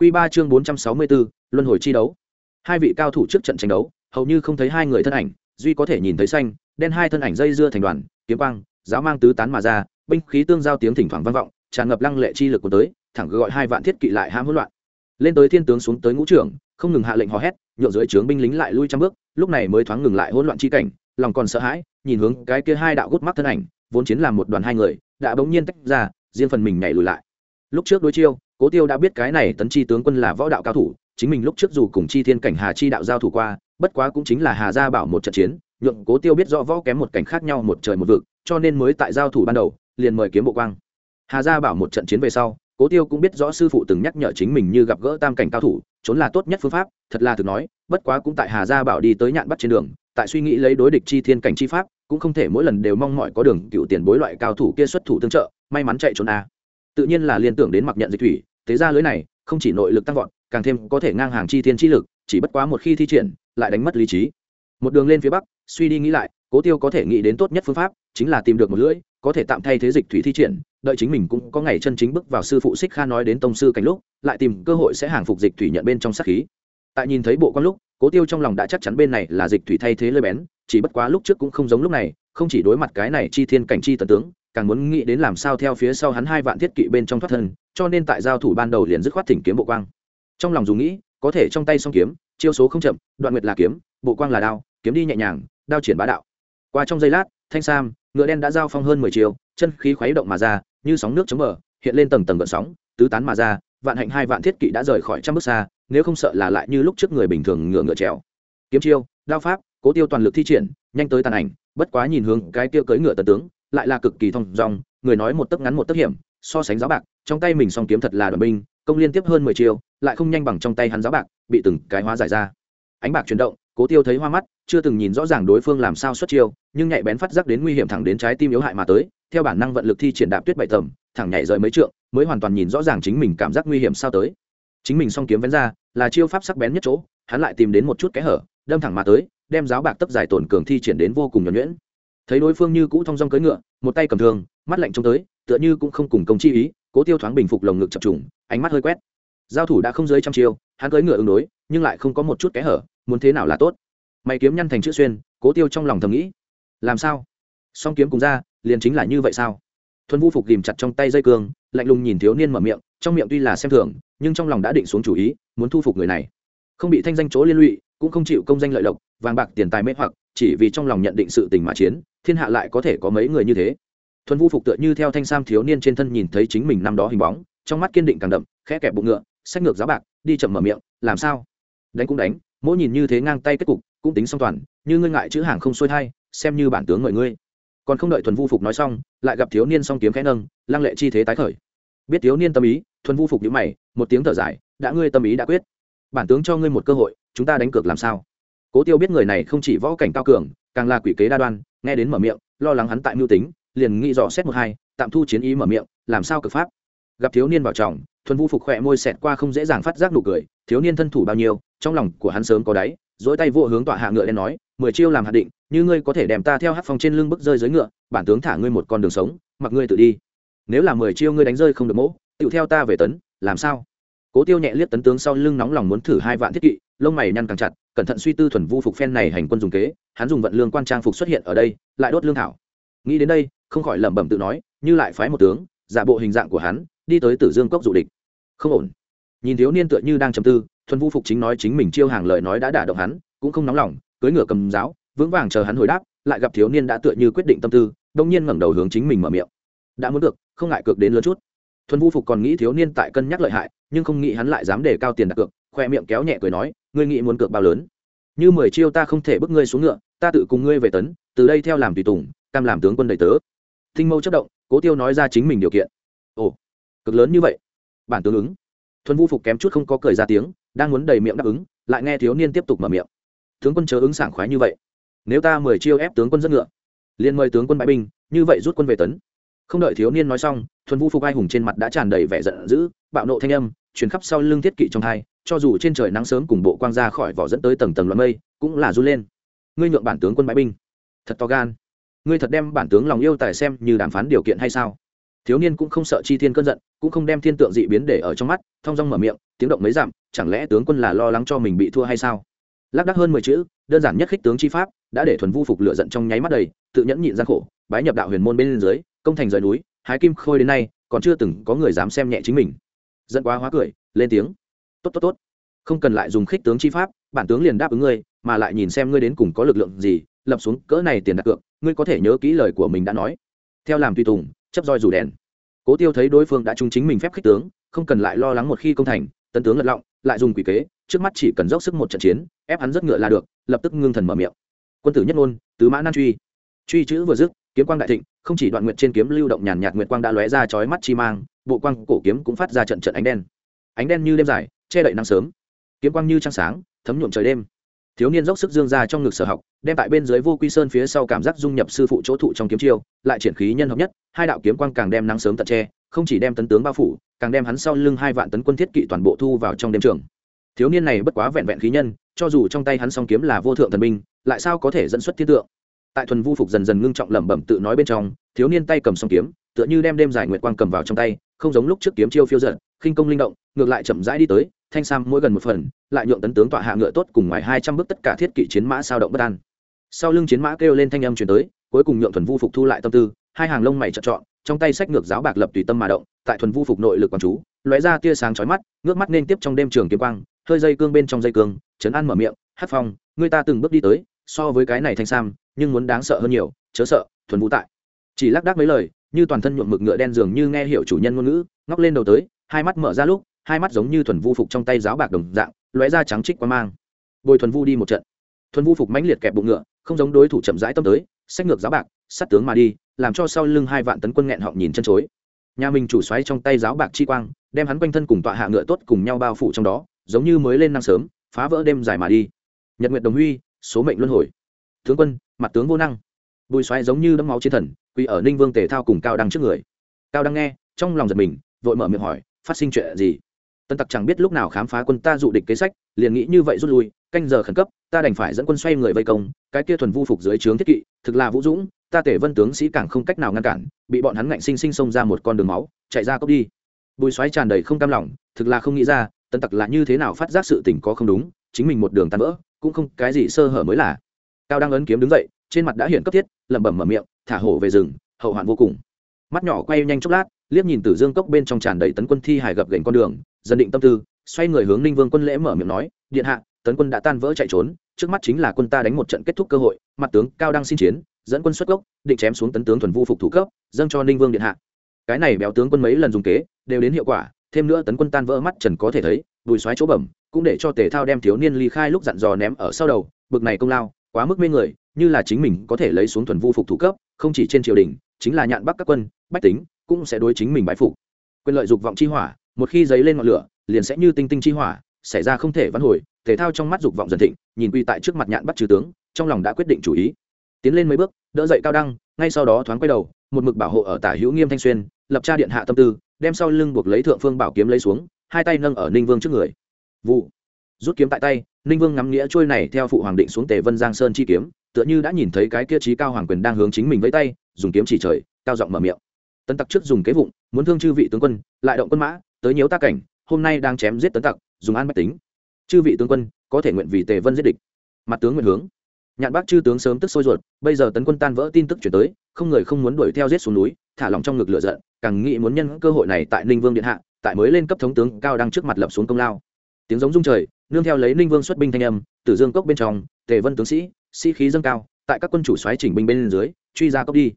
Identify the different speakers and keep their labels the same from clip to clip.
Speaker 1: Quy 3 chương 464, luân hồi chi đấu. Hai vị cao thủ trước trận tranh đấu, hầu như không thấy hai người thân ảnh, duy có thể nhìn thấy xanh, đen hai thân ảnh dây dưa thành đoàn, kiếm quang, giáo mang tứ tán mà ra, binh khí tương giao tiếng thỉnh thoảng vang vọng, tràn ngập lăng lệ chi lực của tới, thẳng gọi hai vạn thiết kỵ lại hãm hỗn loạn. Lên tới thiên tướng xuống tới ngũ trưởng, không ngừng hạ lệnh hò hét, nhượng dưới trướng binh lính lại lui trăm bước, lúc này mới thoáng ngừng lại hỗn loạn chi cảnh, lòng còn sợ hãi, nhìn hướng cái kia hai đạo gút mắt thân ảnh, vốn chiến làm một đoàn hai người, đã bỗng nhiên tách ra, riêng phần mình nhảy lùi lại. Lúc trước đối chiêu, cố tiêu đã biết cái này tấn chi tướng quân là võ đạo cao thủ, chính mình lúc trước dù cùng chi thiên cảnh hà chi đạo giao thủ qua, bất quá cũng chính là hà gia bảo một trận chiến, nhượng cố tiêu biết rõ võ kém một cảnh khác nhau một trời một vực, cho nên mới tại giao thủ ban đầu, liền mời kiếm bộ quang. Hà gia bảo một trận chiến về sau, cố tiêu cũng biết rõ sư phụ từng nhắc nhở chính mình như gặp gỡ tam cảnh cao thủ, trốn là tốt nhất phương pháp, thật là thực nói, bất quá cũng tại hà gia bảo đi tới nhạn bắt trên đường, tại suy nghĩ lấy đối địch chi thiên cảnh chi pháp, cũng không thể mỗi lần đều mong mọi có đường cựu tiền bối loại cao thủ kia xuất thủ tương trợ, may mắn chạy trốn a tự nhiên là liên tưởng đến mặc nhận dịch thủy, thế ra lưới này, không chỉ nội lực tăng vọt, càng thêm có thể ngang hàng chi thiên chi lực, chỉ bất quá một khi thi triển, lại đánh mất lý trí. Một đường lên phía bắc, suy đi nghĩ lại, cố tiêu có thể nghĩ đến tốt nhất phương pháp, chính là tìm được một lưỡi, có thể tạm thay thế dịch thủy thi triển, đợi chính mình cũng có ngày chân chính bước vào sư phụ xích kha nói đến tông sư cảnh lúc, lại tìm cơ hội sẽ hàng phục dịch thủy nhận bên trong sát khí. Tại nhìn thấy bộ con lúc, cố tiêu trong lòng đã chắc chắn bên này là dịch thủy thay thế lơi bén, chỉ bất quá lúc trước cũng không giống lúc này, không chỉ đối mặt cái này chi thiên cảnh chi tần tướng càng muốn nghĩ đến làm sao theo phía sau hắn hai vạn thiết kỵ bên trong thoát thân, cho nên tại giao thủ ban đầu liền dứt khoát thỉnh kiếm bộ quang. Trong lòng dù nghĩ, có thể trong tay song kiếm, chiêu số không chậm, đoạn nguyệt là kiếm, bộ quang là đao, kiếm đi nhẹ nhàng, đao triển bá đạo. Qua trong giây lát, thanh sam, ngựa đen đã giao phong hơn mười chiều chân khí khuấy động mà ra, như sóng nước chống mở hiện lên tầng tầng gợn sóng, tứ tán mà ra, vạn hạnh hai vạn thiết kỵ đã rời khỏi trăm bước xa, nếu không sợ là lại như lúc trước người bình thường ngựa ngựa trèo. Kiếm chiêu, đao pháp, cố tiêu toàn lực thi triển, nhanh tới tàn ảnh, bất quá nhìn hướng cái tiêu cưỡi ngựa tần tướng lại là cực kỳ thông dong, người nói một tấc ngắn một tấc hiểm, so sánh giáo bạc, trong tay mình song kiếm thật là đoàn binh, công liên tiếp hơn mười chiêu, lại không nhanh bằng trong tay hắn giáo bạc, bị từng cái hóa giải ra. Ánh bạc chuyển động, cố tiêu thấy hoa mắt, chưa từng nhìn rõ ràng đối phương làm sao xuất chiêu, nhưng nhạy bén phát giác đến nguy hiểm thẳng đến trái tim yếu hại mà tới, theo bản năng vận lực thi triển đạp tuyết bảy tầm, thẳng nhảy rời mấy trượng, mới hoàn toàn nhìn rõ ràng chính mình cảm giác nguy hiểm sao tới. Chính mình song kiếm vén ra, là chiêu pháp sắc bén nhất chỗ, hắn lại tìm đến một chút kẽ hở, đâm thẳng mà tới, đem giáo bạc tấp dài tổn cường thi triển đến vô cùng nhuẩn nhuyễn thấy đối phương như cũ thong dong cưỡi ngựa, một tay cầm thương, mắt lạnh trông tới, tựa như cũng không cùng công chi ý, cố tiêu thoáng bình phục lồng ngực chập trùng, ánh mắt hơi quét. Giao thủ đã không dưới trăm chiêu, hắn cưỡi ngựa ứng đối, nhưng lại không có một chút kẽ hở, muốn thế nào là tốt. Mày kiếm nhăn thành chữ xuyên, cố tiêu trong lòng thầm nghĩ. Làm sao? Song kiếm cùng ra, liền chính là như vậy sao? Thuần vũ phục ghìm chặt trong tay dây cương, lạnh lùng nhìn thiếu niên mở miệng, trong miệng tuy là xem thường, nhưng trong lòng đã định xuống chủ ý, muốn thu phục người này. Không bị thanh danh chỗ liên lụy, cũng không chịu công danh lợi lộc, vàng bạc tiền tài mê hoặc, chỉ vì trong lòng nhận định sự tình mà chiến thiên hạ lại có thể có mấy người như thế? Thuần vu phục tựa như theo thanh sam thiếu niên trên thân nhìn thấy chính mình năm đó hình bóng, trong mắt kiên định càng đậm, khẽ kẹp bụng ngựa sách ngược giá bạc, đi chậm mở miệng, làm sao? Đánh cũng đánh, mỗi nhìn như thế ngang tay kết cục, cũng tính song toàn, như ngươi ngại chữ hàng không xuôi thay xem như bản tướng ngợi ngươi. Còn không đợi thuần vu phục nói xong, lại gặp thiếu niên song kiếm khẽ nâng, lăng lệ chi thế tái khởi. Biết thiếu niên tâm ý, thuần vu phục nhíu mày, một tiếng thở dài, đã ngươi tâm ý đã quyết, bản tướng cho ngươi một cơ hội, chúng ta đánh cược làm sao? Cố tiêu biết người này không chỉ võ cảnh cao cường, càng là quỷ kế đa đoan, nghe đến mở miệng, lo lắng hắn tại mưu tính, liền nghĩ dò xét một hai, tạm thu chiến ý mở miệng, làm sao cực pháp. Gặp thiếu niên vào trọng thuần vũ phục khỏe môi xẹt qua không dễ dàng phát giác nụ cười, thiếu niên thân thủ bao nhiêu, trong lòng của hắn sớm có đáy, dỗi tay vô hướng tọa hạ ngựa đen nói, mười chiêu làm hạt định, như ngươi có thể đem ta theo hát phong trên lưng bước rơi dưới ngựa, bản tướng thả ngươi một con đường sống, mặc ngươi tự đi. Nếu là mười chiêu ngươi đánh rơi không được mỗ tự theo ta về tấn, làm sao? Cố tiêu nhẹ liếc tấn tướng sau lưng nóng lòng muốn thử hai vạn thiết kỵ, lông mày nhăn càng chặt cẩn thận suy tư thuần vu phục phen này hành quân dùng kế, hắn dùng vận lương quan trang phục xuất hiện ở đây, lại đốt lương thảo. Nghĩ đến đây, không khỏi lẩm bẩm tự nói, như lại phái một tướng, giả bộ hình dạng của hắn, đi tới tử dương cốc dụ địch. Không ổn. Nhìn thiếu niên tựa như đang trầm tư, thuần vu phục chính nói chính mình chiêu hàng lời nói đã đả động hắn, cũng không nóng lòng cưới ngựa cầm giáo, vững vàng chờ hắn hồi đáp, lại gặp thiếu niên đã tựa như quyết định tâm tư, đông nhiên ngẩng đầu hướng chính mình mở miệng. Đã muốn được, không ngại cược đến lớn chút. Thuần vu phục còn nghĩ thiếu niên tại cân nhắc lợi hại, nhưng không nghĩ hắn lại dám để cao tiền đặt cược khoe miệng kéo nhẹ cười nói, ngươi nghĩ muốn cược bao lớn? Như mười chiêu ta không thể bước ngươi xuống ngựa, ta tự cùng ngươi về tấn, từ đây theo làm tùy tùng, cam làm tướng quân đầy tớ. Thinh mâu chất động, cố tiêu nói ra chính mình điều kiện. Ồ, cực lớn như vậy? Bản tướng ứng. Thuần vu phục kém chút không có cười ra tiếng, đang muốn đầy miệng đáp ứng, lại nghe thiếu niên tiếp tục mở miệng. Tướng quân chớ ứng sảng khoái như vậy. Nếu ta mười chiêu ép tướng quân dẫn ngựa, liền mời tướng quân bãi binh, như vậy rút quân về tấn. Không đợi thiếu niên nói xong, thuần vu phục ai hùng trên mặt đã tràn đầy vẻ giận dữ bạo nộ thanh âm chuyển khắp sau lưng thiết kỵ trong hai, cho dù trên trời nắng sớm cùng bộ quang ra khỏi vỏ dẫn tới tầng tầng loạn mây, cũng là run lên. Ngươi nhượng bản tướng quân bãi binh. Thật to gan. Ngươi thật đem bản tướng lòng yêu tài xem như đàm phán điều kiện hay sao? Thiếu niên cũng không sợ chi thiên cơn giận, cũng không đem thiên tượng dị biến để ở trong mắt, thong dong mở miệng, tiếng động mấy giảm chẳng lẽ tướng quân là lo lắng cho mình bị thua hay sao? Lác đắc hơn mười chữ, đơn giản nhất khích tướng chi pháp, đã để thuần vu phục lựa giận trong nháy mắt đầy, tự nhẫn nhịn gian khổ, bái nhập đạo huyền môn bên dưới, công thành rời núi, hái kim khôi đến nay, còn chưa từng có người dám xem nhẹ chính mình dẫn quá hóa cười, lên tiếng. Tốt tốt tốt. Không cần lại dùng khích tướng chi pháp, bản tướng liền đáp ứng ngươi, mà lại nhìn xem ngươi đến cùng có lực lượng gì, lập xuống cỡ này tiền đặt cược, ngươi có thể nhớ kỹ lời của mình đã nói. Theo làm tùy tùng, chấp roi rủ đèn. Cố tiêu thấy đối phương đã trung chính mình phép khích tướng, không cần lại lo lắng một khi công thành, tấn tướng lật lọng, lại dùng quỷ kế, trước mắt chỉ cần dốc sức một trận chiến, ép hắn rất ngựa là được, lập tức ngưng thần mở miệng. Quân tử nhất ngôn, tứ mã nan truy. Truy chữ vừa dứt, kiếm quang đại thịnh không chỉ đoạn nguyện trên kiếm lưu động nhàn nhạt nguyệt quang đã lóe ra chói mắt chi mang, bộ quang cổ kiếm cũng phát ra trận trận ánh đen. Ánh đen như đêm dài, che đậy nắng sớm. Kiếm quang như trăng sáng, thấm nhuộm trời đêm. Thiếu niên dốc sức dương ra trong ngực sở học, đem tại bên dưới vô quy sơn phía sau cảm giác dung nhập sư phụ chỗ thụ trong kiếm chiêu, lại triển khí nhân hợp nhất, hai đạo kiếm quang càng đem nắng sớm tận che, không chỉ đem tấn tướng bao phủ, càng đem hắn sau lưng hai vạn tấn quân thiết kỵ toàn bộ thu vào trong đêm trường. Thiếu niên này bất quá vẹn vẹn khí nhân, cho dù trong tay hắn song kiếm là vô thượng thần binh, lại sao có thể dẫn xuất thiên tượng? Tại thuần vu phục dần dần ngưng trọng lẩm bẩm tự nói bên trong, thiếu niên tay cầm song kiếm, tựa như đem đêm dài nguyệt quang cầm vào trong tay, không giống lúc trước kiếm chiêu phiêu giận khinh công linh động, ngược lại chậm rãi đi tới, thanh sam mỗi gần một phần, lại nhượng tấn tướng tọa hạ ngựa tốt cùng ngoài hai trăm bước tất cả thiết kỵ chiến mã sao động bất an. Sau lưng chiến mã kêu lên thanh âm truyền tới, cuối cùng nhượng thuần vu phục thu lại tâm tư, hai hàng lông mày chợt trọn, trong tay sách ngược giáo bạc lập tùy tâm mà động, tại thuần vu phục nội lực quán chú, lóe ra tia sáng chói mắt, ngước mắt nên tiếp trong đêm trường kiếm quang, hơi dây cương bên trong dây cương chấn an mở miệng hát phong người ta từng bước đi tới, so với cái này thanh sam nhưng muốn đáng sợ hơn nhiều, chớ sợ, thuần vũ tại. Chỉ lắc đắc mấy lời, như toàn thân nhuộm mực ngựa đen dường như nghe hiểu chủ nhân ngôn ngữ, ngóc lên đầu tới, hai mắt mở ra lúc, hai mắt giống như thuần vu phục trong tay giáo bạc đồng dạng, lóe ra trắng trích qua mang. Bồi thuần vu đi một trận. Thuần vu phục mãnh liệt kẹp bụng ngựa, không giống đối thủ chậm rãi tâm tới sách ngược giáo bạc, sát tướng mà đi, làm cho sau lưng hai vạn tấn quân nghẹn họng nhìn chân chối. Nhà mình chủ xoáy trong tay giáo bạc chi quang, đem hắn quanh thân cùng tọa hạ ngựa tốt cùng nhau bao phủ trong đó, giống như mới lên năng sớm, phá vỡ đêm dài mà đi. Nhật nguyệt đồng huy, số mệnh luân hồi. Tướng quân mặt tướng vô năng. Bùi xoáy giống như đấm máu chiến thần, quỳ ở ninh vương tề thao cùng cao đăng trước người. Cao đăng nghe, trong lòng giật mình, vội mở miệng hỏi, phát sinh chuyện gì? Tân tặc chẳng biết lúc nào khám phá quân ta dụ địch kế sách, liền nghĩ như vậy rút lui, canh giờ khẩn cấp, ta đành phải dẫn quân xoay người vây công, cái kia thuần vu phục dưới trướng thiết kỵ, thực là vũ dũng, ta tể vân tướng sĩ càng không cách nào ngăn cản, bị bọn hắn ngạnh sinh sinh xông ra một con đường máu, chạy ra cốc đi. Bùi xoáy tràn đầy không cam lòng, thực là không nghĩ ra, tân tặc là như thế nào phát giác sự tình có không đúng, chính mình một đường tan vỡ, cũng không cái gì sơ hở mới là cao đang ấn kiếm đứng dậy, trên mặt đã hiện cấp thiết, lẩm bẩm mở miệng, thả hổ về rừng, hậu hoạn vô cùng. Mắt nhỏ quay nhanh chốc lát, liếc nhìn từ dương cốc bên trong tràn đầy tấn quân thi hài gập gành con đường, dần định tâm tư, xoay người hướng ninh vương quân lễ mở miệng nói, điện hạ, tấn quân đã tan vỡ chạy trốn, trước mắt chính là quân ta đánh một trận kết thúc cơ hội, mặt tướng cao đang xin chiến, dẫn quân xuất gốc, định chém xuống tấn tướng thuần vu phục thủ cấp, dâng cho ninh vương điện hạ. Cái này béo tướng quân mấy lần dùng kế, đều đến hiệu quả, thêm nữa tấn quân tan vỡ mắt trần có thể thấy bùi xoáy chỗ bẩm, cũng để cho tề thao đem thiếu niên ly khai lúc dặn dò ném ở sau đầu, bực này công lao quá mức mê người, như là chính mình có thể lấy xuống thuần vu phục thủ cấp, không chỉ trên triều đình, chính là nhạn bắc các quân, bách tính, cũng sẽ đối chính mình bái phục. Quyền lợi dục vọng chi hỏa, một khi dấy lên ngọn lửa, liền sẽ như tinh tinh chi hỏa, xảy ra không thể vãn hồi, thể thao trong mắt dục vọng dần thịnh, nhìn quy tại trước mặt nhạn bắt trừ tướng, trong lòng đã quyết định chủ ý. Tiến lên mấy bước, đỡ dậy cao đăng, ngay sau đó thoáng quay đầu, một mực bảo hộ ở tả hữu nghiêm thanh xuyên, lập tra điện hạ tâm tư, đem sau lưng buộc lấy thượng phương bảo kiếm lấy xuống, hai tay nâng ở ninh vương trước người. Vụ rút kiếm tại tay, ninh vương ngắm nghĩa trôi này theo phụ hoàng định xuống tề vân giang sơn chi kiếm, tựa như đã nhìn thấy cái kia trí cao hoàng quyền đang hướng chính mình với tay, dùng kiếm chỉ trời, cao giọng mở miệng. Tấn tặc trước dùng kế vụng, muốn thương chư vị tướng quân, lại động quân mã, tới nhiễu ta cảnh, hôm nay đang chém giết tấn tặc, dùng an bách tính. Chư vị tướng quân, có thể nguyện vì tề vân giết địch. Mặt tướng nguyện hướng. Nhạn bác chư tướng sớm tức sôi ruột, bây giờ tấn quân tan vỡ tin tức chuyển tới, không người không muốn đuổi theo giết xuống núi, thả lòng trong ngực lửa giận, càng nghĩ muốn nhân cơ hội này tại ninh vương điện hạ, tại mới lên cấp thống tướng cao đang trước mặt lập xuống công lao. Tiếng giống rung trời nương theo lấy ninh vương xuất binh thanh âm, tử dương cốc bên trong, tề vân tướng sĩ sĩ khí dâng cao, tại các quân chủ xoáy chỉnh binh bên dưới, truy ra cốc đi.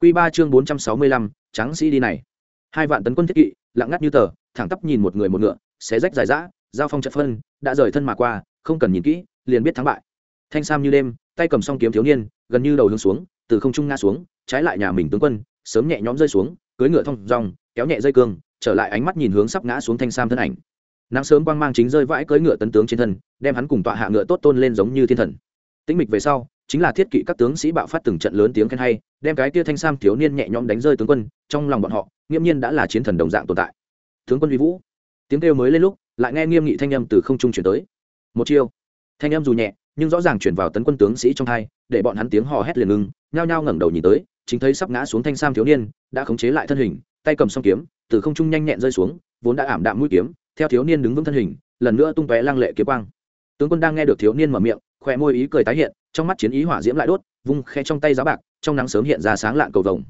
Speaker 1: Quy ba chương bốn trăm sáu mươi lăm trắng sĩ đi này. Hai vạn tấn quân thiết kỵ, lặng ngắt như tờ, thẳng tắp nhìn một người một ngựa, xé rách dài dã, giao phong trận phân, đã rời thân mà qua, không cần nhìn kỹ, liền biết thắng bại. Thanh sam như đêm, tay cầm song kiếm thiếu niên, gần như đầu hướng xuống, từ không trung ngã xuống, trái lại nhà mình tướng quân, sớm nhẹ nhõm rơi xuống cưới ngựa thong rong kéo nhẹ dây cương, trở lại ánh mắt nhìn hướng sắp ngã xuống thanh sam thân ảnh nắng sớm quang mang chính rơi vãi cưỡi ngựa tấn tướng trên thân, đem hắn cùng tọa hạ ngựa tốt tôn lên giống như thiên thần. Tĩnh mịch về sau, chính là thiết kỵ các tướng sĩ bạo phát từng trận lớn tiếng khen hay, đem cái tia thanh sam thiếu niên nhẹ nhõm đánh rơi tướng quân, trong lòng bọn họ nghiễm nhiên đã là chiến thần đồng dạng tồn tại. Tướng quân vi vũ, tiếng kêu mới lên lúc, lại nghe nghiêm nghị thanh âm từ không trung chuyển tới. Một chiêu, thanh âm dù nhẹ, nhưng rõ ràng chuyển vào tấn quân tướng sĩ trong hai, để bọn hắn tiếng hò hét liền ngưng, nhao nhao ngẩng đầu nhìn tới, chính thấy sắp ngã xuống thanh sam thiếu niên, đã khống chế lại thân hình, tay cầm song kiếm, từ không trung nhanh nhẹn rơi xuống, vốn đã ảm đạm mũi kiếm theo thiếu niên đứng vững thân hình, lần nữa tung tóe lăng lệ kiếm quang. Tướng quân đang nghe được thiếu niên mở miệng khoe môi ý cười tái hiện, trong mắt chiến ý hỏa diễm lại đốt, vung khe trong tay giá bạc, trong nắng sớm hiện ra sáng lạng cầu vồng.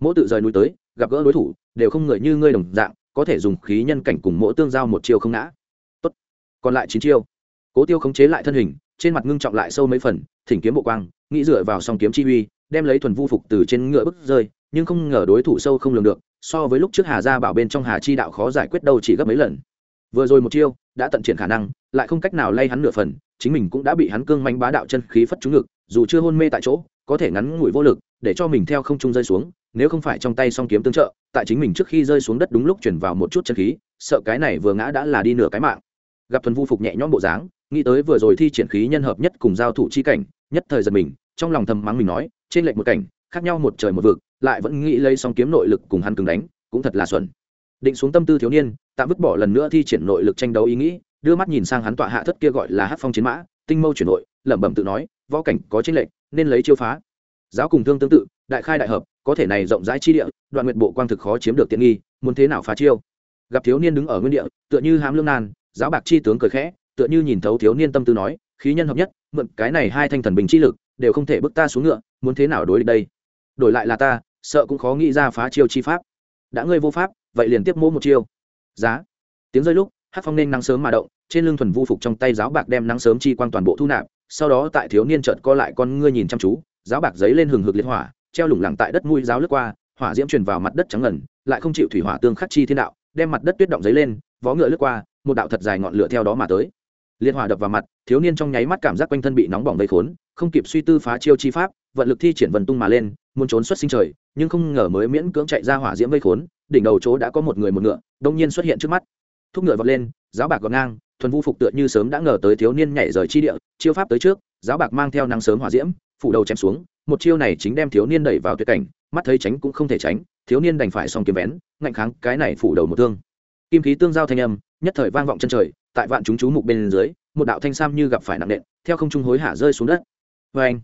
Speaker 1: Mỗi tự rời núi tới, gặp gỡ đối thủ, đều không người như ngươi đồng dạng, có thể dùng khí nhân cảnh cùng mỗi tương giao một chiêu không ngã. Tốt. Còn lại chín chiêu. Cố tiêu khống chế lại thân hình, trên mặt ngưng trọng lại sâu mấy phần, thỉnh kiếm bộ quang, nghĩ dựa vào song kiếm chi uy, đem lấy thuần vu phục từ trên ngựa bức rơi, nhưng không ngờ đối thủ sâu không lường được, so với lúc trước hà gia bảo bên trong hà chi đạo khó giải quyết đâu chỉ gấp mấy lần vừa rồi một chiêu, đã tận triển khả năng, lại không cách nào lay hắn nửa phần, chính mình cũng đã bị hắn cương manh bá đạo chân khí phất trúng ngực, dù chưa hôn mê tại chỗ, có thể ngắn ngủi vô lực, để cho mình theo không trung rơi xuống, nếu không phải trong tay song kiếm tương trợ, tại chính mình trước khi rơi xuống đất đúng lúc chuyển vào một chút chân khí, sợ cái này vừa ngã đã là đi nửa cái mạng. Gặp thuần vu phục nhẹ nhõm bộ dáng, nghĩ tới vừa rồi thi triển khí nhân hợp nhất cùng giao thủ chi cảnh, nhất thời giật mình, trong lòng thầm mắng mình nói, trên lệnh một cảnh, khác nhau một trời một vực, lại vẫn nghĩ lấy song kiếm nội lực cùng hắn cứng đánh, cũng thật là xuẩn định xuống tâm tư thiếu niên, tạm vứt bỏ lần nữa thi triển nội lực tranh đấu ý nghĩ, đưa mắt nhìn sang hắn tọa hạ thất kia gọi là hát phong chiến mã, tinh mâu chuyển nội, lẩm bẩm tự nói, võ cảnh có tranh lệch, nên lấy chiêu phá. Giáo cùng thương tương tự, đại khai đại hợp, có thể này rộng rãi chi địa, đoạn nguyện bộ quang thực khó chiếm được tiện nghi, muốn thế nào phá chiêu? Gặp thiếu niên đứng ở nguyên địa, tựa như hám lương nan, giáo bạc chi tướng cười khẽ, tựa như nhìn thấu thiếu niên tâm tư nói, khí nhân hợp nhất, mượn cái này hai thanh thần bình chi lực, đều không thể bước ta xuống ngựa, muốn thế nào đối địch đây? Đổi lại là ta, sợ cũng khó nghĩ ra phá chiêu chi pháp đã ngươi vô pháp, vậy liền tiếp mỗ một chiêu. Giá. Tiếng rơi lúc, hát phong nên nắng sớm mà động, trên lưng thuần vu phục trong tay giáo bạc đem nắng sớm chi quang toàn bộ thu nạp, sau đó tại thiếu niên trợt co lại con ngươi nhìn chăm chú, giáo bạc giấy lên hừng hực liệt hỏa, treo lủng lẳng tại đất mũi giáo lướt qua, hỏa diễm truyền vào mặt đất trắng ngần, lại không chịu thủy hỏa tương khắc chi thiên đạo, đem mặt đất tuyết động giấy lên, vó ngựa lướt qua, một đạo thật dài ngọn lửa theo đó mà tới. Liệt hỏa đập vào mặt, thiếu niên trong nháy mắt cảm giác quanh thân bị nóng bỏng vây khốn không kịp suy tư phá chiêu chi pháp, vận lực thi triển vần tung mà lên, muốn trốn xuất sinh trời, nhưng không ngờ mới miễn cưỡng chạy ra hỏa diễm vây khốn, đỉnh đầu chỗ đã có một người một ngựa, đông nhiên xuất hiện trước mắt. Thúc ngựa vọt lên, giáo bạc gọt ngang, thuần vu phục tựa như sớm đã ngờ tới thiếu niên nhảy rời chi địa, chiêu pháp tới trước, giáo bạc mang theo nắng sớm hỏa diễm, phủ đầu chém xuống, một chiêu này chính đem thiếu niên đẩy vào tuyệt cảnh, mắt thấy tránh cũng không thể tránh, thiếu niên đành phải xong kiếm vén, ngạnh kháng cái này phủ đầu một thương. Kim khí tương giao thanh âm, nhất thời vang vọng chân trời, tại vạn chúng chú mục bên dưới, một đạo thanh sam như gặp phải nặng nện, theo không trung hối hả rơi xuống đất vê anh,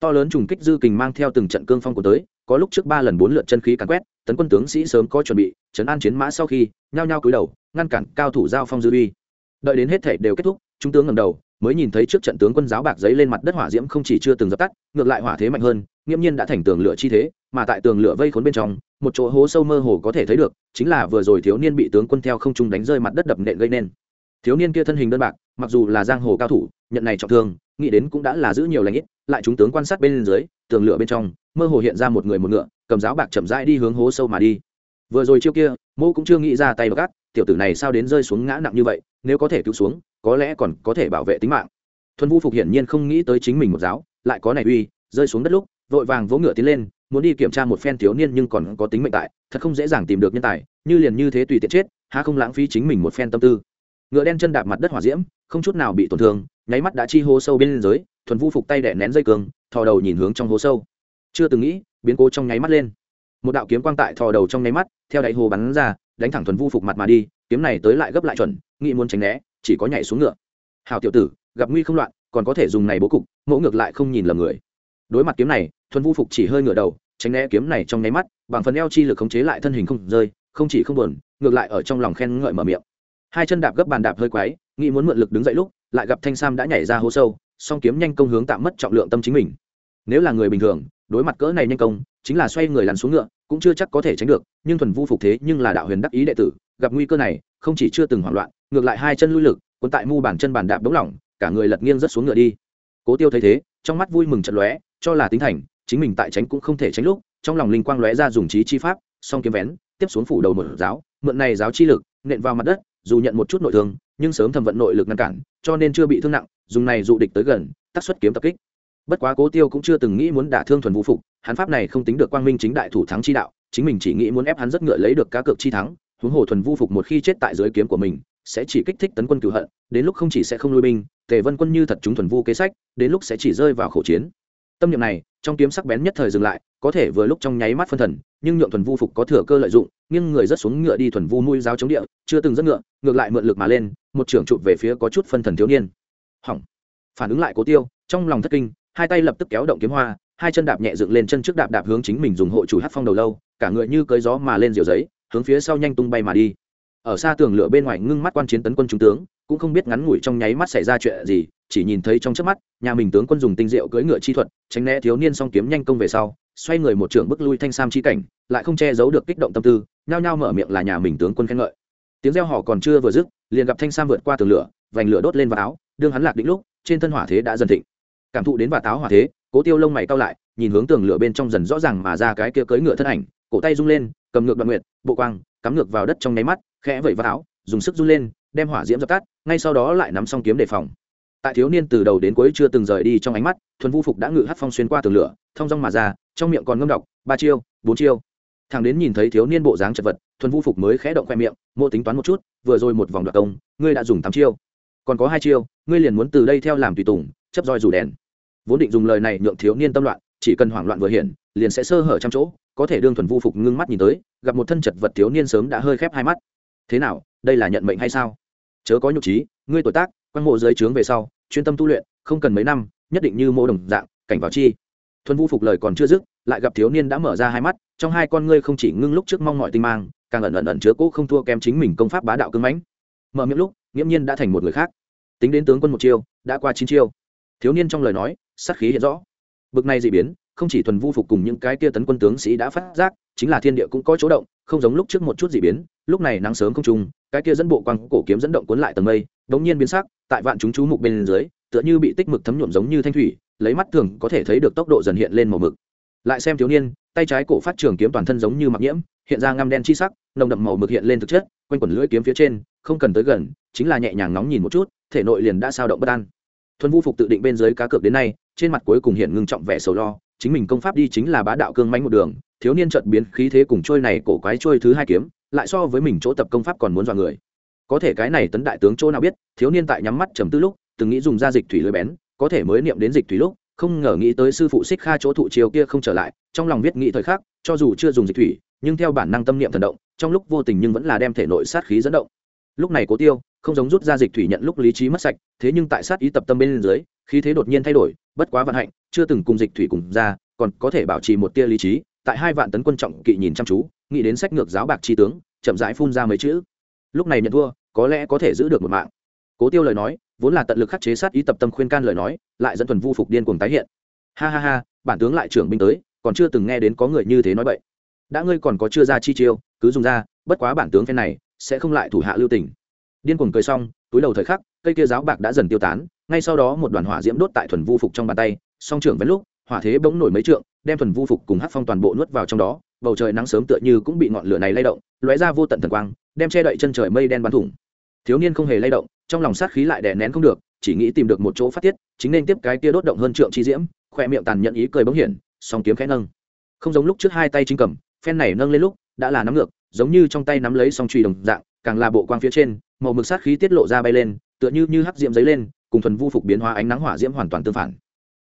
Speaker 1: to lớn trùng kích dư kình mang theo từng trận cương phong của tới, có lúc trước ba lần bốn lượt chân khí càn quét, tấn quân tướng sĩ sớm có chuẩn bị chấn an chiến mã sau khi, nhao nhao cúi đầu, ngăn cản cao thủ giao phong dư uy. Đợi đến hết thể đều kết thúc, trung tướng ngầm đầu, mới nhìn thấy trước trận tướng quân giáo bạc giấy lên mặt đất hỏa diễm không chỉ chưa từng dập tắt, ngược lại hỏa thế mạnh hơn, nghiễm nhiên đã thành tường lửa chi thế, mà tại tường lửa vây khốn bên trong, một chỗ hố sâu mơ hồ có thể thấy được, chính là vừa rồi thiếu niên bị tướng quân theo không trung đánh rơi mặt đất đập nện gây nên thiếu niên kia thân hình đơn bạc, mặc dù là giang hồ cao thủ, nhận này trọng thương, nghĩ đến cũng đã là giữ nhiều lãnh ít, lại chúng tướng quan sát bên dưới, tường lửa bên trong, mơ hồ hiện ra một người một ngựa, cầm giáo bạc chậm rãi đi hướng hố sâu mà đi. Vừa rồi chiêu kia, mô cũng chưa nghĩ ra tay gắt tiểu tử này sao đến rơi xuống ngã nặng như vậy, nếu có thể cứu xuống, có lẽ còn có thể bảo vệ tính mạng. Thuần vu phục hiển nhiên không nghĩ tới chính mình một giáo, lại có này uy, rơi xuống đất lúc, vội vàng vỗ ngựa tiến lên, muốn đi kiểm tra một phen thiếu niên nhưng còn có tính mệnh tại, thật không dễ dàng tìm được nhân tài, như liền như thế tùy tiện chết, há không lãng phí chính mình một phen tâm tư ngựa đen chân đạp mặt đất hỏa diễm, không chút nào bị tổn thương, nháy mắt đã chi hố sâu bên dưới, thuần vu phục tay đẻ nén dây cường, thò đầu nhìn hướng trong hố sâu. Chưa từng nghĩ, biến cố trong nháy mắt lên. Một đạo kiếm quang tại thò đầu trong nháy mắt, theo đáy hồ bắn ra, đánh thẳng thuần vu phục mặt mà đi, kiếm này tới lại gấp lại chuẩn, nghĩ muốn tránh né, chỉ có nhảy xuống ngựa. Hào tiểu tử, gặp nguy không loạn, còn có thể dùng này bố cục mẫu ngược lại không nhìn lầm người. Đối mặt kiếm này, thuần vu phục chỉ hơi ngửa đầu, tránh né kiếm này trong nháy mắt, bằng phần eo chi lực khống chế lại thân hình không rơi, không chỉ không buồn, ngược lại ở trong lòng khen ngợi mở miệng hai chân đạp gấp bàn đạp hơi quái, nghĩ muốn mượn lực đứng dậy lúc, lại gặp thanh sam đã nhảy ra hố sâu, song kiếm nhanh công hướng tạm mất trọng lượng tâm chính mình. Nếu là người bình thường, đối mặt cỡ này nhanh công, chính là xoay người lăn xuống ngựa, cũng chưa chắc có thể tránh được, nhưng thuần vu phục thế nhưng là đạo huyền đắc ý đệ tử, gặp nguy cơ này, không chỉ chưa từng hoảng loạn, ngược lại hai chân lui lực quân tại mu bàn chân bàn đạp đống lỏng, cả người lật nghiêng rất xuống ngựa đi. Cố tiêu thấy thế, trong mắt vui mừng trận lóe, cho là tính thành, chính mình tại tránh cũng không thể tránh lúc, trong lòng linh quang lóe ra dùng trí chi pháp, song kiếm vén, tiếp xuống phủ đầu một giáo, mượn này giáo chi lực, nện vào mặt đất dù nhận một chút nội thương, nhưng sớm thẩm vận nội lực ngăn cản, cho nên chưa bị thương nặng, dùng này dụ địch tới gần tác xuất kiếm tập kích. Bất quá cố tiêu cũng chưa từng nghĩ muốn đả thương thuần vũ phục, hắn pháp này không tính được quang minh chính đại thủ thắng chi đạo, chính mình chỉ nghĩ muốn ép hắn rất ngựa lấy được cá cược chi thắng, huống hồ thuần vũ phục một khi chết tại dưới kiếm của mình, sẽ chỉ kích thích tấn quân cửu hận, đến lúc không chỉ sẽ không lui binh, tề vân quân như thật chúng thuần vu kế sách, đến lúc sẽ chỉ rơi vào khẩu chiến. Tâm niệm này, trong kiếm sắc bén nhất thời dừng lại có thể vừa lúc trong nháy mắt phân thần, nhưng nhượng thuần vu phục có thừa cơ lợi dụng, nhưng người rất xuống ngựa đi thuần vu nuôi giáo chống địa, chưa từng rất ngựa, ngược lại mượn lực mà lên, một trưởng chụp về phía có chút phân thần thiếu niên. Hỏng. Phản ứng lại cố tiêu, trong lòng thất kinh, hai tay lập tức kéo động kiếm hoa, hai chân đạp nhẹ dựng lên chân trước đạp đạp hướng chính mình dùng hộ chủ hát phong đầu lâu, cả người như cưới gió mà lên diều giấy, hướng phía sau nhanh tung bay mà đi. Ở xa tường lửa bên ngoài ngưng mắt quan chiến tấn quân trung tướng cũng không biết ngắn ngủi trong nháy mắt xảy ra chuyện gì, chỉ nhìn thấy trong trước mắt, nhà mình tướng quân dùng tinh diệu cưỡi ngựa chi thuật, tránh né thiếu niên song kiếm nhanh công về sau, xoay người một trưởng bức lui thanh sam chi cảnh, lại không che giấu được kích động tâm tư, nhao nhao mở miệng là nhà mình tướng quân khen ngợi. Tiếng reo họ còn chưa vừa dứt, liền gặp thanh sam vượt qua tường lửa, vành lửa đốt lên vào áo, đương hắn lạc định lúc, trên thân hỏa thế đã dần thịnh. Cảm thụ đến và táo hỏa thế, cố tiêu lông mày cao lại, nhìn hướng tường lửa bên trong dần rõ ràng mà ra cái kia cưỡi ngựa thân ảnh, cổ tay rung lên, cầm ngược đoạn nguyệt, bộ quang, cắm ngược vào đất trong nháy mắt, khẽ vẩy vào áo, dùng sức run lên, đem hỏa diễm dập tắt ngay sau đó lại nắm xong kiếm đề phòng. Tại thiếu niên từ đầu đến cuối chưa từng rời đi trong ánh mắt, thuần vu phục đã ngự hát phong xuyên qua tường lửa thong dong mà ra, trong miệng còn ngâm đọc, ba chiêu, bốn chiêu. Thằng đến nhìn thấy thiếu niên bộ dáng chật vật, thuần vu phục mới khẽ động khoe miệng, mộ tính toán một chút, vừa rồi một vòng đoạt công, ngươi đã dùng tám chiêu. Còn có hai chiêu, ngươi liền muốn từ đây theo làm tùy tùng, chấp roi rủ đèn. Vốn định dùng lời này nhượng thiếu niên tâm loạn, chỉ cần hoảng loạn vừa hiện, liền sẽ sơ hở trăm chỗ, có thể đương thuần vu phục ngưng mắt nhìn tới, gặp một thân chật vật thiếu niên sớm đã hơi khép hai mắt. Thế nào, đây là nhận mệnh hay sao? Chớ có nhục trí, ngươi tuổi tác quan mộ dưới trướng về sau, chuyên tâm tu luyện, không cần mấy năm, nhất định như mô đồng dạng, cảnh vào chi. Thuần vu phục lời còn chưa dứt, lại gặp thiếu niên đã mở ra hai mắt, trong hai con ngươi không chỉ ngưng lúc trước mong mọi tinh mang, càng ẩn ẩn ẩn chứa cũ không thua kém chính mình công pháp bá đạo cưng mãnh. Mở miệng lúc, nghiễm nhiên đã thành một người khác. Tính đến tướng quân một chiêu, đã qua chín chiêu. Thiếu niên trong lời nói, sát khí hiện rõ. Bực này dị biến, không chỉ thuần vu phục cùng những cái kia tấn quân tướng sĩ đã phát giác, chính là thiên địa cũng có chỗ động, không giống lúc trước một chút dị biến, lúc này nắng sớm không trùng cái kia dẫn bộ quang cổ kiếm dẫn động cuốn lại tầng mây, đống nhiên biến sắc, tại vạn chúng chú mục bên dưới, tựa như bị tích mực thấm nhuộm giống như thanh thủy, lấy mắt thường có thể thấy được tốc độ dần hiện lên màu mực. Lại xem thiếu niên, tay trái cổ phát trường kiếm toàn thân giống như mặc nhiễm, hiện ra ngăm đen chi sắc, nồng đậm màu mực hiện lên thực chất, quanh quẩn lưỡi kiếm phía trên, không cần tới gần, chính là nhẹ nhàng nóng nhìn một chút, thể nội liền đã sao động bất an. Thuần vu phục tự định bên dưới cá cược đến nay, trên mặt cuối cùng hiện ngưng trọng vẻ sầu lo, chính mình công pháp đi chính là bá đạo cương mãnh một đường, thiếu niên chợt biến khí thế cùng trôi này cổ quái trôi thứ hai kiếm lại so với mình chỗ tập công pháp còn muốn dọa người. Có thể cái này tấn đại tướng chỗ nào biết, thiếu niên tại nhắm mắt trầm tư lúc, từng nghĩ dùng ra dịch thủy lưới bén, có thể mới niệm đến dịch thủy lúc, không ngờ nghĩ tới sư phụ xích kha chỗ thụ chiều kia không trở lại, trong lòng viết nghĩ thời khắc, cho dù chưa dùng dịch thủy, nhưng theo bản năng tâm niệm thần động, trong lúc vô tình nhưng vẫn là đem thể nội sát khí dẫn động. Lúc này cố tiêu, không giống rút ra dịch thủy nhận lúc lý trí mất sạch, thế nhưng tại sát ý tập tâm bên dưới, khí thế đột nhiên thay đổi, bất quá vận hạnh, chưa từng cùng dịch thủy cùng ra, còn có thể bảo trì một tia lý trí, tại hai vạn tấn quân trọng kỵ nhìn chăm chú, nghĩ đến sách ngược giáo bạc tri tướng chậm rãi phun ra mấy chữ. Lúc này nhận thua, có lẽ có thể giữ được một mạng. Cố tiêu lời nói, vốn là tận lực khắc chế sát ý tập tâm khuyên can lời nói, lại dẫn thuần vu phục điên cuồng tái hiện. Ha ha ha, bản tướng lại trưởng binh tới, còn chưa từng nghe đến có người như thế nói vậy đã ngươi còn có chưa ra chi chiêu, cứ dùng ra, bất quá bản tướng phen này, sẽ không lại thủ hạ lưu tình. Điên cuồng cười xong, túi đầu thời khắc, cây kia giáo bạc đã dần tiêu tán, ngay sau đó một đoàn hỏa diễm đốt tại thuần vu phục trong bàn tay, song trưởng vẫn lúc, hỏa thế bỗng nổi mấy trượng, đem thuần vu phục cùng hát phong toàn bộ nuốt vào trong đó, bầu trời nắng sớm tựa như cũng bị ngọn lửa này lay động lóe ra vô tận thần quang, đem che đậy chân trời mây đen bắn thủng. Thiếu niên không hề lay động, trong lòng sát khí lại đè nén không được, chỉ nghĩ tìm được một chỗ phát tiết, chính nên tiếp cái kia đốt động hơn trượng chi diễm khoe miệng tàn nhận ý cười bỗng hiển, song kiếm khẽ nâng. Không giống lúc trước hai tay chính cầm, phen này nâng lên lúc, đã là nắm ngược, giống như trong tay nắm lấy song truy đồng dạng, càng là bộ quang phía trên, màu mực sát khí tiết lộ ra bay lên, tựa như như hắc diễm giấy lên, cùng thuần vu phục biến hóa ánh nắng hỏa diễm hoàn toàn tương phản.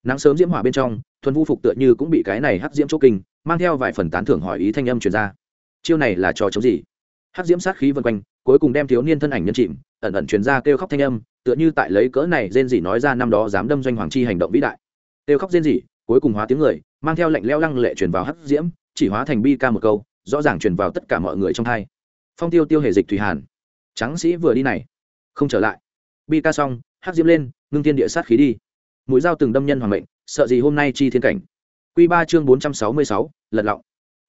Speaker 1: Nắng sớm diễm hỏa bên trong, thuần vu phục tựa như cũng bị cái này hắc diễm chỗ kinh, mang theo vài phần tán thưởng hỏi ý thanh âm truyền ra chiêu này là trò chống gì? Hắc diễm sát khí vân quanh, cuối cùng đem thiếu niên thân ảnh nhân chìm, ẩn ẩn truyền ra kêu khóc thanh âm, tựa như tại lấy cỡ này rên rỉ nói ra năm đó dám đâm doanh hoàng chi hành động vĩ đại. Kêu khóc rên rỉ, cuối cùng hóa tiếng người, mang theo lệnh leo lăng lệ truyền vào hắc diễm, chỉ hóa thành bi ca một câu, rõ ràng truyền vào tất cả mọi người trong thai. Phong tiêu tiêu hề dịch thủy hàn. Tráng sĩ vừa đi này, không trở lại. Bi ca xong, hắc diễm lên, ngưng thiên địa sát khí đi. Mũi dao từng đâm nhân hoàng mệnh, sợ gì hôm nay chi thiên cảnh. Q ba chương bốn trăm sáu mươi sáu, lật lọng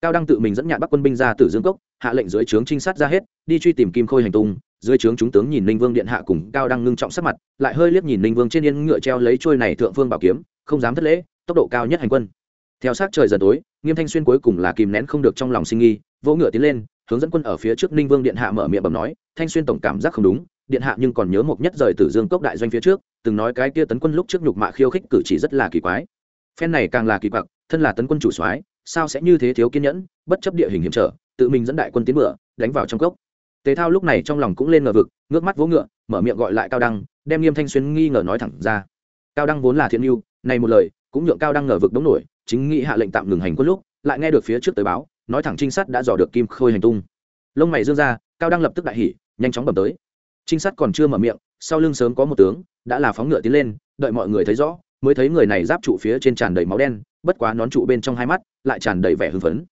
Speaker 1: cao đăng tự mình dẫn nhạn bắc quân binh ra từ dương cốc, hạ lệnh dưới trướng trinh sát ra hết, đi truy tìm kim khôi hành tung. Dưới trướng chúng tướng nhìn ninh vương điện hạ cùng cao đăng ngưng trọng sắc mặt, lại hơi liếc nhìn ninh vương trên yên ngựa treo lấy trôi này thượng phương bảo kiếm, không dám thất lễ, tốc độ cao nhất hành quân. Theo sát trời dần tối, nghiêm thanh xuyên cuối cùng là kìm nén không được trong lòng sinh nghi vỗ ngựa tiến lên, hướng dẫn quân ở phía trước ninh vương điện hạ mở miệng bẩm nói, thanh xuyên tổng cảm giác không đúng, điện hạ nhưng còn nhớ một nhất rời Tử dương cốc đại doanh phía trước, từng nói cái kia tấn quân lúc trước nhục mạ khiêu khích cử chỉ rất là kỳ quái. Phen này càng là kỳ quặc, thân là tấn quân chủ soái sao sẽ như thế thiếu kiên nhẫn, bất chấp địa hình hiểm trở, tự mình dẫn đại quân tiến bựa đánh vào trong cốc. Tề thao lúc này trong lòng cũng lên ngờ vực, ngước mắt vỗ ngựa, mở miệng gọi lại cao đăng, đem nghiêm thanh xuyên nghi ngờ nói thẳng ra. Cao đăng vốn là thiện mưu này một lời, cũng nhượng cao đăng ngờ vực đống nổi, chính nghĩ hạ lệnh tạm ngừng hành quân lúc, lại nghe được phía trước tới báo, nói thẳng trinh sát đã dò được kim khôi hành tung. Lông mày dương ra, cao đăng lập tức đại hỉ, nhanh chóng bẩm tới. Trinh sát còn chưa mở miệng, sau lưng sớm có một tướng, đã là phóng ngựa tiến lên, đợi mọi người thấy rõ mới thấy người này giáp trụ phía trên tràn đầy máu đen, bất quá nón trụ bên trong hai mắt lại tràn đầy vẻ hưng phấn.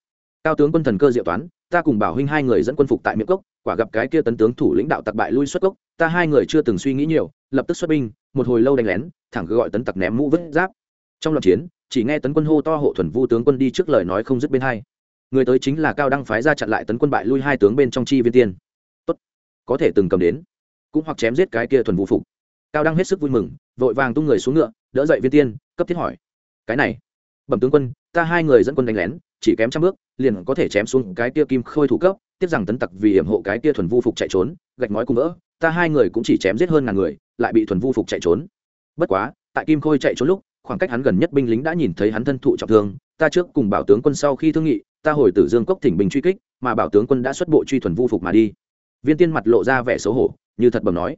Speaker 1: Cao tướng quân thần cơ diệu toán, ta cùng bảo huynh hai người dẫn quân phục tại miệng cốc, quả gặp cái kia tấn tướng thủ lĩnh đạo tặc bại lui xuất cốc, ta hai người chưa từng suy nghĩ nhiều, lập tức xuất binh, một hồi lâu đánh lén, thẳng cứ gọi tấn tặc ném mũ vứt giáp. Trong loạt chiến, chỉ nghe tấn quân hô to hộ thuần vu tướng quân đi trước lời nói không dứt bên hai. Người tới chính là cao đăng phái ra chặn lại tấn quân bại lui hai tướng bên trong chi viên tiên. Tốt, có thể từng cầm đến. Cũng hoặc chém giết cái kia thuần vu phục cao đăng hết sức vui mừng, vội vàng tung người xuống ngựa, đỡ dậy viên tiên, cấp thiết hỏi. Cái này, bẩm tướng quân, ta hai người dẫn quân đánh lén, chỉ kém trăm bước, liền có thể chém xuống cái kia kim khôi thủ cấp, Tiếc rằng tấn tặc vì hiểm hộ cái kia thuần vu phục chạy trốn, gạch ngói cùng vỡ, ta hai người cũng chỉ chém giết hơn ngàn người, lại bị thuần vu phục chạy trốn. Bất quá, tại kim khôi chạy trốn lúc, khoảng cách hắn gần nhất binh lính đã nhìn thấy hắn thân thụ trọng thương, ta trước cùng bảo tướng quân sau khi thương nghị, ta hồi tử dương cốc thỉnh bình truy kích, mà bảo tướng quân đã xuất bộ truy thuần vu phục mà đi. Viên tiên mặt lộ ra vẻ xấu hổ, như thật bẩm nói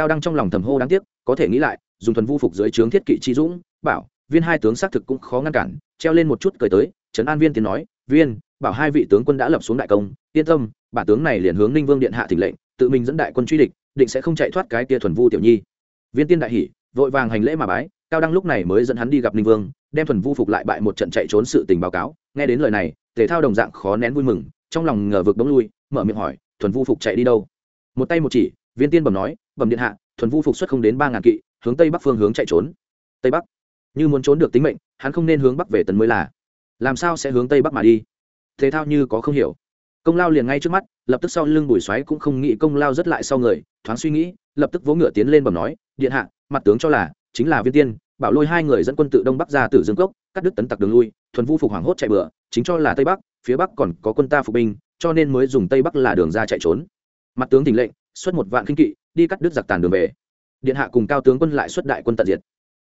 Speaker 1: cao đăng trong lòng thầm hô đáng tiếc, có thể nghĩ lại, dùng thuần vu phục dưới trướng thiết kỵ chi dũng, bảo, viên hai tướng xác thực cũng khó ngăn cản, treo lên một chút cười tới, trấn an viên tiến nói, viên, bảo hai vị tướng quân đã lập xuống đại công, yên tâm, bản tướng này liền hướng ninh vương điện hạ thỉnh lệnh, tự mình dẫn đại quân truy địch, định sẽ không chạy thoát cái tia thuần vu tiểu nhi. Viên tiên đại hỷ vội vàng hành lễ mà bái, cao đăng lúc này mới dẫn hắn đi gặp ninh vương, đem thuần vu phục lại bại một trận chạy trốn sự tình báo cáo, nghe đến lời này tề thao đồng dạng khó nén vui mừng, trong lòng ngờ vực đống lui, mở miệng hỏi, thuần vu phục chạy đi đâu? Một tay một chỉ, viên tiên bẩm nói bẩm điện hạ, thuần vu phục xuất không đến ba ngàn kỵ, hướng tây bắc phương hướng chạy trốn. Tây bắc. Như muốn trốn được tính mệnh, hắn không nên hướng bắc về tần mới là. Làm sao sẽ hướng tây bắc mà đi? Thế thao như có không hiểu. Công lao liền ngay trước mắt, lập tức sau lưng bùi xoáy cũng không nghĩ công lao rất lại sau người, thoáng suy nghĩ, lập tức vỗ ngựa tiến lên bẩm nói, điện hạ, mặt tướng cho là, chính là viên tiên, bảo lôi hai người dẫn quân tự đông bắc ra từ dương cốc, cắt đứt tấn tặc đường lui, thuần vu phục hoảng hốt chạy bựa chính cho là tây bắc, phía bắc còn có quân ta phục binh, cho nên mới dùng tây bắc là đường ra chạy trốn. Mặt tướng tỉnh lệnh, xuất một vạn kinh kỵ đi cắt đứt giặc tàn đường về. Điện hạ cùng cao tướng quân lại xuất đại quân tận diệt.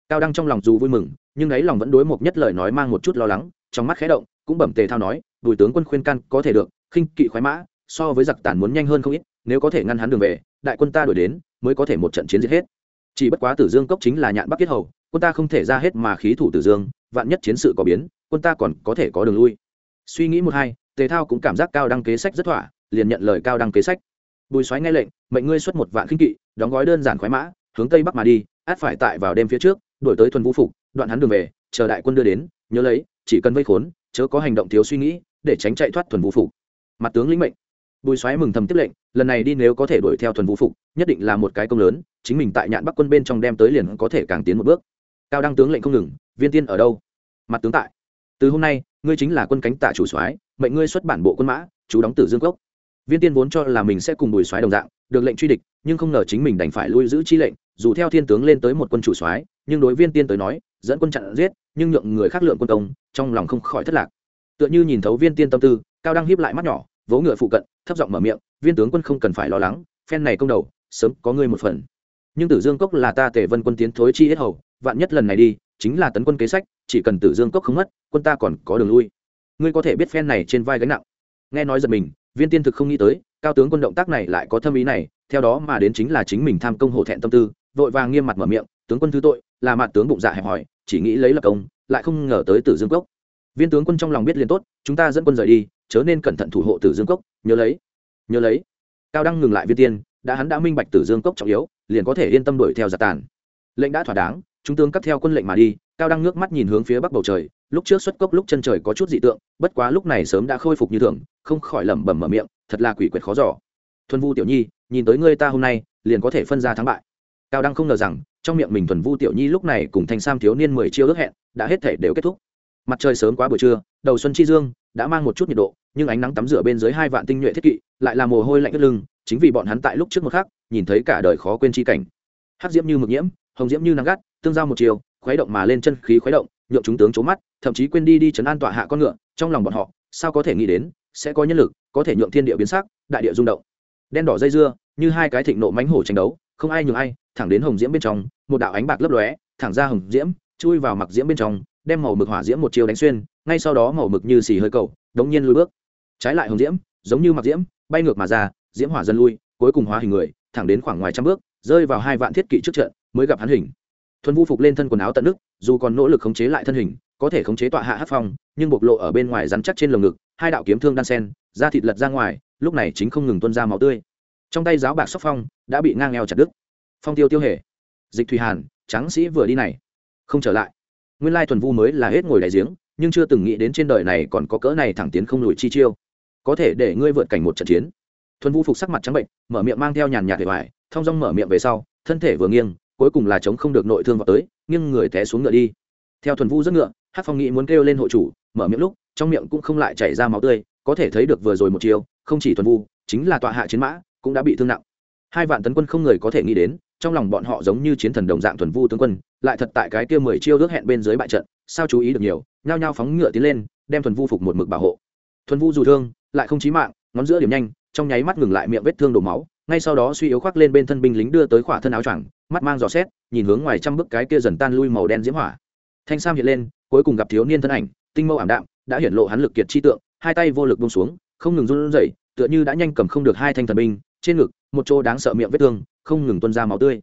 Speaker 1: Cao đăng trong lòng dù vui mừng, nhưng ấy lòng vẫn đối một nhất lời nói mang một chút lo lắng, trong mắt khẽ động, cũng bẩm tề thao nói, bùi tướng quân khuyên can có thể được, khinh kỵ khoái mã, so với giặc tàn muốn nhanh hơn không ít, nếu có thể ngăn hắn đường về, đại quân ta đuổi đến, mới có thể một trận chiến giết hết. Chỉ bất quá tử dương cốc chính là nhạn bắc kết hầu, quân ta không thể ra hết mà khí thủ tử dương, vạn nhất chiến sự có biến, quân ta còn có thể có đường lui. Suy nghĩ một hai, tề thao cũng cảm giác cao đăng kế sách rất thỏa, liền nhận lời cao đăng kế sách bùi xoáy nghe lệnh, mệnh ngươi xuất một vạn khinh kỵ, đóng gói đơn giản khoái mã, hướng tây bắc mà đi, át phải tại vào đêm phía trước, đổi tới thuần vũ phục, đoạn hắn đường về, chờ đại quân đưa đến, nhớ lấy, chỉ cần vây khốn, chớ có hành động thiếu suy nghĩ, để tránh chạy thoát thuần vũ phục. Mặt tướng lĩnh mệnh. Bùi xoáy mừng thầm tiếp lệnh, lần này đi nếu có thể đuổi theo thuần vũ phục, nhất định là một cái công lớn, chính mình tại nhạn bắc quân bên trong đem tới liền có thể càng tiến một bước. Cao đăng tướng lệnh không ngừng, viên tiên ở đâu? Mặt tướng tại. Từ hôm nay, ngươi chính là quân cánh tạ chủ soái, mệnh ngươi xuất bản bộ quân mã, chú đóng tử dương cốc viên tiên vốn cho là mình sẽ cùng bùi soái đồng dạng, được lệnh truy địch, nhưng không ngờ chính mình đành phải lui giữ chi lệnh, dù theo thiên tướng lên tới một quân chủ soái, nhưng đối viên tiên tới nói, dẫn quân chặn giết, nhưng nhượng người khác lượng quân công, trong lòng không khỏi thất lạc. Tựa như nhìn thấu viên tiên tâm tư, cao đăng hiếp lại mắt nhỏ, vỗ ngựa phụ cận, thấp giọng mở miệng, viên tướng quân không cần phải lo lắng, phen này công đầu, sớm có ngươi một phần. Nhưng tử dương cốc là ta tề vân quân tiến thối chi hết hầu, vạn nhất lần này đi, chính là tấn quân kế sách, chỉ cần tử dương cốc không mất, quân ta còn có đường lui. Ngươi có thể biết phen này trên vai gánh nặng. Nghe nói giật mình viên tiên thực không nghĩ tới, cao tướng quân động tác này lại có thâm ý này, theo đó mà đến chính là chính mình tham công hổ thẹn tâm tư, vội vàng nghiêm mặt mở miệng, tướng quân thứ tội, là mặt tướng bụng dạ hẹp hòi, chỉ nghĩ lấy lập công, lại không ngờ tới tử dương cốc. Viên tướng quân trong lòng biết liền tốt, chúng ta dẫn quân rời đi, chớ nên cẩn thận thủ hộ tử dương cốc, nhớ lấy nhớ lấy. Cao đăng ngừng lại viên tiên, đã hắn đã minh bạch tử dương cốc trọng yếu, liền có thể yên tâm đuổi theo giặc tàn. Lệnh đã thỏa đáng chúng tướng cắt theo quân lệnh mà đi, cao đăng nước mắt nhìn hướng phía bắc bầu trời, lúc trước xuất cốc lúc chân trời có chút dị tượng, bất quá lúc này sớm đã khôi phục như thường, không khỏi lẩm bẩm mở miệng, thật là quỷ quyệt khó giỏ thuần vu tiểu nhi, nhìn tới ngươi ta hôm nay, liền có thể phân ra thắng bại. Cao đăng không ngờ rằng, trong miệng mình thuần vu tiểu nhi lúc này cùng thanh sam thiếu niên mười chiêu ước hẹn, đã hết thể đều kết thúc. Mặt trời sớm quá buổi trưa, đầu xuân chi dương, đã mang một chút nhiệt độ, nhưng ánh nắng tắm rửa bên dưới hai vạn tinh nhuệ thiết kỵ, lại là mồ hôi lạnh ướt lưng, chính vì bọn hắn tại lúc trước một khắc, nhìn thấy cả đời khó quên chi cảnh. Hắc diễm như mực nhiễm, hồng diễm như nắng gắt tương giao một chiều, khuấy động mà lên chân khí khuấy động, nhượng chúng tướng trố mắt, thậm chí quên đi đi chấn an tọa hạ con ngựa, trong lòng bọn họ, sao có thể nghĩ đến, sẽ có nhân lực, có thể nhượng thiên địa biến sắc, đại địa rung động. Đen đỏ dây dưa, như hai cái thịnh nộ mánh hổ tranh đấu, không ai nhường ai, thẳng đến hồng diễm bên trong, một đạo ánh bạc lấp lóe, thẳng ra hồng diễm, chui vào mặc diễm bên trong, đem màu mực hỏa diễm một chiều đánh xuyên, ngay sau đó màu mực như xì hơi cầu, đống nhiên lùi bước. Trái lại hồng diễm, giống như mặc diễm, bay ngược mà ra, diễm hỏa dần lui, cuối cùng hóa hình người, thẳng đến khoảng ngoài trăm bước, rơi vào hai vạn thiết kỵ trước trận, mới gặp hắn hình thuần vu phục lên thân quần áo tận nước dù còn nỗ lực khống chế lại thân hình có thể khống chế tọa hạ hát phong nhưng bộc lộ ở bên ngoài rắn chắc trên lồng ngực hai đạo kiếm thương đan sen da thịt lật ra ngoài lúc này chính không ngừng tuân ra máu tươi. Trong tay giáo bạc sóc phong đã bị ngang eo chặt đứt. Phong tiêu tiêu hề. Dịch thủy hàn tráng sĩ vừa đi này. Không trở lại. Nguyên lai thuần vu mới là hết ngồi đại giếng nhưng chưa từng nghĩ đến trên đời này còn có cỡ này thẳng tiến không lùi chi chiêu. Có thể để ngươi vượt cảnh một trận chiến. Thuần vu phục sắc mặt trắng bệnh mở miệng mang theo nhàn nhạt để vải, thong dong mở miệng về sau thân thể vừa nghiêng cuối cùng là chống không được nội thương vào tới, nghiêng người té xuống ngựa đi. Theo thuần vu rất ngựa hát phong nghĩ muốn kêu lên hộ chủ, mở miệng lúc, trong miệng cũng không lại chảy ra máu tươi, có thể thấy được vừa rồi một chiều không chỉ thuần vu, chính là tọa hạ chiến mã, cũng đã bị thương nặng. Hai vạn tấn quân không người có thể nghĩ đến, trong lòng bọn họ giống như chiến thần đồng dạng thuần vu tướng quân, lại thật tại cái kia mười chiêu ước hẹn bên dưới bại trận, sao chú ý được nhiều, nhao nhao phóng ngựa tiến lên, đem thuần vu phục một mực bảo hộ. Thuần vu dù thương, lại không chí mạng, ngón giữa điểm nhanh, trong nháy mắt ngừng lại miệng vết thương đổ máu ngay sau đó suy yếu khoác lên bên thân binh lính đưa tới khỏa thân áo choàng, mắt mang giò xét, nhìn hướng ngoài trăm bức cái kia dần tan lui màu đen diễm hỏa. Thanh sam hiện lên, cuối cùng gặp thiếu niên thân ảnh, tinh mâu ảm đạm, đã hiển lộ hắn lực kiệt chi tượng, hai tay vô lực buông xuống, không ngừng run rẩy, tựa như đã nhanh cầm không được hai thanh thần binh, trên ngực, một chỗ đáng sợ miệng vết thương, không ngừng tuôn ra máu tươi.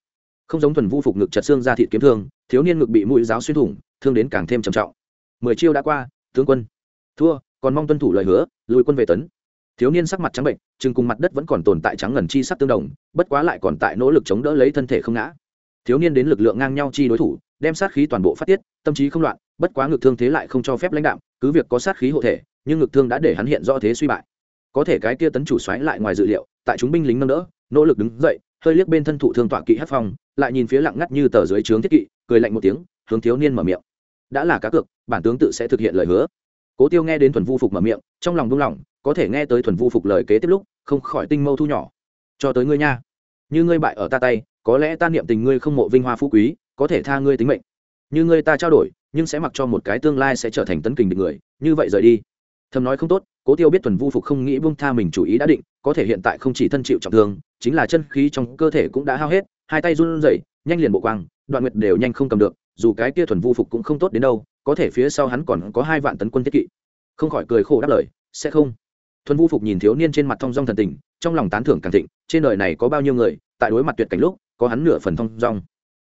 Speaker 1: Không giống thuần vu phục ngực chặt xương ra thịt kiếm thương, thiếu niên ngực bị mũi giáo xuyên thủng, thương đến càng thêm trầm trọng. Mười chiêu đã qua, tướng quân. Thua, còn mong tuân thủ lời hứa, lùi quân về tấn thiếu niên sắc mặt trắng bệnh chừng cùng mặt đất vẫn còn tồn tại trắng ngần chi sắc tương đồng, bất quá lại còn tại nỗ lực chống đỡ lấy thân thể không ngã. Thiếu niên đến lực lượng ngang nhau chi đối thủ, đem sát khí toàn bộ phát tiết, tâm trí không loạn, bất quá ngực thương thế lại không cho phép lãnh đạo cứ việc có sát khí hộ thể, nhưng ngực thương đã để hắn hiện rõ thế suy bại. Có thể cái kia tấn chủ xoáy lại ngoài dự liệu, tại chúng binh lính nâng đỡ, nỗ lực đứng dậy, hơi liếc bên thân thụ thương tọa kỵ hát phong, lại nhìn phía lặng ngắt như tờ dưới trướng thiết kỵ, cười lạnh một tiếng, hướng thiếu niên mở miệng. Đã là cá cược, bản tướng tự sẽ thực hiện lời hứa. Cố tiêu nghe đến thuần vu phục mở miệng, trong lòng buông lỏng có thể nghe tới thuần vu phục lời kế tiếp lúc, không khỏi tinh mâu thu nhỏ. Cho tới ngươi nha. Như ngươi bại ở ta tay, có lẽ ta niệm tình ngươi không mộ vinh hoa phú quý, có thể tha ngươi tính mệnh. Như ngươi ta trao đổi, nhưng sẽ mặc cho một cái tương lai sẽ trở thành tấn kình được người. Như vậy rời đi. Thầm nói không tốt, cố tiêu biết thuần vu phục không nghĩ buông tha mình chủ ý đã định, có thể hiện tại không chỉ thân chịu trọng thương, chính là chân khí trong cơ thể cũng đã hao hết, hai tay run rẩy, nhanh liền bộ quang, đoạn nguyệt đều nhanh không cầm được, dù cái kia thuần vu phục cũng không tốt đến đâu, có thể phía sau hắn còn có hai vạn tấn quân thiết kỵ. Không khỏi cười khổ đáp lời, sẽ không thuần vu phục nhìn thiếu niên trên mặt thong dong thần tình, trong lòng tán thưởng càng thịnh, trên đời này có bao nhiêu người, tại đối mặt tuyệt cảnh lúc, có hắn nửa phần thong dong.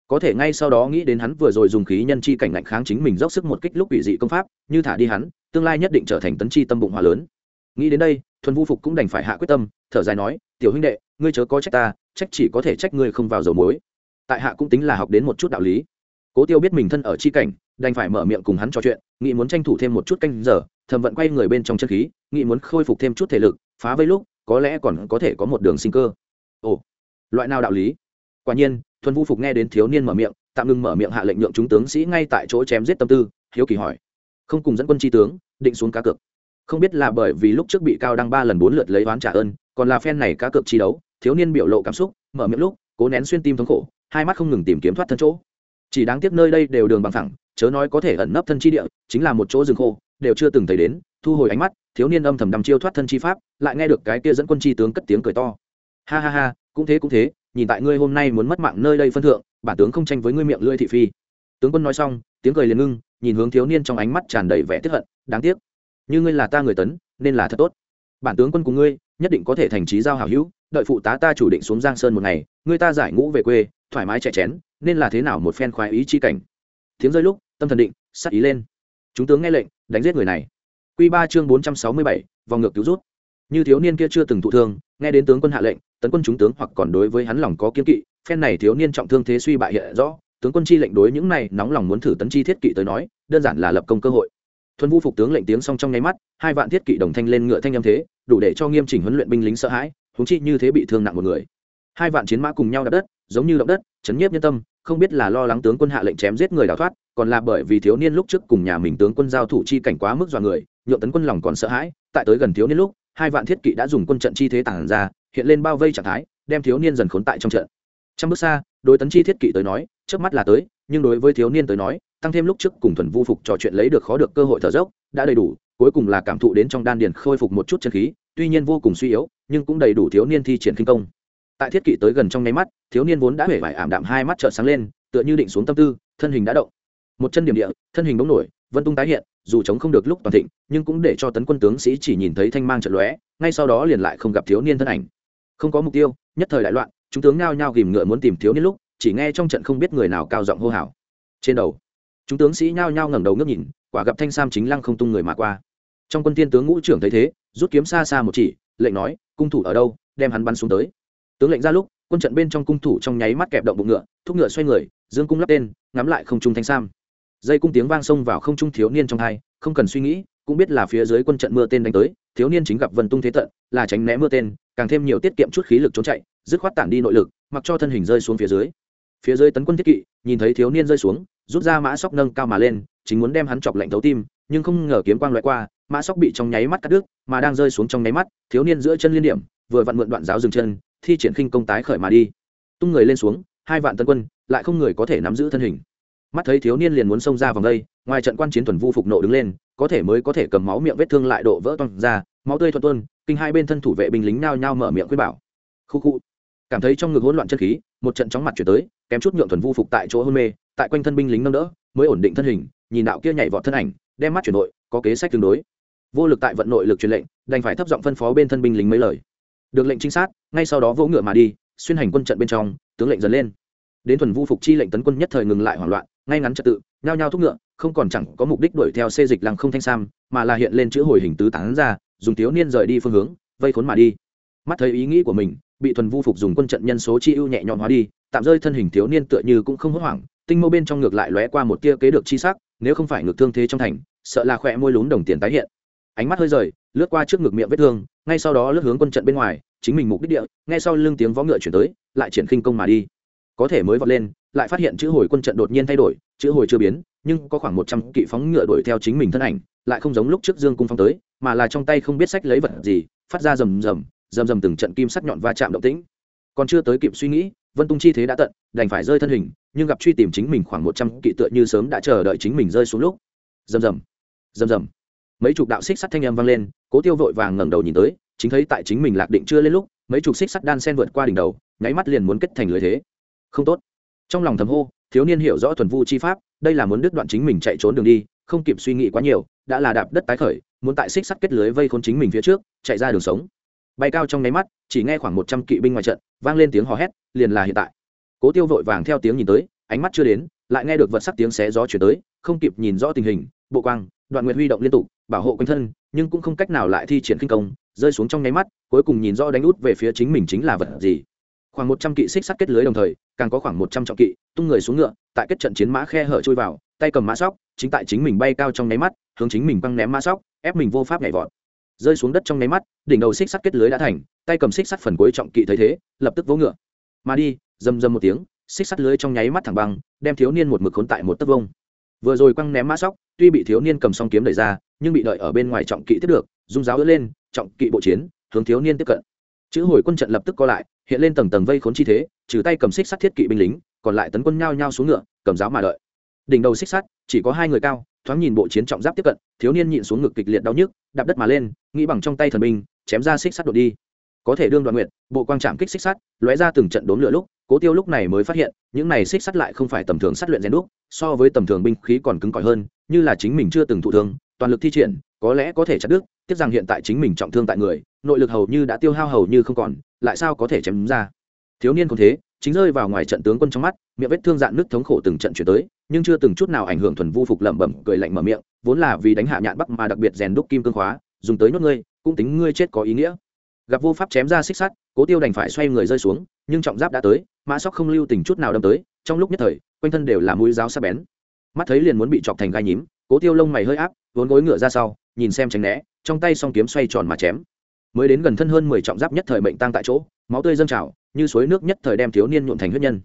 Speaker 1: Có thể ngay sau đó nghĩ đến hắn vừa rồi dùng khí nhân chi cảnh lạnh kháng chính mình dốc sức một kích lúc bị dị công pháp, như thả đi hắn, tương lai nhất định trở thành tấn chi tâm bụng hòa lớn. Nghĩ đến đây, thuần vu phục cũng đành phải hạ quyết tâm, thở dài nói, tiểu huynh đệ, ngươi chớ có trách ta, trách chỉ có thể trách ngươi không vào dầu muối. Tại hạ cũng tính là học đến một chút đạo lý. Cố tiêu biết mình thân ở chi cảnh, đành phải mở miệng cùng hắn trò chuyện, nghĩ muốn tranh thủ thêm một chút canh giờ thầm vận quay người bên trong chân khí, nghĩ muốn khôi phục thêm chút thể lực, phá vây lúc, có lẽ còn có thể có một đường sinh cơ. Ồ, loại nào đạo lý? Quả nhiên, thuần vu phục nghe đến thiếu niên mở miệng, tạm ngừng mở miệng hạ lệnh nhượng chúng tướng sĩ ngay tại chỗ chém giết tâm tư, hiếu kỳ hỏi. Không cùng dẫn quân tri tướng, định xuống cá cược. Không biết là bởi vì lúc trước bị cao đăng ba lần bốn lượt lấy oán trả ơn, còn là phen này cá cược chi đấu, thiếu niên biểu lộ cảm xúc, mở miệng lúc, cố nén xuyên tim thống khổ, hai mắt không ngừng tìm kiếm thoát thân chỗ. Chỉ đáng tiếc nơi đây đều đường bằng thẳng chớ nói có thể ẩn nấp thân chi địa, chính là một chỗ rừng khô đều chưa từng thấy đến, thu hồi ánh mắt, thiếu niên âm thầm đăm chiêu thoát thân chi pháp, lại nghe được cái kia dẫn quân chi tướng cất tiếng cười to. Ha ha ha, cũng thế cũng thế, nhìn tại ngươi hôm nay muốn mất mạng nơi đây phân thượng, bản tướng không tranh với ngươi miệng lưỡi thị phi. Tướng quân nói xong, tiếng cười liền ngưng, nhìn hướng thiếu niên trong ánh mắt tràn đầy vẻ tức hận, đáng tiếc. Như ngươi là ta người tấn, nên là thật tốt. Bản tướng quân cùng ngươi, nhất định có thể thành trí giao hảo hữu, đợi phụ tá ta chủ định xuống giang sơn một ngày, ngươi ta giải ngũ về quê, thoải mái chạy chén, nên là thế nào một phen khoái ý chi cảnh. Tiếng rơi lúc, tâm thần định, sắc ý lên chúng tướng nghe lệnh, đánh giết người này. Q ba chương bốn trăm sáu mươi bảy, vòng ngược cứu rút. Như thiếu niên kia chưa từng thụ thương, nghe đến tướng quân hạ lệnh, tấn quân chúng tướng hoặc còn đối với hắn lòng có kiên kỵ, phen này thiếu niên trọng thương thế suy bại hiện rõ, tướng quân chi lệnh đối những này nóng lòng muốn thử tấn chi thiết kỵ tới nói, đơn giản là lập công cơ hội. Thuần vu phục tướng lệnh tiếng xong trong nháy mắt, hai vạn thiết kỵ đồng thanh lên ngựa thanh âm thế, đủ để cho nghiêm chỉnh huấn luyện binh lính sợ hãi, huống chi như thế bị thương nặng một người. Hai vạn chiến mã cùng nhau đập đất, giống như động đất, chấn nhiếp nhân tâm không biết là lo lắng tướng quân hạ lệnh chém giết người đào thoát, còn là bởi vì thiếu niên lúc trước cùng nhà mình tướng quân giao thủ chi cảnh quá mức dọa người, nhượng tấn quân lòng còn sợ hãi. Tại tới gần thiếu niên lúc, hai vạn thiết kỵ đã dùng quân trận chi thế tản ra, hiện lên bao vây trạng thái, đem thiếu niên dần khốn tại trong trận. Trăm bước xa, đối tấn chi thiết kỵ tới nói, trước mắt là tới, nhưng đối với thiếu niên tới nói, tăng thêm lúc trước cùng thuần vu phục trò chuyện lấy được khó được cơ hội thở dốc, đã đầy đủ, cuối cùng là cảm thụ đến trong đan điền khôi phục một chút chân khí, tuy nhiên vô cùng suy yếu, nhưng cũng đầy đủ thiếu niên thi triển kinh công tại thiết kỵ tới gần trong nháy mắt, thiếu niên vốn đã hể vải ảm đạm hai mắt trợn sáng lên, tựa như định xuống tâm tư, thân hình đã động. Một chân điểm địa, thân hình bỗng nổi, vân tung tái hiện, dù chống không được lúc toàn thịnh, nhưng cũng để cho tấn quân tướng sĩ chỉ nhìn thấy thanh mang trận lóe, ngay sau đó liền lại không gặp thiếu niên thân ảnh. Không có mục tiêu, nhất thời đại loạn, chúng tướng nhao nhao ghìm ngựa muốn tìm thiếu niên lúc, chỉ nghe trong trận không biết người nào cao giọng hô hào. Trên đầu, chúng tướng sĩ nhao nhao ngẩng đầu ngước nhìn, quả gặp thanh sam chính lăng không tung người mà qua. Trong quân tiên tướng ngũ trưởng thấy thế, rút kiếm xa xa một chỉ, lệnh nói, cung thủ ở đâu, đem hắn bắn xuống tới tướng lệnh ra lúc, quân trận bên trong cung thủ trong nháy mắt kẹp động bụng ngựa, thúc ngựa xoay người, dương cung lắp tên, ngắm lại không trung thanh sam. Dây cung tiếng vang xông vào không trung thiếu niên trong hai, không cần suy nghĩ, cũng biết là phía dưới quân trận mưa tên đánh tới, thiếu niên chính gặp vân tung thế tận, là tránh né mưa tên, càng thêm nhiều tiết kiệm chút khí lực trốn chạy, dứt khoát tản đi nội lực, mặc cho thân hình rơi xuống phía dưới. Phía dưới tấn quân thiết kỵ, nhìn thấy thiếu niên rơi xuống, rút ra mã sóc nâng cao mà lên, chính muốn đem hắn chọc lạnh thấu tim, nhưng không ngờ kiếm quang loại qua, mã sóc bị trong nháy mắt cắt đứt, mà đang rơi xuống trong nháy mắt, thiếu niên giữa chân liên điểm, vừa vặn mượn đoạn giáo dừng chân thi triển khinh công tái khởi mà đi. Tung người lên xuống, hai vạn tân quân lại không người có thể nắm giữ thân hình. Mắt thấy thiếu niên liền muốn xông ra vòng đây, ngoài trận quan chiến thuần vu phục nộ đứng lên, có thể mới có thể cầm máu miệng vết thương lại độ vỡ toang ra, máu tươi thuận tuôn, kinh hai bên thân thủ vệ binh lính nao nhao mở miệng khuyên bảo. Khu khu. Cảm thấy trong ngực hỗn loạn chân khí, một trận chóng mặt chuyển tới, kém chút nhượng thuần vu phục tại chỗ hôn mê, tại quanh thân binh lính nâng đỡ, mới ổn định thân hình, nhìn đạo kia nhảy vọt thân ảnh, đem mắt chuyển nội có kế sách tương đối. Vô lực tại vận nội lực truyền lệnh, đành phải thấp giọng phân phó bên thân binh lính mấy lời. Được lệnh trinh sát ngay sau đó vỗ ngựa mà đi, xuyên hành quân trận bên trong, tướng lệnh dần lên. Đến thuần vu phục chi lệnh tấn quân nhất thời ngừng lại hoảng loạn, ngay ngắn trật tự, nhao nhao thúc ngựa, không còn chẳng có mục đích đuổi theo xê dịch lăng không thanh sam, mà là hiện lên chữ hồi hình tứ tán ra, dùng thiếu niên rời đi phương hướng, vây khốn mà đi. Mắt thấy ý nghĩ của mình, bị thuần vu phục dùng quân trận nhân số chi ưu nhẹ nhõm hóa đi, tạm rơi thân hình thiếu niên tựa như cũng không hốt hoảng, tinh mâu bên trong ngược lại lóe qua một tia kế được chi sắc, nếu không phải ngược thương thế trong thành, sợ là khỏe môi lún đồng tiền tái hiện. Ánh mắt hơi rời, lướt qua trước ngực miệng vết thương ngay sau đó lướt hướng quân trận bên ngoài, chính mình mục đích địa ngay sau lưng tiếng vó ngựa chuyển tới, lại triển khinh công mà đi. Có thể mới vọt lên, lại phát hiện chữ hồi quân trận đột nhiên thay đổi, chữ hồi chưa biến, nhưng có khoảng một trăm kỵ phóng ngựa đuổi theo chính mình thân ảnh, lại không giống lúc trước dương cung phong tới, mà là trong tay không biết sách lấy vật gì, phát ra rầm rầm rầm rầm từng trận kim sắc nhọn va chạm động tĩnh. Còn chưa tới kịp suy nghĩ, vân tung chi thế đã tận, đành phải rơi thân hình, nhưng gặp truy tìm chính mình khoảng một trăm kỵ tựa như sớm đã chờ đợi chính mình rơi xuống lúc. Rầm rầm rầm rầm mấy chục đạo xích sắt thanh âm vang lên, cố tiêu vội vàng ngẩng đầu nhìn tới, chính thấy tại chính mình lạc định chưa lên lúc, mấy chục xích sắt đan sen vượt qua đỉnh đầu, nháy mắt liền muốn kết thành lưới thế. Không tốt. Trong lòng thầm hô, thiếu niên hiểu rõ thuần vu chi pháp, đây là muốn đứt đoạn chính mình chạy trốn đường đi, không kịp suy nghĩ quá nhiều, đã là đạp đất tái khởi, muốn tại xích sắt kết lưới vây khốn chính mình phía trước, chạy ra đường sống. Bay cao trong nháy mắt, chỉ nghe khoảng một trăm kỵ binh ngoài trận, vang lên tiếng hò hét, liền là hiện tại. Cố tiêu vội vàng theo tiếng nhìn tới, ánh mắt chưa đến, lại nghe được vật sắc tiếng xé gió chuyển tới, không kịp nhìn rõ tình hình, bộ quang, đoạn nguyệt huy động liên tục bảo hộ quanh thân, nhưng cũng không cách nào lại thi triển kinh công, rơi xuống trong nháy mắt, cuối cùng nhìn rõ đánh út về phía chính mình chính là vật gì. Khoảng một trăm kỵ xích sắt kết lưới đồng thời, càng có khoảng một trăm trọng kỵ, tung người xuống ngựa, tại kết trận chiến mã khe hở trôi vào, tay cầm mã sóc, chính tại chính mình bay cao trong nháy mắt, hướng chính mình băng ném mã sóc, ép mình vô pháp nhảy vọt. Rơi xuống đất trong nháy mắt, đỉnh đầu xích sắt kết lưới đã thành, tay cầm xích sắt phần cuối trọng kỵ thấy thế, lập tức vỗ ngựa. Mà đi dầm dầm một tiếng, xích sắt lưới trong nháy mắt thẳng băng, đem thiếu niên một mực khốn tại một tấc vông vừa rồi quăng ném mã sóc, tuy bị thiếu niên cầm song kiếm đẩy ra, nhưng bị đợi ở bên ngoài trọng kỵ tiếp được, dung giáo đỡ lên, trọng kỵ bộ chiến, hướng thiếu niên tiếp cận. Chữ hồi quân trận lập tức co lại, hiện lên tầng tầng vây khốn chi thế, trừ tay cầm xích sắt thiết kỵ binh lính, còn lại tấn quân nhao nhao xuống ngựa, cầm giáo mà đợi. Đỉnh đầu xích sắt, chỉ có hai người cao, thoáng nhìn bộ chiến trọng giáp tiếp cận, thiếu niên nhịn xuống ngực kịch liệt đau nhức, đạp đất mà lên, nghĩ bằng trong tay thần binh, chém ra xích sắt đột đi có thể đương đoạn nguyện bộ quang trạm kích xích sắt, lóe ra từng trận đốn lửa lúc, cố tiêu lúc này mới phát hiện, những này xích sắt lại không phải tầm thường sắt luyện rèn đúc, so với tầm thường binh khí còn cứng cỏi hơn, như là chính mình chưa từng thụ thương, toàn lực thi triển, có lẽ có thể chặt đứt, tiếc rằng hiện tại chính mình trọng thương tại người, nội lực hầu như đã tiêu hao hầu như không còn, lại sao có thể chém ra. Thiếu niên còn thế, chính rơi vào ngoài trận tướng quân trong mắt, miệng vết thương dạn nước thống khổ từng trận chuyển tới, nhưng chưa từng chút nào ảnh hưởng thuần vu phục lẩm bẩm, cười lạnh mở miệng, vốn là vì đánh hạ nhạn bắc mà đặc biệt rèn đúc kim cương khóa, dùng tới nhốt ngươi, cũng tính ngươi chết có ý nghĩa gặp vô pháp chém ra xích sắt, cố tiêu đành phải xoay người rơi xuống, nhưng trọng giáp đã tới, mã sóc không lưu tình chút nào đâm tới, trong lúc nhất thời, quanh thân đều là mũi giáo sắc bén. Mắt thấy liền muốn bị chọc thành gai nhím, cố tiêu lông mày hơi áp, vốn gối ngựa ra sau, nhìn xem tránh né, trong tay song kiếm xoay tròn mà chém. Mới đến gần thân hơn mười trọng giáp nhất thời mệnh tăng tại chỗ, máu tươi dâng trào, như suối nước nhất thời đem thiếu niên nhuộn thành huyết nhân.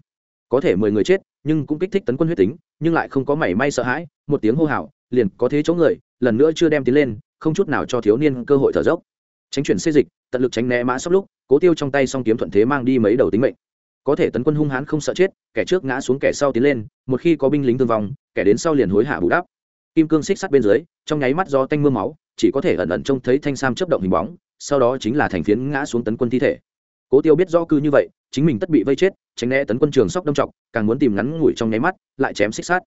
Speaker 1: Có thể mười người chết, nhưng cũng kích thích tấn quân huyết tính, nhưng lại không có mảy may sợ hãi, một tiếng hô hào, liền có thế chỗ người, lần nữa chưa đem tiến lên, không chút nào cho thiếu niên cơ hội thở dốc tránh chuyển xê dịch, tận lực tránh né mã sóc lúc, cố tiêu trong tay song kiếm thuận thế mang đi mấy đầu tính mệnh. Có thể tấn quân hung hãn không sợ chết, kẻ trước ngã xuống kẻ sau tiến lên, một khi có binh lính thương vong, kẻ đến sau liền hối hạ bù đắp. Kim cương xích sắt bên dưới, trong nháy mắt do tanh mưa máu, chỉ có thể ẩn ẩn trông thấy thanh sam chấp động hình bóng, sau đó chính là thành phiến ngã xuống tấn quân thi thể. Cố tiêu biết rõ cư như vậy, chính mình tất bị vây chết, tránh né tấn quân trường sóc đông trọng càng muốn tìm ngắn ngủi trong nháy mắt, lại chém xích sát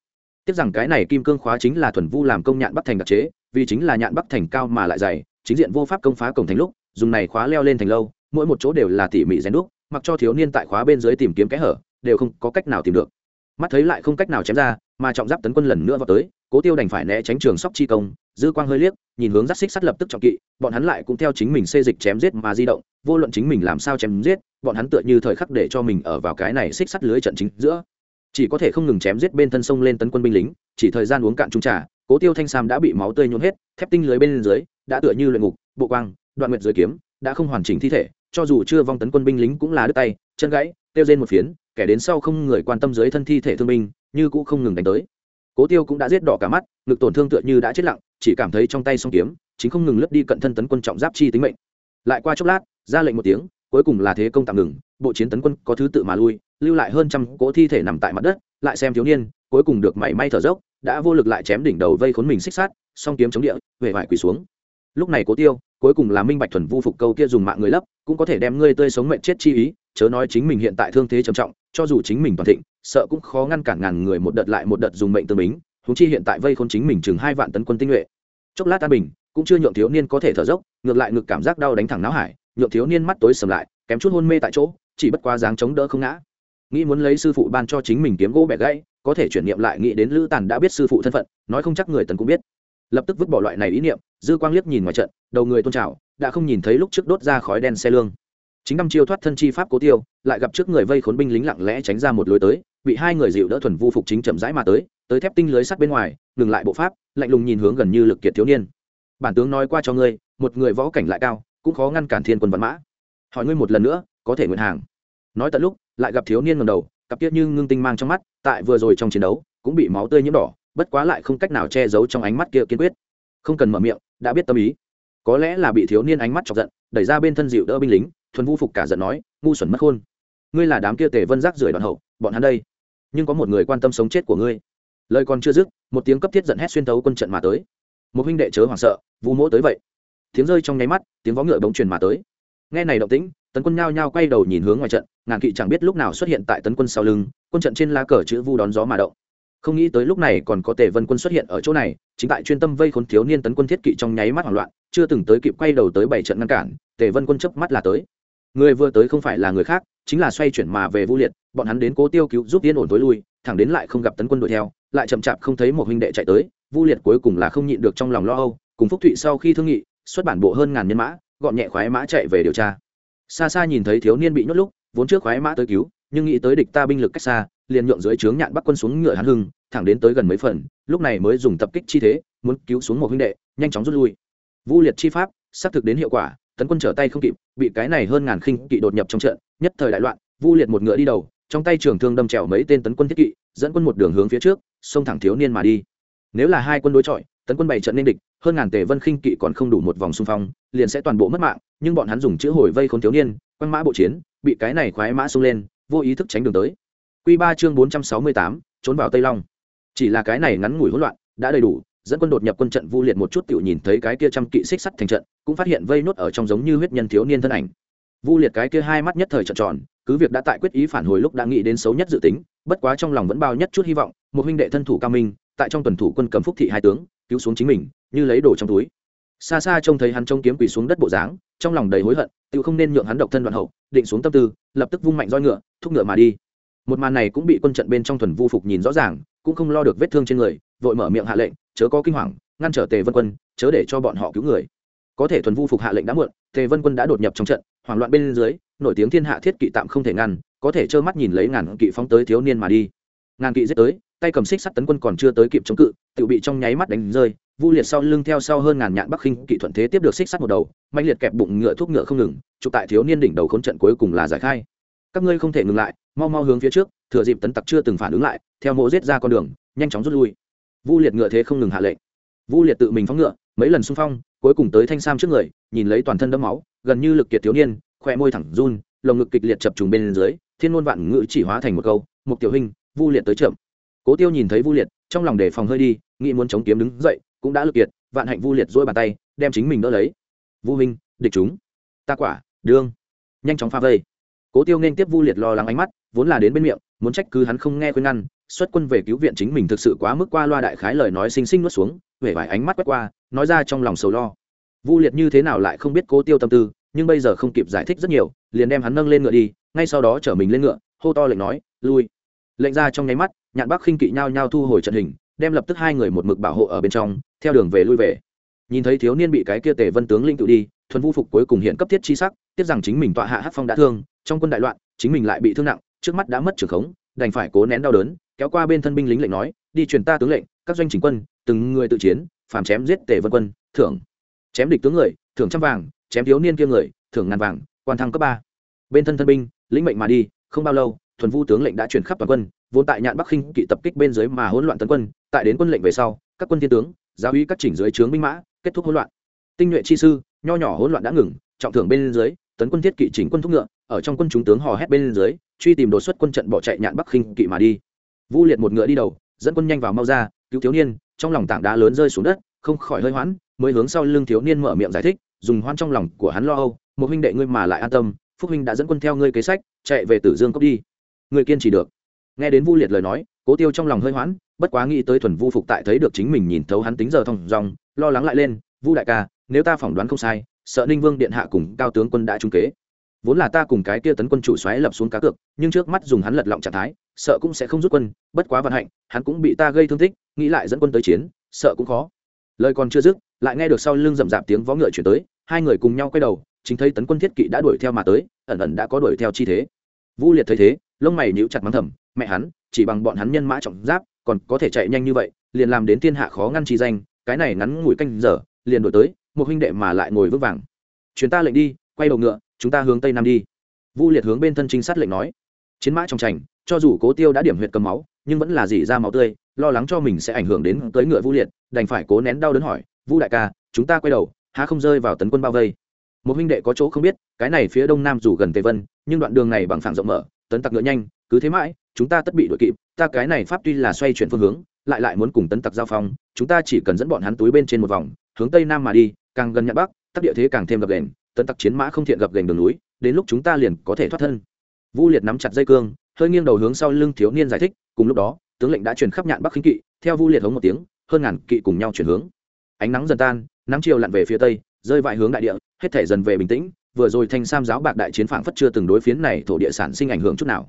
Speaker 1: tiếc rằng cái này kim cương khóa chính là thuần vu làm công nhạn bắc thành đặc chế, vì chính là nhạn bắc thành cao mà lại dày chính diện vô pháp công phá cổng thành lúc, dùng này khóa leo lên thành lâu, mỗi một chỗ đều là tỉ mỉ rèn đúc, mặc cho thiếu niên tại khóa bên dưới tìm kiếm kẽ hở, đều không có cách nào tìm được. Mắt thấy lại không cách nào chém ra, mà trọng giáp tấn quân lần nữa vào tới, cố tiêu đành phải né tránh trường sóc chi công, dư quang hơi liếc, nhìn hướng giáp xích sắt lập tức trọng kỵ, bọn hắn lại cũng theo chính mình xê dịch chém giết mà di động, vô luận chính mình làm sao chém giết, bọn hắn tựa như thời khắc để cho mình ở vào cái này xích sắt lưới trận chính giữa. Chỉ có thể không ngừng chém giết bên thân sông lên tấn quân binh lính, chỉ thời gian uống cạn trung trà, cố tiêu thanh sam đã bị máu tươi nhuộm hết, thép tinh lưới bên dưới đã tựa như luyện ngục, bộ quang, đoạn nguyệt dưới kiếm, đã không hoàn chỉnh thi thể, cho dù chưa vong tấn quân binh lính cũng là đứt tay, chân gãy tiêu trên một phiến, kẻ đến sau không người quan tâm dưới thân thi thể thương binh, như cũng không ngừng đánh tới. Cố tiêu cũng đã giết đỏ cả mắt, ngực tổn thương tựa như đã chết lặng, chỉ cảm thấy trong tay song kiếm, chính không ngừng lướt đi cận thân tấn quân trọng giáp chi tính mệnh. Lại qua chốc lát, ra lệnh một tiếng, cuối cùng là thế công tạm ngừng, bộ chiến tấn quân có thứ tự mà lui, lưu lại hơn trăm cỗ thi thể nằm tại mặt đất, lại xem thiếu niên, cuối cùng được mảy may thở dốc, đã vô lực lại chém đỉnh đầu vây khốn mình xích sát song kiếm chống địa về vải quỳ xuống lúc này cố tiêu, cuối cùng là minh bạch thuần vu phục câu kia dùng mạng người lấp, cũng có thể đem ngươi tươi sống mệnh chết chi ý, chớ nói chính mình hiện tại thương thế trầm trọng, cho dù chính mình toàn thịnh, sợ cũng khó ngăn cản ngàn người một đợt lại một đợt dùng mệnh tương bính thú chi hiện tại vây khốn chính mình chừng hai vạn tấn quân tinh nhuệ. Chốc lát an bình, cũng chưa nhượng thiếu niên có thể thở dốc, ngược lại ngược cảm giác đau đánh thẳng não hải, nhượng thiếu niên mắt tối sầm lại, kém chút hôn mê tại chỗ, chỉ bất quá dáng chống đỡ không ngã. Nghĩ muốn lấy sư phụ ban cho chính mình kiếm gỗ bẻ gãy, có thể chuyển niệm lại nghĩ đến lữ tàn đã biết sư phụ thân phận, nói không chắc người tần cũng biết lập tức vứt bỏ loại này ý niệm, dư quang liếc nhìn ngoài trận, đầu người tôn trào, đã không nhìn thấy lúc trước đốt ra khói đen xe lương. Chính năm chiêu thoát thân chi pháp cố tiêu, lại gặp trước người vây khốn binh lính lặng lẽ tránh ra một lối tới, bị hai người dịu đỡ thuần vu phục chính chậm rãi mà tới tới thép tinh lưới sắt bên ngoài, ngừng lại bộ pháp, lạnh lùng nhìn hướng gần như lực kiệt thiếu niên. Bản tướng nói qua cho ngươi, một người võ cảnh lại cao, cũng khó ngăn cản thiên quân văn mã. Hỏi ngươi một lần nữa, có thể nguyện hàng. Nói tận lúc, lại gặp thiếu niên ngầm đầu, cặp tiết như ngưng tinh mang trong mắt, tại vừa rồi trong chiến đấu, cũng bị máu tươi nhiễm đỏ bất quá lại không cách nào che giấu trong ánh mắt kia kiên quyết. Không cần mở miệng, đã biết tâm ý. Có lẽ là bị thiếu niên ánh mắt chọc giận, đẩy ra bên thân dịu đỡ binh lính, thuần vu phục cả giận nói, ngu xuẩn mất khôn. Ngươi là đám kia tề vân rác rưởi đoạn hậu, bọn hắn đây. Nhưng có một người quan tâm sống chết của ngươi. Lời còn chưa dứt, một tiếng cấp thiết giận hét xuyên thấu quân trận mà tới. Một huynh đệ chớ hoảng sợ, vu mỗ tới vậy. Tiếng rơi trong nháy mắt, tiếng vó ngựa bỗng truyền mà tới. Nghe này động tĩnh, tấn quân nhao nhao quay đầu nhìn hướng ngoài trận, ngàn kỵ chẳng biết lúc nào xuất hiện tại tấn quân sau lưng, quân trận trên lá cờ chữ vu đón gió mà động không nghĩ tới lúc này còn có tề vân quân xuất hiện ở chỗ này, chính tại chuyên tâm vây khốn thiếu niên tấn quân thiết kỵ trong nháy mắt hoảng loạn, chưa từng tới kịp quay đầu tới bảy trận ngăn cản, tề vân quân chớp mắt là tới. Người vừa tới không phải là người khác, chính là xoay chuyển mà về vũ liệt, bọn hắn đến cố tiêu cứu giúp yên ổn tối lui, thẳng đến lại không gặp tấn quân đuổi theo, lại chậm chạp không thấy một huynh đệ chạy tới vu liệt cuối cùng là không nhịn được trong lòng lo âu, cùng phúc thụy sau khi thương nghị, xuất bản bộ hơn ngàn nhân mã, gọn nhẹ khoái mã chạy về điều tra. Xa xa nhìn thấy thiếu niên bị nhốt lúc, vốn trước khoái mã tới cứu, nhưng nghĩ tới địch ta binh lực cách xa liền nhượng dưới trướng nhạn bắc quân xuống ngựa hắn hưng, thẳng đến tới gần mấy phần, lúc này mới dùng tập kích chi thế, muốn cứu xuống một huynh đệ, nhanh chóng rút lui. Vu liệt chi pháp, xác thực đến hiệu quả, tấn quân trở tay không kịp, bị cái này hơn ngàn khinh kỵ đột nhập trong trận, nhất thời đại loạn vu liệt một ngựa đi đầu, trong tay trường thương đâm trèo mấy tên tấn quân thiết kỵ, dẫn quân một đường hướng phía trước, xông thẳng thiếu niên mà đi. Nếu là hai quân đối chọi, tấn quân bảy trận nên địch, hơn ngàn tề vân khinh kỵ còn không đủ một vòng xung phong, liền sẽ toàn bộ mất mạng, nhưng bọn hắn dùng chữ hồi vây khốn thiếu niên, quăng mã bộ chiến, bị cái này khoái mã xông lên, vô ý thức tránh đường tới. Quy ba chương bốn trăm sáu mươi tám, trốn vào tây long. Chỉ là cái này ngắn ngủi hỗn loạn, đã đầy đủ, dẫn quân đột nhập quân trận vu liệt một chút tiểu nhìn thấy cái kia trăm kỵ xích sắt thành trận, cũng phát hiện vây nốt ở trong giống như huyết nhân thiếu niên thân ảnh. Vu liệt cái kia hai mắt nhất thời trợn tròn, cứ việc đã tại quyết ý phản hồi lúc đã nghĩ đến xấu nhất dự tính, bất quá trong lòng vẫn bao nhất chút hy vọng, một huynh đệ thân thủ cao minh, tại trong tuần thủ quân cầm phúc thị hai tướng, cứu xuống chính mình, như lấy đồ trong túi. Xa xa trông thấy hắn trông kiếm quỳ xuống đất bộ dáng, trong lòng đầy hối hận tiểu không nên nhượng hắn độc thân đoạn hậu, định xuống tâm tư, lập tức vung mạnh roi ngựa, thúc ngựa mà đi một màn này cũng bị quân trận bên trong thuần vu phục nhìn rõ ràng, cũng không lo được vết thương trên người, vội mở miệng hạ lệnh, chớ có kinh hoàng, ngăn trở tề vân quân, chớ để cho bọn họ cứu người. Có thể thuần vu phục hạ lệnh đã muộn, tề vân quân đã đột nhập trong trận, hoảng loạn bên dưới, nổi tiếng thiên hạ thiết kỵ tạm không thể ngăn, có thể trơ mắt nhìn lấy ngàn kỵ phóng tới thiếu niên mà đi. Ngàn kỵ giết tới, tay cầm xích sắt tấn quân còn chưa tới kịp chống cự tự bị trong nháy mắt đánh rơi, vu liệt sau lưng theo sau hơn ngàn nhạn bắc khinh kỵ thuận thế tiếp được xích sắt một đầu mạnh liệt kẹp bụng ngựa thuốc ngựa không ngừng chụp tại thiếu niên đỉnh đầu khốn trận cuối cùng là giải khai các ngươi không thể ngừng lại, mau mau hướng phía trước, thừa dịp tấn tặc chưa từng phản ứng lại, theo mộ giết ra con đường, nhanh chóng rút lui. Vu liệt ngựa thế không ngừng hạ lệnh. Vu liệt tự mình phóng ngựa, mấy lần xung phong, cuối cùng tới thanh sam trước người, nhìn lấy toàn thân đẫm máu, gần như lực kiệt thiếu niên khoe môi thẳng run, lồng ngực kịch liệt chập trùng bên dưới, thiên ngôn vạn ngữ chỉ hóa thành một câu một tiểu hình vu liệt tới chậm. Cố tiêu nhìn thấy vu liệt, trong lòng đề phòng hơi đi, nghĩ muốn chống kiếm đứng dậy, cũng đã lực kiệt, vạn hạnh vu liệt dỗi bàn tay, đem chính mình đỡ lấy. Vu minh địch chúng. Ta quả, đương. Nhanh chóng pha vây cố tiêu nên tiếp vu liệt lo lắng ánh mắt, vốn là đến bên miệng, muốn trách cứ hắn không nghe khuyên ngăn, xuất quân về cứu viện chính mình thực sự quá mức qua loa đại khái lời nói xinh xinh nuốt xuống, vẻ vải ánh mắt quét qua, nói ra trong lòng sầu lo. Vu liệt như thế nào lại không biết cố tiêu tâm tư, nhưng bây giờ không kịp giải thích rất nhiều, liền đem hắn nâng lên ngựa đi, ngay sau đó chở mình lên ngựa, hô to lệnh nói, lui. Lệnh ra trong nháy mắt, nhạn bắc khinh kỵ nhau nhau thu hồi trận hình, đem lập tức hai người một mực bảo hộ ở bên trong, theo đường về lui về. Nhìn thấy thiếu niên bị cái kia tề vân tướng linh tự đi, thuần vu phục cuối cùng hiện cấp thiết chi sắc, tiếc rằng chính mình tọa hạ hát phong đã thương trong quân đại loạn, chính mình lại bị thương nặng, trước mắt đã mất trường khống, đành phải cố nén đau đớn, kéo qua bên thân binh lính lệnh nói, đi truyền ta tướng lệnh, các doanh chỉnh quân, từng người tự chiến, phàm chém giết tề vân quân, thưởng. Chém địch tướng người, thưởng trăm vàng, chém thiếu niên kia người, thưởng ngàn vàng, quan thăng cấp ba. Bên thân thân binh, lĩnh mệnh mà đi, không bao lâu, thuần vu tướng lệnh đã truyền khắp toàn quân, vốn tại nhạn bắc khinh kỵ tập kích bên dưới mà hỗn loạn tấn quân, tại đến quân lệnh về sau, các quân thiên tướng, giáo uy các chỉnh dưới trướng binh mã, kết thúc hỗn loạn. Tinh nhuệ chi sư, nho nhỏ hỗn loạn đã ngừng, trọng thưởng bên dưới, tấn quân thiết kỵ chỉnh quân thúc ngựa ở trong quân chúng tướng hò hét bên dưới, truy tìm đột xuất quân trận bỏ chạy nhạn bắc khinh kỵ mà đi. Vu liệt một ngựa đi đầu, dẫn quân nhanh vào mau ra, cứu thiếu niên, trong lòng tảng đá lớn rơi xuống đất, không khỏi hơi hoãn, mới hướng sau lưng thiếu niên mở miệng giải thích, dùng hoan trong lòng của hắn lo âu, một huynh đệ ngươi mà lại an tâm, phúc huynh đã dẫn quân theo ngươi kế sách, chạy về tử dương cốc đi. Người kiên trì được. Nghe đến vu liệt lời nói, cố tiêu trong lòng hơi hoãn, bất quá nghĩ tới thuần vu phục tại thấy được chính mình nhìn thấu hắn tính giờ thong dòng lo lắng lại lên, vu đại ca, nếu ta phỏng đoán không sai, sợ ninh vương điện hạ cùng cao tướng quân đã trung kế vốn là ta cùng cái kia tấn quân chủ xoáy lập xuống cá cược, nhưng trước mắt dùng hắn lật lọng trạng thái, sợ cũng sẽ không rút quân, bất quá vận hạnh, hắn cũng bị ta gây thương tích, nghĩ lại dẫn quân tới chiến, sợ cũng khó. Lời còn chưa dứt, lại nghe được sau lưng rậm rạp tiếng vó ngựa chuyển tới, hai người cùng nhau quay đầu, chính thấy tấn quân thiết kỵ đã đuổi theo mà tới, ẩn ẩn đã có đuổi theo chi thế. Vu liệt thấy thế, lông mày nhíu chặt mắng thầm, mẹ hắn, chỉ bằng bọn hắn nhân mã trọng giáp, còn có thể chạy nhanh như vậy, liền làm đến thiên hạ khó ngăn chi danh, cái này ngắn ngủi canh giờ, liền đổi tới, một huynh đệ mà lại ngồi vững vàng. Chuyến ta lệnh đi, quay đầu ngựa chúng ta hướng tây nam đi. Vu liệt hướng bên thân trinh sát lệnh nói. Chiến mã trong trành, cho dù cố tiêu đã điểm huyệt cầm máu, nhưng vẫn là dỉ ra máu tươi, lo lắng cho mình sẽ ảnh hưởng đến tới ngựa vu liệt, đành phải cố nén đau đớn hỏi, vu đại ca, chúng ta quay đầu, há không rơi vào tấn quân bao vây? Một huynh đệ có chỗ không biết, cái này phía đông nam dù gần tây vân, nhưng đoạn đường này bằng phẳng rộng mở, tấn tặc ngựa nhanh, cứ thế mãi, chúng ta tất bị đội kịp, ta cái này pháp tuy là xoay chuyển phương hướng, lại lại muốn cùng tấn tặc giao phong, chúng ta chỉ cần dẫn bọn hắn túi bên trên một vòng, hướng tây nam mà đi, càng gần nhạn bắc, tắc địa thế càng thêm gập ghềnh tấn tặc chiến mã không thiện gập gành đường núi, đến lúc chúng ta liền có thể thoát thân. Vu liệt nắm chặt dây cương, hơi nghiêng đầu hướng sau lưng thiếu niên giải thích, cùng lúc đó, tướng lệnh đã truyền khắp nhạn bắc khinh kỵ, theo vu liệt hống một tiếng, hơn ngàn kỵ cùng nhau chuyển hướng. Ánh nắng dần tan, nắng chiều lặn về phía tây, rơi vãi hướng đại địa, hết thể dần về bình tĩnh, vừa rồi thanh sam giáo bạc đại chiến phảng phất chưa từng đối phiến này thổ địa sản sinh ảnh hưởng chút nào.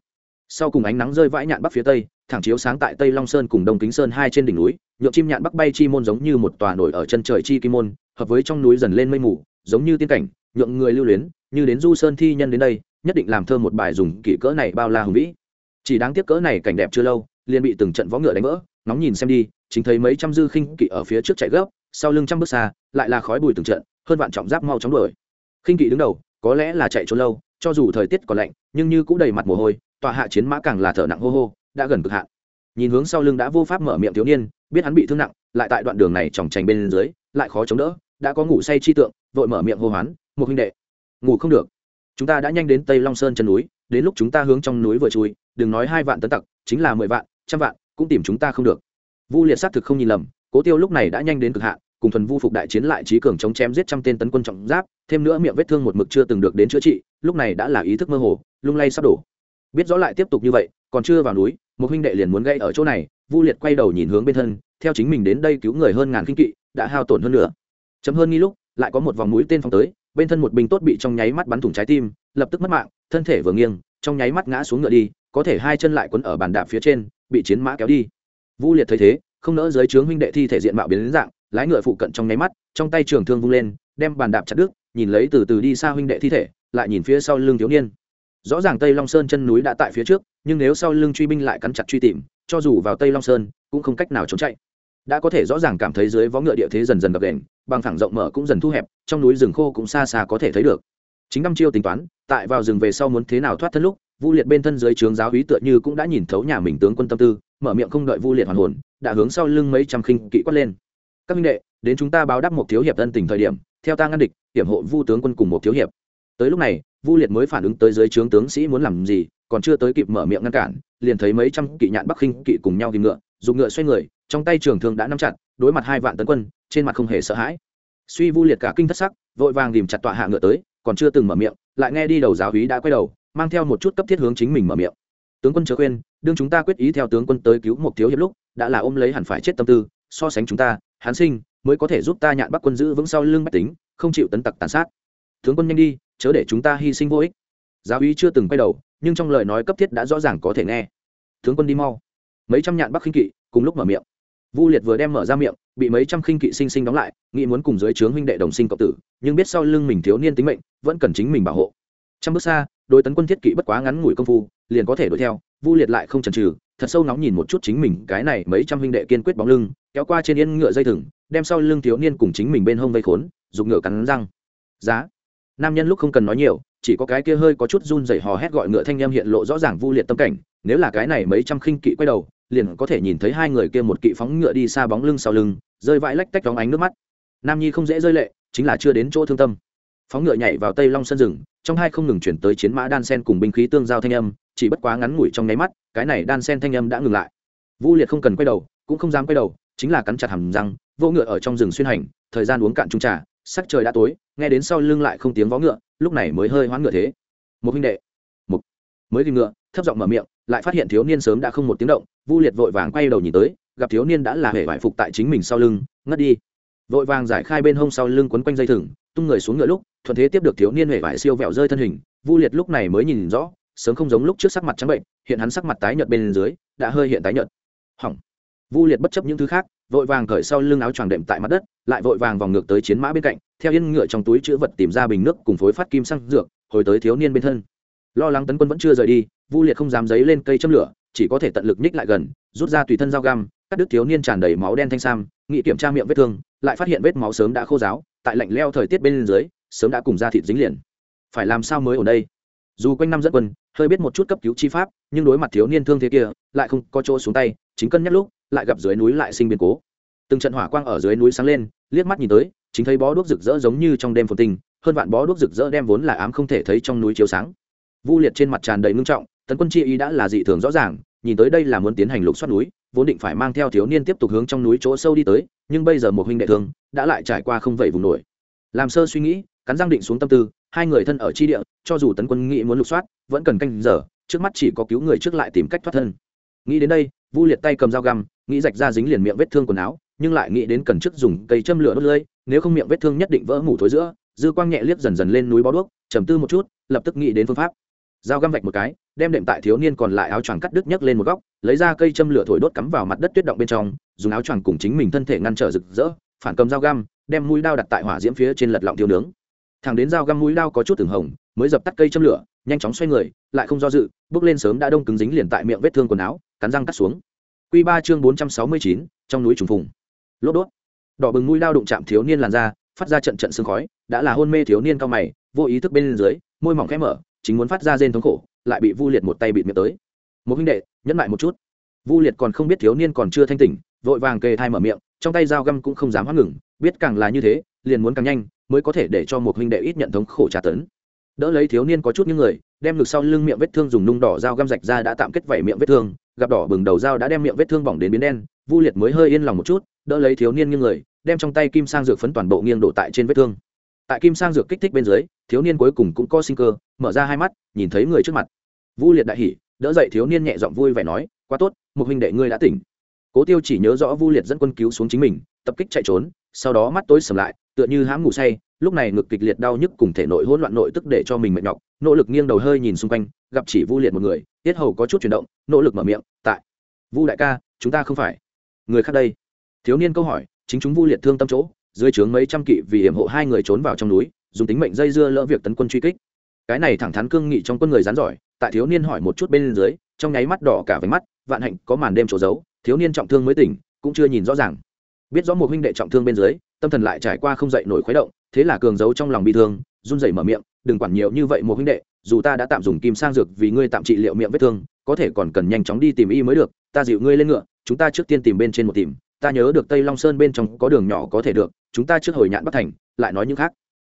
Speaker 1: Sau cùng ánh nắng rơi vãi nhạn bắc phía tây, thẳng chiếu sáng tại tây long sơn cùng đông kính sơn hai trên đỉnh núi nhộn chim nhạn bắc bay chi môn giống như một tòa nổi ở chân trời chi kim môn, hợp với trong núi dần lên mây mù, giống như tiên cảnh nhượng người lưu luyến, như đến du sơn thi nhân đến đây, nhất định làm thơ một bài dùng kỷ cỡ này bao la hùng vĩ. Chỉ đáng tiếc cỡ này cảnh đẹp chưa lâu, liền bị từng trận võ ngựa đánh vỡ nóng nhìn xem đi, chính thấy mấy trăm dư khinh kỵ ở phía trước chạy gấp, sau lưng trăm bước xa, lại là khói bùi từng trận, hơn vạn trọng giáp mau chóng đuổi. Khinh kỵ đứng đầu, có lẽ là chạy trốn lâu, cho dù thời tiết còn lạnh, nhưng như cũng đầy mặt mồ hôi, tòa hạ chiến mã càng là thở nặng hô hô, đã gần cực hạn. Nhìn hướng sau lưng đã vô pháp mở miệng thiếu niên, biết hắn bị thương nặng, lại tại đoạn đường này tròng trành bên dưới, lại khó chống đỡ, đã có ngủ say chi tượng, vội mở miệng hô hoán một huynh đệ. Ngủ không được. Chúng ta đã nhanh đến tây long sơn chân núi, đến lúc chúng ta hướng trong núi vừa chui, đừng nói hai vạn tấn tặc, chính là mười vạn, trăm vạn, cũng tìm chúng ta không được. Vu liệt xác thực không nhìn lầm, cố tiêu lúc này đã nhanh đến cực hạn, cùng thuần vu phục đại chiến lại trí cường chống chém giết trăm tên tấn quân trọng giáp, thêm nữa miệng vết thương một mực chưa từng được đến chữa trị, lúc này đã là ý thức mơ hồ, lung lay sắp đổ. Biết rõ lại tiếp tục như vậy, còn chưa vào núi, một huynh đệ liền muốn gây ở chỗ này, vu liệt quay đầu nhìn hướng bên thân, theo chính mình đến đây cứu người hơn ngàn kinh kỵ, đã hao tổn hơn nữa chấm hơn nghi lúc, lại có một vòng mũi tên phong tới bên thân một binh tốt bị trong nháy mắt bắn thủng trái tim, lập tức mất mạng, thân thể vừa nghiêng, trong nháy mắt ngã xuống ngựa đi, có thể hai chân lại quấn ở bàn đạp phía trên, bị chiến mã kéo đi. Vu liệt thấy thế, không nỡ dưới trướng huynh đệ thi thể diện mạo biến đến dạng, lái ngựa phụ cận trong nháy mắt, trong tay trường thương vung lên, đem bàn đạp chặt đứt, nhìn lấy từ từ đi xa huynh đệ thi thể, lại nhìn phía sau lưng thiếu niên. Rõ ràng tây long sơn chân núi đã tại phía trước, nhưng nếu sau lưng truy binh lại cắn chặt truy tìm, cho dù vào tây long sơn, cũng không cách nào trốn chạy. Đã có thể rõ ràng cảm thấy dưới vó ngựa địa thế dần dần gập đền bằng thẳng rộng mở cũng dần thu hẹp, trong núi rừng khô cũng xa xa có thể thấy được. Chính năm chiêu tính toán, tại vào rừng về sau muốn thế nào thoát thân lúc, vu liệt bên thân dưới trướng giáo hí tựa như cũng đã nhìn thấu nhà mình tướng quân tâm tư, mở miệng không đợi vu liệt hoàn hồn, đã hướng sau lưng mấy trăm khinh kỵ quát lên. Các minh đệ, đến chúng ta báo đáp một thiếu hiệp ân tình thời điểm, theo ta ngăn địch, hiểm hộ vu tướng quân cùng một thiếu hiệp. Tới lúc này, vu liệt mới phản ứng tới dưới trướng tướng sĩ muốn làm gì, còn chưa tới kịp mở miệng ngăn cản, liền thấy mấy trăm kỵ nhạn bắc khinh kỵ cùng nhau tìm ngựa, dùng ngựa xoay người trong tay trường thương đã nắm chặt, đối mặt hai vạn tấn quân, trên mặt không hề sợ hãi. Suy vu liệt cả kinh thất sắc, vội vàng tìm chặt tọa hạ ngựa tới, còn chưa từng mở miệng, lại nghe đi đầu giáo hí đã quay đầu, mang theo một chút cấp thiết hướng chính mình mở miệng. Tướng quân chớ khuyên đương chúng ta quyết ý theo tướng quân tới cứu một thiếu hiệp lúc, đã là ôm lấy hẳn phải chết tâm tư, so sánh chúng ta hán sinh, mới có thể giúp ta nhạn bắc quân giữ vững sau lưng bách tính, không chịu tấn tặc tàn sát. Tướng quân nhanh đi, chớ để chúng ta hy sinh vô ích. Giáo úy chưa từng quay đầu, nhưng trong lời nói cấp thiết đã rõ ràng có thể nghe. Tướng quân đi mau. Mấy trăm nhạn bắc khinh kỵ, cùng lúc mở miệng vu liệt vừa đem mở ra miệng bị mấy trăm khinh kỵ sinh sinh đóng lại nghĩ muốn cùng dưới trướng huynh đệ đồng sinh cộng tử nhưng biết sau lưng mình thiếu niên tính mệnh vẫn cần chính mình bảo hộ. Trăm bước xa đối tấn quân thiết kỵ bất quá ngắn ngủi công phu liền có thể đuổi theo vu liệt lại không chần chừ, thật sâu nóng nhìn một chút chính mình cái này mấy trăm huynh đệ kiên quyết bóng lưng kéo qua trên yên ngựa dây thừng đem sau lưng thiếu niên cùng chính mình bên hông vây khốn dùng ngựa cắn răng. Giá. Nam nhân lúc không cần nói nhiều chỉ có cái kia hơi có chút run rẩy hò hét gọi ngựa thanh em hiện lộ rõ ràng vu liệt tâm cảnh nếu là cái này mấy trăm khinh kỵ quay đầu liền có thể nhìn thấy hai người kia một kỵ phóng ngựa đi xa bóng lưng sau lưng, rơi vãi lách tách đóng ánh nước mắt. Nam nhi không dễ rơi lệ, chính là chưa đến chỗ thương tâm. Phóng ngựa nhảy vào tây long sân rừng, trong hai không ngừng chuyển tới chiến mã đan sen cùng binh khí tương giao thanh âm, chỉ bất quá ngắn ngủi trong nháy mắt, cái này đan sen thanh âm đã ngừng lại. Vu liệt không cần quay đầu, cũng không dám quay đầu, chính là cắn chặt hầm răng vô ngựa ở trong rừng xuyên hành, thời gian uống cạn trung trà, sắc trời đã tối, nghe đến sau lưng lại không tiếng vó ngựa, lúc này mới hơi hoãn ngựa thế. Một huynh đệ. Một. Mới tìm ngựa, thấp giọng mở miệng, lại phát hiện thiếu niên sớm đã không một tiếng động vu liệt vội vàng quay đầu nhìn tới, gặp thiếu niên đã là hệ vải phục tại chính mình sau lưng, ngất đi. Vội vàng giải khai bên hông sau lưng quấn quanh dây thừng, tung người xuống ngựa lúc, thuận thế tiếp được thiếu niên hệ vải siêu vẹo rơi thân hình. Vu liệt lúc này mới nhìn rõ, sớm không giống lúc trước sắc mặt trắng bệnh, hiện hắn sắc mặt tái nhợt bên dưới, đã hơi hiện tái nhợt. Hỏng. Vu liệt bất chấp những thứ khác, vội vàng cởi sau lưng áo choàng đệm tại mặt đất, lại vội vàng vòng ngược tới chiến mã bên cạnh, theo yên ngựa trong túi chữ vật tìm ra bình nước cùng phối phát kim xăng dược, hồi tới thiếu niên bên thân. Lo lắng tấn quân vẫn chưa rời đi, vu liệt không dám giấy lên cây châm lửa chỉ có thể tận lực nhích lại gần, rút ra tùy thân dao găm, cắt đứt thiếu niên tràn đầy máu đen thanh sam, nghị kiểm tra miệng vết thương, lại phát hiện vết máu sớm đã khô ráo, tại lạnh leo thời tiết bên dưới, sớm đã cùng da thịt dính liền. Phải làm sao mới ở đây? Dù quanh năm dẫn quân, hơi biết một chút cấp cứu chi pháp, nhưng đối mặt thiếu niên thương thế kia, lại không có chỗ xuống tay, chính cân nhắc lúc, lại gặp dưới núi lại sinh biến cố. Từng trận hỏa quang ở dưới núi sáng lên, liếc mắt nhìn tới, chính thấy bó đuốc rực rỡ giống như trong đêm phồn tinh, hơn vạn bó đuốc rực rỡ đem vốn là ám không thể thấy trong núi chiếu sáng. Vu liệt trên mặt tràn đầy ngưng trọng tấn quân chi ý đã là dị thường rõ ràng, nhìn tới đây là muốn tiến hành lục soát núi, vốn định phải mang theo thiếu niên tiếp tục hướng trong núi chỗ sâu đi tới, nhưng bây giờ một huynh đệ thương đã lại trải qua không vậy vùng nổi. Làm sơ suy nghĩ, cắn răng định xuống tâm tư, hai người thân ở chi địa, cho dù tấn quân nghĩ muốn lục soát, vẫn cần canh giờ, trước mắt chỉ có cứu người trước lại tìm cách thoát thân. Nghĩ đến đây, vu liệt tay cầm dao găm, nghĩ rạch ra dính liền miệng vết thương quần áo, nhưng lại nghĩ đến cần trước dùng cây châm lửa đốt lưỡi nếu không miệng vết thương nhất định vỡ mủ thối giữa, dư quang nhẹ liếc dần dần lên núi bó đuốc, trầm tư một chút, lập tức nghĩ đến phương pháp dao găm vạch một cái, đem đệm tại thiếu niên còn lại áo choàng cắt đứt nhấc lên một góc, lấy ra cây châm lửa thổi đốt cắm vào mặt đất tuyết động bên trong, dùng áo choàng cùng chính mình thân thể ngăn trở rực rỡ, phản cầm dao găm, đem mũi đao đặt tại hỏa diễm phía trên lật lọng tiêu nướng. Thẳng đến dao găm mũi đao có chút từng hồng, mới dập tắt cây châm lửa, nhanh chóng xoay người, lại không do dự, bước lên sớm đã đông cứng dính liền tại miệng vết thương quần áo, cắn răng cắt xuống. Q ba chương bốn trăm sáu mươi chín, trong núi trùng phùng. Lốt đốt. Đỏ bừng mũi đao đụng chạm thiếu niên làn da, phát ra trận trận sương khói, đã là hôn mê thiếu niên cao mày, vô ý thức bên dưới, môi mỏng khẽ mở chính muốn phát ra rên thống khổ, lại bị vu liệt một tay bịt miệng tới. Một huynh đệ, nhẫn lại một chút. Vu liệt còn không biết thiếu niên còn chưa thanh tỉnh, vội vàng kề thai mở miệng, trong tay dao găm cũng không dám hoãn ngừng, biết càng là như thế, liền muốn càng nhanh, mới có thể để cho một huynh đệ ít nhận thống khổ tra tấn. Đỡ lấy thiếu niên có chút những người, đem ngực sau lưng miệng vết thương dùng nung đỏ dao găm rạch ra đã tạm kết vảy miệng vết thương, gặp đỏ bừng đầu dao đã đem miệng vết thương bỏng đến biến đen, vu liệt mới hơi yên lòng một chút, đỡ lấy thiếu niên như người, đem trong tay kim sang dược phấn toàn bộ nghiêng đổ tại trên vết thương tại kim sang dược kích thích bên dưới, thiếu niên cuối cùng cũng có sinh cơ, mở ra hai mắt, nhìn thấy người trước mặt. Vu liệt đại hỉ, đỡ dậy thiếu niên nhẹ giọng vui vẻ nói, quá tốt một huynh đệ ngươi đã tỉnh. Cố tiêu chỉ nhớ rõ vu liệt dẫn quân cứu xuống chính mình, tập kích chạy trốn, sau đó mắt tối sầm lại, tựa như hãm ngủ say, lúc này ngực kịch liệt đau nhức cùng thể nội hỗn loạn nội tức để cho mình mệt nhọc, nỗ lực nghiêng đầu hơi nhìn xung quanh, gặp chỉ vu liệt một người, tiết hầu có chút chuyển động, nỗ lực mở miệng, tại, vu đại ca, chúng ta không phải người khác đây. Thiếu niên câu hỏi, chính chúng vu liệt thương tâm chỗ dưới trướng mấy trăm kỵ vì hiểm hộ hai người trốn vào trong núi, dùng tính mệnh dây dưa lỡ việc tấn quân truy kích. Cái này thẳng thắn cương nghị trong quân người rán giỏi, tại thiếu niên hỏi một chút bên dưới, trong nháy mắt đỏ cả váy mắt, vạn hạnh có màn đêm trổ giấu thiếu niên trọng thương mới tỉnh, cũng chưa nhìn rõ ràng. Biết rõ một huynh đệ trọng thương bên dưới, tâm thần lại trải qua không dậy nổi khuấy động, thế là cường giấu trong lòng bị thương, run rẩy mở miệng, đừng quản nhiều như vậy một huynh đệ, dù ta đã tạm dùng kim sang dược vì ngươi tạm trị liệu miệng vết thương, có thể còn cần nhanh chóng đi tìm y mới được, ta dịu ngươi lên ngựa, chúng ta trước tiên tìm bên trên một tìm ta nhớ được tây long sơn bên trong có đường nhỏ có thể được, chúng ta trước hồi nhạn bắc thành, lại nói những khác.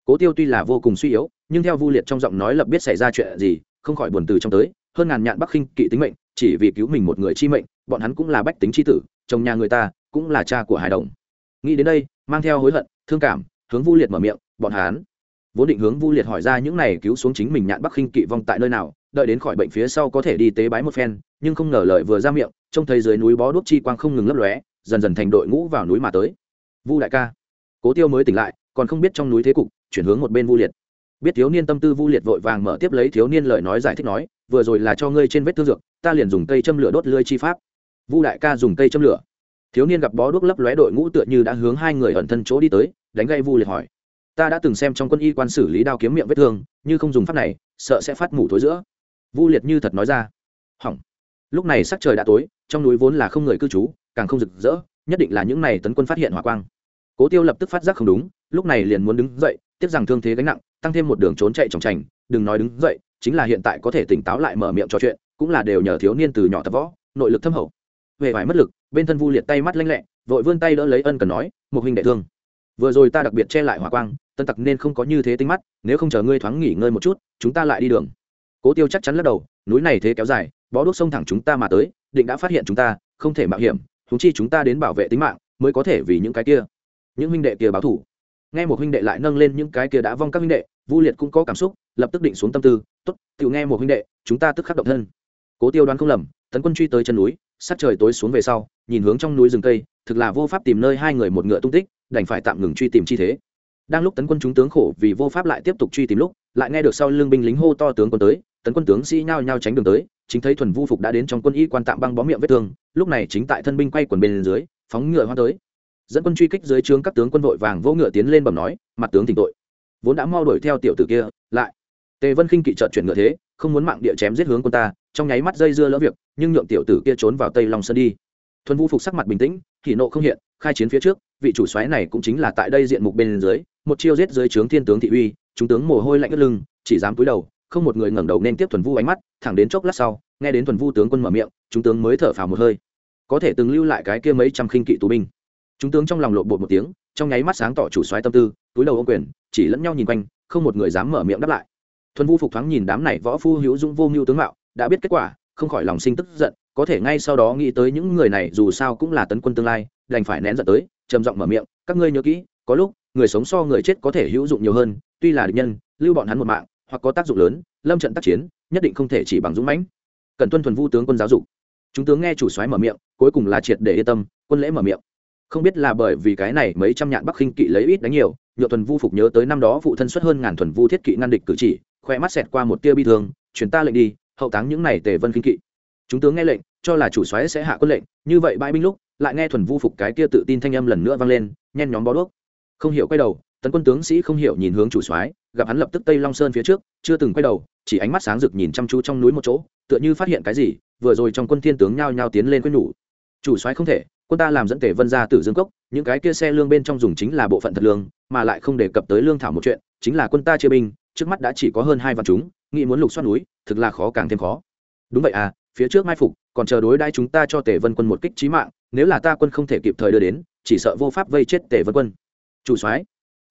Speaker 1: Cố tiêu tuy là vô cùng suy yếu, nhưng theo vu liệt trong giọng nói lập biết xảy ra chuyện gì, không khỏi buồn từ trong tới, hơn ngàn nhạn bắc khinh kỵ tính mệnh, chỉ vì cứu mình một người chi mệnh, bọn hắn cũng là bách tính chi tử, chồng nhà người ta cũng là cha của hải đồng. Nghĩ đến đây, mang theo hối hận, thương cảm, hướng vu liệt mở miệng, bọn hắn? Vốn định hướng vu liệt hỏi ra những này cứu xuống chính mình nhạn bắc khinh kỵ vong tại nơi nào, đợi đến khỏi bệnh phía sau có thể đi tế bái một phen, nhưng không ngờ lời vừa ra miệng, trông thấy dưới núi bó đuốc chi quang không ngừng lấp lóe dần dần thành đội ngũ vào núi mà tới. Vu đại ca. Cố tiêu mới tỉnh lại, còn không biết trong núi thế cục, chuyển hướng một bên vu liệt. Biết thiếu niên tâm tư vu liệt vội vàng mở tiếp lấy thiếu niên lời nói giải thích nói, vừa rồi là cho ngươi trên vết thương dược, ta liền dùng cây châm lửa đốt lưới chi pháp. Vu đại ca dùng cây châm lửa. Thiếu niên gặp bó đuốc lấp lóe đội ngũ tựa như đã hướng hai người ẩn thân chỗ đi tới, đánh gây vu liệt hỏi, ta đã từng xem trong quân y quan xử lý đao kiếm miệng vết thương, như không dùng pháp này, sợ sẽ phát mủ thối giữa. Vu liệt như thật nói ra. Hỏng. Lúc này sắc trời đã tối, trong núi vốn là không người cư trú càng không rực rỡ, nhất định là những này tấn quân phát hiện hỏa quang. Cố tiêu lập tức phát giác không đúng, lúc này liền muốn đứng dậy, tiếc rằng thương thế gánh nặng, tăng thêm một đường trốn chạy tròng trành, đừng nói đứng dậy, chính là hiện tại có thể tỉnh táo lại mở miệng trò chuyện, cũng là đều nhờ thiếu niên từ nhỏ tập võ, nội lực thâm hậu. Về vải mất lực, bên thân vu liệt tay mắt lanh lẹ, vội vươn tay đỡ lấy ân cần nói một huynh đệ thương, vừa rồi ta đặc biệt che lại hỏa quang, tân tặc nên không có như thế tinh mắt, nếu không chờ ngươi thoáng nghỉ ngơi một chút, chúng ta lại đi đường. Cố tiêu chắc chắn lắc đầu, núi này thế kéo dài, bó đuốc sông thẳng chúng ta mà tới, định đã phát hiện chúng ta, không thể mạo hiểm huống chi chúng ta đến bảo vệ tính mạng, mới có thể vì những cái kia, những huynh đệ kia báo thủ nghe một huynh đệ lại nâng lên những cái kia đã vong các huynh đệ, vu liệt cũng có cảm xúc, lập tức định xuống tâm tư, tốt tự nghe một huynh đệ, chúng ta tức khắc động thân. Cố tiêu đoán không lầm, tấn quân truy tới chân núi sát trời tối xuống về sau, nhìn hướng trong núi rừng cây, thực là vô pháp tìm nơi hai người một ngựa tung tích, đành phải tạm ngừng truy tìm chi thế. Đang lúc tấn quân chúng tướng khổ vì vô pháp lại tiếp tục truy tìm lúc, lại nghe được sau lưng binh lính hô to tướng quân tới, tấn quân tướng sĩ nhao nhao tránh đường tới chính thấy thuần vu phục đã đến trong quân y quan tạm băng bó miệng vết thương, lúc này chính tại thân binh quay quần bên dưới, phóng ngựa hoa tới. Dẫn quân truy kích dưới trướng các tướng quân vội vàng vô ngựa tiến lên bẩm nói, mặt tướng tỉnh tội. Vốn đã mau đuổi theo tiểu tử kia, lại. Tề vân khinh kỵ trợt chuyển ngựa thế, không muốn mạng địa chém giết hướng quân ta, trong nháy mắt dây dưa lỡ việc, nhưng nhượng tiểu tử kia trốn vào tây long sơn đi. Thuần vu phục sắc mặt bình tĩnh, hỉ nộ không hiện, khai chiến phía trước, vị chủ soái này cũng chính là tại đây diện mục bên dưới, một chiêu giết dưới trướng thiên tướng thị uy, chúng tướng mồ hôi lạnh ướt lưng, chỉ dám cúi đầu không một người ngẩng đầu nên tiếp thuần vu ánh mắt, thẳng đến chốc lát sau, nghe đến thuần vu tướng quân mở miệng, chúng tướng mới thở phào một hơi. Có thể từng lưu lại cái kia mấy trăm khinh kỵ tù binh. Chúng tướng trong lòng lộn bột một tiếng, trong nháy mắt sáng tỏ chủ soái tâm tư, túi đầu ô quyền, chỉ lẫn nhau nhìn quanh, không một người dám mở miệng đáp lại. Thuần vu phục thoáng nhìn đám này võ phu hữu dũng vô mưu tướng mạo, đã biết kết quả, không khỏi lòng sinh tức giận, có thể ngay sau đó nghĩ tới những người này dù sao cũng là tấn quân tương lai, đành phải nén giận tới, trầm giọng mở miệng, các ngươi nhớ kỹ, có lúc, người sống so người chết có thể hữu dụng nhiều hơn, tuy là địch nhân, lưu bọn hắn một mạng hoặc có tác dụng lớn, lâm trận tác chiến, nhất định không thể chỉ bằng dũng mãnh. Cần tuân thuần vu tướng quân giáo dục. Chúng tướng nghe chủ soái mở miệng, cuối cùng là triệt để yên tâm, quân lễ mở miệng. Không biết là bởi vì cái này mấy trăm nhạn bắc khinh kỵ lấy ít đánh nhiều, nhựa thuần vu phục nhớ tới năm đó phụ thân xuất hơn ngàn thuần vu thiết kỵ ngăn địch cử chỉ, khoe mắt xẹt qua một tia bi thương chuyển ta lệnh đi, hậu táng những này tề vân khinh kỵ. Chúng tướng nghe lệnh, cho là chủ soái sẽ hạ quân lệnh, như vậy bãi binh lúc, lại nghe thuần vu phục cái kia tự tin thanh âm lần nữa vang lên, nhen nhóm bó đuốc. Không hiểu quay đầu tấn quân tướng sĩ không hiểu nhìn hướng chủ soái, gặp hắn lập tức tây long sơn phía trước, chưa từng quay đầu, chỉ ánh mắt sáng rực nhìn chăm chú trong núi một chỗ, tựa như phát hiện cái gì, vừa rồi trong quân thiên tướng nhao nhao tiến lên quyết nhủ. Chủ soái không thể, quân ta làm dẫn tề vân ra từ dương cốc, những cái kia xe lương bên trong dùng chính là bộ phận thật lương, mà lại không đề cập tới lương thảo một chuyện, chính là quân ta chia binh, trước mắt đã chỉ có hơn hai vạn chúng, nghĩ muốn lục xoát núi, thực là khó càng thêm khó. Đúng vậy à phía trước mai phục, còn chờ đối đãi chúng ta cho tề vân quân một kích trí mạng, nếu là ta quân không thể kịp thời đưa đến, chỉ sợ vô pháp vây chết tề vân quân. Chủ soái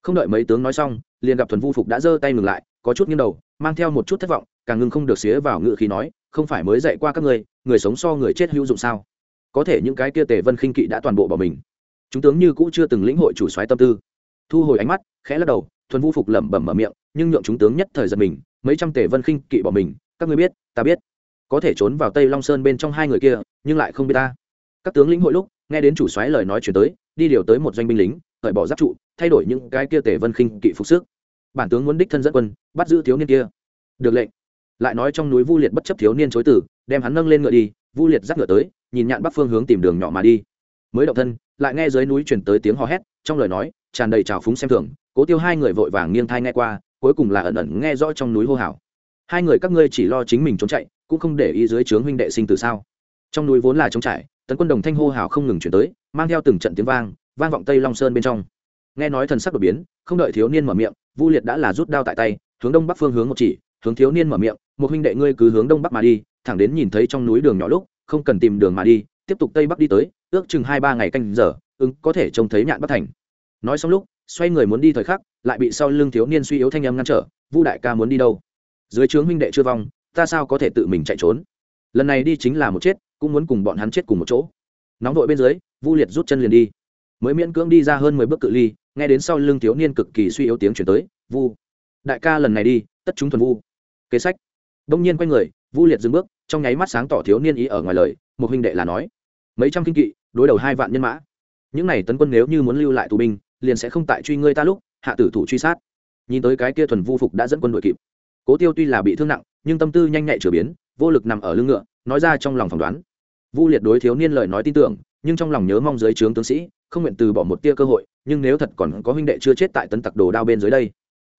Speaker 1: không đợi mấy tướng nói xong, liền gặp thuần vu phục đã giơ tay ngừng lại, có chút nghiêng đầu, mang theo một chút thất vọng, càng ngưng không được xía vào ngự khí nói, không phải mới dạy qua các ngươi, người sống so người chết hữu dụng sao? Có thể những cái kia tề vân khinh kỵ đã toàn bộ bỏ mình. Chúng tướng như cũ chưa từng lĩnh hội chủ soái tâm tư. Thu hồi ánh mắt, khẽ lắc đầu, thuần vu phục lẩm bẩm mở miệng, nhưng nhượng chúng tướng nhất thời giật mình, mấy trăm tề vân khinh kỵ bỏ mình, các ngươi biết, ta biết. Có thể trốn vào tây long sơn bên trong hai người kia, nhưng lại không biết ta. Các tướng lĩnh hội lúc, nghe đến chủ soái lời nói chuyển tới, đi điều tới một doanh binh lính hởi bỏ giáp trụ thay đổi những cái kia tề vân khinh kỵ phục sức. Bản tướng muốn đích thân dẫn quân, bắt giữ thiếu niên kia. Được lệnh. Lại nói trong núi vu liệt bất chấp thiếu niên chối tử đem hắn nâng lên ngựa đi, vu liệt dắt ngựa tới, nhìn nhạn bắc phương hướng tìm đường nhỏ mà đi. Mới động thân, lại nghe dưới núi chuyển tới tiếng hò hét, trong lời nói, tràn đầy trào phúng xem thường, cố tiêu hai người vội vàng nghiêng thai nghe qua, cuối cùng là ẩn ẩn nghe rõ trong núi hô hào. Hai người các ngươi chỉ lo chính mình trốn chạy, cũng không để ý dưới trướng huynh đệ sinh từ sao? Trong núi vốn là trống trải, tấn quân đồng thanh hô hào không ngừng chuyển tới, mang theo từng trận tiếng vang vang vọng tây long sơn bên trong nghe nói thần sắc đột biến, không đợi thiếu niên mở miệng, vu liệt đã là rút đao tại tay, hướng đông bắc phương hướng một chỉ, hướng thiếu niên mở miệng, một huynh đệ ngươi cứ hướng đông bắc mà đi, thẳng đến nhìn thấy trong núi đường nhỏ lúc, không cần tìm đường mà đi, tiếp tục tây bắc đi tới, ước chừng hai ba ngày canh giờ, ứng có thể trông thấy nhạn bắc thành. Nói xong lúc, xoay người muốn đi thời khắc, lại bị sau lưng thiếu niên suy yếu thanh âm ngăn trở, vu đại ca muốn đi đâu? Dưới trướng huynh đệ chưa vong, ta sao có thể tự mình chạy trốn? Lần này đi chính là một chết, cũng muốn cùng bọn hắn chết cùng một chỗ. Nóng vội bên dưới, vu liệt rút chân liền đi. Mới miễn cưỡng đi ra hơn mười bước cự ly nghe đến sau lưng thiếu niên cực kỳ suy yếu tiếng chuyển tới, vu, đại ca lần này đi, tất chúng thuần vu. Kế sách. Đông nhiên quay người, vu liệt dừng bước, trong nháy mắt sáng tỏ thiếu niên ý ở ngoài lời, một huynh đệ là nói, mấy trăm kinh kỵ, đối đầu hai vạn nhân mã. Những này tấn quân nếu như muốn lưu lại tù binh, liền sẽ không tại truy ngươi ta lúc, hạ tử thủ truy sát. Nhìn tới cái kia thuần vu phục đã dẫn quân đội kịp. Cố tiêu tuy là bị thương nặng, nhưng tâm tư nhanh nhạy trở biến, vô lực nằm ở lưng ngựa, nói ra trong lòng phỏng đoán. Vu liệt đối thiếu niên lời nói tin tưởng, nhưng trong lòng nhớ mong dưới trướng tướng sĩ không nguyện từ bỏ một tia cơ hội, nhưng nếu thật còn có huynh đệ chưa chết tại tấn tặc đồ đao bên dưới đây,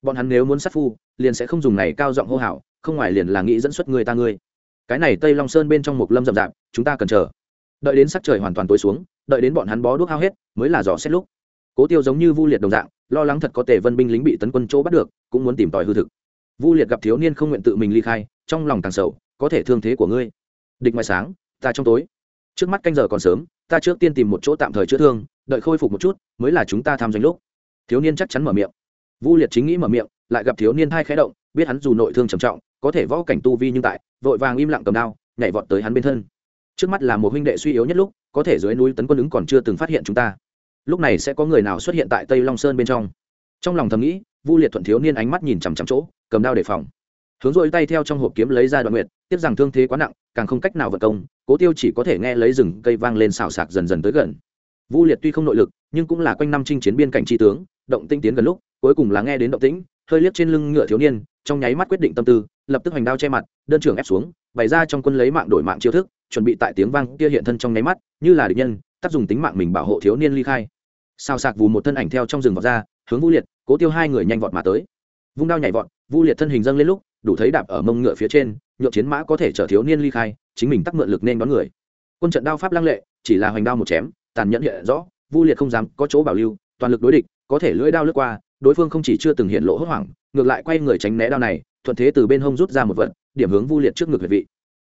Speaker 1: bọn hắn nếu muốn sát phu, liền sẽ không dùng này cao giọng hô hào, không ngoài liền là nghĩ dẫn xuất người ta ngươi. Cái này tây long sơn bên trong một lâm rậm rạp, chúng ta cần chờ. Đợi đến sắc trời hoàn toàn tối xuống, đợi đến bọn hắn bó đuốc hao hết, mới là dò xét lúc. Cố tiêu giống như vu liệt đồng dạng, lo lắng thật có tề vân binh lính bị tấn quân chỗ bắt được, cũng muốn tìm tòi hư thực. Vu liệt gặp thiếu niên không nguyện tự mình ly khai, trong lòng càng sầu, có thể thương thế của ngươi. Địch ngoài sáng, ta trong tối. Trước mắt canh giờ còn sớm ta trước tiên tìm một chỗ tạm thời chữa thương, đợi khôi phục một chút, mới là chúng ta tham doanh lúc. Thiếu niên chắc chắn mở miệng. Vu liệt chính nghĩ mở miệng, lại gặp thiếu niên thai khẽ động, biết hắn dù nội thương trầm trọng, có thể võ cảnh tu vi nhưng tại, vội vàng im lặng cầm đao, nhảy vọt tới hắn bên thân. Trước mắt là một huynh đệ suy yếu nhất lúc, có thể dưới núi tấn quân ứng còn chưa từng phát hiện chúng ta. Lúc này sẽ có người nào xuất hiện tại tây long sơn bên trong? Trong lòng thầm nghĩ, vu liệt thuận thiếu niên ánh mắt nhìn chằm chằm chỗ, cầm đao đề phòng. Hướng dội tay theo trong hộp kiếm lấy ra đoạn nguyệt tiếp rằng thương thế quá nặng, càng không cách nào vận công, cố tiêu chỉ có thể nghe lấy rừng cây vang lên xào sạc dần dần tới gần. Vu liệt tuy không nội lực, nhưng cũng là quanh năm chinh chiến biên cảnh tri tướng, động tinh tiến gần lúc, cuối cùng là nghe đến động tĩnh, hơi liếc trên lưng ngựa thiếu niên, trong nháy mắt quyết định tâm tư, lập tức hoành đao che mặt, đơn trưởng ép xuống, bày ra trong quân lấy mạng đổi mạng chiêu thức, chuẩn bị tại tiếng vang kia hiện thân trong nháy mắt, như là địch nhân, tác dùng tính mạng mình bảo hộ thiếu niên ly khai. Sao sạc vù một thân ảnh theo trong rừng vọt ra, hướng vũ liệt, cố tiêu hai người nhanh vọt mà tới. Vung đao nhảy vọt vũ liệt thân hình dâng lên lúc, đủ thấy đạp ở mông ngựa phía trên nhượng chiến mã có thể chở thiếu niên ly khai, chính mình tắc mượn lực nên đón người. Quân trận đao pháp lăng lệ, chỉ là hoành đao một chém, tàn nhẫn hiện rõ, vu liệt không dám có chỗ bảo lưu, toàn lực đối địch, có thể lưỡi đao lướt qua, đối phương không chỉ chưa từng hiện lộ hốt hoảng, ngược lại quay người tránh né đao này, thuận thế từ bên hông rút ra một vật, điểm hướng vu liệt trước ngực huyệt vị.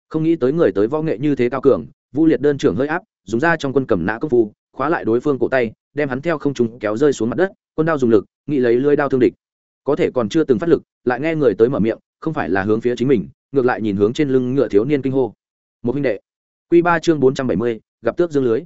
Speaker 1: Không nghĩ tới người tới võ nghệ như thế cao cường, vu liệt đơn trưởng hơi áp, dùng ra trong quân cầm nã công phu, khóa lại đối phương cổ tay, đem hắn theo không trung kéo rơi xuống mặt đất, quân đao dùng lực, nghĩ lấy lưỡi đao thương địch. Có thể còn chưa từng phát lực, lại nghe người tới mở miệng, không phải là hướng phía chính mình ngược lại nhìn hướng trên lưng ngựa thiếu niên kinh hô. Một huynh đệ. Q ba chương bốn trăm bảy mươi, gặp tước dương lưới.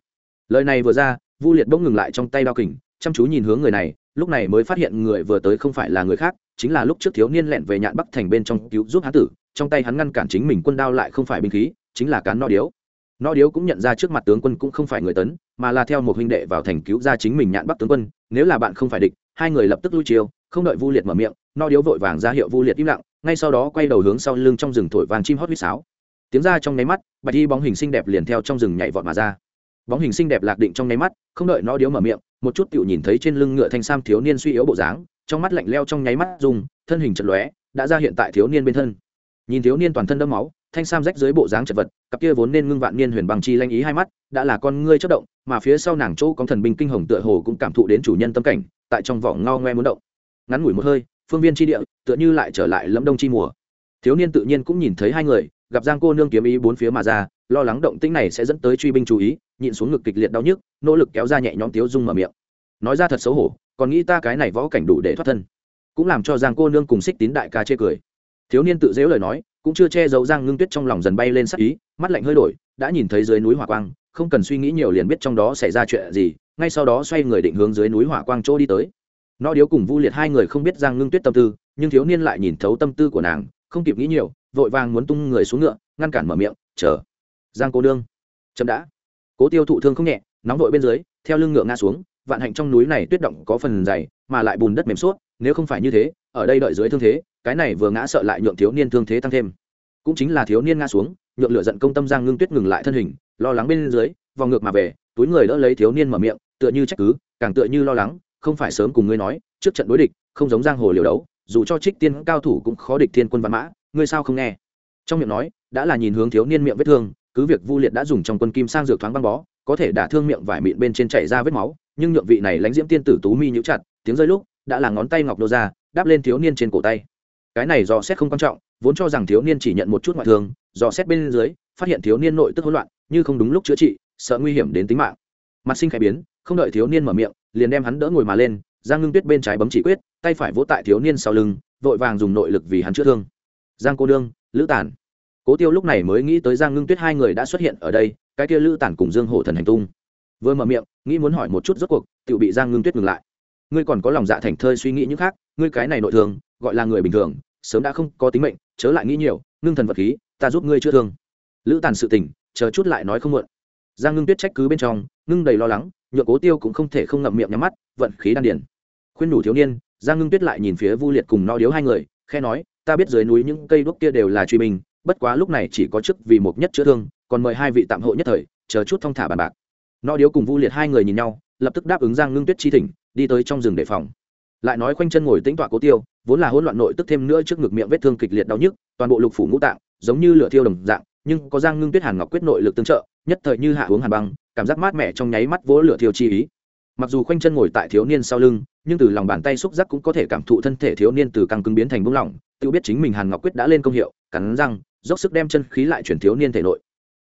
Speaker 1: Lời này vừa ra, vu liệt bỗng ngừng lại trong tay đao kình, chăm chú nhìn hướng người này, lúc này mới phát hiện người vừa tới không phải là người khác, chính là lúc trước thiếu niên lẹn về nhạn bắc thành bên trong cứu giúp hán tử, trong tay hắn ngăn cản chính mình quân đao lại không phải binh khí, chính là cán no điếu. No điếu cũng nhận ra trước mặt tướng quân cũng không phải người tấn, mà là theo một huynh đệ vào thành cứu ra chính mình nhạn bắc tướng quân, nếu là bạn không phải địch, hai người lập tức lui chiêu, không đợi vu liệt mở miệng no điếu vội vàng ra hiệu vu liệt im lặng ngay sau đó quay đầu hướng sau lưng trong rừng thổi vàng chim hót huýt sáo. Tiếng ra trong nháy mắt, bạch y bóng hình xinh đẹp liền theo trong rừng nhảy vọt mà ra. Bóng hình xinh đẹp lạc định trong nháy mắt, không đợi nó điếu mở miệng, một chút tựu nhìn thấy trên lưng ngựa thanh sam thiếu niên suy yếu bộ dáng, trong mắt lạnh leo trong nháy mắt dùng, thân hình chật lóe, đã ra hiện tại thiếu niên bên thân. Nhìn thiếu niên toàn thân đẫm máu, thanh sam rách dưới bộ dáng chật vật, cặp kia vốn nên ngưng vạn niên huyền bằng chi lanh ý hai mắt, đã là con ngươi chất động, mà phía sau nàng chỗ có thần binh kinh hồng tựa hồ cũng cảm thụ đến chủ nhân tâm cảnh, tại trong vỏ ngao ngoe muốn động. Ngắn ngủi một hơi phương viên chi địa, tựa như lại trở lại lâm đông chi mùa. Thiếu niên tự nhiên cũng nhìn thấy hai người, gặp giang cô nương kiếm ý bốn phía mà ra, lo lắng động tĩnh này sẽ dẫn tới truy binh chú ý, nhịn xuống ngực kịch liệt đau nhức, nỗ lực kéo ra nhẹ nhõm tiếu dung mở miệng. Nói ra thật xấu hổ, còn nghĩ ta cái này võ cảnh đủ để thoát thân. Cũng làm cho giang cô nương cùng xích tín đại ca chê cười. Thiếu niên tự dễu lời nói, cũng chưa che giấu giang ngưng tuyết trong lòng dần bay lên sắc ý, mắt lạnh hơi đổi, đã nhìn thấy dưới núi hỏa quang, không cần suy nghĩ nhiều liền biết trong đó xảy ra chuyện gì, ngay sau đó xoay người định hướng dưới núi hỏa quang chỗ đi tới nó điếu cùng vu liệt hai người không biết giang ngưng tuyết tâm tư, nhưng thiếu niên lại nhìn thấu tâm tư của nàng, không kịp nghĩ nhiều, vội vàng muốn tung người xuống ngựa, ngăn cản mở miệng, chờ, giang cô nương, chậm đã. Cố tiêu thụ thương không nhẹ, nóng vội bên dưới, theo lưng ngựa ngã xuống, vạn hạnh trong núi này tuyết động có phần dày, mà lại bùn đất mềm suốt, nếu không phải như thế, ở đây đợi dưới thương thế, cái này vừa ngã sợ lại nhượng thiếu niên thương thế tăng thêm. Cũng chính là thiếu niên ngã xuống, nhượng lửa giận công tâm giang ngưng tuyết ngừng lại thân hình, lo lắng bên dưới, vòng ngược mà về, túi người đỡ lấy thiếu niên mở miệng, tựa như trách cứ, càng tựa như lo lắng không phải sớm cùng ngươi nói, trước trận đối địch, không giống giang hồ liều đấu, dù cho trích tiên cao thủ cũng khó địch thiên quân văn mã, ngươi sao không nghe? Trong miệng nói, đã là nhìn hướng thiếu niên miệng vết thương, cứ việc vu liệt đã dùng trong quân kim sang dược thoáng băng bó, có thể đả thương miệng vải mịn bên trên chảy ra vết máu, nhưng nhượng vị này lãnh diễm tiên tử tú mi nhũ chặt, tiếng rơi lúc, đã là ngón tay ngọc nô ra, đáp lên thiếu niên trên cổ tay. Cái này do xét không quan trọng, vốn cho rằng thiếu niên chỉ nhận một chút ngoại thương do xét bên dưới, phát hiện thiếu niên nội tức hỗn loạn, như không đúng lúc chữa trị, sợ nguy hiểm đến tính mạng. Mặt sinh khải biến, không đợi thiếu niên mở miệng liền đem hắn đỡ ngồi mà lên, giang ngưng tuyết bên trái bấm chỉ quyết, tay phải vỗ tại thiếu niên sau lưng, vội vàng dùng nội lực vì hắn chữa thương. Giang cô đương, lữ tản. Cố tiêu lúc này mới nghĩ tới giang ngưng tuyết hai người đã xuất hiện ở đây, cái kia lữ tản cùng dương hổ thần hành tung. Vừa mở miệng, nghĩ muốn hỏi một chút rốt cuộc tự bị giang ngưng tuyết ngừng lại. Ngươi còn có lòng dạ thành thơi suy nghĩ những khác, ngươi cái này nội thường, gọi là người bình thường, sớm đã không có tính mệnh, chớ lại nghĩ nhiều, ngưng thần vật khí, ta giúp ngươi chữa thương. Lữ tàn sự tình, chờ chút lại nói không muộn. Giang ngưng tuyết trách cứ bên trong, ngưng đầy lo lắng nhựa cố tiêu cũng không thể không ngậm miệng nhắm mắt, vận khí đan điển khuyên đủ thiếu niên, giang ngưng tuyết lại nhìn phía vu liệt cùng no điếu hai người khe nói, ta biết dưới núi những cây đuốc kia đều là truy bình bất quá lúc này chỉ có chức vì một nhất chữa thương, còn mời hai vị tạm hộ nhất thời, chờ chút thong thả bàn bạc. No điếu cùng vu liệt hai người nhìn nhau, lập tức đáp ứng giang ngưng tuyết chi thỉnh, đi tới trong rừng đề phòng. Lại nói khoanh chân ngồi tĩnh tọa cố tiêu, vốn là hỗn loạn nội tức thêm nữa trước ngực miệng vết thương kịch liệt đau nhức, toàn bộ lục phủ ngũ tạng giống như lửa thiêu đồng dạng, nhưng có giang ngưng tuyết hàn ngọc quyết nội lực tương trợ, nhất thời như hạ uống hàn băng cảm giác mát mẻ trong nháy mắt vỗ lửa thiêu chi ý. Mặc dù khoanh chân ngồi tại thiếu niên sau lưng, nhưng từ lòng bàn tay xúc giác cũng có thể cảm thụ thân thể thiếu niên từ căng cứng biến thành bung lỏng, tự biết chính mình hàn ngọc quyết đã lên công hiệu, cắn răng, dốc sức đem chân khí lại chuyển thiếu niên thể nội.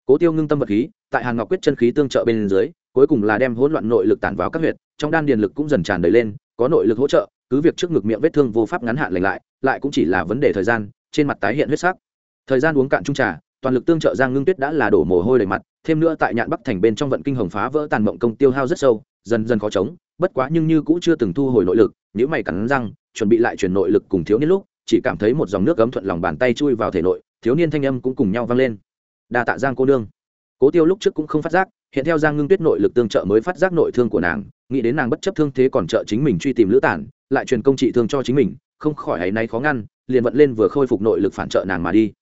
Speaker 1: Cố tiêu ngưng tâm vật khí, tại hàn ngọc quyết chân khí tương trợ bên dưới, cuối cùng là đem hỗn loạn nội lực tản vào các huyệt, trong đan điền lực cũng dần tràn đầy lên, có nội lực hỗ trợ, cứ việc trước ngực miệng vết thương vô pháp ngắn hạn lành lại lại cũng chỉ là vấn đề thời gian, trên mặt tái hiện huyết sắc. Thời gian uống cạn trung trà toàn lực tương trợ giang ngưng tuyết đã là đổ mồ hôi đầy mặt, thêm nữa tại nhạn bắc thành bên trong vận kinh hồng phá vỡ tàn mộng công tiêu hao rất sâu, dần dần khó chống, bất quá nhưng như cũng chưa từng thu hồi nội lực nếu mày cắn răng, chuẩn bị lại chuyển nội lực cùng thiếu niên lúc, chỉ cảm thấy một dòng nước ấm thuận lòng bàn tay chui vào thể nội, thiếu niên thanh âm cũng cùng nhau vang lên. Đa tạ giang cô nương. Cố tiêu lúc trước cũng không phát giác, hiện theo giang ngưng tuyết nội lực tương trợ mới phát giác nội thương của nàng, nghĩ đến nàng bất chấp thương thế còn trợ chính mình truy tìm lữ tản, lại truyền công trị thương cho chính mình, không khỏi hay nay khó ngăn, liền vận lên vừa khôi phục nội lực phản trợ nàng mà đi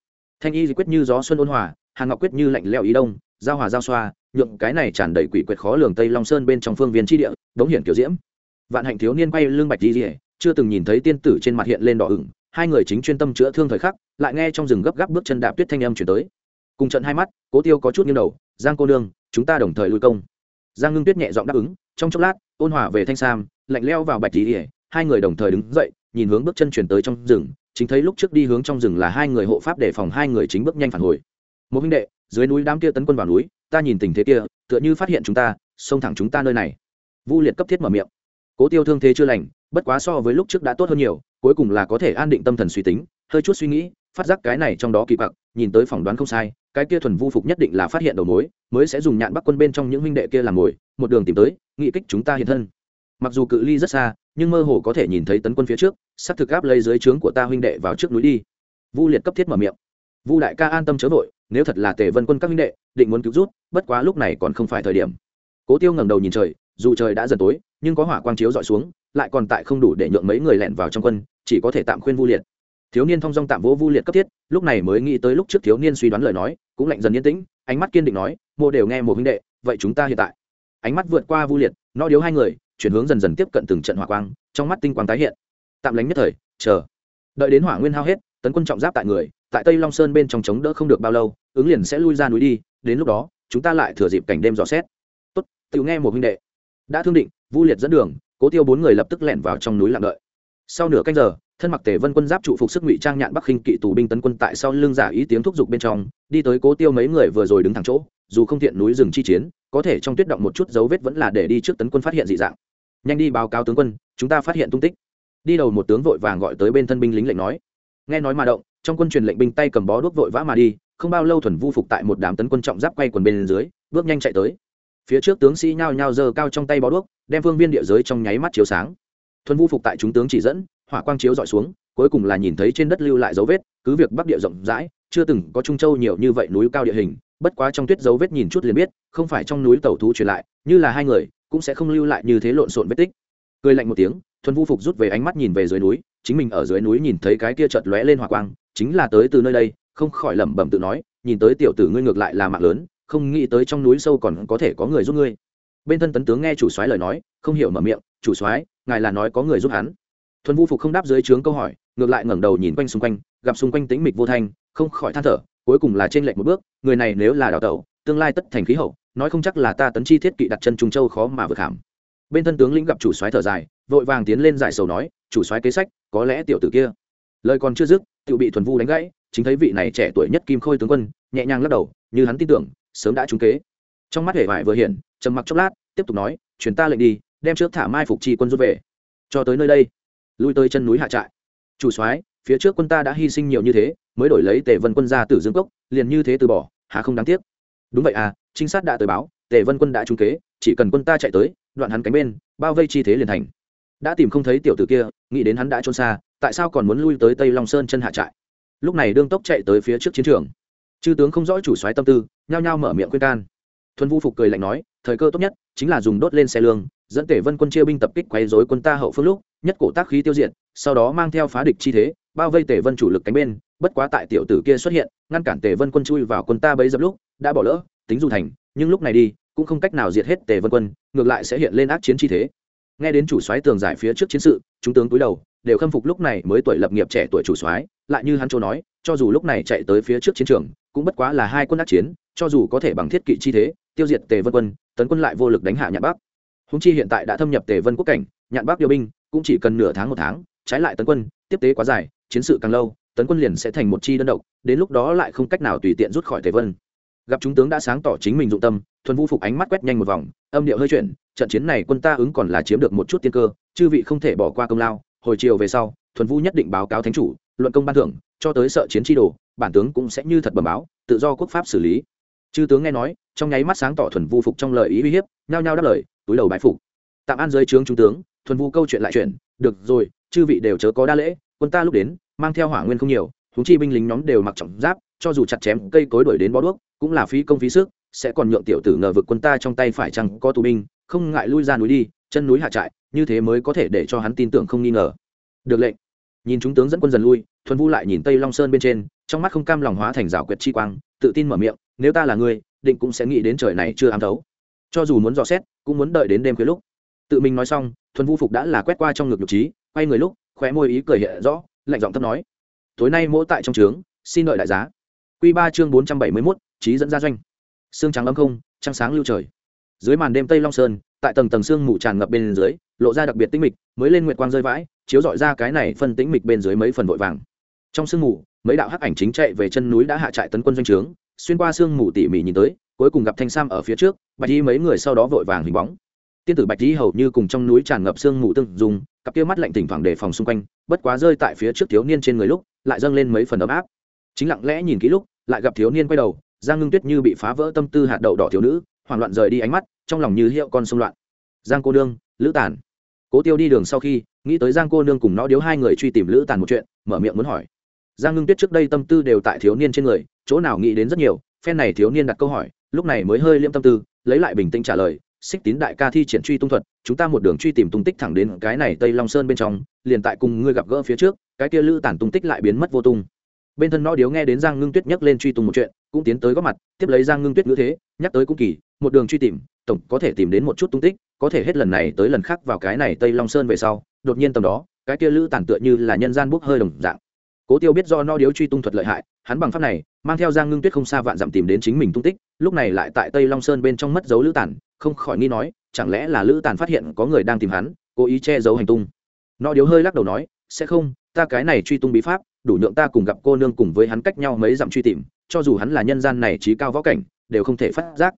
Speaker 1: thanh y quyết như gió xuân ôn hòa, hàn ngọc quyết như lạnh leo ý đông, giao hòa giao xoa, nhượng cái này tràn đầy quỷ quyệt khó lường tây long sơn bên trong phương viên tri địa, đống hiển kiểu diễm. Vạn hạnh thiếu niên quay lưng bạch di rỉa chưa từng nhìn thấy tiên tử trên mặt hiện lên đỏ ửng, hai người chính chuyên tâm chữa thương thời khắc, lại nghe trong rừng gấp gáp bước chân đạp tuyết thanh âm chuyển tới. Cùng trận hai mắt, cố tiêu có chút nghiêng đầu, giang cô nương, chúng ta đồng thời lui công. Giang ngưng tuyết nhẹ giọng đáp ứng, trong chốc lát, ôn hòa về thanh sam, lạnh leo vào bạch di rỉa hai người đồng thời đứng dậy, nhìn hướng bước chân chuyển tới trong rừng chính thấy lúc trước đi hướng trong rừng là hai người hộ pháp để phòng hai người chính bước nhanh phản hồi. Một huynh đệ, dưới núi đám kia tấn quân vào núi, ta nhìn tình thế kia, tựa như phát hiện chúng ta, xông thẳng chúng ta nơi này. Vu liệt cấp thiết mở miệng. Cố tiêu thương thế chưa lành, bất quá so với lúc trước đã tốt hơn nhiều, cuối cùng là có thể an định tâm thần suy tính, hơi chút suy nghĩ, phát giác cái này trong đó kỳ bạc nhìn tới phỏng đoán không sai, cái kia thuần vu phục nhất định là phát hiện đầu mối, mới sẽ dùng nhạn bắc quân bên trong những huynh đệ kia làm mồi, một đường tìm tới, nghị kích chúng ta hiện thân mặc dù cự ly rất xa, nhưng mơ hồ có thể nhìn thấy tấn quân phía trước, sắp thực áp lấy dưới trướng của ta huynh đệ vào trước núi đi. Vu liệt cấp thiết mở miệng. Vu đại ca an tâm chớ vội, nếu thật là tề vân quân các huynh đệ, định muốn cứu rút, bất quá lúc này còn không phải thời điểm. Cố tiêu ngẩng đầu nhìn trời, dù trời đã dần tối, nhưng có hỏa quang chiếu dọi xuống, lại còn tại không đủ để nhượng mấy người lẹn vào trong quân, chỉ có thể tạm khuyên vu liệt. Thiếu niên thong dong tạm vỗ vu liệt cấp thiết, lúc này mới nghĩ tới lúc trước thiếu niên suy đoán lời nói, cũng lạnh dần yên tĩnh, ánh mắt kiên định nói mô đều nghe một huynh đệ, vậy chúng ta hiện tại. Ánh mắt vượt qua vu liệt, nó điếu hai người chuyển hướng dần dần tiếp cận từng trận hỏa quang, trong mắt tinh quang tái hiện. Tạm lánh nhất thời, chờ. Đợi đến hỏa nguyên hao hết, tấn quân trọng giáp tại người, tại tây long sơn bên trong chống đỡ không được bao lâu, ứng liền sẽ lui ra núi đi, đến lúc đó, chúng ta lại thừa dịp cảnh đêm dò xét. Tốt tự nghe một huynh đệ. Đã thương định, vu liệt dẫn đường, cố tiêu bốn người lập tức lẻn vào trong núi lặng đợi. Sau nửa canh giờ, thân mặc tề vân quân giáp trụ phục sức ngụy trang nhạn bắc khinh kỵ tù binh tấn quân tại sau lưng giả ý tiếng thúc giục bên trong, đi tới cố tiêu mấy người vừa rồi đứng thẳng chỗ, dù không thiện núi rừng chi chiến, có thể trong tuyết động một chút dấu vết vẫn là để đi trước tấn quân phát hiện dị dạng nhanh đi báo cáo tướng quân, chúng ta phát hiện tung tích. Đi đầu một tướng vội vàng gọi tới bên thân binh lính lệnh nói. Nghe nói mà động, trong quân truyền lệnh binh tay cầm bó đuốc vội vã mà đi, không bao lâu thuần vu phục tại một đám tấn quân trọng giáp quay quần bên dưới, bước nhanh chạy tới. Phía trước tướng sĩ nhao nhao giơ cao trong tay bó đuốc, đem phương viên địa giới trong nháy mắt chiếu sáng. Thuần vu phục tại chúng tướng chỉ dẫn, hỏa quang chiếu dọi xuống, cuối cùng là nhìn thấy trên đất lưu lại dấu vết, cứ việc bắc địa rộng rãi, chưa từng có trung châu nhiều như vậy núi cao địa hình, bất quá trong tuyết dấu vết nhìn chút liền biết, không phải trong núi tẩu thú truyền lại, như là hai người cũng sẽ không lưu lại như thế lộn xộn vết tích. Cười lạnh một tiếng, thuần vu phục rút về ánh mắt nhìn về dưới núi, chính mình ở dưới núi nhìn thấy cái kia chợt lóe lên hỏa quang, chính là tới từ nơi đây, không khỏi lẩm bẩm tự nói, nhìn tới tiểu tử ngươi ngược lại là mạng lớn, không nghĩ tới trong núi sâu còn có thể có người giúp ngươi. Bên thân tấn tướng nghe chủ soái lời nói, không hiểu mở miệng, chủ soái, ngài là nói có người giúp hắn? Thuần vu phục không đáp dưới trướng câu hỏi, ngược lại ngẩng đầu nhìn quanh xung quanh, gặp xung quanh tĩnh mịch vô thanh, không khỏi than thở, cuối cùng là trên lệch một bước, người này nếu là đào tẩu, tương lai tất thành khí hậu nói không chắc là ta tấn chi thiết kỵ đặt chân trung châu khó mà vượt hàm bên thân tướng lĩnh gặp chủ soái thở dài, vội vàng tiến lên giải sầu nói, chủ soái kế sách, có lẽ tiểu tử kia lời còn chưa dứt tự bị thuần vu đánh gãy, chính thấy vị này trẻ tuổi nhất kim khôi tướng quân, nhẹ nhàng lắc đầu, như hắn tin tưởng, sớm đã trúng kế. Trong mắt hề vải vừa hiện, trầm mặc chốc lát, tiếp tục nói, truyền ta lệnh đi, đem trước thả mai phục chi quân rút về. Cho tới nơi đây, lui tới chân núi hạ trại. Chủ soái, phía trước quân ta đã hy sinh nhiều như thế, mới đổi lấy tề vân quân ra từ dương cốc, liền như thế từ bỏ hà không đáng tiếc? Đúng vậy à trinh sát đã tới báo, tề vân quân đã trúng kế, chỉ cần quân ta chạy tới, đoạn hắn cánh bên, bao vây chi thế liền thành. Đã tìm không thấy tiểu tử kia, nghĩ đến hắn đã trốn xa, tại sao còn muốn lui tới tây long sơn chân hạ trại? Lúc này đương tốc chạy tới phía trước chiến trường. Chư tướng không rõ chủ soái tâm tư, nhao nhao mở miệng khuyên can. Thuần vu phục cười lạnh nói, thời cơ tốt nhất chính là dùng đốt lên xe lương, dẫn tể vân quân chia binh tập kích quấy dối quân ta hậu phương lúc, nhất cổ tác khí tiêu diệt, sau đó mang theo phá địch chi thế, bao vây tể vân chủ lực cánh bên, bất quá tại tiểu tử kia xuất hiện, ngăn cản tề vân quân chui vào quân ta bấy dập lúc, đã bỏ lỡ tính dù thành, nhưng lúc này đi, cũng không cách nào diệt hết tề vân quân, ngược lại sẽ hiện lên ác chiến chi thế. Nghe đến chủ soái tường giải phía trước chiến sự, chúng tướng cúi đầu, đều khâm phục lúc này mới tuổi lập nghiệp trẻ tuổi chủ soái, lại như hắn châu nói, cho dù lúc này chạy tới phía trước chiến trường, cũng bất quá là hai quân ác chiến, cho dù có thể bằng thiết kỵ chi thế, tiêu diệt tề vân quân, tấn quân lại vô lực đánh hạ nhạn bắc. Húng chi hiện tại đã thâm nhập tề vân quốc cảnh, nhạn bắc điều binh cũng chỉ cần nửa tháng một tháng, trái lại tấn quân, tiếp tế quá dài, chiến sự càng lâu, tấn quân liền sẽ thành một chi đơn độc, đến lúc đó lại không cách nào tùy tiện rút khỏi tề vân gặp chúng tướng đã sáng tỏ chính mình dụng tâm, thuần vũ phục ánh mắt quét nhanh một vòng, âm điệu hơi chuyển, trận chiến này quân ta ứng còn là chiếm được một chút tiên cơ, chư vị không thể bỏ qua công lao, hồi chiều về sau, thuần vũ nhất định báo cáo thánh chủ, luận công ban thưởng, cho tới sợ chiến tri đồ, bản tướng cũng sẽ như thật bẩm báo, tự do quốc pháp xử lý. Chư tướng nghe nói, trong nháy mắt sáng tỏ thuần vu phục trong lời ý uy hiếp, nhao nhao đáp lời, túi đầu bãi phục. Tạm an dưới trướng trung tướng, thuần vu câu chuyện lại chuyện được rồi, chư vị đều chớ có đa lễ, quân ta lúc đến, mang theo hỏa nguyên không nhiều húng chi binh lính nhóm đều mặc trọng giáp, cho dù chặt chém, cây cối đuổi đến bó đuốc, cũng là phí công phí sức, sẽ còn nhượng tiểu tử ngờ vực quân ta trong tay phải chăng có tù binh, không ngại lui ra núi đi, chân núi hạ trại, như thế mới có thể để cho hắn tin tưởng không nghi ngờ. Được lệnh. Nhìn chúng tướng dẫn quân dần lui, thuần vu lại nhìn tây long sơn bên trên, trong mắt không cam lòng hóa thành rào quyệt chi quang, tự tin mở miệng, nếu ta là người định cũng sẽ nghĩ đến trời này chưa ám thấu. Cho dù muốn dò xét, cũng muốn đợi đến đêm khuya lúc. Tự mình nói xong, thuần vu phục đã là quét qua trong ngực nhục trí, quay người lúc, khóe môi ý cười hiện rõ, lạnh giọng thấp nói tối nay mỗi tại trong trướng xin đợi đại giá. Quy ba chương bốn trăm bảy mươi 471, trí dẫn ra doanh. Sương trắng âm không trăng sáng lưu trời. Dưới màn đêm tây long sơn tại tầng tầng sương mù tràn ngập bên dưới lộ ra đặc biệt tĩnh mịch mới lên nguyệt quang rơi vãi chiếu dọi ra cái này phân tĩnh mịch bên dưới mấy phần vội vàng. Trong sương mù mấy đạo hắc ảnh chính chạy về chân núi đã hạ trại tấn quân doanh trướng xuyên qua sương mù tỉ mỉ nhìn tới cuối cùng gặp thanh sam ở phía trước bạch y mấy người sau đó vội vàng hình bóng. Tiên tử bạch y hầu như cùng trong núi tràn ngập sương mù tương dùng cặp kia mắt lạnh thỉnh thoảng đề phòng xung quanh bất quá rơi tại phía trước thiếu niên trên người lúc lại dâng lên mấy phần ấm áp. Chính lặng lẽ nhìn kỹ lúc lại gặp thiếu niên quay đầu giang ngưng tuyết như bị phá vỡ tâm tư hạt đậu đỏ thiếu nữ hoảng loạn rời đi ánh mắt trong lòng như hiệu con sông loạn. Giang cô nương lữ Tản, cố tiêu đi đường sau khi nghĩ tới giang cô nương cùng nó điếu hai người truy tìm lữ tàn một chuyện mở miệng muốn hỏi. Giang ngưng tuyết trước đây tâm tư đều tại thiếu niên trên người chỗ nào nghĩ đến rất nhiều phen này thiếu niên đặt câu hỏi lúc này mới hơi liêm tâm tư lấy lại bình tĩnh trả lời xích tín đại ca thi triển truy tung thuật, chúng ta một đường truy tìm tung tích thẳng đến cái này tây long sơn bên trong, liền tại cùng ngươi gặp gỡ phía trước, cái kia lữ tản tung tích lại biến mất vô tung. Bên thân nó điếu nghe đến giang ngưng tuyết nhắc lên truy tung một chuyện, cũng tiến tới góp mặt, tiếp lấy giang ngưng tuyết ngữ thế, nhắc tới cũng kỳ, một đường truy tìm, tổng có thể tìm đến một chút tung tích, có thể hết lần này tới lần khác vào cái này tây long sơn về sau, đột nhiên tầm đó, cái kia lữ tản tựa như là nhân gian bốc hơi đồng dạng cố tiêu biết do no điếu truy tung thuật lợi hại, hắn bằng pháp này, mang theo giang ngưng tuyết không xa vạn dặm tìm đến chính mình tung tích, lúc này lại tại tây long sơn bên trong mất dấu lữ tản, không khỏi nghi nói, chẳng lẽ là lữ tản phát hiện có người đang tìm hắn, cố ý che giấu hành tung? No điếu hơi lắc đầu nói, sẽ không, ta cái này truy tung bí pháp, đủ nhượng ta cùng gặp cô nương cùng với hắn cách nhau mấy dặm truy tìm, cho dù hắn là nhân gian này trí cao võ cảnh, đều không thể phát giác.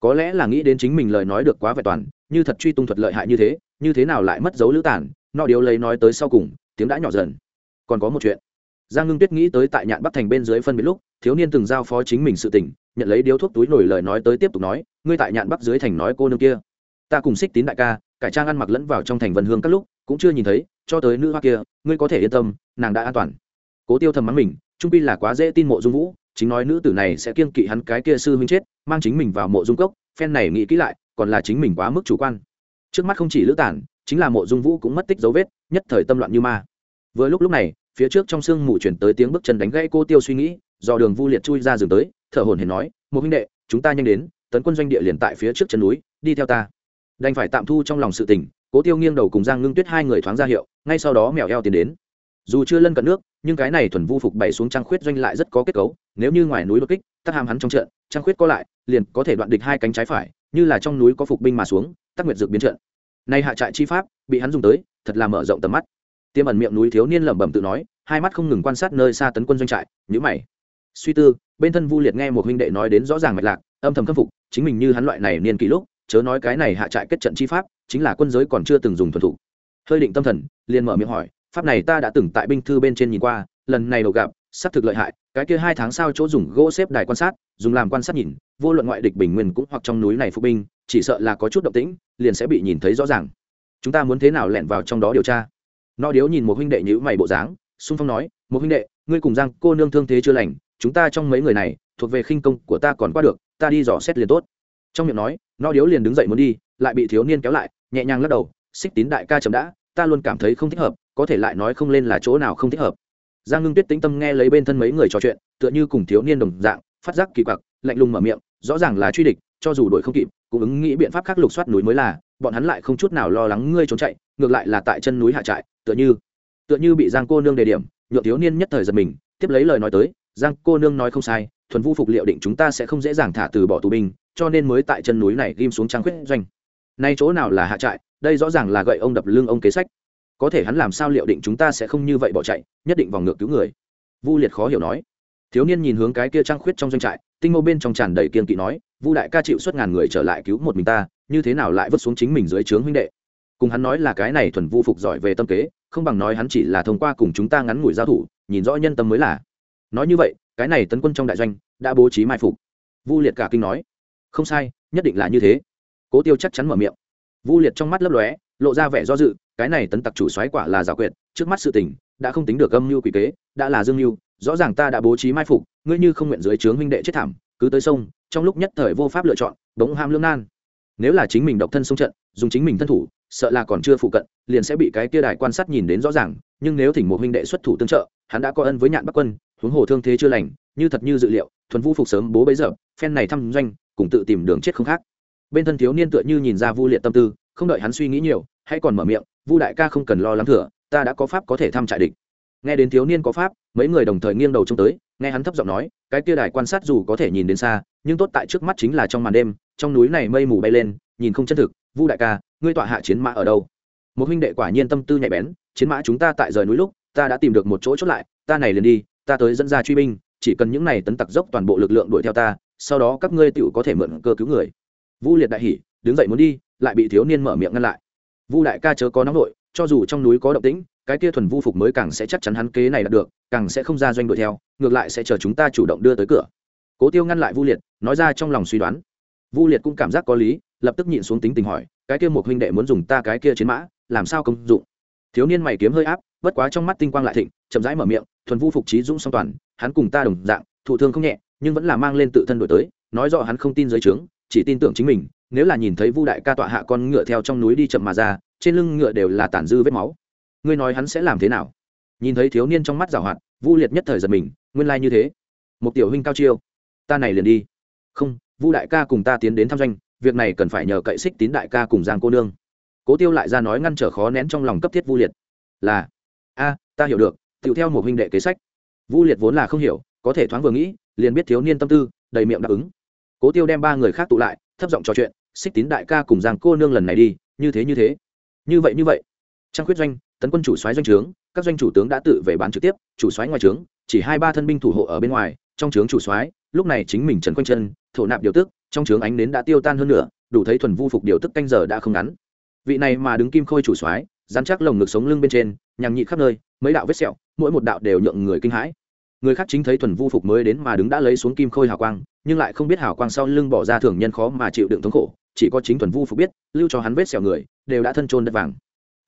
Speaker 1: Có lẽ là nghĩ đến chính mình lời nói được quá vẹn toàn, như thật truy tung thuật lợi hại như thế như thế nào lại mất dấu lữ tản? No điếu lấy nói tới sau cùng, tiếng đã nhỏ dần. Còn có một chuyện giang ngưng tuyết nghĩ tới tại nhạn bắc thành bên dưới phân biệt lúc, thiếu niên từng giao phó chính mình sự tình, nhận lấy điếu thuốc túi nổi lời nói tới tiếp tục nói, ngươi tại nhạn bắc dưới thành nói cô nương kia. Ta cùng xích tín đại ca, cải trang ăn mặc lẫn vào trong thành vân hương các lúc, cũng chưa nhìn thấy, cho tới nữ hoa kia, ngươi có thể yên tâm, nàng đã an toàn. Cố tiêu thầm mắng mình, trung pi là quá dễ tin mộ dung vũ, chính nói nữ tử này sẽ kiên kỵ hắn cái kia sư huynh chết, mang chính mình vào mộ dung cốc, phen này nghĩ kỹ lại, còn là chính mình quá mức chủ quan. Trước mắt không chỉ lữ tản, chính là mộ dung vũ cũng mất tích dấu vết, nhất thời tâm loạn như ma. Vừa lúc lúc này phía trước trong sương mù chuyển tới tiếng bước chân đánh gãy cô tiêu suy nghĩ, do đường vu liệt chui ra rừng tới, thở hồn hển nói, một huynh đệ, chúng ta nhanh đến, tấn quân doanh địa liền tại phía trước chân núi, đi theo ta. Đành phải tạm thu trong lòng sự tình, cố tiêu nghiêng đầu cùng giang ngưng tuyết hai người thoáng ra hiệu, ngay sau đó mèo eo tiến đến. Dù chưa lân cận nước, nhưng cái này thuần vu phục bày xuống trang khuyết doanh lại rất có kết cấu, nếu như ngoài núi đột kích, tắc hàm hắn trong trận trang khuyết có lại, liền có thể đoạn địch hai cánh trái phải, như là trong núi có phục binh mà xuống, tắc nguyệt dược biến trận. Nay hạ trại chi pháp, bị hắn dùng tới, thật là mở rộng tầm mắt tiêm ẩn miệng núi thiếu niên lẩm bẩm tự nói, hai mắt không ngừng quan sát nơi xa tấn quân doanh trại nhữ mày. Suy tư, bên thân vu liệt nghe một huynh đệ nói đến rõ ràng mạch lạc, âm thầm khâm phục, chính mình như hắn loại này niên kỷ lúc, chớ nói cái này hạ trại kết trận chi pháp, chính là quân giới còn chưa từng dùng thuần thủ. Hơi định tâm thần, liền mở miệng hỏi, pháp này ta đã từng tại binh thư bên trên nhìn qua, lần này đầu gặp, xác thực lợi hại, cái kia hai tháng sau chỗ dùng gỗ xếp đài quan sát, dùng làm quan sát nhìn, vô luận ngoại địch bình nguyên cũng hoặc trong núi này phục binh, chỉ sợ là có chút động tĩnh, liền sẽ bị nhìn thấy rõ ràng. Chúng ta muốn thế nào lẻn vào trong đó điều tra? Nó điếu nhìn một huynh đệ nhữ mày bộ dáng xung phong nói, một huynh đệ, ngươi cùng giang cô nương thương thế chưa lành, chúng ta trong mấy người này, thuộc về khinh công của ta còn qua được, ta đi dò xét liền tốt. Trong miệng nói, nó điếu liền đứng dậy muốn đi, lại bị thiếu niên kéo lại, nhẹ nhàng lắc đầu, xích tín đại ca chậm đã, ta luôn cảm thấy không thích hợp, có thể lại nói không lên là chỗ nào không thích hợp. Giang ngưng tuyết tĩnh tâm nghe lấy bên thân mấy người trò chuyện, tựa như cùng thiếu niên đồng dạng, phát giác kỳ quặc, lạnh lùng mở miệng, rõ ràng là truy địch, cho dù đuổi không kịp, cũng ứng nghĩ biện pháp khác lục soát núi mới là bọn hắn lại không chút nào lo lắng ngươi trốn chạy, ngược lại là tại chân núi hạ trại, tựa như tựa như bị giang cô nương đề điểm nhuộm thiếu niên nhất thời giật mình, tiếp lấy lời nói tới, giang cô nương nói không sai, thuần vu phục liệu định chúng ta sẽ không dễ dàng thả từ bỏ tù binh, cho nên mới tại chân núi này ghim xuống trang khuyết doanh. Nay chỗ nào là hạ trại, đây rõ ràng là gậy ông đập lưng ông kế sách. Có thể hắn làm sao liệu định chúng ta sẽ không như vậy bỏ chạy, nhất định vòng ngược cứu người. Vu liệt khó hiểu nói. Thiếu niên nhìn hướng cái kia trang khuyết trong doanh trại, tinh mô bên trong tràn đầy kiên kỵ nói, vu đại ca chịu suốt ngàn người trở lại cứu một mình ta như thế nào lại vứt xuống chính mình dưới trướng huynh đệ? Cùng hắn nói là cái này thuần vu phục giỏi về tâm kế, không bằng nói hắn chỉ là thông qua cùng chúng ta ngắn ngủi giao thủ, nhìn rõ nhân tâm mới là. Nói như vậy, cái này tấn quân trong đại doanh, đã bố trí mai phục. Vu liệt cả kinh nói. Không sai, nhất định là như thế. Cố tiêu chắc chắn mở miệng. Vu liệt trong mắt lấp lóe, lộ ra vẻ do dự, cái này tấn tặc chủ xoáy quả là giả quyệt, trước mắt sự tình, đã không tính được âm mưu quỷ kế, đã là dương mưu, rõ ràng ta đã bố trí mai phục, ngươi như không nguyện dưới trướng huynh đệ chết thảm, cứ tới sông, trong lúc nhất thời vô pháp lựa chọn, bỗng ham lương nan nếu là chính mình độc thân xông trận, dùng chính mình thân thủ, sợ là còn chưa phụ cận, liền sẽ bị cái kia đài quan sát nhìn đến rõ ràng. Nhưng nếu thỉnh một huynh đệ xuất thủ tương trợ, hắn đã có ân với nhạn bắc quân, huống hồ thương thế chưa lành, như thật như dự liệu, thuần vũ phục sớm bố bấy giờ, phen này thăm doanh, cùng tự tìm đường chết không khác. Bên thân thiếu niên tựa như nhìn ra vu liệt tâm tư, không đợi hắn suy nghĩ nhiều, hãy còn mở miệng, vu đại ca không cần lo lắng thừa, ta đã có pháp có thể thăm trại địch. Nghe đến thiếu niên có pháp, mấy người đồng thời nghiêng đầu trông tới, nghe hắn thấp giọng nói, cái kia đài quan sát dù có thể nhìn đến xa, nhưng tốt tại trước mắt chính là trong màn đêm trong núi này mây mù bay lên, nhìn không chân thực, vu đại ca, ngươi tọa hạ chiến mã ở đâu? Một huynh đệ quả nhiên tâm tư nhạy bén, chiến mã chúng ta tại rời núi lúc, ta đã tìm được một chỗ chốt lại, ta này liền đi, ta tới dẫn ra truy binh, chỉ cần những này tấn tặc dốc toàn bộ lực lượng đuổi theo ta, sau đó các ngươi tựu có thể mượn cơ cứu người. Vu liệt đại hỉ, đứng dậy muốn đi, lại bị thiếu niên mở miệng ngăn lại. Vu đại ca chớ có nóng nội cho dù trong núi có động tĩnh, cái kia thuần vu phục mới càng sẽ chắc chắn hắn kế này đạt được, càng sẽ không ra doanh đuổi theo, ngược lại sẽ chờ chúng ta chủ động đưa tới cửa. Cố tiêu ngăn lại vu liệt, nói ra trong lòng suy đoán vu liệt cũng cảm giác có lý, lập tức nhịn xuống tính tình hỏi, cái kia một huynh đệ muốn dùng ta cái kia chiến mã, làm sao công dụng? Thiếu niên mày kiếm hơi áp, bất quá trong mắt tinh quang lại thịnh, chậm rãi mở miệng, thuần vu phục trí dũng song toàn, hắn cùng ta đồng dạng, thụ thương không nhẹ, nhưng vẫn là mang lên tự thân đổi tới, nói rõ hắn không tin giới trướng, chỉ tin tưởng chính mình, nếu là nhìn thấy vu đại ca tọa hạ con ngựa theo trong núi đi chậm mà ra, trên lưng ngựa đều là tàn dư vết máu. Ngươi nói hắn sẽ làm thế nào? Nhìn thấy thiếu niên trong mắt giảo hoạt, vu liệt nhất thời giật mình, nguyên lai như thế. Một tiểu huynh cao chiêu, ta này liền đi. Không vu đại ca cùng ta tiến đến thăm doanh, việc này cần phải nhờ cậy xích tín đại ca cùng giang cô nương. Cố tiêu lại ra nói ngăn trở khó nén trong lòng cấp thiết vu liệt. Là, a, ta hiểu được tựu theo một huynh đệ kế sách. Vu liệt vốn là không hiểu, có thể thoáng vừa nghĩ, liền biết thiếu niên tâm tư, đầy miệng đáp ứng. Cố tiêu đem ba người khác tụ lại, thấp giọng trò chuyện, xích tín đại ca cùng giang cô nương lần này đi, như thế như thế. Như vậy như vậy. Trang khuyết doanh, tấn quân chủ soái doanh trướng, các doanh chủ tướng đã tự về bán trực tiếp, chủ soái ngoài trướng, chỉ hai ba thân binh thủ hộ ở bên ngoài, trong trướng chủ soái lúc này chính mình trần quanh chân, thổ nạp điều tức, trong trướng ánh nến đã tiêu tan hơn nữa đủ thấy thuần vu phục điều tức canh giờ đã không ngắn. Vị này mà đứng kim khôi chủ soái dán chắc lồng ngực sống lưng bên trên, nhằng nhị khắp nơi, mấy đạo vết sẹo, mỗi một đạo đều nhượng người kinh hãi. Người khác chính thấy thuần vu phục mới đến mà đứng đã lấy xuống kim khôi hào quang, nhưng lại không biết hào quang sau lưng bỏ ra thường nhân khó mà chịu đựng thống khổ, chỉ có chính thuần vu phục biết, lưu cho hắn vết sẹo người, đều đã thân trôn đất vàng.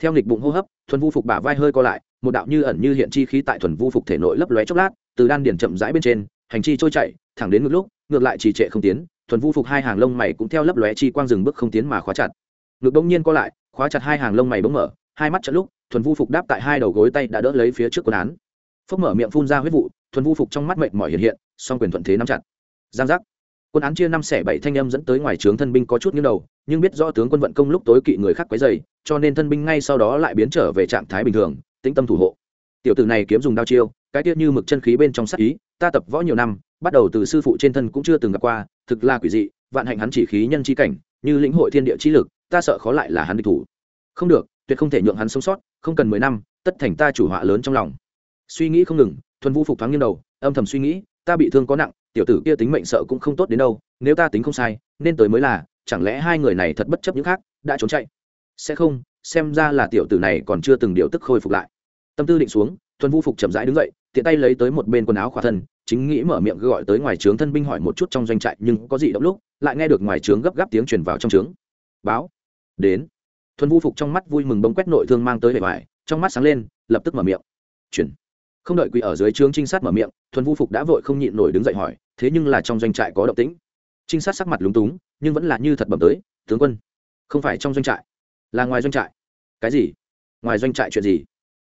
Speaker 1: Theo nghịch bụng hô hấp, thuần vu phục bả vai hơi co lại, một đạo như ẩn như hiện chi khí tại thuần vu phục thể nội lấp lóe chốc lát, từ đan điển chậm rãi bên trên, hành chi trôi chạy thẳng đến ngược lúc, ngược lại trì trệ không tiến, thuần vu phục hai hàng lông mày cũng theo lấp lóe chi quang dừng bước không tiến mà khóa chặt. Ngược đông nhiên co lại, khóa chặt hai hàng lông mày bỗng mở, hai mắt chợt lúc, thuần vu phục đáp tại hai đầu gối tay đã đỡ lấy phía trước quần án. Phốc mở miệng phun ra huyết vụ, thuần vu phục trong mắt mệt mỏi hiện hiện, song quyền thuận thế nắm chặt. Giang giác. Quân án chia năm xẻ bảy thanh âm dẫn tới ngoài trướng thân binh có chút nghiêng đầu, nhưng biết rõ tướng quân vận công lúc tối kỵ người khác quấy dày cho nên thân binh ngay sau đó lại biến trở về trạng thái bình thường, tĩnh tâm thủ hộ. Tiểu tử này kiếm dùng đao chiêu, cái tiết như mực chân khí bên trong sắc ý ta tập võ nhiều năm, bắt đầu từ sư phụ trên thân cũng chưa từng gặp qua, thực là quỷ dị, vạn hạnh hắn chỉ khí nhân chi cảnh, như lĩnh hội thiên địa chi lực, ta sợ khó lại là hắn địch thủ. Không được, tuyệt không thể nhượng hắn sống sót, không cần mười năm, tất thành ta chủ họa lớn trong lòng. Suy nghĩ không ngừng, thuần vũ phục thoáng nghiêng đầu, âm thầm suy nghĩ, ta bị thương có nặng, tiểu tử kia tính mệnh sợ cũng không tốt đến đâu, nếu ta tính không sai, nên tới mới là, chẳng lẽ hai người này thật bất chấp những khác, đã trốn chạy? Sẽ không, xem ra là tiểu tử này còn chưa từng điều tức khôi phục lại. Tâm tư định xuống thuần vũ phục chậm rãi đứng dậy, tiện tay lấy tới một bên quần áo khỏa thân, chính nghĩ mở miệng gọi tới ngoài trướng thân binh hỏi một chút trong doanh trại, nhưng có gì động lúc, lại nghe được ngoài trướng gấp gáp tiếng truyền vào trong trướng. Báo. Đến. Thuần vũ phục trong mắt vui mừng bông quét nội thương mang tới bề ngoài trong mắt sáng lên, lập tức mở miệng. Chuyển. Không đợi quỷ ở dưới trướng trinh sát mở miệng thuần vũ phục đã vội không nhịn nổi đứng dậy hỏi, thế nhưng là trong doanh trại có động tĩnh. Trinh sát sắc mặt lúng túng, nhưng vẫn là như thật bẩm tới, tướng quân. Không phải trong doanh trại. Là ngoài doanh trại. Cái gì? Ngoài doanh trại chuyện gì?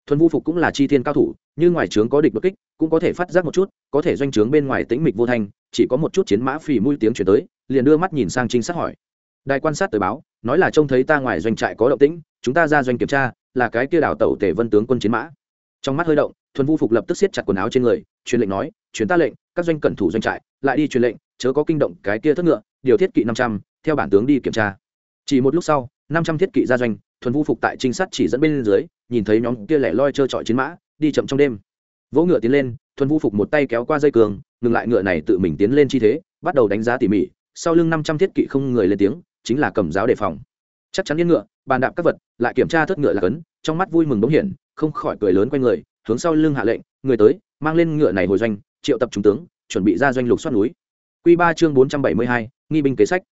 Speaker 1: Thuần Vu phục cũng là chi thiên cao thủ, như ngoài trướng có địch bất kích, cũng có thể phát giác một chút, có thể doanh trướng bên ngoài tĩnh mịch vô thanh, chỉ có một chút chiến mã phì mũi tiếng chuyển tới, liền đưa mắt nhìn sang trinh sát hỏi. Đại quan sát tới báo, nói là trông thấy ta ngoài doanh trại có động tĩnh, chúng ta ra doanh kiểm tra, là cái kia đảo tẩu tể vân tướng quân chiến mã. Trong mắt hơi động, thuần vu phục lập tức siết chặt quần áo trên người, truyền lệnh nói, truyền ta lệnh, các doanh cẩn thủ doanh trại, lại đi truyền lệnh, chớ có kinh động cái kia thất ngựa, điều thiết kỵ năm trăm, theo bản tướng đi kiểm tra. Chỉ một lúc sau, năm trăm thiết kỵ ra doanh, thuần vu phục tại trinh sát chỉ dẫn bên dưới nhìn thấy nhóm kia lẻ loi trơ trọi chiến mã, đi chậm trong đêm. Vỗ ngựa tiến lên, thuần vũ phục một tay kéo qua dây cường, ngừng lại ngựa này tự mình tiến lên chi thế, bắt đầu đánh giá tỉ mỉ, sau lưng năm trăm thiết kỵ không người lên tiếng, chính là cầm giáo đề phòng. Chắc chắn yên ngựa, bàn đạp các vật, lại kiểm tra thất ngựa là cấn, trong mắt vui mừng bỗng hiển không khỏi cười lớn quanh người, hướng sau lưng hạ lệnh, người tới, mang lên ngựa này hồi doanh, triệu tập trung tướng, chuẩn bị ra doanh lục xoát núi. Q ba chương bốn trăm bảy mươi hai, nghi binh kế sách.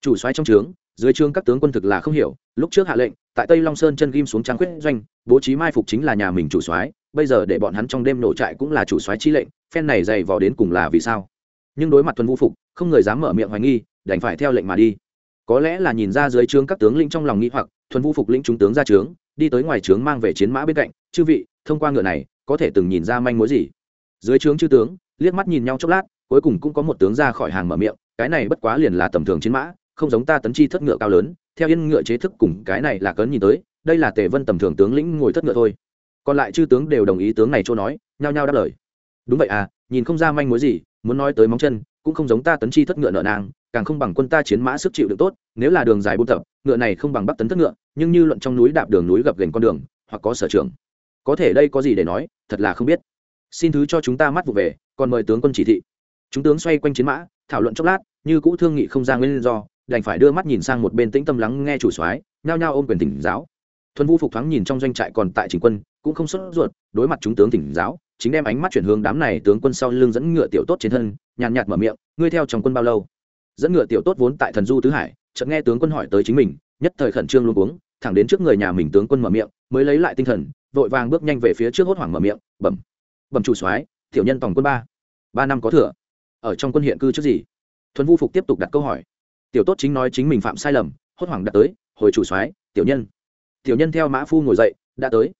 Speaker 1: Chủ xoáy trong trướng, dưới trương các tướng quân thực là không hiểu, lúc trước hạ lệnh tại tây long sơn chân ghim xuống trang quyết doanh, bố trí mai phục chính là nhà mình chủ soái, bây giờ để bọn hắn trong đêm nổ trại cũng là chủ soái chi lệnh, phen này dày vò đến cùng là vì sao? Nhưng đối mặt thuần vũ phục, không người dám mở miệng hoài nghi, đành phải theo lệnh mà đi. Có lẽ là nhìn ra dưới trướng các tướng lĩnh trong lòng nghĩ hoặc, thuần vũ phục lĩnh chúng tướng ra trướng, đi tới ngoài trướng mang về chiến mã bên cạnh, chư vị, thông qua ngựa này, có thể từng nhìn ra manh mối gì? Dưới trướng chư tướng, liếc mắt nhìn nhau chốc lát, cuối cùng cũng có một tướng ra khỏi hàng mở miệng, cái này bất quá liền là tầm thường chiến mã, không giống ta tấn chi thất ngựa cao lớn theo yên ngựa chế thức cùng cái này là cấn nhìn tới, đây là tề vân tầm thường tướng lĩnh ngồi thất ngựa thôi. Còn lại chư tướng đều đồng ý tướng này chỗ nói, nhao nhao đáp lời. Đúng vậy à nhìn không ra manh mối gì, muốn nói tới móng chân, cũng không giống ta tấn chi thất ngựa nợ nàng, càng không bằng quân ta chiến mã sức chịu được tốt, nếu là đường dài buôn tập, ngựa này không bằng bắc tấn thất ngựa, nhưng như luận trong núi đạp đường núi gập gành con đường, hoặc có sở trường. Có thể đây có gì để nói, thật là không biết. Xin thứ cho chúng ta mắt vụ về, còn mời tướng quân chỉ thị. Chúng tướng xoay quanh chiến mã, thảo luận chốc lát, như cũ thương nghị không ra nguyên do đành phải đưa mắt nhìn sang một bên tĩnh tâm lắng nghe chủ soái, nhao nhao ôm quyền tỉnh giáo. Thuần vu phục thoáng nhìn trong doanh trại còn tại chính quân, cũng không sốt ruột, đối mặt chúng tướng tỉnh giáo, chính đem ánh mắt chuyển hướng đám này tướng quân sau lưng dẫn ngựa tiểu tốt trên thân, nhàn nhạt mở miệng, ngươi theo trong quân bao lâu? Dẫn ngựa tiểu tốt vốn tại thần du tứ hải, chợt nghe tướng quân hỏi tới chính mình, nhất thời khẩn trương luôn uống thẳng đến trước người nhà mình tướng quân mở miệng, mới lấy lại tinh thần, vội vàng bước nhanh về phía trước hốt hoảng mở miệng, bẩm bẩm chủ soái, tiểu nhân tổng quân ba ba năm có thừa, ở trong quân hiện cư trước gì? Thuần vu phục tiếp tục đặt câu hỏi tiểu tốt chính nói chính mình phạm sai lầm, hốt hoảng đã tới, hồi chủ soái, tiểu nhân. Tiểu nhân theo mã phu ngồi dậy, đã tới.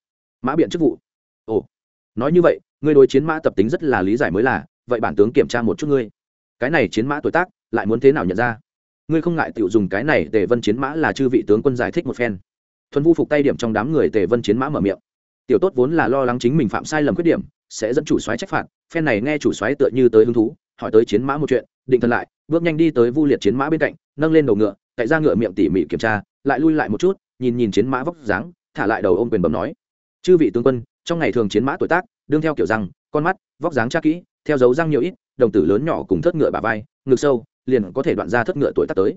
Speaker 1: Mã biện chức vụ. Ồ, nói như vậy, ngươi đối chiến mã tập tính rất là lý giải mới là, vậy bản tướng kiểm tra một chút ngươi. Cái này chiến mã tuổi tác, lại muốn thế nào nhận ra? Ngươi không ngại tiểu dùng cái này tề vân chiến mã là chư vị tướng quân giải thích một phen. Thuần vu phục tay điểm trong đám người tề vân chiến mã mở miệng. Tiểu tốt vốn là lo lắng chính mình phạm sai lầm khuyết điểm, sẽ dẫn chủ soái trách phạt, phen này nghe chủ soái tựa như tới hứng thú, hỏi tới chiến mã một chuyện, định thần lại bước nhanh đi tới vu liệt chiến mã bên cạnh, nâng lên đầu ngựa tại ra ngựa miệng tỉ mỉ kiểm tra, lại lui lại một chút, nhìn nhìn chiến mã vóc dáng, thả lại đầu ôm quyền bẩm nói. Chư vị tướng quân, trong ngày thường chiến mã tuổi tác, đương theo kiểu răng, con mắt, vóc dáng tra kỹ, theo dấu răng nhiều ít, đồng tử lớn nhỏ cùng thất ngựa bà vai, ngực sâu, liền có thể đoạn ra thất ngựa tuổi tác tới.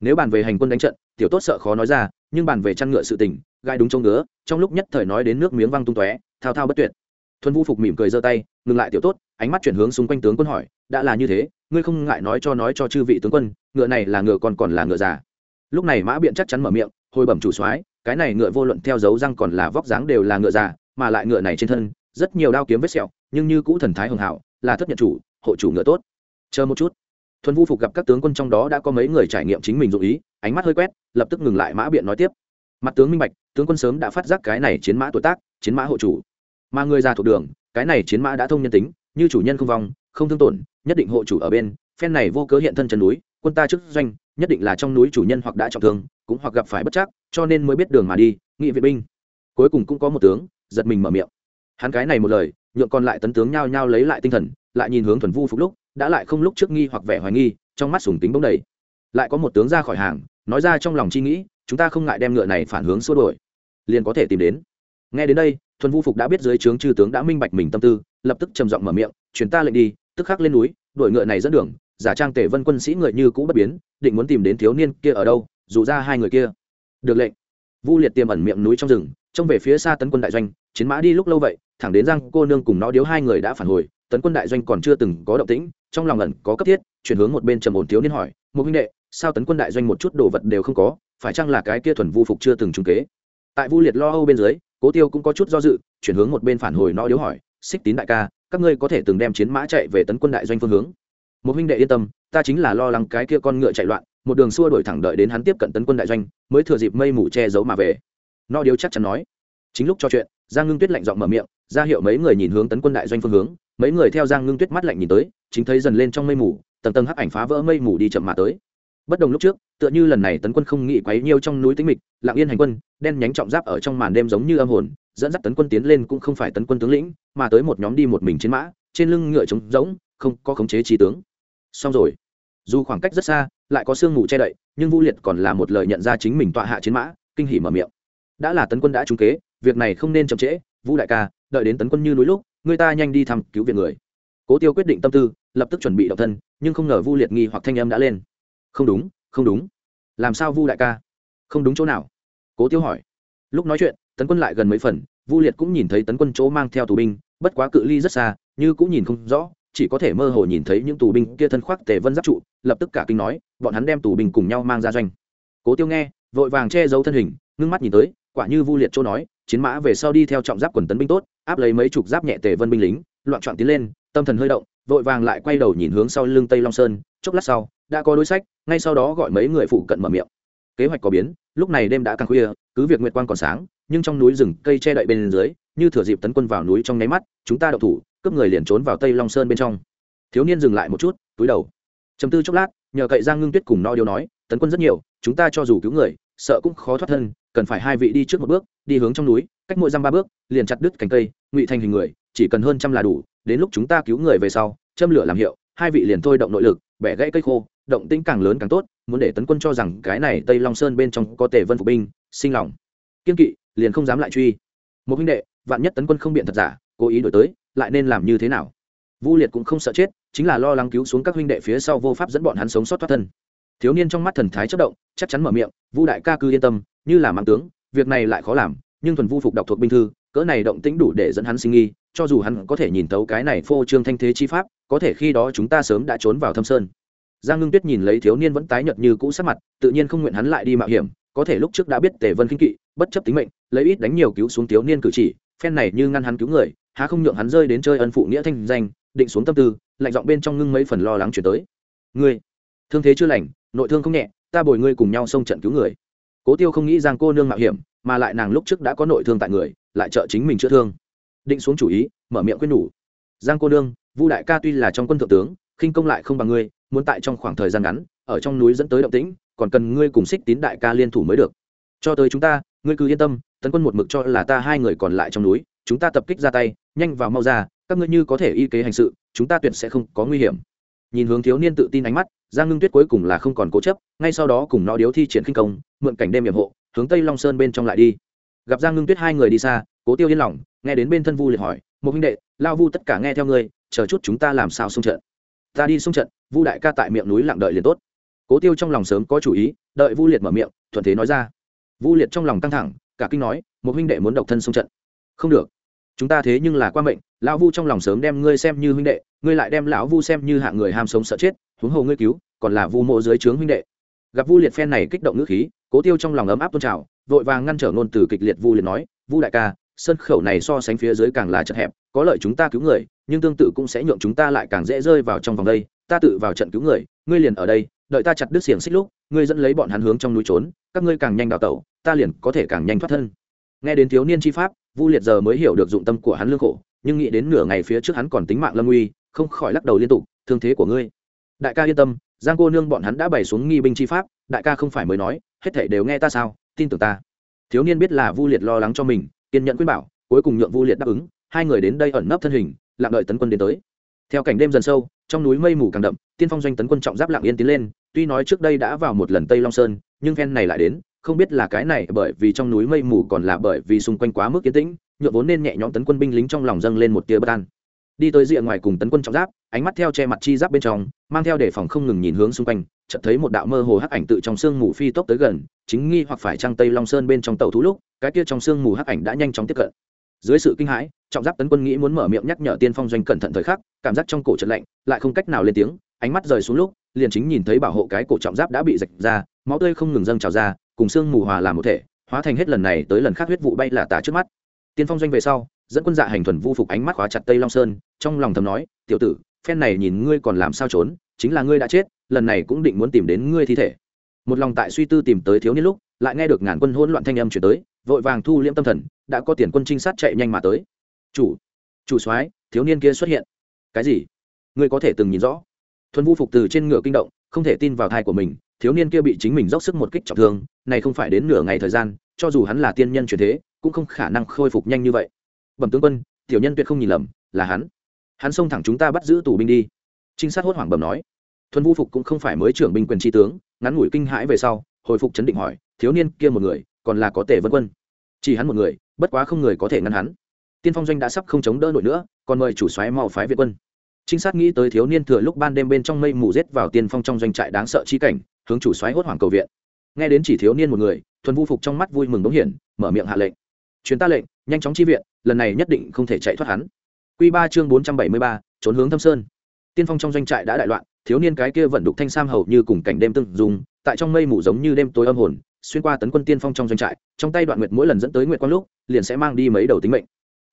Speaker 1: Nếu bàn về hành quân đánh trận, tiểu tốt sợ khó nói ra, nhưng bàn về chăn ngựa sự tình, gai đúng trông ngứa, trong lúc nhất thời nói đến nước miếng văng tung tóe, thao thao bất tuyệt. Thuần vũ phục mỉm cười giơ tay, ngừng lại, tiểu tốt ánh mắt chuyển hướng xung quanh tướng quân hỏi, đã là như thế, ngươi không ngại nói cho nói cho chư vị tướng quân, ngựa này là ngựa còn còn là ngựa già? Lúc này mã biện chắc chắn mở miệng, hồi bẩm chủ soái, cái này ngựa vô luận theo dấu răng còn là vóc dáng đều là ngựa già, mà lại ngựa này trên thân, rất nhiều đao kiếm vết sẹo, nhưng như cũ thần thái hường hảo, là thất nhận chủ, hộ chủ ngựa tốt. Chờ một chút. Thuần vu phục gặp các tướng quân trong đó đã có mấy người trải nghiệm chính mình dụ ý, ánh mắt hơi quét, lập tức ngừng lại mã biện nói tiếp. Mặt tướng minh bạch, tướng quân sớm đã phát giác cái này chiến mã tuổi tác, chiến mã hộ chủ. Mà người già thuộc đường, cái này chiến mã đã thông nhân tính như chủ nhân không vong, không thương tổn, nhất định hộ chủ ở bên, phen này vô cớ hiện thân chân núi, quân ta chức doanh, nhất định là trong núi chủ nhân hoặc đã trọng thương, cũng hoặc gặp phải bất chắc, cho nên mới biết đường mà đi, nghị viện binh. Cuối cùng cũng có một tướng, giật mình mở miệng. Hắn cái này một lời, nhượng còn lại tấn tướng nhao nhao lấy lại tinh thần, lại nhìn hướng thuần vu phục lúc, đã lại không lúc trước nghi hoặc vẻ hoài nghi, trong mắt sùng tính bỗng đầy. Lại có một tướng ra khỏi hàng, nói ra trong lòng chi nghĩ, chúng ta không ngại đem ngựa này phản hướng xua đổi liền có thể tìm đến. Nghe đến đây thuần vu phục đã biết dưới trướng chư tướng đã minh bạch mình tâm tư, lập tức trầm giọng mở miệng chuyển ta lệnh đi, tức khắc lên núi Đội ngựa này dẫn đường, giả trang tể vân quân sĩ người như cũ bất biến, định muốn tìm đến thiếu niên kia ở đâu, dù ra hai người kia. Được lệnh. Vu liệt tiềm ẩn miệng núi trong rừng, trông về phía xa tấn quân đại doanh, chiến mã đi lúc lâu vậy, thẳng đến răng cô nương cùng nó điếu hai người đã phản hồi, tấn quân đại doanh còn chưa từng có động tĩnh, trong lòng ẩn có cấp thiết, chuyển hướng một bên trầm ổn thiếu niên hỏi một huynh đệ, sao tấn quân đại doanh một chút đồ vật đều không có, phải chăng là cái kia thuần vu phục chưa từng trúng kế? Tại vu liệt lo âu bên dưới cố tiêu cũng có chút do dự, chuyển hướng một bên phản hồi nó điếu hỏi, xích tín đại ca, các ngươi có thể từng đem chiến mã chạy về tấn quân đại doanh phương hướng? Một huynh đệ yên tâm, ta chính là lo lắng cái kia con ngựa chạy loạn, một đường xua đổi thẳng đợi đến hắn tiếp cận tấn quân đại doanh, mới thừa dịp mây mù che giấu mà về. No điếu chắc chắn nói. Chính lúc cho chuyện, giang ngưng tuyết lạnh giọng mở miệng, ra hiệu mấy người nhìn hướng tấn quân đại doanh phương hướng, mấy người theo giang ngưng tuyết mắt lạnh nhìn tới, chính thấy dần lên trong mây mù, tầng tầng hắc ảnh phá vỡ mây mù đi chậm mà tới bất đồng lúc trước, tựa như lần này tấn quân không nghĩ quấy nhiêu trong núi tĩnh mịch lặng yên hành quân, đen nhánh trọng giáp ở trong màn đêm giống như âm hồn, dẫn dắt tấn quân tiến lên cũng không phải tấn quân tướng lĩnh, mà tới một nhóm đi một mình chiến mã, trên lưng ngựa trống rỗng, không có khống chế trí tướng. Xong rồi. Dù khoảng cách rất xa, lại có sương mù che đậy, nhưng vu liệt còn là một lời nhận ra chính mình tọa hạ chiến mã, kinh hỉ mở miệng. Đã là tấn quân đã trúng kế, việc này không nên chậm trễ vu đại ca, đợi đến tấn quân như núi lúc, người ta nhanh đi thăm cứu viện người. Cố tiêu quyết định tâm tư, lập tức chuẩn bị động thân, nhưng không ngờ vu liệt nghi hoặc thanh âm đã lên không đúng không đúng. Làm sao vu đại ca? Không đúng chỗ nào? Cố tiêu hỏi. Lúc nói chuyện, tấn quân lại gần mấy phần, vu liệt cũng nhìn thấy tấn quân chỗ mang theo tù binh, bất quá cự ly rất xa, như cũng nhìn không rõ, chỉ có thể mơ hồ nhìn thấy những tù binh kia thân khoác tề vân giáp trụ, lập tức cả kinh nói, bọn hắn đem tù binh cùng nhau mang ra doanh. Cố tiêu nghe, vội vàng che giấu thân hình, ngưng mắt nhìn tới, quả như vu liệt chỗ nói, chiến mã về sau đi theo trọng giáp quần tấn binh tốt, áp lấy mấy chục giáp nhẹ tề vân binh lính, loạn trọn tiến lên, tâm thần hơi động, vội vàng lại quay đầu nhìn hướng sau lưng tây long sơn, chốc lát sau đã có đối sách, ngay sau đó gọi mấy người phụ cận mở miệng. Kế hoạch có biến, lúc này đêm đã càng khuya, cứ việc nguyệt quang còn sáng, nhưng trong núi rừng cây che đậy bên dưới, như thừa dịp tấn quân vào núi trong nháy mắt, chúng ta đậu thủ, cướp người liền trốn vào tây long sơn bên trong. Thiếu niên dừng lại một chút, túi đầu. Chầm tư chốc lát, nhờ cậy giang ngưng tuyết cùng no điều nói, tấn quân rất nhiều, chúng ta cho dù cứu người, sợ cũng khó thoát thân, cần phải hai vị đi trước một bước, đi hướng trong núi, cách mỗi dăm ba bước, liền chặt đứt cành cây, ngụy thành hình người, chỉ cần hơn trăm là đủ, đến lúc chúng ta cứu người về sau, châm lửa làm hiệu hai vị liền thôi động nội lực, bẻ gãy cây khô, động tĩnh càng lớn càng tốt, muốn để tấn quân cho rằng cái này tây long sơn bên trong có tề vân phục binh, sinh lòng. Kiên kỵ, liền không dám lại truy. Một huynh đệ, vạn nhất tấn quân không biện thật giả, cố ý đổi tới, lại nên làm như thế nào? Vu liệt cũng không sợ chết, chính là lo lắng cứu xuống các huynh đệ phía sau vô pháp dẫn bọn hắn sống sót thoát thân. Thiếu niên trong mắt thần thái chất động, chắc chắn mở miệng, vu đại ca cư yên tâm, như là mang tướng, việc này lại khó làm, nhưng thuần vu phục đọc thuộc binh thư, cỡ này động tĩnh đủ để dẫn hắn sinh nghi cho dù hắn có thể nhìn tấu cái này phô trương thanh thế chi pháp, có thể khi đó chúng ta sớm đã trốn vào thâm sơn. Giang ngưng tuyết nhìn lấy thiếu niên vẫn tái nhợt như cũ sắc mặt, tự nhiên không nguyện hắn lại đi mạo hiểm, có thể lúc trước đã biết tề vân kinh kỵ, bất chấp tính mệnh, lấy ít đánh nhiều cứu xuống thiếu niên cử chỉ, phen này như ngăn hắn cứu người, há không nhượng hắn rơi đến chơi ân phụ nghĩa thanh danh, định xuống tâm tư, lạnh giọng bên trong ngưng mấy phần lo lắng chuyển tới. Ngươi, thương thế chưa lành, nội thương không nhẹ, ta bồi ngươi cùng nhau xông trận cứu người. Cố tiêu không nghĩ giang cô nương mạo hiểm, mà lại nàng lúc trước đã có nội thương tại người, lại trợ chính mình chữa thương định xuống chủ ý, mở miệng quyết nhủ. Giang cô nương, vu đại ca tuy là trong quân thượng tướng, khinh công lại không bằng ngươi, muốn tại trong khoảng thời gian ngắn, ở trong núi dẫn tới động tĩnh, còn cần ngươi cùng xích tín đại ca liên thủ mới được. Cho tới chúng ta, ngươi cứ yên tâm, tấn quân một mực cho là ta hai người còn lại trong núi, chúng ta tập kích ra tay, nhanh vào mau ra, các ngươi như có thể y kế hành sự, chúng ta tuyệt sẽ không có nguy hiểm. Nhìn hướng thiếu niên tự tin ánh mắt, giang ngưng tuyết cuối cùng là không còn cố chấp, ngay sau đó cùng nó điếu thi triển khinh công, mượn cảnh đêm hiểm hộ, hướng tây long sơn bên trong lại đi. Gặp giang ngưng tuyết hai người đi xa cố tiêu yên lòng, nghe đến bên thân vu liệt hỏi, một huynh đệ, lao vu tất cả nghe theo ngươi, chờ chút chúng ta làm sao xung trận? Ta đi xung trận, vu đại ca tại miệng núi lặng đợi liền tốt. Cố tiêu trong lòng sớm có chủ ý, đợi vu liệt mở miệng, thuận thế nói ra. Vu liệt trong lòng căng thẳng, cả kinh nói, một huynh đệ muốn độc thân xung trận. Không được. Chúng ta thế nhưng là quan mệnh lão vu trong lòng sớm đem ngươi xem như huynh đệ, ngươi lại đem lão vu xem như hạng người ham sống sợ chết, huống hồ ngươi cứu, còn là vu mộ dưới trướng huynh đệ. Gặp vu liệt phen này kích động ngữ khí, cố tiêu trong lòng ấm áp tôn trào, vội vàng ngăn trở ngôn từ kịch liệt vu liệt nói, vu đại ca sân khẩu này so sánh phía dưới càng là chật hẹp, có lợi chúng ta cứu người, nhưng tương tự cũng sẽ nhượng chúng ta lại càng dễ rơi vào trong vòng đây. Ta tự vào trận cứu người, ngươi liền ở đây, đợi ta chặt đứt xiềng xích lúc, ngươi dẫn lấy bọn hắn hướng trong núi trốn, các ngươi càng nhanh đào tẩu, ta liền có thể càng nhanh thoát thân. Nghe đến thiếu niên chi pháp, vu liệt giờ mới hiểu được dụng tâm của hắn lương khổ, nhưng nghĩ đến nửa ngày phía trước hắn còn tính mạng lâm nguy không khỏi lắc đầu liên tục, thương thế của ngươi. Đại ca yên tâm, giang cô nương bọn hắn đã bày xuống nghi binh chi pháp, đại ca không phải mới nói, hết thảy đều nghe ta sao, tin tưởng ta. Thiếu niên biết là vu liệt lo lắng cho mình kiên nhận khuyên bảo, cuối cùng nhượng vu liệt đáp ứng, hai người đến đây ẩn nấp thân hình, lặng đợi tấn quân đến tới. Theo cảnh đêm dần sâu, trong núi mây mù càng đậm, tiên phong doanh tấn quân trọng giáp lặng yên tiến lên, tuy nói trước đây đã vào một lần tây long sơn, nhưng phen này lại đến, không biết là cái này bởi vì trong núi mây mù còn là bởi vì xung quanh quá mức yên tĩnh nhựa vốn nên nhẹ nhõm tấn quân binh lính trong lòng dâng lên một tia bất an đi tới rìa ngoài cùng tấn quân trọng giáp, ánh mắt theo che mặt chi giáp bên trong, mang theo để phòng không ngừng nhìn hướng xung quanh, chợt thấy một đạo mơ hồ hắc ảnh tự trong sương mù phi tốc tới gần, chính nghi hoặc phải trăng tây long sơn bên trong tàu thú lúc, cái kia trong sương mù hắc ảnh đã nhanh chóng tiếp cận. Dưới sự kinh hãi, trọng giáp tấn quân nghĩ muốn mở miệng nhắc nhở tiên phong doanh cẩn thận thời khắc, cảm giác trong cổ trật lạnh, lại không cách nào lên tiếng, ánh mắt rời xuống lúc, liền chính nhìn thấy bảo hộ cái cổ trọng giáp đã bị rạch ra, máu tươi không ngừng dâng trào ra, cùng sương mù hòa làm một thể, hóa thành hết lần này tới lần khác huyết vụ bay là tả trước mắt. Tiên phong doanh về sau dẫn quân dạ hành thuần vu phục ánh mắt khóa chặt tây long sơn, trong lòng thầm nói, tiểu tử, phen này nhìn ngươi còn làm sao trốn, chính là ngươi đã chết, lần này cũng định muốn tìm đến ngươi thi thể. Một lòng tại suy tư tìm tới thiếu niên lúc, lại nghe được ngàn quân hỗn loạn thanh âm chuyển tới, vội vàng thu liễm tâm thần, đã có tiền quân trinh sát chạy nhanh mà tới. Chủ chủ soái, thiếu niên kia xuất hiện. Cái gì? Ngươi có thể từng nhìn rõ? Thuần vu phục từ trên ngựa kinh động, không thể tin vào thai của mình, thiếu niên kia bị chính mình dốc sức một kích trọng thương, này không phải đến nửa ngày thời gian, cho dù hắn là tiên nhân truyền thế, cũng không khả năng khôi phục nhanh như vậy bẩm tướng quân, tiểu nhân tuyệt không nhìn lầm, là hắn. Hắn xông thẳng chúng ta bắt giữ tù binh đi. Trinh sát hốt hoảng bẩm nói. Thuần vu phục cũng không phải mới trưởng binh quyền tri tướng, ngắn ngủi kinh hãi về sau, hồi phục chấn định hỏi, thiếu niên kia một người, còn là có tề vân quân? Chỉ hắn một người, bất quá không người có thể ngăn hắn. Tiên phong doanh đã sắp không chống đỡ nổi nữa, còn mời chủ xoáy mau phái việt quân. Trinh sát nghĩ tới thiếu niên thừa lúc ban đêm bên trong mây mù rết vào tiên phong trong doanh trại đáng sợ chi cảnh, hướng chủ xoáy hốt hoảng cầu viện. Nghe đến chỉ thiếu niên một người, thuần vu phục trong mắt vui mừng đống hiển mở miệng hạ lệnh. Chuyến ta lệnh nhanh chóng chi viện, lần này nhất định không thể chạy thoát hắn. Q ba chương bốn trăm bảy mươi ba, trốn hướng thâm sơn. Tiên phong trong doanh trại đã đại loạn, thiếu niên cái kia vận đục thanh sam hầu như cùng cảnh đêm tương dùng tại trong mây mù giống như đêm tối âm hồn, xuyên qua tấn quân tiên phong trong doanh trại, trong tay đoạn nguyệt mỗi lần dẫn tới nguyệt quang lúc, liền sẽ mang đi mấy đầu tính mệnh.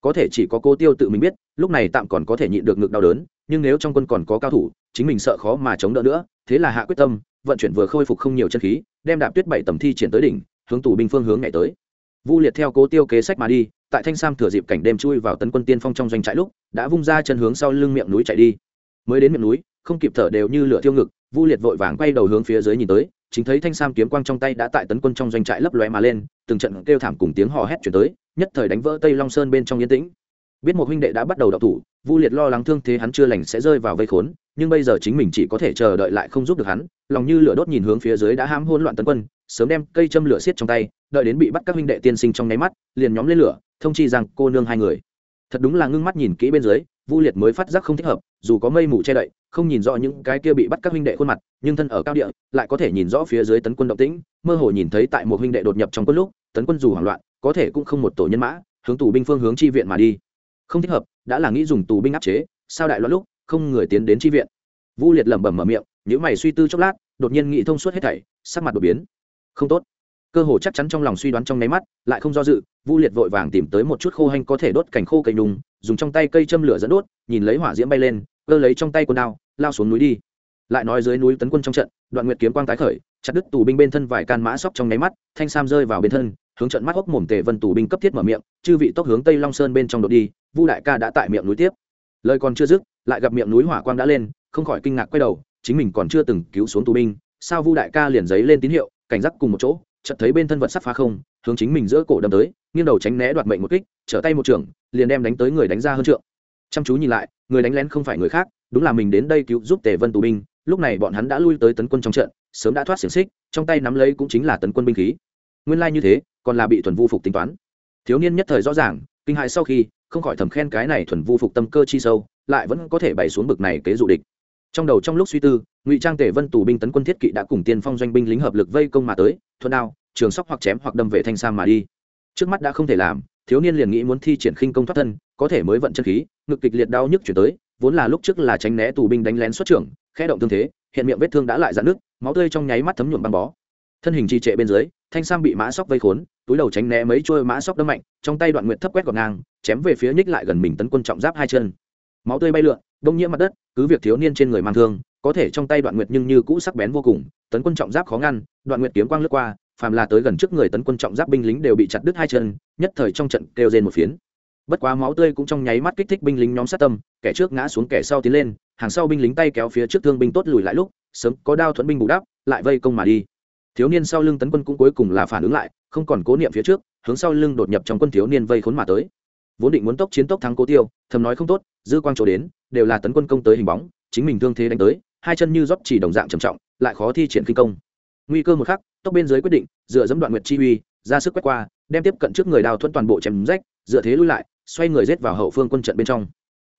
Speaker 1: Có thể chỉ có cô tiêu tự mình biết, lúc này tạm còn có thể nhịn được ngực đau đớn, nhưng nếu trong quân còn có cao thủ, chính mình sợ khó mà chống đỡ nữa, thế là hạ quyết tâm, vận chuyển vừa khôi phục không nhiều chân khí, đem đạp tuyết bảy tầm thi triển tới đỉnh, hướng tù binh phương hướng ngày tới vu liệt theo cố tiêu kế sách mà đi, tại thanh sam thừa dịp cảnh đêm chui vào tấn quân tiên phong trong doanh trại lúc, đã vung ra chân hướng sau lưng miệng núi chạy đi. Mới đến miệng núi, không kịp thở đều như lửa thiêu ngực, vu liệt vội vàng quay đầu hướng phía dưới nhìn tới, chính thấy thanh sam kiếm quang trong tay đã tại tấn quân trong doanh trại lấp lóe mà lên, từng trận kêu thảm cùng tiếng hò hét chuyển tới, nhất thời đánh vỡ tây long sơn bên trong yên tĩnh. Biết một huynh đệ đã bắt đầu động thủ, vu liệt lo lắng thương thế hắn chưa lành sẽ rơi vào vây khốn, nhưng bây giờ chính mình chỉ có thể chờ đợi lại không giúp được hắn, lòng như lửa đốt nhìn hướng phía dưới đã hãm hôn loạn tấn quân sớm đem cây châm lửa xiết trong tay, đợi đến bị bắt các huynh đệ tiên sinh trong nháy mắt, liền nhóm lên lửa, thông chi rằng cô nương hai người. Thật đúng là ngưng mắt nhìn kỹ bên dưới, vu liệt mới phát giác không thích hợp, dù có mây mù che đậy, không nhìn rõ những cái kia bị bắt các huynh đệ khuôn mặt, nhưng thân ở cao địa, lại có thể nhìn rõ phía dưới tấn quân động tĩnh, mơ hồ nhìn thấy tại một huynh đệ đột nhập trong quân lúc, tấn quân dù hoảng loạn, có thể cũng không một tổ nhân mã, hướng tù binh phương hướng chi viện mà đi. Không thích hợp, đã là nghĩ dùng tù binh áp chế, sao đại loạn lúc, không người tiến đến chi viện. Vu liệt lẩm bẩm mở miệng những mày suy tư chốc lát, đột nhiên nghĩ thông suốt hết thảy, sắc mặt đột biến không tốt. Cơ hồ chắc chắn trong lòng suy đoán trong nháy mắt, lại không do dự, vu liệt vội vàng tìm tới một chút khô hanh có thể đốt cảnh khô cây nung, dùng trong tay cây châm lửa dẫn đốt, nhìn lấy hỏa diễm bay lên, cơ lấy trong tay quân đao, lao xuống núi đi. Lại nói dưới núi tấn quân trong trận, đoạn nguyệt kiếm quang tái khởi, chặt đứt tù binh bên thân vài can mã sóc trong nháy mắt, thanh sam rơi vào bên thân, hướng trận mắt hốc mồm tề vân tù binh cấp thiết mở miệng, chư vị tốc hướng tây long sơn bên trong đột đi, vu đại ca đã tại miệng núi tiếp. Lời còn chưa dứt, lại gặp miệng núi hỏa quang đã lên, không khỏi kinh ngạc quay đầu, chính mình còn chưa từng cứu xuống tù binh, sao vu đại ca liền giấy lên tín hiệu cảnh giác cùng một chỗ, chợt thấy bên thân vật sắc phá không, hướng chính mình giữa cổ đâm tới, nghiêng đầu tránh né đoạt mệnh một kích, trở tay một trường, liền đem đánh tới người đánh ra hơn trượng. Chăm chú nhìn lại, người đánh lén không phải người khác, đúng là mình đến đây cứu giúp tề vân tù binh, lúc này bọn hắn đã lui tới tấn quân trong trận, sớm đã thoát xiềng xích, trong tay nắm lấy cũng chính là tấn quân binh khí. Nguyên lai như thế, còn là bị thuần vu phục tính toán. Thiếu niên nhất thời rõ ràng, kinh hại sau khi, không khỏi thầm khen cái này thuần vu phục tâm cơ chi sâu, lại vẫn có thể bày xuống bực này kế dụ địch trong đầu trong lúc suy tư, ngụy trang tể vân tù binh tấn quân thiết kỵ đã cùng tiên phong doanh binh lính hợp lực vây công mà tới, thuận đao, trường sóc hoặc chém hoặc đâm về thanh sam mà đi. Trước mắt đã không thể làm, thiếu niên liền nghĩ muốn thi triển khinh công thoát thân, có thể mới vận chân khí, ngực kịch liệt đau nhức chuyển tới, vốn là lúc trước là tránh né tù binh đánh lén xuất trưởng, khẽ động thương thế, hiện miệng vết thương đã lại dạn nước máu tươi trong nháy mắt thấm nhuộm băng bó. Thân hình trì trệ bên dưới, thanh sam bị mã sóc vây khốn, túi đầu tránh né mấy trôi mã sóc đâm mạnh, trong tay đoạn nguyện thấp quét gọt ngang, chém về phía nhích lại gần mình tấn quân trọng giáp hai chân máu tươi bay lượn, đông nhiễm mặt đất, cứ việc thiếu niên trên người mang thương, có thể trong tay đoạn nguyệt nhưng như cũ sắc bén vô cùng, tấn quân trọng giáp khó ngăn, đoạn nguyệt kiếm quang lướt qua, phàm là tới gần trước người tấn quân trọng giáp binh lính đều bị chặt đứt hai chân, nhất thời trong trận kêu rên một phiến. Bất quá máu tươi cũng trong nháy mắt kích thích binh lính nhóm sát tâm, kẻ trước ngã xuống kẻ sau tiến lên, hàng sau binh lính tay kéo phía trước thương binh tốt lùi lại lúc, sớm có đao thuẫn binh bù đắp, lại vây công mà đi. Thiếu niên sau lưng tấn quân cũng cuối cùng là phản ứng lại, không còn cố niệm phía trước, hướng sau lưng đột nhập trong quân thiếu niên vây khốn mà tới vốn định muốn tốc chiến tốc thắng cố tiêu, thầm nói không tốt, dư quang chỗ đến, đều là tấn quân công tới hình bóng, chính mình thương thế đánh tới, hai chân như rót chỉ đồng dạng trầm trọng, lại khó thi triển kinh công. Nguy cơ một khắc, tốc bên dưới quyết định, dựa dẫm đoạn nguyệt chi uy, ra sức quét qua, đem tiếp cận trước người đào thuẫn toàn bộ chém rách, dựa thế lui lại, xoay người rết vào hậu phương quân trận bên trong.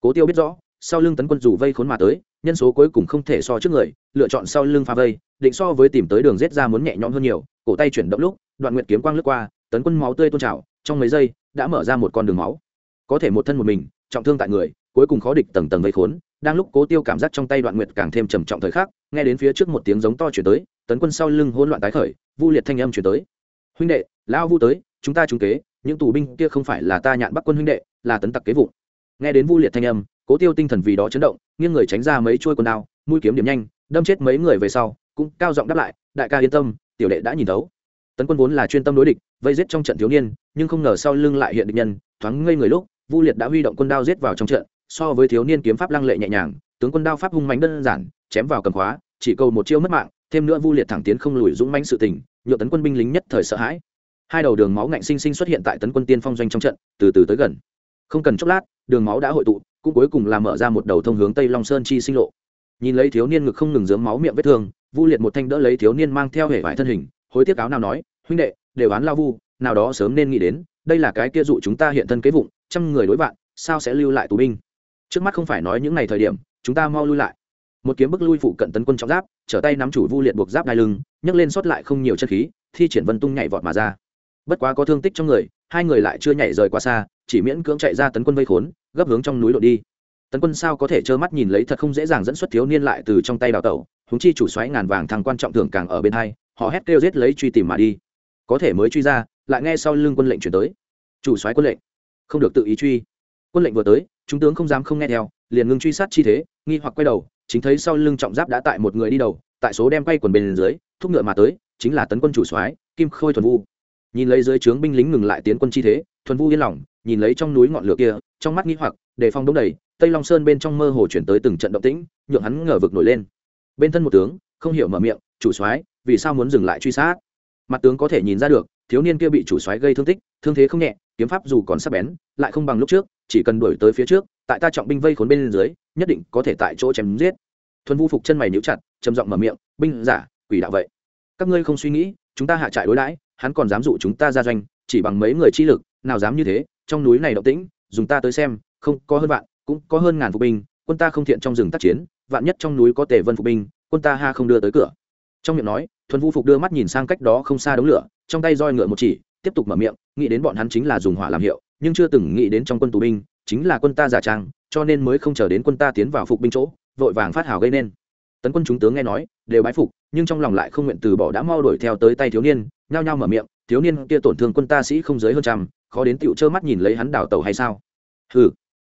Speaker 1: Cố tiêu biết rõ, sau lưng tấn quân dù vây khốn mà tới, nhân số cuối cùng không thể so trước người, lựa chọn sau lưng pha vây, định so với tìm tới đường rết ra muốn nhẹ nhõm hơn nhiều, cổ tay chuyển động lúc, đoạn nguyệt kiếm quang lướt qua, tấn quân máu tươi tôn trào, trong mấy giây, đã mở ra một con đường máu có thể một thân một mình, trọng thương tại người, cuối cùng khó địch tầng tầng vây khốn, đang lúc cố tiêu cảm giác trong tay đoạn nguyệt càng thêm trầm trọng thời khắc, nghe đến phía trước một tiếng giống to chuyển tới, tấn quân sau lưng hỗn loạn tái khởi, vu liệt thanh âm chuyển tới. Huynh đệ, lão vu tới, chúng ta trúng kế, những tù binh kia không phải là ta nhạn bắc quân huynh đệ, là tấn tặc kế vụ. Nghe đến vu liệt thanh âm, cố tiêu tinh thần vì đó chấn động, nghiêng người tránh ra mấy chuôi quần đao, mũi kiếm điểm nhanh, đâm chết mấy người về sau, cũng cao giọng đáp lại, đại ca yên tâm, tiểu đệ đã nhìn thấu. Tấn quân vốn là chuyên tâm đối địch, vây giết trong trận thiếu niên, nhưng không ngờ sau lưng lại hiện địch nhân, thoáng ngây người lúc vu liệt đã huy động quân đao giết vào trong trận, so với thiếu niên kiếm pháp lăng lệ nhẹ nhàng, tướng quân đao pháp hung mánh đơn giản, chém vào cầm khóa, chỉ cầu một chiêu mất mạng, thêm nữa vu liệt thẳng tiến không lùi dũng mãnh sự tình nhựa tấn quân binh lính nhất thời sợ hãi. Hai đầu đường máu ngạnh sinh sinh xuất hiện tại tấn quân tiên phong doanh trong trận, từ từ tới gần. Không cần chốc lát, đường máu đã hội tụ, cũng cuối cùng làm mở ra một đầu thông hướng tây long sơn chi sinh lộ. Nhìn lấy thiếu niên ngực không ngừng dướng máu miệng vết thương, vu liệt một thanh đỡ lấy thiếu niên mang theo hệ vải thân hình, hối tiếc áo nào nói, huynh đệ, đều án lao vu, nào đó sớm nên nghĩ đến đây là cái kia dụ chúng ta hiện thân kế vụng, trăm người đối vạn, sao sẽ lưu lại tù binh? Trước mắt không phải nói những ngày thời điểm, chúng ta mau lui lại. Một kiếm bức lui phụ cận tấn quân trọng giáp, trở tay nắm chủ vu liệt buộc giáp đai lưng, nhấc lên sót lại không nhiều chân khí, thi triển vân tung nhảy vọt mà ra. Bất quá có thương tích trong người, hai người lại chưa nhảy rời quá xa, chỉ miễn cưỡng chạy ra tấn quân vây khốn, gấp hướng trong núi lộ đi. Tấn quân sao có thể trơ mắt nhìn lấy thật không dễ dàng dẫn xuất thiếu niên lại từ trong tay đào tẩu húng chi chủ xoáy ngàn vàng thằng quan trọng thưởng càng ở bên hai, họ hét kêu giết lấy truy tìm mà đi. Có thể mới truy ra lại nghe sau lưng quân lệnh chuyển tới. Chủ soái quân lệnh, không được tự ý truy. Quân lệnh vừa tới, chúng tướng không dám không nghe theo, liền ngưng truy sát chi thế, nghi hoặc quay đầu, chính thấy sau lưng trọng giáp đã tại một người đi đầu, tại số đem quay quần bên dưới, thúc ngựa mà tới, chính là tấn quân chủ soái, kim khôi thuần vu. Nhìn lấy dưới trướng binh lính ngừng lại tiến quân chi thế, thuần vu yên lòng, nhìn lấy trong núi ngọn lửa kia, trong mắt nghi hoặc, đề phong đông đầy, tây long sơn bên trong mơ hồ chuyển tới từng trận động tĩnh, nhượng hắn ngờ vực nổi lên. Bên thân một tướng, không hiểu mở miệng, chủ soái, vì sao muốn dừng lại truy sát? Mặt tướng có thể nhìn ra được thiếu niên kia bị chủ soái gây thương tích, thương thế không nhẹ, kiếm pháp dù còn sắc bén, lại không bằng lúc trước, chỉ cần đuổi tới phía trước, tại ta trọng binh vây khốn bên dưới, nhất định có thể tại chỗ chém giết. Thuần vu phục chân mày níu chặt, trầm giọng mở miệng, binh giả, quỷ đạo vậy. Các ngươi không suy nghĩ, chúng ta hạ trại đối đãi, hắn còn dám dụ chúng ta ra doanh, chỉ bằng mấy người chi lực, nào dám như thế, trong núi này động tĩnh, dùng ta tới xem, không có hơn vạn, cũng có hơn ngàn phục binh, quân ta không thiện trong rừng tác chiến, vạn nhất trong núi có tề vân phục binh, quân ta ha không đưa tới cửa. Trong miệng nói, thuần vu phục đưa mắt nhìn sang cách đó không xa đống lửa trong tay roi ngựa một chỉ, tiếp tục mở miệng, nghĩ đến bọn hắn chính là dùng hỏa làm hiệu, nhưng chưa từng nghĩ đến trong quân tù binh, chính là quân ta giả trang, cho nên mới không chờ đến quân ta tiến vào phục binh chỗ, vội vàng phát hào gây nên. Tấn quân chúng tướng nghe nói, đều bái phục, nhưng trong lòng lại không nguyện từ bỏ đã mau đuổi theo tới tay thiếu niên, nhao nhao mở miệng, thiếu niên kia tổn thương quân ta sĩ không dưới hơn trăm, khó đến tựu trơ mắt nhìn lấy hắn đảo tàu hay sao? Hừ.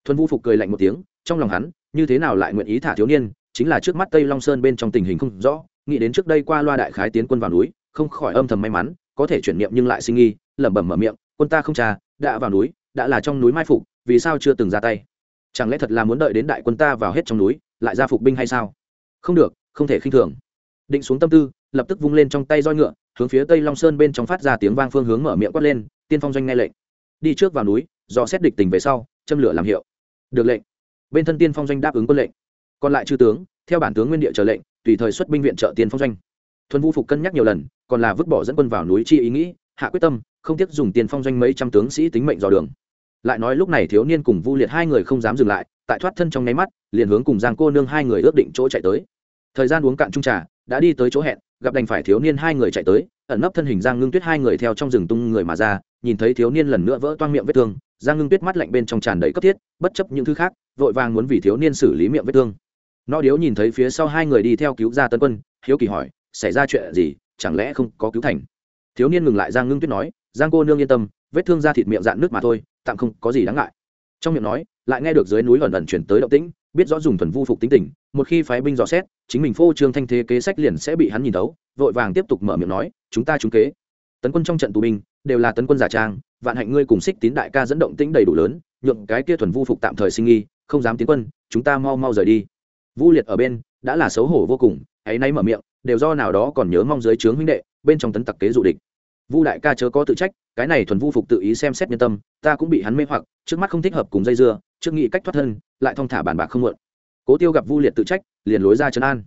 Speaker 1: Thuần vũ phục cười lạnh một tiếng, trong lòng hắn, như thế nào lại nguyện ý thả thiếu niên, chính là trước mắt tây long sơn bên trong tình hình không rõ, nghĩ đến trước đây qua loa đại khái tiến quân vào núi, không khỏi âm thầm may mắn có thể chuyển niệm nhưng lại sinh nghi, lẩm bẩm mở miệng, quân ta không trà, đã vào núi, đã là trong núi mai phục, vì sao chưa từng ra tay? Chẳng lẽ thật là muốn đợi đến đại quân ta vào hết trong núi, lại ra phục binh hay sao? Không được, không thể khinh thường. Định xuống tâm tư, lập tức vung lên trong tay roi ngựa, hướng phía tây long sơn bên trong phát ra tiếng vang phương hướng mở miệng quát lên, tiên phong doanh nghe lệnh. Đi trước vào núi do xét địch tình về sau, châm lửa làm hiệu. Được lệnh. Bên thân tiên phong doanh đáp ứng quân lệnh. Còn lại chư tướng, theo bản tướng nguyên địa chờ lệnh, tùy thời xuất binh viện trợ tiên phong doanh thuần vũ phục cân nhắc nhiều lần, còn là vứt bỏ dẫn quân vào núi chi ý nghĩ, hạ quyết tâm, không tiếc dùng tiền phong doanh mấy trăm tướng sĩ tính mệnh dò đường. Lại nói lúc này thiếu niên cùng vu liệt hai người không dám dừng lại, tại thoát thân trong nháy mắt, liền hướng cùng giang cô nương hai người ước định chỗ chạy tới. Thời gian uống cạn trung trà, đã đi tới chỗ hẹn, gặp đành phải thiếu niên hai người chạy tới, ẩn nấp thân hình giang ngưng tuyết hai người theo trong rừng tung người mà ra, nhìn thấy thiếu niên lần nữa vỡ toang miệng vết thương, giang ngưng tuyết mắt lạnh bên trong tràn đầy cấp thiết, bất chấp những thứ khác, vội vàng muốn vì thiếu niên xử lý miệng vết thương. Nó điếu nhìn thấy phía sau hai người đi theo cứu ra tân quân, hiếu kỳ hỏi xảy ra chuyện gì, chẳng lẽ không có cứu thành? Thiếu niên ngừng lại giang ngưng tuyết nói, giang cô nương yên tâm, vết thương ra thịt miệng dạn nước mà thôi, tạm không có gì đáng ngại. Trong miệng nói, lại nghe được dưới núi ẩn ẩn chuyển tới động tĩnh, biết rõ dùng thuần vu phục tính tình, một khi phái binh dò xét, chính mình phô trương thanh thế kế sách liền sẽ bị hắn nhìn thấu, vội vàng tiếp tục mở miệng nói, chúng ta trúng kế. Tấn quân trong trận tù binh, đều là tấn quân giả trang, vạn hạnh ngươi cùng xích tín đại ca dẫn động tĩnh đầy đủ lớn, nhượng cái kia thuần vu phục tạm thời sinh nghi, không dám tiến quân, chúng ta mau mau rời đi. Vu liệt ở bên, đã là xấu hổ vô cùng ấy nay mở miệng đều do nào đó còn nhớ mong dưới trướng huynh đệ, bên trong tấn tặc kế dụ địch. Vu đại ca chớ có tự trách, cái này thuần vu phục tự ý xem xét nhân tâm, ta cũng bị hắn mê hoặc, trước mắt không thích hợp cùng dây dưa, trước nghĩ cách thoát thân, lại thong thả bàn bạc không mượn. Cố tiêu gặp vu liệt tự trách, liền lối ra trấn an.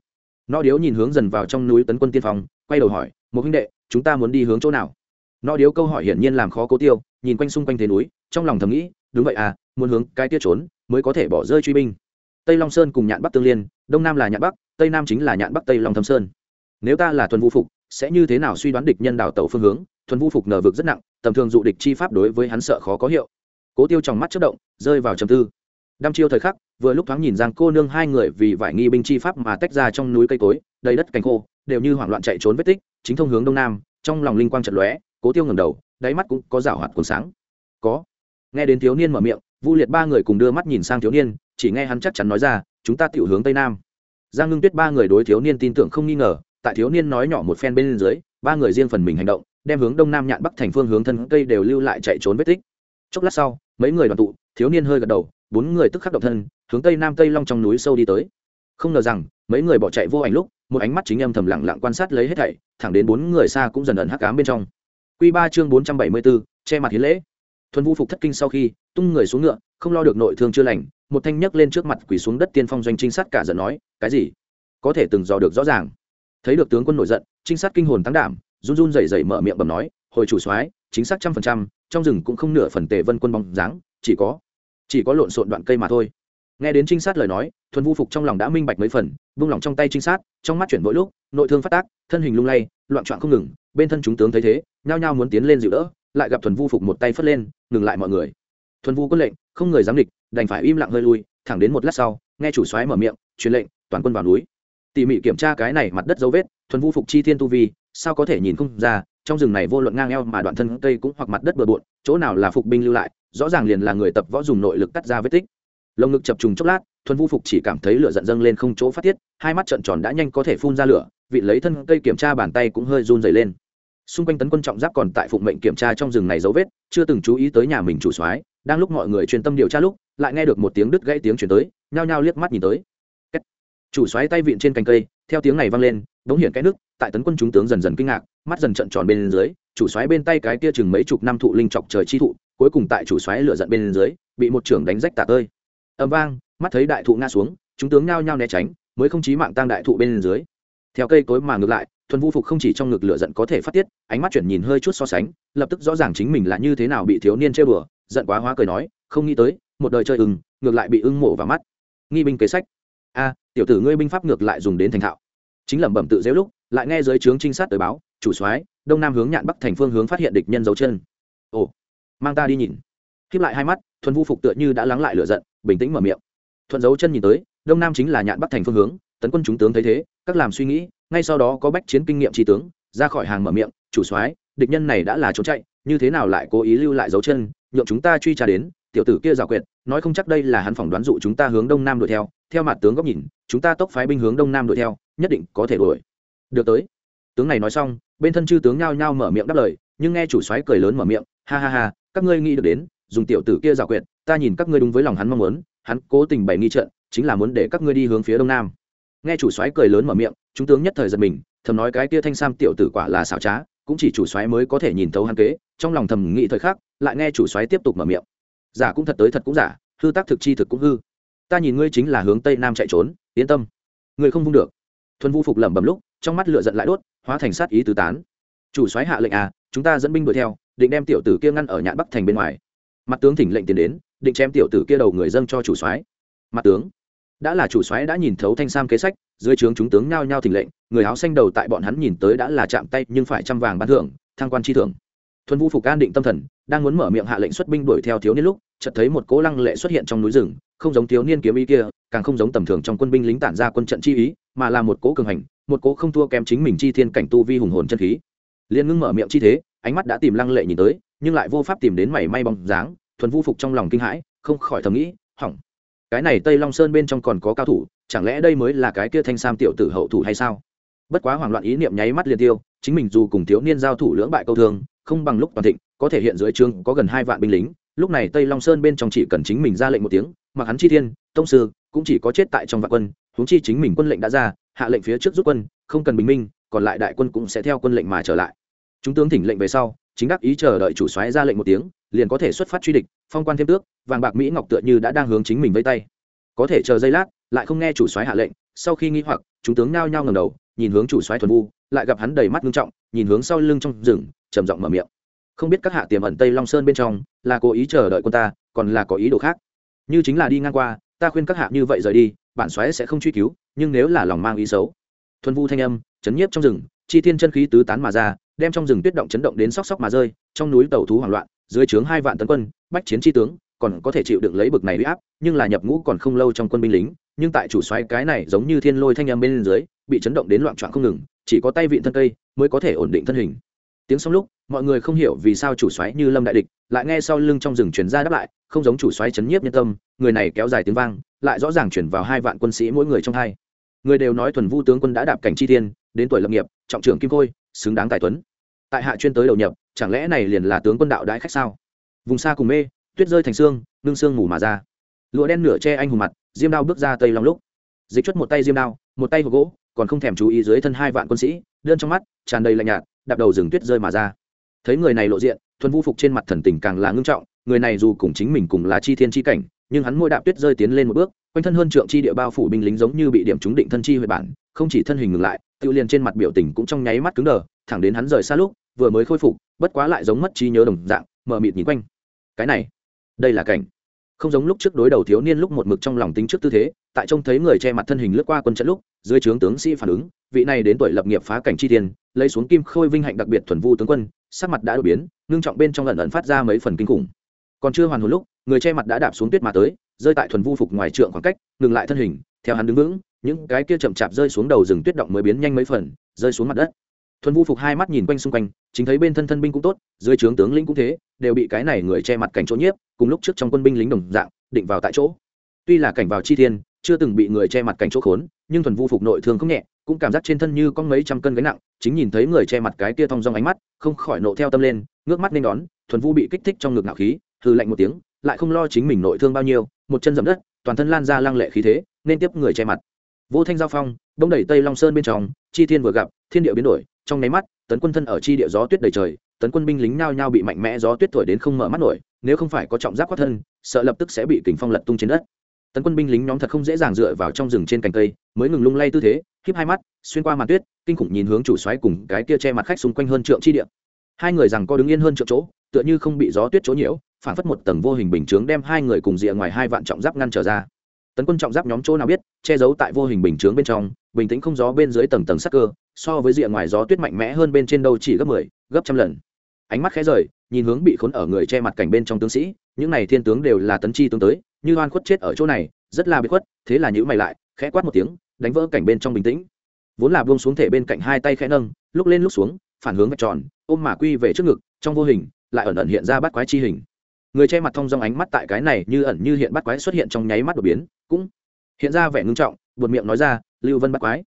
Speaker 1: No điếu nhìn hướng dần vào trong núi tấn quân tiên phòng quay đầu hỏi, một huynh đệ, chúng ta muốn đi hướng chỗ nào? No điếu câu hỏi hiển nhiên làm khó cố tiêu, nhìn quanh xung quanh thế núi, trong lòng thầm nghĩ, đúng vậy à muốn hướng cái tiết trốn, mới có thể bỏ rơi truy binh. Tây long sơn cùng nhạn bắc tương liên, đông nam là nhạn bắc, tây nam chính là nhạn bắc tây long thâm sơn nếu ta là thuần vũ phục, sẽ như thế nào suy đoán địch nhân đào tẩu phương hướng? Thuần vũ phục nở vực rất nặng, tầm thường dụ địch chi pháp đối với hắn sợ khó có hiệu. Cố tiêu trong mắt chất động, rơi vào trầm tư. Đăm chiêu thời khắc, vừa lúc thoáng nhìn giang cô nương hai người vì vải nghi binh chi pháp mà tách ra trong núi cây cối, đầy đất cành khô, đều như hoảng loạn chạy trốn vết tích, chính thông hướng đông nam, trong lòng linh quang trận lóe, cố tiêu ngẩng đầu, đáy mắt cũng có rảo hoạt cuốn sáng. Có. Nghe đến thiếu niên mở miệng, vu liệt ba người cùng đưa mắt nhìn sang thiếu niên, chỉ nghe hắn chắc chắn nói ra, chúng ta tiểu hướng tây nam. Giang ngưng tuyết ba người đối thiếu niên tin tưởng không nghi ngờ tại thiếu niên nói nhỏ một phen bên dưới, ba người riêng phần mình hành động, đem hướng đông nam nhạn bắc thành phương hướng thân cây đều lưu lại chạy trốn vết tích. Chốc lát sau, mấy người đoàn tụ, thiếu niên hơi gật đầu, bốn người tức khắc động thân, hướng tây nam tây long trong núi sâu đi tới. Không ngờ rằng, mấy người bỏ chạy vô ảnh lúc, một ánh mắt chính em thầm lặng lặng quan sát lấy hết thảy, thẳng đến bốn người xa cũng dần ẩn hắc ám bên trong. Quy ba chương bốn trăm bảy mươi bốn, che mặt hiến lễ. Thuần vũ phục thất kinh sau khi, tung người xuống ngựa, không lo được nội thương chưa lành, một thanh nhấc lên trước mặt quỳ xuống đất tiên phong doanh trinh sát cả giận nói, cái gì? Có thể từng dò được rõ ràng thấy được tướng quân nổi giận, trinh sát kinh hồn tăng đảm, run run rẩy rẩy mở miệng bầm nói, hồi chủ soái, chính xác trăm phần trăm, trong rừng cũng không nửa phần tề vân quân bóng dáng, chỉ có chỉ có lộn xộn đoạn cây mà thôi. Nghe đến trinh sát lời nói, thuần vu phục trong lòng đã minh bạch mấy phần, vung lòng trong tay trinh sát, trong mắt chuyển mỗi lúc, nội thương phát tác, thân hình lung lay, loạn trọn không ngừng, bên thân chúng tướng thấy thế, nhao nhao muốn tiến lên dịu đỡ, lại gặp thuần vu phục một tay phất lên, ngừng lại mọi người. Thuần vu quân lệnh, không người dám địch, đành phải im lặng hơi lui, thẳng đến một lát sau, nghe chủ soái mở miệng, truyền lệnh, toàn quân vào núi tỉ mỉ kiểm tra cái này mặt đất dấu vết, thuần vu phục chi thiên tu vi, sao có thể nhìn không ra, trong rừng này vô luận ngang eo mà đoạn thân cây cũng hoặc mặt đất bừa bộn, chỗ nào là phục binh lưu lại, rõ ràng liền là người tập võ dùng nội lực cắt ra vết tích. Lồng ngực chập trùng chốc lát, thuần vu phục chỉ cảm thấy lửa giận dâng lên không chỗ phát tiết, hai mắt trợn tròn đã nhanh có thể phun ra lửa vị lấy thân cây kiểm tra bàn tay cũng hơi run dày lên. Xung quanh tấn quân trọng giáp còn tại phụng mệnh kiểm tra trong rừng này dấu vết, chưa từng chú ý tới nhà mình chủ soái, đang lúc mọi người chuyên tâm điều tra lúc, lại nghe được một tiếng đứt gãy tiếng chuyển tới, nhao nhao liếc mắt nhìn tới chủ xoáy tay vịn trên cành cây, theo tiếng này vang lên đống hiện cái nước, tại tấn quân chúng tướng dần dần kinh ngạc, mắt dần trận tròn bên dưới, chủ xoáy bên tay cái kia chừng mấy chục năm thụ linh chọc trời chi thụ, cuối cùng tại chủ xoáy lửa giận bên dưới, bị một trưởng đánh rách tạc ơi ầm vang, mắt thấy đại thụ ngã xuống, chúng tướng nhao nhao né tránh, mới không chí mạng tăng đại thụ bên dưới. Theo cây cối mà ngược lại, thuần vu phục không chỉ trong ngực lửa giận có thể phát tiết, ánh mắt chuyển nhìn hơi chút so sánh, lập tức rõ ràng chính mình là như thế nào bị thiếu niên chơi bừa, giận quá hóa cười nói, không nghĩ tới, một đời chơi ưng, ngược lại bị ưng mổ vào mắt. Nghi binh kế sách. A tiểu tử ngươi binh pháp ngược lại dùng đến thành thạo. Chính lẩm bẩm tự dễu lúc, lại nghe giới trướng trinh sát tới báo, chủ soái, đông nam hướng nhạn bắc thành phương hướng phát hiện địch nhân dấu chân. Ồ, mang ta đi nhìn. Khiếp lại hai mắt, thuần vu phục tựa như đã lắng lại lửa giận, bình tĩnh mở miệng. Thuận dấu chân nhìn tới, đông nam chính là nhạn bắc thành phương hướng, tấn quân chúng tướng thấy thế, các làm suy nghĩ, ngay sau đó có bách chiến kinh nghiệm tri tướng, ra khỏi hàng mở miệng, chủ soái, địch nhân này đã là trốn chạy, như thế nào lại cố ý lưu lại dấu chân, nhượng chúng ta truy tra đến tiểu tử kia giả quyệt, nói không chắc đây là hắn phỏng đoán dụ chúng ta hướng đông nam đuổi theo theo mặt tướng góc nhìn, chúng ta tốc phái binh hướng đông nam đuổi theo, nhất định có thể đuổi. Được tới. Tướng này nói xong, bên thân chư tướng nhao nhao mở miệng đáp lời, nhưng nghe chủ soái cười lớn mở miệng, ha ha ha, các ngươi nghĩ được đến, dùng tiểu tử kia giả quyệt, ta nhìn các ngươi đúng với lòng hắn mong muốn, hắn cố tình bày nghi trận, chính là muốn để các ngươi đi hướng phía đông nam. Nghe chủ soái cười lớn mở miệng, chúng tướng nhất thời giật mình, thầm nói cái kia thanh sam tiểu tử quả là xảo trá, cũng chỉ chủ soái mới có thể nhìn thấu hắn kế, trong lòng thầm nghĩ thời khắc, lại nghe chủ soái tiếp tục mở miệng giả cũng thật tới thật cũng giả, hư tác thực chi thực cũng hư. Ta nhìn ngươi chính là hướng tây nam chạy trốn, yên tâm. Ngươi không vung được. Thuần vu phục lẩm bẩm lúc, trong mắt lửa giận lại đốt, hóa thành sát ý tứ tán. Chủ soái hạ lệnh à chúng ta dẫn binh đuổi theo, định đem tiểu tử kia ngăn ở nhạn bắc thành bên ngoài. Mặt tướng thỉnh lệnh tiến đến, định chém tiểu tử kia đầu người dâng cho chủ soái. Mặt tướng, đã là chủ soái đã nhìn thấu thanh sam kế sách, dưới trướng chúng tướng nhao nhao thỉnh lệnh, người áo xanh đầu tại bọn hắn nhìn tới đã là chạm tay nhưng phải trăm vàng bán thưởng, thăng quan chi thưởng thuần vũ phục an định tâm thần, đang muốn mở miệng hạ lệnh xuất binh đuổi theo thiếu niên lúc, chợt thấy một cố lăng lệ xuất hiện trong núi rừng, không giống thiếu niên kiếm ý kia, càng không giống tầm thường trong quân binh lính tản ra quân trận chi ý, mà là một cố cường hành, một cố không thua kém chính mình chi thiên cảnh tu vi hùng hồn chân khí. Liên ngưng mở miệng chi thế, ánh mắt đã tìm lăng lệ nhìn tới, nhưng lại vô pháp tìm đến mảy may bóng dáng, thuần vũ phục trong lòng kinh hãi, không khỏi thầm nghĩ, hỏng. Cái này tây long sơn bên trong còn có cao thủ, chẳng lẽ đây mới là cái kia thanh sam tiểu tử hậu thủ hay sao? Bất quá hoảng loạn ý niệm nháy mắt liền tiêu, chính mình dù cùng thiếu niên giao thủ lưỡng bại câu thương không bằng lúc toàn thịnh, có thể hiện dưới trương có gần hai vạn binh lính. Lúc này tây long sơn bên trong chỉ cần chính mình ra lệnh một tiếng, mặc hắn chi thiên, tông sư, cũng chỉ có chết tại trong vạn quân, huống chi chính mình quân lệnh đã ra, hạ lệnh phía trước rút quân, không cần bình minh, còn lại đại quân cũng sẽ theo quân lệnh mà trở lại. Chúng tướng thỉnh lệnh về sau, chính đắc ý chờ đợi chủ soái ra lệnh một tiếng, liền có thể xuất phát truy địch, phong quan thêm tước, vàng bạc mỹ ngọc tựa như đã đang hướng chính mình vây tay. Có thể chờ giây lát, lại không nghe chủ soái hạ lệnh, sau khi nghĩ hoặc, chúng tướng nhao nhao ngầm đầu, nhìn hướng chủ soái thuần vu, lại gặp hắn đầy mắt nghiêm trọng, nhìn hướng sau lưng trong rừng trầm giọng mở miệng. Không biết các hạ tiềm ẩn tây long sơn bên trong, là cố ý chờ đợi quân ta, còn là có ý đồ khác. Như chính là đi ngang qua, ta khuyên các hạ như vậy rời đi, bản xoáy sẽ không truy cứu, nhưng nếu là lòng mang ý xấu. Thuần vu thanh âm, chấn nhiếp trong rừng, chi thiên chân khí tứ tán mà ra, đem trong rừng tuyết động chấn động đến sóc sóc mà rơi, trong núi tàu thú hoảng loạn, dưới trướng hai vạn tấn quân, bách chiến chi tướng, còn có thể chịu đựng lấy bực này huy áp, nhưng là nhập ngũ còn không lâu trong quân binh lính, nhưng tại chủ xoáy cái này giống như thiên lôi thanh âm bên dưới, bị chấn động đến loạn trọn không ngừng, chỉ có tay vịn thân cây mới có thể ổn định thân hình tiếng xong lúc, mọi người không hiểu vì sao chủ xoáy như lâm đại địch lại nghe sau lưng trong rừng truyền ra đáp lại, không giống chủ xoáy chấn nhiếp nhân tâm, người này kéo dài tiếng vang, lại rõ ràng chuyển vào hai vạn quân sĩ mỗi người trong hai. Người đều nói thuần vu tướng quân đã đạp cảnh chi tiên đến tuổi lập nghiệp, trọng trưởng kim khôi, xứng đáng tài tuấn. Tại hạ chuyên tới đầu nhập, chẳng lẽ này liền là tướng quân đạo đãi khách sao? Vùng xa cùng mê, tuyết rơi thành xương, nương xương mù mà ra. Lụa đen nửa che anh hùng mặt, diêm đao bước ra tây long lúc. Dịch chuất một tay diêm đao, một tay hộp gỗ, còn không thèm chú ý dưới thân hai vạn quân sĩ, đơn trong mắt tràn đầy lạnh nhạt đạp đầu rừng tuyết rơi mà ra. Thấy người này lộ diện, thuần vu phục trên mặt thần tình càng là ngưng trọng, người này dù cùng chính mình cùng là chi thiên chi cảnh, nhưng hắn môi đạp tuyết rơi tiến lên một bước, quanh thân hơn trượng chi địa bao phủ binh lính giống như bị điểm trúng định thân chi huệ bản, không chỉ thân hình ngừng lại tự liền trên mặt biểu tình cũng trong nháy mắt cứng đờ, thẳng đến hắn rời xa lúc, vừa mới khôi phục, bất quá lại giống mất trí nhớ đồng dạng mờ mịt nhìn quanh. Cái này, đây là cảnh. Không giống lúc trước đối đầu thiếu niên lúc một mực trong lòng tính trước tư thế tại trông thấy người che mặt thân hình lướt qua quân trận lúc, dưới trướng tướng sĩ phản ứng, vị này đến tuổi lập nghiệp phá cảnh chi tiền lấy xuống kim khôi vinh hạnh đặc biệt thuần vu tướng quân, sắc mặt đã đổi biến, ngưng trọng bên trong lần ẩn phát ra mấy phần kinh khủng. Còn chưa hoàn hồn lúc, người che mặt đã đạp xuống tuyết mà tới, rơi tại thuần vu phục ngoài trượng khoảng cách, ngừng lại thân hình, theo hắn đứng vững, những cái kia chậm chạp rơi xuống đầu rừng tuyết động mới biến nhanh mấy phần, rơi xuống mặt đất. Thuần vu phục hai mắt nhìn quanh xung quanh, chính thấy bên thân thân binh cũng tốt, dưới trướng tướng lĩnh cũng thế, đều bị cái này người che mặt cảnh chỗ nhiếp, cùng lúc trước trong quân binh lính đồng dạng, định vào tại chỗ. Tuy là cảnh vào chi thiên chưa từng bị người che mặt cảnh chỗ khốn, nhưng thuần vu phục nội thương không nhẹ, cũng cảm giác trên thân như có mấy trăm cân gánh nặng, chính nhìn thấy người che mặt cái kia thong dong ánh mắt, không khỏi nộ theo tâm lên, ngước mắt nên đón, thuần vu bị kích thích trong ngực ngạo khí hư lạnh một tiếng, lại không lo chính mình nội thương bao nhiêu, một chân dậm đất, toàn thân lan ra lăng lệ khí thế, nên tiếp người che mặt. Vô thanh giao phong, đông đẩy tây long sơn bên trong, chi thiên vừa gặp, thiên địa biến đổi, trong nháy mắt, tấn quân thân ở chi địa gió tuyết đầy trời, tấn quân binh lính nhao nhao bị mạnh mẽ gió tuyết thổi đến không mở mắt nổi, nếu không phải có trọng giáp quát thân, sợ lập tức sẽ bị kình phong lật tung trên đất tấn quân binh lính nhóm thật không dễ dàng dựa vào trong rừng trên cành cây mới ngừng lung lay tư thế khiếp hai mắt xuyên qua màn tuyết kinh khủng nhìn hướng chủ xoáy cùng cái kia che mặt khách xung quanh hơn trượng chi địa. Hai người rằng co đứng yên hơn trượng chỗ tựa như không bị gió tuyết chỗ nhiễu phản phất một tầng vô hình bình chướng đem hai người cùng rìa ngoài hai vạn trọng giáp ngăn trở ra. Tấn quân trọng giáp nhóm chỗ nào biết che giấu tại vô hình bình chướng bên trong bình tĩnh không gió bên dưới tầng tầng sắc cơ so với rìa ngoài gió tuyết mạnh mẽ hơn bên trên đâu chỉ gấp mười 10, gấp trăm lần. Ánh mắt khẽ rời nhìn hướng bị khốn ở người che mặt cảnh bên trong tướng sĩ những này thiên tướng đều là tấn chi tướng tới như oan khuất chết ở chỗ này, rất là bị khuất, thế là nhữ mày lại, khẽ quát một tiếng, đánh vỡ cảnh bên trong bình tĩnh. Vốn là buông xuống thể bên cạnh hai tay khẽ nâng, lúc lên lúc xuống, phản hướng vạch tròn, ôm mà quy về trước ngực, trong vô hình, lại ẩn ẩn hiện ra bắt quái chi hình. Người che mặt thông dong ánh mắt tại cái này như ẩn như hiện bắt quái xuất hiện trong nháy mắt đột biến, cũng hiện ra vẻ ngưng trọng, buột miệng nói ra, lưu vân bắt quái.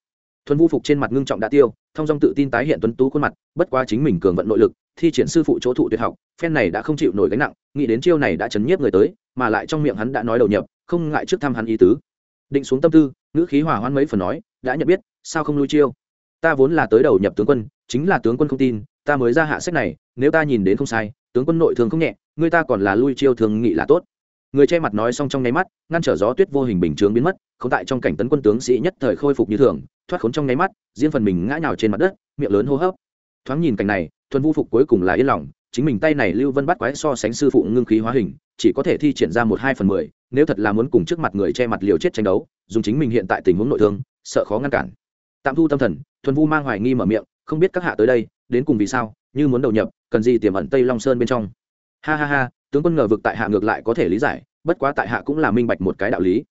Speaker 1: Thuần vu phục trên mặt ngưng trọng đã tiêu thông dong tự tin tái hiện tuấn tú khuôn mặt, bất quá chính mình cường vận nội lực thi triển sư phụ chỗ thụ tuyệt học, phen này đã không chịu nổi gánh nặng, nghĩ đến chiêu này đã chấn nhiếp người tới, mà lại trong miệng hắn đã nói đầu nhập, không ngại trước thăm hắn ý tứ. Định xuống tâm tư, ngữ khí hòa hoan mấy phần nói, đã nhận biết, sao không lui chiêu? Ta vốn là tới đầu nhập tướng quân, chính là tướng quân không tin, ta mới ra hạ sách này, nếu ta nhìn đến không sai, tướng quân nội thương không nhẹ người ta còn là lui chiêu thường nghị là tốt. Người che mặt nói xong trong nháy mắt, ngăn trở gió tuyết vô hình bình chướng biến mất, không tại trong cảnh tấn quân tướng sĩ nhất thời khôi phục như thường, thoát khốn trong nháy mắt, riêng phần mình ngã nhào trên mặt đất, miệng lớn hô hấp. Thoáng nhìn cảnh này thuần vu phục cuối cùng là yên lòng, chính mình tay này lưu vân bắt quái so sánh sư phụ ngưng khí hóa hình, chỉ có thể thi triển ra một hai phần mười, nếu thật là muốn cùng trước mặt người che mặt liều chết tranh đấu, dùng chính mình hiện tại tình huống nội thương, sợ khó ngăn cản. Tạm thu tâm thần, thuần vu mang hoài nghi mở miệng, không biết các hạ tới đây, đến cùng vì sao, như muốn đầu nhập, cần gì tiềm ẩn tây long sơn bên trong. Ha ha ha, tướng quân ngờ vực tại hạ ngược lại có thể lý giải, bất quá tại hạ cũng là minh bạch một cái đạo lý.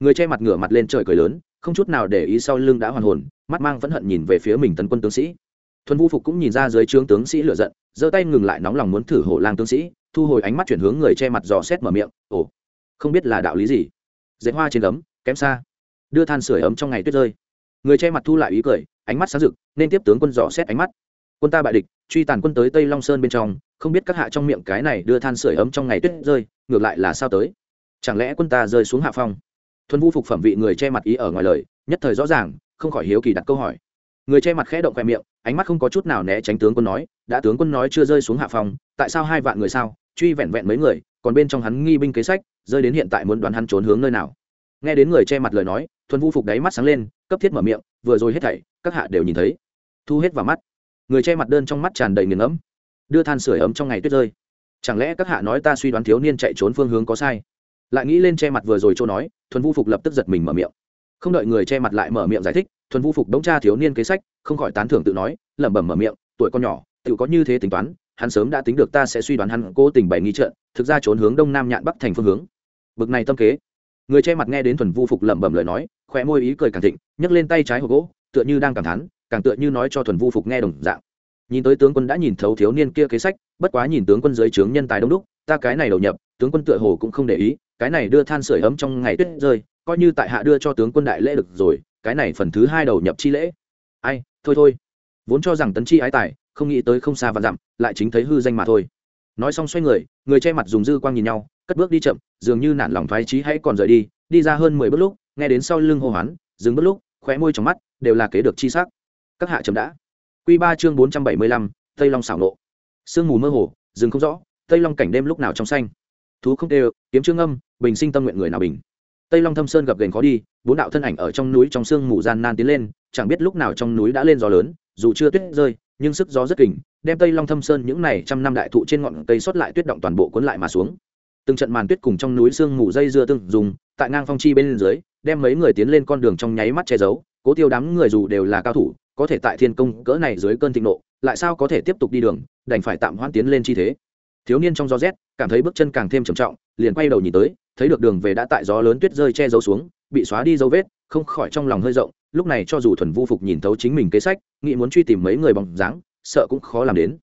Speaker 1: Người che mặt ngửa mặt lên trời cười lớn, không chút nào để ý sau lưng đã hoàn hồn, mắt mang vẫn hận nhìn về phía mình tấn quân tướng sĩ thuần vu phục cũng nhìn ra dưới trướng tướng sĩ lựa giận, giơ tay ngừng lại nóng lòng muốn thử hổ lang tướng sĩ, thu hồi ánh mắt chuyển hướng người che mặt dò xét mở miệng, ồ, không biết là đạo lý gì? Dệt hoa trên ấm, kém xa. Đưa than sửa ấm trong ngày tuyết rơi. Người che mặt thu lại ý cười, ánh mắt sáng rực, nên tiếp tướng quân dò xét ánh mắt. Quân ta bại địch, truy tàn quân tới tây long sơn bên trong, không biết các hạ trong miệng cái này đưa than sửa ấm trong ngày tuyết rơi, ngược lại là sao tới? Chẳng lẽ quân ta rơi xuống hạ phong? Thuần vu phục phẩm vị người che mặt ý ở ngoài lời, nhất thời rõ ràng, không khỏi hiếu kỳ đặt câu hỏi người che mặt khẽ động khoe miệng ánh mắt không có chút nào né tránh tướng quân nói đã tướng quân nói chưa rơi xuống hạ phòng, tại sao hai vạn người sao? Truy vẹn vẹn mấy người còn bên trong hắn nghi binh kế sách rơi đến hiện tại muốn đoán hắn trốn hướng nơi nào? Nghe đến người che mặt lời nói thuần vu phục đáy mắt sáng lên cấp thiết mở miệng vừa rồi hết thảy các hạ đều nhìn thấy. Thu hết vào mắt. Người che mặt đơn trong mắt tràn đầy nghiền ấm đưa than sửa ấm trong ngày tuyết rơi. Chẳng lẽ các hạ nói ta suy đoán thiếu niên chạy trốn phương hướng có sai? Lại nghĩ lên che mặt vừa rồi chỗ nói thuần vu phục lập tức giật mình mở miệng. Không đợi người che mặt lại mở miệng giải thích thuần vu phục đống tra thiếu niên kế sách, không khỏi tán thưởng tự nói, lẩm bẩm mở miệng, tuổi con nhỏ tự có như thế tính toán, hắn sớm đã tính được ta sẽ suy đoán hắn cố tình bày nghi trận, thực ra trốn hướng đông nam nhạn bắc thành phương hướng. Bực này tâm kế. Người che mặt nghe đến thuần vu phục lẩm bẩm lời nói khỏe môi ý cười càng thịnh, nhấc lên tay trái hộp gỗ, tựa như đang cảm thán, càng tựa như nói cho thuần vu phục nghe đồng dạng. Nhìn tới tướng quân đã nhìn thấu thiếu niên kia kế sách, bất quá nhìn tướng quân dưới trướng nhân tài đông đúc, ta cái này đầu nhập, tướng quân tựa hồ cũng không để ý, cái này đưa than sửa ấm trong ngày tuyết rơi, coi như tại hạ đưa cho tướng quân đại lễ được rồi cái này phần thứ hai đầu nhập chi lễ. Ai, thôi thôi. Vốn cho rằng tấn chi ái tài, không nghĩ tới không xa và dặm, lại chính thấy hư danh mà thôi. Nói xong xoay người người che mặt dùng dư quang nhìn nhau, cất bước đi chậm, dường như nản lòng thoái trí hãy còn rời đi đi ra hơn mười bước lúc, nghe đến sau lưng hô hoán, dừng bước lúc, khóe môi trong mắt, đều là kế được chi sắc. Các hạ chậm đã. Quy ba chương bốn trăm bảy mươi lăm, tây long xảo nộ. Sương mù mơ hồ, rừng không rõ, tây long cảnh đêm lúc nào trong xanh. Thú không đều, kiếm trương âm, bình sinh tâm nguyện người nào bình. Tây long thâm sơn gặp gành khó đi bốn đạo thân ảnh ở trong núi trong sương mù gian nan tiến lên, chẳng biết lúc nào trong núi đã lên gió lớn, dù chưa tuyết rơi, nhưng sức gió rất kình, đem tây long thâm sơn những này trăm năm đại thụ trên ngọn cây sót lại tuyết động toàn bộ cuốn lại mà xuống. Từng trận màn tuyết cùng trong núi sương mù dây dưa tương dùng, tại ngang phong chi bên dưới, đem mấy người tiến lên con đường trong nháy mắt che giấu, cố tiêu đám người dù đều là cao thủ, có thể tại thiên công cỡ này dưới cơn thịnh nộ, lại sao có thể tiếp tục đi đường, đành phải tạm hoãn tiến lên chi thế. Thiếu niên trong gió rét, cảm thấy bước chân càng thêm trầm trọng, liền quay đầu nhìn tới, thấy được đường về đã tại gió lớn tuyết rơi che giấu xuống bị xóa đi dấu vết, không khỏi trong lòng hơi rộng, lúc này cho dù thuần vu phục nhìn thấu chính mình kế sách, nghĩ muốn truy tìm mấy người bằng dáng, sợ cũng khó làm đến.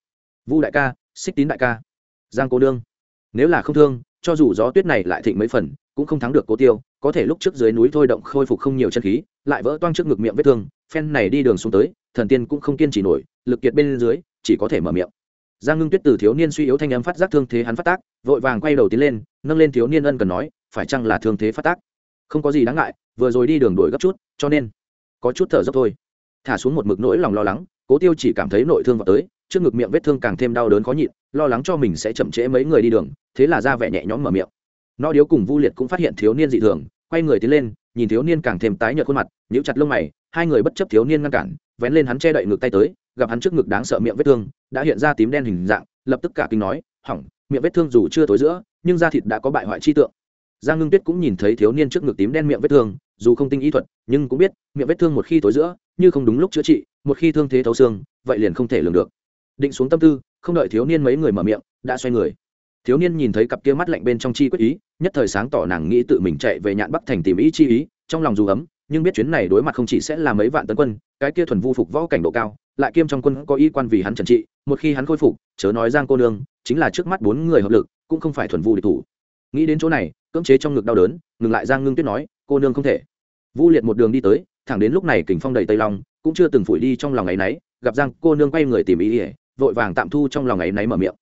Speaker 1: Vu đại ca, xích tín đại ca, giang cô đương nếu là không thương, cho dù gió tuyết này lại thịnh mấy phần, cũng không thắng được cố tiêu, có thể lúc trước dưới núi thôi động khôi phục không nhiều chân khí, lại vỡ toang trước ngực miệng vết thương, phen này đi đường xuống tới, thần tiên cũng không kiên trì nổi, lực kiệt bên dưới, chỉ có thể mở miệng. Giang ngưng tuyết từ thiếu niên suy yếu thanh âm phát giác thương thế hắn phát tác, vội vàng quay đầu tiến lên, nâng lên thiếu niên ân cần nói, phải chăng là thương thế phát tác? Không có gì đáng ngại, vừa rồi đi đường đuổi gấp chút, cho nên có chút thở dốc thôi. Thả xuống một mực nỗi lòng lo lắng, cố tiêu chỉ cảm thấy nội thương vào tới, trước ngực miệng vết thương càng thêm đau đớn khó nhịn, lo lắng cho mình sẽ chậm trễ mấy người đi đường, thế là ra vẻ nhẹ nhõm mở miệng. No điếu cùng vu liệt cũng phát hiện thiếu niên dị thường, quay người tiến lên, nhìn thiếu niên càng thêm tái nhợt khuôn mặt, nhíu chặt lông mày, hai người bất chấp thiếu niên ngăn cản, vén lên hắn che đậy ngực tay tới, gặp hắn trước ngực đáng sợ miệng vết thương, đã hiện ra tím đen hình dạng, lập tức cả kinh nói, hỏng, miệng vết thương dù chưa tối giữa, nhưng da thịt đã có bại hoại chi tượng giang ngưng tuyết cũng nhìn thấy thiếu niên trước ngực tím đen miệng vết thương, dù không tinh ý thuật, nhưng cũng biết, miệng vết thương một khi tối giữa, như không đúng lúc chữa trị, một khi thương thế thấu xương, vậy liền không thể lường được. Định xuống tâm tư, không đợi thiếu niên mấy người mở miệng, đã xoay người. Thiếu niên nhìn thấy cặp kia mắt lạnh bên trong chi quyết ý, nhất thời sáng tỏ nàng nghĩ tự mình chạy về nhạn bắc thành tìm ý chi ý, trong lòng dù ấm, nhưng biết chuyến này đối mặt không chỉ sẽ là mấy vạn tấn quân, cái kia thuần vu phục võ cảnh độ cao, lại kiêm trong quân có y quan vì hắn trần trị, một khi hắn khôi phục, chớ nói giang cô nương, chính là trước mắt bốn người hợp lực, cũng không phải thuần vu địch thủ. Nghĩ đến chỗ này cưỡng chế trong ngực đau đớn, ngừng lại giang ngưng tuyết nói, cô nương không thể. Vu liệt một đường đi tới, thẳng đến lúc này kình phong đầy tây long, cũng chưa từng phủi đi trong lòng ấy náy gặp giang cô nương quay người tìm ý ỉa vội vàng tạm thu trong lòng ấy náy mở miệng.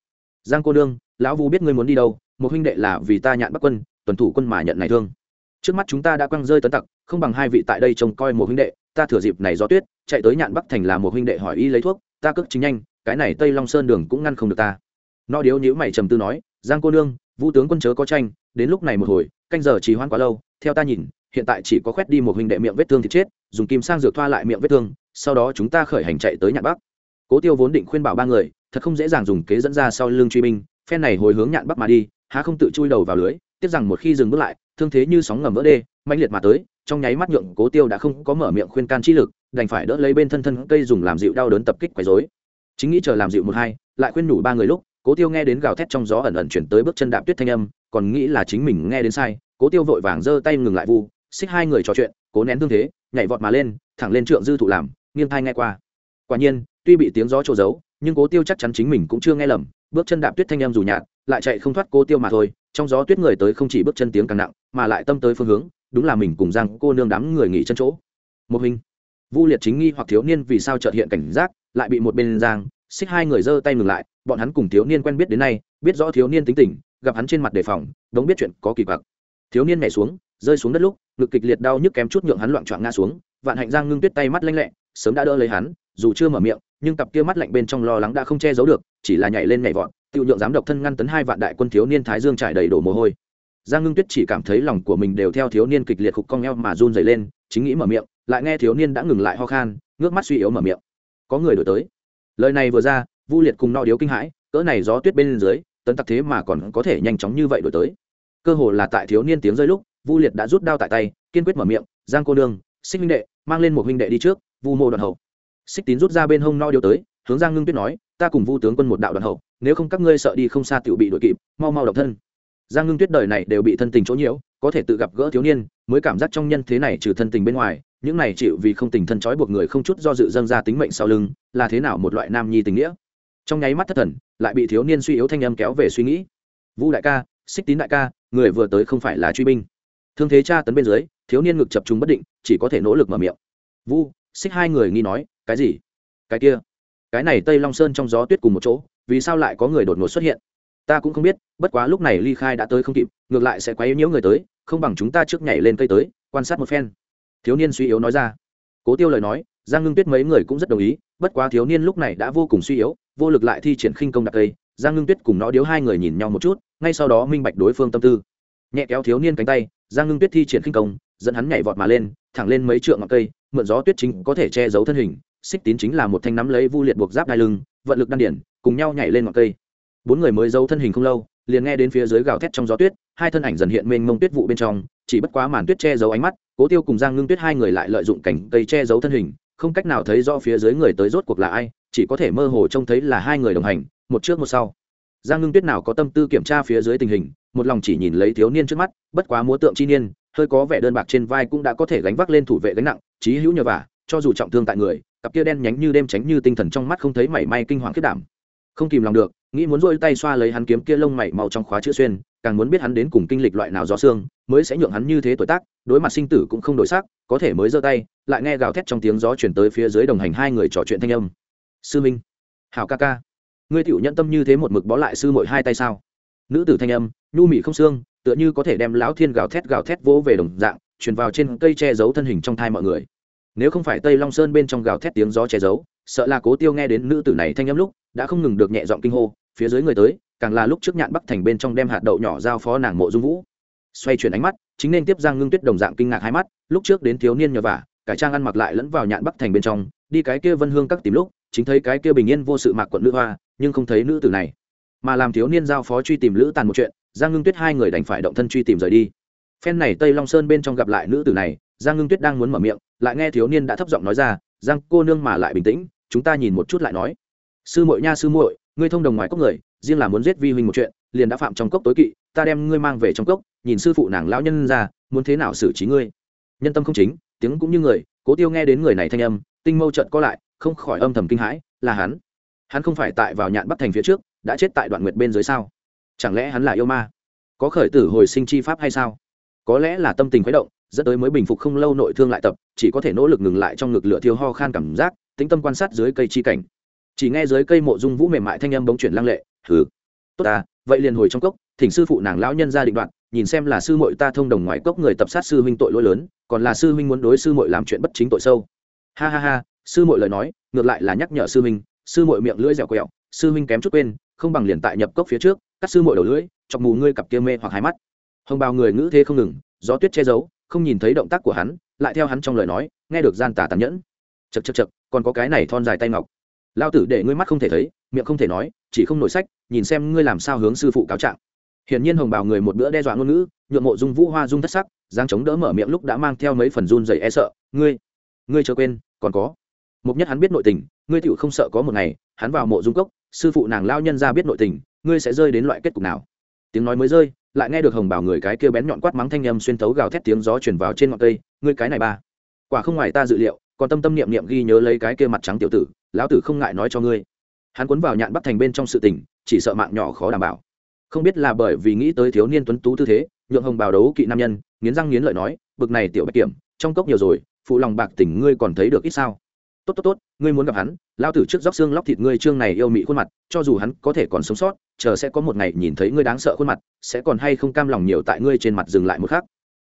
Speaker 1: Giang cô nương, lão vu biết ngươi muốn đi đâu, một huynh đệ là vì ta nhạn bắc quân, tuần thủ quân mà nhận này thương. Trước mắt chúng ta đã quăng rơi tấn tặc, không bằng hai vị tại đây trông coi một huynh đệ, ta thừa dịp này gió tuyết, chạy tới nhạn bắc thành là một huynh đệ hỏi y lấy thuốc, ta cước chính nhanh, cái này tây long sơn đường cũng ngăn không được ta. No điếu nhữ mày trầm tư nói, giang cô nương vũ tướng quân chớ có tranh đến lúc này một hồi, canh giờ trì hoãn quá lâu, theo ta nhìn, hiện tại chỉ có khoét đi một huynh đệ miệng vết thương thì chết, dùng kim sang dược thoa lại miệng vết thương, sau đó chúng ta khởi hành chạy tới nhạn bắc. Cố tiêu vốn định khuyên bảo ba người, thật không dễ dàng dùng kế dẫn ra sau lưng truy binh, phen này hồi hướng nhạn bắc mà đi, há không tự chui đầu vào lưới, tiếc rằng một khi dừng bước lại, thương thế như sóng ngầm vỡ đê mạnh liệt mà tới, trong nháy mắt nhượng cố tiêu đã không có mở miệng khuyên can chi lực, đành phải đỡ lấy bên thân thân cây dùng làm dịu đau đớn tập kích quấy rối. Chính nghĩ chờ làm dịu một hai, lại khuyên nhủ ba người lúc, cố tiêu nghe đến gào thét trong gió ẩn ẩn chuyển tới bước chân đạp tuyết thanh âm còn nghĩ là chính mình nghe đến sai, cố tiêu vội vàng giơ tay ngừng lại vu, xích hai người trò chuyện, cố nén thương thế, nhảy vọt mà lên, thẳng lên trượng dư thụ làm, nghiêng thai nghe qua. Quả nhiên, tuy bị tiếng gió trổ giấu, nhưng cố tiêu chắc chắn chính mình cũng chưa nghe lầm, bước chân đạp tuyết thanh em dù nhạt, lại chạy không thoát cố tiêu mà thôi, trong gió tuyết người tới không chỉ bước chân tiếng càng nặng, mà lại tâm tới phương hướng, đúng là mình cùng giang cô nương đám người nghỉ chân chỗ. Một hình. Vu liệt chính nghi hoặc thiếu niên vì sao chợt hiện cảnh giác, lại bị một bên giang, xích hai người giơ tay ngừng lại, bọn hắn cùng thiếu niên quen biết đến nay, biết rõ thiếu niên tính tình gặp hắn trên mặt đề phòng đống biết chuyện có kỳ quặc. Thiếu niên nhảy xuống, rơi xuống đất lúc, ngực kịch liệt đau nhức kém chút nhượng hắn loạn choạng ngã xuống, vạn hạnh giang ngưng tuyết tay mắt lanh lẹ, sớm đã đỡ lấy hắn, dù chưa mở miệng, nhưng cặp kia mắt lạnh bên trong lo lắng đã không che giấu được, chỉ là nhảy lên nhảy vọt, Tiêu nhượng dám độc thân ngăn tấn hai vạn đại quân thiếu niên thái dương trải đầy đổ mồ hôi. Giang ngưng tuyết chỉ cảm thấy lòng của mình đều theo thiếu niên kịch liệt khục cong eo mà run dày lên, chính nghĩ mở miệng, lại nghe thiếu niên đã ngừng lại ho khan, ngước mắt suy yếu mở miệng. Có người đổi tới. Lời này vừa ra, vu liệt cùng nọ điếu kinh hãi, cỡ này gió tuyết bên dưới tấn tặc thế mà còn có thể nhanh chóng như vậy đổi tới. Cơ hồ là tại thiếu niên tiếng rơi lúc, vu liệt đã rút đao tại tay, kiên quyết mở miệng, giang cô nương, xích huynh đệ, mang lên một huynh đệ đi trước, vu mô đoạn hậu. Xích tín rút ra bên hông no điếu tới, hướng giang ngưng tuyết nói, ta cùng vu tướng quân một đạo đoạn hậu, nếu không các ngươi sợ đi không xa tiểu bị đội kịp, mau mau độc thân. Giang ngưng tuyết đời này đều bị thân tình chỗ nhiễu, có thể tự gặp gỡ thiếu niên, mới cảm giác trong nhân thế này trừ thân tình bên ngoài, những này chịu vì không tình thân trói buộc người không chút do dự dâng ra tính mệnh sau lưng, là thế nào một loại nam nhi tình nghĩa? Trong nháy mắt thất thần, lại bị thiếu niên suy yếu thanh âm kéo về suy nghĩ. Vũ đại ca, xích tín đại ca, người vừa tới không phải là truy binh. Thương thế cha tấn bên dưới, thiếu niên ngực chập trung bất định, chỉ có thể nỗ lực mở miệng. Vu xích hai người nghi nói, cái gì? Cái kia? Cái này tây long sơn trong gió tuyết cùng một chỗ, vì sao lại có người đột ngột xuất hiện? Ta cũng không biết, bất quá lúc này ly khai đã tới không kịp, ngược lại sẽ quấy nhiễu người tới, không bằng chúng ta trước nhảy lên cây tới, quan sát một phen. Thiếu niên suy yếu nói ra. Cố tiêu lời nói giang ngưng tuyết mấy người cũng rất đồng ý, bất quá thiếu niên lúc này đã vô cùng suy yếu, vô lực lại thi triển khinh công đặc cây giang ngưng tuyết cùng nó điếu hai người nhìn nhau một chút, ngay sau đó minh bạch đối phương tâm tư. Nhẹ kéo thiếu niên cánh tay, giang ngưng tuyết thi triển khinh công, dẫn hắn nhảy vọt mà lên, thẳng lên mấy trượng ngọn cây, mượn gió tuyết chính có thể che giấu thân hình. Xích tín chính là một thanh nắm lấy vu liệt buộc giáp đai lưng, vận lực đan điển, cùng nhau nhảy lên ngọn cây. Bốn người mới giấu thân hình không lâu, liền nghe đến phía dưới gào thét trong gió tuyết, hai thân ảnh dần hiện mênh mông tuyết vụ bên trong, chỉ bất quá màn tuyết che giấu ánh mắt, cố tiêu cùng giang ngưng tuyết hai người lại lợi dụng cảnh cây che giấu thân hình không cách nào thấy rõ phía dưới người tới rốt cuộc là ai, chỉ có thể mơ hồ trông thấy là hai người đồng hành, một trước một sau. Giang ngưng tuyết nào có tâm tư kiểm tra phía dưới tình hình, một lòng chỉ nhìn lấy thiếu niên trước mắt, bất quá múa tượng chi niên, hơi có vẻ đơn bạc trên vai cũng đã có thể gánh vác lên thủ vệ gánh nặng trí hữu nhờ vả, cho dù trọng thương tại người, cặp kia đen nhánh như đêm tránh như tinh thần trong mắt không thấy mảy may kinh hoàng khiết đảm. Không kìm lòng được, nghĩ muốn rôi tay xoa lấy hắn kiếm kia lông mảy màu trong khóa chữ xuyên, càng muốn biết hắn đến cùng kinh lịch loại nào gió xương, mới sẽ nhượng hắn như thế tuổi tác, đối mặt sinh tử cũng không đổi sắc có thể mới giơ tay, lại nghe gào thét trong tiếng gió chuyển tới phía dưới đồng hành hai người trò chuyện thanh âm. Sư minh, hảo ca ca, ngươi tiểu nhận tâm như thế một mực bó lại sư mội hai tay sao? Nữ tử thanh âm, nhu mị không xương, tựa như có thể đem lão thiên gào thét gào thét vỗ về đồng dạng, truyền vào trên cây che giấu thân hình trong thai mọi người. Nếu không phải tây long sơn bên trong gào thét tiếng gió che giấu, sợ là cố tiêu nghe đến nữ tử này thanh âm lúc, đã không ngừng được nhẹ giọng kinh hô, phía dưới người tới, càng là lúc trước nhạn bắc thành bên trong đem hạt đậu nhỏ giao phó nàng mộ dung vũ. Xoay chuyển ánh mắt chính nên tiếp giang ngưng tuyết đồng dạng kinh ngạc hai mắt, lúc trước đến thiếu niên nhờ vả, cải trang ăn mặc lại lẫn vào nhạn bắc thành bên trong, đi cái kia vân hương các tìm lúc, chính thấy cái kia bình yên vô sự mạc quận nữ hoa, nhưng không thấy nữ tử này. Mà làm thiếu niên giao phó truy tìm lữ tàn một chuyện, giang ngưng tuyết hai người đành phải động thân truy tìm rời đi. Phen này tây long sơn bên trong gặp lại nữ tử này, giang ngưng tuyết đang muốn mở miệng, lại nghe thiếu niên đã thấp giọng nói ra, giang cô nương mà lại bình tĩnh, chúng ta nhìn một chút lại nói. Sư muội nha sư muội, ngươi thông đồng ngoài cốc người, riêng là muốn giết vi huynh một chuyện, liền đã phạm trong cốc tối kỵ, ta đem ngươi mang về trong cốc nhìn sư phụ nàng lão nhân ra, muốn thế nào xử trí ngươi? Nhân tâm không chính, tiếng cũng như người, cố tiêu nghe đến người này thanh âm, tinh mâu trận có lại, không khỏi âm thầm kinh hãi, là hắn. Hắn không phải tại vào nhạn bắt thành phía trước, đã chết tại đoạn nguyệt bên dưới sao? Chẳng lẽ hắn là yêu ma? Có khởi tử hồi sinh chi pháp hay sao? Có lẽ là tâm tình khuấy động, dẫn tới mới bình phục không lâu nội thương lại tập, chỉ có thể nỗ lực ngừng lại trong ngực lửa thiêu ho khan cảm giác tính tâm quan sát dưới cây chi cảnh. Chỉ nghe dưới cây mộ dung vũ mềm mại thanh âm bóng chuyển lăng lệ thử tốt ta, vậy liền hồi trong cốc, thỉnh sư phụ nàng lão nhân ra định đoạn nhìn xem là sư muội ta thông đồng ngoài cốc người tập sát sư huynh tội lỗi lớn, còn là sư huynh muốn đối sư muội làm chuyện bất chính tội sâu. Ha ha ha, sư muội lời nói, ngược lại là nhắc nhở sư huynh, sư muội miệng lưỡi dẻo quẹo, sư huynh kém chút quên, không bằng liền tại nhập cốc phía trước, cắt sư muội đầu lưỡi, chọc mù ngươi cặp kia mê hoặc hai mắt. Hồng bào người ngữ thế không ngừng, gió tuyết che giấu, không nhìn thấy động tác của hắn, lại theo hắn trong lời nói, nghe được gian tà tàn nhẫn. Chật chật chật còn có cái này thon dài tay ngọc. Lao tử để ngươi mắt không thể thấy, miệng không thể nói, chỉ không nổi sách, nhìn xem ngươi làm sao hướng sư phụ cáo trạng hiển nhiên hồng Bảo người một bữa đe dọa ngôn ngữ, nhượng mộ dung vũ hoa dung thất sắc giang chống đỡ mở miệng lúc đã mang theo mấy phần run dày e sợ, ngươi ngươi chờ quên, còn có. Mục nhất hắn biết nội tình, ngươi tựu không sợ có một ngày, hắn vào mộ dung cốc, sư phụ nàng lao nhân ra biết nội tình, ngươi sẽ rơi đến loại kết cục nào? Tiếng nói mới rơi, lại nghe được hồng bảo người cái kia bén nhọn quát mắng thanh âm xuyên tấu gào thét tiếng gió chuyển vào trên ngọn cây, ngươi cái này ba, quả không ngoài ta dự liệu, còn tâm tâm niệm niệm ghi nhớ lấy cái kia mặt trắng tiểu tử, lão tử không ngại nói cho ngươi. Hắn cuốn vào nhạn bắt thành bên trong sự tình, chỉ sợ mạng nhỏ khó đảm bảo không biết là bởi vì nghĩ tới thiếu niên tuấn tú tư thế, nhượng hồng bào đấu kỵ nam nhân, nghiến răng nghiến lợi nói, bực này tiểu bạch kiểm, trong cốc nhiều rồi, phụ lòng bạc tỉnh ngươi còn thấy được ít sao? Tốt tốt tốt, ngươi muốn gặp hắn lao tử trước dóc xương lóc thịt ngươi trương này yêu mị khuôn mặt, cho dù hắn có thể còn sống sót, chờ sẽ có một ngày nhìn thấy ngươi đáng sợ khuôn mặt, sẽ còn hay không cam lòng nhiều tại ngươi trên mặt dừng lại một khắc.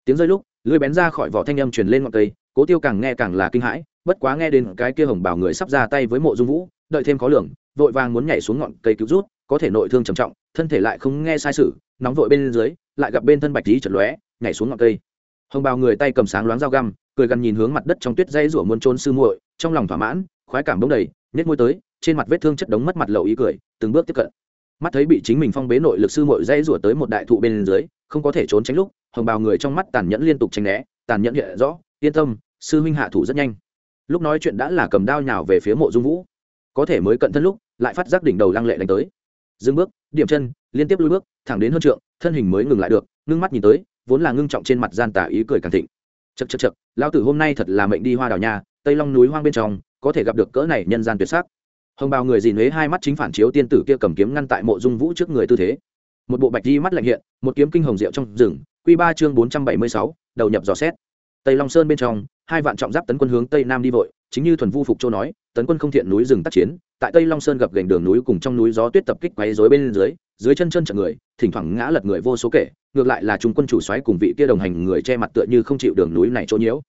Speaker 1: Tiếng rơi lúc lưới bén ra khỏi vỏ thanh âm truyền lên ngọn cây, cố tiêu càng nghe càng là kinh hãi, bất quá nghe đến cái kia hồng bảo người sắp ra tay với mộ dung vũ, đợi thêm khó lường, vội vàng muốn nhảy xuống ngọn cây cứu rút có thể nội thương trầm trọng, thân thể lại không nghe sai sự, nóng vội bên dưới, lại gặp bên thân bạch tí chật lóe, nhảy xuống ngọn cây. Hồng bào người tay cầm sáng loáng dao găm, cười gần nhìn hướng mặt đất trong tuyết dây rủa muôn trốn sư muội, trong lòng thỏa mãn, khoái cảm bỗng đầy nhét môi tới, trên mặt vết thương chất đống mất mặt lậu ý cười, từng bước tiếp cận. Mắt thấy bị chính mình phong bế nội lực sư muội dây rủa tới một đại thụ bên dưới, không có thể trốn tránh lúc, hồng bào người trong mắt tàn nhẫn liên tục tránh né, tàn nhẫn hiện rõ, yên tâm, sư huynh hạ thủ rất nhanh. Lúc nói chuyện đã là cầm đao nhào về phía mộ dung vũ. Có thể mới cận thân lúc, lại phát giác đỉnh đầu lăng lệ đánh tới dừng bước, điểm chân, liên tiếp lui bước, thẳng đến hơn trượng, thân hình mới ngừng lại được, ngưng mắt nhìn tới, vốn là ngưng trọng trên mặt gian tà ý cười càng thịnh. Chật chật chật lao tử hôm nay thật là mệnh đi hoa đào nhà tây long núi hoang bên trong, có thể gặp được cỡ này nhân gian tuyệt sắc. Hồng bào người dìn huế hai mắt chính phản chiếu tiên tử kia cầm kiếm ngăn tại mộ dung vũ trước người tư thế. Một bộ bạch di mắt lạnh hiện, một kiếm kinh hồng rượu trong rừng q ba chương bốn trăm bảy mươi sáu, đầu nhập dò xét. Tây long sơn bên trong, hai vạn trọng giáp tấn quân hướng tây nam đi vội, chính như thuần vu phục châu nói, tấn quân không thiện núi rừng tác chiến tại tây long sơn gặp gành đường núi cùng trong núi gió tuyết tập kích quấy rối bên dưới dưới chân chân trận người, thỉnh thoảng ngã lật người vô số kể, ngược lại là trung quân chủ xoáy cùng vị kia đồng hành người che mặt tựa như không chịu đường núi này chỗ nhiễu.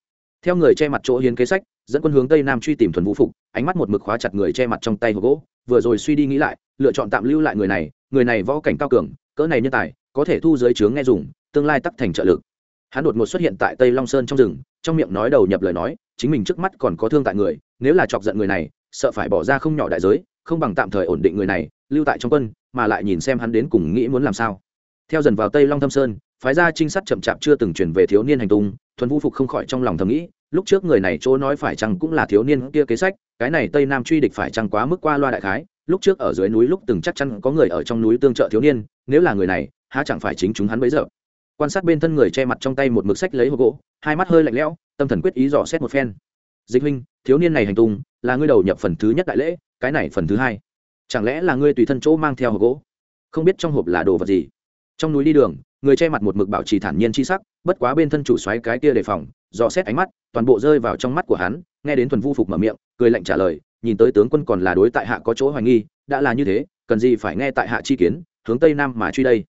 Speaker 1: Theo người che mặt chỗ hiến kế sách, dẫn quân hướng tây nam truy tìm thuần vũ phục, ánh mắt một mực khóa chặt người che mặt trong tay hộp gỗ, vừa rồi suy đi nghĩ lại, lựa chọn tạm lưu lại người này người này võ cảnh cao cường, cỡ này nhân tài, có thể thu dưới trướng nghe dùng, tương lai tắc thành trợ lực. Hắn đột ngột xuất hiện tại tây long sơn trong rừng, trong miệng nói đầu nhập lời nói, chính mình trước mắt còn có thương tại người, nếu là chọc giận người này sợ phải bỏ ra không nhỏ đại giới, không bằng tạm thời ổn định người này, lưu tại trong quân, mà lại nhìn xem hắn đến cùng nghĩ muốn làm sao. Theo dần vào tây long thâm sơn, phái ra trinh sát chậm chạp chưa từng chuyển về thiếu niên hành tung, thuần vũ phục không khỏi trong lòng thầm nghĩ, lúc trước người này chỗ nói phải chăng cũng là thiếu niên kia kế sách, cái này tây nam truy địch phải chăng quá mức qua loa đại khái, lúc trước ở dưới núi lúc từng chắc chắn có người ở trong núi tương trợ thiếu niên, nếu là người này, há chẳng phải chính chúng hắn bấy giờ. Quan sát bên thân người che mặt trong tay một mực sách lấy hộp gỗ, hai mắt hơi lạnh lẽo, tâm thần quyết ý dò xét một phen dịch huynh, thiếu niên này hành tung, là ngươi đầu nhập phần thứ nhất đại lễ, cái này phần thứ hai. Chẳng lẽ là ngươi tùy thân chỗ mang theo hộp gỗ? Không biết trong hộp là đồ vật gì. Trong núi đi đường, người che mặt một mực bảo trì thản nhiên chi sắc, bất quá bên thân chủ xoáy cái kia đề phòng, dò xét ánh mắt, toàn bộ rơi vào trong mắt của hắn, nghe đến thuần vu phục mở miệng, cười lạnh trả lời, nhìn tới tướng quân còn là đối tại hạ có chỗ hoài nghi, đã là như thế, cần gì phải nghe tại hạ chi kiến, hướng tây nam mà truy đây.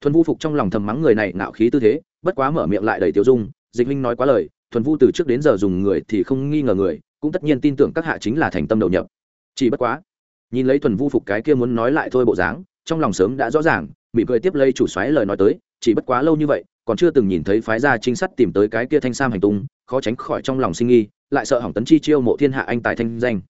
Speaker 1: Thuần vu phục trong lòng thầm mắng người này nạo khí tư thế, bất quá mở miệng lại đầy tiêu dung, dịch huynh nói quá lời thuần vu từ trước đến giờ dùng người thì không nghi ngờ người, cũng tất nhiên tin tưởng các hạ chính là thành tâm đầu nhập. Chỉ bất quá, nhìn lấy thuần vu phục cái kia muốn nói lại thôi bộ dáng, trong lòng sớm đã rõ ràng, mỉm cười tiếp lấy chủ xoáy lời nói tới, chỉ bất quá lâu như vậy, còn chưa từng nhìn thấy phái gia trinh sát tìm tới cái kia thanh sam hành tung, khó tránh khỏi trong lòng sinh nghi, lại sợ hỏng tấn chi chiêu mộ thiên hạ anh tài thanh danh.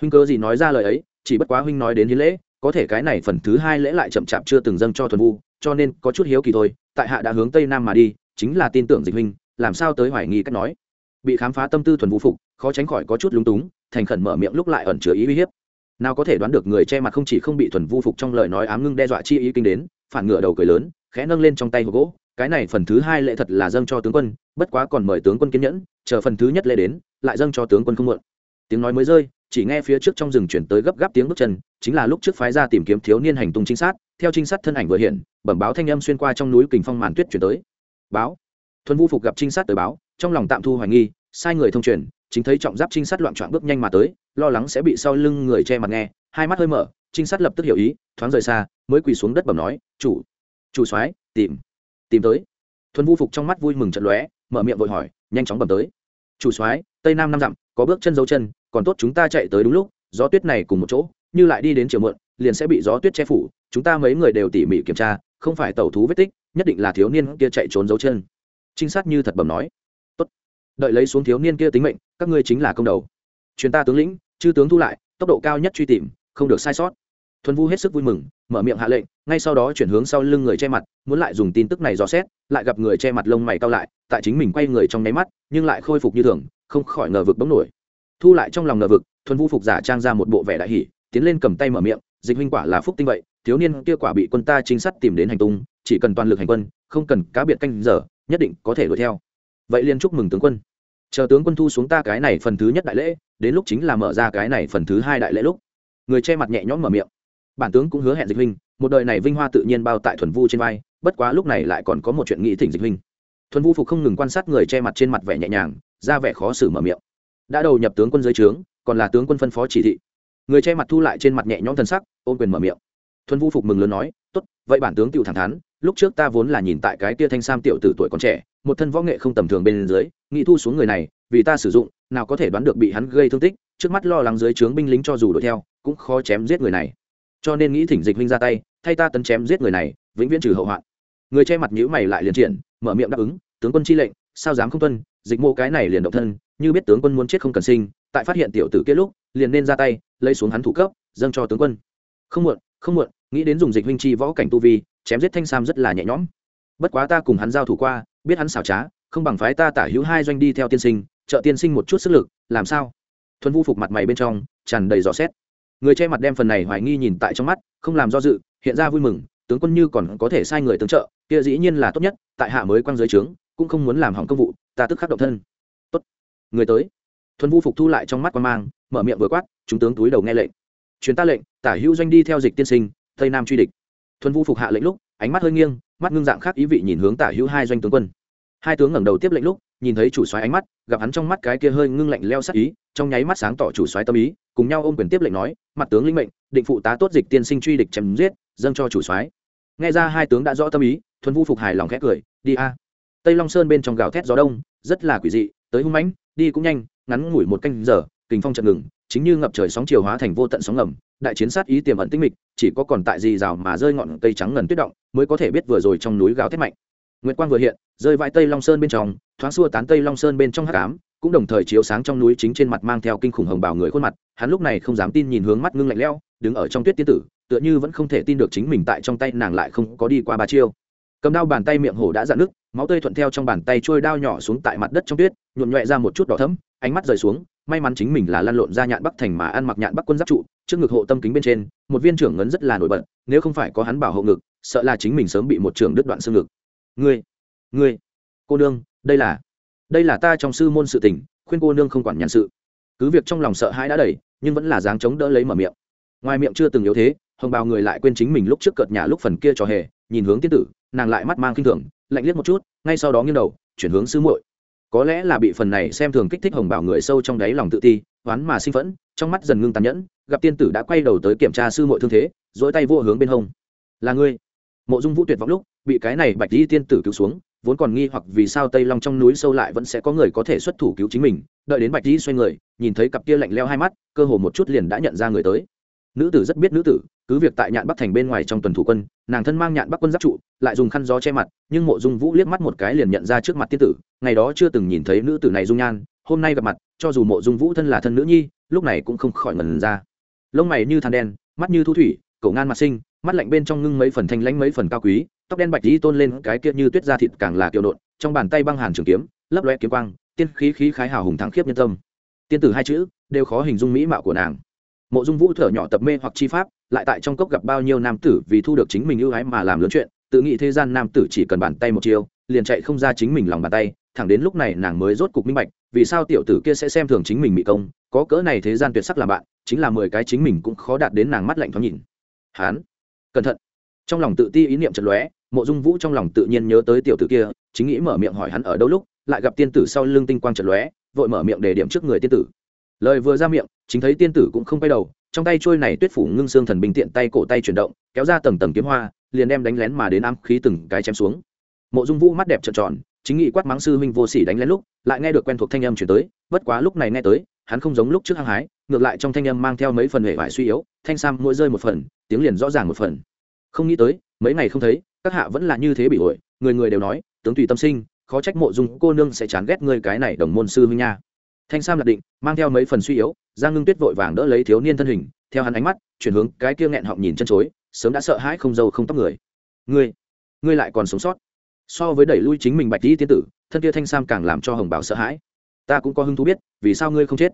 Speaker 1: Huynh cơ gì nói ra lời ấy, chỉ bất quá huynh nói đến hiến lễ, có thể cái này phần thứ hai lễ lại chậm chạp chưa từng dâng cho thuần vu, cho nên có chút hiếu kỳ thôi, tại hạ đã hướng tây nam mà đi, chính là tin tưởng dịch huynh làm sao tới hoài nghi cách nói. Bị khám phá tâm tư thuần vũ phục, khó tránh khỏi có chút lúng túng, thành khẩn mở miệng lúc lại ẩn chứa ý uy hiếp. Nào có thể đoán được người che mặt không chỉ không bị thuần vu phục trong lời nói ám ngưng đe dọa chi ý kinh đến, phản ngựa đầu cười lớn, khẽ nâng lên trong tay hộp gỗ, cái này phần thứ hai lễ thật là dâng cho tướng quân, bất quá còn mời tướng quân kiên nhẫn, chờ phần thứ nhất lễ đến, lại dâng cho tướng quân không muộn. Tiếng nói mới rơi, chỉ nghe phía trước trong rừng chuyển tới gấp gáp tiếng bước chân, chính là lúc trước phái ra tìm kiếm thiếu niên hành tung trinh sát, theo trinh sát thân ảnh vừa hiện, bẩm báo thanh âm xuyên qua trong núi kình phong màn tuyết chuyển tới. Báo thuần vu phục gặp trinh sát tới báo, trong lòng tạm thu hoài nghi, sai người thông truyền, chính thấy trọng giáp trinh sát loạn trọn bước nhanh mà tới, lo lắng sẽ bị sau lưng người che mặt nghe, hai mắt hơi mở, trinh sát lập tức hiểu ý, thoáng rời xa, mới quỳ xuống đất bẩm nói, chủ chủ soái, tìm tìm tới. Thuần vu phục trong mắt vui mừng trận lóe, mở miệng vội hỏi, nhanh chóng bẩm tới. Chủ soái, tây nam năm dặm, có bước chân dấu chân, còn tốt chúng ta chạy tới đúng lúc, gió tuyết này cùng một chỗ, như lại đi đến chiều muộn, liền sẽ bị gió tuyết che phủ, chúng ta mấy người đều tỉ mỉ kiểm tra, không phải tẩu thú vết tích, nhất định là thiếu niên kia chạy trốn dấu chân trinh sát như thật bẩm nói. Tốt. Đợi lấy xuống thiếu niên kia tính mệnh, các ngươi chính là công đầu. Chuyến ta tướng lĩnh, chư tướng thu lại, tốc độ cao nhất truy tìm, không được sai sót. Thuần vu hết sức vui mừng, mở miệng hạ lệnh, ngay sau đó chuyển hướng sau lưng người che mặt, muốn lại dùng tin tức này dò xét, lại gặp người che mặt lông mày cao lại, tại chính mình quay người trong nháy mắt, nhưng lại khôi phục như thường, không khỏi ngờ vực bỗng nổi. Thu lại trong lòng ngờ vực, thuần vu phục giả trang ra một bộ vẻ đại hỉ, tiến lên cầm tay mở miệng, dịch huynh quả là phúc tinh vậy, thiếu niên kia quả bị quân ta chính sát tìm đến hành tung, chỉ cần toàn lực hành quân, không cần cá biệt canh giờ nhất định có thể đuổi theo. Vậy liên chúc mừng tướng quân. Chờ tướng quân thu xuống ta cái này phần thứ nhất đại lễ, đến lúc chính là mở ra cái này phần thứ hai đại lễ lúc. Người che mặt nhẹ nhõm mở miệng. Bản tướng cũng hứa hẹn dịch huynh, một đời này vinh hoa tự nhiên bao tại thuần vu trên vai, bất quá lúc này lại còn có một chuyện nghĩ thỉnh dịch huynh. Thuần vu phục không ngừng quan sát người che mặt trên mặt vẻ nhẹ nhàng, ra vẻ khó xử mở miệng. Đã đầu nhập tướng quân dưới trướng, còn là tướng quân phân phó chỉ thị. Người che mặt thu lại trên mặt nhẹ nhõm thân sắc ôm quyền mở miệng. Thuần vu phục mừng lớn nói, tốt, vậy bản tướng tựu thẳng thắn lúc trước ta vốn là nhìn tại cái tia thanh sam tiểu tử tuổi còn trẻ, một thân võ nghệ không tầm thường bên dưới, nghĩ thu xuống người này, vì ta sử dụng, nào có thể đoán được bị hắn gây thương tích, trước mắt lo lắng dưới trướng binh lính cho dù đuổi theo, cũng khó chém giết người này. Cho nên nghĩ thỉnh dịch huynh ra tay, thay ta tấn chém giết người này, vĩnh viễn trừ hậu hoạn. Người che mặt nhữ mày lại liền triển, mở miệng đáp ứng, tướng quân chi lệnh, sao dám không tuân, dịch mô cái này liền động thân, như biết tướng quân muốn chết không cần sinh, tại phát hiện tiểu tử kia lúc, liền nên ra tay, lấy xuống hắn thủ cấp, dâng cho tướng quân. Không muộn không muộn, nghĩ đến dùng dịch huynh chi võ cảnh tu vi chém giết thanh sam rất là nhẹ nhõm. Bất quá ta cùng hắn giao thủ qua, biết hắn xảo trá, không bằng phái ta tả hữu hai doanh đi theo tiên sinh, trợ tiên sinh một chút sức lực, làm sao? Thuần vu phục mặt mày bên trong, tràn đầy dò xét. Người che mặt đem phần này hoài nghi nhìn tại trong mắt, không làm do dự, hiện ra vui mừng, tướng quân như còn có thể sai người tướng trợ, kia dĩ nhiên là tốt nhất, tại hạ mới quang dưới trướng, cũng không muốn làm hỏng công vụ, ta tức khắc động thân. Tốt. Người tới. Thuần vu phục thu lại trong mắt quan mang, mở miệng vừa quát, chúng tướng túi đầu nghe lệnh. Chuyến ta lệnh, tả hữu doanh đi theo dịch tiên sinh, tây nam truy địch thuần vu phục hạ lệnh lúc, ánh mắt hơi nghiêng, mắt ngưng dạng khác ý vị nhìn hướng tả hữu hai doanh tướng quân. Hai tướng ngẩng đầu tiếp lệnh lúc, nhìn thấy chủ soái ánh mắt, gặp hắn trong mắt cái kia hơi ngưng lạnh leo sắc ý, trong nháy mắt sáng tỏ chủ soái tâm ý, cùng nhau ôm quyền tiếp lệnh nói, mặt tướng linh mệnh, định phụ tá tốt dịch tiên sinh truy địch chém giết, dâng cho chủ soái. Nghe ra hai tướng đã rõ tâm ý, thuần vu phục hài lòng khẽ cười, đi a. Tây long sơn bên trong gào thét gió đông, rất là quỷ dị, tới hung mãnh, đi cũng nhanh, ngắn ngủi một canh giờ, kình phong chợt ngừng chính như ngập trời sóng chiều hóa thành vô tận sóng ngầm, đại chiến sát ý tiềm ẩn tinh mịch, chỉ có còn tại gì rào mà rơi ngọn cây trắng ngần tuyết động mới có thể biết vừa rồi trong núi gào thét mạnh. Nguyệt quang vừa hiện, rơi vãi tây long sơn bên trong, thoáng xua tán tây long sơn bên trong hắc ám, cũng đồng thời chiếu sáng trong núi chính trên mặt mang theo kinh khủng hồng bào người khuôn mặt, hắn lúc này không dám tin nhìn hướng mắt ngưng lạnh lẽo, đứng ở trong tuyết tiên tử, tựa như vẫn không thể tin được chính mình tại trong tay nàng lại không có đi qua ba chiêu. Cầm đao bàn tay miệng hổ đã dạn nứt, máu tươi thuận theo trong bàn tay trôi đao nhỏ xuống tại mặt đất trong tuyết, nhuộm nhọe ra một chút đỏ thấm ánh mắt rời xuống may mắn chính mình là lăn lộn ra nhạn bắc thành mà ăn mặc nhạn bắc quân giáp trụ, trước ngực hộ tâm kính bên trên, một viên trưởng ngấn rất là nổi bật, nếu không phải có hắn bảo hộ ngực, sợ là chính mình sớm bị một trường đứt đoạn xương ngực. Ngươi ngươi, cô nương, đây là đây là ta trong sư môn sự tình, khuyên cô nương không quản nhàn sự. Cứ việc trong lòng sợ hãi đã đầy, nhưng vẫn là dáng chống đỡ lấy mở miệng. Ngoài miệng chưa từng yếu thế, hồng bào người lại quên chính mình lúc trước cợt nhà lúc phần kia trò hề, nhìn hướng tiên tử, nàng lại mắt mang kinh thường, lạnh liếc một chút, ngay sau đó nghiêng đầu, chuyển hướng sư muội có lẽ là bị phần này xem thường kích thích hồng bảo người sâu trong đáy lòng tự ti, oán mà sinh phẫn, trong mắt dần ngưng tàn nhẫn, gặp tiên tử đã quay đầu tới kiểm tra sư muội thương thế dỗi tay vô hướng bên hông. Là ngươi. Mộ dung vũ tuyệt vọng lúc, bị cái này bạch di tiên tử cứu xuống, vốn còn nghi hoặc vì sao tây long trong núi sâu lại vẫn sẽ có người có thể xuất thủ cứu chính mình, đợi đến bạch di xoay người, nhìn thấy cặp kia lạnh leo hai mắt, cơ hồ một chút liền đã nhận ra người tới nữ tử rất biết nữ tử, cứ việc tại nhạn bắc thành bên ngoài trong tuần thủ quân, nàng thân mang nhạn bắc quân giáp trụ, lại dùng khăn gió che mặt, nhưng mộ dung vũ liếc mắt một cái liền nhận ra trước mặt tiên tử, ngày đó chưa từng nhìn thấy nữ tử này dung nhan, hôm nay gặp mặt, cho dù mộ dung vũ thân là thân nữ nhi, lúc này cũng không khỏi ngần ra. Lông mày như than đen, mắt như thu thủy, cổ ngan mặt sinh mắt lạnh bên trong ngưng mấy phần thanh lãnh mấy phần cao quý, tóc đen bạch dĩ tôn lên cái kia như tuyết da thịt càng là kiều nộn trong bàn tay băng hàn trường kiếm, lấp loe kiếm quang, tiên khí khí khái hào hùng thắng khiếp nhân tâm. Tiên tử hai chữ đều khó hình dung mỹ mạo của nàng mộ dung vũ thở nhỏ tập mê hoặc chi pháp, lại tại trong cốc gặp bao nhiêu nam tử vì thu được chính mình ưu ái mà làm lớn chuyện, tự nghĩ thế gian nam tử chỉ cần bàn tay một chiêu, liền chạy không ra chính mình lòng bàn tay, thẳng đến lúc này nàng mới rốt cục minh bạch, vì sao tiểu tử kia sẽ xem thường chính mình mỹ công, có cỡ này thế gian tuyệt sắc làm bạn, chính là mười cái chính mình cũng khó đạt đến nàng mắt lạnh thoáng nhìn. Hán, cẩn thận. Trong lòng tự ti ý niệm chật lóe, mộ dung vũ trong lòng tự nhiên nhớ tới tiểu tử kia, chính nghĩ mở miệng hỏi hắn ở đâu lúc, lại gặp tiên tử sau lưng tinh quang chật lóe, vội mở miệng để điểm trước người tiên tử lời vừa ra miệng, chính thấy tiên tử cũng không quay đầu, trong tay trôi này tuyết phủ ngưng xương thần bình tiện tay cổ tay chuyển động, kéo ra tầng tầng kiếm hoa, liền đem đánh lén mà đến ám khí từng cái chém xuống. Mộ dung vũ mắt đẹp trợn tròn, chính nghị quát mắng sư huynh vô sỉ đánh lén lúc, lại nghe được quen thuộc thanh âm chuyển tới, bất quá lúc này nghe tới, hắn không giống lúc trước hăng hái, ngược lại trong thanh âm mang theo mấy phần hệ vải suy yếu, thanh sam mỗi rơi một phần, tiếng liền rõ ràng một phần. Không nghĩ tới, mấy ngày không thấy, các hạ vẫn là như thế bị ổi, người người đều nói, tướng tùy tâm sinh, khó trách mộ dung cô nương sẽ chán ghét ngươi cái này đồng môn sư huynh nha thanh sam lạc định mang theo mấy phần suy yếu, giang ngưng tuyết vội vàng đỡ lấy thiếu niên thân hình, theo hắn ánh mắt, chuyển hướng cái kia nghẹn họng nhìn chân chối, sớm đã sợ hãi không dâu không tóc người. Ngươi ngươi lại còn sống sót. So với đẩy lui chính mình bạch dĩ tiên tử, thân kia thanh sam càng làm cho hồng bảo sợ hãi. Ta cũng có hứng thú biết, vì sao ngươi không chết?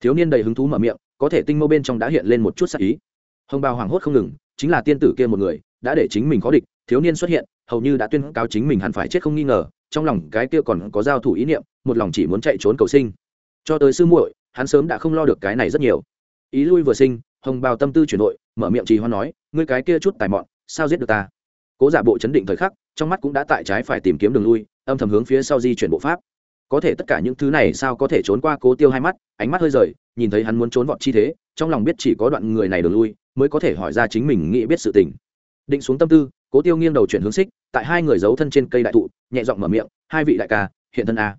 Speaker 1: Thiếu niên đầy hứng thú mở miệng, có thể tinh mâu bên trong đã hiện lên một chút sắc ý. Hồng bào hoảng hốt không ngừng, chính là tiên tử kia một người, đã để chính mình khó địch, thiếu niên xuất hiện, hầu như đã tuyên cáo chính mình hẳn phải chết không nghi ngờ, trong lòng cái kia còn có giao thủ ý niệm, một lòng chỉ muốn chạy trốn cầu sinh cho tới sư muội, hắn sớm đã không lo được cái này rất nhiều. Ý lui vừa sinh, hồng bào tâm tư chuyển đội mở miệng trì hoan nói, ngươi cái kia chút tài mọn, sao giết được ta? Cố giả bộ chấn định thời khắc, trong mắt cũng đã tại trái phải tìm kiếm đường lui, âm thầm hướng phía sau di chuyển bộ pháp. Có thể tất cả những thứ này sao có thể trốn qua cố tiêu hai mắt, ánh mắt hơi rời, nhìn thấy hắn muốn trốn vọt chi thế, trong lòng biết chỉ có đoạn người này đường lui, mới có thể hỏi ra chính mình nghĩ biết sự tình. Định xuống tâm tư, cố tiêu nghiêng đầu chuyển hướng xích, tại hai người giấu thân trên cây đại thụ, nhẹ giọng mở miệng, hai vị đại ca, hiện thân a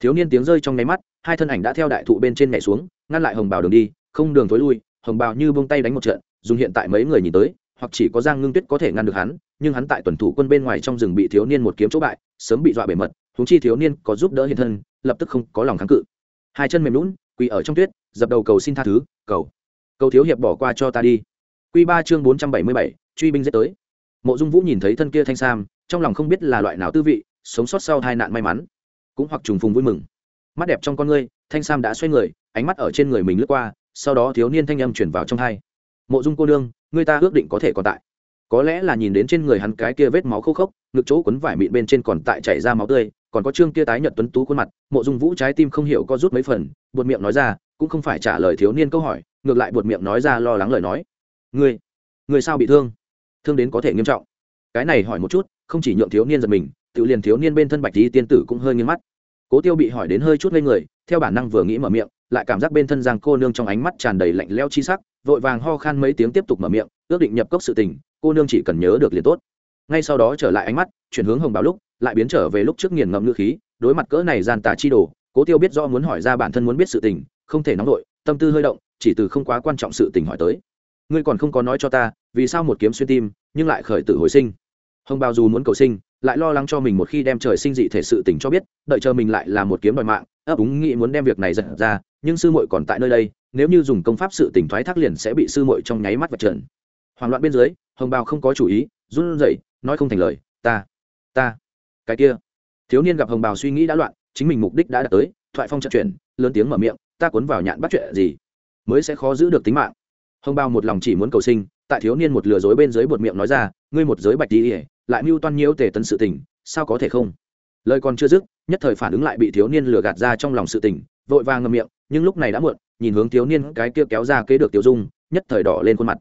Speaker 1: thiếu niên tiếng rơi trong nháy mắt, hai thân ảnh đã theo đại thụ bên trên nhảy xuống, ngăn lại hồng bào đường đi, không đường thối lui, hồng bào như bông tay đánh một trận, dùng hiện tại mấy người nhìn tới, hoặc chỉ có giang ngưng tuyết có thể ngăn được hắn, nhưng hắn tại tuần thủ quân bên ngoài trong rừng bị thiếu niên một kiếm chỗ bại, sớm bị dọa bể mật húng chi thiếu niên có giúp đỡ hiện thân, lập tức không có lòng kháng cự. Hai chân mềm lún quỳ ở trong tuyết, dập đầu cầu xin tha thứ, cầu. Cầu thiếu hiệp bỏ qua cho ta đi. Q ba chương bốn trăm bảy mươi bảy, truy binh dễ tới. Mộ dung vũ nhìn thấy thân kia thanh sam, trong lòng không biết là loại nào tư vị, sống sót sau hai nạn may mắn cũng hoặc trùng phùng vui mừng. Mắt đẹp trong con ngươi, thanh sam đã xoay người, ánh mắt ở trên người mình lướt qua, sau đó thiếu niên thanh âm chuyển vào trong hai. Mộ dung cô nương người ta ước định có thể còn tại. Có lẽ là nhìn đến trên người hắn cái kia vết máu khô khốc, ngực chỗ quấn vải mịn bên trên còn tại chảy ra máu tươi, còn có trương kia tái nhợt tuấn tú khuôn mặt, mộ dung vũ trái tim không hiểu có rút mấy phần, buột miệng nói ra, cũng không phải trả lời thiếu niên câu hỏi, ngược lại buột miệng nói ra lo lắng lời nói. Người người sao bị thương? Thương đến có thể nghiêm trọng. Cái này hỏi một chút, không chỉ nhượng thiếu niên giật mình, tự liền thiếu niên bên thân bạch tí tiên tử cũng hơi nghiêng mắt cố tiêu bị hỏi đến hơi chút lên người, theo bản năng vừa nghĩ mở miệng, lại cảm giác bên thân giang cô nương trong ánh mắt tràn đầy lạnh leo chi sắc, vội vàng ho khan mấy tiếng tiếp tục mở miệng, ước định nhập cốc sự tình, cô nương chỉ cần nhớ được liền tốt. Ngay sau đó trở lại ánh mắt, chuyển hướng hồng báo lúc, lại biến trở về lúc trước nghiền ngậm ngữ khí, đối mặt cỡ này gian tà chi đồ, cố tiêu biết do muốn hỏi ra bản thân muốn biết sự tình, không thể nóng nổi tâm tư hơi động, chỉ từ không quá quan trọng sự tình hỏi tới. Ngươi còn không có nói cho ta, vì sao một kiếm xuyên tim, nhưng lại khởi tử hồi sinh? Hồng bao dù muốn cầu sinh lại lo lắng cho mình một khi đem trời sinh dị thể sự tình cho biết, đợi chờ mình lại là một kiếm đòi mạng, ấp úng nghĩ muốn đem việc này giật ra, nhưng sư muội còn tại nơi đây, nếu như dùng công pháp sự tình thoái thác liền sẽ bị sư muội trong nháy mắt vật trần. Hoảng loạn bên dưới, hồng bào không có chủ ý, run rẩy, nói không thành lời, ta ta, cái kia. Thiếu niên gặp hồng bào suy nghĩ đã loạn, chính mình mục đích đã đạt tới, thoại phong trận chuyển, lớn tiếng mở miệng, ta cuốn vào nhạn bắt chuyện gì, mới sẽ khó giữ được tính mạng. Hồng bào một lòng chỉ muốn cầu sinh, tại thiếu niên một lừa dối bên dưới buột miệng nói ra, ngươi một giới bạch đi lại mưu toan nhiễu tề tấn sự tình, sao có thể không? Lời còn chưa dứt, nhất thời phản ứng lại bị thiếu niên lừa gạt ra trong lòng sự tình, vội vàng ngậm miệng, nhưng lúc này đã muộn, nhìn hướng thiếu niên cái kia kéo ra kế được tiểu dung, nhất thời đỏ lên khuôn mặt.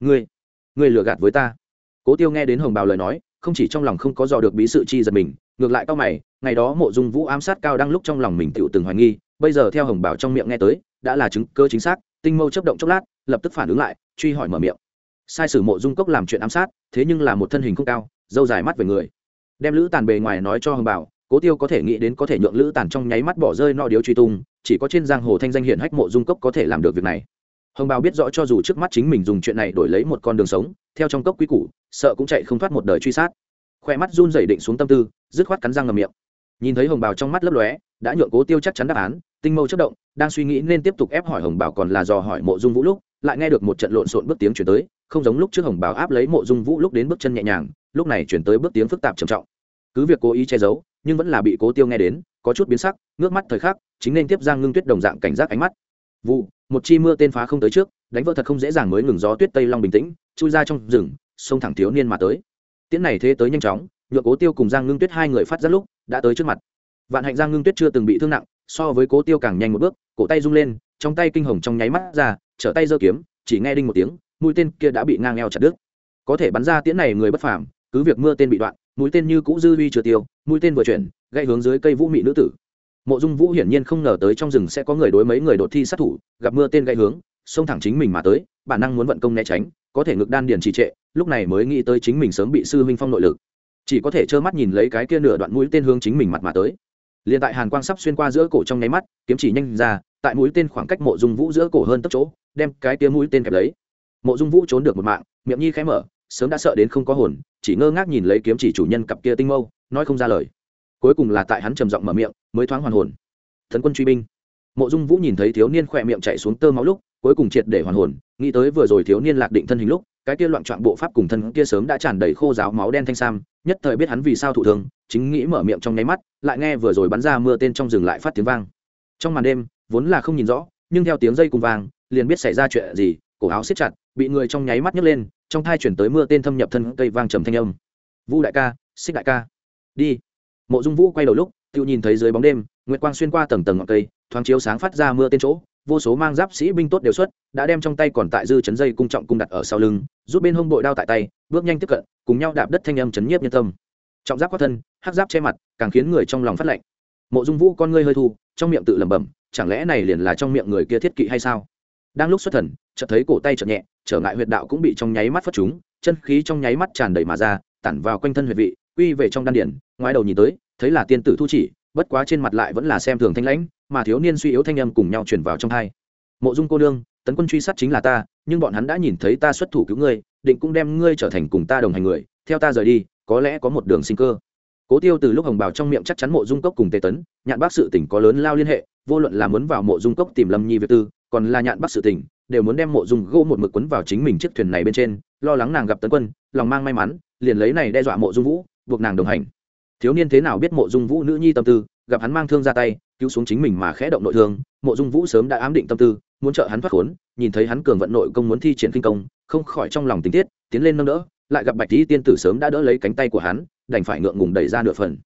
Speaker 1: Ngươi ngươi lừa gạt với ta? Cố tiêu nghe đến hồng bào lời nói, không chỉ trong lòng không có dò được bí sự chi giật mình, ngược lại cao mày, ngày đó mộ dung vũ ám sát cao đang lúc trong lòng mình tựu từng hoài nghi, bây giờ theo hồng bào trong miệng nghe tới, đã là chứng cơ chính xác, tinh mâu chấp động chốc lát, lập tức phản ứng lại, truy hỏi mở miệng. Sai sử mộ dung cốc làm chuyện ám sát, thế nhưng là một thân hình không cao dâu dài mắt về người. Đem lữ tàn bề ngoài nói cho hồng bảo, cố tiêu có thể nghĩ đến có thể nhượng lữ tàn trong nháy mắt bỏ rơi nọ điếu truy tung, chỉ có trên giang hồ thanh danh hiển hách mộ dung cốc có thể làm được việc này. Hồng bảo biết rõ cho dù trước mắt chính mình dùng chuyện này đổi lấy một con đường sống, theo trong cốc quy củ, sợ cũng chạy không thoát một đời truy sát. Khoe mắt run dày định xuống tâm tư, dứt khoát cắn răng ngầm miệng. Nhìn thấy hồng bảo trong mắt lấp lóe, đã nhượng cố tiêu chắc chắn đáp án, tinh mâu chất động, đang suy nghĩ nên tiếp tục ép hỏi hồng bảo còn là dò hỏi mộ dung vũ lúc, lại nghe được một trận lộn xộn bước tiếng chuyển tới không giống lúc trước hồng bảo áp lấy mộ dung vũ lúc đến bước chân nhẹ nhàng, lúc này chuyển tới bước tiếng phức tạp trầm trọng. Cứ việc cố ý che giấu, nhưng vẫn là bị cố tiêu nghe đến, có chút biến sắc, ngước mắt thời khắc, chính nên tiếp giang ngưng tuyết đồng dạng cảnh giác ánh mắt. Vụ, một chi mưa tên phá không tới trước, đánh vỡ thật không dễ dàng mới ngừng gió tuyết tây long bình tĩnh, chui ra trong rừng xông thẳng thiếu niên mà tới. Tiễn này thế tới nhanh chóng, nhựa cố tiêu cùng giang ngưng tuyết hai người phát ra lúc, đã tới trước mặt. Vạn hạnh giang ngưng tuyết chưa từng bị thương nặng, so với cố tiêu càng nhanh một bước, cổ tay rung lên, trong tay kinh hồng trong nháy mắt ra, trở tay giơ kiếm, chỉ nghe đinh một tiếng mũi tên kia đã bị ngang eo chặt đứt. Có thể bắn ra tiễn này người bất phàm, cứ việc mưa tên bị đoạn, mũi tên như cũ dư uy chưa tiêu, mũi tên vừa chuyển gây hướng dưới cây vũ mị nữ tử. Mộ dung vũ hiển nhiên không ngờ tới trong rừng sẽ có người đối mấy người đột thi sát thủ, gặp mưa tên gây hướng, xông thẳng chính mình mà tới, bản năng muốn vận công né tránh, có thể ngực đan điền trì trệ, lúc này mới nghĩ tới chính mình sớm bị sư huynh phong nội lực. Chỉ có thể trơ mắt nhìn lấy cái kia nửa đoạn mũi tên hướng chính mình mặt mà tới. Liền tại hàn quang sắp xuyên qua giữa cổ trong nháy mắt, kiếm chỉ nhanh ra, tại mũi tên khoảng cách mộ dung vũ giữa cổ hơn tấp chỗ, đem cái kia mũi tên kẹp lấy mộ dung vũ trốn được một mạng, miệng nhi khẽ mở, sớm đã sợ đến không có hồn, chỉ ngơ ngác nhìn lấy kiếm chỉ chủ nhân cặp kia tinh mâu, nói không ra lời. Cuối cùng là tại hắn trầm giọng mở miệng, mới thoáng hoàn hồn. Thần quân truy binh. Mộ dung vũ nhìn thấy thiếu niên khỏe miệng chạy xuống tơ máu lúc, cuối cùng triệt để hoàn hồn, nghĩ tới vừa rồi thiếu niên lạc định thân hình lúc, cái kia loạn trọn bộ pháp cùng thân kia sớm đã tràn đầy khô giáo máu đen thanh sam, nhất thời biết hắn vì sao thụ thường chính nghĩ mở miệng trong nháy mắt, lại nghe vừa rồi bắn ra mưa tên trong rừng lại phát tiếng vang. Trong màn đêm, vốn là không nhìn rõ, nhưng theo tiếng dây cùng vang, liền biết xảy ra chuyện gì, cổ áo siết chặt bị người trong nháy mắt nhấc lên, trong thai chuyển tới mưa tên thâm nhập thân cây vang trầm thanh âm. Vu đại ca, xích đại ca, đi. Mộ dung vũ quay đầu lúc, tự nhìn thấy dưới bóng đêm, nguyệt quang xuyên qua tầng tầng ngọn cây, thoáng chiếu sáng phát ra mưa tên chỗ, vô số mang giáp sĩ binh tốt đều xuất, đã đem trong tay còn tại dư chấn dây cung trọng cung đặt ở sau lưng, rút bên hông bội đao tại tay, bước nhanh tiếp cận, cùng nhau đạp đất thanh âm chấn nhiếp nhân tâm. Trọng giáp quát thân, hắc giáp che mặt, càng khiến người trong lòng phát lạnh. Mộ dung vũ con ngươi hơi thu, trong miệng tự lẩm bẩm, chẳng lẽ này liền là trong miệng người kia thiết kỵ hay sao? Đang lúc xuất thần, chợt thấy cổ tay chợt nhẹ trở ngại huyệt đạo cũng bị trong nháy mắt phất chúng chân khí trong nháy mắt tràn đầy mà ra, tản vào quanh thân huyệt vị, quy về trong đan điển, ngoái đầu nhìn tới, thấy là tiên tử thu chỉ, bất quá trên mặt lại vẫn là xem thường thanh lãnh, mà thiếu niên suy yếu thanh âm cùng nhau truyền vào trong hai mộ dung cô nương, tấn quân truy sát chính là ta, nhưng bọn hắn đã nhìn thấy ta xuất thủ cứu ngươi, định cũng đem ngươi trở thành cùng ta đồng hành người, theo ta rời đi, có lẽ có một đường sinh cơ. Cố tiêu từ lúc hồng bào trong miệng chắc chắn mộ dung cốc cùng tề tấn, nhạn bác sự tỉnh có lớn lao liên hệ, vô luận là muốn vào mộ dung cốc tìm lâm nhi việt tư, còn là nhạn bác sự tỉnh đều muốn đem mộ dung gỗ một mực quấn vào chính mình chiếc thuyền này bên trên, lo lắng nàng gặp tấn quân, lòng mang may mắn, liền lấy này đe dọa mộ dung vũ, buộc nàng đồng hành. Thiếu niên thế nào biết mộ dung vũ nữ nhi tâm tư, gặp hắn mang thương ra tay, cứu xuống chính mình mà khẽ động nội thương, mộ dung vũ sớm đã ám định tâm tư, muốn trợ hắn thoát khốn, nhìn thấy hắn cường vận nội công muốn thi triển kinh công, không khỏi trong lòng tình tiết, tiến lên nâng đỡ, lại gặp bạch tý tiên tử sớm đã đỡ lấy cánh tay của hắn, đành phải ngượng ngùng đẩy ra nửa phần.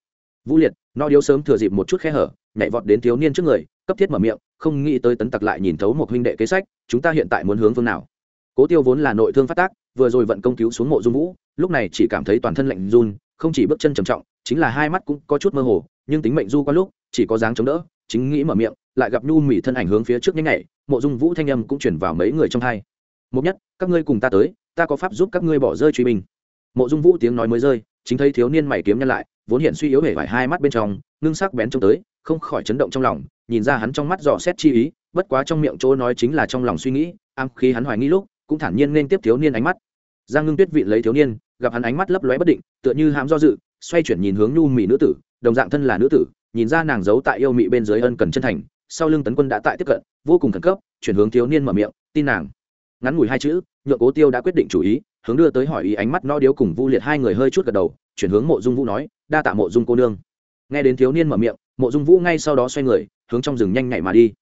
Speaker 1: Vũ liệt no điếu sớm thừa dịp một chút khe hở nhảy vọt đến thiếu niên trước người, cấp thiết mở miệng, không nghĩ tới tấn tặc lại nhìn thấu một huynh đệ kế sách, chúng ta hiện tại muốn hướng phương nào? Cố tiêu vốn là nội thương phát tác, vừa rồi vận công cứu xuống mộ dung vũ, lúc này chỉ cảm thấy toàn thân lạnh run, không chỉ bước chân trầm trọng, chính là hai mắt cũng có chút mơ hồ, nhưng tính mệnh du qua lúc, chỉ có dáng chống đỡ, chính nghĩ mở miệng, lại gặp nhu mỉ thân ảnh hướng phía trước nhanh nhảy, mộ dung vũ thanh âm cũng chuyển vào mấy người trong hai. Một nhất, các ngươi cùng ta tới, ta có pháp giúp các ngươi bỏ rơi truy binh. Mộ dung vũ tiếng nói mới rơi, chính thấy thiếu niên mày kiếm nhân lại, vốn hiện suy yếu hể vải hai mắt bên trong, ngưng sắc bén trông tới không khỏi chấn động trong lòng, nhìn ra hắn trong mắt dò xét chi ý, bất quá trong miệng chỗ nói chính là trong lòng suy nghĩ, am khi hắn hoài nghi lúc, cũng thản nhiên nên tiếp thiếu niên ánh mắt. Giang ngưng tuyết vị lấy thiếu niên, gặp hắn ánh mắt lấp lóe bất định, tựa như hãm do dự, xoay chuyển nhìn hướng nhu mỹ nữ tử, đồng dạng thân là nữ tử, nhìn ra nàng giấu tại yêu mị bên dưới ân cần chân thành, sau lưng tấn quân đã tại tiếp cận, vô cùng khẩn cấp, chuyển hướng thiếu niên mở miệng, tin nàng. Ngắn ngủi hai chữ, nhượng cố tiêu đã quyết định chủ ý, hướng đưa tới hỏi ý ánh mắt no điếu cùng vu liệt hai người hơi chút gật đầu, chuyển hướng mộ dung vũ nói, đa tạ mộ dung cô nương. Nghe đến thiếu niên mở miệng mộ dung vũ ngay sau đó xoay người, hướng trong rừng nhanh nhạy mà đi.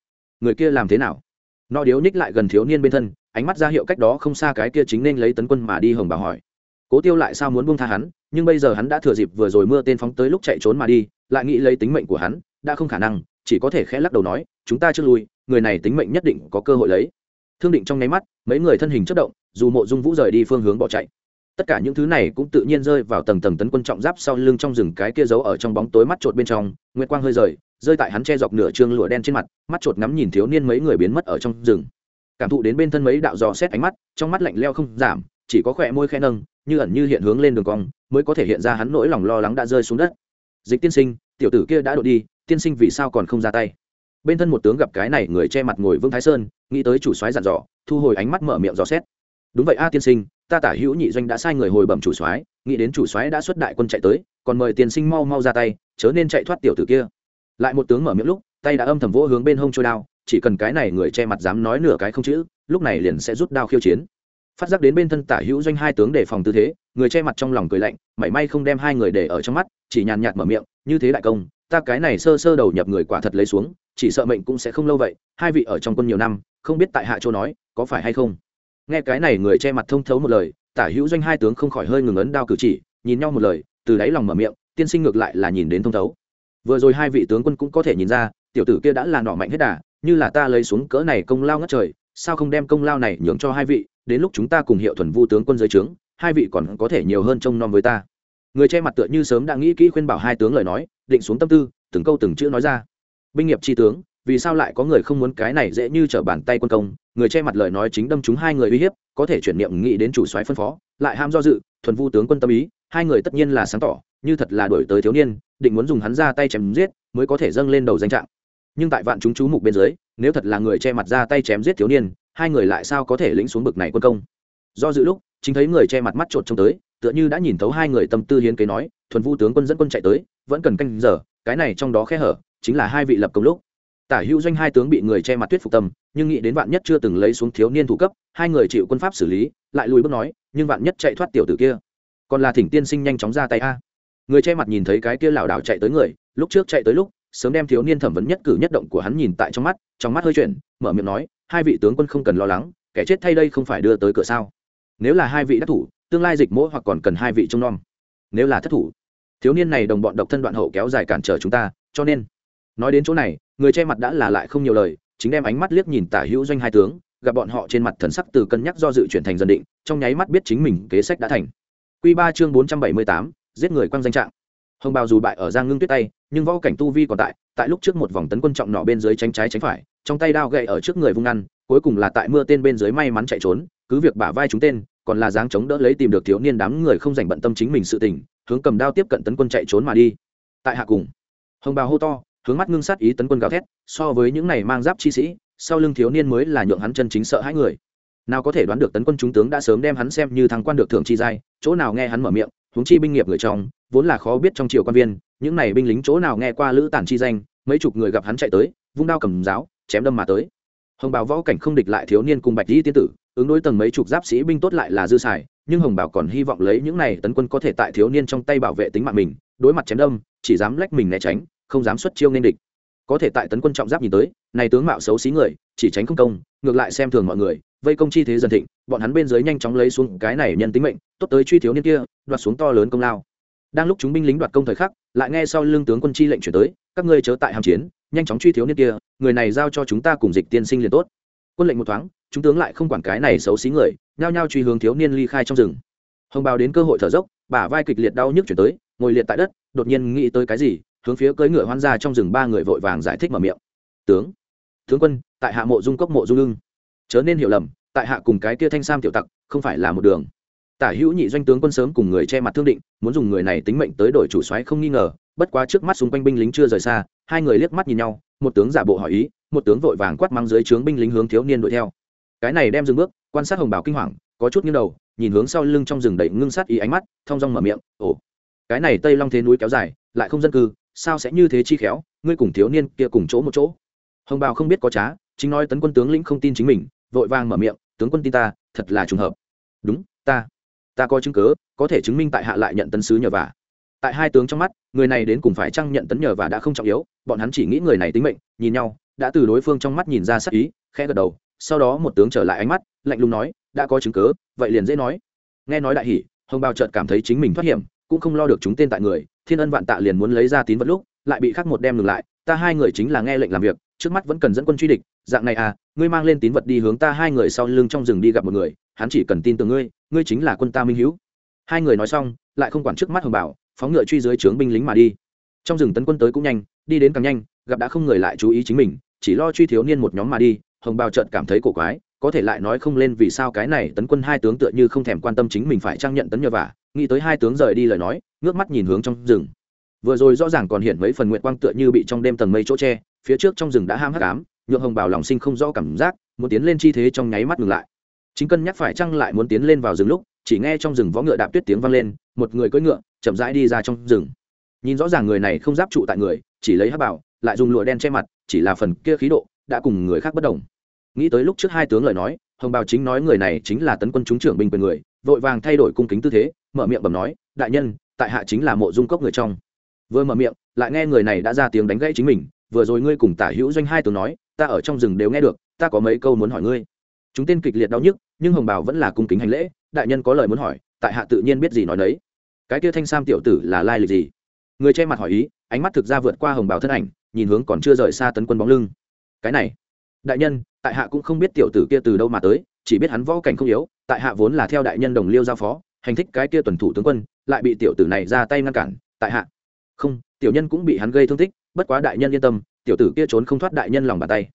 Speaker 1: Người kia làm thế nào? Nó điếu ních lại gần thiếu niên bên thân, ánh mắt ra hiệu cách đó không xa cái kia chính nên lấy tấn quân mà đi hồng bà hỏi. Cố tiêu lại sao muốn buông tha hắn, nhưng bây giờ hắn đã thừa dịp vừa rồi mưa tên phóng tới lúc chạy trốn mà đi, lại nghĩ lấy tính mệnh của hắn, đã không khả năng, chỉ có thể khẽ lắc đầu nói, chúng ta chưa lui, người này tính mệnh nhất định có cơ hội lấy. Thương định trong nháy mắt, mấy người thân hình chất động, dù mộ dung vũ rời đi phương hướng bỏ chạy tất cả những thứ này cũng tự nhiên rơi vào tầng tầng tấn quân trọng giáp sau lưng trong rừng cái kia giấu ở trong bóng tối mắt trột bên trong, nguyệt quang hơi rời, rơi tại hắn che dọc nửa trương lụa đen trên mặt, mắt trột ngắm nhìn thiếu niên mấy người biến mất ở trong rừng. Cảm thụ đến bên thân mấy đạo dò xét ánh mắt, trong mắt lạnh leo không giảm, chỉ có khỏe môi khe nâng, như ẩn như hiện hướng lên đường cong, mới có thể hiện ra hắn nỗi lòng lo lắng đã rơi xuống đất. Dịch tiên sinh, tiểu tử kia đã đổ đi, tiên sinh vì sao còn không ra tay? Bên thân một tướng gặp cái này, người che mặt ngồi vương thái sơn, nghĩ tới chủ soái dặn dò, thu hồi ánh mắt mở miệng dò xét. Đúng vậy a tiên sinh ta tả hữu nhị doanh đã sai người hồi bẩm chủ soái, nghĩ đến chủ soái đã xuất đại quân chạy tới, còn mời tiền sinh mau mau ra tay, chớ nên chạy thoát tiểu tử kia. Lại một tướng mở miệng lúc, tay đã âm thầm vỗ hướng bên hông trôi đao, chỉ cần cái này người che mặt dám nói nửa cái không chữ, lúc này liền sẽ rút đao khiêu chiến. Phát giác đến bên thân tả hữu doanh hai tướng để phòng tư thế, người che mặt trong lòng cười lạnh, mảy may không đem hai người để ở trong mắt, chỉ nhàn nhạt mở miệng, như thế đại công, ta cái này sơ sơ đầu nhập người quả thật lấy xuống, chỉ sợ mệnh cũng sẽ không lâu vậy, hai vị ở trong quân nhiều năm, không biết tại hạ châu nói, có phải hay không? Nghe cái này người che mặt thông thấu một lời, tả hữu doanh hai tướng không khỏi hơi ngừng ấn đao cử chỉ, nhìn nhau một lời, từ đáy lòng mở miệng, tiên sinh ngược lại là nhìn đến thông thấu. Vừa rồi hai vị tướng quân cũng có thể nhìn ra, tiểu tử kia đã là nọ mạnh hết đà, như là ta lấy xuống cỡ này công lao ngất trời, sao không đem công lao này nhường cho hai vị, đến lúc chúng ta cùng hiệu thuần vu tướng quân giới trướng, hai vị còn có thể nhiều hơn trông nom với ta. Người che mặt tựa như sớm đã nghĩ kỹ khuyên bảo hai tướng lời nói, định xuống tâm tư, từng câu từng chữ nói ra. Binh nghiệp tri tướng vì sao lại có người không muốn cái này dễ như trở bàn tay quân công? Người che mặt lời nói chính đâm chúng hai người uy hiếp, có thể chuyển niệm nghĩ đến chủ soái phân phó, lại ham do dự, thuần vu tướng quân tâm ý, hai người tất nhiên là sáng tỏ, như thật là đổi tới thiếu niên, định muốn dùng hắn ra tay chém giết, mới có thể dâng lên đầu danh trạng. Nhưng tại vạn chúng chú mục bên dưới, nếu thật là người che mặt ra tay chém giết thiếu niên, hai người lại sao có thể lĩnh xuống bực này quân công? Do dự lúc, chính thấy người che mặt mắt trột trông tới, tựa như đã nhìn thấu hai người tâm tư hiến kế nói, thuần vu tướng quân dẫn quân chạy tới, vẫn cần canh giờ, cái này trong đó khe hở, chính là hai vị lập công lúc tả hữu doanh hai tướng bị người che mặt tuyết phục tâm, nhưng nghĩ đến vạn nhất chưa từng lấy xuống thiếu niên thủ cấp, hai người chịu quân pháp xử lý, lại lùi bước nói, nhưng vạn nhất chạy thoát tiểu tử kia. Còn là thỉnh tiên sinh nhanh chóng ra tay a. Người che mặt nhìn thấy cái kia lảo đảo chạy tới người, lúc trước chạy tới lúc, sớm đem thiếu niên thẩm vấn nhất cử nhất động của hắn nhìn tại trong mắt trong mắt hơi chuyển, mở miệng nói, hai vị tướng quân không cần lo lắng, kẻ chết thay đây không phải đưa tới cửa sao? Nếu là hai vị đắc thủ, tương lai dịch mỗi hoặc còn cần hai vị trông nom. Nếu là thất thủ, thiếu niên này đồng bọn độc thân đoạn hậu kéo dài cản trở chúng ta, cho nên nói đến chỗ này, người che mặt đã là lại không nhiều lời, chính đem ánh mắt liếc nhìn tả hữu doanh hai tướng, gặp bọn họ trên mặt thần sắc từ cân nhắc do dự chuyển thành dân định, trong nháy mắt biết chính mình kế sách đã thành. Q ba chương bốn trăm bảy mươi tám, giết người quang danh trạng. Hồng bào dù bại ở giang ngưng tuyết tay, nhưng võ cảnh tu vi còn tại tại lúc trước một vòng tấn quân trọng nọ bên dưới tránh trái tránh phải, trong tay đao gậy ở trước người vung ngăn cuối cùng là tại mưa tên bên dưới may mắn chạy trốn, cứ việc bả vai chúng tên, còn là dáng chống đỡ lấy tìm được thiếu niên đám người không dành bận tâm chính mình sự tình, hướng cầm đao tiếp cận tấn quân chạy trốn mà đi. Tại hạ cùng, hồng bào hô to hướng mắt ngưng sát ý tấn quân gào thét, so với những này mang giáp chi sĩ, sau lưng thiếu niên mới là nhượng hắn chân chính sợ hãi người. Nào có thể đoán được tấn quân chúng tướng đã sớm đem hắn xem như thằng quan được thưởng chi giai, chỗ nào nghe hắn mở miệng, huống chi binh nghiệp người trong, vốn là khó biết trong triều quan viên, những này binh lính chỗ nào nghe qua lữ tản chi danh, mấy chục người gặp hắn chạy tới, vung đao cầm giáo, chém đâm mà tới. Hồng bảo võ cảnh không địch lại thiếu niên cùng bạch di tiên tử, ứng đối tầng mấy chục giáp sĩ binh tốt lại là dư xài, nhưng hồng bảo còn hy vọng lấy những này tấn quân có thể tại thiếu niên trong tay bảo vệ tính mạng mình, đối mặt chém đâm, chỉ dám lách mình né tránh không dám xuất chiêu nên địch. Có thể tại tấn quân trọng giáp nhìn tới, này tướng mạo xấu xí người, chỉ tránh không công, ngược lại xem thường mọi người, vây công chi thế dần thịnh, bọn hắn bên dưới nhanh chóng lấy xuống cái này nhân tính mệnh, tốt tới truy thiếu niên kia, đoạt xuống to lớn công lao. Đang lúc chúng binh lính đoạt công thời khắc, lại nghe sau lưng tướng quân chi lệnh chuyển tới, các ngươi chớ tại hàm chiến, nhanh chóng truy thiếu niên kia, người này giao cho chúng ta cùng dịch tiên sinh liền tốt. Quân lệnh một thoáng, chúng tướng lại không quản cái này xấu xí người, nhao nhao truy hướng thiếu niên ly khai trong rừng. Hồng bào đến cơ hội thở dốc, bả vai kịch liệt đau nhức chuyển tới, ngồi liệt tại đất, đột nhiên nghĩ tới cái gì hướng phía cưỡi ngựa hoan ra trong rừng ba người vội vàng giải thích mở miệng. Tướng tướng quân, tại hạ mộ dung cốc mộ dung lưng. Chớ nên hiểu lầm, tại hạ cùng cái kia thanh sam tiểu tặc, không phải là một đường. Tả hữu nhị doanh tướng quân sớm cùng người che mặt thương định, muốn dùng người này tính mệnh tới đổi chủ soái không nghi ngờ, bất quá trước mắt xung quanh binh lính chưa rời xa, hai người liếc mắt nhìn nhau, một tướng giả bộ hỏi ý, một tướng vội vàng quát mang dưới trướng binh lính hướng thiếu niên đuổi theo. Cái này đem dừng bước, quan sát hồng bảo kinh hoàng, có chút nghiêng đầu, nhìn hướng sau lưng trong rừng đầy ngưng sát ý ánh mắt, thong dong mở miệng, ồ, cái này tây long thế núi kéo dài, lại không dân cư sao sẽ như thế chi khéo, ngươi cùng thiếu niên kia cùng chỗ một chỗ. Hồng bào không biết có trá, chính nói tấn quân tướng lĩnh không tin chính mình, vội vàng mở miệng, tướng quân tin ta, thật là trùng hợp. Đúng, ta ta có chứng cớ có thể chứng minh tại hạ lại nhận tấn sứ nhờ vả. Tại hai tướng trong mắt, người này đến cùng phải chăng nhận tấn nhờ và đã không trọng yếu, bọn hắn chỉ nghĩ người này tính mệnh, nhìn nhau, đã từ đối phương trong mắt nhìn ra sắc ý, khẽ gật đầu, sau đó một tướng trở lại ánh mắt, lạnh lùng nói, đã có chứng cớ vậy liền dễ nói. Nghe nói đại hỷ hồng bào chợt cảm thấy chính mình thoát hiểm cũng không lo được chúng tên tại người, thiên ân vạn tạ liền muốn lấy ra tín vật lúc, lại bị khắc một đem ngừng lại, ta hai người chính là nghe lệnh làm việc, trước mắt vẫn cần dẫn quân truy địch, dạng này à ngươi mang lên tín vật đi hướng ta hai người sau lưng trong rừng đi gặp một người, hắn chỉ cần tin tưởng ngươi ngươi chính là quân ta minh hữu. Hai người nói xong, lại không quản trước mắt hồng bảo, phóng ngựa truy dưới trướng binh lính mà đi. Trong rừng tấn quân tới cũng nhanh, đi đến càng nhanh, gặp đã không người lại chú ý chính mình, chỉ lo truy thiếu niên một nhóm mà đi, hồng bào trợt cảm thấy cổ quái, có thể lại nói không lên vì sao cái này tấn quân hai tướng tựa như không thèm quan tâm chính mình phải trang nhận tấn nhờ vả nghĩ tới hai tướng rời đi lời nói, ngước mắt nhìn hướng trong rừng. Vừa rồi rõ ràng còn hiện mấy phần nguyện quang tựa như bị trong đêm tầng mây chỗ tre phía trước trong rừng đã ham hắc ám, nhượng hồng bảo lòng sinh không rõ cảm giác, muốn tiến lên chi thế trong nháy mắt ngừng lại. Chính cân nhắc phải chăng lại muốn tiến lên vào rừng lúc, chỉ nghe trong rừng võ ngựa đạp tuyết tiếng vang lên, một người cưỡi ngựa chậm rãi đi ra trong rừng. Nhìn rõ ràng người này không giáp trụ tại người, chỉ lấy hắc bảo, lại dùng lụa đen che mặt, chỉ là phần kia khí độ, đã cùng người khác bất đồng. Nghĩ tới lúc trước hai tướng lời nói, hồng bào chính nói người này chính là tấn quân chúng trưởng binh quyền người vội vàng thay đổi cung kính tư thế, mở miệng bẩm nói, đại nhân, tại hạ chính là mộ dung cốc người trong. Vừa mở miệng, lại nghe người này đã ra tiếng đánh gãy chính mình, vừa rồi ngươi cùng tả hữu doanh hai tướng nói, ta ở trong rừng đều nghe được, ta có mấy câu muốn hỏi ngươi. Chúng tên kịch liệt đau nhức, nhưng hồng bảo vẫn là cung kính hành lễ, đại nhân có lời muốn hỏi, tại hạ tự nhiên biết gì nói đấy cái kia thanh sam tiểu tử là lai lịch gì? Người che mặt hỏi ý, ánh mắt thực ra vượt qua hồng bảo thân ảnh, nhìn hướng còn chưa rời xa tấn quân bóng lưng. Cái này, đại nhân, tại hạ cũng không biết tiểu tử kia từ đâu mà tới chỉ biết hắn võ cảnh không yếu, tại hạ vốn là theo đại nhân đồng liêu giao phó, hành thích cái kia tuần thủ tướng quân, lại bị tiểu tử này ra tay ngăn cản, tại hạ. Không, tiểu nhân cũng bị hắn gây thương tích, bất quá đại nhân yên tâm, tiểu tử kia trốn không thoát đại nhân lòng bàn tay.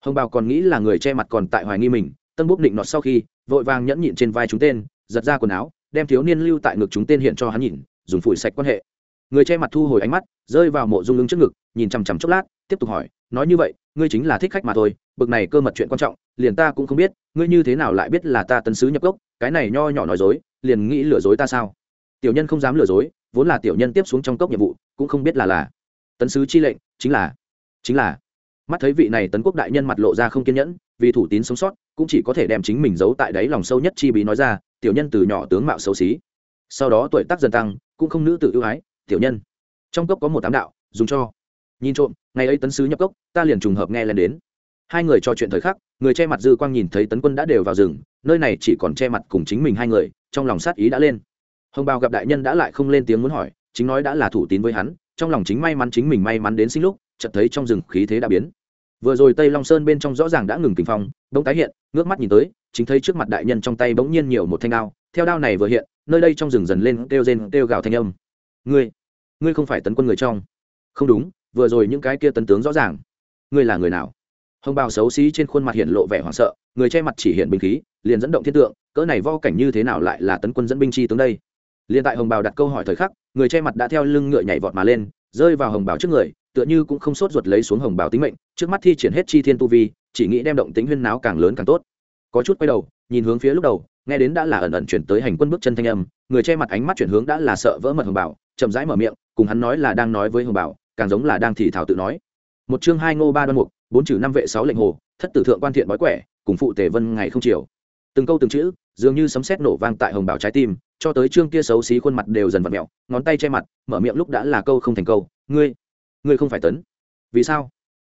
Speaker 1: Hồng bào còn nghĩ là người che mặt còn tại hoài nghi mình tân bút định nọt sau khi, vội vàng nhẫn nhịn trên vai chúng tên, giật ra quần áo, đem thiếu niên lưu tại ngực chúng tên hiện cho hắn nhìn, dùng phủi sạch quan hệ. Người che mặt thu hồi ánh mắt, rơi vào mộ dung lưng trước ngực, nhìn chằm chằm chốc lát, tiếp tục hỏi, nói như vậy, ngươi chính là thích khách mà thôi bực này cơ mật chuyện quan trọng, liền ta cũng không biết, ngươi như thế nào lại biết là ta tân sứ nhập gốc, cái này nho nhỏ nói dối, liền nghĩ lừa dối ta sao? Tiểu nhân không dám lừa dối, vốn là tiểu nhân tiếp xuống trong cốc nhiệm vụ, cũng không biết là là tấn sứ chi lệnh, chính là chính là. Mắt thấy vị này tấn quốc đại nhân mặt lộ ra không kiên nhẫn, vì thủ tín sống sót, cũng chỉ có thể đem chính mình giấu tại đáy lòng sâu nhất chi bí nói ra, tiểu nhân từ nhỏ tướng mạo xấu xí. Sau đó tuổi tác dần tăng, cũng không nữ tự ưu ái, tiểu nhân. Trong cốc có một tám đạo, dùng cho. Nhìn trộm, ngày ấy tấn sứ nhập cốc, ta liền trùng hợp nghe lên đến hai người trò chuyện thời khắc, người che mặt dư quang nhìn thấy tấn quân đã đều vào rừng, nơi này chỉ còn che mặt cùng chính mình hai người, trong lòng sát ý đã lên. Hồng bào gặp đại nhân đã lại không lên tiếng muốn hỏi, chính nói đã là thủ tín với hắn, trong lòng chính may mắn chính mình may mắn đến sinh lúc, chợt thấy trong rừng khí thế đã biến. Vừa rồi tây long sơn bên trong rõ ràng đã ngừng kinh phong, bỗng tái hiện, ngước mắt nhìn tới, chính thấy trước mặt đại nhân trong tay bỗng nhiên nhiều một thanh đao, theo đao này vừa hiện, nơi đây trong rừng dần lên kêu rên, kêu gào thanh âm. Ngươi ngươi không phải tấn quân người trong. Không đúng, vừa rồi những cái kia tấn tướng rõ ràng. Ngươi là người nào? Hồng bào xấu xí trên khuôn mặt hiện lộ vẻ hoảng sợ, người che mặt chỉ hiện binh khí, liền dẫn động thiên tượng, cỡ này vo cảnh như thế nào lại là tấn quân dẫn binh chi tướng đây? Liền tại hồng bào đặt câu hỏi thời khắc, người che mặt đã theo lưng ngựa nhảy vọt mà lên, rơi vào hồng bào trước người, tựa như cũng không sốt ruột lấy xuống hồng bào tính mệnh, trước mắt thi triển hết chi thiên tu vi, chỉ nghĩ đem động tính huyên náo càng lớn càng tốt. Có chút quay đầu, nhìn hướng phía lúc đầu, nghe đến đã là ẩn ẩn chuyển tới hành quân bước chân thanh âm, người che mặt ánh mắt chuyển hướng đã là sợ vỡ mật hồng bảo chậm rãi mở miệng, cùng hắn nói là đang nói với hồng bảo càng giống là đang thì thảo tự nói. Một chương hai ngô ba đoan mục bốn trừ năm vệ sáu lệnh hồ, thất tử thượng quan thiện bói quẻ, cùng phụ tề vân ngày không chiều. Từng câu từng chữ, dường như sấm sét nổ vang tại hồng bảo trái tim, cho tới trương kia xấu xí khuôn mặt đều dần vặt mẹo, ngón tay che mặt, mở miệng lúc đã là câu không thành câu, ngươi ngươi không phải tấn. Vì sao?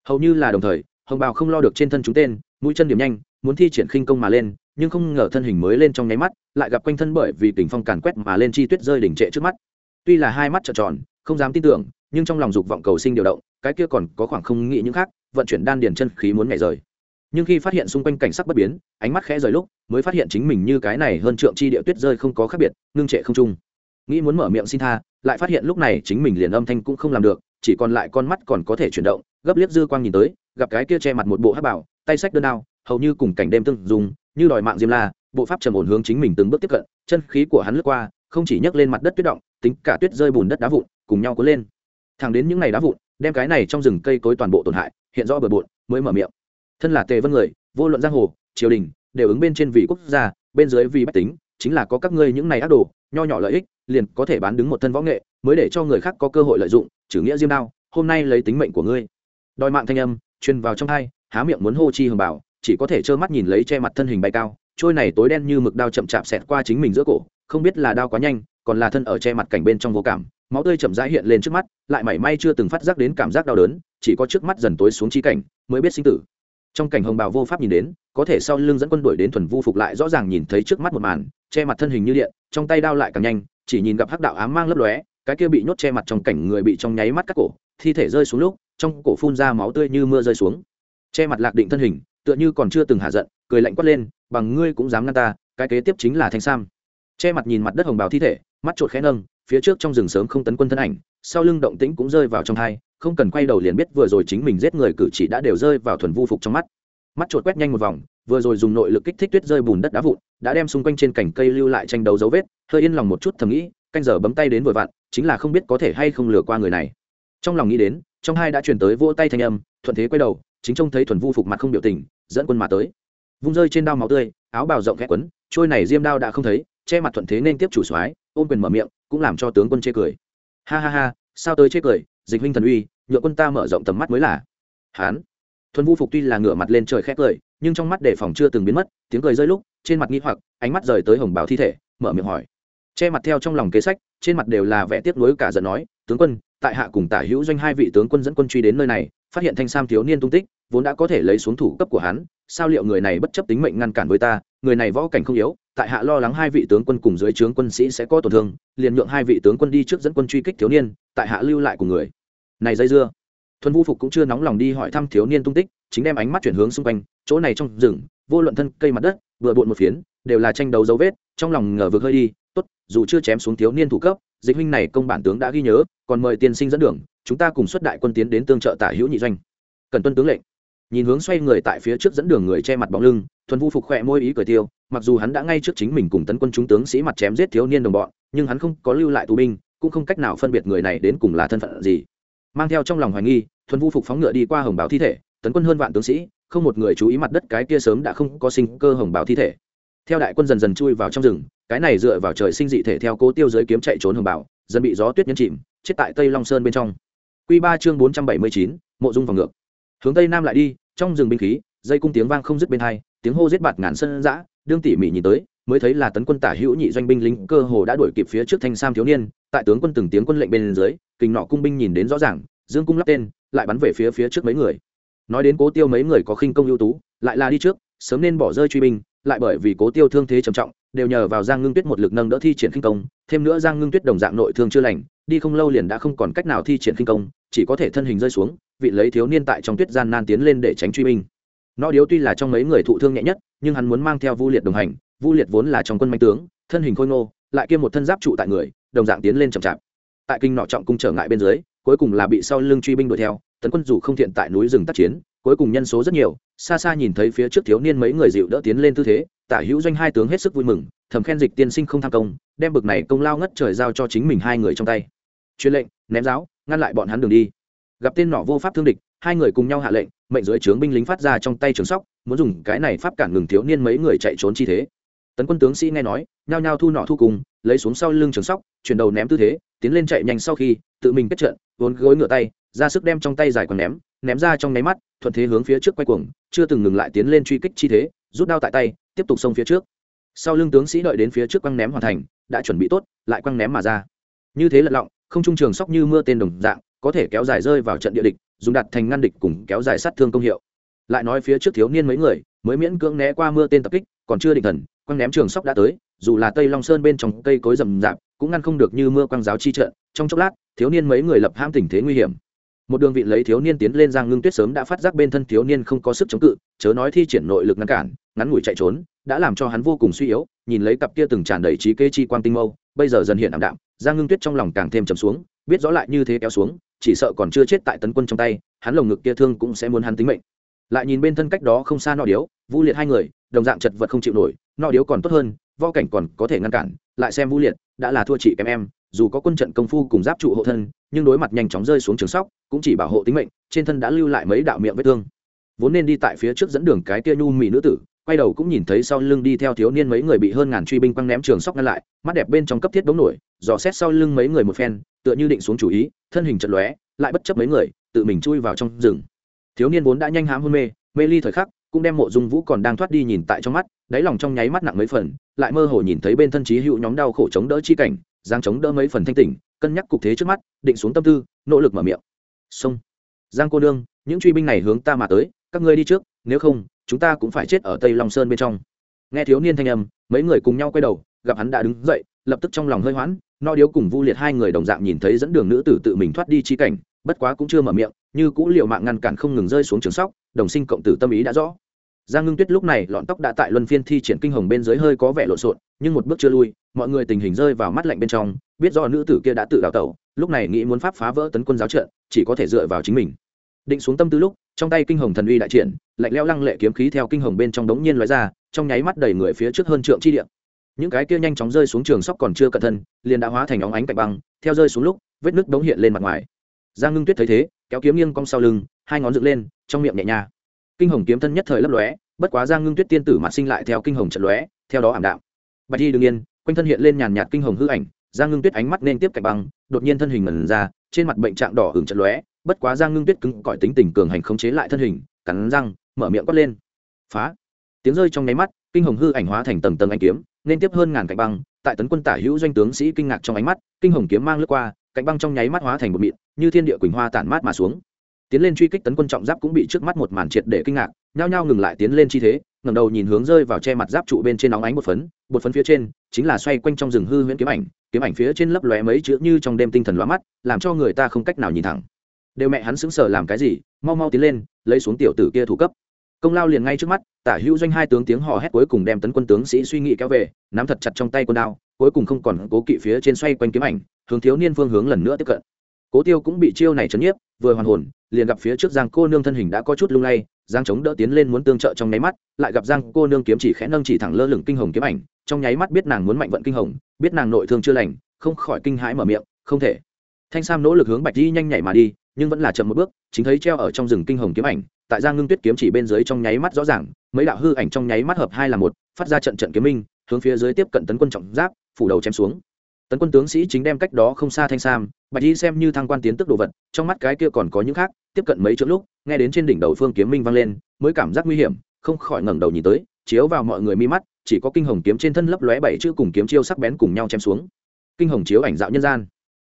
Speaker 1: Hầu như là đồng thời, hồng bảo không lo được trên thân chúng tên, mũi chân điểm nhanh, muốn thi triển khinh công mà lên, nhưng không ngờ thân hình mới lên trong nháy mắt, lại gặp quanh thân bởi vì tình phong càn quét mà lên chi tuyết rơi đỉnh trệ trước mắt. Tuy là hai mắt trợn tròn, không dám tin tưởng, nhưng trong lòng dục vọng cầu sinh điều động, cái kia còn có khoảng không nghĩ những khác vận chuyển đan điền chân khí muốn nhảy rời. Nhưng khi phát hiện xung quanh cảnh sắc bất biến, ánh mắt khẽ rời lúc, mới phát hiện chính mình như cái này hơn trượng chi địa tuyết rơi không có khác biệt, ngưng trệ không trung. Nghĩ muốn mở miệng xin tha, lại phát hiện lúc này chính mình liền âm thanh cũng không làm được, chỉ còn lại con mắt còn có thể chuyển động, gấp liếc dư quang nhìn tới, gặp cái kia che mặt một bộ hát bảo, tay sách đơn đao, hầu như cùng cảnh đêm tương dùng như đòi mạng diêm la, bộ pháp trầm ổn hướng chính mình từng bước tiếp cận, chân khí của hắn lướt qua, không chỉ nhấc lên mặt đất tuyết động, tính cả tuyết rơi bùn đất đá vụn, cùng nhau cuốn lên. Thẳng đến những ngày đá vụn, đem cái này trong rừng cây cối toàn bộ tổn hại hiện rõ bừa bộn, mới mở miệng. Thân là tề vân người, vô luận giang hồ, triều đình, đều ứng bên trên vì quốc gia, bên dưới vì bách tính, chính là có các ngươi những này ác đồ, nho nhỏ lợi ích, liền có thể bán đứng một thân võ nghệ, mới để cho người khác có cơ hội lợi dụng chử nghĩa diêm đao, hôm nay lấy tính mệnh của ngươi. Đòi mạng thanh âm, truyền vào trong hai, há miệng muốn hô chi hường bảo, chỉ có thể trơ mắt nhìn lấy che mặt thân hình bay cao, trôi này tối đen như mực đao chậm chạp xẹt qua chính mình giữa cổ, không biết là đao quá nhanh, còn là thân ở che mặt cảnh bên trong vô cảm máu tươi chậm rãi hiện lên trước mắt, lại mảy may chưa từng phát giác đến cảm giác đau đớn, chỉ có trước mắt dần tối xuống chi cảnh, mới biết sinh tử. Trong cảnh hồng bào vô pháp nhìn đến, có thể sau lưng dẫn quân đuổi đến thuần vu phục lại rõ ràng nhìn thấy trước mắt một màn, che mặt thân hình như điện, trong tay đao lại càng nhanh, chỉ nhìn gặp hắc đạo ám mang lấp lóe, cái kia bị nhốt che mặt trong cảnh người bị trong nháy mắt cắt cổ, thi thể rơi xuống lúc, trong cổ phun ra máu tươi như mưa rơi xuống. Che mặt lạc định thân hình, tựa như còn chưa từng hạ giận, cười lạnh quát lên, bằng ngươi cũng dám ngăn ta, cái kế tiếp chính là thanh sam. Che mặt nhìn mặt đất hồng bào thi thể, mắt trột khẽ nâng phía trước trong rừng sớm không tấn quân thân ảnh, sau lưng động tĩnh cũng rơi vào trong thai không cần quay đầu liền biết vừa rồi chính mình giết người cử chỉ đã đều rơi vào thuần vu phục trong mắt. Mắt trột quét nhanh một vòng, vừa rồi dùng nội lực kích thích tuyết rơi bùn đất đá vụn, đã đem xung quanh trên cành cây lưu lại tranh đấu dấu vết, hơi yên lòng một chút thầm nghĩ, canh giờ bấm tay đến vừa vặn, chính là không biết có thể hay không lừa qua người này. Trong lòng nghĩ đến, trong hai đã truyền tới vỗ tay thanh âm, thuận thế quay đầu, chính trông thấy thuần vu phục mặt không biểu tình, dẫn quân mà tới. Vung rơi trên đao máu tươi, áo bào rộng khẽ quấn, trôi này diêm đao đã không thấy, che mặt thuận thế nên tiếp chủ soái ôm quyền mở miệng, cũng làm cho tướng quân chê cười. Ha ha ha, sao tới chê cười, dịch huynh thần uy nhựa quân ta mở rộng tầm mắt mới là. Hán. Thuần vu phục tuy là ngửa mặt lên trời khét cười, nhưng trong mắt đề phòng chưa từng biến mất, tiếng cười rơi lúc, trên mặt nghi hoặc, ánh mắt rời tới hồng bào thi thể, mở miệng hỏi. Che mặt theo trong lòng kế sách, trên mặt đều là vẻ tiếc nuối cả giận nói, tướng quân, tại hạ cùng tả hữu doanh hai vị tướng quân dẫn quân truy đến nơi này, phát hiện thanh sam thiếu niên tung tích, vốn đã có thể lấy xuống thủ cấp của hắn, sao liệu người này bất chấp tính mệnh ngăn cản với ta người này võ cảnh không yếu, tại hạ lo lắng hai vị tướng quân cùng dưới trướng quân sĩ sẽ có tổn thương, liền nhượng hai vị tướng quân đi trước dẫn quân truy kích thiếu niên, tại hạ lưu lại cùng người. Này dây dưa. Thuần vu phục cũng chưa nóng lòng đi hỏi thăm thiếu niên tung tích, chính đem ánh mắt chuyển hướng xung quanh, chỗ này trong rừng, vô luận thân cây mặt đất vừa bộn một phiến, đều là tranh đấu dấu vết, trong lòng ngờ vực hơi đi, tốt, dù chưa chém xuống thiếu niên thủ cấp, dịch huynh này công bản tướng đã ghi nhớ, còn mời tiên sinh dẫn đường, chúng ta cùng xuất đại quân tiến đến tương trợ tả hữu nhị doanh. Cần tuân tướng lệnh nhìn hướng xoay người tại phía trước dẫn đường người che mặt bóng lưng, thuần vu phục khỏe môi ý cười tiêu, mặc dù hắn đã ngay trước chính mình cùng tấn quân chúng tướng sĩ mặt chém giết thiếu niên đồng bọn, nhưng hắn không có lưu lại tù binh, cũng không cách nào phân biệt người này đến cùng là thân phận gì. Mang theo trong lòng hoài nghi, thuần vu phục phóng ngựa đi qua hồng báo thi thể, tấn quân hơn vạn tướng sĩ, không một người chú ý mặt đất cái kia sớm đã không có sinh cơ hồng báo thi thể. Theo đại quân dần dần chui vào trong rừng, cái này dựa vào trời sinh dị thể theo cố tiêu giới kiếm chạy trốn hồng bảo dần bị gió tuyết nhấn chìm, chết tại tây long sơn bên trong. Q ba chương bốn trăm bảy mươi chín, mộ dung vào ngược hướng tây nam lại đi, trong rừng binh khí, dây cung tiếng vang không dứt bên hai, tiếng hô giết bạt ngàn sân giã, đương tỉ mỉ nhìn tới, mới thấy là tấn quân tả hữu nhị doanh binh lính cơ hồ đã đuổi kịp phía trước thanh sam thiếu niên, tại tướng quân từng tiếng quân lệnh bên dưới, kình nọ cung binh nhìn đến rõ ràng, dương cung lắp tên, lại bắn về phía phía trước mấy người. Nói đến cố tiêu mấy người có khinh công ưu tú, lại là đi trước, sớm nên bỏ rơi truy binh, lại bởi vì cố tiêu thương thế trầm trọng, đều nhờ vào giang ngưng tuyết một lực nâng đỡ thi triển khinh công, thêm nữa giang ngưng tuyết đồng dạng nội thương chưa lành, đi không lâu liền đã không còn cách nào thi triển khinh công, chỉ có thể thân hình rơi xuống vị lấy thiếu niên tại trong tuyết gian nan tiến lên để tránh truy binh. Nó điếu tuy là trong mấy người thụ thương nhẹ nhất, nhưng hắn muốn mang theo vu liệt đồng hành, vu liệt vốn là trong quân manh tướng, thân hình khôi ngô, lại kiêm một thân giáp trụ tại người, đồng dạng tiến lên chậm chạp. Tại kinh nọ trọng cung trở ngại bên dưới, cuối cùng là bị sau lưng truy binh đuổi theo, tấn quân dù không thiện tại núi rừng tác chiến, cuối cùng nhân số rất nhiều, xa xa nhìn thấy phía trước thiếu niên mấy người dịu đỡ tiến lên tư thế, tả hữu doanh hai tướng hết sức vui mừng, thầm khen dịch tiên sinh không tham công, đem bực này công lao ngất trời giao cho chính mình hai người trong tay. Truyền lệnh, ném giáo, ngăn lại bọn hắn đường đi gặp tên nọ vô pháp thương địch, hai người cùng nhau hạ lệnh, mệnh dưới trướng binh lính phát ra trong tay trường sóc, muốn dùng cái này pháp cản ngừng thiếu niên mấy người chạy trốn chi thế. Tấn quân tướng sĩ nghe nói, nhao nhao thu nọ thu cùng, lấy xuống sau lưng trường sóc, chuyển đầu ném tư thế, tiến lên chạy nhanh sau khi, tự mình kết trận, vốn gối ngửa tay, ra sức đem trong tay dài còn ném ném ra trong nháy mắt, thuận thế hướng phía trước quay cuồng, chưa từng ngừng lại tiến lên truy kích chi thế, rút đao tại tay, tiếp tục xông phía trước. Sau lưng tướng sĩ đợi đến phía trước quăng ném hoàn thành, đã chuẩn bị tốt, lại quăng ném mà ra. Như thế lật lọng, không trung trường sóc như mưa tên đồng dạng có thể kéo dài rơi vào trận địa địch, dùng đặt thành ngăn địch cùng kéo dài sát thương công hiệu. Lại nói phía trước thiếu niên mấy người, mới miễn cưỡng né qua mưa tên tập kích, còn chưa định thần, quăng ném trường sóc đã tới, dù là tây long sơn bên trong cây cối rậm rạp, cũng ngăn không được như mưa quăng giáo chi trận. Trong chốc lát, thiếu niên mấy người lập ham tình thế nguy hiểm. Một đường vị lấy thiếu niên tiến lên giang ngưng tuyết sớm đã phát giác bên thân thiếu niên không có sức chống cự, chớ nói thi triển nội lực ngăn cản, ngắn ngủi chạy trốn, đã làm cho hắn vô cùng suy yếu, nhìn lấy cặp kia từng tràn đầy trí kê chi quang tinh mâu, bây giờ dần hiện ảm đạm, giang ngưng tuyết trong lòng càng thêm trầm xuống, biết rõ lại như thế kéo xuống chỉ sợ còn chưa chết tại tấn quân trong tay, hắn lồng ngực kia thương cũng sẽ muốn hắn tính mệnh. Lại nhìn bên thân cách đó không xa nọ điếu, vu liệt hai người, đồng dạng chật vật không chịu nổi, nọ điếu còn tốt hơn vo cảnh còn có thể ngăn cản, lại xem vu liệt, đã là thua chị kém em, dù có quân trận công phu cùng giáp trụ hộ thân, nhưng đối mặt nhanh chóng rơi xuống trường sóc, cũng chỉ bảo hộ tính mệnh, trên thân đã lưu lại mấy đạo miệng vết thương. Vốn nên đi tại phía trước dẫn đường cái tia nhu mỹ nữ tử quay đầu cũng nhìn thấy sau lưng đi theo thiếu niên mấy người bị hơn ngàn truy binh quăng ném trường sóc ngăn lại mắt đẹp bên trong cấp thiết bóng nổi dò xét sau lưng mấy người một phen tựa như định xuống chủ ý thân hình chật lóe lại bất chấp mấy người tự mình chui vào trong rừng. Thiếu niên vốn đã nhanh hám hôn mê mê ly thời khắc cũng đem mộ dung vũ còn đang thoát đi nhìn tại trong mắt đáy lòng trong nháy mắt nặng mấy phần lại mơ hồ nhìn thấy bên thân trí hữu nhóm đau khổ chống đỡ chi cảnh giang chống đỡ mấy phần thanh tỉnh cân nhắc cục thế trước mắt định xuống tâm tư nỗ lực mở miệng. Xong, giang cô nương những truy binh này hướng ta mà tới các ngươi đi trước nếu không chúng ta cũng phải chết ở tây long sơn bên trong. Nghe thiếu niên thanh âm, mấy người cùng nhau quay đầu, gặp hắn đã đứng dậy, lập tức trong lòng hơi hoãn, no điếu cùng vu liệt hai người đồng dạng nhìn thấy dẫn đường nữ tử tự mình thoát đi chi cảnh, bất quá cũng chưa mở miệng, như cũ liệu mạng ngăn cản không ngừng rơi xuống trường sóc, đồng sinh cộng tử tâm ý đã rõ. Giang ngưng tuyết lúc này lọn tóc đã tại luân phiên thi triển kinh hồng bên dưới hơi có vẻ lộn xộn, nhưng một bước chưa lui, mọi người tình hình rơi vào mắt lạnh bên trong, biết do nữ tử kia đã tự đào tẩu, lúc này nghĩ muốn pháp phá vỡ tấn quân giáo trận chỉ có thể dựa vào chính mình. Định xuống tâm tư lúc trong tay kinh hồng thần uy đại triển, lạnh leo lăng lệ kiếm khí theo kinh hồng bên trong đống nhiên lóe ra, trong nháy mắt đẩy người phía trước hơn trượng chi điện những cái kia nhanh chóng rơi xuống trường sóc còn chưa cẩn thân liền đã hóa thành óng ánh cạnh băng, theo rơi xuống lúc, vết nước đống hiện lên mặt ngoài. Giang ngưng tuyết thấy thế, kéo kiếm nghiêng cong sau lưng, hai ngón dựng lên, trong miệng nhẹ nha kinh hồng kiếm thân nhất thời lấp lóe, bất quá giang ngưng tuyết tiên tử mặt sinh lại theo kinh hồng trận lóe, theo đó ảm đạm. Bạch đi đương nhiên quanh thân hiện lên nhàn nhạt kinh hồng hư ảnh, giang ngưng tuyết ánh mắt nên tiếp cạnh băng, đột nhiên thân hình ngẩn ra, trên mặt bệnh trạng đỏ hưởng trận lóe bất quá giang ngưng tuyết cứng cỏi tính tình cường hành khống chế lại thân hình, cắn răng, mở miệng quát lên. Phá. Tiếng rơi trong nháy mắt, kinh hồng hư ảnh hóa thành tầng tầng anh kiếm, nên tiếp hơn ngàn cạnh băng, tại tấn quân tả hữu doanh tướng sĩ kinh ngạc trong ánh mắt, kinh hồng kiếm mang lướt qua, cạnh băng trong nháy mắt hóa thành một mịn, như thiên địa quỳnh hoa tản mát mà xuống. Tiến lên truy kích tấn quân trọng giáp cũng bị trước mắt một màn triệt để kinh ngạc, nhao nhao ngừng lại tiến lên chi thế, ngẩng đầu nhìn hướng rơi vào che mặt giáp trụ bên trên nóng ánh một phấn một phấn phía trên chính là xoay quanh trong rừng hư huyễn kiếm ảnh kiếm ảnh phía trên lấp lóe mấy chữ như trong đêm tinh thần lóa mắt, làm cho người ta không cách nào nhìn thẳng đều mẹ hắn xứng sở làm cái gì, mau mau tiến lên, lấy xuống tiểu tử kia thủ cấp. Công lao liền ngay trước mắt, tả hữu doanh hai tướng tiếng hò hét cuối cùng đem tấn quân tướng sĩ suy nghĩ kéo về, nắm thật chặt trong tay quân đao, cuối cùng không còn cố kỵ phía trên xoay quanh kiếm ảnh, hướng thiếu niên phương hướng lần nữa tiếp cận. Cố tiêu cũng bị chiêu này chấn nhiếp, vừa hoàn hồn, liền gặp phía trước giang cô nương thân hình đã có chút lung lay, giang chống đỡ tiến lên muốn tương trợ trong nháy mắt, lại gặp giang cô nương kiếm chỉ khẽ nâng chỉ thẳng lơ lửng kinh hồng kiếm ảnh, trong nháy mắt biết nàng muốn mạnh vận kinh hồng, biết nàng nội thương chưa lành, không khỏi kinh hãi mở miệng, không thể. Thanh sam nỗ lực hướng bạch di nhanh nhảy mà đi nhưng vẫn là chậm một bước, chính thấy treo ở trong rừng kinh hồng kiếm ảnh, tại giang ngưng tuyết kiếm chỉ bên dưới trong nháy mắt rõ ràng, mấy đạo hư ảnh trong nháy mắt hợp hai là một, phát ra trận trận kiếm minh, hướng phía dưới tiếp cận tấn quân trọng giáp, phủ đầu chém xuống. Tấn quân tướng sĩ chính đem cách đó không xa thanh sam, bạch y xem như thăng quan tiến tức đồ vật, trong mắt cái kia còn có những khác, tiếp cận mấy chỗ lúc, nghe đến trên đỉnh đầu phương kiếm minh vang lên, mới cảm giác nguy hiểm, không khỏi ngẩng đầu nhìn tới, chiếu vào mọi người mi mắt, chỉ có kinh hồng kiếm trên thân lấp lóe bảy chữ cùng kiếm chiêu sắc bén cùng nhau chém xuống. Kinh hồng chiếu ảnh dạo nhân gian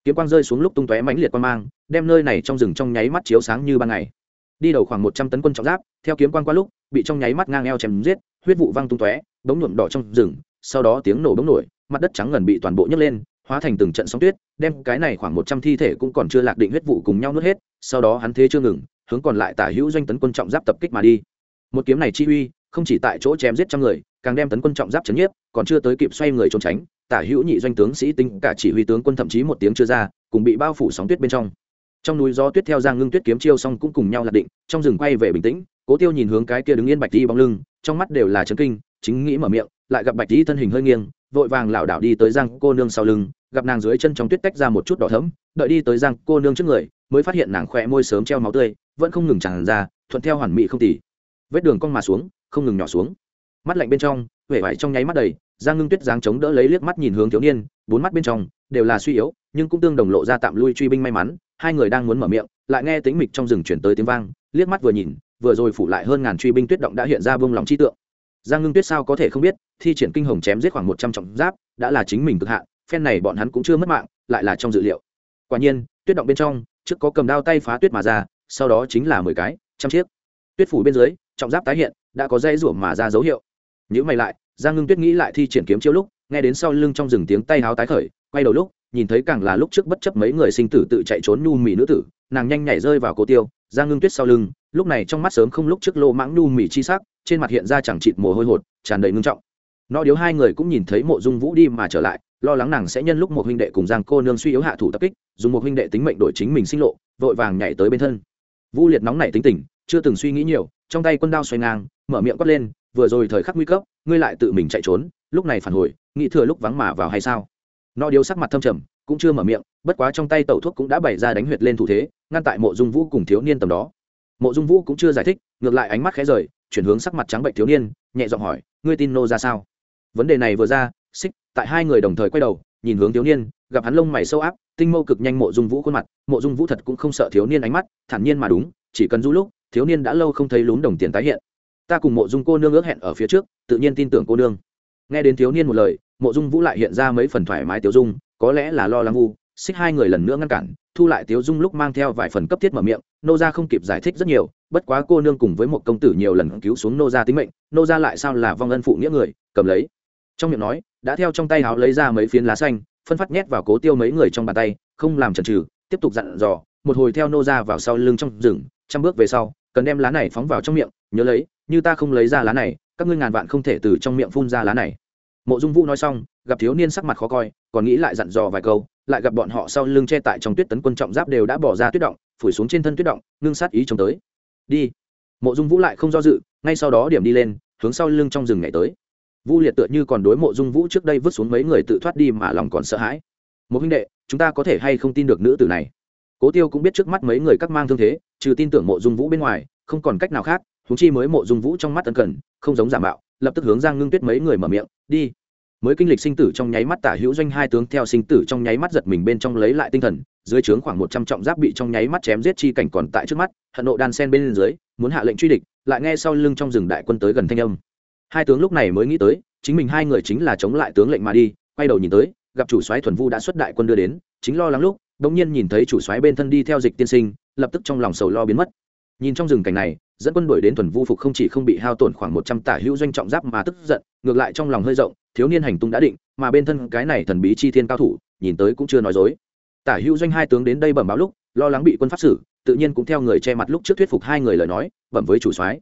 Speaker 1: kiếm quang rơi xuống lúc tung tóe mãnh liệt quang mang, đem nơi này trong rừng trong nháy mắt chiếu sáng như ban ngày. Đi đầu khoảng một trăm tấn quân trọng giáp, theo kiếm quang qua lúc, bị trong nháy mắt ngang eo chém giết, huyết vụ văng tung tóe bóng nhuộm đỏ trong rừng, sau đó tiếng nổ bóng nổi, mặt đất trắng ngần bị toàn bộ nhấc lên, hóa thành từng trận sóng tuyết, đem cái này khoảng một trăm thi thể cũng còn chưa lạc định huyết vụ cùng nhau nuốt hết, sau đó hắn thế chưa ngừng, hướng còn lại tả hữu doanh tấn quân trọng giáp tập kích mà đi. Một kiếm này chi uy, không chỉ tại chỗ chém giết trăm người, càng đem tấn quân trọng giáp chấn nhiếp, còn chưa tới kịp xoay người trốn tránh tả hữu nhị doanh tướng sĩ tính cả chỉ huy tướng quân thậm chí một tiếng chưa ra, cùng bị bao phủ sóng tuyết bên trong. Trong núi gió tuyết theo giang ngưng tuyết kiếm chiêu xong cũng cùng nhau lạc định, trong rừng quay về bình tĩnh, cố tiêu nhìn hướng cái kia đứng yên bạch di bóng lưng, trong mắt đều là chấn kinh, chính nghĩ mở miệng, lại gặp bạch di thân hình hơi nghiêng, vội vàng lảo đảo đi tới giang cô nương sau lưng, gặp nàng dưới chân trong tuyết tách ra một chút đỏ thấm đợi đi tới giang cô nương trước người, mới phát hiện nàng khỏe môi sớm treo máu tươi, vẫn không ngừng tràn ra, thuận theo hoàn mỹ không tỉ vết đường cong mà xuống, không ngừng nhỏ xuống. Mắt lạnh bên trong, vẻ vải trong nháy mắt đầy giang ngưng tuyết giáng chống đỡ lấy liếc mắt nhìn hướng thiếu niên, bốn mắt bên trong đều là suy yếu, nhưng cũng tương đồng lộ ra tạm lui truy binh may mắn, hai người đang muốn mở miệng, lại nghe tính mịch trong rừng chuyển tới tiếng vang, liếc mắt vừa nhìn, vừa rồi phủ lại hơn ngàn truy binh tuyết động đã hiện ra vương lòng chi tượng. Giang ngưng tuyết sao có thể không biết, thi triển kinh hồng chém giết khoảng một trăm trọng giáp, đã là chính mình cực hạn, phen này bọn hắn cũng chưa mất mạng, lại là trong dự liệu. Quả nhiên, tuyết động bên trong, trước có cầm đao tay phá tuyết mà ra, sau đó chính là mười cái, trăm chiếc. Tuyết phủ bên dưới, trọng giáp tái hiện, đã có dây rủa mà ra dấu hiệu. Nhữ mày lại giang ngưng tuyết nghĩ lại thi triển kiếm chiêu lúc, nghe đến sau lưng trong rừng tiếng tay háo tái khởi, quay đầu lúc, nhìn thấy càng là lúc trước bất chấp mấy người sinh tử tự chạy trốn nhu mỹ nữ tử, nàng nhanh nhảy rơi vào cổ tiêu, giang ngưng tuyết sau lưng, lúc này trong mắt sớm không lúc trước lô mãng nhu mỹ chi sắc, trên mặt hiện ra chẳng chịt mồ hôi hột, tràn đầy ngưng trọng. Nó điếu hai người cũng nhìn thấy mộ dung vũ đi mà trở lại, lo lắng nàng sẽ nhân lúc một huynh đệ cùng giang cô nương suy yếu hạ thủ tập kích, dùng một huynh đệ tính mệnh đổi chính mình sinh lộ, vội vàng nhảy tới bên thân. Vũ liệt nóng nảy tính tình, chưa từng suy nghĩ nhiều, trong tay quân đao xoay ngang, mở miệng quát lên vừa rồi thời khắc nguy cấp, ngươi lại tự mình chạy trốn, lúc này phản hồi, nghĩ thừa lúc vắng mà vào hay sao? Nó điếu sắc mặt thâm trầm, cũng chưa mở miệng, bất quá trong tay tẩu thuốc cũng đã bày ra đánh huyệt lên thủ thế, ngăn tại mộ dung vũ cùng thiếu niên tầm đó. Mộ dung vũ cũng chưa giải thích, ngược lại ánh mắt khẽ rời, chuyển hướng sắc mặt trắng bệnh thiếu niên, nhẹ giọng hỏi, ngươi tin nô ra sao? Vấn đề này vừa ra, xích, tại hai người đồng thời quay đầu, nhìn hướng thiếu niên, gặp hắn lông mày sâu áp, tinh mâu cực nhanh mộ dung vũ khuôn mặt, mộ dung vũ thật cũng không sợ thiếu niên ánh mắt, thản nhiên mà đúng, chỉ cần du lúc, thiếu niên đã lâu không thấy lún đồng tiền tái hiện ta cùng mộ dung cô nương ước hẹn ở phía trước, tự nhiên tin tưởng cô nương. Nghe đến thiếu niên một lời, mộ dung vũ lại hiện ra mấy phần thoải mái tiểu dung, có lẽ là lo lắng vu, xích hai người lần nữa ngăn cản, thu lại tiếu dung lúc mang theo vài phần cấp thiết mở miệng, nô gia không kịp giải thích rất nhiều, bất quá cô nương cùng với một công tử nhiều lần cứu xuống nô gia tính mệnh, nô gia lại sao là vong ân phụ nghĩa người, cầm lấy. Trong miệng nói, đã theo trong tay háo lấy ra mấy phiến lá xanh, phân phát nhét vào cố tiêu mấy người trong bàn tay, không làm chần trừ tiếp tục dặn dò, một hồi theo nô gia vào sau lưng trong rừng, trăm bước về sau, cần đem lá này phóng vào trong miệng, nhớ lấy như ta không lấy ra lá này, các ngươi ngàn vạn không thể từ trong miệng phun ra lá này. Mộ dung vũ nói xong, gặp thiếu niên sắc mặt khó coi, còn nghĩ lại dặn dò vài câu, lại gặp bọn họ sau lưng che tại trong tuyết tấn quân trọng giáp đều đã bỏ ra tuyết động, phủi xuống trên thân tuyết động, ngưng sát ý chống tới. Đi. Mộ dung vũ lại không do dự, ngay sau đó điểm đi lên, hướng sau lưng trong rừng nhảy tới. Vu liệt tựa như còn đối mộ dung vũ trước đây vứt xuống mấy người tự thoát đi mà lòng còn sợ hãi. Một huynh đệ, chúng ta có thể hay không tin được nữ tử này? Cố tiêu cũng biết trước mắt mấy người các mang thương thế, trừ tin tưởng mộ dung vũ bên ngoài, không còn cách nào khác húng chi mới mộ dung vũ trong mắt tân cần, không giống giả mạo, lập tức hướng giang ngưng tuyết mấy người mở miệng, đi. Mới kinh lịch sinh tử trong nháy mắt tả hữu doanh hai tướng theo sinh tử trong nháy mắt giật mình bên trong lấy lại tinh thần, dưới trướng khoảng một trăm trọng giáp bị trong nháy mắt chém giết chi cảnh còn tại trước mắt, hận nộ đan sen bên dưới, muốn hạ lệnh truy địch, lại nghe sau lưng trong rừng đại quân tới gần thanh âm. Hai tướng lúc này mới nghĩ tới, chính mình hai người chính là chống lại tướng lệnh mà đi, quay đầu nhìn tới, gặp chủ soái thuần vu đã xuất đại quân đưa đến, chính lo lắng lúc đ nhiên nhìn thấy chủ soái bên thân đi theo dịch tiên sinh, lập tức trong lòng sầu lo biến mất. Nhìn trong rừng cảnh này dẫn quân đuổi đến thuần vu phục không chỉ không bị hao tổn khoảng một trăm tả hữu doanh trọng giáp mà tức giận, ngược lại trong lòng hơi rộng, thiếu niên hành tung đã định, mà bên thân cái này thần bí chi thiên cao thủ, nhìn tới cũng chưa nói dối. Tả hữu doanh hai tướng đến đây bẩm báo lúc, lo lắng bị quân pháp xử, tự nhiên cũng theo người che mặt lúc trước thuyết phục hai người lời nói, bẩm với chủ soái.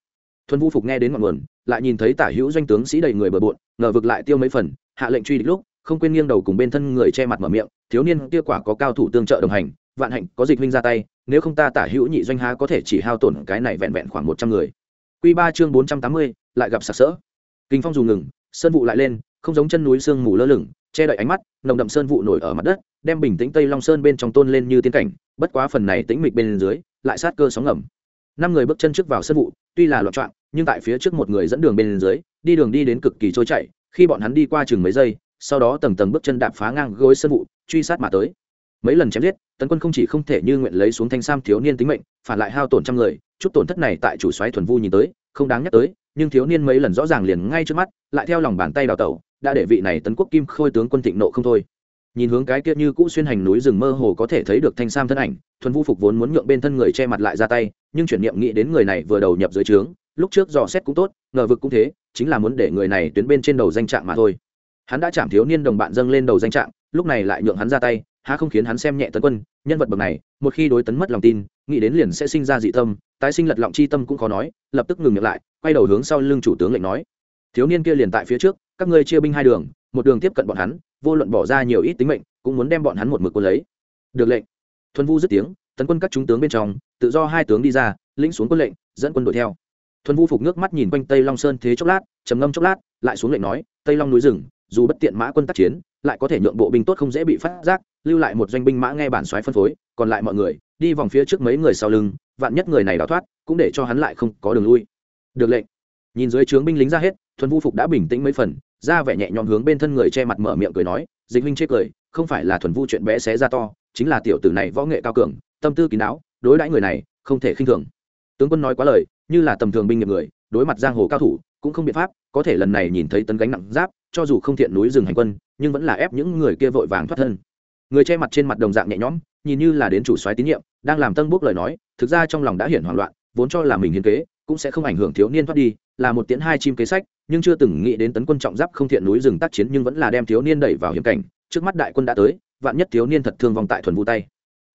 Speaker 1: Thuần vu phục nghe đến ngọn nguồn, lại nhìn thấy tả hữu doanh tướng sĩ đầy người bờ bộn, ngờ vực lại tiêu mấy phần, hạ lệnh truy địch lúc, không quên nghiêng đầu cùng bên thân người che mặt mở miệng, thiếu niên kia quả có cao thủ tương trợ đồng hành, vạn hạnh có dịch huynh ra tay nếu không ta tả hữu nhị doanh há có thể chỉ hao tổn cái này vẹn vẹn khoảng một trăm người. Q ba chương bốn trăm tám mươi, lại gặp sặc sỡ. Kinh phong dù ngừng, sơn vụ lại lên, không giống chân núi sương mù lơ lửng, che đậy ánh mắt, nồng đậm sơn vụ nổi ở mặt đất, đem bình tĩnh tây long sơn bên trong tôn lên như tiến cảnh, bất quá phần này tĩnh mịch bên dưới, lại sát cơ sóng ngầm. Năm người bước chân trước vào sơn vụ, tuy là loạn trọng nhưng tại phía trước một người dẫn đường bên dưới, đi đường đi đến cực kỳ trôi chảy, khi bọn hắn đi qua chừng mấy giây, sau đó tầng tầng bước chân đạp phá ngang gối sơn vụ, truy sát mà tới mấy lần chém giết, tấn quân không chỉ không thể như nguyện lấy xuống thanh sam thiếu niên tính mệnh, phản lại hao tổn trăm người, chút tổn thất này tại chủ xoáy thuần vu nhìn tới, không đáng nhắc tới, nhưng thiếu niên mấy lần rõ ràng liền ngay trước mắt, lại theo lòng bàn tay đào tẩu, đã để vị này tấn quốc kim khôi tướng quân thịnh nộ không thôi. Nhìn hướng cái kia như cũ xuyên hành núi rừng mơ hồ có thể thấy được thanh sam thân ảnh, thuần vu phục vốn muốn nhượng bên thân người che mặt lại ra tay, nhưng chuyển niệm nghĩ đến người này vừa đầu nhập dưới trướng, lúc trước dò xét cũng tốt, ngờ vực cũng thế, chính là muốn để người này tuyến bên trên đầu danh trạng mà thôi. Hắn đã chạm thiếu niên đồng bạn dâng lên đầu danh trạng, lúc này lại nhượng hắn ra tay há không khiến hắn xem nhẹ tấn quân, nhân vật bậc này, một khi đối tấn mất lòng tin, nghĩ đến liền sẽ sinh ra dị tâm, tái sinh lật lọng chi tâm cũng khó nói, lập tức ngừng miệng lại, quay đầu hướng sau lưng chủ tướng lệnh nói. Thiếu niên kia liền tại phía trước, các ngươi chia binh hai đường, một đường tiếp cận bọn hắn, vô luận bỏ ra nhiều ít tính mệnh, cũng muốn đem bọn hắn một mực quân lấy. Được lệnh. Thuần vu dứt tiếng, tấn quân các chúng tướng bên trong, tự do hai tướng đi ra, lĩnh xuống quân lệnh, dẫn quân đuổi theo. Thuần vu phục nước mắt nhìn quanh tây long sơn thế chốc lát, trầm ngâm chốc lát, lại xuống lệnh nói, tây long núi rừng, dù bất tiện mã quân tác chiến lại có thể nhượng bộ binh tốt không dễ bị phát giác, lưu lại một doanh binh mã nghe bản xoáy phân phối, còn lại mọi người, đi vòng phía trước mấy người sau lưng, vạn nhất người này đào thoát, cũng để cho hắn lại không có đường lui. Được lệnh. Nhìn dưới trướng binh lính ra hết, thuần vu phục đã bình tĩnh mấy phần, ra vẻ nhẹ nhõm hướng bên thân người che mặt mở miệng cười nói, dịch huynh chê cười, không phải là thuần vu chuyện bé xé ra to, chính là tiểu tử này võ nghệ cao cường, tâm tư kín đáo, đối đãi người này, không thể khinh thường. Tướng quân nói quá lời, như là tầm thường binh nghiệp người, đối mặt giang hồ cao thủ, cũng không biện pháp có thể lần này nhìn thấy tấn gánh nặng giáp, cho dù không thiện núi rừng hành quân, nhưng vẫn là ép những người kia vội vàng thoát thân. Người che mặt trên mặt đồng dạng nhẹ nhõm, nhìn như là đến chủ soái tín nhiệm, đang làm tân bốc lời nói, thực ra trong lòng đã hiển hoảng loạn, vốn cho là mình hiến kế, cũng sẽ không ảnh hưởng thiếu niên thoát đi, là một tiễn hai chim kế sách, nhưng chưa từng nghĩ đến tấn quân trọng giáp không thiện núi rừng tác chiến nhưng vẫn là đem thiếu niên đẩy vào hiểm cảnh. Trước mắt đại quân đã tới, vạn nhất thiếu niên thật thương vong tại thuần vu tay.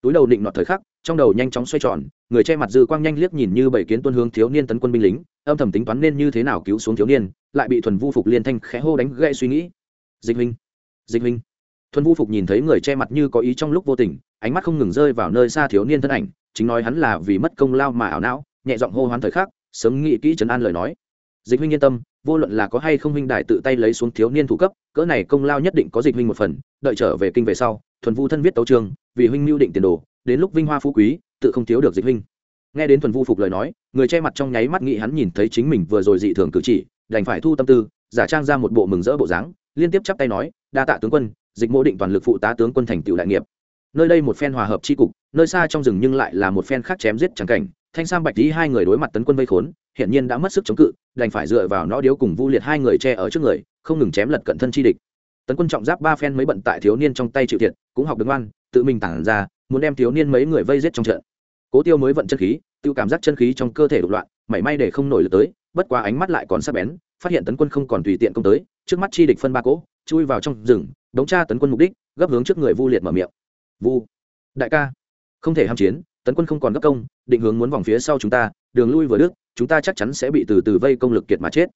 Speaker 1: Túi đầu định nọt thời khắc trong đầu nhanh chóng xoay tròn, người che mặt dư quang nhanh liếc nhìn như bảy kiến tuân hướng thiếu niên tấn quân binh lính, âm thầm tính toán nên như thế nào cứu xuống thiếu niên, lại bị thuần vu phục liên thanh khẽ hô đánh gậy suy nghĩ. Dịch huynh dịch huynh. Thuần vu phục nhìn thấy người che mặt như có ý trong lúc vô tình, ánh mắt không ngừng rơi vào nơi xa thiếu niên thân ảnh, chính nói hắn là vì mất công lao mà ảo não, nhẹ giọng hô hoán thời khắc, sớm nghĩ kỹ trấn an lời nói. Dịch huynh yên tâm, vô luận là có hay không huynh đại tự tay lấy xuống thiếu niên thủ cấp, cỡ này công lao nhất định có dịch huynh một phần, đợi trở về kinh về sau thuần vu thân viết tấu trường, vì huynh mưu định tiền đồ, đến lúc vinh hoa phú quý, tự không thiếu được dịch huynh. Nghe đến thuần vu phục lời nói, người che mặt trong nháy mắt nghĩ hắn nhìn thấy chính mình vừa rồi dị thường cử chỉ, đành phải thu tâm tư, giả trang ra một bộ mừng rỡ bộ dáng, liên tiếp chắp tay nói, đa tạ tướng quân, dịch mô định toàn lực phụ tá tướng quân thành tựu đại nghiệp. Nơi đây một phen hòa hợp tri cục, nơi xa trong rừng nhưng lại là một phen khác chém giết trắng cảnh, thanh sam bạch tý hai người đối mặt tấn quân vây khốn hiện nhiên đã mất sức chống cự, đành phải dựa vào nó điếu cùng vu liệt hai người che ở trước người, không ngừng chém lật cận thân chi địch tấn quân trọng giáp ba phen mấy bận tại thiếu niên trong tay chịu thiệt, cũng học được ngoan, tự mình tản ra, muốn đem thiếu niên mấy người vây giết trong trận. Cố tiêu mới vận chân khí, tự cảm giác chân khí trong cơ thể đột loạn, mảy may để không nổi lực tới, bất quá ánh mắt lại còn sắc bén, phát hiện tấn quân không còn tùy tiện công tới, trước mắt chi địch phân ba cỗ, chui vào trong rừng, đống tra tấn quân mục đích, gấp hướng trước người vu liệt mở miệng. Vu, đại ca, không thể ham chiến, tấn quân không còn gấp công, định hướng muốn vòng phía sau chúng ta, đường lui vừa đức chúng ta chắc chắn sẽ bị từ từ vây công lực kiệt mà chết.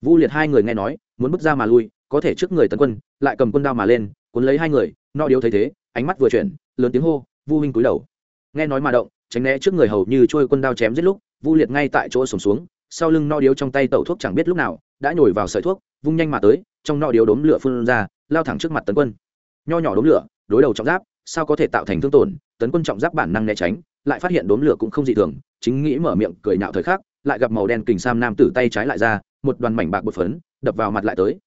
Speaker 1: Vu liệt hai người nghe nói, muốn bước ra mà lui có thể trước người tấn quân, lại cầm quân đao mà lên, cuốn lấy hai người no điếu thấy thế, ánh mắt vừa chuyển, lớn tiếng hô, vu huynh cúi đầu. Nghe nói mà động, tránh né trước người hầu như trôi quân đao chém giết lúc, vu liệt ngay tại chỗ sùng xuống, sau lưng no điếu trong tay tẩu thuốc chẳng biết lúc nào, đã nhồi vào sợi thuốc, vung nhanh mà tới, trong no điếu đốm lửa phun ra, lao thẳng trước mặt tấn quân. Nho nhỏ đốm lửa, đối đầu trọng giáp, sao có thể tạo thành thương tổn, tấn quân trọng giáp bản năng né tránh, lại phát hiện đốm lửa cũng không dị thường, chính nghĩ mở miệng cười nhạo thời khắc, lại gặp màu đen kình sam nam tử tay trái lại ra, một đoàn mảnh bạc bột phấn, đập vào mặt lại tới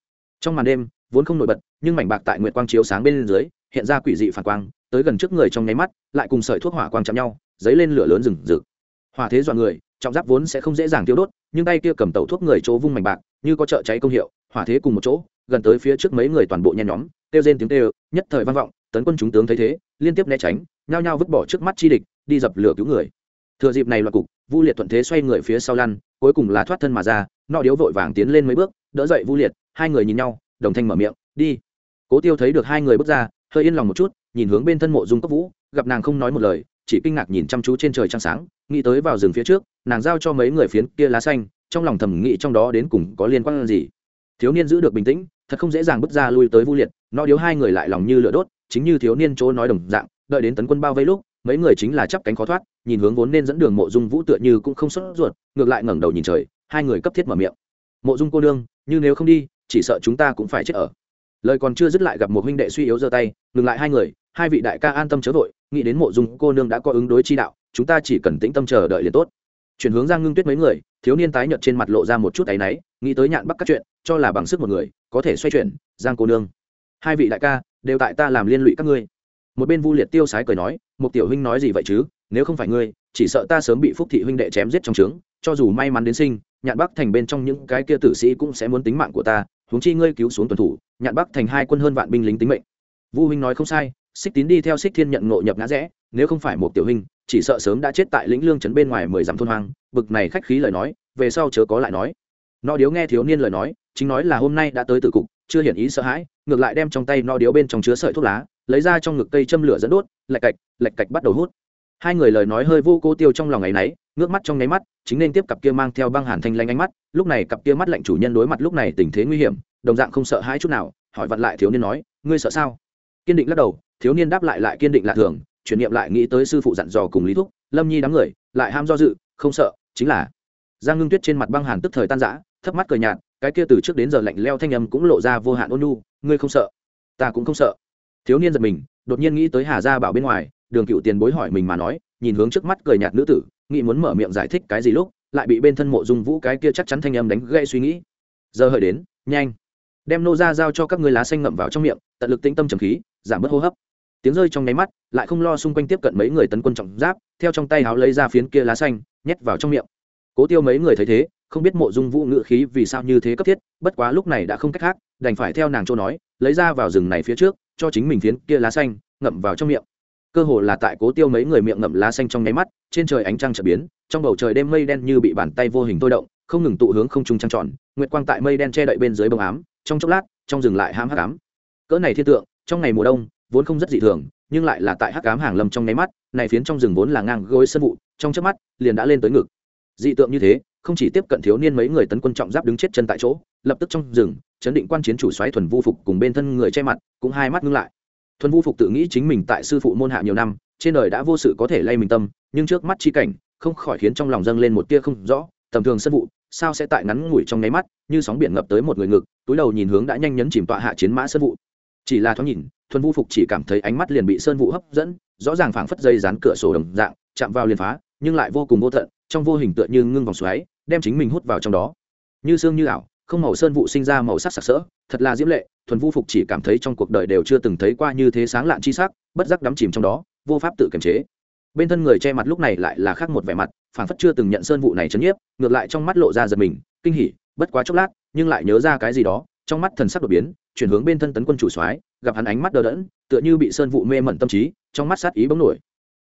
Speaker 1: trong màn đêm, vốn không nổi bật, nhưng mảnh bạc tại nguyệt quang chiếu sáng bên dưới, hiện ra quỷ dị phản quang, tới gần trước người trong nháy mắt, lại cùng sợi thuốc hỏa quang chạm nhau, dấy lên lửa lớn rừng rực. Hỏa thế dọa người, trọng giáp vốn sẽ không dễ dàng tiêu đốt, nhưng tay kia cầm tẩu thuốc người chỗ vung mảnh bạc, như có trợ cháy công hiệu, hỏa thế cùng một chỗ, gần tới phía trước mấy người toàn bộ nhen nhóm, kêu rên tiếng kêu, nhất thời vang vọng, tấn quân chúng tướng thấy thế, liên tiếp né tránh, nhao nhao vứt bỏ trước mắt chi địch, đi dập lửa cứu người. Thừa dịp này loạt cục, vu liệt thuận thế xoay người phía sau lăn, cuối cùng là thoát thân mà ra, nọ điếu vội vàng tiến lên mấy bước, đỡ dậy vu liệt hai người nhìn nhau, đồng thanh mở miệng, đi. Cố tiêu thấy được hai người bước ra, hơi yên lòng một chút, nhìn hướng bên thân mộ dung cấp vũ, gặp nàng không nói một lời, chỉ kinh ngạc nhìn chăm chú trên trời trăng sáng, nghĩ tới vào rừng phía trước, nàng giao cho mấy người phiến kia lá xanh, trong lòng thầm nghĩ trong đó đến cùng có liên quan gì. Thiếu niên giữ được bình tĩnh, thật không dễ dàng bước ra lui tới vu liệt, nó điếu hai người lại lòng như lửa đốt, chính như thiếu niên chỗ nói đồng dạng, đợi đến tấn quân bao vây lúc, mấy người chính là chắp cánh khó thoát, nhìn hướng vốn nên dẫn đường mộ dung vũ tựa như cũng không sốt ruột, ngược lại ngẩng đầu nhìn trời, hai người cấp thiết mở miệng. Mộ dung cô nương, như nếu không đi chỉ sợ chúng ta cũng phải chết ở. Lời còn chưa dứt lại gặp một huynh đệ suy yếu giơ tay, ngừng lại hai người, hai vị đại ca an tâm chớ vội, nghĩ đến mộ dung cô nương đã có ứng đối chi đạo, chúng ta chỉ cần tĩnh tâm chờ đợi liền tốt. Chuyển hướng giang ngưng tuyết mấy người, thiếu niên tái nhợt trên mặt lộ ra một chút áy náy, nghĩ tới nhạn bắc các chuyện, cho là bằng sức một người, có thể xoay chuyển, giang cô nương. Hai vị đại ca, đều tại ta làm liên lụy các ngươi. Một bên vu liệt tiêu sái cười nói một tiểu huynh nói gì vậy chứ? Nếu không phải ngươi, chỉ sợ ta sớm bị phúc thị huynh đệ chém giết trong trướng, cho dù may mắn đến sinh nhạn bắc thành bên trong những cái kia tử sĩ cũng sẽ muốn tính mạng của ta, huống chi ngươi cứu xuống tuần thủ, nhạn bắc thành hai quân hơn vạn binh lính tính mệnh. Vu huynh nói không sai, xích tín đi theo xích thiên nhận ngộ nhập ngã rẽ, nếu không phải một tiểu huynh, chỉ sợ sớm đã chết tại lĩnh lương trấn bên ngoài mười dặm thôn hoang, bực này khách khí lời nói, về sau chớ có lại nói. No điếu nghe thiếu niên lời nói, chính nói là hôm nay đã tới tử cục, chưa hiển ý sợ hãi, ngược lại đem trong tay no điếu bên trong chứa sợi thuốc lá, lấy ra trong ngực cây châm lửa dẫn đốt, lạch cạch lạch cạch bắt đầu hút. Hai người lời nói hơi vô cô tiêu trong lòng ngày nấy ngước mắt trong nháy mắt, chính nên tiếp cặp kia mang theo băng hàn thanh lanh ánh mắt, lúc này cặp kia mắt lạnh chủ nhân đối mặt lúc này tình thế nguy hiểm, đồng dạng không sợ hãi chút nào, hỏi vặn lại thiếu niên nói, ngươi sợ sao? Kiên định lắc đầu, thiếu niên đáp lại lại kiên định lạ thường, chuyển niệm lại nghĩ tới sư phụ dặn dò cùng lý thúc, lâm nhi đám người, lại ham do dự, không sợ, chính là giang ngưng tuyết trên mặt băng hàn tức thời tan rã, thấp mắt cười nhạt, cái kia từ trước đến giờ lạnh leo thanh âm cũng lộ ra vô hạn ôn nhu, ngươi không sợ, ta cũng không sợ. Thiếu niên giật mình, đột nhiên nghĩ tới hà gia bảo bên ngoài, đường cựu tiền bối hỏi mình mà nói, nhìn hướng trước mắt cười nhạt nữ tử nghĩ muốn mở miệng giải thích cái gì lúc, lại bị bên thân mộ dung vũ cái kia chắc chắn thanh âm đánh gây suy nghĩ. Giờ hợi đến, nhanh. Đem nô ra giao cho các người lá xanh ngậm vào trong miệng, tận lực tĩnh tâm trầm khí, giảm bớt hô hấp. Tiếng rơi trong nháy mắt, lại không lo xung quanh tiếp cận mấy người tấn quân trọng giáp, theo trong tay háo lấy ra phiến kia lá xanh, nhét vào trong miệng. Cố tiêu mấy người thấy thế, không biết mộ dung vũ ngự khí vì sao như thế cấp thiết, bất quá lúc này đã không cách khác, đành phải theo nàng châu nói, lấy ra vào rừng này phía trước, cho chính mình phiến kia lá xanh, ngậm vào trong miệng cơ hồ là tại cố tiêu mấy người miệng ngậm lá xanh trong nháy mắt, trên trời ánh trăng trở biến, trong bầu trời đêm mây đen như bị bàn tay vô hình tôi động, không ngừng tụ hướng không trung trăng tròn, nguyệt quang tại mây đen che đậy bên dưới bông ám, trong chốc lát, trong rừng lại hãm hắc ám. Cỡ này thiên tượng, trong ngày mùa đông, vốn không rất dị thường, nhưng lại là tại hắc ám hàng lâm trong nháy mắt, này phiến trong rừng vốn là ngang gối sân vụ, trong chớp mắt, liền đã lên tới ngực. Dị tượng như thế, không chỉ tiếp cận thiếu niên mấy người tấn quân trọng giáp đứng chết chân tại chỗ, lập tức trong rừng, chấn định quan chiến chủ xoáy thuần vu phục cùng bên thân người che mặt, cũng hai mắt ngưng lại thuần vu phục tự nghĩ chính mình tại sư phụ môn hạ nhiều năm, trên đời đã vô sự có thể lay mình tâm, nhưng trước mắt chi cảnh, không khỏi khiến trong lòng dâng lên một tia không rõ, tầm thường sân vụ, sao sẽ tại ngắn ngủi trong nháy mắt, như sóng biển ngập tới một người ngực, túi đầu nhìn hướng đã nhanh nhấn chìm tọa hạ chiến mã sân vụ. Chỉ là thoáng nhìn, thuần vu phục chỉ cảm thấy ánh mắt liền bị sơn vụ hấp dẫn, rõ ràng phảng phất dây dán cửa sổ đồng dạng, chạm vào liền phá, nhưng lại vô cùng vô tận, trong vô hình tựa như ngưng vòng xoáy, đem chính mình hút vào trong đó. Như xương như ảo không màu sơn vụ sinh ra màu sắc sặc sỡ, thật là diễm lệ, thuần vu phục chỉ cảm thấy trong cuộc đời đều chưa từng thấy qua như thế sáng lạn chi sắc, bất giác đắm chìm trong đó, vô pháp tự kiềm chế. Bên thân người che mặt lúc này lại là khác một vẻ mặt, phảng phất chưa từng nhận sơn vụ này chấn nhiếp, ngược lại trong mắt lộ ra giật mình, kinh hỉ, bất quá chốc lát, nhưng lại nhớ ra cái gì đó, trong mắt thần sắc đột biến, chuyển hướng bên thân tấn quân chủ soái, gặp hắn ánh mắt đờ đẫn, tựa như bị sơn vụ mê mẩn tâm trí, trong mắt sát ý bỗng nổi.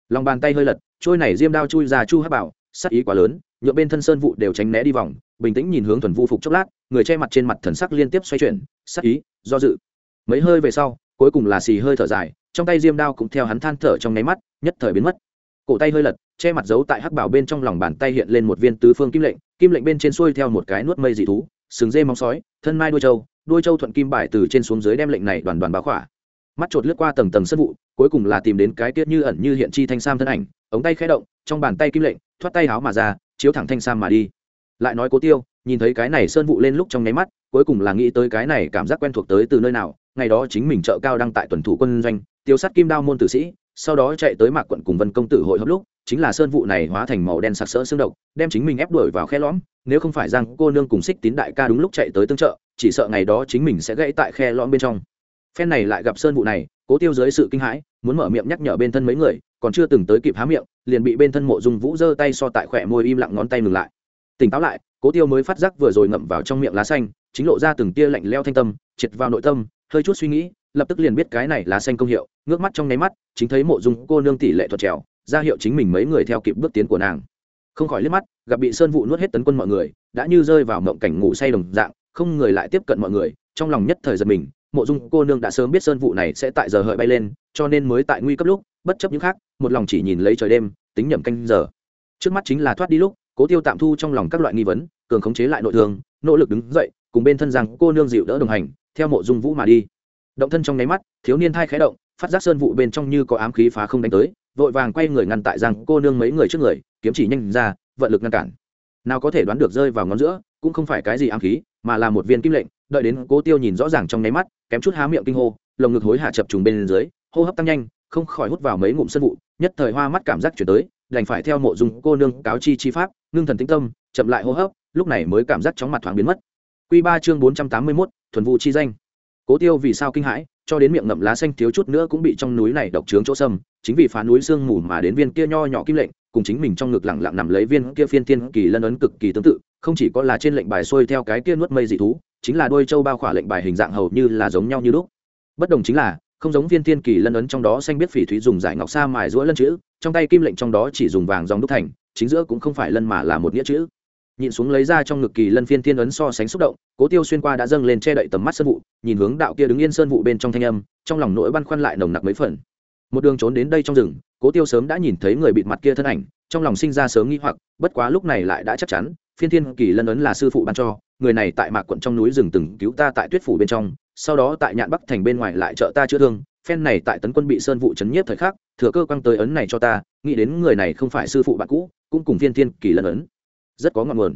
Speaker 1: Lòng bàn tay hơi lật, trôi này diêm đao chui ra chu hắc bảo, sát ý quá lớn nhựa bên thân sơn vụ đều tránh né đi vòng, bình tĩnh nhìn hướng thuần vu phục chốc lát, người che mặt trên mặt thần sắc liên tiếp xoay chuyển, sắc ý, do dự. Mấy hơi về sau, cuối cùng là xì hơi thở dài, trong tay diêm đao cũng theo hắn than thở trong nháy mắt, nhất thời biến mất. Cổ tay hơi lật, che mặt giấu tại hắc bảo bên trong lòng bàn tay hiện lên một viên tứ phương kim lệnh kim lệnh bên trên xuôi theo một cái nuốt mây dị thú, sừng dê móng sói, thân mai đuôi trâu đuôi trâu thuận kim bài từ trên xuống dưới đem lệnh này đoàn đoàn báo khỏa. Mắt chột lướt qua tầng tầng sân vụ, cuối cùng là tìm đến cái tiết như ẩn như hiện chi thanh sam thân ảnh, ống tay khẽ động, trong bàn tay kim lệnh, thoát tay háo mà ra chiếu thẳng thanh sam mà đi. Lại nói cố tiêu, nhìn thấy cái này sơn vụ lên lúc trong nháy mắt, cuối cùng là nghĩ tới cái này cảm giác quen thuộc tới từ nơi nào, ngày đó chính mình trợ cao đăng tại tuần thủ quân doanh, tiêu sát kim đao môn tử sĩ, sau đó chạy tới mạc quận cùng vân công tử hội hợp lúc, chính là sơn vụ này hóa thành màu đen sặc sỡ xương độc, đem chính mình ép đuổi vào khe lõm, nếu không phải rằng cô nương cùng xích tín đại ca đúng lúc chạy tới tương trợ, chỉ sợ ngày đó chính mình sẽ gãy tại khe lõm bên trong. Phen này lại gặp sơn vụ này, cố tiêu dưới sự kinh hãi, muốn mở miệng nhắc nhở bên thân mấy người còn chưa từng tới kịp há miệng, liền bị bên thân mộ dung vũ giơ tay so tại khỏe môi im lặng ngón tay ngừng lại. Tỉnh táo lại, cố tiêu mới phát giác vừa rồi ngậm vào trong miệng lá xanh, chính lộ ra từng tia lạnh leo thanh tâm, triệt vào nội tâm, hơi chút suy nghĩ, lập tức liền biết cái này lá xanh công hiệu, ngước mắt trong nháy mắt, chính thấy mộ dung cô nương tỷ lệ thuật trèo, ra hiệu chính mình mấy người theo kịp bước tiến của nàng. Không khỏi liếc mắt, gặp bị sơn vụ nuốt hết tấn quân mọi người, đã như rơi vào mộng cảnh ngủ say đồng dạng, không người lại tiếp cận mọi người, trong lòng nhất thời giật mình, mộ dung cô nương đã sớm biết sơn vụ này sẽ tại giờ hợi bay lên, cho nên mới tại nguy cấp lúc bất chấp những khác, một lòng chỉ nhìn lấy trời đêm, tính nhầm canh giờ. Trước mắt chính là thoát đi lúc, cố tiêu tạm thu trong lòng các loại nghi vấn, cường khống chế lại nội thương, nỗ lực đứng dậy, cùng bên thân rằng cô nương dịu đỡ đồng hành, theo mộ dung vũ mà đi. Động thân trong nháy mắt, thiếu niên thai khẽ động, phát giác sơn vụ bên trong như có ám khí phá không đánh tới, vội vàng quay người ngăn tại rằng cô nương mấy người trước người, kiếm chỉ nhanh ra, vận lực ngăn cản. Nào có thể đoán được rơi vào ngón giữa, cũng không phải cái gì ám khí, mà là một viên kim lệnh, đợi đến cố tiêu nhìn rõ ràng trong nháy mắt, kém chút há miệng kinh hô, lồng ngực hối hạ chập trùng bên dưới, hô hấp tăng nhanh không khỏi hút vào mấy ngụm sân vụ nhất thời hoa mắt cảm giác chuyển tới đành phải theo mộ dung cô nương cáo chi chi pháp ngưng thần tĩnh tâm chậm lại hô hấp lúc này mới cảm giác chóng mặt thoáng biến mất. Quy ba chương bốn trăm tám mươi 481, thuần vụ chi danh. Cố tiêu vì sao kinh hãi cho đến miệng ngậm lá xanh thiếu chút nữa cũng bị trong núi này độc trướng chỗ sâm chính vì phá núi sương mù mà đến viên kia nho nhỏ kim lệnh cùng chính mình trong ngực lặng lặng nằm lấy viên kia phiên tiên kỳ lân ấn cực kỳ tương tự không chỉ có là trên lệnh bài xuôi theo cái kia nuốt mây dị thú chính là đôi châu bao khỏa lệnh bài hình dạng hầu như là giống nhau như lúc. Bất đồng chính là không giống viên tiên kỳ lân ấn trong đó xanh biết phỉ thúy dùng giải ngọc sa mài giữa lân chữ, trong tay kim lệnh trong đó chỉ dùng vàng dòng đúc thành, chính giữa cũng không phải lân mà là một nghĩa chữ. Nhìn xuống lấy ra trong ngực kỳ lân phiên thiên ấn so sánh xúc động, cố tiêu xuyên qua đã dâng lên che đậy tầm mắt sơn vụ, nhìn hướng đạo kia đứng yên sơn vụ bên trong thanh âm, trong lòng nỗi băn khoăn lại nồng nặc mấy phần. Một đường trốn đến đây trong rừng, cố tiêu sớm đã nhìn thấy người bịt mặt kia thân ảnh, trong lòng sinh ra sớm nghi hoặc, bất quá lúc này lại đã chắc chắn, phiên thiên kỳ lân ấn là sư phụ ban cho, người này tại mạc quận trong núi rừng từng cứu ta tại tuyết phủ bên trong sau đó tại nhạn bắc thành bên ngoài lại trợ ta chữa thương, phen này tại tấn quân bị sơn vụ chấn nhiếp thời khắc, thừa cơ quăng tới ấn này cho ta, nghĩ đến người này không phải sư phụ bạn cũ, cũng cùng viên thiên kỳ lân ấn. Rất có ngọn nguồn.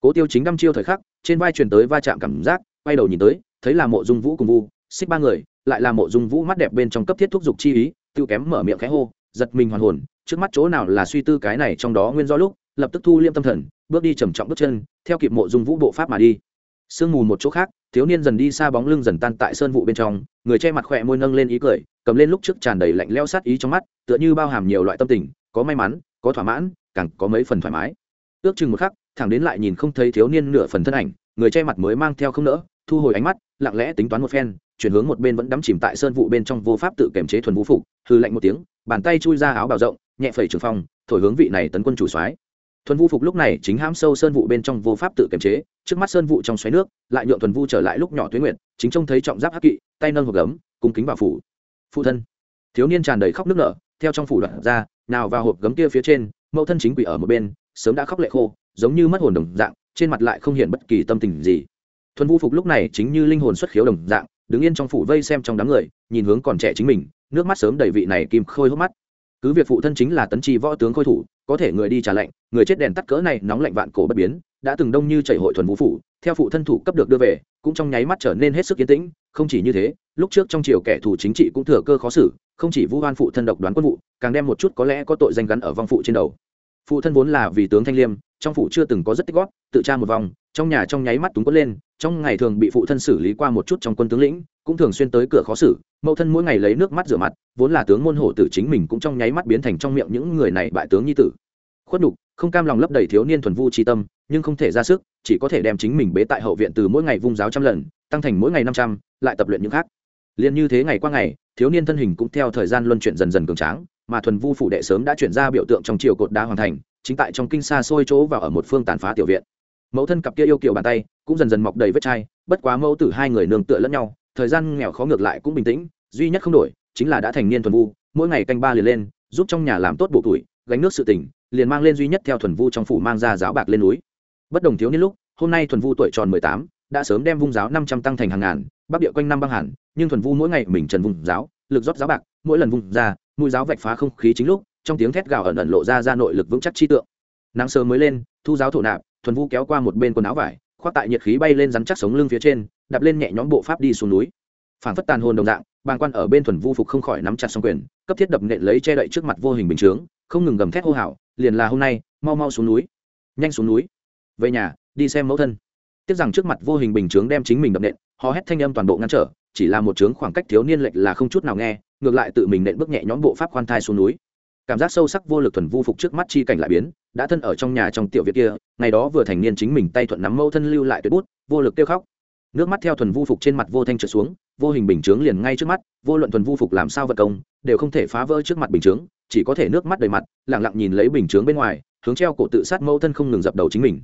Speaker 1: Cố tiêu chính năm chiêu thời khắc, trên vai truyền tới va chạm cảm giác, quay đầu nhìn tới, thấy là mộ dung vũ cùng vu, xích ba người, lại là mộ dung vũ mắt đẹp bên trong cấp thiết thúc giục chi ý, tiêu kém mở miệng khẽ hô, giật mình hoàn hồn, trước mắt chỗ nào là suy tư cái này trong đó nguyên do lúc, lập tức thu liêm tâm thần, bước đi trầm trọng bước chân, theo kịp mộ dung vũ bộ pháp mà đi sương mù một chỗ khác, thiếu niên dần đi xa bóng lưng dần tan tại sơn vụ bên trong, người che mặt khỏe môi nâng lên ý cười, cầm lên lúc trước tràn đầy lạnh leo sát ý trong mắt, tựa như bao hàm nhiều loại tâm tình, có may mắn, có thỏa mãn, càng có mấy phần thoải mái. Ước chừng một khắc, thẳng đến lại nhìn không thấy thiếu niên nửa phần thân ảnh, người che mặt mới mang theo không nỡ, thu hồi ánh mắt, lặng lẽ tính toán một phen, chuyển hướng một bên vẫn đắm chìm tại sơn vụ bên trong vô pháp tự kiểm chế thuần vũ phục hư lạnh một tiếng, bàn tay chui ra áo bào rộng, nhẹ phẩy trường phong, thổi hướng vị này tấn quân chủ soái thuần Vu phục lúc này chính hãm sâu sơn vụ bên trong vô pháp tự kiểm chế, trước mắt sơn vụ trong xoáy nước, lại nhượng thuần vu trở lại lúc nhỏ tuyến nguyện chính trông thấy trọng giáp hắc kỵ, tay nâng hộp gấm cung kính vào phủ. Phụ thân. Thiếu niên tràn đầy khóc nước nở, theo trong phủ đoạn ra, nào vào hộp gấm kia phía trên, mẫu thân chính quỷ ở một bên, sớm đã khóc lệ khô, giống như mất hồn đồng dạng, trên mặt lại không hiện bất kỳ tâm tình gì. Thuần vu phục lúc này chính như linh hồn xuất khiếu đồng dạng, đứng yên trong phủ vây xem trong đám người, nhìn hướng còn trẻ chính mình, nước mắt sớm đầy vị này kim khôi hốc mắt. Cứ việc phụ thân chính là tấn tri võ tướng khôi thủ có thể người đi trả lệnh người chết đèn tắt cỡ này nóng lạnh vạn cổ bất biến, đã từng đông như chảy hội thuần vũ phủ, theo phụ thân thủ cấp được đưa về, cũng trong nháy mắt trở nên hết sức yên tĩnh, không chỉ như thế, lúc trước trong triều kẻ thù chính trị cũng thừa cơ khó xử, không chỉ vu hoan phụ thân độc đoán quân vụ, càng đem một chút có lẽ có tội danh gắn ở vong phụ trên đầu. Phụ thân vốn là vì tướng thanh liêm, trong phủ chưa từng có rất tích góp, tự tra một vòng, trong nhà trong nháy mắt túng quất lên, trong ngày thường bị phụ thân xử lý qua một chút trong quân tướng lĩnh cũng thường xuyên tới cửa khó xử, mẫu thân mỗi ngày lấy nước mắt rửa mặt, vốn là tướng môn hổ tử chính mình cũng trong nháy mắt biến thành trong miệng những người này bại tướng nhi tử. Khuất nhục, không cam lòng lấp đầy thiếu niên thuần vu tri tâm, nhưng không thể ra sức, chỉ có thể đem chính mình bế tại hậu viện từ mỗi ngày vung giáo trăm lần, tăng thành mỗi ngày năm trăm, lại tập luyện những khác. Liền như thế ngày qua ngày, thiếu niên thân hình cũng theo thời gian luân chuyển dần dần cường tráng, mà thuần vu phụ đệ sớm đã chuyển ra biểu tượng trong triều cột đá hoàn thành, chính tại trong kinh xa xôi chỗ và ở một phương tàn phá tiểu viện. Mẫu thân cặp kia yêu kiều bàn tay, cũng dần dần mọc đầy vết chai, bất quá mẫu tử hai người nương tựa lẫn nhau thời gian nghèo khó ngược lại cũng bình tĩnh, duy nhất không đổi chính là đã thành niên thuần vu, mỗi ngày canh ba liền lên, giúp trong nhà làm tốt bộ tuổi, gánh nước sự tỉnh liền mang lên duy nhất theo thuần vu trong phủ mang ra giáo bạc lên núi. Bất đồng thiếu niên lúc, hôm nay thuần vu tuổi tròn mười tám, đã sớm đem vung giáo năm trăm tăng thành hàng ngàn, bắc địa quanh năm băng hẳn, nhưng thuần vu mỗi ngày mình trần vùng giáo, lực rót giáo bạc, mỗi lần vùng ra, mũi giáo vạch phá không khí chính lúc, trong tiếng thét gào ẩn ẩn lộ ra ra nội lực vững chắc chi tượng. Nắng sớm mới lên, thu giáo thổ nạp, thuần vu kéo qua một bên quần áo vải khoác tại nhiệt khí bay lên rắn chắc sống lưng phía trên, đạp lên nhẹ nhõm bộ pháp đi xuống núi. Phản phất tàn hồn đồng dạng, bàng quan ở bên thuần vu phục không khỏi nắm chặt song quyền, cấp thiết đập nện lấy che đậy trước mặt vô hình bình chướng, không ngừng gầm thét hô hào, liền là hôm nay, mau mau xuống núi. Nhanh xuống núi. Về nhà, đi xem mẫu thân. Tiếc rằng trước mặt vô hình bình chướng đem chính mình đập nện, hò hét thanh âm toàn bộ ngăn trở, chỉ là một chướng khoảng cách thiếu niên lệch là không chút nào nghe, ngược lại tự mình nện bước nhẹ nhõm bộ pháp khoan thai xuống núi cảm giác sâu sắc vô lực thuần vu phục trước mắt chi cảnh lại biến, đã thân ở trong nhà trong tiểu viện kia, ngày đó vừa thành niên chính mình tay thuận nắm mẫu thân lưu lại tuyệt bút, vô lực kêu khóc. Nước mắt theo thuần vu phục trên mặt vô thanh trượt xuống, vô hình bình chướng liền ngay trước mắt, vô luận thuần vu phục làm sao vật công, đều không thể phá vỡ trước mặt bình chướng, chỉ có thể nước mắt đầy mặt lẳng lặng nhìn lấy bình chướng bên ngoài, hướng treo cổ tự sát mẫu thân không ngừng dập đầu chính mình.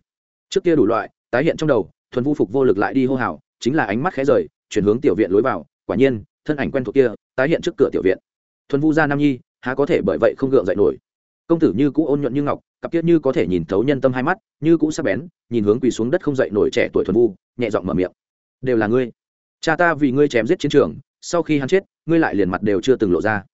Speaker 1: Trước kia đủ loại, tái hiện trong đầu, thuần vu phục vô lực lại đi hô hào, chính là ánh mắt khẽ rời, chuyển hướng tiểu viện lối vào, quả nhiên, thân ảnh quen thuộc kia, tái hiện trước cửa tiểu viện. Thuần vu gia nam nhi há có thể bởi vậy không gượng dậy nổi. Công tử như cũ ôn nhuận như ngọc, cặp kiết như có thể nhìn thấu nhân tâm hai mắt, như cũ sắc bén, nhìn hướng quỳ xuống đất không dậy nổi trẻ tuổi thuần vu, nhẹ giọng mở miệng. Đều là ngươi. Cha ta vì ngươi chém giết chiến trường, sau khi hắn chết, ngươi lại liền mặt đều chưa từng lộ ra.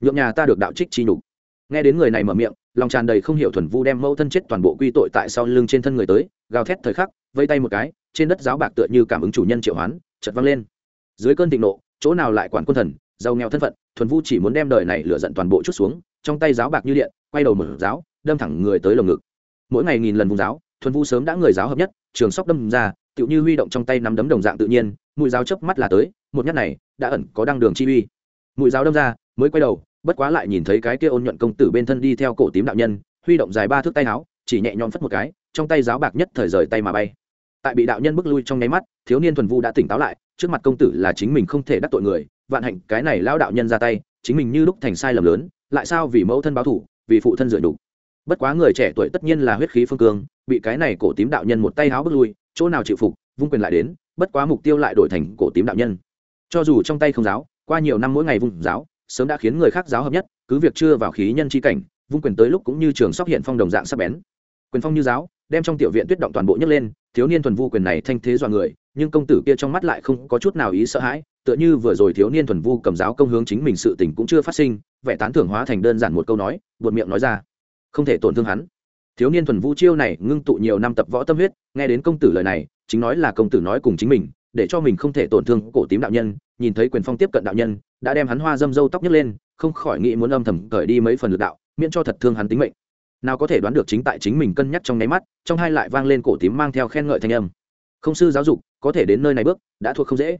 Speaker 1: Nhượng nhà ta được đạo trích chi nhục. Nghe đến người này mở miệng, lòng tràn đầy không hiểu thuần vu đem mẫu thân chết toàn bộ quy tội tại sau lưng trên thân người tới, gào thét thời khắc, vây tay một cái, trên đất giáo bạc tựa như cảm ứng chủ nhân triệu hoán chật văng lên. Dưới cơn thịnh nộ, chỗ nào lại quản quân thần, giàu nghèo thân phận thuần vu chỉ muốn đem đời này lựa giận toàn bộ chút xuống, trong tay giáo bạc như điện, quay đầu mở giáo, đâm thẳng người tới lồng ngực. Mỗi ngày nghìn lần vùng giáo, thuần vu sớm đã người giáo hợp nhất, trường sóc đâm ra, tựu như huy động trong tay nắm đấm đồng dạng tự nhiên, mũi giáo chớp mắt là tới, một nhát này, đã ẩn có đăng đường chi uy. Mũi giáo đâm ra, mới quay đầu, bất quá lại nhìn thấy cái kia ôn nhuận công tử bên thân đi theo cổ tím đạo nhân, huy động dài ba thước tay áo, chỉ nhẹ nhõm phất một cái, trong tay giáo bạc nhất thời rời tay mà bay. Tại bị đạo nhân bước lui trong nháy mắt, thiếu niên thuần vu đã tỉnh táo lại, trước mặt công tử là chính mình không thể đắc tội người vạn hạnh cái này lao đạo nhân ra tay, chính mình như lúc thành sai lầm lớn, lại sao vì mẫu thân báo thủ vì phụ thân dựa đủ bất quá người trẻ tuổi tất nhiên là huyết khí phương cương, bị cái này cổ tím đạo nhân một tay háo bước lui, chỗ nào chịu phục, vung quyền lại đến, bất quá mục tiêu lại đổi thành cổ tím đạo nhân. Cho dù trong tay không giáo, qua nhiều năm mỗi ngày vung giáo, sớm đã khiến người khác giáo hợp nhất, cứ việc chưa vào khí nhân chi cảnh, vung quyền tới lúc cũng như trường sóc hiện phong đồng dạng sắc bén. Quyền phong như giáo, đem trong tiểu viện tuyết động toàn bộ nhấc lên, thiếu niên thuần vu quyền này thanh thế dọa người, nhưng công tử kia trong mắt lại không có chút nào ý sợ hãi tựa như vừa rồi thiếu niên thuần vu cầm giáo công hướng chính mình sự tình cũng chưa phát sinh, vẻ tán thưởng hóa thành đơn giản một câu nói, buột miệng nói ra. Không thể tổn thương hắn. Thiếu niên thuần vu chiêu này ngưng tụ nhiều năm tập võ tâm huyết, nghe đến công tử lời này, chính nói là công tử nói cùng chính mình, để cho mình không thể tổn thương cổ tím đạo nhân, nhìn thấy quyền phong tiếp cận đạo nhân, đã đem hắn hoa dâm dâu tóc nhấc lên, không khỏi nghĩ muốn âm thầm cởi đi mấy phần lực đạo, miễn cho thật thương hắn tính mệnh. Nào có thể đoán được chính tại chính mình cân nhắc trong nháy mắt, trong hai lại vang lên cổ tím mang theo khen ngợi thanh âm. Không sư giáo dục, có thể đến nơi này bước, đã thuộc không dễ.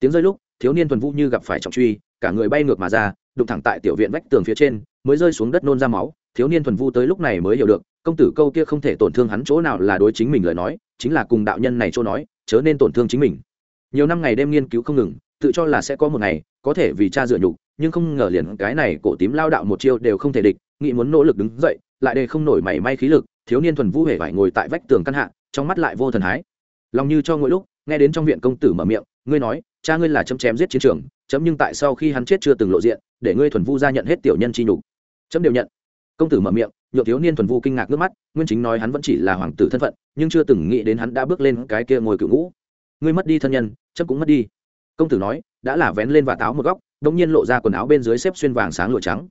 Speaker 1: Tiếng rơi lúc thiếu niên thuần vũ như gặp phải trọng truy, cả người bay ngược mà ra, đụng thẳng tại tiểu viện vách tường phía trên, mới rơi xuống đất nôn ra máu. Thiếu niên thuần vu tới lúc này mới hiểu được, công tử câu kia không thể tổn thương hắn chỗ nào là đối chính mình lời nói, chính là cùng đạo nhân này chỗ nói, chớ nên tổn thương chính mình. Nhiều năm ngày đêm nghiên cứu không ngừng, tự cho là sẽ có một ngày, có thể vì cha dựa nhục, nhưng không ngờ liền cái này cổ tím lao đạo một chiêu đều không thể địch, nghĩ muốn nỗ lực đứng dậy, lại đề không nổi mảy may khí lực, thiếu niên thuần vũ hề phải ngồi tại vách tường căn hạ, trong mắt lại vô thần hái. Lòng như cho mỗi lúc, nghe đến trong viện công tử mở miệng ngươi nói, cha ngươi là chấm chém giết chiến trường, chấm nhưng tại sau khi hắn chết chưa từng lộ diện, để ngươi thuần vu ra nhận hết tiểu nhân chi nhục. Chấm đều nhận. Công tử mở miệng nhộn thiếu niên thuần vu kinh ngạc nước mắt, nguyên chính nói hắn vẫn chỉ là hoàng tử thân phận, nhưng chưa từng nghĩ đến hắn đã bước lên cái kia ngồi cựu ngũ. Ngươi mất đi thân nhân, chấm cũng mất đi. Công tử nói, đã là vén lên và táo một góc đông nhiên lộ ra quần áo bên dưới xếp xuyên vàng sáng lụa trắng.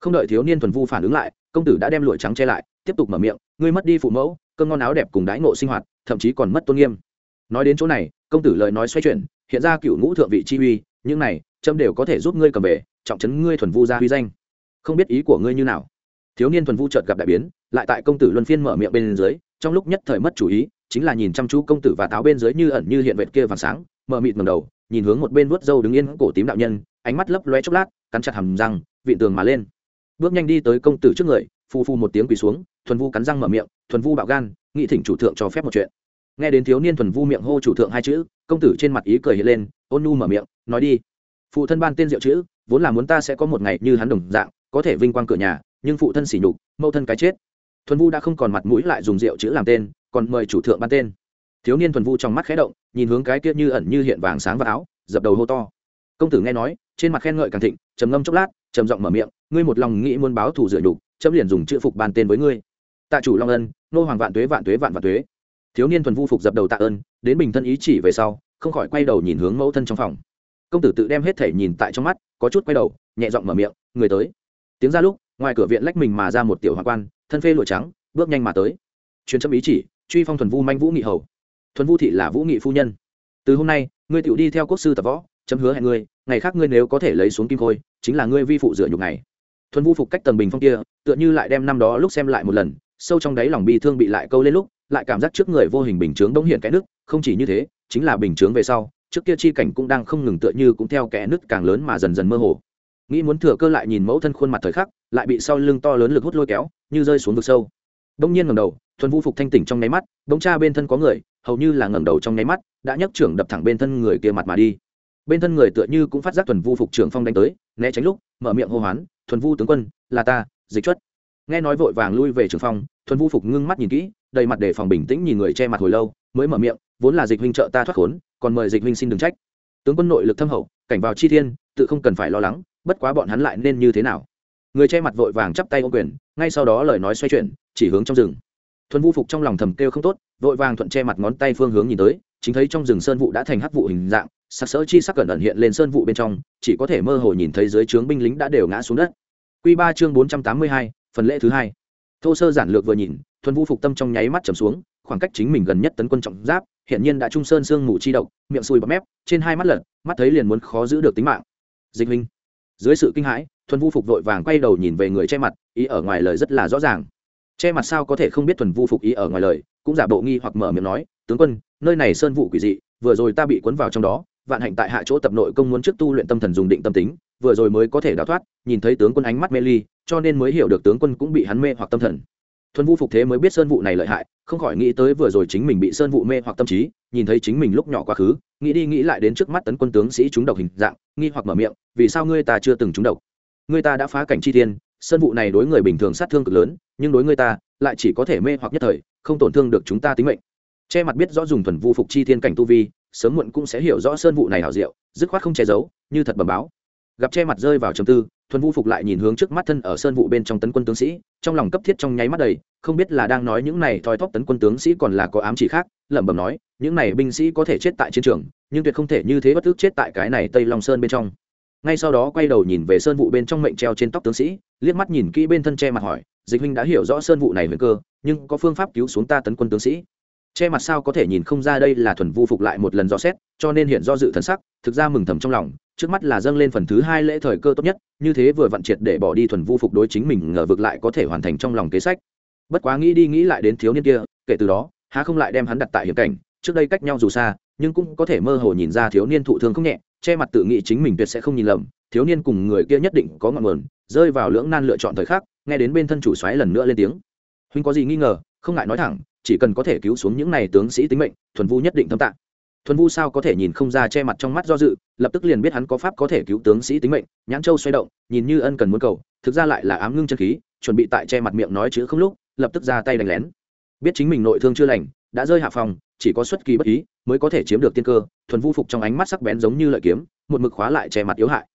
Speaker 1: Không đợi thiếu niên thuần vu phản ứng lại, công tử đã đem lụa trắng che lại, tiếp tục mở miệng, ngươi mất đi phụ mẫu cơn ngon áo đẹp cùng đái ngộ sinh hoạt, thậm chí còn mất tôn nghiêm. Nói đến chỗ này, công tử lời nói xoay chuyển hiện ra cựu ngũ thượng vị chi uy, những này trâm đều có thể giúp ngươi cầm về, trọng trấn ngươi thuần vu ra huy danh. Không biết ý của ngươi như nào. Thiếu niên thuần vu chợt gặp đại biến, lại tại công tử luân phiên mở miệng bên dưới, trong lúc nhất thời mất chủ ý, chính là nhìn chăm chú công tử và táo bên dưới như ẩn như hiện vệt kia vàng sáng, mở mịt ngầm đầu, nhìn hướng một bên vuốt râu đứng yên cổ tím đạo nhân, ánh mắt lấp loe chốc lát, cắn chặt hầm răng vị tường mà lên. Bước nhanh đi tới công tử trước người phu phu một tiếng quỳ xuống, thuần vu cắn răng mở miệng, thuần vu bạo gan, nghị thỉnh chủ thượng cho phép một chuyện nghe đến thiếu niên thuần vu miệng hô chủ thượng hai chữ, công tử trên mặt ý cười hiện lên, ôn nu mở miệng, nói đi. Phụ thân ban tên diệu chữ, vốn là muốn ta sẽ có một ngày như hắn đồng dạng, có thể vinh quang cửa nhà, nhưng phụ thân sỉ nhục mâu thân cái chết. Thuần vu đã không còn mặt mũi lại dùng rượu chữ làm tên, còn mời chủ thượng ban tên. Thiếu niên thuần vu trong mắt khẽ động, nhìn hướng cái kia như ẩn như hiện vàng sáng và áo, dập đầu hô to. Công tử nghe nói, trên mặt khen ngợi càng thịnh, trầm ngâm chốc lát, trầm giọng mở miệng, ngươi một lòng nghĩ muốn báo thù rửa nhục, chấm liền dùng chữ phục ban tên với ngươi. Tạ chủ long ân, nô hoàng vạn tuế vạn tuế vạn vạn tuế thiếu niên thuần vu phục dập đầu tạ ơn, đến bình thân ý chỉ về sau, không khỏi quay đầu nhìn hướng mẫu thân trong phòng. Công tử tự đem hết thể nhìn tại trong mắt, có chút quay đầu, nhẹ giọng mở miệng, người tới. Tiếng ra lúc, ngoài cửa viện lách mình mà ra một tiểu hoàng quan, thân phê lụa trắng, bước nhanh mà tới. Chuyên chấm ý chỉ, truy phong thuần vu manh vũ nghị hầu. Thuần vu thị là vũ nghị phu nhân. Từ hôm nay, ngươi tiểu đi theo quốc sư tập võ, chấm hứa hẹn ngươi, ngày khác ngươi nếu có thể lấy xuống kim khôi, chính là ngươi vi phụ dựa nhục này thuần vu phục cách tầng bình phong kia, tựa như lại đem năm đó lúc xem lại một lần, sâu trong đáy lòng bi thương bị lại câu lên lúc lại cảm giác trước người vô hình bình chướng đống hiện cái nước không chỉ như thế, chính là bình chướng về sau, trước kia chi cảnh cũng đang không ngừng tựa như cũng theo kẽ nứt càng lớn mà dần dần mơ hồ. Nghĩ muốn thừa cơ lại nhìn mẫu thân khuôn mặt thời khắc, lại bị sau lưng to lớn lực hút lôi kéo, như rơi xuống vực sâu. Đông nhiên ngẩng đầu, thuần vu phục thanh tỉnh trong nháy mắt, bỗng cha bên thân có người, hầu như là ngẩng đầu trong nháy mắt, đã nhấc trưởng đập thẳng bên thân người kia mặt mà đi. Bên thân người tựa như cũng phát giác thuần vu phục trưởng phong đánh tới, né tránh lúc, mở miệng hô hoán, thuần vu tướng quân, là ta, dịch chuất. Nghe nói vội vàng lui về trường phong, thuần vu phục ngưng mắt nhìn kỹ đầy mặt để phòng bình tĩnh nhìn người che mặt hồi lâu, mới mở miệng, vốn là dịch huynh trợ ta thoát khốn, còn mời dịch huynh xin đừng trách. Tướng quân nội lực thâm hậu, cảnh vào chi thiên, tự không cần phải lo lắng, bất quá bọn hắn lại nên như thế nào? Người che mặt vội vàng chắp tay ô quyền, ngay sau đó lời nói xoay chuyển, chỉ hướng trong rừng. Thuần vu phục trong lòng thầm kêu không tốt, vội vàng thuận che mặt ngón tay phương hướng nhìn tới, chính thấy trong rừng sơn vụ đã thành hắc vụ hình dạng, sắc sỡ chi sắc cẩn ẩn hiện lên sơn vụ bên trong, chỉ có thể mơ hồ nhìn thấy dưới trướng binh lính đã đều ngã xuống đất. Quy ba chương bốn trăm tám mươi hai, phần lễ thứ hai thô sơ giản lược vừa nhìn, thuần vu phục tâm trong nháy mắt trầm xuống, khoảng cách chính mình gần nhất tấn quân trọng giáp hiện nhiên đã trung sơn sương mù chi độc, miệng sùi bọt mép, trên hai mắt lật, mắt thấy liền muốn khó giữ được tính mạng. Dịch huynh. Dưới sự kinh hãi, thuần vu phục vội vàng quay đầu nhìn về người che mặt, ý ở ngoài lời rất là rõ ràng. Che mặt sao có thể không biết thuần vu phục ý ở ngoài lời, cũng giả bộ nghi hoặc mở miệng nói, tướng quân, nơi này sơn vụ quỷ dị, vừa rồi ta bị cuốn vào trong đó, vạn hạnh tại hạ chỗ tập nội công muốn trước tu luyện tâm thần dùng định tâm tính vừa rồi mới có thể đào thoát, nhìn thấy tướng quân ánh mắt mê ly, cho nên mới hiểu được tướng quân cũng bị hắn mê hoặc tâm thần. Thuần vu phục thế mới biết sơn vụ này lợi hại, không khỏi nghĩ tới vừa rồi chính mình bị sơn vụ mê hoặc tâm trí, nhìn thấy chính mình lúc nhỏ quá khứ, nghĩ đi nghĩ lại đến trước mắt tấn quân tướng sĩ chúng độc hình dạng, nghi hoặc mở miệng, vì sao ngươi ta chưa từng chúng độc? Ngươi ta đã phá cảnh chi thiên, sơn vụ này đối người bình thường sát thương cực lớn, nhưng đối ngươi ta, lại chỉ có thể mê hoặc nhất thời, không tổn thương được chúng ta tính mệnh. Che mặt biết rõ dùng thuần vu phục chi thiên cảnh tu vi, sớm muộn cũng sẽ hiểu rõ sơn vụ này hảo diệu, dứt khoát không che giấu, như thật bẩm báo gặp che mặt rơi vào trầm tư, thuần vu phục lại nhìn hướng trước mắt thân ở sơn vụ bên trong tấn quân tướng sĩ, trong lòng cấp thiết trong nháy mắt đầy, không biết là đang nói những này thoi thóp tấn quân tướng sĩ còn là có ám chỉ khác, lẩm bẩm nói, những này binh sĩ có thể chết tại chiến trường, nhưng tuyệt không thể như thế bất tức chết tại cái này tây long sơn bên trong. Ngay sau đó quay đầu nhìn về sơn vụ bên trong mệnh treo trên tóc tướng sĩ, liếc mắt nhìn kỹ bên thân che mặt hỏi, dịch huynh đã hiểu rõ sơn vụ này nguy cơ, nhưng có phương pháp cứu xuống ta tấn quân tướng sĩ? Che mặt sao có thể nhìn không ra đây là thuần vu phục lại một lần do xét, cho nên hiện do dự thần sắc, thực ra mừng thầm trong lòng trước mắt là dâng lên phần thứ hai lễ thời cơ tốt nhất, như thế vừa vặn triệt để bỏ đi thuần vu phục đối chính mình ngờ vực lại có thể hoàn thành trong lòng kế sách. Bất quá nghĩ đi nghĩ lại đến thiếu niên kia, kể từ đó, há không lại đem hắn đặt tại hiểm cảnh, trước đây cách nhau dù xa, nhưng cũng có thể mơ hồ nhìn ra thiếu niên thụ thương không nhẹ, che mặt tự nghĩ chính mình tuyệt sẽ không nhìn lầm, thiếu niên cùng người kia nhất định có ngọn nguồn, rơi vào lưỡng nan lựa chọn thời khắc, nghe đến bên thân chủ xoáy lần nữa lên tiếng. Huynh có gì nghi ngờ, không ngại nói thẳng, chỉ cần có thể cứu xuống những này tướng sĩ tính mệnh, thuần vu nhất định thâm tạng thuần vu sao có thể nhìn không ra che mặt trong mắt do dự, lập tức liền biết hắn có pháp có thể cứu tướng sĩ tính mệnh, nhãn châu xoay động, nhìn như ân cần muốn cầu, thực ra lại là ám ngưng chân khí, chuẩn bị tại che mặt miệng nói chữ không lúc, lập tức ra tay đánh lén. Biết chính mình nội thương chưa lành, đã rơi hạ phòng, chỉ có xuất kỳ bất ý mới có thể chiếm được tiên cơ, thuần vu phục trong ánh mắt sắc bén giống như lợi kiếm, một mực khóa lại che mặt yếu hại.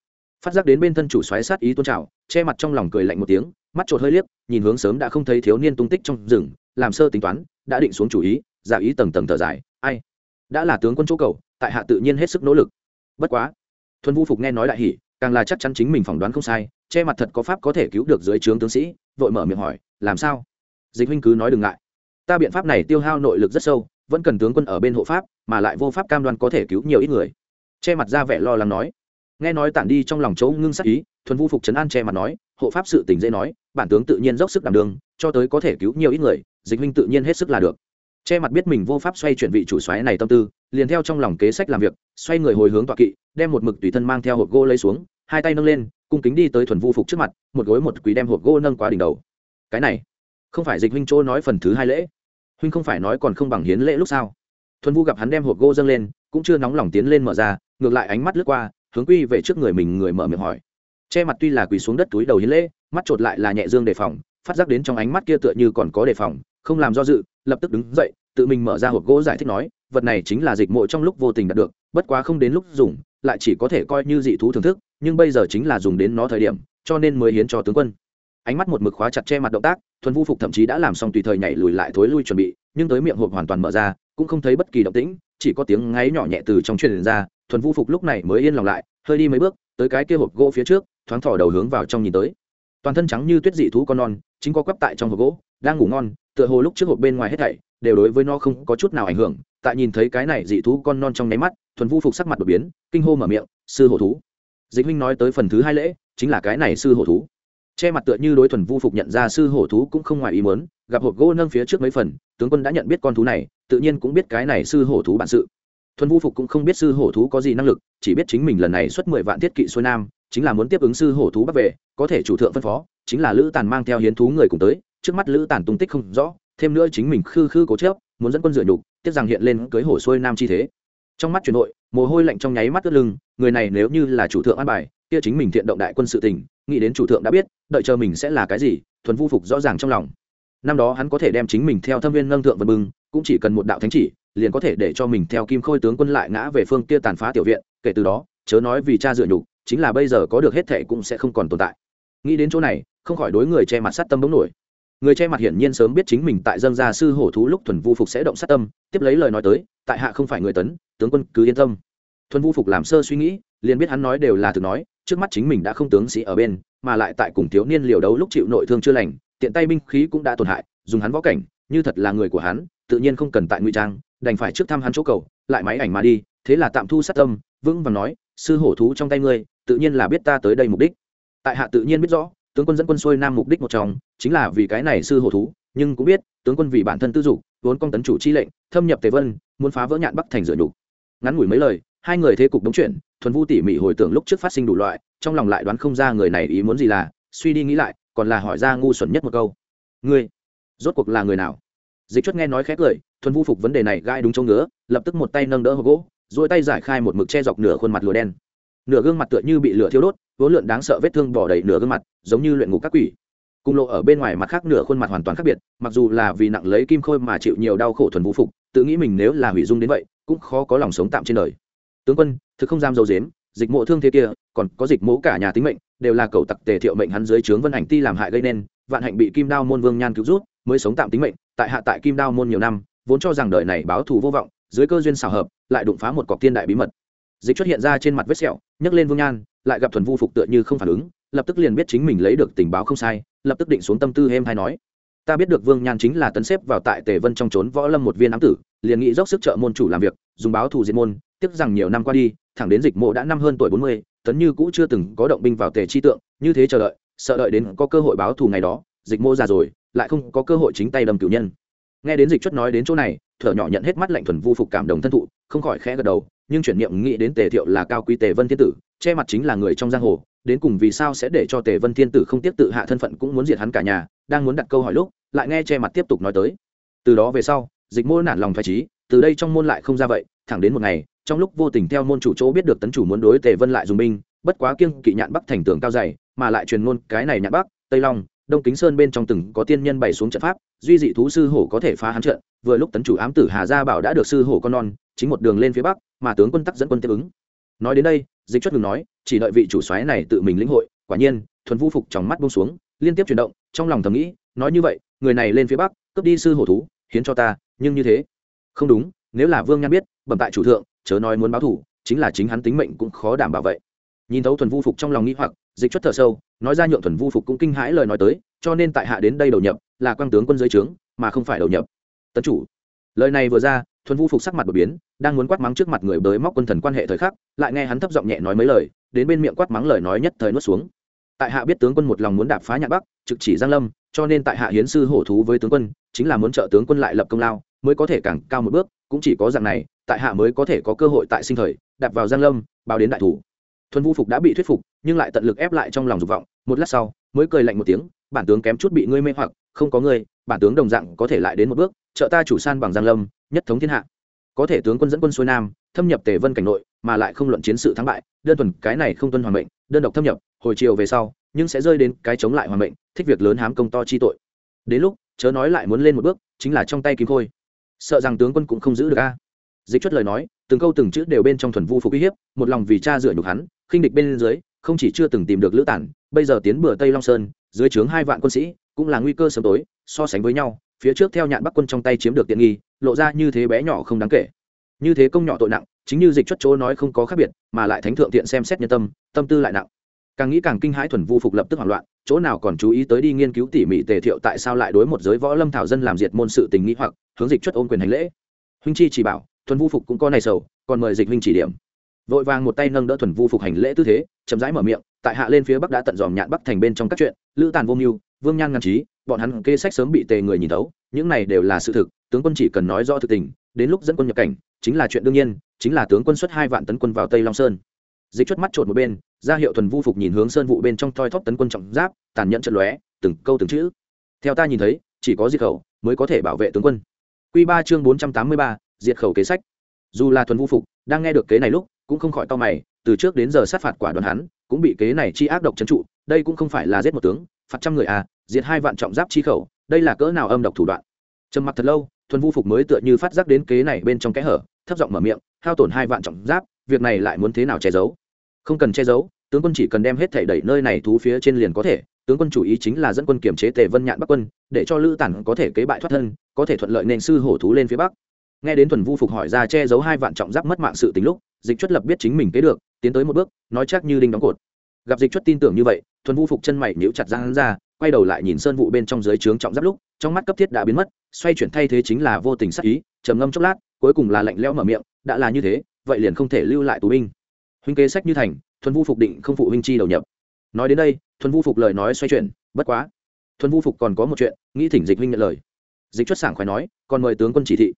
Speaker 1: Phát giác đến bên thân chủ xoáy sát ý tôn trào, che mặt trong lòng cười lạnh một tiếng, mắt trột hơi liếc, nhìn hướng sớm đã không thấy thiếu niên tung tích trong rừng, làm sơ tính toán, đã định xuống chủ ý, giả ý tầng tầng thở dài, ai đã là tướng quân chỗ cầu, tại hạ tự nhiên hết sức nỗ lực. Bất quá, thuần vu phục nghe nói đại hỷ càng là chắc chắn chính mình phỏng đoán không sai, che mặt thật có pháp có thể cứu được dưới trướng tướng sĩ, vội mở miệng hỏi, làm sao? Dịch huynh cứ nói đừng ngại. Ta biện pháp này tiêu hao nội lực rất sâu, vẫn cần tướng quân ở bên hộ pháp, mà lại vô pháp cam đoan có thể cứu nhiều ít người. Che mặt ra vẻ lo lắng nói. Nghe nói tản đi trong lòng chỗ ngưng sắc ý, thuần vu phục trấn an che mặt nói, hộ pháp sự tình dễ nói, bản tướng tự nhiên dốc sức đảm đường cho tới có thể cứu nhiều ít người, dịch huynh tự nhiên hết sức là được che mặt biết mình vô pháp xoay chuyển vị chủ xoáy này tâm tư, liền theo trong lòng kế sách làm việc, xoay người hồi hướng tọa kỵ, đem một mực tùy thân mang theo hộp gỗ lấy xuống, hai tay nâng lên, cung kính đi tới thuần vu phục trước mặt, một gối một quý đem hộp gỗ nâng quá đỉnh đầu. Cái này, không phải dịch huynh chỗ nói phần thứ hai lễ. Huynh không phải nói còn không bằng hiến lễ lúc sao? Thuần vu gặp hắn đem hộp gỗ dâng lên, cũng chưa nóng lòng tiến lên mở ra, ngược lại ánh mắt lướt qua, hướng quy về trước người mình, người mở miệng hỏi. Che mặt tuy là quỳ xuống đất túi đầu hiến lễ, mắt chột lại là nhẹ dương đề phòng, phát giác đến trong ánh mắt kia tựa như còn có đề phòng không làm do dự, lập tức đứng dậy, tự mình mở ra hộp gỗ giải thích nói, vật này chính là dịch mộ trong lúc vô tình đạt được, bất quá không đến lúc dùng, lại chỉ có thể coi như dị thú thưởng thức, nhưng bây giờ chính là dùng đến nó thời điểm, cho nên mới hiến cho tướng quân. Ánh mắt một mực khóa chặt che mặt động tác, thuần vu phục thậm chí đã làm xong tùy thời nhảy lùi lại thối lui chuẩn bị, nhưng tới miệng hộp hoàn toàn mở ra, cũng không thấy bất kỳ động tĩnh, chỉ có tiếng ngáy nhỏ nhẹ từ trong truyền ra, thuần vu phục lúc này mới yên lòng lại, hơi đi mấy bước, tới cái kia hộp gỗ phía trước, thoáng thỏ đầu hướng vào trong nhìn tới. Toàn thân trắng như tuyết dị thú con non, chính có quắp tại trong hộp gỗ đang ngủ ngon, tựa hồ lúc trước hộp bên ngoài hết thảy, đều đối với nó không có chút nào ảnh hưởng. Tại nhìn thấy cái này dị thú con non trong nháy mắt, thuần vu phục sắc mặt đột biến, kinh hô mở miệng, sư hổ thú. Dịch huynh nói tới phần thứ hai lễ, chính là cái này sư hổ thú. Che mặt tựa như đối thuần vu phục nhận ra sư hổ thú cũng không ngoài ý muốn, gặp hộp gỗ nâng phía trước mấy phần, tướng quân đã nhận biết con thú này, tự nhiên cũng biết cái này sư hổ thú bản sự. Thuần vu phục cũng không biết sư hổ thú có gì năng lực, chỉ biết chính mình lần này xuất mười vạn thiết kỵ xuôi nam, chính là muốn tiếp ứng sư hổ thú bắc về, có thể chủ thượng phân phó, chính là lữ tàn mang theo hiến thú người cùng tới trước mắt lữ tàn tung tích không rõ, thêm nữa chính mình khư khư cố chớp muốn dẫn quân dựa nhục, tiếc rằng hiện lên cưới hổ xuôi nam chi thế. Trong mắt chuyển nội mồ hôi lạnh trong nháy mắt ướt lưng, người này nếu như là chủ thượng an bài, kia chính mình thiện động đại quân sự tình, nghĩ đến chủ thượng đã biết, đợi chờ mình sẽ là cái gì, thuần vu phục rõ ràng trong lòng. Năm đó hắn có thể đem chính mình theo thâm viên nâng thượng vân bưng, cũng chỉ cần một đạo thánh chỉ, liền có thể để cho mình theo kim khôi tướng quân lại ngã về phương kia tàn phá tiểu viện, kể từ đó, chớ nói vì cha dựa nhục, chính là bây giờ có được hết thệ cũng sẽ không còn tồn tại. Nghĩ đến chỗ này, không khỏi đối người che mặt sát tâm bỗng nổi người che mặt hiển nhiên sớm biết chính mình tại dân gia sư hổ thú lúc thuần vu phục sẽ động sát tâm, tiếp lấy lời nói tới, tại hạ không phải người tấn, tướng quân cứ yên tâm. Thuần vu phục làm sơ suy nghĩ, liền biết hắn nói đều là thực nói, trước mắt chính mình đã không tướng sĩ ở bên, mà lại tại cùng thiếu niên liều đấu lúc chịu nội thương chưa lành, tiện tay binh khí cũng đã tổn hại, dùng hắn võ cảnh, như thật là người của hắn, tự nhiên không cần tại ngụy trang, đành phải trước thăm hắn chỗ cầu, lại máy ảnh mà đi, thế là tạm thu sát tâm, vững và nói, sư hổ thú trong tay ngươi, tự nhiên là biết ta tới đây mục đích. Tại hạ tự nhiên biết rõ tướng quân dẫn quân xuôi nam mục đích một trong, chính là vì cái này sư hổ thú, nhưng cũng biết, tướng quân vì bản thân tư dục, vốn công tấn chủ chi lệnh, thâm nhập tề vân, muốn phá vỡ nhạn bắc thành dựa nhục. Ngắn ngủi mấy lời, hai người thế cục đống chuyện, thuần vu tỉ mỉ hồi tưởng lúc trước phát sinh đủ loại, trong lòng lại đoán không ra người này ý muốn gì là, suy đi nghĩ lại, còn là hỏi ra ngu xuẩn nhất một câu. Ngươi, rốt cuộc là người nào? Dịch chuất nghe nói khét lời thuần vu phục vấn đề này gai đúng chỗ ngứa, lập tức một tay nâng đỡ hộp gỗ dỗi tay giải khai một mực che dọc nửa khuôn mặt lửa đen. Nửa gương mặt tựa như bị lửa thiêu đốt vốn lượn đáng sợ vết thương bỏ đầy nửa gương mặt, giống như luyện ngục các quỷ. Cung lộ ở bên ngoài mặt khác nửa khuôn mặt hoàn toàn khác biệt, mặc dù là vì nặng lấy kim khôi mà chịu nhiều đau khổ thuần vũ phục, tự nghĩ mình nếu là hủy dung đến vậy, cũng khó có lòng sống tạm trên đời. Tướng quân, thực không giam dâu dếm dịch mộ thương thế kia, còn có dịch mỗ cả nhà tính mệnh, đều là cầu tặc tề thiệu mệnh hắn dưới trướng vân ảnh ti làm hại gây nên, vạn hạnh bị kim đao môn vương nhan cứu rút, mới sống tạm tính mệnh, tại hạ tại kim đao môn nhiều năm, vốn cho rằng đời này báo thù vô vọng, dưới cơ duyên xào hợp, lại đụng phá một cọc thiên đại bí mật. Dịch xuất hiện ra trên mặt vết sẹo, nhấc lên vương nhan lại gặp thuần vu phục tựa như không phản ứng, lập tức liền biết chính mình lấy được tình báo không sai, lập tức định xuống tâm tư êm hay nói. Ta biết được vương nhan chính là tấn xếp vào tại tề vân trong trốn võ lâm một viên ám tử, liền nghĩ dốc sức trợ môn chủ làm việc, dùng báo thù diệt môn, tiếc rằng nhiều năm qua đi, thẳng đến dịch mộ đã năm hơn tuổi bốn mươi, tấn như cũ chưa từng có động binh vào tề chi tượng, như thế chờ đợi, sợ đợi đến có cơ hội báo thù ngày đó, dịch mộ già rồi, lại không có cơ hội chính tay đâm cử nhân. Nghe đến dịch chuất nói đến chỗ này, thở nhỏ nhận hết mắt lạnh thuần vu phục cảm động thân thụ, không khỏi khẽ gật đầu, nhưng chuyển niệm nghĩ đến tề thiệu là cao quý tề vân thiên tử che mặt chính là người trong giang hồ, đến cùng vì sao sẽ để cho tề vân thiên tử không tiếp tự hạ thân phận cũng muốn diệt hắn cả nhà, đang muốn đặt câu hỏi lúc, lại nghe che mặt tiếp tục nói tới. Từ đó về sau, dịch môn nản lòng phải trí từ đây trong môn lại không ra vậy, thẳng đến một ngày, trong lúc vô tình theo môn chủ chỗ biết được tấn chủ muốn đối tề vân lại dùng binh, bất quá kiêng kỵ nhạn bắc thành tường cao dày, mà lại truyền ngôn cái này nhạn bắc, tây long, đông kính sơn bên trong từng có tiên nhân bày xuống trận pháp, duy dị thú sư hổ có thể phá hắn trận, vừa lúc tấn chủ ám tử hà gia bảo đã được sư hổ con non, chính một đường lên phía bắc, mà tướng quân tắc dẫn quân tiếp ứng nói đến đây, dịch chất ngừng nói, chỉ đợi vị chủ soái này tự mình lĩnh hội, quả nhiên, thuần vu phục trong mắt buông xuống, liên tiếp chuyển động, trong lòng thầm nghĩ, nói như vậy, người này lên phía bắc, cướp đi sư hổ thú, hiến cho ta, nhưng như thế. Không đúng, nếu là vương nhan biết, bẩm tại chủ thượng, chớ nói muốn báo thủ, chính là chính hắn tính mệnh cũng khó đảm bảo vậy. Nhìn thấu thuần vu phục trong lòng nghĩ hoặc, dịch chất thở sâu, nói ra nhượng thuần vu phục cũng kinh hãi lời nói tới, cho nên tại hạ đến đây đầu nhập, là quang tướng quân dưới trướng, mà không phải đầu nhập. Tấn chủ, lời này vừa ra thuần vu phục sắc mặt đột biến, đang muốn quát mắng trước mặt người bới móc quân thần quan hệ thời khắc, lại nghe hắn thấp giọng nhẹ nói mấy lời, đến bên miệng quát mắng lời nói nhất thời nuốt xuống. Tại hạ biết tướng quân một lòng muốn đạp phá Nhạc bắc, trực chỉ giang lâm, cho nên tại hạ hiến sư hổ thú với tướng quân, chính là muốn trợ tướng quân lại lập công lao, mới có thể càng cao một bước, cũng chỉ có dạng này, tại hạ mới có thể có cơ hội tại sinh thời, đạp vào giang lâm, báo đến đại thủ. Thuần vu phục đã bị thuyết phục, nhưng lại tận lực ép lại trong lòng dục vọng, một lát sau, mới cười lạnh một tiếng, bản tướng kém chút bị ngươi mê hoặc, không có ngươi, bản tướng đồng dạng có thể lại đến một bước trợ ta chủ san bằng giang lâm, nhất thống thiên hạ. Có thể tướng quân dẫn quân xuôi nam, thâm nhập tề vân cảnh nội, mà lại không luận chiến sự thắng bại, đơn thuần cái này không tuân hoàng mệnh, đơn độc thâm nhập, hồi chiều về sau, nhưng sẽ rơi đến cái chống lại hoàng mệnh, thích việc lớn hám công to chi tội. Đến lúc, chớ nói lại muốn lên một bước, chính là trong tay kim khôi. Sợ rằng tướng quân cũng không giữ được a. À. Dịch chuất lời nói, từng câu từng chữ đều bên trong thuần vu phục uy hiếp, một lòng vì cha dựa nhục hắn, khinh địch bên dưới, không chỉ chưa từng tìm được lữ tản, bây giờ tiến bừa tây long sơn, dưới trướng hai vạn quân sĩ, cũng là nguy cơ sớm tối, so sánh với nhau phía trước theo nhạn bắc quân trong tay chiếm được tiện nghi, lộ ra như thế bé nhỏ không đáng kể. Như thế công nhỏ tội nặng, chính như dịch chuất chỗ nói không có khác biệt, mà lại thánh thượng tiện xem xét nhân tâm tâm tư lại nặng. Càng nghĩ càng kinh hãi thuần vu phục lập tức hoảng loạn, chỗ nào còn chú ý tới đi nghiên cứu tỉ mỉ tề thiệu tại sao lại đối một giới võ lâm thảo dân làm diệt môn sự tình nghĩ hoặc, hướng dịch chuất ôn quyền hành lễ. Huynh chi chỉ bảo, thuần vu phục cũng có này sầu, còn mời dịch huynh chỉ điểm. Vội vàng một tay nâng đỡ thuần vu phục hành lễ tư thế, chậm rãi mở miệng, tại hạ lên phía bắc đã tận dòm nhạn bắc thành bên trong các chuyện, lữ tàn vô mưu, vương nhan ngăn trí bọn hắn kê sách sớm bị tề người nhìn thấu, những này đều là sự thực, tướng quân chỉ cần nói rõ thực tình, đến lúc dẫn quân nhập cảnh, chính là chuyện đương nhiên, chính là tướng quân xuất hai vạn tấn quân vào tây long sơn. Dịch chuất mắt trộn một bên, ra hiệu thuần vu phục nhìn hướng sơn vụ bên trong thoi thóp tấn quân trọng giáp, tàn nhẫn trận lóe, từng câu từng chữ. Theo ta nhìn thấy, chỉ có diệt khẩu mới có thể bảo vệ tướng quân. Q ba chương bốn trăm tám mươi ba, diệt khẩu kế sách. Dù là thuần vu phục, đang nghe được kế này lúc, cũng không khỏi to mày, từ trước đến giờ sát phạt quả đoàn hắn, cũng bị kế này chi ác độc trấn trụ, đây cũng không phải là giết một tướng, phạt trăm người à diệt hai vạn trọng giáp chi khẩu, đây là cỡ nào âm độc thủ đoạn? Trầm mặc thật lâu, thuần vu phục mới tựa như phát giác đến kế này bên trong kẽ hở, thấp giọng mở miệng, hao tổn hai vạn trọng giáp, việc này lại muốn thế nào che giấu? Không cần che giấu, tướng quân chỉ cần đem hết thảy đẩy nơi này thú phía trên liền có thể, tướng quân chủ ý chính là dẫn quân kiểm chế tề vân nhạn bắc quân, để cho lữ tản có thể kế bại thoát thân, có thể thuận lợi nên sư hổ thú lên phía bắc. Nghe đến thuần vu phục hỏi ra che giấu hai vạn trọng giáp mất mạng sự tính lúc, dịch chuất lập biết chính mình kế được, tiến tới một bước, nói chắc như đinh đóng cột. Gặp dịch chuất tin tưởng như vậy, thuần vu phục chân mày nhíu chặt ra hắn ra quay đầu lại nhìn sơn vụ bên trong dưới trướng trọng giáp lúc, trong mắt cấp thiết đã biến mất, xoay chuyển thay thế chính là vô tình sắc ý, trầm ngâm chốc lát, cuối cùng là lạnh lẽo mở miệng, đã là như thế, vậy liền không thể lưu lại tù binh. Huynh kế sách như thành, thuần vu phục định không phụ huynh chi đầu nhập. Nói đến đây, thuần vu phục lời nói xoay chuyển, bất quá. Thuần vu phục còn có một chuyện, nghĩ thỉnh dịch huynh nhận lời. Dịch chuất sảng khoái nói, còn mời tướng quân chỉ thị.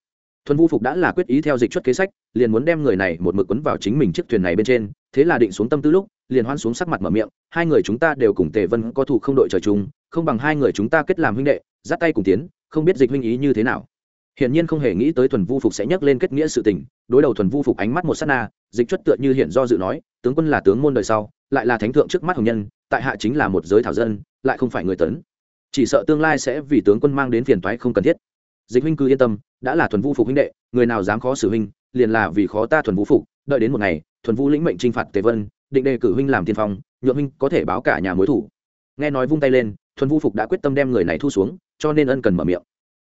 Speaker 1: Thuần vu phục đã là quyết ý theo dịch chuất kế sách, liền muốn đem người này một mực quấn vào chính mình chiếc thuyền này bên trên, thế là định xuống tâm tư lúc liền hoan xuống sắc mặt mở miệng, hai người chúng ta đều cùng tề vân có thủ không đội trời chung, không bằng hai người chúng ta kết làm huynh đệ, dắt tay cùng tiến, không biết dịch huynh ý như thế nào. Hiển nhiên không hề nghĩ tới thuần vu phục sẽ nhắc lên kết nghĩa sự tình, đối đầu thuần vu phục ánh mắt một sát na, dịch chuất tựa như hiện do dự nói, tướng quân là tướng môn đời sau, lại là thánh thượng trước mắt hồng nhân, tại hạ chính là một giới thảo dân, lại không phải người tấn. Chỉ sợ tương lai sẽ vì tướng quân mang đến phiền toái không cần thiết. Dịch huynh cứ yên tâm, đã là thuần vu phục huynh đệ, người nào dám khó xử huynh, liền là vì khó ta thuần vu phục, đợi đến một ngày, thuần vu lĩnh mệnh t phạt tề vân định đề cử huynh làm tiên phong nhượng huynh có thể báo cả nhà mối thủ. Nghe nói vung tay lên thuần vu phục đã quyết tâm đem người này thu xuống cho nên ân cần mở miệng.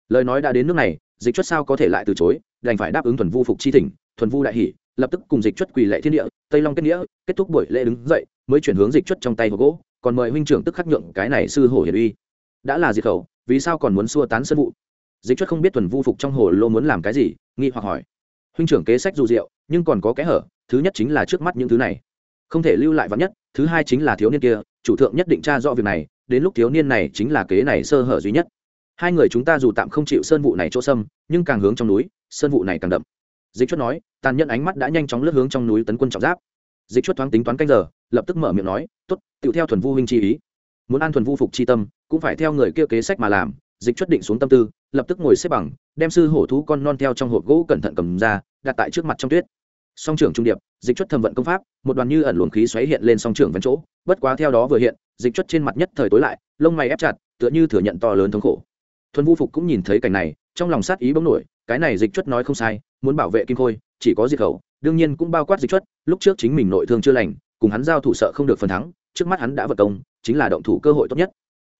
Speaker 1: Lời nói đã đến nước này dịch chuất sao có thể lại từ chối đành phải đáp ứng thuần vu phục chi thỉnh thuần vu đại hỉ, lập tức cùng dịch chuất quỳ lệ thiên địa tây long kết nghĩa kết thúc buổi lễ đứng dậy mới chuyển hướng dịch chuất trong tay hộp gỗ còn mời huynh trưởng tức khắc nhượng cái này sư hổ hiển uy. Đã là diệt khẩu vì sao còn muốn xua tán sân vụ? Dịch chuất không biết thuần vu phục trong hồ lô muốn làm cái gì nghi hoặc hỏi. Huynh trưởng kế sách dù rượu nhưng còn có kẽ hở thứ nhất chính là trước mắt những thứ này không thể lưu lại vắn nhất, thứ hai chính là thiếu niên kia, chủ thượng nhất định tra rõ việc này, đến lúc thiếu niên này chính là kế này sơ hở duy nhất. Hai người chúng ta dù tạm không chịu sơn vụ này chỗ sâm nhưng càng hướng trong núi, sơn vụ này càng đậm. Dịch chuất nói, tàn nhẫn ánh mắt đã nhanh chóng lướt hướng trong núi tấn quân trọng giáp. Dịch chuất thoáng tính toán canh giờ, lập tức mở miệng nói t ố t tựu theo thuần vu huynh chi ý. Muốn an thuần vu phục chi tâm, cũng phải theo người kia kế sách mà làm. Dịch chuất định xuống tâm tư, lập tức ngồi xếp bằng, đem sư hổ thú con non theo trong hộp gỗ cẩn thận cầm ra, đặt tại trước mặt trong tuyết song trưởng trung điệp, dịch chuất thâm vận công pháp, một đoàn như ẩn luồng khí xoáy hiện lên song trưởng vẫn chỗ, bất quá theo đó vừa hiện, dịch chuất trên mặt nhất thời tối lại, lông mày ép chặt, tựa như thừa nhận to lớn thống khổ. Thuần vu phục cũng nhìn thấy cảnh này, trong lòng sát ý bỗng nổi, cái này dịch chuất nói không sai, muốn bảo vệ kim khôi, chỉ có diệt khẩu, đương nhiên cũng bao quát dịch chuất, lúc trước chính mình nội thương chưa lành, cùng hắn giao thủ sợ không được phần thắng, trước mắt hắn đã vật công, chính là động thủ cơ hội tốt nhất.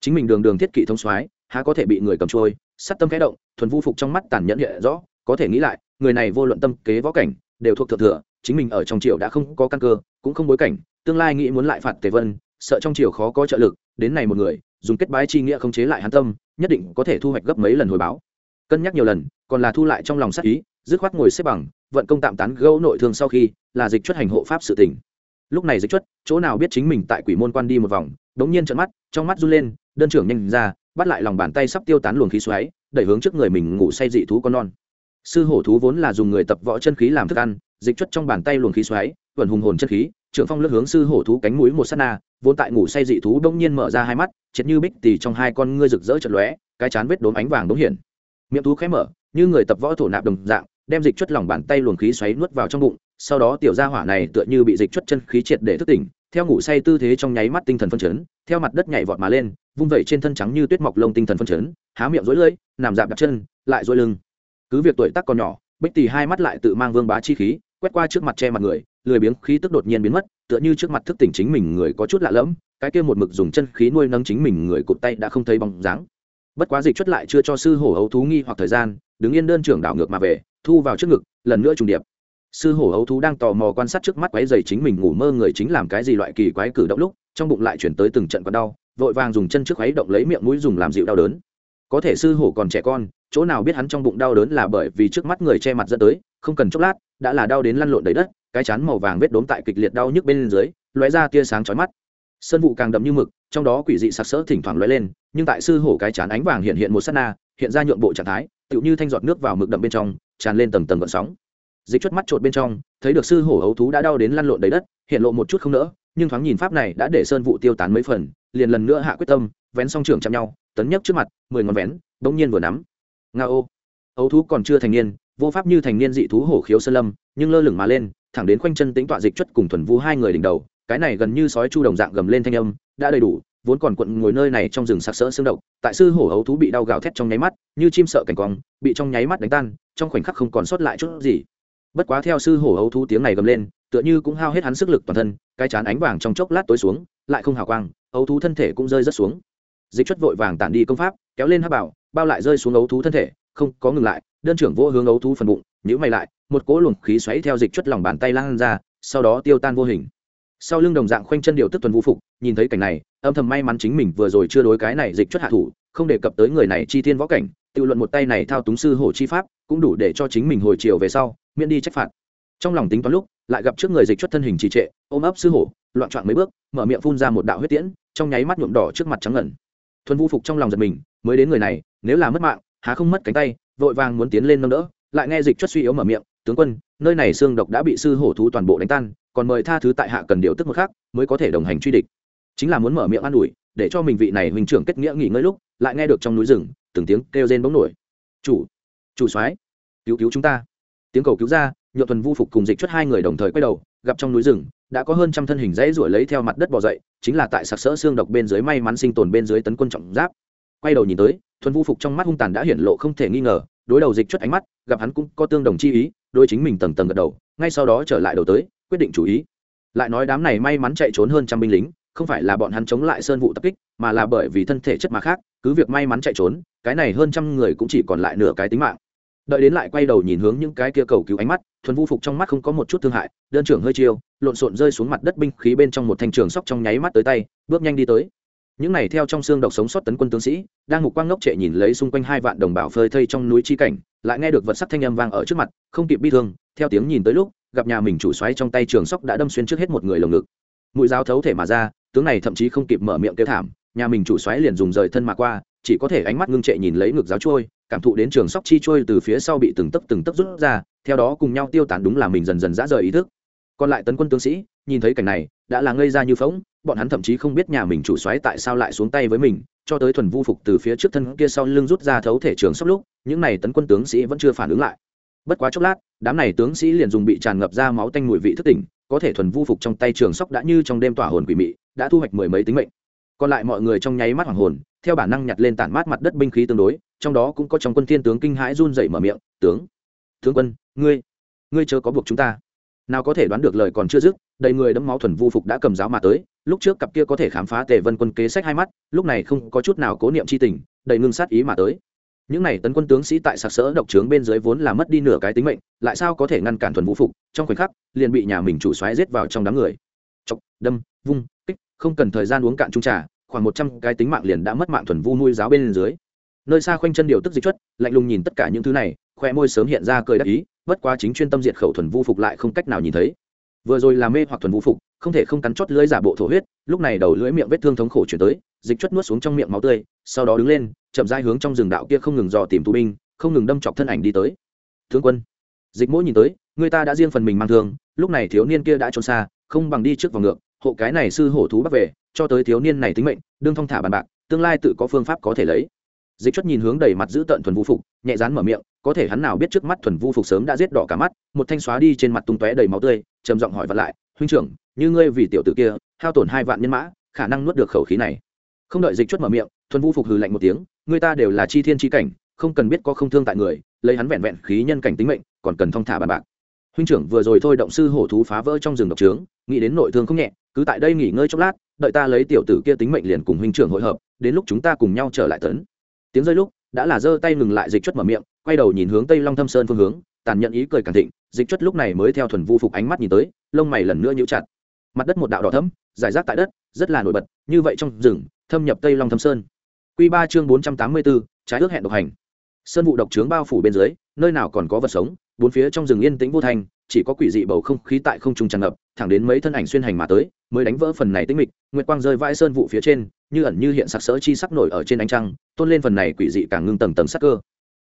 Speaker 1: Chính mình đường đường thiết kỵ thông soái, há có thể bị người cầm trôi, sát tâm khẽ động, thuần vu phục trong mắt tàn nhẫn hiện rõ, có thể nghĩ lại, người này vô luận tâm, kế, võ cảnh đều thuộc thượng thừa, chính mình ở trong triều đã không có căn cơ, cũng không bối cảnh, tương lai nghĩ muốn lại phạt tề vân, sợ trong triều khó có trợ lực, đến này một người, dùng kết bái chi nghĩa không chế lại hắn tâm, nhất định có thể thu hoạch gấp mấy lần hồi báo. Cân nhắc nhiều lần, còn là thu lại trong lòng sát ý, dứt khoát ngồi xếp bằng, vận công tạm tán gẫu nội thương sau khi, là dịch xuất hành hộ pháp sự tỉnh lúc này dịch chuất, chỗ nào biết chính mình tại quỷ môn quan đi một vòng, đống nhiên trợn mắt, trong mắt run lên, đơn trưởng nhanh ra, bắt lại lòng bàn tay sắp tiêu tán luồng khí xoáy, đẩy hướng trước người mình ngủ say dị thú con non sư hổ thú vốn là dùng người tập võ chân khí làm thức ăn, dịch chuất trong bàn tay luồng khí xoáy vẩn hùng hồn chân khí, trưởng phong lướt hướng sư hổ thú cánh mũi một sát na, vốn tại ngủ say dị thú đông nhiên mở ra hai mắt, chết như bích tì trong hai con ngươi rực rỡ chật lóe, cái chán vết đốm ánh vàng đốm hiển. Miệng thú khẽ mở, như người tập võ thổ nạp đồng dạng, đem dịch chuất lòng bàn tay luồng khí xoáy nuốt vào trong bụng, sau đó tiểu gia hỏa này tựa như bị dịch chuất chân khí triệt để thức tỉnh, theo ngủ say tư thế trong nháy mắt tinh thần phân chấn, theo mặt đất nhảy vọt mà lên, vung vẩy trên thân trắng như tuyết mọc lông tinh thần phân chấn, há miệng rối lưỡi, nằm dạp đặt chân, lại rối lưng cứ việc tuổi tác còn nhỏ, bích tỳ hai mắt lại tự mang vương bá chi khí, quét qua trước mặt che mặt người, lười biếng khí tức đột nhiên biến mất, tựa như trước mặt thức tỉnh chính mình người có chút lạ lẫm, cái kia một mực dùng chân khí nuôi nâng chính mình người cụt tay đã không thấy bóng dáng. Bất quá dịch chất lại chưa cho sư hổ hấu thú nghi hoặc thời gian, đứng yên đơn trưởng đảo ngược mà về, thu vào trước ngực, lần nữa trùng điệp. Sư hổ hấu thú đang tò mò quan sát trước mắt quái dày chính mình ngủ mơ người chính làm cái gì loại kỳ quái cử động lúc, trong bụng lại chuyển tới từng trận còn đau, vội vàng dùng chân trước khuấy động lấy miệng mũi dùng làm dịu đau đớn. Có thể sư hổ còn trẻ con chỗ nào biết hắn trong bụng đau đớn là bởi vì trước mắt người che mặt dẫn tới, không cần chốc lát, đã là đau đến lăn lộn đầy đất, cái chán màu vàng vết đốm tại kịch liệt đau nhức bên dưới, lóe ra tia sáng chói mắt. Sân vụ càng đậm như mực, trong đó quỷ dị sặc sỡ thỉnh thoảng lóe lên, nhưng tại sư hổ cái chán ánh vàng hiện hiện một sát na, hiện ra nhượng bộ trạng thái, tựu như thanh giọt nước vào mực đậm bên trong, tràn lên tầng tầng gợn sóng. Dịch chuất mắt trộn bên trong, thấy được sư hổ ấu thú đã đau đến lăn lộn đầy đất, hiện lộ một chút không nỡ, nhưng thoáng nhìn pháp này đã để sơn vụ tiêu tán mấy phần, liền lần nữa hạ quyết tâm, vén song trường chạm nhau, tấn nhấc trước mặt, mười ngón vén, bỗng nhiên vừa nắm nga ô. Ấu thú còn chưa thành niên, vô pháp như thành niên dị thú hổ khiếu sơn lâm, nhưng lơ lửng mà lên, thẳng đến khoanh chân tính tọa dịch chuất cùng thuần vu hai người đỉnh đầu, cái này gần như sói chu đồng dạng gầm lên thanh âm, đã đầy đủ, vốn còn quận ngồi nơi này trong rừng sặc sỡ xương động tại sư hổ ấu thú bị đau gào thét trong nháy mắt, như chim sợ cảnh quòng bị trong nháy mắt đánh tan, trong khoảnh khắc không còn sót lại chút gì. Bất quá theo sư hổ ấu thú tiếng này gầm lên, tựa như cũng hao hết hắn sức lực toàn thân, cái chán ánh vàng trong chốc lát tối xuống, lại không hào quang, ấu thú thân thể cũng rơi rất xuống dịch chất vội vàng tản đi công pháp, kéo lên hát bảo, bao lại rơi xuống ấu thú thân thể, không có ngừng lại, đơn trưởng vô hướng ấu thú phần bụng nhữ mày lại, một cỗ luồng khí xoáy theo dịch chất lòng bàn tay lan ra, sau đó tiêu tan vô hình. Sau lưng đồng dạng khoanh chân điều tức tuần vũ phục, nhìn thấy cảnh này, âm thầm may mắn chính mình vừa rồi chưa đối cái này dịch chất hạ thủ, không đề cập tới người này chi thiên võ cảnh, tự luận một tay này thao túng sư hổ chi pháp, cũng đủ để cho chính mình hồi chiều về sau, miễn đi trách phạt. Trong lòng tính toán lúc, lại gặp trước người dịch chất thân hình trì trệ, ôm ấp sư hổ, loạn trọn mấy bước, mở miệng phun ra một đạo huyết tiễn, trong nháy mắt nhuộm đỏ trước mặt trắng ngẩn thuần vũ phục trong lòng giật mình, mới đến người này, nếu là mất mạng, há không mất cánh tay, vội vàng muốn tiến lên nâng đỡ, lại nghe dịch chất suy yếu mở miệng, tướng quân, nơi này xương độc đã bị sư hổ thú toàn bộ đánh tan, còn mời tha thứ tại hạ cần điều tức một khác mới có thể đồng hành truy địch. Chính là muốn mở miệng an ủi, để cho mình vị này huynh trưởng kết nghĩa nghỉ ngơi lúc, lại nghe được trong núi rừng, từng tiếng kêu rên bóng nổi. Chủ chủ soái, cứu cứu chúng ta. Tiếng cầu cứu ra nhựa thuần vu phục cùng dịch chuất hai người đồng thời quay đầu gặp trong núi rừng, đã có hơn trăm thân hình dãy ruổi lấy theo mặt đất bò dậy, chính là tại sặc sỡ xương độc bên dưới may mắn sinh tồn bên dưới tấn quân trọng giáp. Quay đầu nhìn tới, thuần vu phục trong mắt hung tàn đã hiển lộ không thể nghi ngờ, đối đầu dịch chất ánh mắt, gặp hắn cũng có tương đồng chi ý đôi chính mình tầng tầng gật đầu, ngay sau đó trở lại đầu tới, quyết định chủ ý. Lại nói đám này may mắn chạy trốn hơn trăm binh lính, không phải là bọn hắn chống lại sơn vụ tập kích, mà là bởi vì thân thể chất mà khác, cứ việc may mắn chạy trốn, cái này hơn trăm người cũng chỉ còn lại nửa cái tính mạng đợi đến lại quay đầu nhìn hướng những cái kia cầu cứu ánh mắt, thuần vu phục trong mắt không có một chút thương hại, đơn trưởng hơi chiêu, lộn xộn rơi xuống mặt đất binh khí bên trong một thanh trường sóc trong nháy mắt tới tay, bước nhanh đi tới. Những này theo trong xương độc sống sót tấn quân tướng sĩ, đang mục quang ngốc trệ nhìn lấy xung quanh hai vạn đồng bào phơi thây trong núi chi cảnh, lại nghe được vật sắc thanh âm vang ở trước mặt, không kịp bi thương, theo tiếng nhìn tới lúc, gặp nhà mình chủ xoáy trong tay trường sóc đã đâm xuyên trước hết một người lồng ngực. Mũi giáo thấu thể mà ra, tướng này thậm chí không kịp mở miệng kêu thảm, nhà mình chủ xoáy liền dùng rời thân mà qua chỉ có thể ánh mắt ngưng trệ nhìn lấy ngực giáo trôi, cảm thụ đến trường sóc chi trôi từ phía sau bị từng tấc từng tấc rút ra, theo đó cùng nhau tiêu tán đúng là mình dần dần dã rời ý thức. Còn lại tấn quân tướng sĩ, nhìn thấy cảnh này, đã là ngây ra như phóng bọn hắn thậm chí không biết nhà mình chủ xoáy tại sao lại xuống tay với mình, cho tới thuần vu phục từ phía trước thân kia sau lưng rút ra thấu thể trường sóc lúc, những này tấn quân tướng sĩ vẫn chưa phản ứng lại. Bất quá chốc lát, đám này tướng sĩ liền dùng bị tràn ngập ra máu tanh mùi vị thức tỉnh, có thể thuần vu phục trong tay trường sóc đã như trong đêm tỏa hồn quỷ mị, đã thu hoạch mười mấy tính mệnh còn lại mọi người trong nháy mắt hoàng hồn, theo bản năng nhặt lên tản mát mặt đất binh khí tương đối, trong đó cũng có trong quân thiên tướng kinh hãi run dậy mở miệng, tướng tướng quân, ngươi ngươi chớ có buộc chúng ta. Nào có thể đoán được lời còn chưa dứt, đầy người đẫm máu thuần vu phục đã cầm giáo mà tới, lúc trước cặp kia có thể khám phá tề vân quân kế sách hai mắt, lúc này không có chút nào cố niệm chi tình, đầy ngưng sát ý mà tới. Những này tấn quân tướng sĩ tại sặc sỡ độc trướng bên dưới vốn là mất đi nửa cái tính mệnh, lại sao có thể ngăn cản thuần vũ phục, trong khoảnh khắc, liền bị nhà mình chủ xoáy giết vào trong đám người. Chọc, đâm, vung không cần thời gian uống cạn chung trà, khoảng một trăm cái tính mạng liền đã mất mạng thuần vu nuôi giáo bên dưới. Nơi xa khoanh chân điều tức dịch chuất lạnh lùng nhìn tất cả những thứ này, khoe môi sớm hiện ra cười đắc ý, bất quá chính chuyên tâm diệt khẩu thuần vu phục lại không cách nào nhìn thấy. Vừa rồi là mê hoặc thuần vu phục, không thể không cắn chót lưỡi giả bộ thổ huyết, lúc này đầu lưỡi miệng vết thương thống khổ chuyển tới, dịch chuất nuốt xuống trong miệng máu tươi, sau đó đứng lên, chậm rãi hướng trong rừng đạo kia không ngừng dò tìm tù binh, không ngừng đâm chọc thân ảnh đi tới. Thương quân, dịch mỗi nhìn tới, người ta đã riêng phần mình mang thương, lúc này thiếu niên kia đã trốn xa, không bằng đi trước vào ngược hộ cái này sư hổ thú bắt về, cho tới thiếu niên này tính mệnh, đương thong thả bàn bạc, tương lai tự có phương pháp có thể lấy. Dịch chất nhìn hướng đầy mặt giữ tận thuần vũ phục, nhẹ dán mở miệng, có thể hắn nào biết trước mắt thuần vũ phục sớm đã giết đỏ cả mắt, một thanh xóa đi trên mặt tung tóe đầy máu tươi, trầm giọng hỏi vật lại, huynh trưởng, như ngươi vì tiểu tử kia, hao tổn hai vạn nhân mã, khả năng nuốt được khẩu khí này. Không đợi dịch chất mở miệng, thuần vũ phục hừ lạnh một tiếng người ta đều là chi thiên chi cảnh, không cần biết có không thương tại người, lấy hắn vẹn vẹn khí nhân cảnh tính mệnh, còn cần thong thả bàn bạc. Huynh trưởng vừa rồi thôi động sư hổ thú phá vỡ trong rừng độc trướng, nghĩ đến nội thương không nhẹ cứ tại đây nghỉ ngơi chốc lát, đợi ta lấy tiểu tử kia tính mệnh liền cùng huynh trưởng hội hợp, đến lúc chúng ta cùng nhau trở lại tấn. Tiếng rơi lúc, đã là giơ tay ngừng lại dịch chất mở miệng, quay đầu nhìn hướng tây long thâm sơn phương hướng, tàn nhận ý cười càng thịnh, dịch chất lúc này mới theo thuần vu phục ánh mắt nhìn tới, lông mày lần nữa nhíu chặt. Mặt đất một đạo đỏ thẫm giải rác tại đất, rất là nổi bật, như vậy trong rừng, thâm nhập tây long thâm sơn. Quy ba chương bốn trăm tám mươi bốn, trái ước hẹn độc hành. Sơn vụ độc trướng bao phủ bên dưới, nơi nào còn có vật sống, bốn phía trong rừng yên tĩnh vô thành chỉ có quỷ dị bầu không khí tại không trung tràn ngập thẳng đến mấy thân ảnh xuyên hành mà tới, mới đánh vỡ phần này tĩnh mịch, nguyệt quang rơi vãi sơn vụ phía trên, như ẩn như hiện sặc sỡ chi sắc nổi ở trên ánh trăng, tôn lên phần này quỷ dị càng ngưng tầng tầng sắc cơ.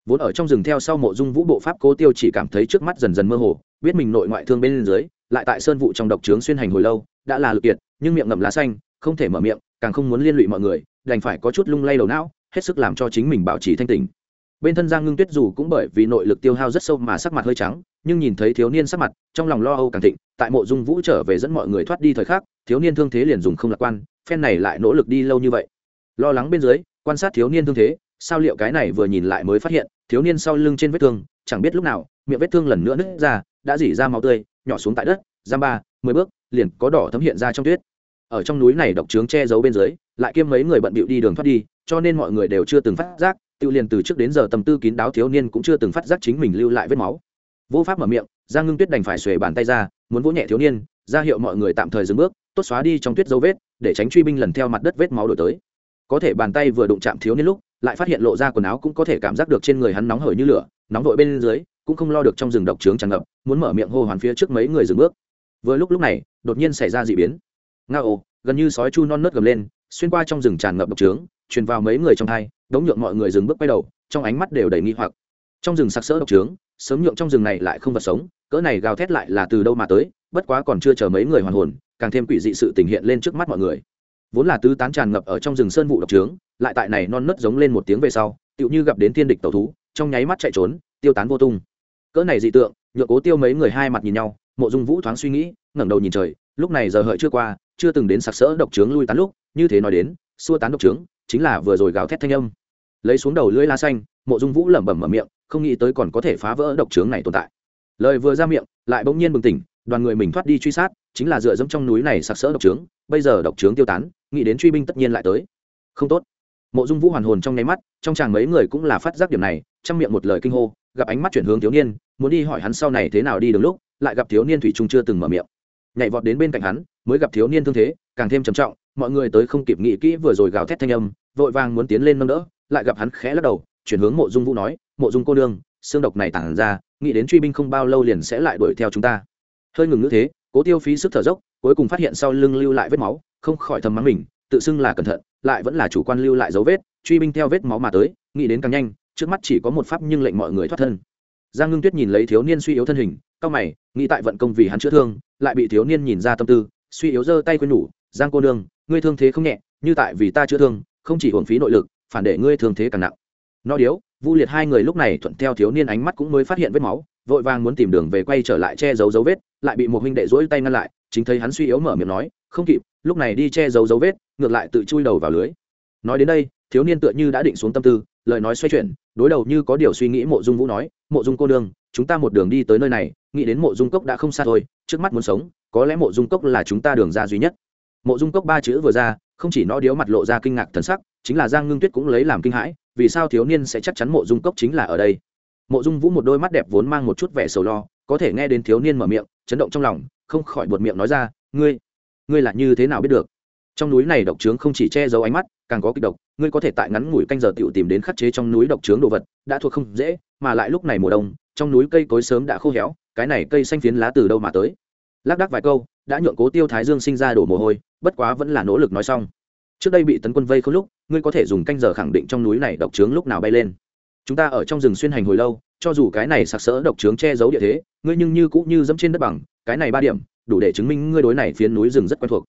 Speaker 1: Vốn ở trong rừng theo sau mộ dung vũ bộ pháp cố tiêu chỉ cảm thấy trước mắt dần dần mơ hồ, biết mình nội ngoại thương bên dưới, lại tại sơn vụ trong độc trướng xuyên hành hồi lâu, đã là lực kiệt, nhưng miệng ngậm lá xanh, không thể mở miệng, càng không muốn liên lụy mọi người, đành phải có chút lung lay đầu não, hết sức làm cho chính mình bảo trì thanh tỉnh bên thân giang ngưng tuyết dù cũng bởi vì nội lực tiêu hao rất sâu mà sắc mặt hơi trắng, nhưng nhìn thấy thiếu niên sắc mặt, trong lòng lo âu càng thịnh, tại mộ dung vũ trở về dẫn mọi người thoát đi thời khắc, thiếu niên thương thế liền dùng không lạc quan, phen này lại nỗ lực đi lâu như vậy. Lo lắng bên dưới, quan sát thiếu niên thương thế, sao liệu cái này vừa nhìn lại mới phát hiện, thiếu niên sau lưng trên vết thương, chẳng biết lúc nào, miệng vết thương lần nữa nứt ra, đã dỉ ra máu tươi, nhỏ xuống tại đất, giam ba, mười bước, liền có đỏ thấm hiện ra trong tuyết. Ở trong núi này độc trướng che giấu bên dưới, lại kiêm mấy người bận bịu đi đường thoát đi, cho nên mọi người đều chưa từng phát giác tiêu liền từ trước đến giờ tầm tư kín đáo thiếu niên cũng chưa từng phát giác chính mình lưu lại vết máu. Vô pháp mở miệng, giang ngưng tuyết đành phải xuề bàn tay ra, muốn vỗ nhẹ thiếu niên, ra hiệu mọi người tạm thời dừng bước, tốt xóa đi trong tuyết dấu vết, để tránh truy binh lần theo mặt đất vết máu đổi tới. Có thể bàn tay vừa đụng chạm thiếu niên lúc, lại phát hiện lộ ra quần áo cũng có thể cảm giác được trên người hắn nóng hởi như lửa, nóng vội bên dưới, cũng không lo được trong rừng độc trướng tràn ngập, muốn mở miệng hô hoán phía trước mấy người dừng bước. Vừa lúc lúc này, đột nhiên xảy ra d ị biến. Nga ồ gần như sói chu non nớt gầm lên, xuyên qua trong rừng tràn ngập độc trướng, truyền vào mấy người trong thai đống nhượng mọi người dừng bước quay đầu, trong ánh mắt đều đầy nghi hoặc. Trong rừng sặc sỡ độc trướng, sớm nhượng trong rừng này lại không vật sống, cỡ này gào thét lại là từ đâu mà tới, bất quá còn chưa chờ mấy người hoàn hồn, càng thêm quỷ dị sự tình hiện lên trước mắt mọi người. Vốn là tứ tán tràn ngập ở trong rừng sơn vụ độc trướng, lại tại này non nớt giống lên một tiếng về sau, tựu như gặp đến thiên địch tẩu thú, trong nháy mắt chạy trốn, tiêu tán vô tung. Cỡ này dị tượng, nhượng cố tiêu mấy người hai mặt nhìn nhau, mộ dung vũ thoáng suy nghĩ, ngẩng đầu nhìn trời, lúc này giờ hợi chưa qua, chưa từng đến sặc sỡ độc trướng lui tán lúc, như thế nói đến, xua tán độc trướng chính là vừa rồi gào thét thanh âm. Lấy xuống đầu lưỡi lá xanh, mộ dung vũ lẩm bẩm mở miệng, không nghĩ tới còn có thể phá vỡ độc trướng này tồn tại. Lời vừa ra miệng, lại bỗng nhiên bừng tỉnh, đoàn người mình thoát đi truy sát, chính là dựa dẫm trong núi này sặc sỡ độc trướng, bây giờ độc trướng tiêu tán, nghĩ đến truy binh tất nhiên lại tới. Không tốt. Mộ dung vũ hoàn hồn trong nháy mắt, trong chàng mấy người cũng là phát giác điểm này, trong miệng một lời kinh hô, gặp ánh mắt chuyển hướng thiếu niên, muốn đi hỏi hắn sau này thế nào đi đường lúc, lại gặp thiếu niên thủy trung chưa từng mở miệng. Nhảy vọt đến bên cạnh hắn, mới gặp thiếu niên thương thế, càng thêm trầm trọng mọi người tới không kịp nghĩ kỹ vừa rồi gào thét thanh âm, vội vàng muốn tiến lên nâng đỡ, lại gặp hắn khẽ lắc đầu, chuyển hướng mộ dung vũ nói, mộ dung cô đương xương độc này tản ra, nghĩ đến truy binh không bao lâu liền sẽ lại đuổi theo chúng ta. Hơi ngừng như thế, cố tiêu phí sức thở dốc, cuối cùng phát hiện sau lưng lưu lại vết máu, không khỏi thầm mắng mình, tự xưng là cẩn thận, lại vẫn là chủ quan lưu lại dấu vết, truy binh theo vết máu mà tới, nghĩ đến càng nhanh, trước mắt chỉ có một pháp nhưng lệnh mọi người thoát thân. Giang ngưng tuyết nhìn lấy thiếu niên suy yếu thân hình cao mày, nghĩ tại vận công vì hắn chữa thương, lại bị thiếu niên nhìn ra tâm tư, suy yếu giơ tay quên nhủ, giang cô nương ngươi thương thế không nhẹ, như tại vì ta chữa thương, không chỉ hưởng phí nội lực, phản để ngươi thương thế càng nặng. Nó điếu, vu liệt hai người lúc này thuận theo thiếu niên ánh mắt cũng mới phát hiện vết máu, vội vàng muốn tìm đường về quay trở lại che giấu dấu vết, lại bị một huynh đệ rỗi tay ngăn lại, chính thấy hắn suy yếu mở miệng nói, không kịp, lúc này đi che giấu dấu vết, ngược lại tự chui đầu vào lưới. Nói đến đây, thiếu niên tựa như đã định xuống tâm tư, lời nói xoay chuyển, đối đầu như có điều suy nghĩ mộ dung vũ nói, mộ dung cô đương chúng ta một đường đi tới nơi này, nghĩ đến mộ dung cốc đã không xa thôi, trước mắt muốn sống, có lẽ mộ dung cốc là chúng ta đường ra duy nhất mộ dung cốc ba chữ vừa ra, không chỉ nó điếu mặt lộ ra kinh ngạc thần sắc, chính là giang ngưng tuyết cũng lấy làm kinh hãi, vì sao thiếu niên sẽ chắc chắn mộ dung cốc chính là ở đây? Mộ dung vũ một đôi mắt đẹp vốn mang một chút vẻ sầu lo, có thể nghe đến thiếu niên mở miệng, chấn động trong lòng, không khỏi buột miệng nói ra, ngươi ngươi là như thế nào biết được? Trong núi này độc trướng không chỉ che giấu ánh mắt, càng có kịch độc, ngươi có thể tại ngắn ngủi canh giờ tựu tìm đến khắc chế trong núi độc trướng đồ vật, đã thuộc không dễ, mà lại lúc này mùa đông, trong núi cây cối sớm đã khô héo, cái này cây xanh phiến lá từ đâu mà tới? Lác đác vài câu đã nhượng cố tiêu thái dương sinh ra đổ mồ hôi, bất quá vẫn là nỗ lực nói xong. Trước đây bị tấn quân vây không lúc, ngươi có thể dùng canh giờ khẳng định trong núi này độc trướng lúc nào bay lên. Chúng ta ở trong rừng xuyên hành hồi lâu, cho dù cái này sặc sỡ độc trướng che giấu địa thế, ngươi nhưng như cũng như dẫm trên đất bằng, cái này ba điểm, đủ để chứng minh ngươi đối này phiến núi rừng rất quen thuộc.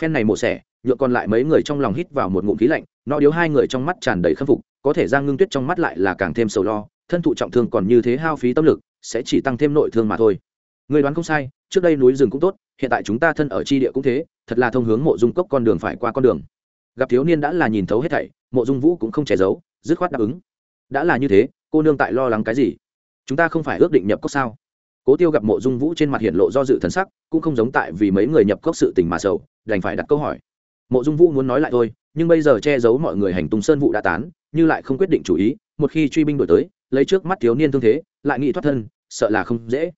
Speaker 1: Phen này mổ xẻ nhựa còn lại mấy người trong lòng hít vào một ngụm khí lạnh, nó điếu hai người trong mắt tràn đầy khâm phục, có thể giang ngưng tuyết trong mắt lại là càng thêm sầu lo, thân thụ trọng thương còn như thế hao phí tâm lực, sẽ chỉ tăng thêm nội thương mà thôi người đoán không sai, trước đây núi rừng cũng tốt, hiện tại chúng ta thân ở tri địa cũng thế, thật là thông hướng mộ dung cốc con đường phải qua con đường. Gặp thiếu niên đã là nhìn thấu hết thảy, mộ dung vũ cũng không che giấu, dứt khoát đáp ứng. Đã là như thế, cô nương tại lo lắng cái gì? Chúng ta không phải ước định nhập cốc sao? Cố tiêu gặp mộ dung vũ trên mặt hiện lộ do dự thần sắc, cũng không giống tại vì mấy người nhập cốc sự tình mà sầu, đành phải đặt câu hỏi. Mộ dung vũ muốn nói lại thôi, nhưng bây giờ che giấu mọi người hành tung sơn vụ đã tán, như lại không quyết định chủ ý, một khi truy binh đổi tới, lấy trước mắt thiếu niên thương thế, lại nghĩ thoát thân, sợ là không dễ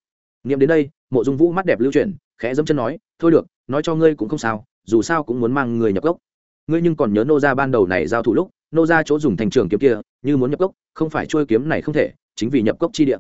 Speaker 1: nghiệm đến đây, mộ dung vũ mắt đẹp lưu chuyển, khẽ dẫm chân nói, thôi được, nói cho ngươi cũng không sao, dù sao cũng muốn mang người nhập gốc. Ngươi nhưng còn nhớ nô ra ban đầu này giao thủ lúc, nô ra chỗ dùng thành trường kiếm kia, như muốn nhập gốc, không phải trôi kiếm này không thể, chính vì nhập gốc chi địa.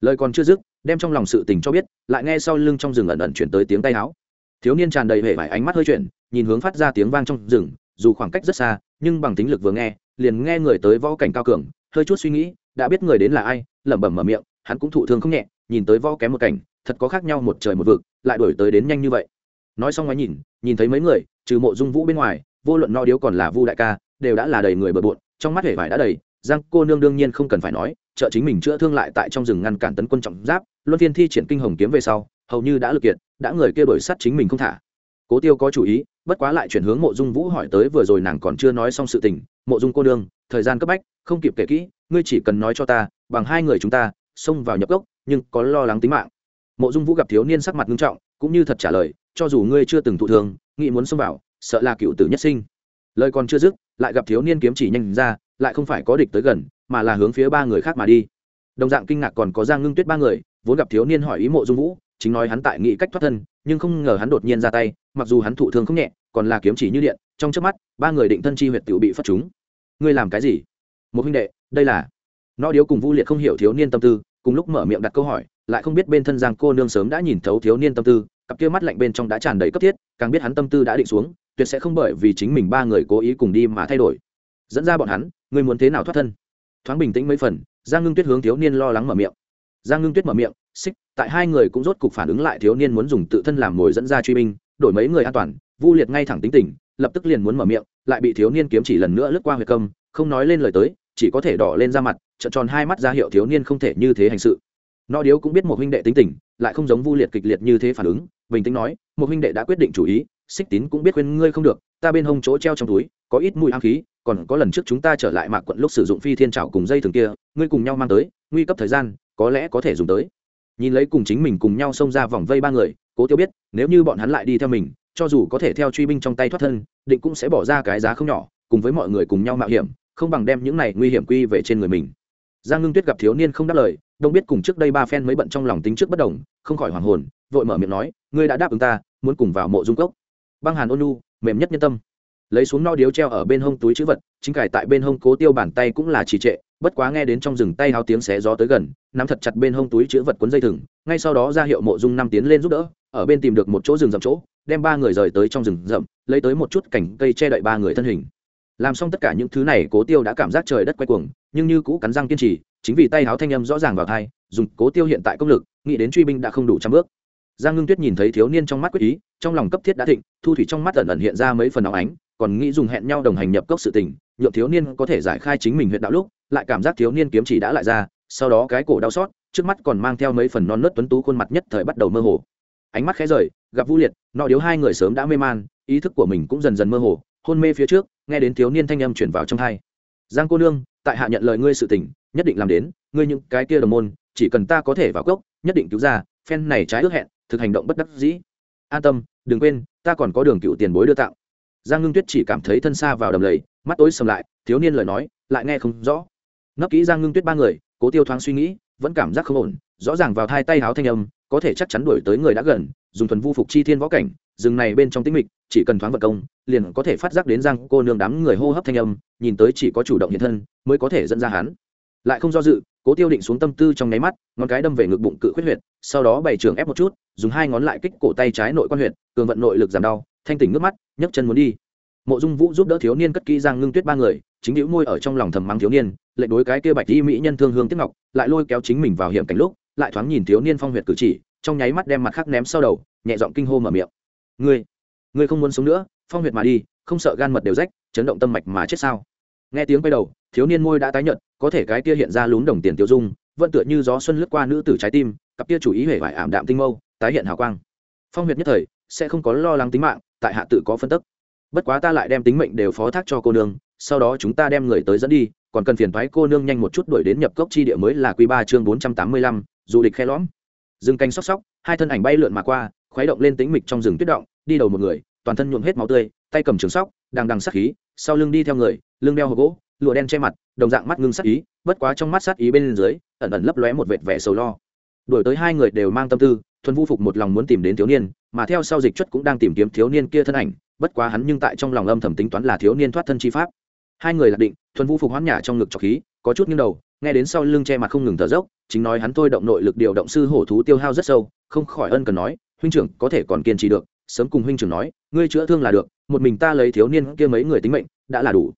Speaker 1: Lời còn chưa dứt, đem trong lòng sự tình cho biết, lại nghe sau lưng trong rừng ẩn ẩn chuyển tới tiếng tay áo. Thiếu niên tràn đầy vẻ vải ánh mắt hơi chuyển, nhìn hướng phát ra tiếng vang trong rừng, dù khoảng cách rất xa, nhưng bằng tính lực vừa nghe, liền nghe người tới võ cảnh cao cường, hơi chút suy nghĩ, đã biết người đến là ai, lẩm bẩm mở miệng, hắn cũng thụ thương không nhẹ nhìn tới võ kém một cảnh, thật có khác nhau một trời một vực, lại đổi tới đến nhanh như vậy. Nói xong ngoái nhìn nhìn thấy mấy người, trừ mộ dung vũ bên ngoài, vô luận no điếu còn là vu đại ca, đều đã là đầy người bừa bộn, trong mắt hể vải đã đầy, giang cô nương đương nhiên không cần phải nói, trợ chính mình chữa thương lại tại trong rừng ngăn cản tấn quân trọng giáp, luân phiên thi triển kinh hồng kiếm về sau, hầu như đã lực kiện đã người kia đổi sát chính mình không thả. Cố tiêu có chủ ý, bất quá lại chuyển hướng mộ dung vũ hỏi tới vừa rồi nàng còn chưa nói xong sự tình, mộ dung cô nương, thời gian cấp bách, không kịp kể kỹ, ngươi chỉ cần nói cho ta, bằng hai người chúng ta xông vào nhập gốc nhưng có lo lắng tính mạng. Mộ dung vũ gặp thiếu niên sắc mặt nghiêm trọng, cũng như thật trả lời, cho dù ngươi chưa từng thụ thương, nghĩ muốn xông vào, sợ là cựu tử nhất sinh. Lời còn chưa dứt, lại gặp thiếu niên kiếm chỉ nhanh ra, lại không phải có địch tới gần, mà là hướng phía ba người khác mà đi. Đồng dạng kinh ngạc còn có giang ngưng tuyết ba người, vốn gặp thiếu niên hỏi ý mộ dung vũ, chính nói hắn tại nghĩ cách thoát thân, nhưng không ngờ hắn đột nhiên ra tay, mặc dù hắn thụ thương không nhẹ, còn là kiếm chỉ như điện, trong trước mắt, ba người định thân chi huyệt tự bị phát chúng ngươi làm cái gì? Một huynh đệ, đây là nó điếu cùng vu liệt không hiểu thiếu niên tâm tư, cùng lúc mở miệng đặt câu hỏi, lại không biết bên thân giang cô nương sớm đã nhìn thấu thiếu niên tâm tư, cặp kia mắt lạnh bên trong đã tràn đầy cấp thiết, càng biết hắn tâm tư đã định xuống, tuyệt sẽ không bởi vì chính mình ba người cố ý cùng đi mà thay đổi. Dẫn ra bọn hắn, ngươi muốn thế nào thoát thân? Thoáng bình tĩnh mấy phần, giang ngưng tuyết hướng thiếu niên lo lắng mở miệng. Giang ngưng tuyết mở miệng, xích, tại hai người cũng rốt cục phản ứng lại thiếu niên muốn dùng tự thân làm mồi dẫn ra truy binh, đổi mấy người an toàn. Vu liệt ngay thẳng tính tình, lập tức liền muốn mở miệng, lại bị thiếu niên kiếm chỉ lần nữa lướt qua huyệt công, không nói lên lời tới chỉ có thể đỏ lên ra mặt, trợn tròn hai mắt ra hiệu thiếu niên không thể như thế hành sự. Nó điếu cũng biết một huynh đệ tính tình, lại không giống vu liệt kịch liệt như thế phản ứng, bình tĩnh nói, một huynh đệ đã quyết định chủ ý, xích tín cũng biết khuyên ngươi không được, ta bên hông chỗ treo trong túi, có ít mùi ám khí, còn có lần trước chúng ta trở lại mạc quận lúc sử dụng phi thiên trào cùng dây thường kia, ngươi cùng nhau mang tới, nguy cấp thời gian, có lẽ có thể dùng tới. Nhìn lấy cùng chính mình cùng nhau xông ra vòng vây ba người, cố tiêu biết, nếu như bọn hắn lại đi theo mình, cho dù có thể theo truy binh trong tay thoát thân, định cũng sẽ bỏ ra cái giá không nhỏ, cùng với mọi người cùng nhau mạo hiểm không bằng đem những này nguy hiểm quy về trên người mình. Giang ngưng tuyết gặp thiếu niên không đáp lời đông biết cùng trước đây ba phen mới bận trong lòng tính trước bất đồng, không khỏi hoàng hồn, vội mở miệng nói, ngươi đã đáp ứng ta, muốn cùng vào mộ dung cốc. Băng hàn ôn nhu, mềm nhất nhân tâm. Lấy xuống no điếu treo ở bên hông túi chữ vật, chính cải tại bên hông cố tiêu bàn tay cũng là trì trệ, bất quá nghe đến trong rừng tay háo tiếng xé gió tới gần, nắm thật chặt bên hông túi chữ vật cuốn dây thừng, ngay sau đó ra hiệu mộ dung năm tiến lên giúp đỡ, ở bên tìm được một chỗ rừng rậm chỗ, đem ba người rời tới trong rừng rậm, lấy tới một chút cảnh cây che đậy ba người thân hình làm xong tất cả những thứ này, cố tiêu đã cảm giác trời đất quay cuồng, nhưng như cũ cắn răng kiên trì, chính vì tay háo thanh âm rõ ràng vào thai dùng cố tiêu hiện tại công lực, nghĩ đến truy binh đã không đủ trăm bước. Giang ngưng tuyết nhìn thấy thiếu niên trong mắt quyết ý, trong lòng cấp thiết đã thịnh, thu thủy trong mắt ẩn ẩn hiện ra mấy phần áo ánh, còn nghĩ dùng hẹn nhau đồng hành nhập cốc sự tình, nhượng thiếu niên có thể giải khai chính mình huyện đạo lúc, lại cảm giác thiếu niên kiếm chỉ đã lại ra, sau đó cái cổ đau xót, trước mắt còn mang theo mấy phần non nớt tuấn tú khuôn mặt nhất thời bắt đầu mơ hồ. Ánh mắt khẽ rời, gặp vũ liệt, nọ điếu hai người sớm đã mê man, ý thức của mình cũng dần dần mơ hồ, hôn mê phía trước nghe đến thiếu niên thanh âm chuyển vào trong hai, giang cô nương tại hạ nhận lời ngươi sự tình nhất định làm đến ngươi những cái kia đồng môn chỉ cần ta có thể vào cốc nhất định cứu ra phen này trái ước hẹn thực hành động bất đắc dĩ. An tâm đừng quên ta còn có đường cựu tiền bối đưa tặng. giang ngưng tuyết chỉ cảm thấy thân xa vào đầm lầy mắt tối sầm lại thiếu niên lời nói lại nghe không rõ. Nấp kỹ giang ngưng tuyết ba người cố tiêu thoáng suy nghĩ vẫn cảm giác không ổn rõ ràng vào hai tay háo thanh âm có thể chắc chắn đuổi tới người đã gần dùng thuần vu phục chi thiên võ cảnh rừng này bên trong tĩnh mịch, chỉ cần thoáng vật công, liền có thể phát giác đến răng cô nương đám người hô hấp thanh âm, nhìn tới chỉ có chủ động hiện thân, mới có thể dẫn ra hắn. Lại không do dự, cố tiêu định xuống tâm tư trong nháy mắt, ngón cái đâm về ngực bụng cự khuyết huyệt, sau đó bày trường ép một chút, dùng hai ngón lại kích cổ tay trái nội quan huyệt, cường vận nội lực giảm đau, thanh tỉnh nước mắt, nhấc chân muốn đi. Mộ dung vũ giúp đỡ thiếu niên cất kỹ giang ngưng tuyết ba người, chính hữu môi ở trong lòng thầm mắng thiếu niên, lệnh đối cái kia bạch y mỹ nhân thương hương tiếp ngọc, lại lôi kéo chính mình vào hiểm cảnh lúc, lại thoáng nhìn thiếu niên phong huyệt cử chỉ, trong nháy mắt đem mặt khác ném sau đầu, nhẹ giọng kinh hô mở miệng ngươi ngươi không muốn sống nữa, phong huyệt mà đi, không sợ gan mật đều rách, chấn động tâm mạch mà chết sao? Nghe tiếng quay đầu, thiếu niên môi đã tái nhợt, có thể cái kia hiện ra lún đồng tiền tiêu dung, vẫn tựa như gió xuân lướt qua nữ tử trái tim, cặp kia chủ ý hề vải ảm đạm tinh mâu, tái hiện hào quang. Phong huyệt nhất thời, sẽ không có lo lắng tính mạng, tại hạ tự có phân tức. Bất quá ta lại đem tính mệnh đều phó thác cho cô nương, sau đó chúng ta đem người tới dẫn đi, còn cần phiền thoái cô nương nhanh một chút đuổi đến nhập cốc chi địa mới là quý ba chương bốn trăm tám mươi lăm du lịch khe lõm. Dừng canh sóc sóc, hai thân ảnh bay lượn mà qua khuấy động lên tĩnh mịch trong rừng tuyết động, đi đầu một người, toàn thân nhuộm hết máu tươi, tay cầm trường sóc, đang đằng sát khí, sau lưng đi theo người, lưng đeo hộp gỗ, lụa đen che mặt, đồng dạng mắt ngưng sát ý, bất quá trong mắt sát ý bên dưới, ẩn ẩn lấp lóe một vệt vẻ sầu lo. Đổi tới hai người đều mang tâm tư, thuần vu phục một lòng muốn tìm đến thiếu niên, mà theo sau dịch chất cũng đang tìm kiếm thiếu niên kia thân ảnh, bất quá hắn nhưng tại trong lòng âm thầm tính toán là thiếu niên thoát thân chi pháp. Hai người lạc định, thuần vu phục hoán nhả trong ngực trọc khí, có chút nghiêng đầu, nghe đến sau lưng che mặt không ngừng thở dốc, chính nói hắn thôi động nội lực điều động sư hổ thú tiêu hao rất sâu, không khỏi ân cần nói huynh trưởng có thể còn kiên trì được, sớm cùng huynh trưởng nói, ngươi chữa thương là được, một mình ta lấy thiếu niên kia mấy người tính mệnh, đã là đủ.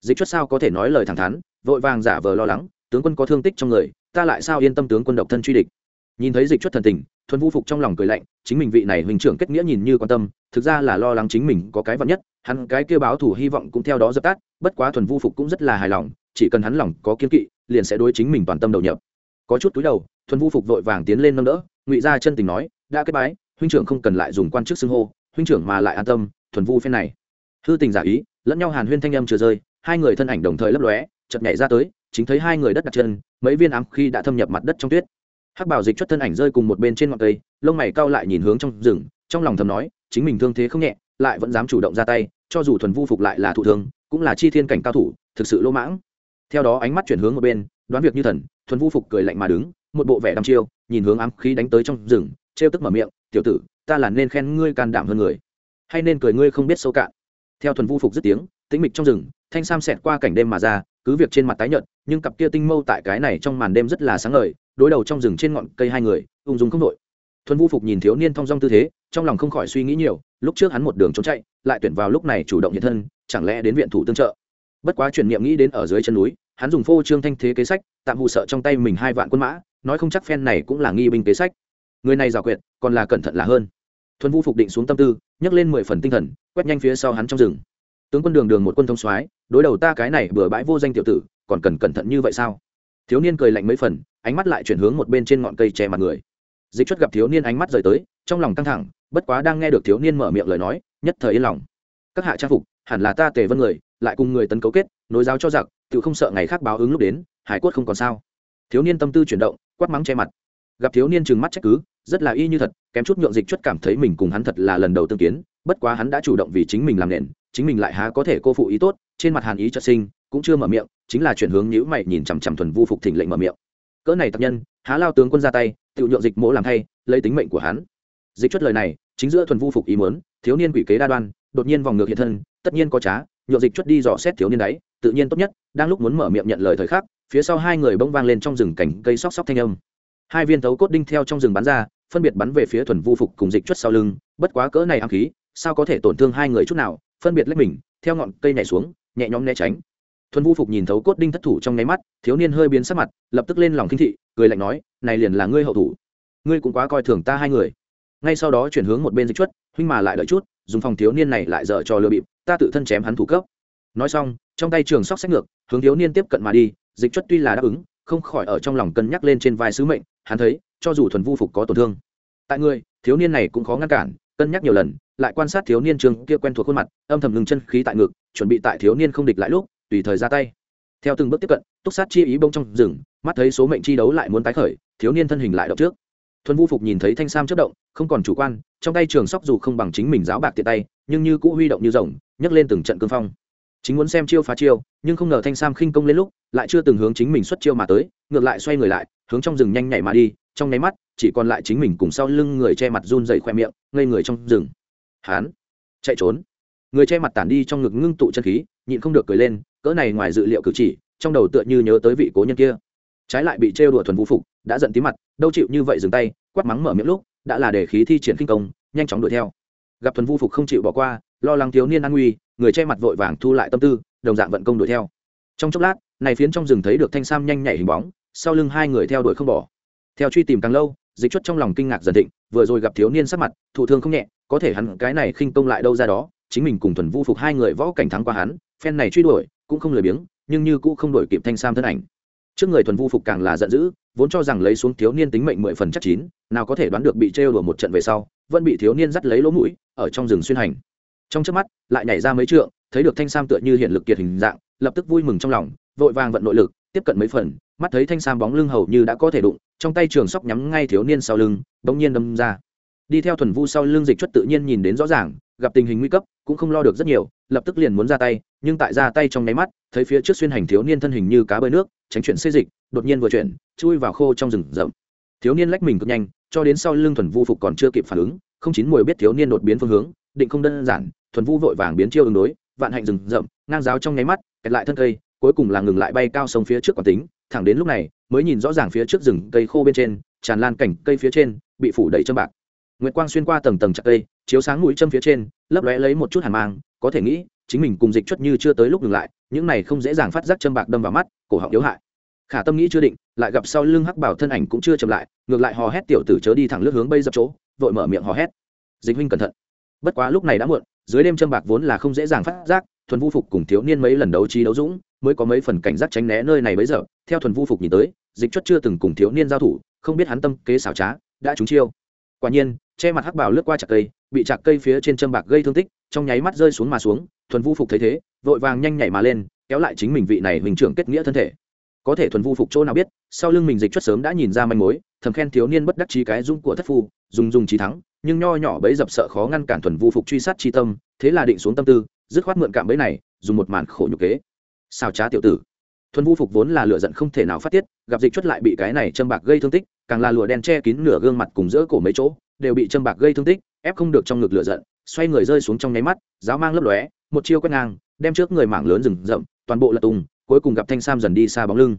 Speaker 1: Dịch chất sao có thể nói lời thẳng thắn, vội vàng giả vờ lo lắng, tướng quân có thương tích trong người, ta lại sao yên tâm tướng quân độc thân truy địch. Nhìn thấy dịch chất thần tình, thuần vũ phục trong lòng cười lạnh, chính mình vị này huynh trưởng kết nghĩa nhìn như quan tâm, thực ra là lo lắng chính mình có cái vật nhất, hắn cái kêu báo thủ hy vọng cũng theo đó dập tắt, bất quá thuần vũ phục cũng rất là hài lòng, chỉ cần hắn lòng có kiên kỵ, liền sẽ đối chính mình toàn tâm đầu nhập. Có chút túi đầu, thuần vũ phục vội vàng tiến lên nâng đỡ, ngụy ra chân tình nói, đã kết bái huynh trưởng không cần lại dùng quan chức xưng hô, huynh trưởng mà lại an tâm, thuần vu phen này. Hư tình giả ý, lẫn nhau hàn huyên thanh âm chưa rơi, hai người thân ảnh đồng thời lấp lóe chật nhảy ra tới, chính thấy hai người đất đặt chân, mấy viên ám khi đã thâm nhập mặt đất trong tuyết. Hắc bảo dịch chất thân ảnh rơi cùng một bên trên ngọn cây, lông mày cao lại nhìn hướng trong rừng, trong lòng thầm nói, chính mình thương thế không nhẹ, lại vẫn dám chủ động ra tay, cho dù thuần vu phục lại là thủ thương, cũng là chi thiên cảnh cao thủ, thực sự lỗ mãng. Theo đó ánh mắt chuyển hướng một bên, đoán việc như thần, thuần vu phục cười lạnh mà đứng, một bộ vẻ đăm chiêu, nhìn hướng ám khí đánh tới trong rừng, trêu tức mở miệng tiểu tử, ta là nên khen ngươi can đảm hơn người. Hay nên cười ngươi không biết sâu cạn. Theo thuần vu phục dứt tiếng, tĩnh mịch trong rừng, thanh sam xẹt qua cảnh đêm mà ra, cứ việc trên mặt tái nhợt, nhưng cặp kia tinh mâu tại cái này trong màn đêm rất là sáng ngời, đối đầu trong rừng trên ngọn cây hai người, ung dung không đội. Thuần vu phục nhìn thiếu niên thong dong tư thế, trong lòng không khỏi suy nghĩ nhiều, lúc trước hắn một đường trốn chạy, lại tuyển vào lúc này chủ động hiện thân, chẳng lẽ đến viện thủ tương trợ. Bất quá chuyển niệm nghĩ đến ở dưới chân núi, hắn dùng phô trương thanh thế kế sách, tạm hụ sợ trong tay mình hai vạn quân mã, nói không chắc phen này cũng là nghi binh kế sách người này giả quyệt, còn là cẩn thận là hơn. Thuần vu phục định xuống tâm tư, nhấc lên mười phần tinh thần, quét nhanh phía sau hắn trong rừng. Tướng quân đường đường một quân thông soái, đối đầu ta cái này bừa bãi vô danh tiểu tử, còn cần cẩn thận như vậy sao? Thiếu niên cười lạnh mấy phần, ánh mắt lại chuyển hướng một bên trên ngọn cây che mặt người. Dịch chất gặp thiếu niên ánh mắt rời tới, trong lòng căng thẳng, bất quá đang nghe được thiếu niên mở miệng lời nói, nhất thời yên lòng. Các hạ trang phục, hẳn là ta tề vân người, lại cùng người tấn cấu kết, nối giáo cho giặc, tự không sợ ngày khác báo ứng lúc đến, hải quất không còn sao. Thiếu niên tâm tư chuyển động, quát mắng che mặt. Gặp thiếu niên trừng mắt trách cứ rất là y như thật, kém chút nhượng dịch chất cảm thấy mình cùng hắn thật là lần đầu tương kiến, bất quá hắn đã chủ động vì chính mình làm nền, chính mình lại há có thể cô phụ ý tốt, trên mặt hàn ý trợ sinh, cũng chưa mở miệng, chính là chuyển hướng nhữ mày nhìn chằm chằm thuần vu phục thỉnh lệnh mở miệng. Cỡ này tập nhân, há lao tướng quân ra tay tự nhượng dịch mỗ làm thay, lấy tính mệnh của hắn. Dịch chất lời này, chính giữa thuần vu phục ý muốn, thiếu niên quỷ kế đa đoan, đột nhiên vòng ngược hiện thân, tất nhiên có trá, nhượng dịch chất đi dò xét thiếu niên đấy, tự nhiên tốt nhất, đang lúc muốn mở miệng nhận lời thời khắc, phía sau hai người bỗng vang lên trong rừng cảnh cây sóc sóc thanh âm hai viên thấu cốt đinh theo trong rừng bắn ra phân biệt bắn về phía thuần vu phục cùng dịch chuất sau lưng bất quá cỡ này ám khí sao có thể tổn thương hai người chút nào phân biệt lách mình theo ngọn cây nhảy xuống nhẹ nhõm né tránh. Thuần vu phục nhìn thấu cốt đinh thất thủ trong nháy mắt thiếu niên hơi biến sắc mặt lập tức lên lòng kinh thị cười lạnh nói này liền là ngươi hậu thủ. Ngươi cũng quá coi thường ta hai người. Ngay sau đó chuyển hướng một bên dịch chuất, huynh mà lại đợi chút dùng phòng thiếu niên này lại dở cho lừa bịp ta tự thân chém hắn thủ cấp. Nói xong trong tay trường sóc sách ngược hướng thiếu niên tiếp cận mà đi dịch chuất tuy là đáp ứng không khỏi ở trong lòng cân nhắc lên trên vai sứ mệnh hắn thấy, cho dù thuần vu phục có tổn thương, tại người, thiếu niên này cũng khó ngăn cản, cân nhắc nhiều lần, lại quan sát thiếu niên trường kia quen thuộc khuôn mặt, âm thầm ngừng chân khí tại ngực, chuẩn bị tại thiếu niên không địch lại lúc, tùy thời ra tay. Theo từng bước tiếp cận, túc sát chi ý bông trong rừng, mắt thấy số mệnh chi đấu lại muốn tái khởi, thiếu niên thân hình lại động trước. Thuần vu phục nhìn thấy thanh sam chất động, không còn chủ quan, trong tay trường sóc dù không bằng chính mình giáo bạc tiện tay, nhưng như cũ huy động như rồng, nhấc lên từng trận cương phong. Chính muốn xem chiêu phá chiêu, nhưng không ngờ thanh sam khinh công lên lúc, lại chưa từng hướng chính mình xuất chiêu mà tới, ngược lại xoay người lại hướng trong rừng nhanh nhảy mà đi, trong nháy mắt, chỉ còn lại chính mình cùng sau lưng người che mặt run dậy khoe miệng, ngây người trong rừng. Hán, chạy trốn. Người che mặt tản đi trong ngực ngưng tụ chân khí, nhịn không được cười lên, cỡ này ngoài dự liệu cử chỉ, trong đầu tựa như nhớ tới vị cố nhân kia. Trái lại bị trêu đùa thuần vũ phục, đã giận tí mặt, đâu chịu như vậy dừng tay, quát mắng mở miệng lúc, đã là để khí thi triển kinh công, nhanh chóng đuổi theo. Gặp thuần vũ phục không chịu bỏ qua, lo lắng thiếu niên an nguy, người che mặt vội vàng thu lại tâm tư, đồng dạng vận công đuổi theo. Trong chốc lát, này phiến trong rừng thấy được thanh sam nhanh nhảy hình bóng sau lưng hai người theo đuổi không bỏ. Theo truy tìm càng lâu, dịch chuất trong lòng kinh ngạc dần thịnh, vừa rồi gặp thiếu niên sắc mặt, thụ thương không nhẹ, có thể hắn cái này khinh công lại đâu ra đó, chính mình cùng thuần vu phục hai người võ cảnh thắng qua hắn, phen này truy đuổi, cũng không lười biếng, nhưng như cũng không đuổi kịp thanh sam thân ảnh. Trước người thuần vu phục càng là giận dữ, vốn cho rằng lấy xuống thiếu niên tính mệnh mười phần chắc chín, nào có thể đoán được bị trêu đùa một trận về sau, vẫn bị thiếu niên dắt lấy lỗ mũi, ở trong rừng xuyên hành. Trong trước mắt, lại nhảy ra mấy trượng, thấy được thanh sam tựa như hiện lực kiệt hình dạng, lập tức vui mừng trong lòng, vội vàng vận nội lực, tiếp cận mấy phần mắt thấy thanh sam bóng lưng hầu như đã có thể đụng, trong tay trường sóc nhắm ngay thiếu niên sau lưng, bỗng nhiên đâm ra. Đi theo thuần vu sau lưng dịch chuất tự nhiên nhìn đến rõ ràng, gặp tình hình nguy cấp, cũng không lo được rất nhiều, lập tức liền muốn ra tay, nhưng tại ra tay trong nháy mắt, thấy phía trước xuyên hành thiếu niên thân hình như cá bơi nước, tránh chuyển xê dịch, đột nhiên vừa chuyển, chui vào khô trong rừng rậm. Thiếu niên lách mình cực nhanh, cho đến sau lưng thuần vu phục còn chưa kịp phản ứng, không chín mùi biết thiếu niên đột biến phương hướng, định không đơn giản, thuần vu vội vàng biến chiêu ứng đối, vạn hạnh rừng rậm, ngang giáo trong nháy mắt, kẹt lại thân cây cuối cùng là ngừng lại bay cao sông phía trước quán tính, thẳng đến lúc này, mới nhìn rõ ràng phía trước rừng cây khô bên trên, tràn lan cảnh cây phía trên, bị phủ đầy châm bạc. Nguyệt quang xuyên qua tầng tầng chặt cây, chiếu sáng mũi châm phía trên, lấp lóe lấy một chút hàn mang, có thể nghĩ, chính mình cùng dịch chuất như chưa tới lúc ngừng lại, những này không dễ dàng phát giác châm bạc đâm vào mắt, cổ họng yếu hại. Khả tâm nghĩ chưa định, lại gặp sau lưng hắc bảo thân ảnh cũng chưa chậm lại, ngược lại hò hét tiểu tử chớ đi thẳng lướt hướng bây dập chỗ, vội mở miệng hò hét. Dịch huynh cẩn thận. Bất quá lúc này đã muộn, dưới đêm châm bạc vốn là không dễ dàng phát giác, thuần vũ phục cùng thiếu niên mấy lần đấu trí đấu dũng mới có mấy phần cảnh giác tránh né nơi này bấy giờ, theo thuần vu phục nhìn tới, dịch chuất chưa từng cùng thiếu niên giao thủ, không biết hắn tâm kế xảo trá, đã trúng chiêu. Quả nhiên, che mặt hắc bảo lướt qua chặt cây, bị chặt cây phía trên châm bạc gây thương tích, trong nháy mắt rơi xuống mà xuống, thuần vu phục thấy thế, vội vàng nhanh nhảy mà lên, kéo lại chính mình vị này mình trưởng kết nghĩa thân thể. Có thể thuần vu phục chỗ nào biết, sau lưng mình dịch chuất sớm đã nhìn ra manh mối, thầm khen thiếu niên bất đắc trí cái dung của thất phu, dùng dùng trí thắng, nhưng nho nhỏ bấy dập sợ khó ngăn cản thuần vu phục truy sát chi tâm, thế là định xuống tâm tư, dứt khoát mượn cạm bẫy này, dùng một màn khổ nhục kế xào trá tiểu tử. Thuần vu phục vốn là lựa giận không thể nào phát tiết, gặp dịch chuất lại bị cái này châm bạc gây thương tích, càng là lụa đen che kín nửa gương mặt cùng giữa cổ mấy chỗ, đều bị châm bạc gây thương tích, ép không được trong ngực lửa giận, xoay người rơi xuống trong nháy mắt, giáo mang lấp lóe, một chiêu quét ngang, đem trước người mảng lớn rừng rậm, toàn bộ lật tùng, cuối cùng gặp thanh sam dần đi xa bóng lưng.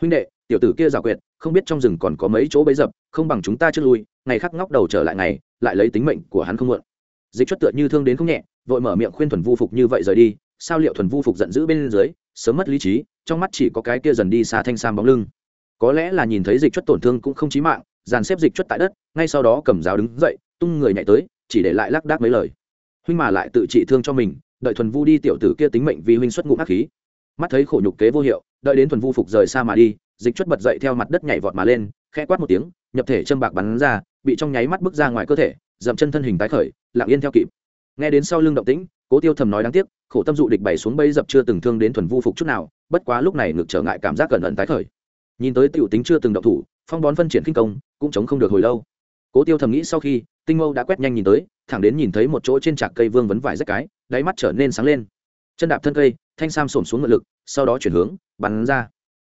Speaker 1: Huynh đệ, tiểu tử kia giả quyệt, không biết trong rừng còn có mấy chỗ bấy dập, không bằng chúng ta trước lui, ngày khắc ngóc đầu trở lại ngày, lại lấy tính mệnh của hắn không mượn dịch chuất tựa như thương đến không nhẹ, vội mở miệng khuyên thuần vu phục như vậy rời đi, sao liệu thuần vu phục giận dữ bên dưới sớm mất lý trí, trong mắt chỉ có cái kia dần đi xa thanh sam bóng lưng. Có lẽ là nhìn thấy dịch chuất tổn thương cũng không chí mạng, dàn xếp dịch chuất tại đất, ngay sau đó cầm giáo đứng dậy, tung người nhảy tới, chỉ để lại lác đác mấy lời. Huynh mà lại tự trị thương cho mình, đợi thuần vu đi tiểu tử kia tính mệnh vì huynh xuất ngụm ác khí. Mắt thấy khổ nhục kế vô hiệu, đợi đến thuần vu phục rời xa mà đi, dịch chuất bật dậy theo mặt đất nhảy vọt mà lên, khẽ quát một tiếng, nhập thể châm bạc bắn ra, bị trong nháy mắt bước ra ngoài cơ thể, dậm chân thân hình tái khởi, lặng yên theo kịp nghe đến sau lưng động tĩnh, cố tiêu thầm nói đáng tiếc, khổ tâm dụ địch bày xuống bây dập chưa từng thương đến thuần vu phục chút nào, bất quá lúc này ngực trở ngại cảm giác cẩn ẩn tái khởi. Nhìn tới tiểu tính chưa từng động thủ, phong bón phân triển kinh công, cũng chống không được hồi lâu. Cố tiêu thầm nghĩ sau khi, tinh mâu đã quét nhanh nhìn tới, thẳng đến nhìn thấy một chỗ trên trạc cây vương vấn vải rách cái, đáy mắt trở nên sáng lên. Chân đạp thân cây, thanh sam sổm xuống ngựa lực, sau đó chuyển hướng, bắn ra.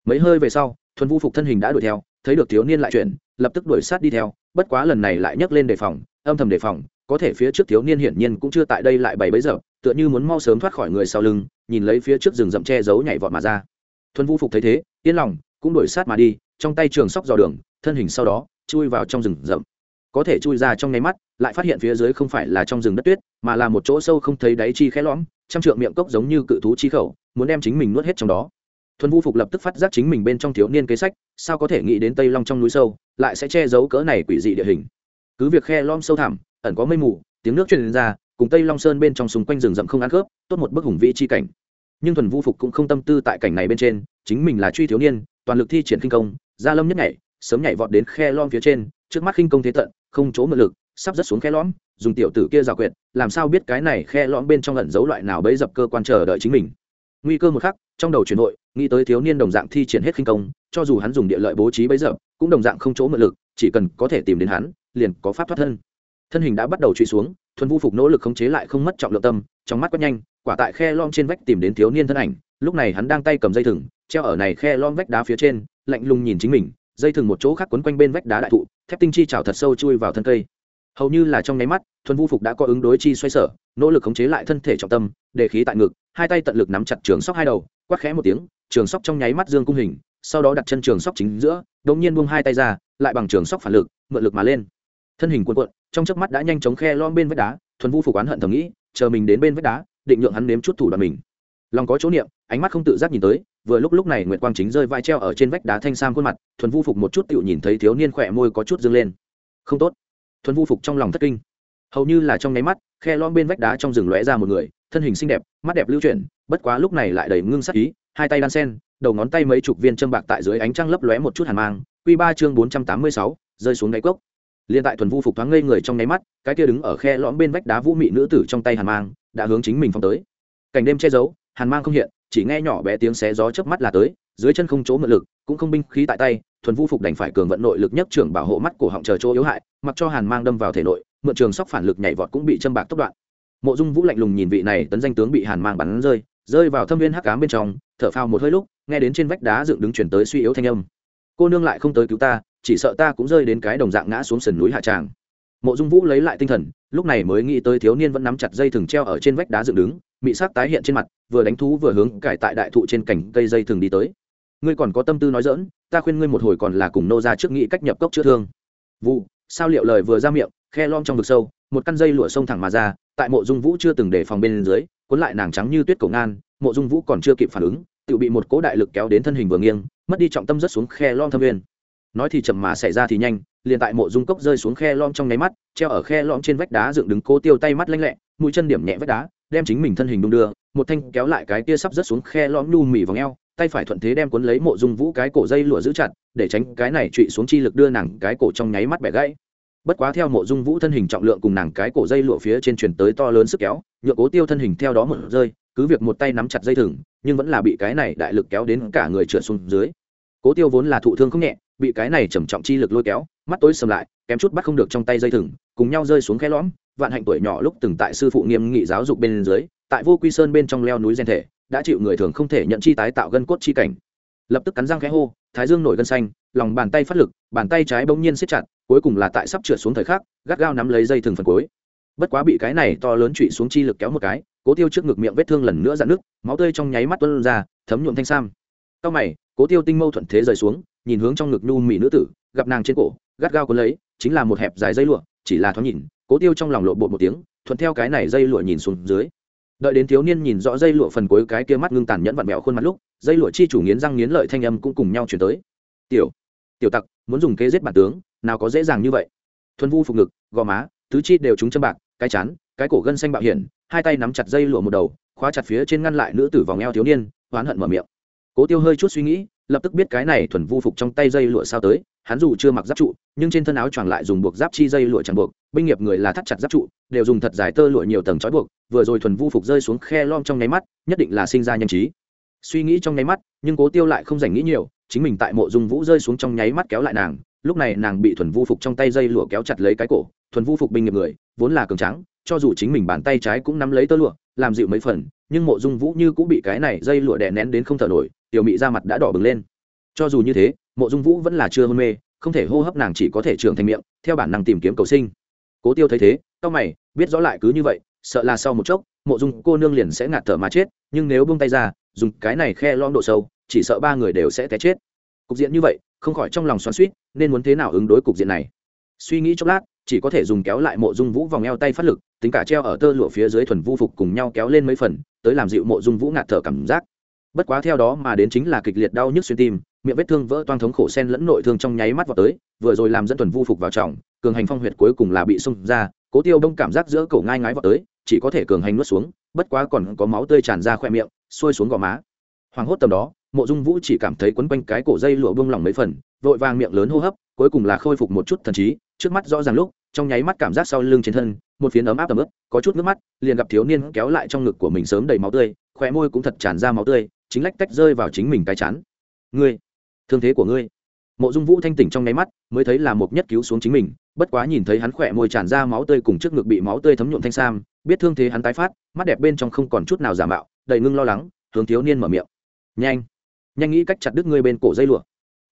Speaker 1: Mấy hơi về sau, thuần vu phục thân hình đã đuổi theo, thấy được thiếu niên lại chuyển, lập tức đuổi sát đi theo, bất quá lần này lại nhấc lên đề phòng, âm thầm đề phòng có thể phía trước thiếu niên hiển nhiên cũng chưa tại đây lại bảy bấy giờ, tựa như muốn mau sớm thoát khỏi người sau lưng, nhìn lấy phía trước rừng rậm che giấu nhảy vọt mà ra. Thuần vu phục thấy thế, yên lòng, cũng đuổi sát mà đi, trong tay trường sóc dò đường, thân hình sau đó, chui vào trong rừng rậm. Có thể chui ra trong nháy mắt, lại phát hiện phía dưới không phải là trong rừng đất tuyết, mà là một chỗ sâu không thấy đáy chi khẽ lõm, trăm trượng miệng cốc giống như cự thú chi khẩu, muốn đem chính mình nuốt hết trong đó. Thuần vu phục lập tức phát giác chính mình bên trong thiếu niên kế sách, sao có thể nghĩ đến tây long trong núi sâu, lại sẽ che giấu cỡ này quỷ dị địa hình. Cứ việc khe lom sâu thẳm ẩn có mây mù, tiếng nước truyền ra, cùng tây long sơn bên trong xung quanh rừng rậm không ăn khớp, tốt một bức hùng vĩ chi cảnh. Nhưng thuần vu phục cũng không tâm tư tại cảnh này bên trên, chính mình là truy thiếu niên, toàn lực thi triển kinh công gia lâm nhất nhảy, sớm nhảy vọt đến khe lom phía trên, trước mắt khinh công thế tận, không chỗ mượn lực, sắp rất xuống khe lõm, dùng tiểu tử kia rào quyệt, làm sao biết cái này khe lõm bên trong ẩn giấu loại nào bấy dập cơ quan chờ đợi chính mình. Nguy cơ một khắc, trong đầu chuyển nội nghĩ tới thiếu niên đồng dạng thi triển hết khinh công, cho dù hắn dùng địa lợi bố trí bấy dập, cũng đồng dạng không chỗ mượn lực, chỉ cần có thể tìm đến hắn, liền có pháp thoát thân thân hình đã bắt đầu truy xuống, thuần vu phục nỗ lực khống chế lại không mất trọng lượng tâm, trong mắt quét nhanh, quả tại khe lom trên vách tìm đến thiếu niên thân ảnh, lúc này hắn đang tay cầm dây thừng, treo ở này khe lom vách đá phía trên, lạnh lùng nhìn chính mình, dây thừng một chỗ khác quấn quanh bên vách đá đại thụ, thép tinh chi chảo thật sâu chui vào thân cây. Hầu như là trong nháy mắt, thuần vu phục đã có ứng đối chi xoay sở, nỗ lực khống chế lại thân thể trọng tâm, để khí tại ngực, hai tay tận lực nắm chặt trường sóc hai đầu, quát khẽ một tiếng, trường sóc trong nháy mắt dương cung hình, sau đó đặt chân trường sóc chính giữa, đột nhiên buông hai tay ra, lại bằng trường sóc phản lực, mượn lực mà lên thân hình cuộn cuộn, trong chớp mắt đã nhanh chóng khe lom bên vách đá, thuần vu phục oán hận thầm nghĩ, chờ mình đến bên vách đá, định nhượng hắn nếm chút thủ đoạn mình. Lòng có chỗ niệm, ánh mắt không tự giác nhìn tới, vừa lúc lúc này nguyệt quang chính rơi vai treo ở trên vách đá thanh sam khuôn mặt, thuần vu phục một chút tựu nhìn thấy thiếu niên khỏe môi có chút dâng lên. Không tốt. Thuần vu phục trong lòng thất kinh. Hầu như là trong nháy mắt, khe lom bên vách đá trong rừng lóe ra một người, thân hình xinh đẹp, mắt đẹp lưu chuyển, bất quá lúc này lại đầy ngưng sắc ý, hai tay đan sen, đầu ngón tay mấy chục viên châm bạc tại dưới ánh trăng lấp lóe một chút hàn mang. Q ba chương bốn trăm tám mươi sáu, rơi xuống đáy cốc liên tại thuần vu phục thoáng ngây người trong nháy mắt, cái kia đứng ở khe lõm bên vách đá vũ mị nữ tử trong tay hàn mang đã hướng chính mình phong tới. Cảnh đêm che giấu, hàn mang không hiện, chỉ nghe nhỏ bé tiếng xé gió chớp mắt là tới, dưới chân không chỗ mượn lực, cũng không binh khí tại tay, thuần vu phục đành phải cường vận nội lực nhất trưởng bảo hộ mắt của họng chờ chỗ yếu hại, mặc cho hàn mang đâm vào thể nội, mượn trường sóc phản lực nhảy vọt cũng bị châm bạc tốc đoạn. Mộ dung vũ lạnh lùng nhìn vị này tấn danh tướng bị hàn mang bắn rơi rơi vào thâm viên hắc cám bên trong, thở phào một hơi lúc, nghe đến trên vách đá dựng đứng chuyển tới suy yếu thanh âm. Cô nương lại không tới cứu ta chỉ sợ ta cũng rơi đến cái đồng dạng ngã xuống sườn núi hạ tràng. Mộ dung vũ lấy lại tinh thần, lúc này mới nghĩ tới thiếu niên vẫn nắm chặt dây thừng treo ở trên vách đá dựng đứng, mị sắc tái hiện trên mặt, vừa đánh thú vừa hướng cải tại đại thụ trên cành cây dây thừng đi tới. Ngươi còn có tâm tư nói dỡn ta khuyên ngươi một hồi còn là cùng nô ra trước nghĩ cách nhập cốc chữa thương. Vụ sao liệu lời vừa ra miệng, khe lom trong vực sâu, một căn dây lụa sông thẳng mà ra, tại mộ dung vũ chưa từng để phòng bên dưới, cuốn lại nàng trắng như tuyết cổ ngan, mộ dung vũ còn chưa kịp phản ứng, tự bị một cố đại lực kéo đến thân hình vừa nghiêng, mất đi trọng tâm rất xuống khe lom thâm viên nói thì chậm mà xảy ra thì nhanh, liền tại mộ dung cốc rơi xuống khe lom trong nháy mắt, treo ở khe lom trên vách đá dựng đứng cố tiêu tay mắt lanh lẹ, mũi chân điểm nhẹ vách đá, đem chính mình thân hình đung đưa, một thanh kéo lại cái kia sắp rớt xuống khe lom nhu mỉ vòng eo, tay phải thuận thế đem cuốn lấy mộ dung vũ cái cổ dây lụa giữ chặt, để tránh cái này trụy xuống chi lực đưa nàng cái cổ trong nháy mắt bẻ gãy. Bất quá theo mộ dung vũ thân hình trọng lượng cùng nàng cái cổ dây lụa phía trên truyền tới to lớn sức kéo nhựa cố tiêu thân hình theo đó một rơi, cứ việc một tay nắm chặt dây thừng, nhưng vẫn là bị cái này đại lực kéo đến cả người trượt xuống dưới. Cố tiêu vốn là thụ thương không nhẹ bị cái này trầm trọng chi lực lôi kéo, mắt tối sầm lại, kém chút bắt không được trong tay dây thừng, cùng nhau rơi xuống khe lõm, vạn hạnh tuổi nhỏ lúc từng tại sư phụ nghiêm nghị giáo dục bên dưới, tại vô quy sơn bên trong leo núi gen thể, đã chịu người thường không thể nhận chi tái tạo gân cốt chi cảnh. Lập tức cắn răng khẽ hô, thái dương nổi gân xanh, lòng bàn tay phát lực, bàn tay trái bỗng nhiên siết chặt, cuối cùng là tại sắp trượt xuống thời khắc, gắt gao nắm lấy dây thừng phần cuối. Bất quá bị cái này to lớn trụy xuống chi lực kéo một cái, cố tiêu trước ngực miệng vết thương lần nữa dạn nước máu tươi trong nháy mắt tuôn ra, thấm nhuộm thanh sam. Cao mày cố tiêu tinh mâu thuận thế rời xuống, nhìn hướng trong ngực nhu mỹ nữ tử, gặp nàng trên cổ, gắt gao cuốn lấy, chính là một hẹp dài dây lụa, chỉ là thoáng nhìn, cố tiêu trong lòng lộ bột một tiếng, thuận theo cái này dây lụa nhìn xuống dưới. Đợi đến thiếu niên nhìn rõ dây lụa phần cuối cái kia mắt ngưng tàn nhẫn vặn mẹo khuôn mặt lúc, dây lụa chi chủ nghiến răng nghiến lợi thanh âm cũng cùng nhau chuyển tới. Tiểu tiểu tặc, muốn dùng kế giết bản tướng, nào có dễ dàng như vậy. Thuần vu phục ngực, gò má, tứ chi đều trúng châm bạc, cái chán, cái cổ gân xanh bạo hiển, hai tay nắm chặt dây lụa một đầu, khóa chặt phía trên ngăn lại nữ tử vòng eo thiếu niên, oán hận mở miệng cố tiêu hơi chút suy nghĩ, lập tức biết cái này thuần vu phục trong tay dây lụa sao tới, hắn dù chưa mặc giáp trụ, nhưng trên thân áo choàng lại dùng buộc giáp chi dây lụa chẳng buộc, binh nghiệp người là thắt chặt giáp trụ, đều dùng thật dài tơ lụa nhiều tầng trói buộc, vừa rồi thuần vu phục rơi xuống khe lom trong nháy mắt, nhất định là sinh ra nhanh trí. Suy nghĩ trong nháy mắt, nhưng cố tiêu lại không dành nghĩ nhiều, chính mình tại mộ dung vũ rơi xuống trong nháy mắt kéo lại nàng, lúc này nàng bị thuần vu phục trong tay dây lụa kéo chặt lấy cái cổ, thuần vu phục binh nghiệp người, vốn là cường trắng cho dù chính mình bàn tay trái cũng nắm lấy tơ lụa, làm dịu mấy phần nhưng mộ dung vũ như cũng bị cái này dây lụa đè nén đến không thở nổi, tiểu mị ra mặt đã đỏ bừng lên. Cho dù như thế, mộ dung vũ vẫn là chưa hôn mê, không thể hô hấp nàng chỉ có thể trưởng thành miệng, theo bản năng tìm kiếm cầu sinh. Cố tiêu thấy thế tao mày, biết rõ lại cứ như vậy, sợ là sau một chốc, mộ dung cô nương liền sẽ ngạt thở mà chết, nhưng nếu buông tay ra, dùng cái này khe lon độ sâu, chỉ sợ ba người đều sẽ té chết. Cục diện như vậy, không khỏi trong lòng xoắn suýt nên muốn thế nào ứng đối cục diện này? Suy nghĩ chốc lát chỉ có thể dùng kéo lại mộ dung vũ vòng eo tay phát lực, tính cả treo ở tơ lụa phía dưới thuần vu phục cùng nhau kéo lên mấy phần, tới làm dịu mộ dung vũ ngạt thở cảm giác. Bất quá theo đó mà đến chính là kịch liệt đau nhức xuyên tim, miệng vết thương vỡ toang thống khổ sen lẫn nội thương trong nháy mắt vào tới, vừa rồi làm dẫn thuần vu phục vào trọng, cường hành phong huyệt cuối cùng là bị xung ra, cố tiêu đông cảm giác giữa cổ ngai ngái vào tới, chỉ có thể cường hành nuốt xuống, bất quá còn có máu tươi tràn ra khoe miệng, xuôi xuống gò má. Hoàng hốt tầm đó, mộ dung vũ chỉ cảm thấy quấn quanh cái cổ dây lụa bông lỏng mấy phần, vội vàng miệng lớn hô hấp, cuối cùng là khôi phục một chút thần trí trước mắt rõ ràng lúc, trong nháy mắt cảm giác sau lưng trên thân, một phiến ấm áp tầm ướp có chút nước mắt, liền gặp thiếu niên kéo lại trong ngực của mình sớm đầy máu tươi, khóe môi cũng thật tràn ra máu tươi, chính lách tách rơi vào chính mình cái chán. Ngươi, thương thế của ngươi. Mộ dung vũ thanh tỉnh trong nháy mắt, mới thấy là một nhất cứu xuống chính mình, bất quá nhìn thấy hắn khỏe môi tràn ra máu tươi cùng trước ngực bị máu tươi thấm nhuộm thanh sam, biết thương thế hắn tái phát, mắt đẹp bên trong không còn chút nào giả mạo, đầy ngưng lo lắng, hướng thiếu niên mở miệng. Nhanh nhanh nghĩ cách chặt đứt ngươi bên cổ dây lụa.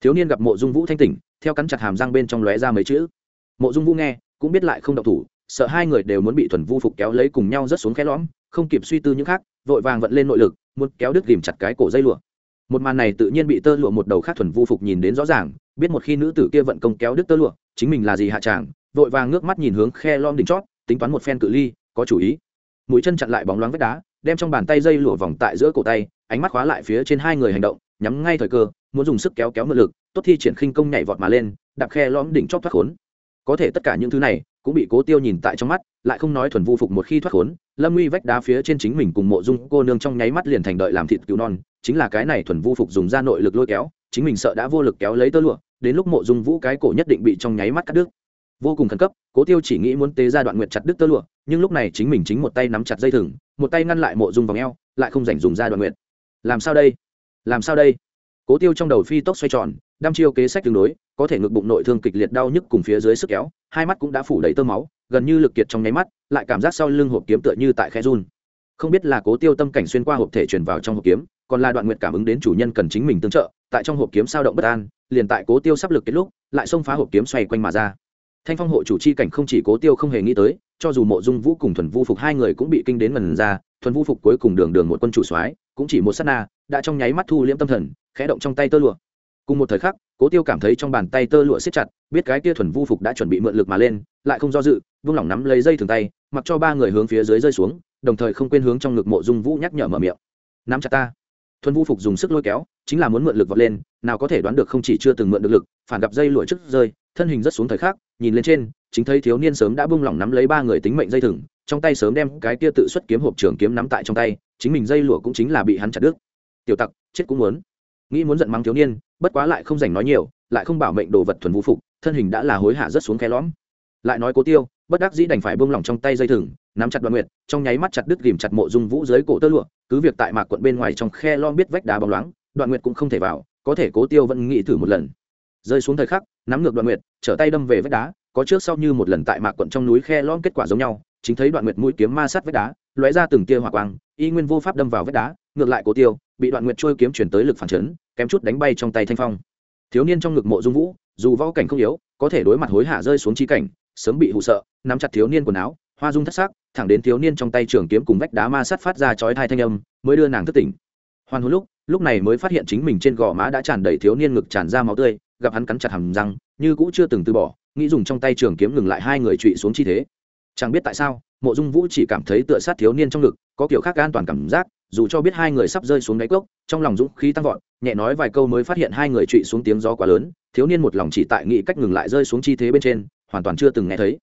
Speaker 1: Thiếu niên gặp mộ dung vũ thanh tỉnh, theo cắn chặt hàm răng bên trong lóe ra mấy chữ mộ dung vũ nghe, cũng biết lại không độc thủ, sợ hai người đều muốn bị thuần vu phục kéo lấy cùng nhau rớt xuống khe lõm, không kịp suy tư những khác, vội vàng vận lên nội lực, muốn kéo đứt ghìm chặt cái cổ dây lụa. Một màn này tự nhiên bị tơ lụa một đầu khác thuần vu phục nhìn đến rõ ràng, biết một khi nữ tử kia vận công kéo đứt tơ lụa, chính mình là gì hạ tràng, vội vàng ngước mắt nhìn hướng khe lom đỉnh chót, tính toán một phen cự ly, có chủ ý. Mũi chân chặn lại bóng loáng vách đá, đem trong bàn tay dây lụa vòng tại giữa cổ tay, ánh mắt khóa lại phía trên hai người hành động, nhắm ngay thời cơ, muốn dùng sức kéo kéo mượn lực, tốt thi triển khinh công nhảy vọt mà lên, đạp khe lõm đỉnh chót thoát khốn có thể tất cả những thứ này cũng bị cố tiêu nhìn tại trong mắt, lại không nói thuần vu phục một khi thoát khốn, lâm Uy vách đá phía trên chính mình cùng mộ dung cô nương trong nháy mắt liền thành đợi làm thịt cứu non, chính là cái này thuần vu phục dùng ra nội lực lôi kéo, chính mình sợ đã vô lực kéo lấy tơ lụa, đến lúc mộ dung vũ cái cổ nhất định bị trong nháy mắt cắt đứt. Vô cùng khẩn cấp, cố tiêu chỉ nghĩ muốn tế ra đoạn nguyện chặt đứt tơ lụa, nhưng lúc này chính mình chính một tay nắm chặt dây thừng, một tay ngăn lại mộ dung vòng eo, lại không dành dùng ra đoạn nguyện làm sao đây? Làm sao đây? Cố tiêu trong đầu phi tốc xoay tròn đăm chiêu kế sách tương đối, có thể ngực bụng nội thương kịch liệt đau nhức cùng phía dưới sức kéo, hai mắt cũng đã phủ đầy tơ máu, gần như lực kiệt trong nháy mắt, lại cảm giác sau lưng hộp kiếm tựa như tại khe run. Không biết là cố tiêu tâm cảnh xuyên qua hộp thể truyền vào trong hộp kiếm, còn là đoạn nguyện cảm ứng đến chủ nhân cần chính mình tương trợ, tại trong hộp kiếm sao động bất an, liền tại cố tiêu sắp lực kết lúc, lại xông phá hộp kiếm xoay quanh mà ra. Thanh phong hộ chủ chi cảnh không chỉ cố tiêu không hề nghĩ tới, cho dù mộ dung vũ cùng thuần vu phục hai người cũng bị kinh đến mần ra, thuần vu phục cuối cùng đường đường một quân chủ soái, cũng chỉ một s á t na, đã trong nháy mắt thu liễm tâm thần, khẽ động trong tay tơ lụa cùng một thời khắc, cố tiêu cảm thấy trong bàn tay tơ lụa siết chặt, biết cái tia thuần vu phục đã chuẩn bị mượn lực mà lên, lại không do dự, vung lỏng nắm lấy dây thường tay, mặc cho ba người hướng phía dưới rơi xuống, đồng thời không quên hướng trong ngực mộ dung vũ nhắc nhở mở miệng. Nắm chặt ta. Thuần vu phục dùng sức lôi kéo, chính là muốn mượn lực vọt lên, nào có thể đoán được không chỉ chưa từng mượn được lực, phản gặp dây lụa trước rơi, thân hình rất xuống thời khắc, nhìn lên trên, chính thấy thiếu niên sớm đã bung lỏng nắm lấy ba người tính mệnh dây thừng, trong tay sớm đem cái kia tự xuất kiếm hộp trường kiếm nắm tại trong tay, chính mình dây lụa cũng chính là bị hắn chặt đứt. Tiểu tặc, chết cũng muốn. Nghĩ muốn giận mắng thiếu niên bất quá lại không dành nói nhiều, lại không bảo mệnh đồ vật thuần vũ phục, thân hình đã là hối hả rất xuống khe lõm. Lại nói cố tiêu, bất đắc dĩ đành phải buông lỏng trong tay dây thừng, nắm chặt đoạn nguyệt, trong nháy mắt chặt đứt ghìm chặt mộ dung vũ dưới cổ tơ lụa, cứ việc tại mạc quận bên ngoài trong khe lom biết vách đá bóng loáng, đoạn nguyệt cũng không thể vào, có thể cố tiêu vẫn nghĩ thử một lần. Rơi xuống thời khắc, nắm ngược đoạn nguyệt, trở tay đâm về vách đá, có trước sau như một lần tại mạc quận trong núi khe lom kết quả giống nhau, chính thấy đoạn nguyệt mũi kiếm ma sát vách đá lóe ra từng tia hỏa quang, y nguyên vô pháp đâm vào vách đá, ngược lại cố tiêu bị đoạn nguyệt trôi kiếm chuyển tới lực phản chấn, kém chút đánh bay trong tay thanh phong. Thiếu niên trong ngực mộ dung vũ, dù võ cảnh không yếu, có thể đối mặt hối hả rơi xuống chi cảnh, sớm bị hụ sợ, nắm chặt thiếu niên quần áo, hoa dung thất sắc, thẳng đến thiếu niên trong tay trường kiếm cùng vách đá ma sát phát ra chói thai thanh âm, mới đưa nàng thức tỉnh. Hoan hồn lúc lúc này mới phát hiện chính mình trên gò má đã tràn đầy thiếu niên ngực tràn ra máu tươi, gặp hắn cắn chặt hàm răng, như cũ chưa từng từ bỏ, nghĩ dùng trong tay trường kiếm ngừng lại hai người trụy xuống chi thế chẳng biết tại sao, mộ dung vũ chỉ cảm thấy tựa sát thiếu niên trong ngực, có kiểu khác an toàn cảm giác, dù cho biết hai người sắp rơi xuống đáy cốc, trong lòng dũng khí tăng vọt, nhẹ nói vài câu mới phát hiện hai người trụy xuống tiếng gió quá lớn, thiếu niên một lòng chỉ tại nghĩ cách ngừng lại rơi xuống chi thế bên trên, hoàn toàn chưa từng nghe thấy.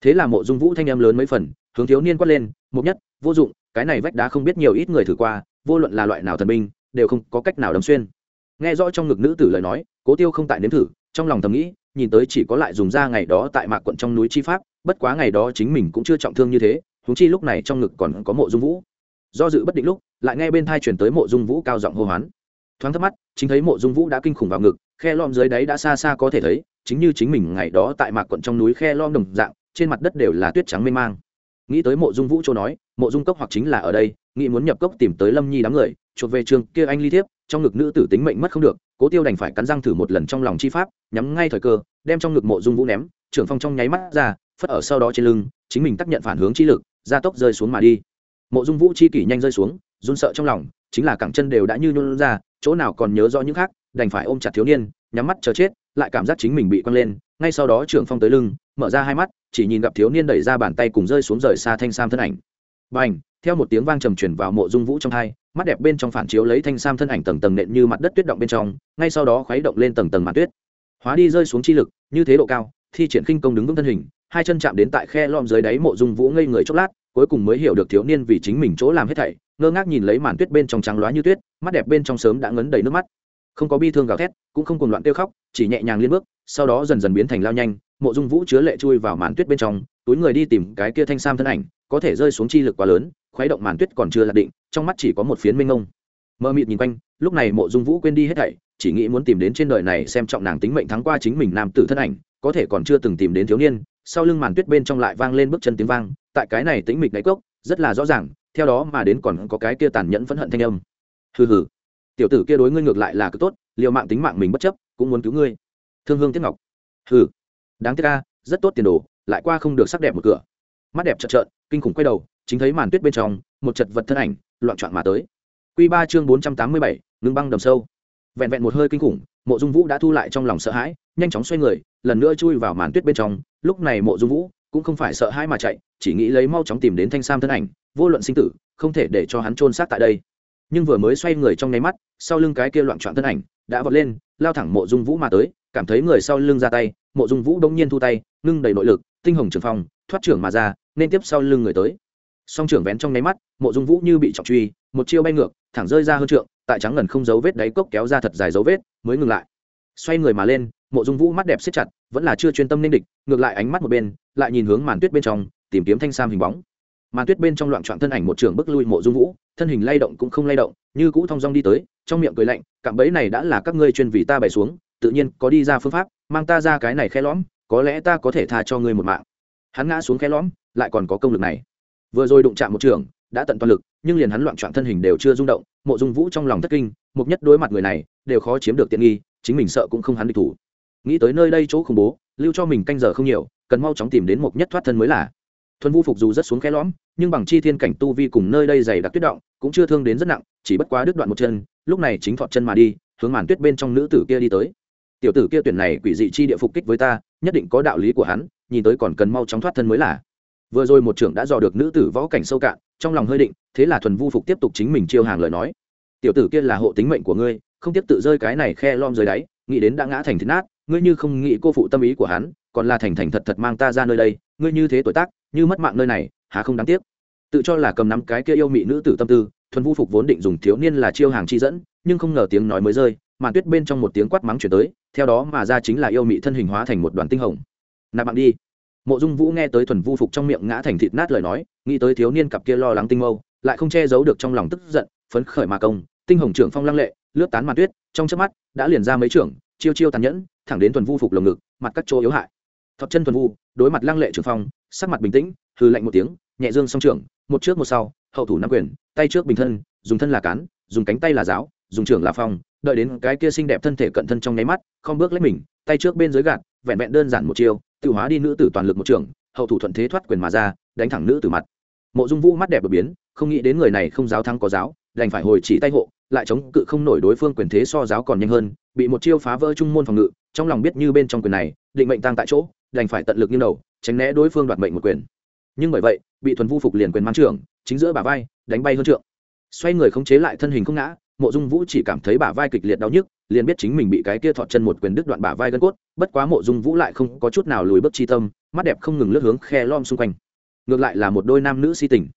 Speaker 1: Thế là mộ dung vũ thanh em lớn mấy phần, hướng thiếu niên quát lên một nhất, vô dụng, cái này vách đá không biết nhiều ít người thử qua, vô luận là loại nào thần binh, đều không có cách nào đâm xuyên. Nghe rõ trong ngực nữ tử lời nói, cố tiêu không tại nếm thử, trong lòng thầm nghĩ, nhìn tới chỉ có lại dùng ra ngày đó tại mạc quận trong núi chi pháp bất quá ngày đó chính mình cũng chưa trọng thương như thế húng chi lúc này trong ngực còn có mộ dung vũ. Do dự bất định lúc, lại nghe bên thai chuyển tới mộ dung vũ cao giọng hô hoán. Thoáng thấp mắt chính thấy mộ dung vũ đã kinh khủng vào ngực, khe lom dưới đáy đã xa xa có thể thấy, chính như chính mình ngày đó tại mạc quận trong núi khe lom đồng dạng, trên mặt đất đều là tuyết trắng mênh mang. Nghĩ tới mộ dung vũ châu nói, mộ dung cốc hoặc chính là ở đây, nghĩ muốn nhập cốc tìm tới lâm nhi đám người chuột về trường kia anh ly thiếp, trong ngực nữ tử tính mệnh mất không được, cố tiêu đành phải cắn răng thử một lần trong lòng chi pháp, nhắm ngay thời cơ, đem trong ngực mộ dung vũ ném, trưởng phong trong nháy mắt ra phất ở sau đó trên lưng, chính mình tác nhận phản hướng chi lực, gia tốc rơi xuống mà đi. Mộ dung vũ chi kỷ nhanh rơi xuống, run sợ trong lòng, chính là cẳng chân đều đã như nhún ra, chỗ nào còn nhớ rõ những khác, đành phải ôm chặt thiếu niên, nhắm mắt chờ chết, lại cảm giác chính mình bị quăng lên, ngay sau đó trưởng phong tới lưng, mở ra hai mắt, chỉ nhìn gặp thiếu niên đẩy ra bàn tay cùng rơi xuống rời xa thanh sam thân ảnh. B à n h theo một tiếng vang trầm chuyển vào mộ dung vũ trong hai, mắt đẹp bên trong phản chiếu lấy thanh sam thân ảnh tầng tầng nện như mặt đất tuyết động bên trong, ngay sau đó khuấy động lên tầng tầng mặt tuyết. Hóa đi rơi xuống chi lực, như thế độ cao, thi triển khinh công đứng vững thân hình hai chân chạm đến tại khe lom dưới đáy mộ dung vũ ngây người chốc lát, cuối cùng mới hiểu được thiếu niên vì chính mình chỗ làm hết thảy, ngơ ngác nhìn lấy màn tuyết bên trong trắng loá như tuyết, mắt đẹp bên trong sớm đã ngấn đầy nước mắt. Không có bi thương gào thét, cũng không cùng loạn kêu khóc, chỉ nhẹ nhàng liên bước, sau đó dần dần biến thành lao nhanh, mộ dung vũ chứa lệ chui vào màn tuyết bên trong, túi người đi tìm cái kia thanh sam thân ảnh, có thể rơi xuống chi lực quá lớn, khuấy động màn tuyết còn chưa lạc định, trong mắt chỉ có một phiến mênh mông. Mơ mịt nhìn quanh, lúc này mộ dung vũ quên đi hết thảy, chỉ nghĩ muốn tìm đến trên đời này xem trọng nàng tính mệnh thắng qua chính mình nam tử thân ảnh, có thể còn chưa từng tìm đến thiếu niên sau lưng màn tuyết bên trong lại vang lên bước chân tiếng vang, tại cái này tĩnh mịch đáy cốc, rất là rõ ràng, theo đó mà đến còn có cái kia tàn nhẫn phẫn hận thanh âm. Hừ hừ, tiểu tử kia đối ngươi ngược lại là cứ tốt, liều mạng tính mạng mình bất chấp, cũng muốn cứu ngươi. Thương hương tiếc ngọc. Hừ, đáng tiếc ca rất tốt tiền đồ, lại qua không được sắc đẹp một cửa. Mắt đẹp chợt trợn kinh khủng quay đầu, chính thấy màn tuyết bên trong, một chật vật thân ảnh, loạn trọn mà tới. Quy ba chương bốn trăm tám mươi bảy, ngưng băng đầm sâu. Vẹn vẹn một hơi kinh khủng, mộ dung vũ đã thu lại trong lòng sợ hãi, nhanh chóng xoay người, lần nữa chui vào màn tuyết bên trong lúc này mộ dung vũ cũng không phải sợ hãi mà chạy, chỉ nghĩ lấy mau chóng tìm đến thanh sam thân ảnh, vô luận sinh tử, không thể để cho hắn trôn xác tại đây. Nhưng vừa mới xoay người trong nháy mắt, sau lưng cái kia loạn trọn thân ảnh đã vọt lên, lao thẳng mộ dung vũ mà tới, cảm thấy người sau lưng ra tay, mộ dung vũ đông nhiên thu tay, ngưng đầy nội lực, tinh hồng trường phong, thoát trưởng mà ra, nên tiếp sau lưng người tới. Song trưởng vén trong nháy mắt, mộ dung vũ như bị trọng truy, một chiêu bay ngược, thẳng rơi ra hơn trượng, tại trắng ngần không dấu vết đáy cốc kéo ra thật dài dấu vết, mới ngừng lại xoay người mà lên, mộ dung vũ mắt đẹp siết chặt, vẫn là chưa chuyên tâm nên địch, ngược lại ánh mắt một bên, lại nhìn hướng màn tuyết bên trong, tìm kiếm thanh sam hình bóng. Màn tuyết bên trong loạn trọn thân ảnh một trường bước lui mộ dung vũ, thân hình lay động cũng không lay động, như cũ thong dong đi tới, trong miệng cười lạnh, cạm bẫy này đã là các ngươi chuyên vì ta bày xuống, tự nhiên có đi ra phương pháp, mang ta ra cái này khe lõm, có lẽ ta có thể tha cho ngươi một mạng. Hắn ngã xuống khe lõm, lại còn có công lực này. Vừa rồi đụng chạm một trường, đã tận toàn lực, nhưng liền hắn loạn trọn thân hình đều chưa rung động, mộ dung vũ trong lòng thất kinh, mục nhất đối mặt người này, đều khó chiếm được tiện nghi chính mình sợ cũng không hắn địch thủ. Nghĩ tới nơi đây chỗ khủng bố, lưu cho mình canh giờ không nhiều, cần mau chóng tìm đến mục nhất thoát thân mới là. Thuần vu phục dù rất xuống khe lõm, nhưng bằng chi thiên cảnh tu vi cùng nơi đây dày đặc tuyết động, cũng chưa thương đến rất nặng, chỉ bất quá đứt đoạn một chân, lúc này chính thọt chân mà đi, hướng màn tuyết bên trong nữ tử kia đi tới. Tiểu tử kia tuyển này quỷ dị chi địa phục kích với ta, nhất định có đạo lý của hắn, nhìn tới còn cần mau chóng thoát thân mới là. Vừa rồi một trưởng đã dò được nữ tử võ cảnh sâu cạn, trong lòng hơi định, thế là thuần vu phục tiếp tục chính mình chiêu hàng lời nói. Tiểu tử kia là hộ tính mệnh của ngươi không tiếp tự rơi cái này khe lom dưới đáy, nghĩ đến đã ngã thành thịt nát, ngươi như không nghĩ cô phụ tâm ý của hắn, còn là thành thành thật thật mang ta ra nơi đây, ngươi như thế tuổi tác, như mất mạng nơi này, há không đáng tiếc. Tự cho là cầm nắm cái kia yêu mị nữ tử tâm tư, thuần vu phục vốn định dùng thiếu niên là chiêu hàng chi dẫn, nhưng không ngờ tiếng nói mới rơi, màn tuyết bên trong một tiếng quát mắng chuyển tới, theo đó mà ra chính là yêu mị thân hình hóa thành một đoàn tinh hồng. Nạp bạn đi. Mộ dung vũ nghe tới thuần vu phục trong miệng ngã thành thịt nát lời nói, nghĩ tới thiếu niên cặp kia lo lắng tinh mâu, lại không che giấu được trong lòng tức giận, phấn khởi mà công, tinh hồng trưởng phong lăng lệ lướt tán màn tuyết, trong chớp mắt, đã liền ra mấy trưởng chiêu chiêu tàn nhẫn, thẳng đến thuần vu phục lồng ngực, mặt các chỗ yếu hại. Thọc chân thuần vu, đối mặt lăng lệ trưởng phong, sắc mặt bình tĩnh hư lạnh một tiếng, nhẹ dương song trưởng một trước một sau, hậu thủ nắm quyền, tay trước bình thân, dùng thân là cán, dùng cánh tay là giáo, dùng trưởng là phong, đợi đến cái kia xinh đẹp thân thể cận thân trong nháy mắt, không bước lấy mình, tay trước bên dưới gạt, vẹn vẹn đơn giản một chiêu tự hóa đi nữ tử toàn lực một trường, hậu thủ thuận thế thoát quyền mà ra, đánh thẳng nữ tử mặt. Mộ dung vũ mắt đẹp đột biến, không nghĩ đến người này không giáo thắng có giáo đành phải hồi chỉ tay hộ, lại chống cự không nổi đối phương quyền thế so giáo còn nhanh hơn, bị một chiêu phá vỡ trung môn phòng ngự, trong lòng biết như bên trong quyền này, định mệnh tăng tại chỗ, đành phải tận lực như đầu, tránh né đối phương đoạt mệnh một quyền. Nhưng bởi vậy, bị thuần vu phục liền quyền mang trưởng, chính giữa bả vai, đánh bay hơn trượng. Xoay người khống chế lại thân hình không ngã, mộ dung vũ chỉ cảm thấy bả vai kịch liệt đau nhức, liền biết chính mình bị cái kia thọt chân một quyền đứt đoạn bả vai gân cốt, bất quá mộ dung vũ lại không có chút nào lùi bước chi tâm, mắt đẹp không ngừng lướt hướng khe lom xung quanh. Ngược lại là một đôi nam nữ si tình.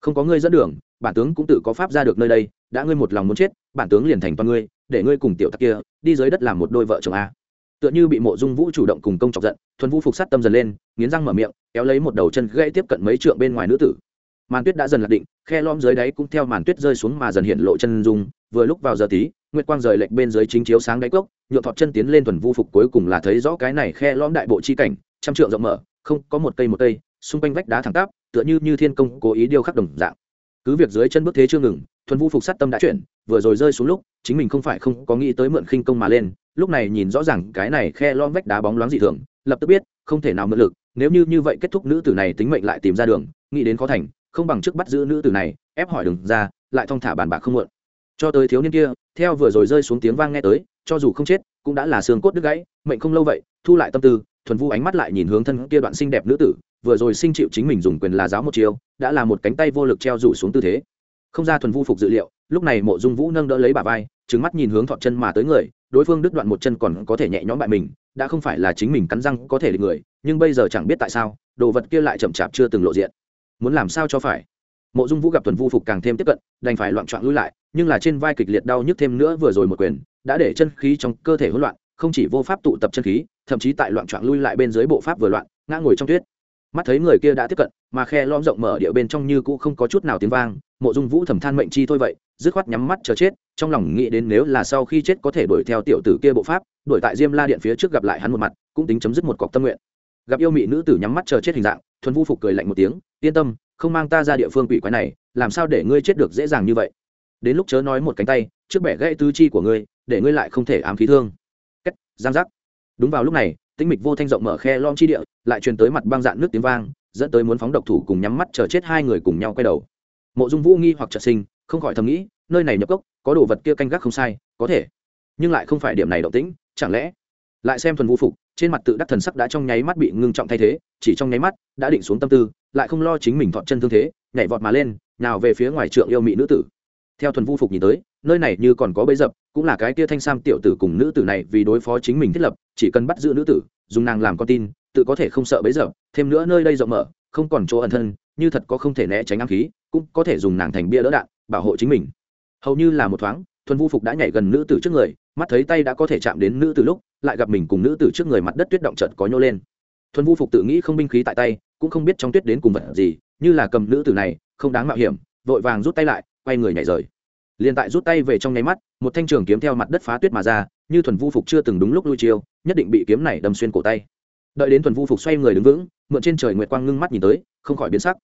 Speaker 1: Không có người dẫn đường bản tướng cũng tự có pháp ra được nơi đây, đã ngươi một lòng muốn chết, bản tướng liền thành toàn ngươi, để ngươi cùng tiểu tặc kia đi dưới đất làm một đôi vợ chồng a. Tựa như bị mộ dung vũ chủ động cùng công chọc giận, thuần vũ phục sát tâm dần lên, nghiến răng mở miệng, kéo lấy một đầu chân gây tiếp cận mấy trượng bên ngoài nữ tử. Màn tuyết đã dần lạc định, khe lom dưới đáy cũng theo màn tuyết rơi xuống mà dần hiện lộ chân dung, vừa lúc vào giờ tí, nguyệt quang rời lệch bên dưới chính chiếu sáng đáy cốc nhựa thọt chân tiến lên thuần vu phục cuối cùng là thấy rõ cái này khe lõm đại bộ chi cảnh, trăm trượng rộng mở, không có một cây một cây, xung quanh vách đá thẳng tắp, tựa như như thiên công cố ý điêu khắc đồng dạng cứ việc dưới chân bước thế chưa ngừng, thuần vu phục sát tâm đã chuyển, vừa rồi rơi xuống lúc, chính mình không phải không có nghĩ tới mượn khinh công mà lên, lúc này nhìn rõ ràng cái này khe lon vách đá bóng loáng dị thường, lập tức biết, không thể nào mượn lực, nếu như như vậy kết thúc nữ tử này tính mệnh lại tìm ra đường, nghĩ đến khó thành, không bằng trước bắt giữ nữ tử này, ép hỏi đừng ra, lại thong thả bàn bạc không muộn cho tới thiếu niên kia, theo vừa rồi rơi xuống tiếng vang nghe tới, cho dù không chết, cũng đã là xương cốt đứt gãy, mệnh không lâu vậy, thu lại tâm tư, thuần vu ánh mắt lại nhìn hướng thân kia đoạn xinh đẹp nữ tử vừa rồi sinh chịu chính mình dùng quyền là giáo một chiều đã là một cánh tay vô lực treo rủ xuống tư thế. Không ra thuần vu phục dự liệu, lúc này mộ dung vũ nâng đỡ lấy bà vai trứng mắt nhìn hướng thọt chân mà tới người, đối phương đứt đoạn một chân còn có thể nhẹ nhõm bại mình, đã không phải là chính mình cắn răng có thể được người, nhưng bây giờ chẳng biết tại sao, đồ vật kia lại chậm chạp chưa từng lộ diện. Muốn làm sao cho phải? Mộ dung vũ gặp thuần vu phục càng thêm tiếp cận, đành phải loạn trọn lui lại, nhưng là trên vai kịch liệt đau nhức thêm nữa vừa rồi một quyền, đã để chân khí trong cơ thể hỗn loạn, không chỉ vô pháp tụ tập chân khí, thậm chí tại loạn trọn lui lại bên dưới bộ pháp vừa loạn, ngã ngồi trong tuyết mắt thấy người kia đã tiếp cận, mà khe lõm rộng mở địa bên trong như cũ không có chút nào tiếng vang, mộ dung vũ thầm than mệnh chi thôi vậy, dứt khoát nhắm mắt chờ chết, trong lòng nghĩ đến nếu là sau khi chết có thể đuổi theo tiểu tử kia bộ pháp, đuổi tại diêm la điện phía trước gặp lại hắn một mặt, cũng tính chấm dứt một cọc tâm nguyện. Gặp yêu mị nữ tử nhắm mắt chờ chết hình dạng, thuần vu phục cười lạnh một tiếng, yên tâm, không mang ta ra địa phương quỷ quái này, làm sao để ngươi chết được dễ dàng như vậy? Đến lúc chớ nói một cánh tay, trước bẻ gãy tứ chi của ngươi, để ngươi lại không thể ám khí thương. Cách giang giác. Đúng vào lúc này tĩnh mịch vô thanh rộng mở khe lom chi địa, lại truyền tới mặt băng dạn nước tiếng vang, dẫn tới muốn phóng độc thủ cùng nhắm mắt chờ chết hai người cùng nhau quay đầu. Mộ dung vũ nghi hoặc trợ sinh, không khỏi thầm nghĩ, nơi này nhập cốc, có đồ vật kia canh gác không sai, có thể. Nhưng lại không phải điểm này động tĩnh, chẳng lẽ? Lại xem thuần vũ phục, trên mặt tự đắc thần sắc đã trong nháy mắt bị ngưng trọng thay thế, chỉ trong nháy mắt, đã định xuống tâm tư, lại không lo chính mình thọt chân thương thế, nhảy vọt mà lên, nào về phía ngoài trượng yêu mỹ nữ tử. Theo thuần vũ phục nhìn tới nơi này như còn có bấy dập, cũng là cái kia thanh sam tiểu tử cùng nữ tử này vì đối phó chính mình thiết lập, chỉ cần bắt giữ nữ tử, dùng nàng làm con tin, tự có thể không sợ bấy dập, thêm nữa nơi đây rộng mở, không còn chỗ ẩn thân, như thật có không thể né tránh ám khí, cũng có thể dùng nàng thành bia đỡ đạn, bảo hộ chính mình. Hầu như là một thoáng, thuần vũ phục đã nhảy gần nữ tử trước người, mắt thấy tay đã có thể chạm đến nữ tử lúc, lại gặp mình cùng nữ tử trước người mặt đất tuyết động chợt có nhô lên. Thuần vũ phục tự nghĩ không binh khí tại tay, cũng không biết trong tuyết đến cùng vật gì, như là cầm nữ tử này, không đáng mạo hiểm, vội vàng rút tay lại, quay người nhảy rời liền tại rút tay về trong nháy mắt, một thanh trường kiếm theo mặt đất phá tuyết mà ra, như thuần vu phục chưa từng đúng lúc lui chiêu, nhất định bị kiếm này đâm xuyên cổ tay. Đợi đến thuần vu phục xoay người đứng vững, mượn trên trời nguyệt quang ngưng mắt nhìn tới, không khỏi biến sắc.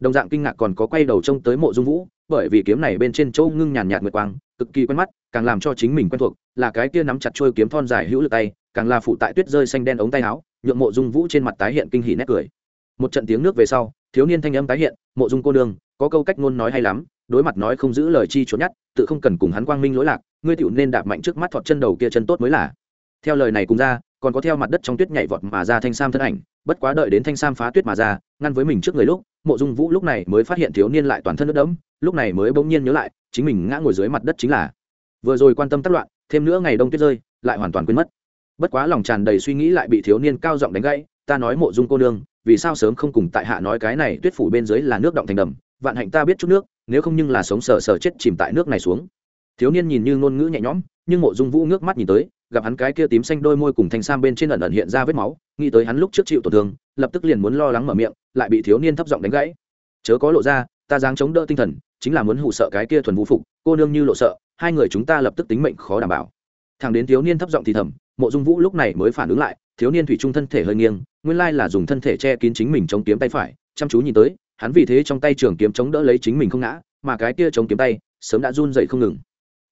Speaker 1: Đồng dạng kinh ngạc còn có quay đầu trông tới mộ dung vũ, bởi vì kiếm này bên trên chỗ ngưng nhàn nhạt nguyệt quang, cực kỳ quen mắt, càng làm cho chính mình quen thuộc, là cái kia nắm chặt trôi kiếm thon dài hữu lực tay, càng là phụ tại tuyết rơi xanh đen ống tay áo, nhượng mộ dung vũ trên mặt tái hiện kinh hỉ nét cười. Một trận tiếng nước về sau, thiếu niên thanh âm tái hiện, mộ dung cô đương có câu cách ngôn nói hay lắm đối mặt nói không giữ lời chi trốn nhát tự không cần cùng hắn quang minh lỗi lạc, ngươi tựu nên đạp mạnh trước mắt thọt chân đầu kia chân tốt mới là. Theo lời này cùng ra, còn có theo mặt đất trong tuyết nhảy vọt mà ra thanh sam thân ảnh, bất quá đợi đến thanh sam phá tuyết mà ra, ngăn với mình trước người lúc, mộ dung vũ lúc này mới phát hiện thiếu niên lại toàn thân nước đẫm, lúc này mới bỗng nhiên nhớ lại, chính mình ngã ngồi dưới mặt đất chính là. Vừa rồi quan tâm tác loạn, thêm nữa ngày đông tuyết rơi, lại hoàn toàn quên mất. Bất quá lòng tràn đầy suy nghĩ lại bị thiếu niên cao giọng đánh gãy, ta nói mộ dung cô nương, vì sao sớm không cùng tại hạ nói cái này, tuyết phủ bên dưới là nước động thành đầm vạn hạnh ta biết chút nước, nếu không nhưng là sống sờ sờ chết chìm tại nước này xuống. Thiếu niên nhìn như ngôn ngữ nhẹ nhõm, nhưng mộ dung vũ ngước mắt nhìn tới, gặp hắn cái kia tím xanh đôi môi cùng thanh sam bên trên ẩn ẩn hiện ra vết máu, nghĩ tới hắn lúc trước chịu tổn thương, lập tức liền muốn lo lắng mở miệng, lại bị thiếu niên thấp giọng đánh gãy. Chớ có lộ ra, ta dáng chống đỡ tinh thần, chính là muốn hụ sợ cái kia thuần vũ phục, cô nương như lộ sợ, hai người chúng ta lập tức tính mệnh khó đảm bảo. Thằng đến thiếu niên thấp giọng thì thầm, mộ dung vũ lúc này mới phản ứng lại, thiếu niên thủy trung thân thể hơi nghiêng, nguyên lai là dùng thân thể che kín chính mình chống kiếm tay phải, chăm chú nhìn tới hắn vì thế trong tay trường kiếm chống đỡ lấy chính mình không ngã, mà cái kia chống kiếm tay sớm đã run dậy không ngừng.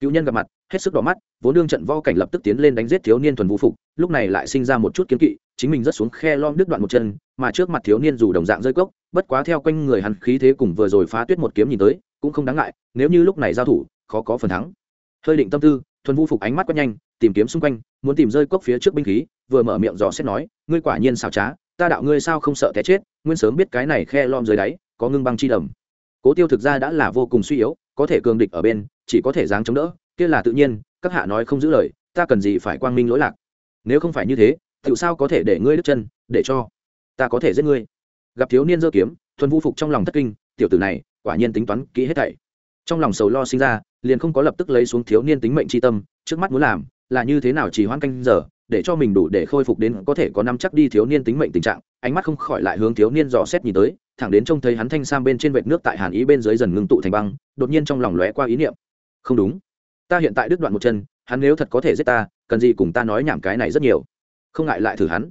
Speaker 1: Cựu nhân gặp mặt, hết sức đỏ mắt, vốn đương trận vo cảnh lập tức tiến lên đánh giết thiếu niên thuần vũ phục, lúc này lại sinh ra một chút kiếm kỵ, chính mình rất xuống khe lom đứt đoạn một chân, mà trước mặt thiếu niên dù đồng dạng rơi cốc, bất quá theo quanh người hắn khí thế cùng vừa rồi phá tuyết một kiếm nhìn tới, cũng không đáng ngại, nếu như lúc này giao thủ, khó có phần thắng. Hơi định tâm tư, thuần vũ phục ánh mắt quét nhanh, tìm kiếm xung quanh, muốn tìm rơi cốc phía trước binh khí, vừa mở miệng dò xét nói, ngươi quả nhiên xảo trá ta đạo ngươi sao không sợ té chết, nguyên sớm biết cái này khe lom dưới đáy, có ngưng băng chi đầm. Cố tiêu thực ra đã là vô cùng suy yếu, có thể cường địch ở bên, chỉ có thể dáng chống đỡ, kia là tự nhiên, các hạ nói không giữ lời, ta cần gì phải quang minh lỗi lạc. Nếu không phải như thế tự sao có thể để ngươi đứt chân, để cho ta có thể giết ngươi? Gặp thiếu niên dơ kiếm, thuần vũ phục trong lòng thất kinh, tiểu tử này, quả nhiên tính toán kỹ hết thảy. Trong lòng sầu lo sinh ra, liền không có lập tức lấy xuống thiếu niên tính mệnh tri tâm, trước mắt muốn làm là như thế nào chỉ hoãn canh giờ để cho mình đủ để khôi phục đến có thể có năm chắc đi thiếu niên tính mệnh tình trạng. Ánh mắt không khỏi lại hướng thiếu niên dò xét nhìn tới, thẳng đến trông thấy hắn thanh sam bên trên vệt nước tại hàn ý bên dưới dần ngưng tụ thành băng, đột nhiên trong lòng lóe qua ý niệm. Không đúng. Ta hiện tại đứt đoạn một chân, hắn nếu thật có thể giết ta, cần gì cùng ta nói nhảm cái này rất nhiều. Không ngại lại thử hắn.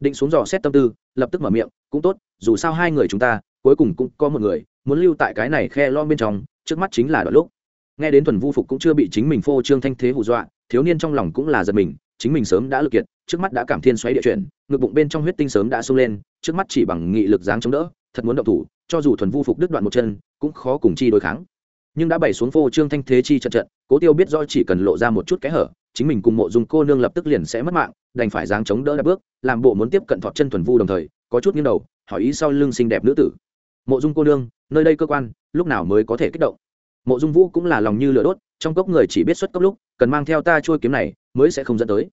Speaker 1: Định xuống dò xét tâm tư, lập tức mở miệng, cũng tốt, dù sao hai người chúng ta, cuối cùng cũng có một người, muốn lưu tại cái này khe lo bên trong, trước mắt chính là đoạn lúc. Nghe đến thuần vu phục cũng chưa bị chính mình phô trương thanh thế hù dọa, thiếu niên trong lòng cũng là giật mình chính mình sớm đã lực kiệt, trước mắt đã cảm thiên xoáy địa chuyển, ngực bụng bên trong huyết tinh sớm đã sung lên, trước mắt chỉ bằng nghị lực dáng chống đỡ, thật muốn động thủ, cho dù thuần vu phục đứt đoạn một chân, cũng khó cùng chi đối kháng. Nhưng đã bày xuống phô trương thanh thế chi trận trận, cố tiêu biết do chỉ cần lộ ra một chút kẽ hở, chính mình cùng mộ dung cô nương lập tức liền sẽ mất mạng, đành phải dáng chống đỡ đã bước, làm bộ muốn tiếp cận thọt chân thuần vu đồng thời, có chút nghiêng đầu, hỏi ý sau lưng xinh đẹp nữ tử. Mộ dung cô nương, nơi đây cơ quan, lúc nào mới có thể kích động? Mộ dung vũ cũng là lòng như lửa đốt, trong cốc người chỉ biết xuất cốc lúc, cần mang theo ta trôi kiếm này, mới sẽ không dẫn tới.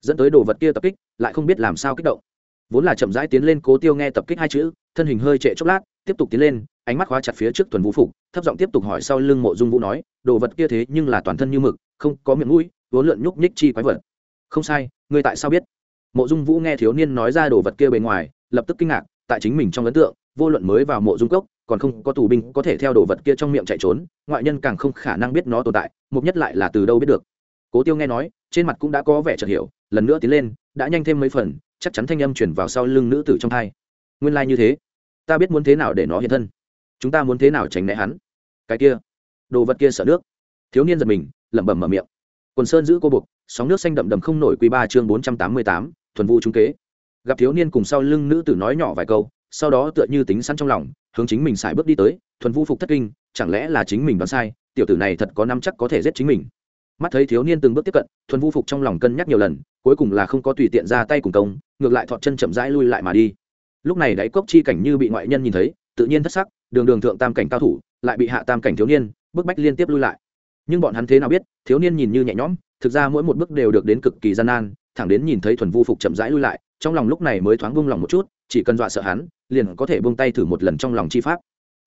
Speaker 1: Dẫn tới đồ vật kia tập kích, lại không biết làm sao kích động. Vốn là chậm rãi tiến lên cố tiêu nghe tập kích hai chữ, thân hình hơi trệ chốc lát, tiếp tục tiến lên, ánh mắt khóa chặt phía trước tuần vũ phục, thấp giọng tiếp tục hỏi sau lưng mộ dung vũ nói, đồ vật kia thế nhưng là toàn thân như mực, không có miệng mũi vốn lượn nhúc nhích chi quái vật. Không sai người tại sao biết? Mộ dung vũ nghe thiếu niên nói ra đồ vật kia bề ngoài, lập tức kinh ngạc, tại chính mình trong ấn tượng, vô luận mới vào mộ dung cốc còn không có tù binh có thể theo đồ vật kia trong miệng chạy trốn, ngoại nhân càng không khả năng biết nó tồn tại, mục nhất lại là từ đâu biết được. Cố tiêu nghe nói, trên mặt cũng đã có vẻ chợt hiểu, lần nữa tiến lên, đã nhanh thêm mấy phần, chắc chắn thanh âm chuyển vào sau lưng nữ tử trong thai. Nguyên lai、like、như thế. Ta biết muốn thế nào để nó hiện thân. Chúng ta muốn thế nào tránh né hắn? Cái kia. Đồ vật kia sợ nước. Thiếu niên giật mình, lẩm bẩm mở miệng. Quần sơn giữ cô buộc sóng nước xanh đậm đầm không nổi q ba chương bốn trăm tám mươi tám, thuần vu trung kế. Gặp thiếu niên cùng sau lưng nữ tử nói nhỏ vài câu sau đó tựa như tính sẵn trong lòng, hướng chính mình xài bước đi tới, thuần vu phục thất kinh, chẳng lẽ là chính mình đoán sai, tiểu tử này thật có năm chắc có thể giết chính mình. Mắt thấy thiếu niên từng bước tiếp cận, thuần vu phục trong lòng cân nhắc nhiều lần, cuối cùng là không có tùy tiện ra tay cùng công, ngược lại thọt chân chậm rãi lui lại mà đi. Lúc này đáy cốc chi cảnh như bị ngoại nhân nhìn thấy, tự nhiên thất sắc, đường đường thượng tam cảnh cao thủ, lại bị hạ tam cảnh thiếu niên, bức bách liên tiếp lui lại. Nhưng bọn hắn thế nào biết, thiếu niên nhìn như nhẹ nhõm, thực ra mỗi một bước đều được đến cực kỳ gian nan, thẳng đến nhìn thấy thuần vu phục chậm rãi lui lại, trong lòng lúc này mới thoáng buông lòng một chút chỉ cần dọa sợ hắn, liền có thể buông tay thử một lần trong lòng chi pháp.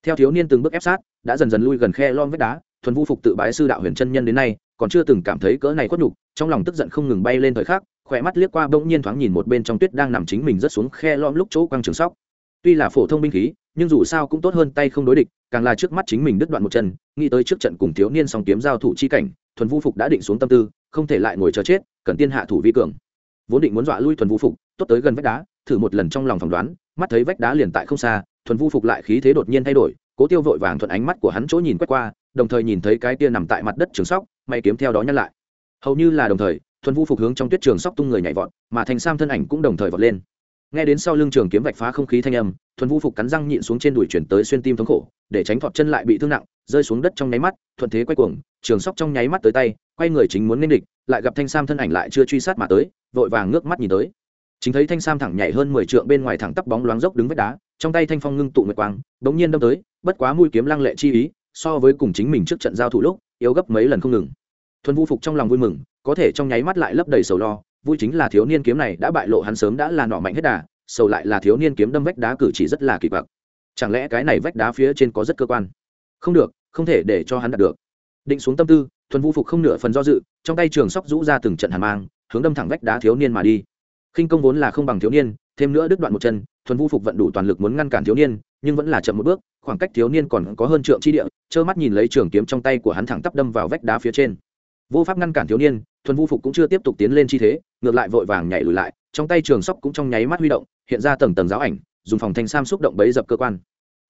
Speaker 1: Theo thiếu niên từng bước ép sát, đã dần dần lui gần khe lon vách đá, thuần vu phục tự bái sư đạo huyền chân nhân đến nay, còn chưa từng cảm thấy cỡ này khuất nhục, trong lòng tức giận không ngừng bay lên thời khắc, khỏe mắt liếc qua bỗng nhiên thoáng nhìn một bên trong tuyết đang nằm chính mình rất xuống khe lom lúc chỗ quang trường sóc. Tuy là phổ thông binh khí, nhưng dù sao cũng tốt hơn tay không đối địch, càng là trước mắt chính mình đứt đoạn một chân, nghĩ tới trước trận cùng thiếu niên song kiếm giao thủ chi cảnh, thuần vu phục đã định xuống tâm tư, không thể lại ngồi chờ chết, cần tiên hạ thủ vi cường. Vốn định muốn dọa lui thuần vu phục tốt tới gần vách đá, thử một lần trong lòng phỏng đoán, mắt thấy vách đá liền tại không xa, thuần vu phục lại khí thế đột nhiên thay đổi, cố tiêu vội vàng thuận ánh mắt của hắn chỗ nhìn quét qua, đồng thời nhìn thấy cái tia nằm tại mặt đất trường sóc, may kiếm theo đó nhắc lại. Hầu như là đồng thời, thuần vu phục hướng trong tuyết trường sóc tung người nhảy vọt, mà thành sam thân ảnh cũng đồng thời vọt lên. Nghe đến sau lưng trường kiếm vạch phá không khí thanh âm, thuần vu phục cắn răng nhịn xuống trên đùi chuyển tới xuyên tim thống khổ, để tránh thọt chân lại bị thương nặng, rơi xuống đất trong nháy mắt, thuận thế quay cuồng, trường sóc trong nháy mắt tới tay, quay người chính muốn nên địch, lại gặp thanh sam thân ảnh lại chưa truy sát mà tới, vội vàng ngước mắt nhìn tới chính thấy thanh sam thẳng nhảy hơn mười trượng bên ngoài thẳng tắp bóng loáng dốc đứng vách đá, trong tay thanh phong ngưng tụ nguyệt quang bỗng nhiên đâm tới, bất quá mũi kiếm lăng lệ chi ý, so với cùng chính mình trước trận giao thủ lúc, yếu gấp mấy lần không ngừng. Thuần vu phục trong lòng vui mừng, có thể trong nháy mắt lại lấp đầy sầu lo, vui chính là thiếu niên kiếm này đã bại lộ hắn sớm đã là nọ mạnh hết đà, sầu lại là thiếu niên kiếm đâm vách đá cử chỉ rất là kỳ quặc. Chẳng lẽ cái này vách đá phía trên có rất cơ quan? Không được, không thể để cho hắn đạt được. Định xuống tâm tư, thuần vu phục không nửa phần do dự, trong tay trường sóc rũ ra từng trận hàn mang, hướng đâm thẳng vách đá thiếu niên mà đi khinh công vốn là không bằng thiếu niên, thêm nữa đứt đoạn một chân, thuần vu phục vận đủ toàn lực muốn ngăn cản thiếu niên, nhưng vẫn là chậm một bước, khoảng cách thiếu niên còn có hơn trượng chi địa, trơ mắt nhìn lấy trường kiếm trong tay của hắn thẳng tắp đâm vào vách đá phía trên. Vô pháp ngăn cản thiếu niên, thuần vu phục cũng chưa tiếp tục tiến lên chi thế, ngược lại vội vàng nhảy lùi lại, trong tay trường sóc cũng trong nháy mắt huy động, hiện ra tầng tầng giáo ảnh, dùng phòng thanh sam xúc động bấy dập cơ quan.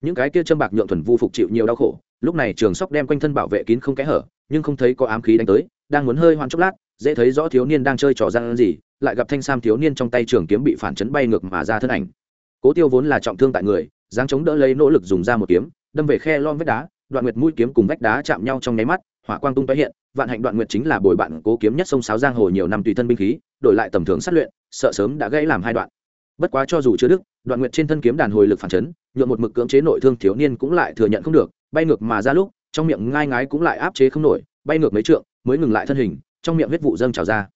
Speaker 1: Những cái kia châm bạc nhượng thuần vu phục chịu nhiều đau khổ, lúc này trường sóc đem quanh thân bảo vệ kín không kẽ hở, nhưng không thấy có ám khí đánh tới đang muốn hơi hoan chốc lát, dễ thấy rõ thiếu niên đang chơi trò gian gì, lại gặp thanh sam thiếu niên trong tay trường kiếm bị phản chấn bay ngược mà ra thân ảnh. Cố tiêu vốn là trọng thương tại người, dáng chống đỡ lấy nỗ lực dùng ra một kiếm, đâm về khe lon vách đá, đoạn nguyệt mũi kiếm cùng vách đá chạm nhau trong nháy mắt, hỏa quang tung tái hiện, vạn hạnh đoạn nguyệt chính là bồi bạn cố kiếm nhất sông sáo giang hồ nhiều năm tùy thân binh khí, đổi lại tầm thường sát luyện, sợ sớm đã gãy làm hai đoạn. Bất quá cho dù chưa đức, đoạn nguyệt trên thân kiếm đàn hồi lực phản chấn, nhuộm một mực cưỡng chế nội thương thiếu niên cũng lại thừa nhận không được, bay ngược mà ra lúc, trong miệng ngai ngái cũng lại áp chế không nổi bay ngược mấy trượng, mới ngừng lại thân hình, trong miệng huyết vụ dâng trào ra.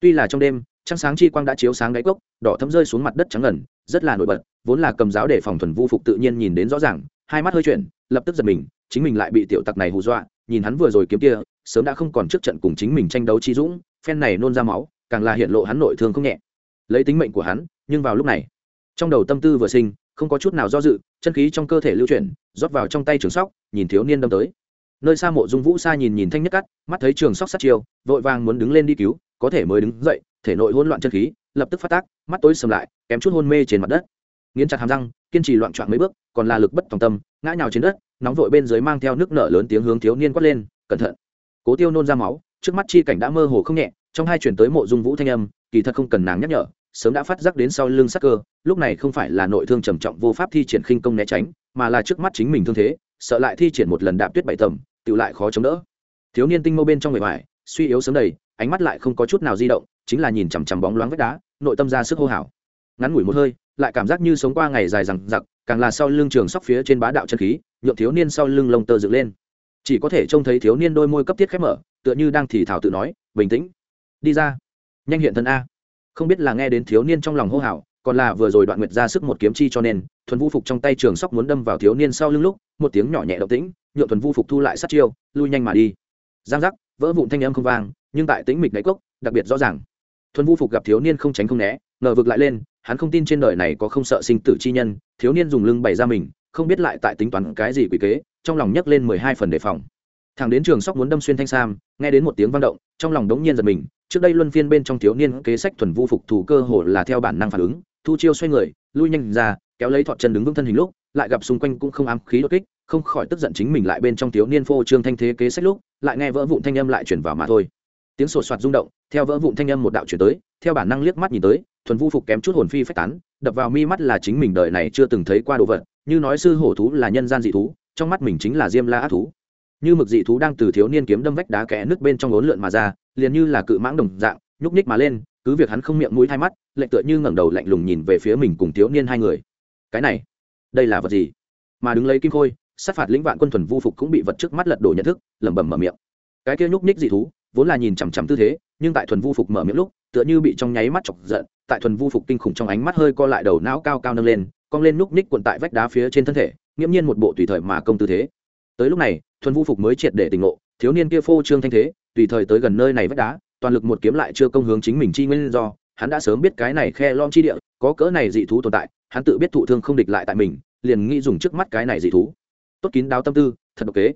Speaker 1: Tuy là trong đêm, trăng sáng chi quang đã chiếu sáng đáy cốc, đỏ thấm rơi xuống mặt đất trắng ngần, rất là nổi bật, vốn là cầm giáo để phòng thuần vu phục tự nhiên nhìn đến rõ ràng, hai mắt hơi chuyển, lập tức giật mình, chính mình lại bị tiểu tặc này hù dọa, nhìn hắn vừa rồi kiếm kia, sớm đã không còn trước trận cùng chính mình tranh đấu chi dũng, phen này nôn ra máu, càng là hiện lộ hắn nội thương không nhẹ. Lấy tính mệnh của hắn, nhưng vào lúc này, trong đầu tâm tư vừa sinh, không có chút nào do dự, chân khí trong cơ thể lưu chuyển, rót vào trong tay trường sóc, nhìn thiếu niên đâm tới nơi xa mộ dung vũ xa nhìn nhìn thanh nhất cắt mắt thấy trường sóc sát chiêu, vội vàng muốn đứng lên đi cứu, có thể mới đứng dậy, thể nội hỗn loạn chân khí, lập tức phát tác, mắt tối sầm lại, kém chút hôn mê trên mặt đất. Nghiến chặt hàm răng, kiên trì loạn trọn mấy bước, còn là lực bất tòng tâm, ngã nhào trên đất, nóng vội bên dưới mang theo nước nở lớn tiếng hướng thiếu niên quát lên, cẩn thận. Cố tiêu nôn ra máu, trước mắt chi cảnh đã mơ hồ không nhẹ, trong hai chuyển tới mộ dung vũ thanh âm, kỳ thật không cần nàng nhắc nhở, sớm đã phát giác đến sau lưng sắc cơ, lúc này không phải là nội thương trầm trọng vô pháp thi triển khinh công né tránh, mà là trước mắt chính mình thương thế, sợ lại thi triển một lần đạp tuyết bảy tầm tự lại khó chống đỡ. Thiếu niên tinh mâu bên trong người ngoài, suy yếu sớm đầy, ánh mắt lại không có chút nào di động, chính là nhìn chằm chằm bóng loáng vách đá, nội tâm ra sức hô hào. Ngắn ngủi một hơi, lại cảm giác như sống qua ngày dài rằng giặc càng là sau lưng trường sóc phía trên bá đạo chân khí, nhượng thiếu niên sau lưng lông tơ dựng lên. Chỉ có thể trông thấy thiếu niên đôi môi cấp thiết khép mở, tựa như đang thì thảo tự nói, bình tĩnh, đi ra. Nhanh hiện thân a. Không biết là nghe đến thiếu niên trong lòng hô hào, còn là vừa rồi đoạn nguyệt ra sức một kiếm chi cho nên thuần vu phục trong tay trường sóc muốn đâm vào thiếu niên sau lưng lúc, một tiếng nhỏ nhẹ động tĩnh nhựa thuần vu phục thu lại sát chiêu, lui nhanh mà đi. Giang giác, vỡ vụn thanh âm không vang, nhưng tại tĩnh mịch đáy cốc, đặc biệt rõ ràng. Thuần vu phục gặp thiếu niên không tránh không né, ngờ vực lại lên, hắn không tin trên đời này có không sợ sinh tử chi nhân, thiếu niên dùng lưng bày ra mình, không biết lại tại tính toán cái gì quỷ kế, trong lòng nhấc lên mười hai phần đề phòng. Thằng đến trường sóc muốn đâm xuyên thanh sam, nghe đến một tiếng vang động, trong lòng đống nhiên giật mình, trước đây luân phiên bên trong thiếu niên kế sách thuần vu phục thủ cơ hồ là theo bản năng phản ứng, thu chiêu xoay người, lui nhanh ra kéo lấy thọt chân đứng vững thân hình lúc, lại gặp xung quanh cũng không ám khí đột kích, không khỏi tức giận chính mình lại bên trong thiếu niên phô trương thanh thế kế sách lúc, lại nghe vỡ vụn thanh âm lại chuyển vào mà thôi. Tiếng sột soạt rung động, theo vỡ vụn thanh âm một đạo chuyển tới, theo bản năng liếc mắt nhìn tới, thuần vu phục kém chút hồn phi phách tán, đập vào mi mắt là chính mình đời này chưa từng thấy qua đồ vật, như nói sư hổ thú là nhân gian dị thú, trong mắt mình chính là diêm la ác thú. Như mực dị thú đang từ thiếu niên kiếm đâm vách đá kẽ nước bên trong lốn lượn mà ra, liền như là cự mãng đồng dạng, nhúc nhích mà lên, cứ việc hắn không miệng mũi hai mắt, lệnh tựa như ngẩng đầu lạnh lùng nhìn về phía mình cùng thiếu niên hai người cái này, đây là vật gì? Mà đứng lấy kim khôi, sát phạt lĩnh vạn quân thuần vu phục cũng bị vật trước mắt lật đổ nhận thức, lẩm bẩm mở miệng. Cái kia nhúc ních dị thú, vốn là nhìn chằm chằm tư thế, nhưng tại thuần vu phục mở miệng lúc, tựa như bị trong nháy mắt chọc giận, tại thuần vu phục kinh khủng trong ánh mắt hơi co lại đầu não cao cao nâng lên, cong lên núc ních cuộn tại vách đá phía trên thân thể, nghiễm nhiên một bộ tùy thời mà công tư thế. Tới lúc này, thuần vu phục mới triệt để tỉnh ngộ, thiếu niên kia phô trương thanh thế, tùy thời tới gần nơi này vách đá, toàn lực một kiếm lại chưa công hướng chính mình chi nguyên do, hắn đã sớm biết cái này khe lom chi địa, có cỡ này dị thú tồn tại hắn tự biết thụ thương không địch lại tại mình, liền nghĩ dùng trước mắt cái này dị thú. Tốt kín đáo tâm tư, thật độc kế.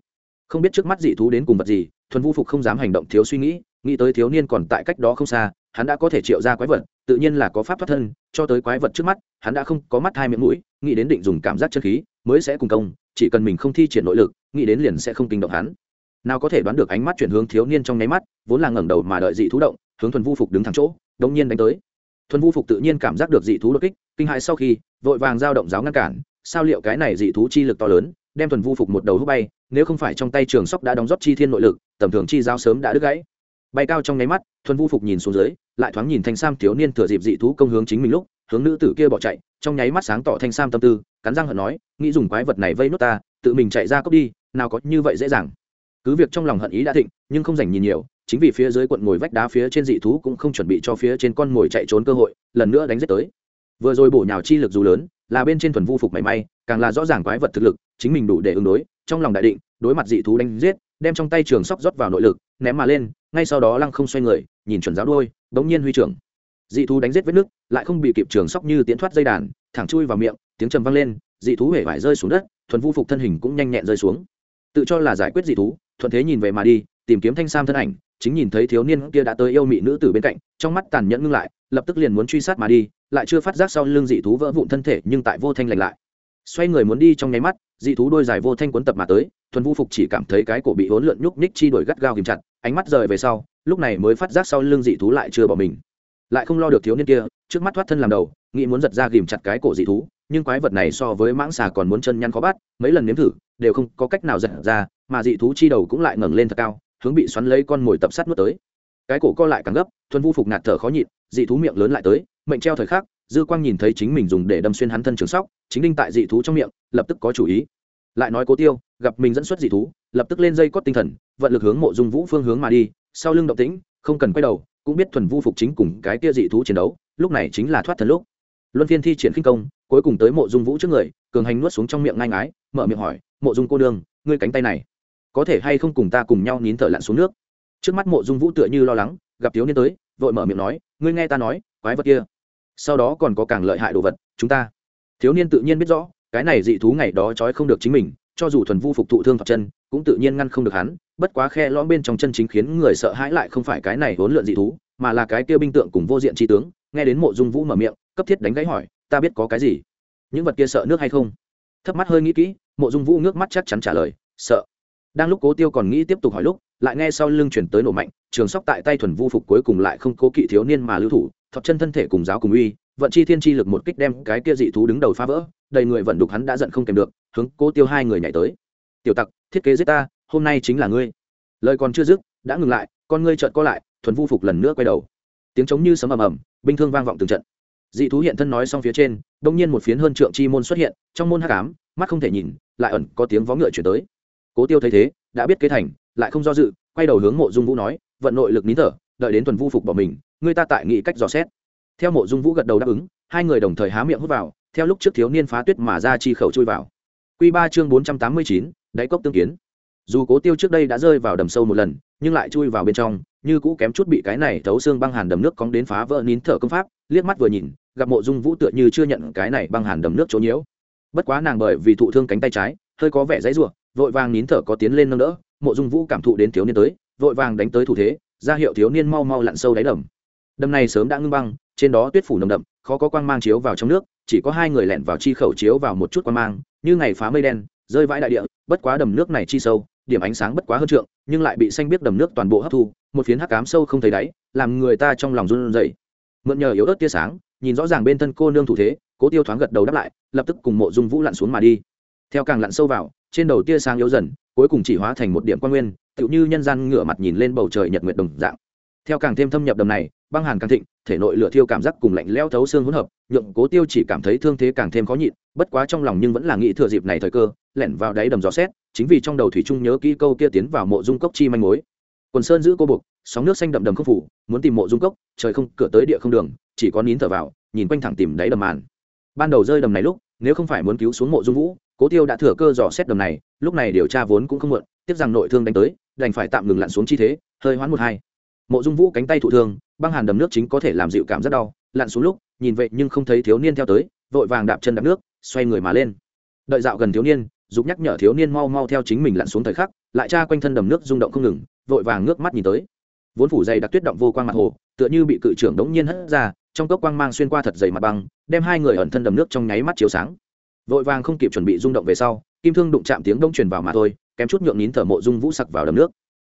Speaker 1: Không biết trước mắt dị thú đến cùng vật gì, thuần vu phục không dám hành động thiếu suy nghĩ nghĩ tới thiếu niên còn tại cách đó không xa, hắn đã có thể triệu ra quái vật, tự nhiên là có pháp thoát thân, cho tới quái vật trước mắt, hắn đã không có mắt hai miệng mũi, nghĩ đến định dùng cảm giác chân khí, mới sẽ cùng công, chỉ cần mình không thi triển nội lực, nghĩ đến liền sẽ không kinh động hắn. Nào có thể đoán được ánh mắt chuyển hướng thiếu niên trong nháy mắt, vốn là ngẩng đầu mà đợi dị thú động, hướng thuần vu phục đứng thẳng chỗ đông nhiên đánh tới thuần vu phục tự nhiên cảm giác được dị thú đột kích, kinh hại sau khi, vội vàng giao động giáo ngăn cản. Sao liệu cái này dị thú chi lực to lớn, đem thuần vu phục một đầu hút bay, nếu không phải trong tay trường sóc đã đóng rót chi thiên nội lực, tầm thường chi giáo sớm đã đứt gãy. Bay cao trong nháy mắt, thuần vu phục nhìn xuống dưới, lại thoáng nhìn thanh sam thiếu niên thừa dịp dị thú công hướng chính mình lúc, hướng nữ tử kia bỏ chạy, trong nháy mắt sáng tỏ thanh sam tâm tư, cắn răng hận nói, nghĩ dùng quái vật này vây nốt ta, tự mình chạy ra cốc đi, nào có như vậy dễ dàng cứ việc trong lòng hận ý đã thịnh, nhưng không dành nhìn nhiều, chính vì phía dưới quận ngồi vách đá phía trên dị thú cũng không chuẩn bị cho phía trên con ngồi chạy trốn cơ hội, lần nữa đánh giết tới. Vừa rồi bổ nhào chi lực dù lớn, là bên trên thuần vu phục mảy may, càng là rõ ràng quái vật thực lực, chính mình đủ để ứng đối, trong lòng đại định, đối mặt dị thú đánh giết, đem trong tay trường sóc rót vào nội lực, ném mà lên, ngay sau đó lăng không xoay người, nhìn chuẩn giáo đôi bỗng nhiên huy trưởng. Dị thú đánh giết vết nước lại không bị kịp trường sóc như tiến thoát dây đàn, thẳng chui vào miệng, tiếng trầm vang lên, dị thú hể vải rơi xuống đất, thuần vu phục thân hình cũng nhanh nhẹn rơi xuống. Tự cho là giải quyết dị thú thuận thế nhìn về mà đi, tìm kiếm thanh sam thân ảnh, chính nhìn thấy thiếu niên kia đã tới yêu mị nữ tử bên cạnh, trong mắt tàn nhẫn ngưng lại, lập tức liền muốn truy sát mà đi, lại chưa phát giác sau lưng dị thú vỡ vụn thân thể, nhưng tại vô thanh lành lại. Xoay người muốn đi trong nháy mắt, dị thú đôi dài vô thanh quấn tập mà tới, thuần vu phục chỉ cảm thấy cái cổ bị hỗn lượn nhúc nhích chi đổi gắt gao kìm chặt, ánh mắt rời về sau, lúc này mới phát giác sau lưng dị thú lại chưa bỏ mình. Lại không lo được thiếu niên kia, trước mắt thoát thân làm đầu, nghĩ muốn giật ra ghìm chặt cái cổ dị thú, nhưng quái vật này so với mãng xà còn muốn chân nhăn khó bắt, mấy lần nếm thử, đều không có cách nào giật ra mà dị thú chi đầu cũng lại ngẩng lên thật cao, hướng bị xoắn lấy con mồi tập sát nuốt tới. Cái cổ co lại càng gấp, thuần vu phục ngạt thở khó nhịn, dị thú miệng lớn lại tới, mệnh treo thời khắc, dư quang nhìn thấy chính mình dùng để đâm xuyên hắn thân trường sóc, chính đinh tại dị thú trong miệng, lập tức có chủ ý. Lại nói cố tiêu, gặp mình dẫn xuất dị thú, lập tức lên dây cót tinh thần, vận lực hướng mộ dung vũ phương hướng mà đi, sau lưng động tĩnh, không cần quay đầu, cũng biết thuần vu phục chính cùng cái kia dị thú chiến đấu, lúc này chính là thoát thần lúc. Luân phiên thi triển khinh công, cuối cùng tới mộ dung vũ trước người, cường hành nuốt xuống trong miệng ngai ngái, mở miệng hỏi, mộ dung cô đương ngươi cánh tay này có thể hay không cùng ta cùng nhau nín thở lặn xuống nước. Trước mắt mộ dung vũ tựa như lo lắng, gặp thiếu niên tới, vội mở miệng nói, ngươi nghe ta nói, quái vật kia, sau đó còn có càng lợi hại đồ vật, chúng ta. Thiếu niên tự nhiên biết rõ, cái này dị thú ngày đó trói không được chính mình, cho dù thuần vu phục thụ thương thoạt chân, cũng tự nhiên ngăn không được hắn, bất quá khe lõm bên trong chân chính khiến người sợ hãi lại không phải cái này hỗn lượn dị thú, mà là cái kia binh tượng cùng vô diện tri tướng, nghe đến mộ dung vũ mở miệng, cấp thiết đánh gáy hỏi, ta biết có cái gì? Những vật kia sợ nước hay không? Thấp mắt hơi nghĩ kỹ, mộ dung vũ nước mắt chắc chắn trả lời, sợ đang lúc cố tiêu còn nghĩ tiếp tục hỏi lúc, lại nghe sau lưng chuyển tới nổ mạnh, trường sóc tại tay thuần vu phục cuối cùng lại không cố kỵ thiếu niên mà lưu thủ, thọt chân thân thể cùng giáo cùng uy, vận chi thiên chi lực một kích đem cái kia dị thú đứng đầu phá vỡ, đầy người vận đục hắn đã giận không kèm được, hướng cố tiêu hai người nhảy tới. Tiểu tặc, thiết kế giết ta, hôm nay chính là ngươi. Lời còn chưa dứt, đã ngừng lại, con ngươi trợn co lại, thuần vu phục lần nữa quay đầu. Tiếng trống như sấm ầm ầm, binh thương vang vọng từng trận. Dị thú hiện thân nói xong phía trên, đông nhiên một phiến hơn trượng chi môn xuất hiện, trong môn hắc ám, mắt không thể nhìn, lại ẩn có tiếng vó ngựa chuyển tới cố tiêu thấy thế, đã biết kế thành, lại không do dự, quay đầu hướng mộ dung vũ nói, vận nội lực nín thở, đợi đến tuần vu phục bỏ mình, người ta tại nghị cách dò xét. Theo mộ dung vũ gật đầu đáp ứng, hai người đồng thời há miệng hút vào, theo lúc trước thiếu niên phá tuyết mà ra chi khẩu chui vào. Q ba chương bốn trăm tám mươi chín, đáy cốc tương kiến. Dù cố tiêu trước đây đã rơi vào đầm sâu một lần, nhưng lại chui vào bên trong, như cũ kém chút bị cái này thấu xương băng hàn đầm nước cóng đến phá vỡ nín thở công pháp, liếc mắt vừa nhìn, gặp mộ dung vũ tựa như chưa nhận cái này băng hàn đầm nước chỗ nhiễu. Bất quá nàng bởi vì thụ thương cánh tay trái, hơi có vẻ dãy ruộng vội vàng nín thở có tiến lên nâng đỡ, mộ dung vũ cảm thụ đến thiếu niên tới, vội vàng đánh tới thủ thế, ra hiệu thiếu niên mau mau lặn sâu đáy đầm. Đầm này sớm đã ngưng băng, trên đó tuyết phủ nồng đậm, khó có quang mang chiếu vào trong nước, chỉ có hai người lẹn vào chi khẩu chiếu vào một chút quang mang, như ngày phá mây đen, rơi vãi đại địa, bất quá đầm nước này chi sâu, điểm ánh sáng bất quá hơn trượng, nhưng lại bị xanh biết đầm nước toàn bộ hấp thu, một phiến hắc cám sâu không thấy đáy, làm người ta trong lòng run rẩy. Mượn nhờ yếu ớt tia sáng, nhìn rõ ràng bên thân cô nương thủ thế, cố tiêu thoáng gật đầu đáp lại, lập tức cùng mộ dung vũ lặn xuống mà đi theo càng lặn sâu vào, trên đầu tia sáng yếu dần, cuối cùng chỉ hóa thành một điểm quan nguyên, tựu như nhân gian ngửa mặt nhìn lên bầu trời nhật nguyệt đồng dạng. Theo càng thêm thâm nhập đầm này, băng hàn càng thịnh, thể nội lửa thiêu cảm giác cùng lạnh leo thấu xương hỗn hợp, nhượng cố tiêu chỉ cảm thấy thương thế càng thêm khó nhịn, bất quá trong lòng nhưng vẫn là nghĩ thừa dịp này thời cơ, lẻn vào đáy đầm gió xét, chính vì trong đầu thủy trung nhớ kỹ câu kia tiến vào mộ dung cốc chi manh mối. Quần sơn giữ cô buộc, sóng nước xanh đậm đầm không phủ, muốn tìm mộ dung cốc, trời không, cửa tới địa không đường, chỉ có nín thở vào, nhìn quanh thẳng tìm đáy đầm màn. Ban đầu rơi đầm này lúc, nếu không phải muốn cứu xuống mộ dung vũ cố tiêu đã thừa cơ dò xét đầm này, lúc này điều tra vốn cũng không muộn tiếp rằng nội thương đánh tới, đành phải tạm ngừng lặn xuống chi thế, hơi hoán một hai. Mộ dung vũ cánh tay thụ thương, băng hàn đầm nước chính có thể làm dịu cảm rất đau, lặn xuống lúc, nhìn vậy nhưng không thấy thiếu niên theo tới, vội vàng đạp chân đạp nước, xoay người mà lên. Đợi dạo gần thiếu niên giúp nhắc nhở thiếu niên mau mau theo chính mình lặn xuống thời khắc, lại tra quanh thân đầm nước rung động không ngừng, vội vàng ngước mắt nhìn tới. Vốn phủ dày đặc tuyết động vô quang mặt hồ, tựa như bị cự trưởng đống nhiên hất ra, trong cốc quang mang xuyên qua thật dày mặt băng, đem hai người ẩn thân đầm nước trong nháy mắt chiếu sáng vội vàng không kịp chuẩn bị rung động về sau, kim thương đụng chạm tiếng đông truyền vào mà thôi, kém chút nhượng nín thở mộ dung vũ sặc vào đầm nước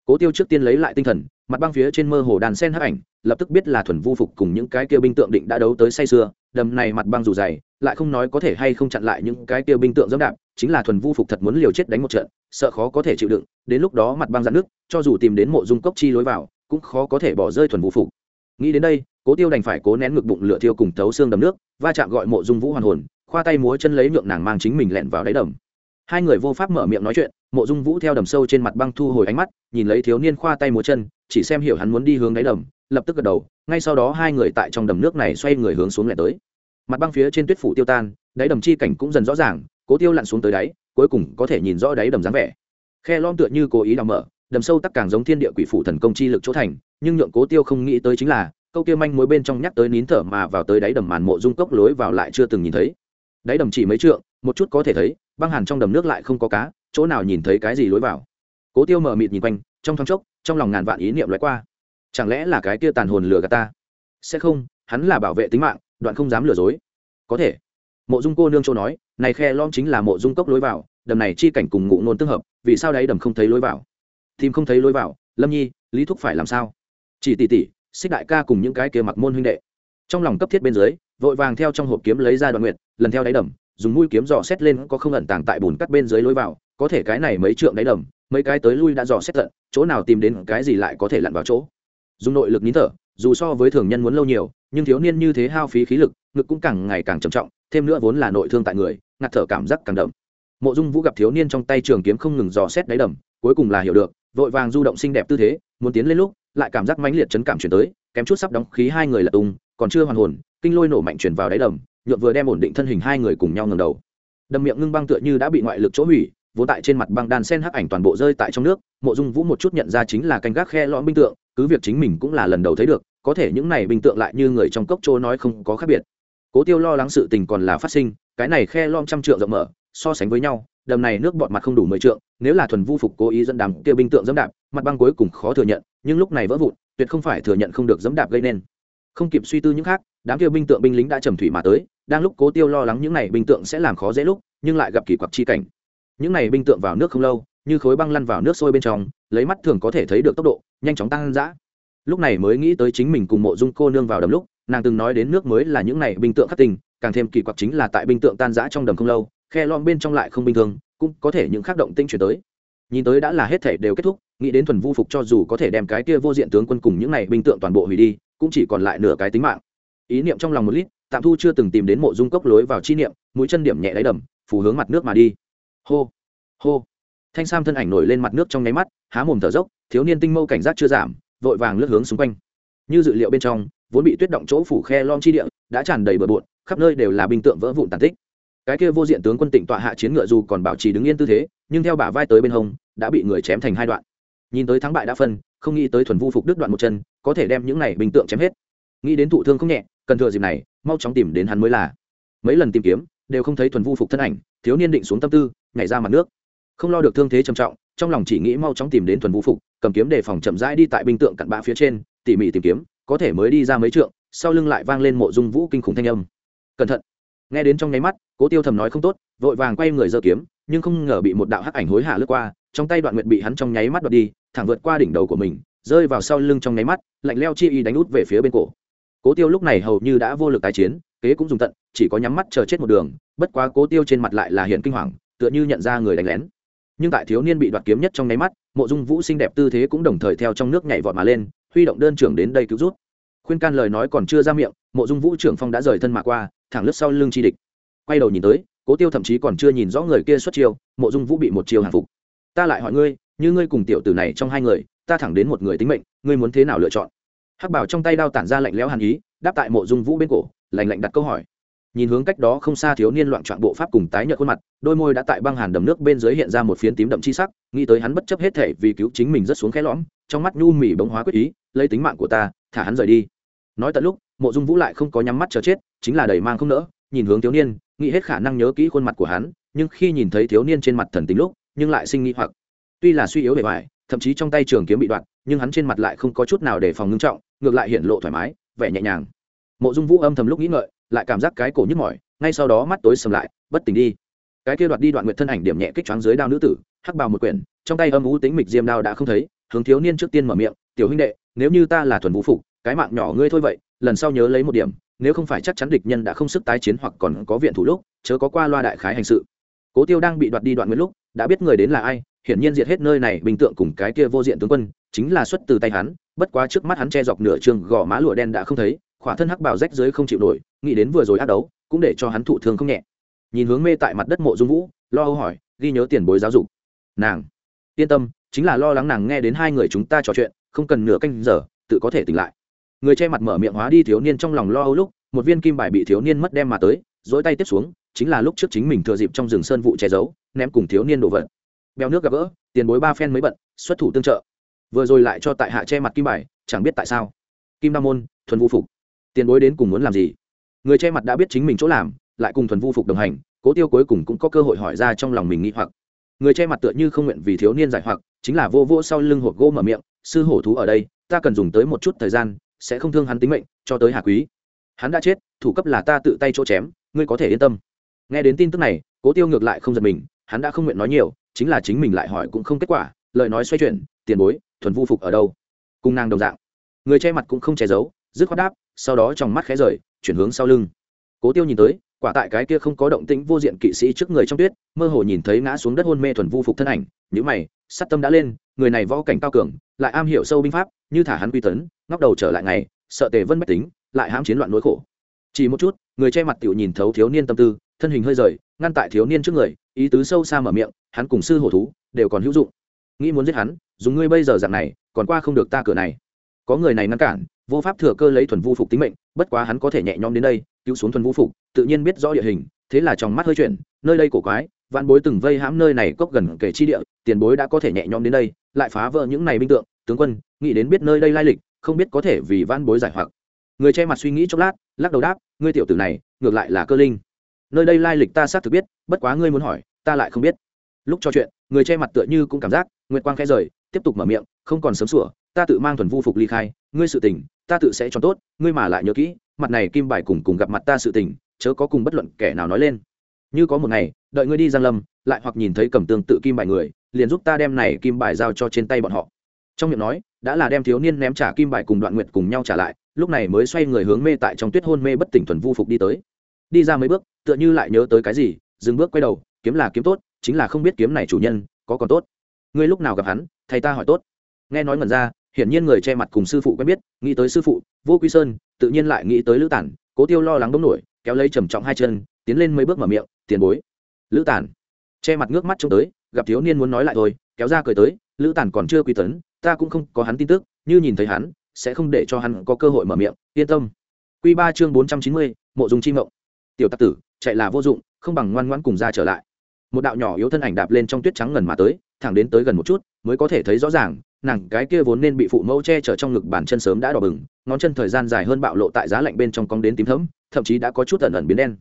Speaker 1: cố tiêu trước tiên lấy lại tinh thần, mặt băng phía trên mơ hồ đàn sen hấp ảnh, lập tức biết là thuần vu phục cùng những cái kia binh tượng định đã đấu tới say xưa. đầm này mặt băng dù dày, lại không nói có thể hay không chặn lại những cái kia binh tượng dẫm đạp, chính là thuần vu phục thật muốn liều chết đánh một trận, sợ khó có thể chịu đựng, đến lúc đó mặt băng dạn nước cho dù tìm đến mộ dung cốc chi lối vào, cũng khó có thể bỏ rơi thuần vu phục nghĩ đến đây, cố tiêu đành phải cố nén ngực bụng lửa thiêu cùng thấu xương đầm nước, va chạm gọi mộ dung vũ hoàn hồn khoa tay múa chân lấy nhượng nàng mang chính mình lẹn vào đáy đầm. Hai người vô pháp mở miệng nói chuyện, mộ dung vũ theo đầm sâu trên mặt băng thu hồi ánh mắt, nhìn lấy thiếu niên khoa tay múa chân, chỉ xem hiểu hắn muốn đi hướng đáy đầm, lập tức gật đầu, ngay sau đó hai người tại trong đầm nước này xoay người hướng xuống lẻ tới. Mặt băng phía trên tuyết phủ tiêu tan, đáy đầm chi cảnh cũng dần rõ ràng, cố tiêu lặn xuống tới đáy, cuối cùng có thể nhìn rõ đáy đầm dáng vẻ. Khe lom tựa như cố ý đào mở, đầm sâu tắc càng giống thiên địa quỷ phủ thần công chi lực chỗ thành, nhưng nhượng cố tiêu không nghĩ tới chính là, câu kia manh mối bên trong nhắc tới nín thở mà vào tới đáy đầm màn mộ dung cốc lối vào lại chưa từng nhìn thấy đáy đầm chỉ mấy trượng, một chút có thể thấy, băng hàn trong đầm nước lại không có cá, chỗ nào nhìn thấy cái gì lối vào. Cố tiêu mở mịt nhìn quanh, trong thoáng chốc, trong lòng ngàn vạn ý niệm loại qua. Chẳng lẽ là cái kia tàn hồn lừa gạt ta? Sẽ không, hắn là bảo vệ tính mạng, đoạn không dám lừa dối. Có thể. Mộ dung cô nương châu nói, này khe lom chính là mộ dung cốc lối vào, đầm này chi cảnh cùng ngụ nôn tương hợp, vì sao đấy đầm không thấy lối vào? Tìm không thấy lối vào, lâm nhi, lý thúc phải làm sao? Chỉ tỷ tỷ, xích đại ca cùng những cái kia mặc môn huynh đệ trong lòng cấp thiết bên dưới, vội vàng theo trong hộp kiếm lấy ra đoạn nguyện lần theo đáy đầm, dùng mũi kiếm dò xét lên có không ẩn tàng tại bùn cắt bên dưới lối vào, có thể cái này mấy trượng đáy đầm, mấy cái tới lui đã dò xét tận, chỗ nào tìm đến cái gì lại có thể lặn vào chỗ. Dùng nội lực nín thở, dù so với thường nhân muốn lâu nhiều, nhưng thiếu niên như thế hao phí khí lực, ngực cũng càng ngày càng trầm trọng, thêm nữa vốn là nội thương tại người, ngạt thở cảm giác càng đậm. Mộ dung vũ gặp thiếu niên trong tay trường kiếm không ngừng dò xét đáy đầm, cuối cùng là hiểu được, vội vàng du động xinh đẹp tư thế, muốn tiến lên lúc, lại cảm giác mãnh liệt chấn cảm chuyển tới, kém chút sắp đóng khí hai người là tung còn chưa hoàn hồn, kinh lôi nổ mạnh chuyển vào đáy đầm nhuộm vừa đem ổn định thân hình hai người cùng nhau ngầm đầu. Đầm miệng ngưng băng tựa như đã bị ngoại lực chỗ hủy, vốn tại trên mặt băng đan sen hắc ảnh toàn bộ rơi tại trong nước, mộ dung vũ một chút nhận ra chính là canh gác khe lõm binh tượng, cứ việc chính mình cũng là lần đầu thấy được, có thể những này binh tượng lại như người trong cốc chỗ nói không có khác biệt. Cố tiêu lo lắng sự tình còn là phát sinh, cái này khe lõm trăm trượng rộng mở, so sánh với nhau, đầm này nước bọt mặt không đủ mười trượng, nếu là thuần vu phục cố ý dẫn đàm tiêu binh tượng dẫm đạp, mặt băng cuối cùng khó thừa nhận, nhưng lúc này vỡ vụn, tuyệt không phải thừa nhận không được dẫm đạp gây nên không kịp suy tư những khác, đám kia binh tượng binh lính đã trầm thủy mà tới, đang lúc cố tiêu lo lắng những này binh tượng sẽ làm khó dễ lúc, nhưng lại gặp kỳ quặc chi cảnh. Những này binh tượng vào nước không lâu, như khối băng lăn vào nước sôi bên trong, lấy mắt thường có thể thấy được tốc độ, nhanh chóng tăng dã. Lúc này mới nghĩ tới chính mình cùng mộ dung cô nương vào đầm lúc, nàng từng nói đến nước mới là những này binh tượng khắc tình càng thêm kỳ quặc chính là tại binh tượng tan dã trong đầm không lâu, khe lom bên trong lại không bình thường, cũng có thể những khắc động tinh chuyển tới. Nhìn tới đã là hết thể đều kết thúc, nghĩ đến thuần vu phục cho dù có thể đem cái kia vô diện tướng quân cùng những này binh tượng toàn bộ hủy đi cũng chỉ còn lại nửa cái tính mạng. Ý niệm trong lòng một lít, tạm thu chưa từng tìm đến mộ dung cốc lối vào chi niệm, mũi chân điểm nhẹ đáy đầm, phù hướng mặt nước mà đi. Hô hô. Thanh sam thân ảnh nổi lên mặt nước trong nháy mắt, há mồm thở dốc, thiếu niên tinh mâu cảnh giác chưa giảm, vội vàng lướt hướng xung quanh. Như dự liệu bên trong, vốn bị tuyết động chỗ phủ khe lom chi địa, đã tràn đầy bờ bộn, khắp nơi đều là bình tượng vỡ vụn tàn tích. Cái kia vô diện tướng quân tỉnh tọa hạ chiến ngựa dù còn bảo trì đứng yên tư thế, nhưng theo bả vai tới bên hông, đã bị người chém thành hai đoạn. Nhìn tới thắng bại đã phân, không nghĩ tới thuần vu phục đứt đoạn một chân có thể đem những này bình tượng chém hết. Nghĩ đến thụ thương không nhẹ, cần thừa dịp này, mau chóng tìm đến hắn mới là. Mấy lần tìm kiếm, đều không thấy thuần vu phục thân ảnh, thiếu niên định xuống tâm tư, nhảy ra mặt nước. Không lo được thương thế trầm trọng, trong lòng chỉ nghĩ mau chóng tìm đến thuần vu phục, cầm kiếm để phòng chậm rãi đi tại binh tượng cặn bã phía trên, tỉ mỉ tìm kiếm, có thể mới đi ra mấy trượng, sau lưng lại vang lên mộ dung vũ kinh khủng thanh âm. Cẩn thận. Nghe đến trong nháy mắt, cố tiêu thầm nói không tốt, vội vàng quay người giơ kiếm, nhưng không ngờ bị một đạo hắc ảnh hối hạ lướt qua, trong tay đoạn nguyện bị hắn trong nháy mắt đoạt đi, thẳng vượt qua đỉnh đầu của mình rơi vào sau lưng trong nháy mắt, lạnh leo chi y đánh út về phía bên cổ. Cố tiêu lúc này hầu như đã vô lực tái chiến, kế cũng dùng tận, chỉ có nhắm mắt chờ chết một đường, bất quá cố tiêu trên mặt lại là hiện kinh hoàng, tựa như nhận ra người đánh lén. Nhưng tại thiếu niên bị đoạt kiếm nhất trong nháy mắt, mộ dung vũ xinh đẹp tư thế cũng đồng thời theo trong nước nhảy vọt mà lên, huy động đơn trưởng đến đây cứu rút khuyên can lời nói còn chưa ra miệng, mộ dung vũ trưởng phong đã rời thân mà qua, thẳng lướt sau lưng chi địch. Quay đầu nhìn tới, cố tiêu thậm chí còn chưa nhìn rõ người kia xuất chiêu, mộ dung vũ bị một chiêu hàng phục. Ta lại hỏi ngươi, như ngươi cùng tiểu tử này trong hai người ta thẳng đến một người tính mệnh, ngươi muốn thế nào lựa chọn? Hắc bảo trong tay đao tản ra lạnh lẽo hàn ý, đáp tại mộ dung vũ bên cổ lành lạnh đặt câu hỏi. Nhìn hướng cách đó không xa thiếu niên loạn trọn bộ pháp cùng tái nhợt khuôn mặt, đôi môi đã tại băng hàn đầm nước bên dưới hiện ra một phiến tím đậm chi sắc, nghĩ tới hắn bất chấp hết thể vì cứu chính mình rất xuống khẽ lõm, trong mắt nhu mỉ bóng hóa quyết ý, lấy tính mạng của ta, thả hắn rời đi. Nói tận lúc, mộ dung vũ lại không có nhắm mắt chờ chết, chính là đầy mang không nỡ, nhìn hướng thiếu niên, nghĩ hết khả năng nhớ kỹ khuôn mặt của hắn, nhưng khi nhìn thấy thiếu niên trên mặt thần tính lúc, nhưng lại sinh nghĩ hoặc. Tuy là suy yếu bề ngoài thậm chí trong tay trường kiếm bị đoạn, nhưng hắn trên mặt lại không có chút nào để phòng ngưng trọng, ngược lại hiện lộ thoải mái, vẻ nhẹ nhàng. Mộ dung vũ âm thầm lúc nghĩ ngợi, lại cảm giác cái cổ nhức mỏi, ngay sau đó mắt tối sầm lại, bất tỉnh đi. Cái kia đoạt đi đoạn nguyệt thân ảnh điểm nhẹ kích choáng dưới đao nữ tử, hắc bào một quyển, trong tay âm vũ tính mịch diêm đao đã không thấy, hướng thiếu niên trước tiên mở miệng, tiểu huynh đệ, nếu như ta là thuần vũ phục, cái mạng nhỏ ngươi thôi vậy, lần sau nhớ lấy một điểm, nếu không phải chắc chắn địch nhân đã không sức tái chiến hoặc còn có viện thủ lúc, chớ có qua loa đại khái hành sự. Cố tiêu đang bị đoạt đi đoạn nguyệt lúc, đã biết người đến là ai hiển nhiên diệt hết nơi này bình tượng cùng cái kia vô diện tướng quân, chính là xuất từ tay hắn, bất quá trước mắt hắn che dọc nửa trường gò má lụa đen đã không thấy, khỏa thân hắc bào rách dưới không chịu nổi, nghĩ đến vừa rồi ác đấu, cũng để cho hắn thụ thương không nhẹ. Nhìn hướng mê tại mặt đất mộ dung vũ, lo âu hỏi, ghi nhớ tiền bối giáo dục. Nàng, yên tâm, chính là lo lắng nàng nghe đến hai người chúng ta trò chuyện, không cần nửa canh giờ, tự có thể tỉnh lại. Người che mặt mở miệng hóa đi thiếu niên trong lòng lo âu lúc, một viên kim bài bị thiếu niên mất đem mà tới, dỗi tay tiếp xuống, chính là lúc trước chính mình thừa dịp trong rừng sơn vụ che giấu, ném cùng thiếu niên đồ vật bèo nước gặp gỡ, tiền bối ba phen mới bận, xuất thủ tương trợ. Vừa rồi lại cho tại hạ che mặt kim bài, chẳng biết tại sao. Kim nam môn, thuần vũ phục. Tiền bối đến cùng muốn làm gì? Người che mặt đã biết chính mình chỗ làm, lại cùng thuần vũ phục đồng hành, cố tiêu cuối cùng cũng có cơ hội hỏi ra trong lòng mình nghĩ hoặc. Người che mặt tựa như không nguyện vì thiếu niên giải hoặc, chính là vô vô sau lưng hộp gỗ mở miệng, sư hổ thú ở đây, ta cần dùng tới một chút thời gian, sẽ không thương hắn tính mệnh, cho tới hà quý. Hắn đã chết, thủ cấp là ta tự tay chỗ chém, ngươi có thể yên tâm. Nghe đến tin tức này, cố tiêu ngược lại không giật mình, hắn đã không nguyện nói nhiều chính là chính mình lại hỏi cũng không kết quả, lời nói xoay chuyển, tiền bối, thuần vu phục ở đâu? Cung nàng đồng dạng. Người che mặt cũng không che giấu, dứt khoát đáp, sau đó trong mắt khẽ rời, chuyển hướng sau lưng. Cố tiêu nhìn tới, quả tại cái kia không có động tĩnh vô diện kỵ sĩ trước người trong tuyết, mơ hồ nhìn thấy ngã xuống đất hôn mê thuần vu phục thân ảnh nhữ mày sắt tâm đã lên, người này võ cảnh cao cường, lại am hiểu sâu binh pháp, như thả hắn quy tấn, ngóc đầu trở lại ngày, sợ tề vân mách tính, lại hãm chiến loạn nỗi khổ. Chỉ một chút, người che mặt tiểu nhìn thấu thiếu niên tâm tư, thân hình hơi rời, ngăn tại thiếu niên trước người ý tứ sâu xa mở miệng, hắn cùng sư hổ thú đều còn hữu dụng. Nghĩ muốn giết hắn, dùng ngươi bây giờ dạng này, còn qua không được ta cửa này. Có người này ngăn cản, vô pháp thừa cơ lấy thuần vu phục tính mệnh, bất quá hắn có thể nhẹ nhõm đến đây, cứu xuống thuần vu phục, tự nhiên biết rõ địa hình, thế là trong mắt hơi chuyển, nơi đây cổ quái, vạn bối từng vây hãm nơi này cốc gần kể chi địa, tiền bối đã có thể nhẹ nhõm đến đây, lại phá vỡ những này binh tượng, tướng quân, nghĩ đến biết nơi đây lai lịch, không biết có thể vì vạn bối giải hoặc. Người che mặt suy nghĩ chốc lát, lắc đầu đáp, ngươi tiểu tử này, ngược lại là cơ linh nơi đây lai lịch ta xác thực biết, bất quá ngươi muốn hỏi, ta lại không biết. Lúc trò chuyện, người che mặt tựa như cũng cảm giác, nguyệt quang khẽ rời, tiếp tục mở miệng, không còn sớm sủa, ta tự mang thuần vu phục ly khai, ngươi sự tình, ta tự sẽ cho tốt, ngươi mà lại nhớ kỹ, mặt này kim bài cùng cùng gặp mặt ta sự tình, chớ có cùng bất luận kẻ nào nói lên. Như có một ngày, đợi ngươi đi giang lâm, lại hoặc nhìn thấy cầm tương tự kim bài người, liền giúp ta đem này kim bài giao cho trên tay bọn họ. Trong miệng nói, đã là đem thiếu niên ném trả kim bài cùng đoạn nguyệt cùng nhau trả lại, lúc này mới xoay người hướng mê tại trong tuyết hôn mê bất tỉnh thuần vu phục đi tới đi ra mấy bước, tựa như lại nhớ tới cái gì, dừng bước quay đầu, kiếm là kiếm tốt, chính là không biết kiếm này chủ nhân, có còn tốt. Ngươi lúc nào gặp hắn thầy ta hỏi tốt. Nghe nói ngẩn ra, hiển nhiên người che mặt cùng sư phụ quen biết, nghĩ tới sư phụ, vô quy sơn, tự nhiên lại nghĩ tới lữ tản, cố tiêu lo lắng đống nổi, kéo lấy trầm trọng hai chân, tiến lên mấy bước mở miệng, tiền bối. Lữ tản. Che mặt ngước mắt trông tới, gặp thiếu niên muốn nói lại thôi, kéo ra cười tới, lữ tản còn chưa quy tấn, ta cũng không có hắn tin tức, như nhìn thấy hắn, sẽ không để cho hắn có cơ hội mở miệng, yên tâm. Q ba chương bốn trăm chín mươi, mộ dùng chi mộng tiểu tặc tử, chạy là vô dụng, không bằng ngoan ngoãn cùng ra trở lại. Một đạo nhỏ yếu thân ảnh đạp lên trong tuyết trắng ngần mà tới, thẳng đến tới gần một chút, mới có thể thấy rõ ràng, nàng cái kia vốn nên bị phụ mẫu che chở trong ngực bàn chân sớm đã đỏ bừng, ngón chân thời gian dài hơn bạo lộ tại giá lạnh bên trong cong đến tím thấm thậm chí đã có chút ẩn ẩn biến đen.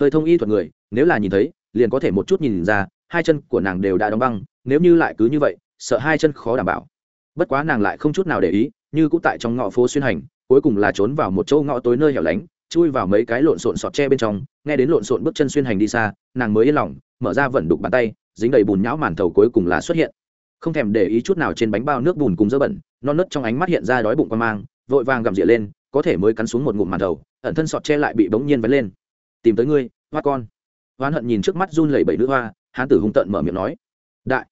Speaker 1: Hơi thông y thuật người, nếu là nhìn thấy, liền có thể một chút nhìn ra, hai chân của nàng đều đã đóng băng, nếu như lại cứ như vậy, sợ hai chân khó đảm bảo. Bất quá nàng lại không chút nào để ý, như cũng tại trong ngõ phố xuyên hành, cuối cùng là trốn vào một chỗ ngõ tối nơi hẻo lánh chui vào mấy cái lộn xộn sọt tre bên trong, nghe đến lộn xộn bước chân xuyên hành đi xa, nàng mới yên lòng, mở ra vẩn đục bàn tay, dính đầy bùn nhão màn thầu cuối cùng là xuất hiện. Không thèm để ý chút nào trên bánh bao nước bùn cùng dơ bẩn, non nớt trong ánh mắt hiện ra đói bụng quan mang, vội vàng gặm rỉa lên, có thể mới cắn xuống một ngụm màn thầu, ẩn thân sọt tre lại bị bỗng nhiên vấn lên. Tìm tới ngươi, hoa con. Hoán hận nhìn trước mắt run lẩy bẩy nữ hoa, hán tử hung tợn mở miệng nói. Đại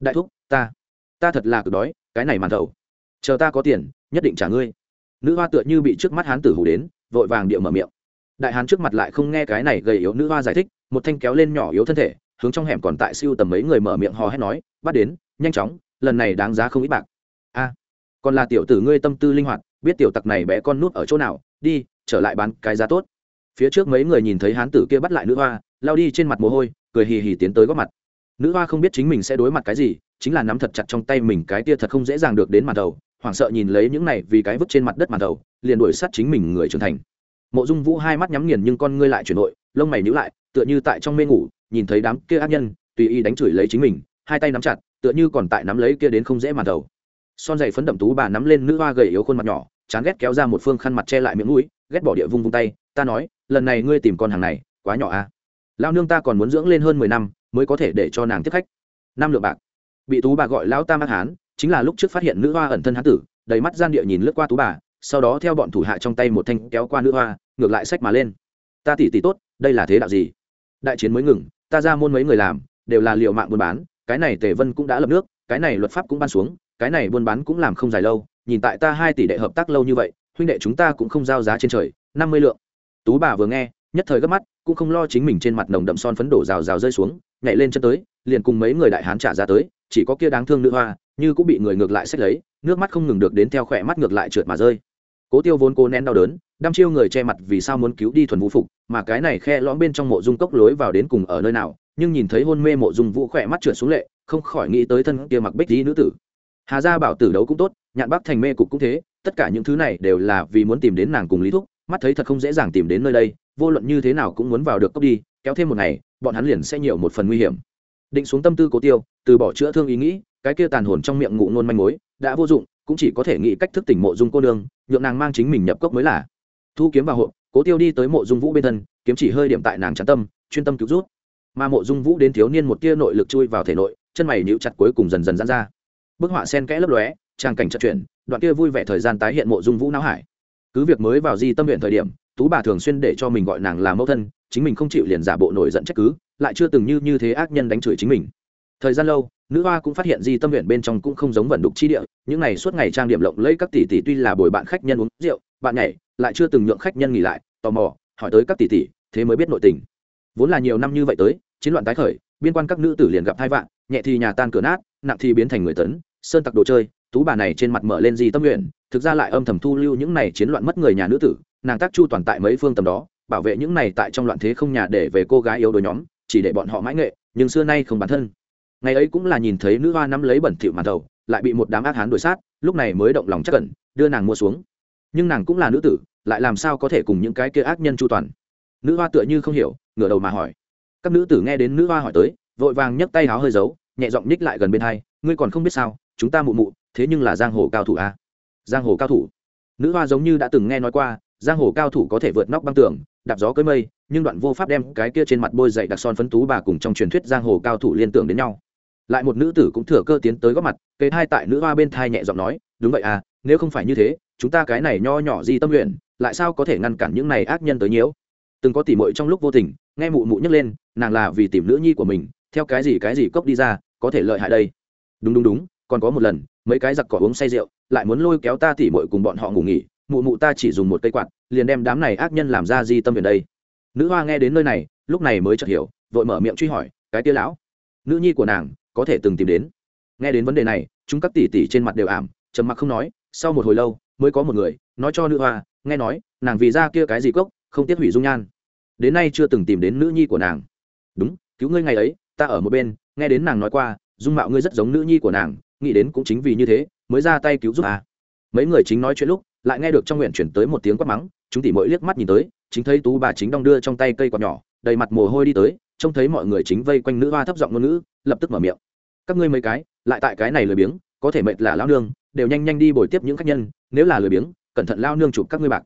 Speaker 1: đại thúc, ta ta thật là cực đói, cái này màn thầu, chờ ta có tiền, nhất định trả ngươi nữ hoa tựa như bị trước mắt hán tử hủ đến, vội vàng địa mở miệng. Đại hán trước mặt lại không nghe cái này gầy yếu nữ hoa giải thích, một thanh kéo lên nhỏ yếu thân thể, hướng trong hẻm còn tại siêu tầm mấy người mở miệng hò hét nói, bắt đến, nhanh chóng, lần này đáng giá không ít bạc. A, còn là tiểu tử ngươi tâm tư linh hoạt, biết tiểu tặc này bé con nút ở chỗ nào, đi, trở lại bán cái giá tốt. Phía trước mấy người nhìn thấy hán tử kia bắt lại nữ hoa, lao đi trên mặt mồ hôi, cười hì hì tiến tới góp mặt. Nữ hoa không biết chính mình sẽ đối mặt cái gì, chính là nắm thật chặt trong tay mình cái tia thật không dễ dàng được đến mặt đầu hoảng sợ nhìn lấy những này vì cái vứt trên mặt đất màn đầu, liền đuổi sát chính mình người trưởng thành. Mộ dung vũ hai mắt nhắm nghiền nhưng con ngươi lại chuyển đội lông mày nhữ lại, tựa như tại trong mê ngủ, nhìn thấy đám kia ác nhân, tùy y đánh chửi lấy chính mình, hai tay nắm chặt, tựa như còn tại nắm lấy kia đến không dễ màn đầu. Son dày phấn đậm tú bà nắm lên nữ hoa gầy yếu khuôn mặt nhỏ, chán ghét kéo ra một phương khăn mặt che lại miệng mũi, ghét bỏ địa vung vung tay, ta nói, lần này ngươi tìm con hàng này, quá nhỏ à. Lao nương ta còn muốn dưỡng lên hơn mười năm, mới có thể để cho nàng tiếp khách. Năm lượng bạc. Bị tú bà gọi lão tam ác hán chính là lúc trước phát hiện nữ hoa ẩn thân hán tử, đầy mắt gian địa nhìn lướt qua tú bà, sau đó theo bọn thủ hạ trong tay một thanh kéo qua nữ hoa, ngược lại sách mà lên. Ta tỉ tỉ tốt, đây là thế đạo gì? Đại chiến mới ngừng, ta ra môn mấy người làm, đều là liệu mạng buôn bán, cái này tề vân cũng đã lập nước, cái này luật pháp cũng ban xuống, cái này buôn bán cũng làm không dài lâu, nhìn tại ta hai tỷ đệ hợp tác lâu như vậy, huynh đệ chúng ta cũng không giao giá trên trời, năm mươi lượng. Tú bà vừa nghe, nhất thời gấp mắt, cũng không lo chính mình trên mặt nồng đậm son phấn đổ rào rào rơi xuống, nhảy lên chân tới, liền cùng mấy người đại hán trả ra tới chỉ có kia đáng thương nữ hoa, như cũng bị người ngược lại xét lấy, nước mắt không ngừng được đến theo khỏe mắt ngược lại trượt mà rơi. Cố tiêu vốn cố nén đau đớn, đăm chiêu người che mặt vì sao muốn cứu đi thuần vũ phục, mà cái này khe lõm bên trong mộ dung cốc lối vào đến cùng ở nơi nào, nhưng nhìn thấy hôn mê mộ dung vũ khỏe mắt trượt xuống lệ, không khỏi nghĩ tới thân kia mặc bích dí nữ tử. Hà gia bảo tử đấu cũng tốt, nhạn bắc thành mê cục cũng thế, tất cả những thứ này đều là vì muốn tìm đến nàng cùng lý thúc, mắt thấy thật không dễ dàng tìm đến nơi đây, vô luận như thế nào cũng muốn vào được cốc đi, kéo thêm một ngày, bọn hắn liền sẽ nhiều một phần nguy hiểm định xuống tâm tư cố tiêu, từ bỏ chữa thương ý nghĩ, cái kia tàn hồn trong miệng ngụ ngôn manh mối, đã vô dụng, cũng chỉ có thể nghĩ cách thức tỉnh mộ dung cô nương, nhượng nàng mang chính mình nhập cốc mới là. Thu kiếm vào hộ cố tiêu đi tới mộ dung vũ bên thân, kiếm chỉ hơi điểm tại nàng chán tâm, chuyên tâm cứu rút. Mà mộ dung vũ đến thiếu niên một tia nội lực chui vào thể nội, chân mày níu chặt cuối cùng dần dần dán ra. Bức họa sen kẽ lấp lóe trang cảnh trật chuyển, đoạn kia vui vẻ thời gian tái hiện mộ dung vũ não hải. Cứ việc mới vào di tâm huyện thời điểm, tú bà thường xuyên để cho mình gọi nàng là mẫu thân, chính mình không chịu liền giả bộ nổi giận trách cứ lại chưa từng như như thế ác nhân đánh chửi chính mình. Thời gian lâu, nữ hoa cũng phát hiện di tâm huyện bên trong cũng không giống vận đục chi địa, những ngày suốt ngày trang điểm lộng lấy các tỷ tỷ tuy là bồi bạn khách nhân uống rượu, bạn nhảy, lại chưa từng nhượng khách nhân nghỉ lại, tò mò, hỏi tới các tỷ tỷ, thế mới biết nội tình. Vốn là nhiều năm như vậy tới, chiến loạn tái khởi, biên quan các nữ tử liền gặp hai vạn, nhẹ thì nhà tan cửa nát, nặng thì biến thành người tấn, sơn tặc đồ chơi, tú bà này trên mặt mở lên di tâm nguyện thực ra lại âm thầm thu lưu những này chiến loạn mất người nhà nữ tử, nàng tác chu toàn tại mấy phương tầm đó, bảo vệ những này tại trong loạn thế không nhà để về cô gái yếu đuối nhóm chỉ để bọn họ mãi nghệ, nhưng xưa nay không bản thân. Ngày ấy cũng là nhìn thấy nữ hoa nắm lấy bẩn thỉu màn đầu, lại bị một đám ác hán đuổi sát, lúc này mới động lòng chắc cẩn, đưa nàng mua xuống. Nhưng nàng cũng là nữ tử, lại làm sao có thể cùng những cái kia ác nhân chu toàn? Nữ hoa tựa như không hiểu, ngửa đầu mà hỏi. Các nữ tử nghe đến nữ hoa hỏi tới, vội vàng nhấc tay háo hơi giấu, nhẹ giọng ních lại gần bên hai, ngươi còn không biết sao, chúng ta mụ mụ, thế nhưng là giang hồ cao thủ a à? giang hồ cao thủ? Nữ hoa giống như đã từng nghe nói qua, giang hồ cao thủ có thể vượt nóc băng tường đạp gió cưới mây, nhưng đoạn vô pháp đem cái kia trên mặt bôi dậy đặc son phấn tú bà cùng trong truyền thuyết giang hồ cao thủ liên tưởng đến nhau. Lại một nữ tử cũng thừa cơ tiến tới góp mặt, kế hai tại nữ hoa bên thai nhẹ giọng nói, đúng vậy à nếu không phải như thế, chúng ta cái này nho nhỏ di tâm nguyện, lại sao có thể ngăn cản những này ác nhân tới nhiễu? Từng có tỉ mội trong lúc vô tình, nghe mụ mụ nhấc lên, nàng là vì tìm nữ nhi của mình, theo cái gì cái gì cốc đi ra, có thể lợi hại đây. Đúng đúng đúng, còn có một lần, mấy cái giặc cỏ uống say rượu, lại muốn lôi kéo ta tỉ mội cùng bọn họ ngủ nghỉ, mụ mụ ta chỉ dùng một cây quạt liền đem đám này ác nhân làm ra di tâm viện đây. Nữ hoa nghe đến nơi này, lúc này mới chợt hiểu, vội mở miệng truy hỏi, cái tia lão? Nữ nhi của nàng, có thể từng tìm đến. Nghe đến vấn đề này, chúng các tỷ tỷ trên mặt đều ảm, trầm mặc không nói, sau một hồi lâu, mới có một người, nói cho nữ hoa, nghe nói, nàng vì ra kia cái gì cốc, không tiếc hủy dung nhan. Đến nay chưa từng tìm đến nữ nhi của nàng. Đúng, cứu ngươi ngày ấy, ta ở một bên. Nghe đến nàng nói qua, dung mạo ngươi rất giống nữ nhi của nàng, nghĩ đến cũng chính vì như thế, mới ra tay cứu giúp à. mấy người chính nói chuyện lúc, lại nghe được trong nguyện chuyển tới một tiếng quát mắng chúng tỉ mỗi liếc mắt nhìn tới, chính thấy tú bà chính đong đưa trong tay cây quạt nhỏ, đầy mặt mồ hôi đi tới, trông thấy mọi người chính vây quanh nữ hoa thấp giọng ngôn ngữ, lập tức mở miệng. Các ngươi mấy cái, lại tại cái này lười biếng, có thể mệt là lao nương, đều nhanh nhanh đi bồi tiếp những khách nhân, nếu là lười biếng, cẩn thận lao nương chụp các ngươi bạc.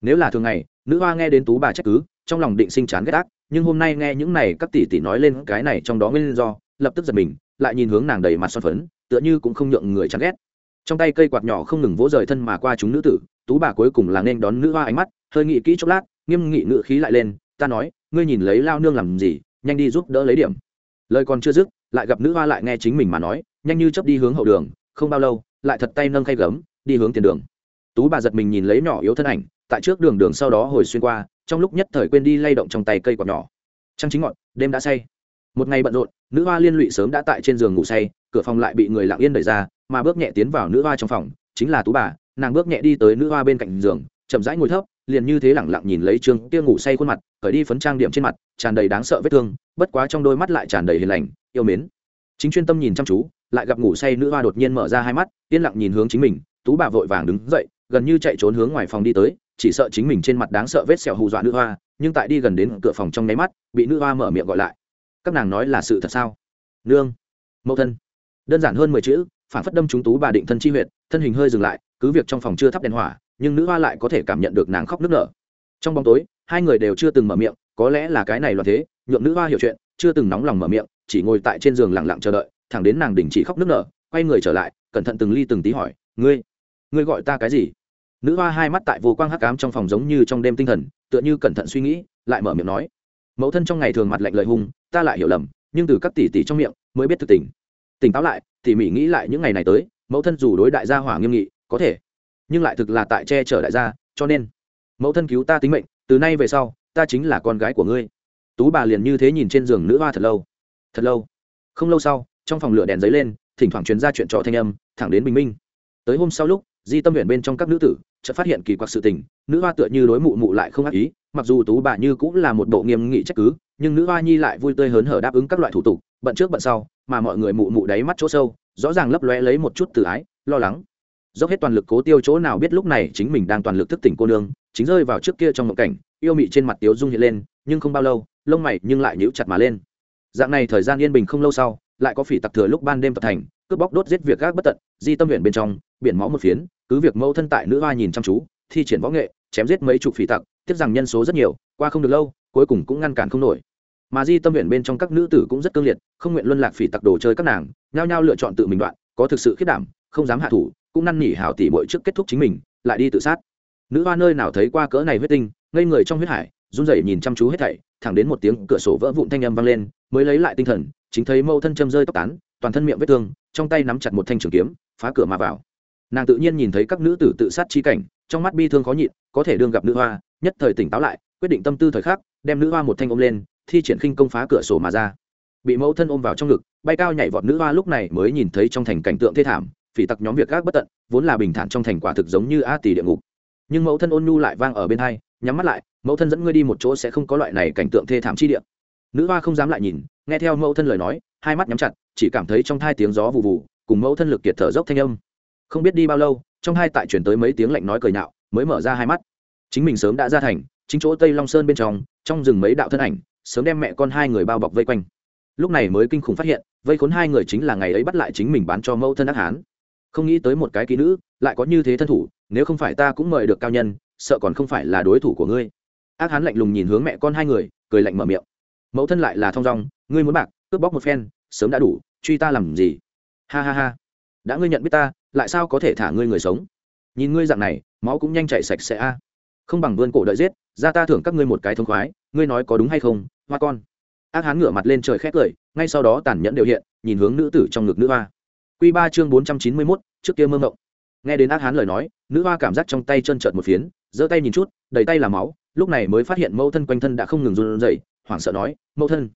Speaker 1: Nếu là thường ngày, nữ hoa nghe đến tú bà trách cứ, trong lòng định sinh chán ghét ác, nhưng hôm nay nghe những này các tỷ tỷ nói lên cái này trong đó nguyên do, lập tức giật mình, lại nhìn hướng nàng đầy mặt son phấn, tựa như cũng không nhượng người chán ghét trong tay cây quạt nhỏ không ngừng vỗ rời thân mà qua chúng nữ tử, tú bà cuối cùng là nên đón nữ hoa ánh mắt, hơi nghĩ kỹ chốc lát, nghiêm nghị ngự khí lại lên, ta nói, ngươi nhìn lấy lao nương làm gì, nhanh đi giúp đỡ lấy điểm. Lời còn chưa dứt, lại gặp nữ hoa lại nghe chính mình mà nói, nhanh như chấp đi hướng hậu đường, không bao lâu, lại thật tay nâng khay gấm, đi hướng tiền đường. Tú bà giật mình nhìn lấy nhỏ yếu thân ảnh, tại trước đường đường sau đó hồi xuyên qua, trong lúc nhất thời quên đi lay động trong tay cây quạt nhỏ. Trăng chính ngọn, đêm đã say. Một ngày bận rộn, nữ hoa liên lụy sớm đã tại trên giường ngủ say, cửa phòng lại bị người lặng yên đẩy ra mà bước nhẹ tiến vào nữ hoa trong phòng, chính là tú bà. Nàng bước nhẹ đi tới nữ hoa bên cạnh giường, chậm rãi ngồi thấp, liền như thế lẳng lặng nhìn lấy trương kia ngủ say khuôn mặt khởi đi phấn trang điểm trên mặt, tràn đầy đáng sợ vết thương, bất quá trong đôi mắt lại tràn đầy hiền lành, yêu mến. Chính chuyên tâm nhìn chăm chú, lại gặp ngủ say nữ hoa đột nhiên mở ra hai mắt, yên lặng nhìn hướng chính mình, tú bà vội vàng đứng dậy, gần như chạy trốn hướng ngoài phòng đi tới, chỉ sợ chính mình trên mặt đáng sợ vết sẹo hù dọa nữ hoa, nhưng tại đi gần đến cửa phòng trong nháy mắt, bị nữ hoa mở miệng gọi lại. Các nàng nói là sự thật sao? Nương, mẫu thân. Đơn giản hơn mười chữ phản phất đâm chúng tú bà định thân chi huyệt, thân hình hơi dừng lại, cứ việc trong phòng chưa thắp đèn hỏa, nhưng nữ hoa lại có thể cảm nhận được nàng khóc nức nở. Trong bóng tối, hai người đều chưa từng mở miệng, có lẽ là cái này loạn thế, nhượng nữ hoa hiểu chuyện, chưa từng nóng lòng mở miệng, chỉ ngồi tại trên giường lặng lặng chờ đợi, thẳng đến nàng đình chỉ khóc nức nở, quay người trở lại, cẩn thận từng ly từng tí hỏi, ngươi ngươi gọi ta cái gì? Nữ hoa hai mắt tại vô quang hắc ám trong phòng giống như trong đêm tinh thần, tựa như cẩn thận suy nghĩ, lại mở miệng nói, mẫu thân trong ngày thường mặt lạnh lời hung, ta lại hiểu lầm, nhưng từ các tỷ tỷ trong miệng mới biết thực tình. Tỉnh táo lại tỉ mỉ nghĩ lại những ngày này tới, mẫu thân dù đối đại gia hỏa nghiêm nghị, có thể, nhưng lại thực là tại che chở đại gia, cho nên, mẫu thân cứu ta tính mệnh, từ nay về sau, ta chính là con gái của ngươi. Tú bà liền như thế nhìn trên giường nữ hoa thật lâu thật lâu. Không lâu sau, trong phòng lửa đèn dấy lên, thỉnh thoảng truyền ra chuyện trò thanh âm, thẳng đến bình minh. Tới hôm sau lúc, di tâm huyện bên trong các nữ tử, chợt phát hiện kỳ quặc sự tình, nữ hoa tựa như đối mụ mụ lại không ác ý, mặc dù tú bà như cũng là một bộ nghiêm nghị trách cứ, nhưng nữ hoa nhi lại vui tươi hớn hở đáp ứng các loại thủ tục bận trước bận sau, mà mọi người mụ mụ đáy mắt chỗ sâu, rõ ràng lấp lóe lấy một chút tự ái, lo lắng. Dốc hết toàn lực cố tiêu chỗ nào biết lúc này chính mình đang toàn lực thức tỉnh cô nương, chính rơi vào trước kia trong ngộng cảnh, yêu mị trên mặt tiếu dung hiện lên, nhưng không bao lâu, lông mày nhưng lại nhíu chặt mà lên. Dạng này thời gian yên bình không lâu sau, lại có phỉ tặc thừa lúc ban đêm tập thành, cướp bóc đốt giết việc gác bất tận, di tâm huyện bên trong, biển máu một phiến, cứ việc mẫu thân tại nữ hoa nhìn chăm chú, thi triển võ nghệ, chém giết mấy chục phỉ tặc, tiếc rằng nhân số rất nhiều, qua không được lâu, cuối cùng cũng ngăn cản không nổi mà di tâm huyện bên trong các nữ tử cũng rất cương liệt, không nguyện luân lạc phỉ tặc đồ chơi các nàng, nhao nhao lựa chọn tự mình đoạn, có thực sự khiết đảm, không dám hạ thủ, cũng năn nỉ hảo tỉ mỗi trước kết thúc chính mình, lại đi tự sát. Nữ hoa nơi nào thấy qua cỡ này huyết tinh, ngây người trong huyết hải, run rẩy nhìn chăm chú hết thảy, thẳng đến một tiếng cửa sổ vỡ vụn thanh âm vang lên, mới lấy lại tinh thần, chính thấy mâu thân châm rơi tóc tán, toàn thân miệng vết thương, trong tay nắm chặt một thanh trường kiếm, phá cửa mà vào. Nàng tự nhiên nhìn thấy các nữ tử tự sát chi cảnh, trong mắt bi thương khó nhịn, có thể đương gặp nữ hoa, nhất thời tỉnh táo lại, quyết định tâm tư thời khắc, đem nữ hoa một thanh ôm lên thi triển khinh công phá cửa sổ mà ra. Bị mẫu thân ôm vào trong ngực, bay cao nhảy vọt nữ hoa lúc này mới nhìn thấy trong thành cảnh tượng thê thảm, phỉ tặc nhóm việc gác bất tận, vốn là bình thản trong thành quả thực giống như a tỷ địa ngục. Nhưng mẫu thân ôn nhu lại vang ở bên hai, nhắm mắt lại, mẫu thân dẫn ngươi đi một chỗ sẽ không có loại này cảnh tượng thê thảm chi địa. Nữ hoa không dám lại nhìn, nghe theo mẫu thân lời nói, hai mắt nhắm chặt, chỉ cảm thấy trong thai tiếng gió vụ vụ cùng mẫu thân lực kiệt thở dốc thanh âm. Không biết đi bao lâu, trong hai tại chuyển tới mấy tiếng lạnh nói cười nhạo mới mở ra hai mắt. Chính mình sớm đã ra thành, chính chỗ tây long sơn bên trong trong rừng mấy đạo thân ảnh sớm đem mẹ con hai người bao bọc vây quanh. Lúc này mới kinh khủng phát hiện, vây khốn hai người chính là ngày ấy bắt lại chính mình bán cho mẫu thân ác hán. Không nghĩ tới một cái kỹ nữ, lại có như thế thân thủ, nếu không phải ta cũng mời được cao nhân, sợ còn không phải là đối thủ của ngươi. Ác hán lạnh lùng nhìn hướng mẹ con hai người, cười lạnh mở miệng. Mẫu thân lại là thong dong, ngươi muốn bạc, cướp bóc một phen, sớm đã đủ, truy ta làm gì? Ha ha ha. Đã ngươi nhận biết ta, lại sao có thể thả ngươi người sống? Nhìn ngươi dạng này, máu cũng nhanh chạy sạch sẽ a. Không bằng vươn cổ đợi giết, ra ta thưởng các ngươi một cái thông khoái ngươi nói có đúng hay không, hoa con. Ác hán ngửa mặt lên trời khét cười, ngay sau đó tàn nhẫn đều hiện, nhìn hướng nữ tử trong ngực nữ hoa. Q ba chương bốn trăm chín mươi mốt, trước kia mơ ngộng nghe đến ác hán lời nói, nữ hoa cảm giác trong tay chân trợt một phiến, giơ tay nhìn chút, đầy tay là máu, lúc này mới phát hiện mẫu thân quanh thân đã không ngừng run rẩy, hoảng sợ nói, mẫu thân,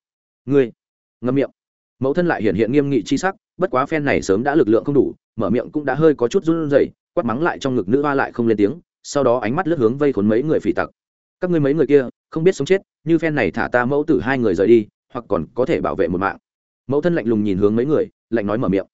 Speaker 1: ngươi. Ngâm miệng. Mẫu thân lại hiện hiện nghiêm nghị chi sắc, bất quá phen này sớm đã lực lượng không đủ, mở miệng cũng đã hơi có chút run rẩy, quát mắng lại trong ngực nữ hoa lại không lên tiếng, sau đó ánh mắt lướt hướng vây khốn mấy người phỉ tặc các ngươi mấy người kia, không biết sống chết, như phen này thả ta mẫu tử hai người rời đi, hoặc còn có thể bảo vệ một mạng. Mẫu thân lạnh lùng nhìn hướng mấy người, lạnh nói mở miệng.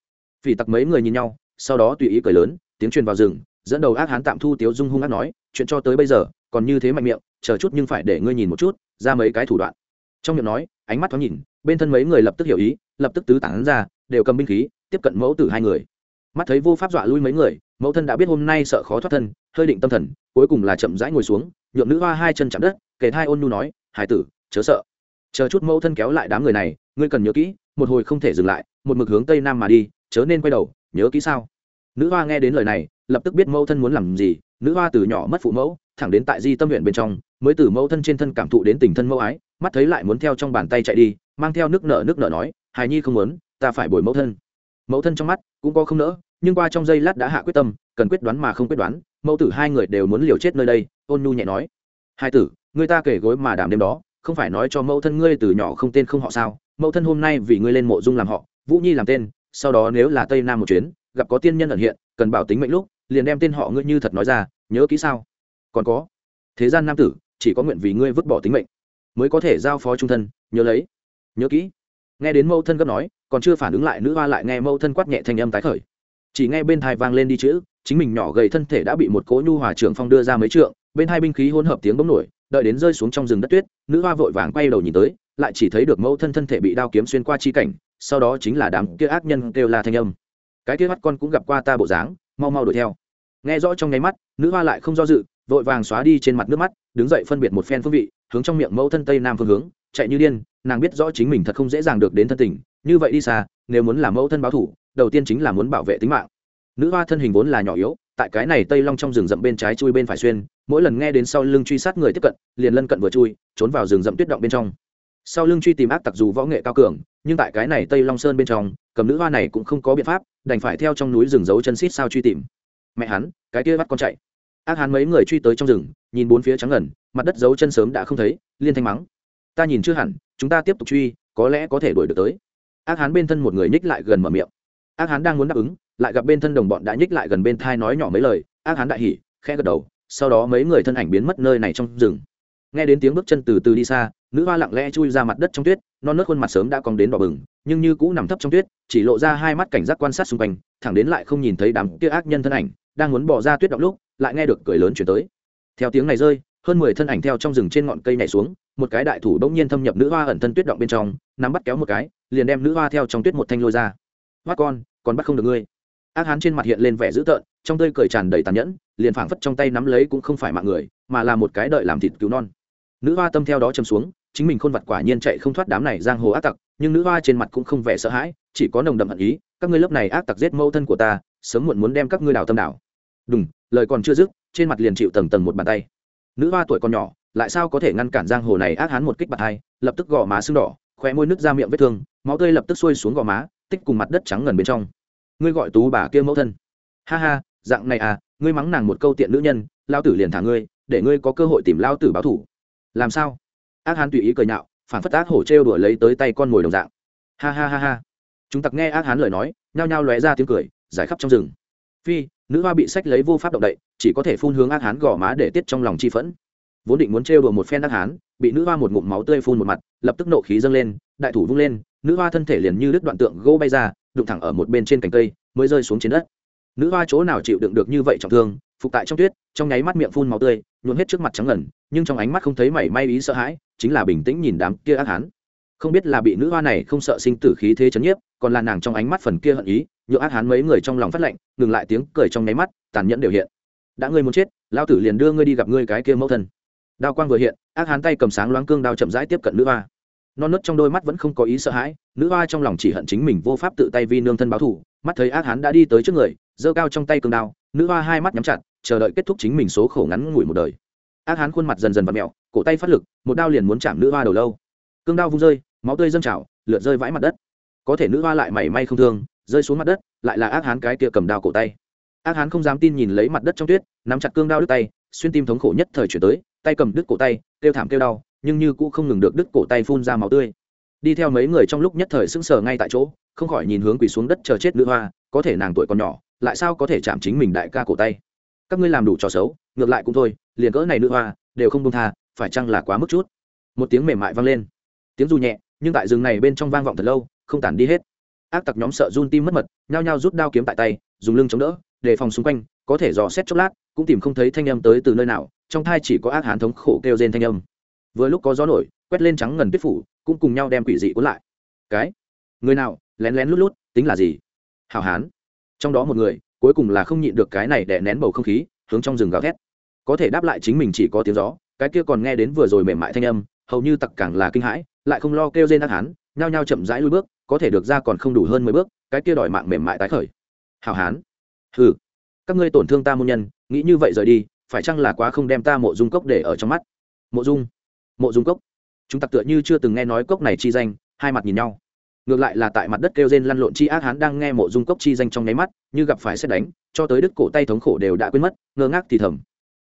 Speaker 1: Phỉ tặc mấy người nhìn nhau, sau đó tùy ý cười lớn, tiếng truyền vào rừng, dẫn đầu ác hán tạm thu tiếu dung hung ác nói, chuyện cho tới bây giờ, còn như thế mạnh miệng, chờ chút nhưng phải để ngươi nhìn một chút, ra mấy cái thủ đoạn. Trong miệng nói, ánh mắt thoáng nhìn, bên thân mấy người lập tức hiểu ý, lập tức tứ tán ra, đều cầm binh khí, tiếp cận mẫu tử hai người. Mắt thấy vô pháp dọa lui mấy người, mẫu thân đã biết hôm nay sợ khó thoát thân, hơi định tâm thần, cuối cùng là chậm rãi ngồi xuống nhượng nữ hoa hai chân chạm đất kể hai ôn nu nói, hải tử, chớ sợ. Chờ chút mẫu thân kéo lại đám người này, ngươi cần nhớ kỹ, một hồi không thể dừng lại, một mực hướng tây nam mà đi, chớ nên quay đầu, nhớ kỹ sao? Nữ hoa nghe đến lời này, lập tức biết mẫu thân muốn làm gì, nữ hoa từ nhỏ mất phụ mẫu, thẳng đến tại di tâm huyện bên trong, mới từ mẫu thân trên thân cảm thụ đến tình thân mẫu ái, mắt thấy lại muốn theo trong bàn tay chạy đi, mang theo nước nợ nước nợ nói hài nhi không muốn, ta phải bồi mẫu thân. Mẫu thân trong mắt cũng có không nỡ, nhưng qua trong giây lát đã hạ quyết tâm, cần quyết đoán mà không quyết đoán mẫu tử hai người đều muốn liều chết nơi đây, ôn nhu nhẹ nói. Hai tử, người ta kể gối mà đảm đêm đó, không phải nói cho mẫu thân ngươi từ nhỏ không tên không họ sao? Mẫu thân hôm nay vì ngươi lên mộ dung làm họ, vũ nhi làm tên, sau đó nếu là tây nam một chuyến, gặp có tiên nhân ẩn hiện, cần bảo tính mệnh lúc, liền đem tên họ ngươi như thật nói ra, nhớ kỹ sao? Còn có, thế gian nam tử, chỉ có nguyện vì ngươi vứt bỏ tính mệnh, mới có thể giao phó trung thân, nhớ lấy, nhớ kỹ. Nghe đến mẫu thân gấp nói, còn chưa phản ứng lại, nữ hoa lại nghe mẫu thân quát nhẹ thanh âm tái khởi. Chỉ nghe bên thai vang lên đi chữ chính mình nhỏ gầy thân thể đã bị một cỗ nhu hòa trưởng phong đưa ra mấy trượng, bên hai binh khí hỗn hợp tiếng bỗng nổi, đợi đến rơi xuống trong rừng đất tuyết, nữ hoa vội vàng quay đầu nhìn tới, lại chỉ thấy được mẫu thân thân thể bị đao kiếm xuyên qua chi cảnh, sau đó chính là đám kia ác nhân kêu la thanh âm. Cái kia mắt con cũng gặp qua ta bộ dáng, mau mau đuổi theo. Nghe rõ trong nháy mắt, nữ hoa lại không do dự, vội vàng xóa đi trên mặt nước mắt, đứng dậy phân biệt một phen phương vị, hướng trong miệng mẫu thân tây nam phương hướng, chạy như điên, nàng biết rõ chính mình thật không dễ dàng được đến thân tình, như vậy đi xa, nếu muốn làm mẫu thân báo thủ, đầu tiên chính là muốn bảo vệ tính mạng nữ hoa thân hình vốn là nhỏ yếu, tại cái này tây long trong rừng rậm bên trái chui bên phải xuyên, mỗi lần nghe đến sau lưng truy sát người tiếp cận, liền lân cận vừa chui, trốn vào rừng rậm tuyết động bên trong. Sau lưng truy tìm ác tặc dù võ nghệ cao cường, nhưng tại cái này tây long sơn bên trong, cầm nữ hoa này cũng không có biện pháp, đành phải theo trong núi rừng giấu chân xít sao truy tìm. Mẹ hắn, cái kia bắt con chạy. Ác hắn mấy người truy tới trong rừng, nhìn bốn phía trắng ngần, mặt đất giấu chân sớm đã không thấy, liên thanh mắng. Ta nhìn chưa hẳn, chúng ta tiếp tục truy, có lẽ có thể đuổi được tới. Ác hán bên thân một người nhích lại gần mở miệng. Ác hán đang muốn đáp ứng lại gặp bên thân đồng bọn đã nhích lại gần bên thai nói nhỏ mấy lời, ác hán đại hỉ, khẽ gật đầu, sau đó mấy người thân ảnh biến mất nơi này trong rừng. Nghe đến tiếng bước chân từ từ đi xa, nữ hoa lặng lẽ chui ra mặt đất trong tuyết, non nớt khuôn mặt sớm đã cong đến đỏ bừng, nhưng như cũ nằm thấp trong tuyết, chỉ lộ ra hai mắt cảnh giác quan sát xung quanh, thẳng đến lại không nhìn thấy đám kia ác nhân thân ảnh, đang muốn bỏ ra tuyết động lúc, lại nghe được cười lớn chuyển tới. Theo tiếng này rơi, hơn mười thân ảnh theo trong rừng trên ngọn cây này xuống, một cái đại thủ bỗng nhiên thâm nhập nữ hoa ẩn thân tuyết động bên trong, nắm bắt kéo một cái, liền đem nữ hoa theo trong tuyết một thanh lôi ra. Hoa con còn bắt không được ngươi ác hán trên mặt hiện lên vẻ dữ tợn, trong tơi cười tràn đầy tàn nhẫn, liền phảng phất trong tay nắm lấy cũng không phải mạng người, mà là một cái đợi làm thịt cứu non. Nữ hoa tâm theo đó châm xuống, chính mình khôn vật quả nhiên chạy không thoát đám này giang hồ ác tặc, nhưng nữ hoa trên mặt cũng không vẻ sợ hãi, chỉ có nồng đậm hận ý, các ngươi lớp này ác tặc giết mâu thân của ta, sớm muộn muốn đem các ngươi đào tâm đảo. Đúng lời còn chưa dứt, trên mặt liền chịu tầng tầng một bàn tay. Nữ hoa tuổi còn nhỏ, lại sao có thể ngăn cản giang hồ này ác hán một kích bạt hai, lập tức gò má sưng đỏ, khóe môi nước ra miệng vết thương, máu tươi lập tức xuôi xuống gò má, tích cùng mặt đất trắng ngần bên trong ngươi gọi tú bà kia mẫu thân. Ha ha, dạng này à ngươi mắng nàng một câu tiện nữ nhân lao tử liền thả ngươi, để ngươi có cơ hội tìm lao tử báo thủ. Làm sao? Ác hán tùy ý cười nhạo, phản phất ác hổ trêu đuổi lấy tới tay con mồi đồng dạng. Ha ha ha ha. Chúng tặc nghe ác hán lời nói, nhao nhao lóe ra tiếng cười, giải khắp trong rừng. Phi, nữ hoa bị sách lấy vô pháp động đậy, chỉ có thể phun hướng ác hán gò má để tiết trong lòng chi phẫn. Vốn định muốn trêu đùa một phen ác hán, bị nữ hoa một ngụm máu tươi phun một mặt, lập tức nộ khí dâng lên, đại thủ vung lên, nữ hoa thân thể liền như đứt đoạn tượng gỗ bay ra đụng thẳng ở một bên trên cành cây, mới rơi xuống trên đất. Nữ hoa chỗ nào chịu đựng được như vậy trọng thương, phục tại trong tuyết, trong nháy mắt miệng phun máu tươi, nhuộm hết trước mặt trắng ngần, nhưng trong ánh mắt không thấy mảy may ý sợ hãi, chính là bình tĩnh nhìn đám kia ác hán. Không biết là bị nữ hoa này không sợ sinh tử khí thế chấn nhiếp, còn là nàng trong ánh mắt phần kia hận ý, nhượng ác hán mấy người trong lòng phát lạnh ngừng lại tiếng cười trong nháy mắt, tàn nhẫn đều hiện. Đã ngươi muốn chết lao tử liền đưa ngươi đi gặp ngươi cái kia mẫu thân. Đao quang vừa hiện, ác hán tay cầm sáng loáng cương đao chậm rãi tiếp cận nữ hoa non nớt trong đôi mắt vẫn không có ý sợ hãi, nữ hoa trong lòng chỉ hận chính mình vô pháp tự tay vi nương thân báo thủ mắt thấy ác hán đã đi tới trước người, giơ cao trong tay cương đao, nữ hoa hai mắt nhắm chặt, chờ đợi kết thúc chính mình số khổ ngắn ngủi một đời. Ác hán khuôn mặt dần dần v ặ mẹo, cổ tay phát lực, một đao liền muốn chạm nữ hoa đầu lâu. Cương đao vung rơi, máu tươi dâng trào lượt rơi vãi mặt đất. Có thể nữ hoa lại mảy may không thương, rơi xuống mặt đất, lại là ác hán cái kia cầm đao cổ tay. Ác hán không dám tin nhìn lấy mặt đất trong tuyết, nắm chặt cương đao đứt tay, xuyên tim thống khổ nhất thời chuyển tới, tay cầm đứt cổ tay, kêu thảm kêu đau nhưng như cũng không ngừng được đứt cổ tay phun ra máu tươi. Đi theo mấy người trong lúc nhất thời sững sờ ngay tại chỗ, không khỏi nhìn hướng quỳ xuống đất chờ chết nữ hoa, có thể nàng tuổi còn nhỏ, lại sao có thể chạm chính mình đại ca cổ tay? Các ngươi làm đủ trò xấu, ngược lại cũng thôi, liền cỡ này nữ hoa, đều không công tha, phải chăng là quá mức chút? Một tiếng mềm mại vang lên. Tiếng dù nhẹ, nhưng tại rừng này bên trong vang vọng thật lâu, không tản đi hết. Ác tặc nhóm sợ run tim mất mật, nhao nhao rút đao kiếm tại tay, dùng lưng chống đỡ, đề phòng xung quanh, có thể dò xét chốc lát, cũng tìm không thấy thanh âm tới từ nơi nào, trong thai chỉ có ác hán thống khổ kêu rên thanh âm vừa lúc có gió nổi, quét lên trắng ngần tuyết phủ, cũng cùng nhau đem quỷ dị cuốn lại. Cái? Người nào? Lén lén lút lút, tính là gì? Hảo hán. Trong đó một người, cuối cùng là không nhịn được cái này để nén bầu không khí, hướng trong rừng gào thét. Có thể đáp lại chính mình chỉ có tiếng gió, cái kia còn nghe đến vừa rồi mềm mại thanh âm, hầu như tặc càng là kinh hãi, lại không lo kêu rên ác hán, nhao nhao chậm rãi lui bước, có thể được ra còn không đủ hơn mười bước, cái kia đòi mạng mềm mại tái khởi. Hảo hán. Hừ. Các ngươi tổn thương ta môn nhân, nghĩ như vậy rời đi, phải chăng là quá không đem ta mộ dung cốc để ở trong mắt? Mộ dung mộ dung cốc. Chúng tặc tựa như chưa từng nghe nói cốc này chi danh, hai mặt nhìn nhau. Ngược lại là tại mặt đất kêu rên lăn lộn chi ác hán đang nghe mộ dung cốc chi danh trong nháy mắt, như gặp phải xét đánh, cho tới đứt cổ tay thống khổ đều đã quên mất, ngơ ngác thì thầm.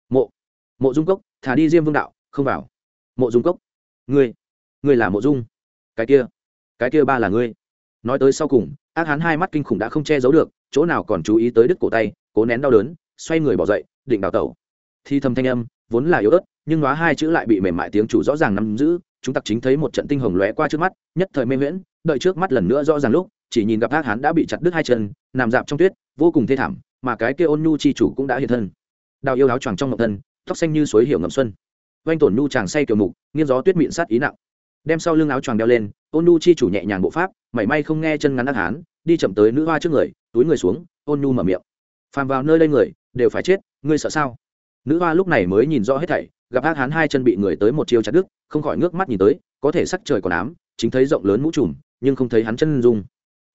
Speaker 1: Mộ mộ dung cốc, thả đi diêm vương đạo, không vào. Mộ dung cốc, ngươi ngươi là mộ dung. Cái kia cái kia ba là ngươi. Nói tới sau cùng, ác hán hai mắt kinh khủng đã không che giấu được, chỗ nào còn chú ý tới đứt cổ tay, cố nén đau đớn, xoay người bỏ dậy, định đào tẩu. Thi thầm thanh âm, vốn là yếu ớt nhưng nói hai chữ lại bị mềm mại tiếng chủ rõ ràng nắm giữ, chúng tặc chính thấy một trận tinh hồng lóe qua trước mắt, nhất thời mê nguyễn đợi trước mắt lần nữa rõ ràng lúc, chỉ nhìn gặp ác hán đã bị chặt đứt hai chân, nằm dạp trong tuyết, vô cùng thê thảm, mà cái kia ôn nhu chi chủ cũng đã hiện thân. Đào yêu áo choàng trong ngọc thân, tóc xanh như suối hiểu ngậm xuân. Oanh tổn nhu chàng say kiểu mục, nghiêng gió tuyết mịn sát ý nặng. Đem sau lưng áo choàng đeo lên, ôn nhu chi chủ nhẹ nhàng bộ pháp, mảy may không nghe chân ngắn ác hán, đi chậm tới nữ hoa trước người, túi người xuống, ôn nhu mở miệng. Phàm vào nơi đây người, đều phải chết, ngươi sợ sao? Nữ hoa lúc này mới nhìn rõ hết thảy gặp ác hán hai chân bị người tới một chiêu chặt đứt, không khỏi ngước mắt nhìn tới, có thể sắc trời còn ám, chính thấy rộng lớn mũ trùm, nhưng không thấy hắn chân dung.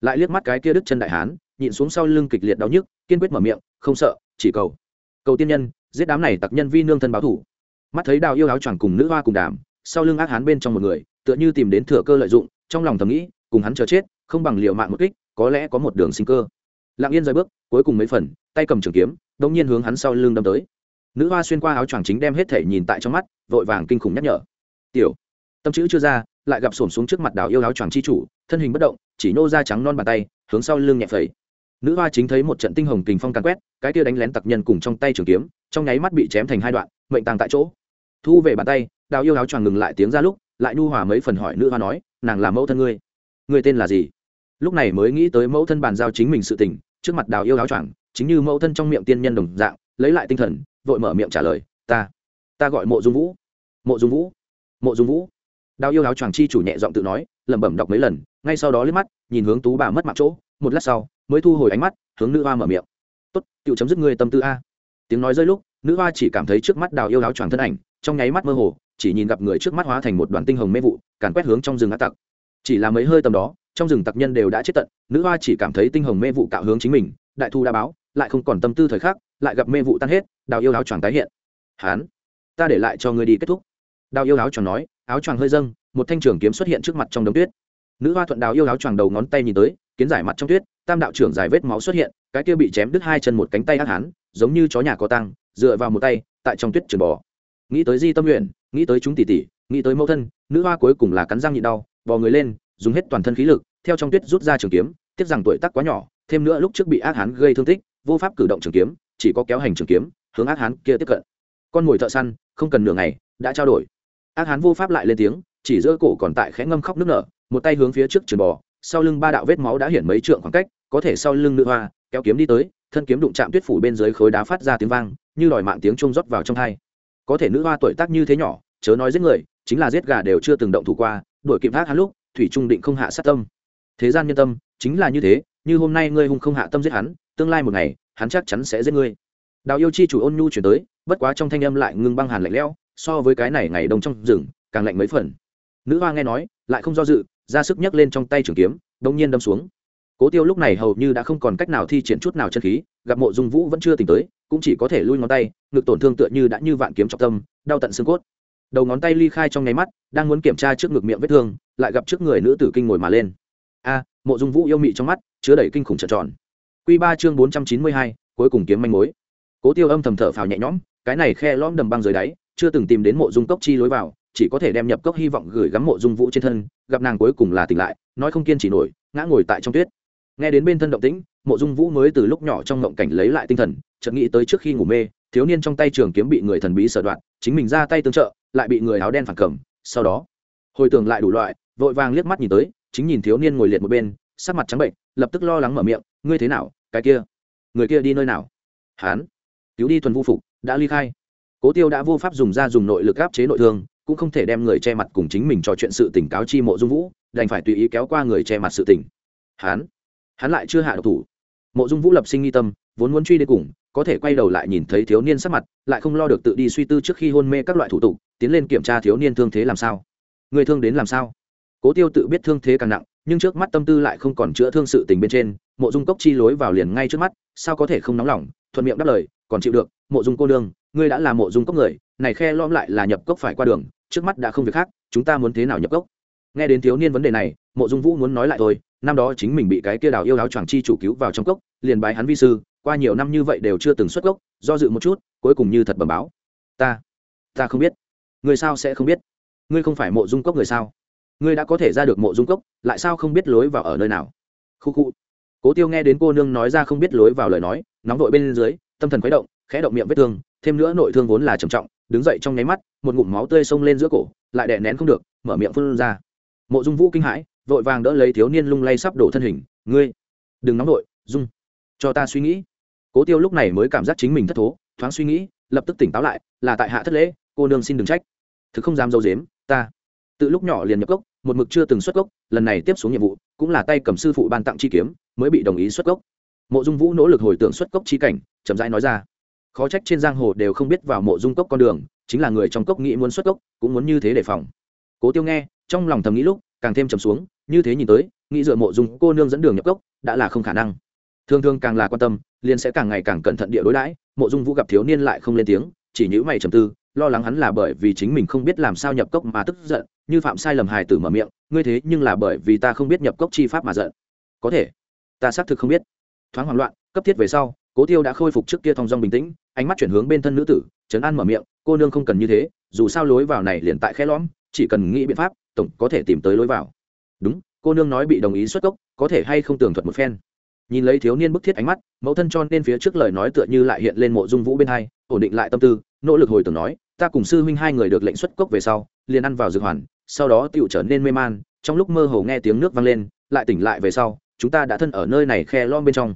Speaker 1: Lại liếc mắt cái kia đứt chân đại hán, nhịn xuống sau lưng kịch liệt đau nhức, kiên quyết mở miệng, không sợ, chỉ cầu. Cầu tiên nhân, giết đám này tặc nhân vi nương thân báo thủ. Mắt thấy đào yêu áo choàng cùng nữ hoa cùng đàm, sau lưng ác hán bên trong một người, tựa như tìm đến thừa cơ lợi dụng, trong lòng thầm nghĩ, cùng hắn chờ chết, không bằng liều mạng một kích, có lẽ có một đường sinh cơ. Lặng yên rời bước, cuối cùng mấy phần, tay cầm trường kiếm đông nhiên hướng hắn sau lưng đâm tới nữ hoa xuyên qua áo choàng chính đem hết thể nhìn tại trong mắt, vội vàng kinh khủng nhắc nhở. Tiểu. Tâm chữ chưa ra, lại gặp sổm xuống trước mặt đào yêu áo choàng chi chủ, thân hình bất động, chỉ nô ra trắng non bàn tay, hướng sau lưng nhẹ phẩy. Nữ hoa chính thấy một trận tinh hồng kình phong càn quét, cái kia đánh lén tặc nhân cùng trong tay trường kiếm, trong nháy mắt bị chém thành hai đoạn, mệnh tàng tại chỗ. Thu về bàn tay, đào yêu áo choàng ngừng lại tiếng ra lúc, lại nu hòa mấy phần hỏi nữ hoa nói, nàng là mẫu thân ngươi? Ngươi tên là gì? Lúc này mới nghĩ tới mẫu thân bàn giao chính mình sự tình, trước mặt đào yêu áo choàng, chính như mẫu thân trong miệng tiên nhân đồng dạng, lấy lại tinh thần vội mở miệng trả lời, ta ta gọi mộ dung vũ. Mộ dung vũ? Mộ dung vũ? Đào yêu áo choàng chi chủ nhẹ giọng tự nói, lẩm bẩm đọc mấy lần, ngay sau đó liếc mắt, nhìn hướng tú bà mất mặt chỗ, một lát sau, mới thu hồi ánh mắt, hướng nữ hoa mở miệng. Tốt tự chấm dứt người tâm tư a. Tiếng nói rơi lúc, nữ hoa chỉ cảm thấy trước mắt đào yêu áo choàng thân ảnh, trong nháy mắt mơ hồ, chỉ nhìn gặp người trước mắt hóa thành một đoàn tinh hồng mê vụ, càn quét hướng trong rừng á tặc. Chỉ là mấy hơi tầm đó, trong rừng tặc nhân đều đã chết tận, nữ hoa chỉ cảm thấy tinh hồng mê vụ cạo hướng chính mình, đại thu đã báo lại không còn tâm tư thời khắc, lại gặp mê vụ tan hết, đào yêu áo choàng tái hiện. Hán, ta để lại cho ngươi đi kết thúc. Đào yêu áo choàng nói, áo choàng hơi dâng, một thanh trường kiếm xuất hiện trước mặt trong đống tuyết. Nữ hoa thuận đào yêu áo choàng đầu ngón tay nhìn tới, kiến giải mặt trong tuyết, tam đạo trưởng dài vết máu xuất hiện, cái kia bị chém đứt hai chân một cánh tay ác hán, giống như chó nhà có tăng dựa vào một tay, tại trong tuyết trường bò. Nghĩ tới di tâm nguyện nghĩ tới chúng tỷ tỷ, nghĩ tới mẫu thân, nữ hoa cuối cùng là cắn răng nhịn đau, bò người lên, dùng hết toàn thân khí lực, theo trong tuyết rút ra trường kiếm, tiếc rằng tuổi tác quá nhỏ, thêm nữa lúc trước bị ác hán gây thương tích vô pháp cử động trường kiếm, chỉ có kéo hành trường kiếm, hướng ác hán kia tiếp cận. Con mồi thợ săn, không cần nửa ngày, đã trao đổi. Ác hán vô pháp lại lên tiếng, chỉ giữa cổ còn tại khẽ ngâm khóc nước nở, một tay hướng phía trước trường bò, sau lưng ba đạo vết máu đã hiển mấy trượng khoảng cách, có thể sau lưng nữ hoa, kéo kiếm đi tới, thân kiếm đụng chạm tuyết phủ bên dưới khối đá phát ra tiếng vang, như đòi mạng tiếng trung rót vào trong hai. Có thể nữ hoa tuổi tác như thế nhỏ, chớ nói giết người, chính là giết gà đều chưa từng động thủ qua, đuổi kịp thác hắn lúc, thủy trung định không hạ sát tâm. Thế gian nhân tâm, chính là như thế, như hôm nay ngươi hung không hạ tâm giết hắn tương lai một ngày, hắn chắc chắn sẽ giết ngươi. Đào yêu chi chủ ôn nhu chuyển tới, bất quá trong thanh âm lại ngưng băng hàn lạnh lẽo, so với cái này ngày đông trong rừng, càng lạnh mấy phần. Nữ hoa nghe nói, lại không do dự, ra sức nhấc lên trong tay trường kiếm đông nhiên đâm xuống. Cố tiêu lúc này hầu như đã không còn cách nào thi triển chút nào chân khí, gặp mộ dung vũ vẫn chưa tỉnh tới, cũng chỉ có thể lui ngón tay, ngực tổn thương tựa như đã như vạn kiếm trọng tâm, đau tận xương cốt. Đầu ngón tay ly khai trong nháy mắt, đang muốn kiểm tra trước ngực miệng vết thương, lại gặp trước người nữ tử kinh ngồi mà lên. A, mộ dung vũ yêu mị trong mắt, chứa đầy kinh khủng trợn tròn. Quy ba chương bốn trăm chín mươi hai, cuối cùng kiếm manh mối. Cố tiêu âm thầm thở phào nhẹ nhõm, cái này khe lõm đầm băng dưới đáy, chưa từng tìm đến mộ dung cốc chi lối vào, chỉ có thể đem nhập cốc hy vọng gửi gắm mộ dung vũ trên thân, gặp nàng cuối cùng là tỉnh lại, nói không kiên trì nổi, ngã ngồi tại trong tuyết. Nghe đến bên thân động tĩnh, mộ dung vũ mới từ lúc nhỏ trong ngộng cảnh lấy lại tinh thần, chợt nghĩ tới trước khi ngủ mê, thiếu niên trong tay trường kiếm bị người thần bí sở đoạn chính mình ra tay tương trợ, lại bị người áo đen phản cầm, sau đó, hồi tưởng lại đủ loại, vội vàng liếc mắt nhìn tới, chính nhìn thiếu niên ngồi liệt một bên, sắc mặt trắng bệnh, lập tức lo lắng mở miệng ngươi thế nào, cái kia? Người kia đi nơi nào? Hán. Cứu đi thuần Vu phục, đã ly khai. Cố tiêu đã vô pháp dùng ra dùng nội lực áp chế nội thương, cũng không thể đem người che mặt cùng chính mình trò chuyện sự tỉnh cáo chi mộ dung vũ, đành phải tùy ý kéo qua người che mặt sự tỉnh hán. Hắn lại chưa hạ độc thủ. Mộ dung vũ lập sinh nghi tâm, vốn muốn truy đến cùng, có thể quay đầu lại nhìn thấy thiếu niên sắc mặt, lại không lo được tự đi suy tư trước khi hôn mê các loại thủ tục, tiến lên kiểm tra thiếu niên thương thế làm sao. Người thương đến làm sao? Cố tiêu tự biết thương thế càng nặng nhưng trước mắt tâm tư lại không còn chữa thương sự tình bên trên mộ dung cốc chi lối vào liền ngay trước mắt sao có thể không nóng lòng thuận miệng đáp lời còn chịu được mộ dung cô đương ngươi đã là mộ dung cốc người này khe lõm lại là nhập cốc phải qua đường trước mắt đã không việc khác chúng ta muốn thế nào nhập cốc? Nghe đến thiếu niên vấn đề này mộ dung vũ muốn nói lại thôi năm đó chính mình bị cái kia đào yêu áo choàng chi chủ cứu vào trong cốc liền bái hắn vi sư qua nhiều năm như vậy đều chưa từng xuất cốc, do dự một chút cuối cùng như thật bẩm báo. Ta ta không biết. Người sao sẽ không biết? Ngươi không phải mộ dung cốc người sao? Ngươi đã có thể ra được mộ dung cốc, lại sao không biết lối vào ở nơi nào? Khu khu. Cố tiêu nghe đến cô nương nói ra không biết lối vào lời nói, nóng vội bên dưới, tâm thần khuấy động, khẽ động miệng vết thương, thêm nữa nội thương vốn là trầm trọng, đứng dậy trong nháy mắt, một ngụm máu tươi xông lên giữa cổ, lại đè nén không được, mở miệng phun ra. Mộ dung vũ kinh hãi, vội vàng đỡ lấy thiếu niên lung lay sắp đổ thân hình, ngươi, đừng nóng vội, dung, cho ta suy nghĩ. Cố tiêu lúc này mới cảm giác chính mình thất thố, thoáng suy nghĩ, lập tức tỉnh táo lại, là tại hạ thất lễ, cô nương xin đừng trách. Thực không dám dâu dếm ta từ lúc nhỏ liền nhập cốc, một mực chưa từng xuất cốc, lần này tiếp xuống nhiệm vụ cũng là tay cầm sư phụ ban tặng chi kiếm, mới bị đồng ý xuất cốc. Mộ dung vũ nỗ lực hồi tưởng xuất cốc chi cảnh, chậm rãi nói ra, khó trách trên giang hồ đều không biết vào mộ dung cốc con đường, chính là người trong cốc nghĩ muốn xuất cốc, cũng muốn như thế đề phòng. Cố tiêu nghe, trong lòng thầm nghĩ lúc, càng thêm trầm xuống, như thế nhìn tới, nghĩ dựa mộ dung cô nương dẫn đường nhập cốc, đã là không khả năng. Thường thường càng là quan tâm, liền sẽ càng ngày càng cẩn thận địa đối đãi, mộ dung vũ gặp thiếu niên lại không lên tiếng, chỉ nhữ mày trầm tư lo lắng hắn là bởi vì chính mình không biết làm sao nhập cốc mà tức giận, như phạm sai lầm hài tử mở miệng, ngươi thế nhưng là bởi vì ta không biết nhập cốc chi pháp mà giận. Có thể, ta xác thực không biết. Thoáng hoảng loạn, cấp thiết về sau, cố tiêu đã khôi phục trước kia thong dong bình tĩnh, ánh mắt chuyển hướng bên thân nữ tử, trấn an mở miệng, cô nương không cần như thế, dù sao lối vào này liền tại khe lõm, chỉ cần nghĩ biện pháp, tổng có thể tìm tới lối vào. Đúng, cô nương nói bị đồng ý xuất cốc, có thể hay không tường thuật một phen? Nhìn lấy thiếu niên bức thiết ánh mắt, mẫu thân cho nên phía trước lời nói tựa như lại hiện lên mộ dung vũ bên hai, ổn định lại tâm tư, nỗ lực hồi tưởng nói, ta cùng sư huynh hai người được lệnh xuất cốc về sau, liền ăn vào dược hoàn, sau đó tựu trở nên mê man, trong lúc mơ hồ nghe tiếng nước vang lên, lại tỉnh lại về sau, chúng ta đã thân ở nơi này khe lom bên trong.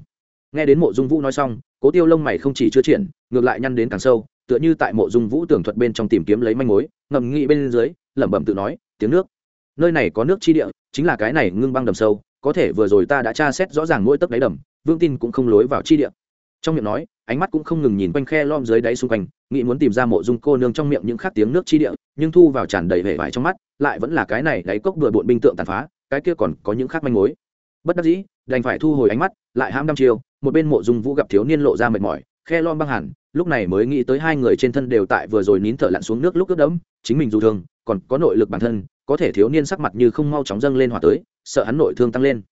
Speaker 1: Nghe đến mộ dung vũ nói xong, cố tiêu lông mày không chỉ chưa triển, ngược lại nhăn đến càng sâu, tựa như tại mộ dung vũ tường thuật bên trong tìm kiếm lấy manh mối, ngầm nghị bên dưới, lẩm bẩm tự nói, tiếng nước, nơi này có nước chi địa, chính là cái này ngưng băng đầm sâu có thể vừa rồi ta đã tra xét rõ ràng mỗi tấc đáy đầm, vương tin cũng không lối vào chi địa. Trong miệng nói, ánh mắt cũng không ngừng nhìn quanh khe lom dưới đáy xung quanh, nghĩ muốn tìm ra mộ dung cô nương trong miệng những khát tiếng nước chi địa, nhưng thu vào tràn đầy vẻ vải trong mắt, lại vẫn là cái này đáy cốc bừa bộn binh tượng tàn phá, cái kia còn có những khác manh mối. Bất đắc dĩ, đành phải thu hồi ánh mắt, lại ham đăm chiêu, một bên mộ dung vũ gặp thiếu niên lộ ra mệt mỏi, khe lom băng hẳn, lúc này mới nghĩ tới hai người trên thân đều tại vừa rồi nín thở lặn xuống nước lúc ướt đẫm, chính mình dù thường còn có nội lực bản thân, có thể thiếu niên sắc mặt như không mau chóng dâng lên hỏa tới sợ hắn nội thương tăng lên.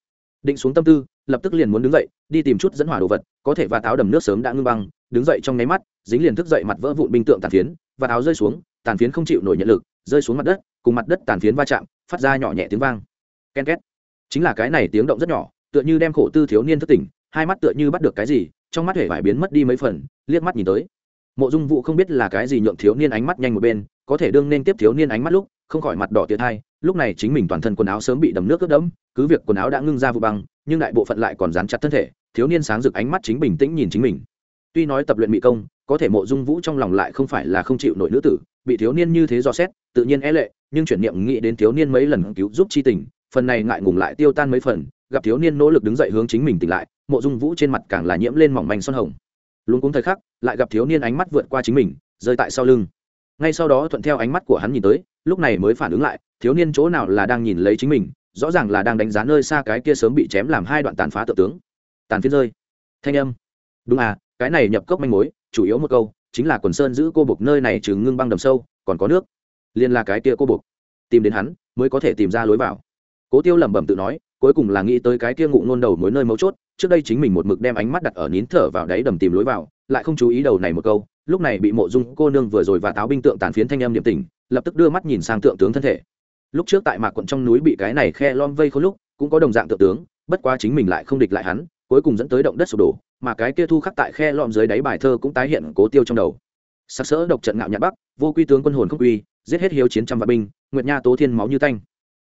Speaker 1: Định xuống tâm tư, lập tức liền muốn đứng dậy, đi tìm chút dẫn hỏa đồ vật, có thể và táo đầm nước sớm đã ngưng băng, đứng dậy trong nháy mắt, dính liền thức dậy mặt vỡ vụn binh tượng tàn phiến và áo rơi xuống, tàn phiến không chịu nổi nhận lực, rơi xuống mặt đất, cùng mặt đất tàn phiến va chạm, phát ra nhỏ nhẹ tiếng vang. Ken két. Chính là cái này tiếng động rất nhỏ, tựa như đem khổ tư thiếu niên thức tỉnh, hai mắt tựa như bắt được cái gì, trong mắt hể vải biến mất đi mấy phần, liếc mắt nhìn tới. Mộ dung vụ không biết là cái gì nhượng thiếu niên ánh mắt nhanh một bên, có thể đương nên tiếp thiếu niên ánh mắt lúc, không khỏi mặt đỏ tiệt hai lúc này chính mình toàn thân quần áo sớm bị đầm nước ướt đẫm, cứ việc quần áo đã ngưng ra vụ băng, nhưng đại bộ phận lại còn dán chặt thân thể, thiếu niên sáng rực ánh mắt chính bình tĩnh nhìn chính mình. Tuy nói tập luyện mỹ công, có thể mộ dung vũ trong lòng lại không phải là không chịu nổi nữ tử, bị thiếu niên như thế dò xét, tự nhiên é lệ, nhưng chuyển niệm nghĩ đến thiếu niên mấy lần cứu giúp chi tình, phần này ngại ngùng lại tiêu tan mấy phần, gặp thiếu niên nỗ lực đứng dậy hướng chính mình tỉnh lại, mộ dung vũ trên mặt càng là nhiễm lên mỏng manh son hồng. Luôn cũng thời khắc, lại gặp thiếu niên ánh mắt vượt qua chính mình, rơi tại sau lưng. Ngay sau đó thuận theo ánh mắt của hắn nhìn tới, lúc này mới phản ứng lại thiếu niên chỗ nào là đang nhìn lấy chính mình, rõ ràng là đang đánh giá nơi xa cái kia sớm bị chém làm hai đoạn tàn phá tự tướng. Tàn phiến rơi. Thanh âm. Đúng à cái này nhập cốc manh mối, chủ yếu một câu, chính là quần sơn giữ cô bục nơi này trừ ngưng băng đầm sâu, còn có nước. Liên là cái kia cô bục tìm đến hắn, mới có thể tìm ra lối vào. Cố tiêu lẩm bẩm tự nói, cuối cùng là nghĩ tới cái kia ngụ ngôn đầu mối nơi mấu chốt, trước đây chính mình một mực đem ánh mắt đặt ở nín thở vào đáy đầm tìm lối vào, lại không chú ý đầu này một câu, lúc này bị mộ dung cô nương vừa rồi và táo binh tượng tàn phiến thanh âm niệm tình lập tức đưa mắt nhìn sang tượng tướng thân thể lúc trước tại mạc quận trong núi bị cái này khe lom vây khối lúc, cũng có đồng dạng tự tướng, bất quá chính mình lại không địch lại hắn, cuối cùng dẫn tới động đất sụp đổ, mà cái kia thu khắc tại khe lom dưới đáy bài thơ cũng tái hiện cố tiêu trong đầu. Sắc sỡ độc trận ngạo nhã bắc, vô quy tướng quân hồn không quy, giết hết hiếu chiến trăm vạn binh, nguyệt nha tố thiên máu như tanh.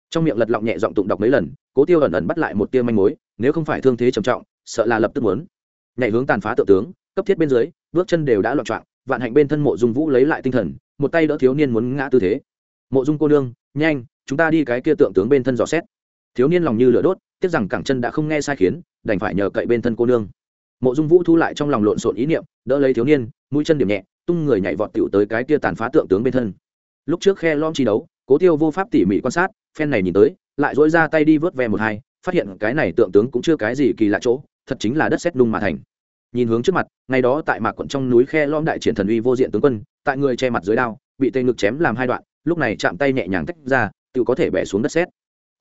Speaker 1: Trong miệng lật lọng nhẹ giọng tụng đọc mấy lần, cố tiêu ẩn ẩn bắt lại một tia manh mối, nếu không phải thương thế trầm trọng, sợ là lập tức muốn nhảy hướng tàn phá tự tướng, cấp thiết bên dưới, bước chân đều đã loạn trọng vạn hạnh bên thân mộ dung vũ lấy lại tinh thần, một tay đỡ thiếu niên muốn ngã tư thế. Mộ dung cô nương, nhanh chúng ta đi cái kia tượng tướng bên thân dò xét. Thiếu niên lòng như lửa đốt, tiếc rằng cẳng chân đã không nghe sai khiến, đành phải nhờ cậy bên thân cô nương. Mộ dung vũ thu lại trong lòng lộn xộn ý niệm, đỡ lấy thiếu niên, mũi chân điểm nhẹ, tung người nhảy vọt tiểu tới cái kia tàn phá tượng tướng bên thân. Lúc trước khe lom chi đấu, cố tiêu vô pháp tỉ mỉ quan sát, phen này nhìn tới, lại dỗi ra tay đi vớt ve một hai, phát hiện cái này tượng tướng cũng chưa cái gì kỳ lạ chỗ, thật chính là đất xét đung mà thành. Nhìn hướng trước mặt, ngày đó tại mạc quận trong núi khe lom đại triển thần uy vô diện tướng quân, tại người che mặt dưới đao, bị tê ngực chém làm hai đoạn, lúc này chạm tay nhẹ nhàng tách ra tự có thể bẻ xuống đất xét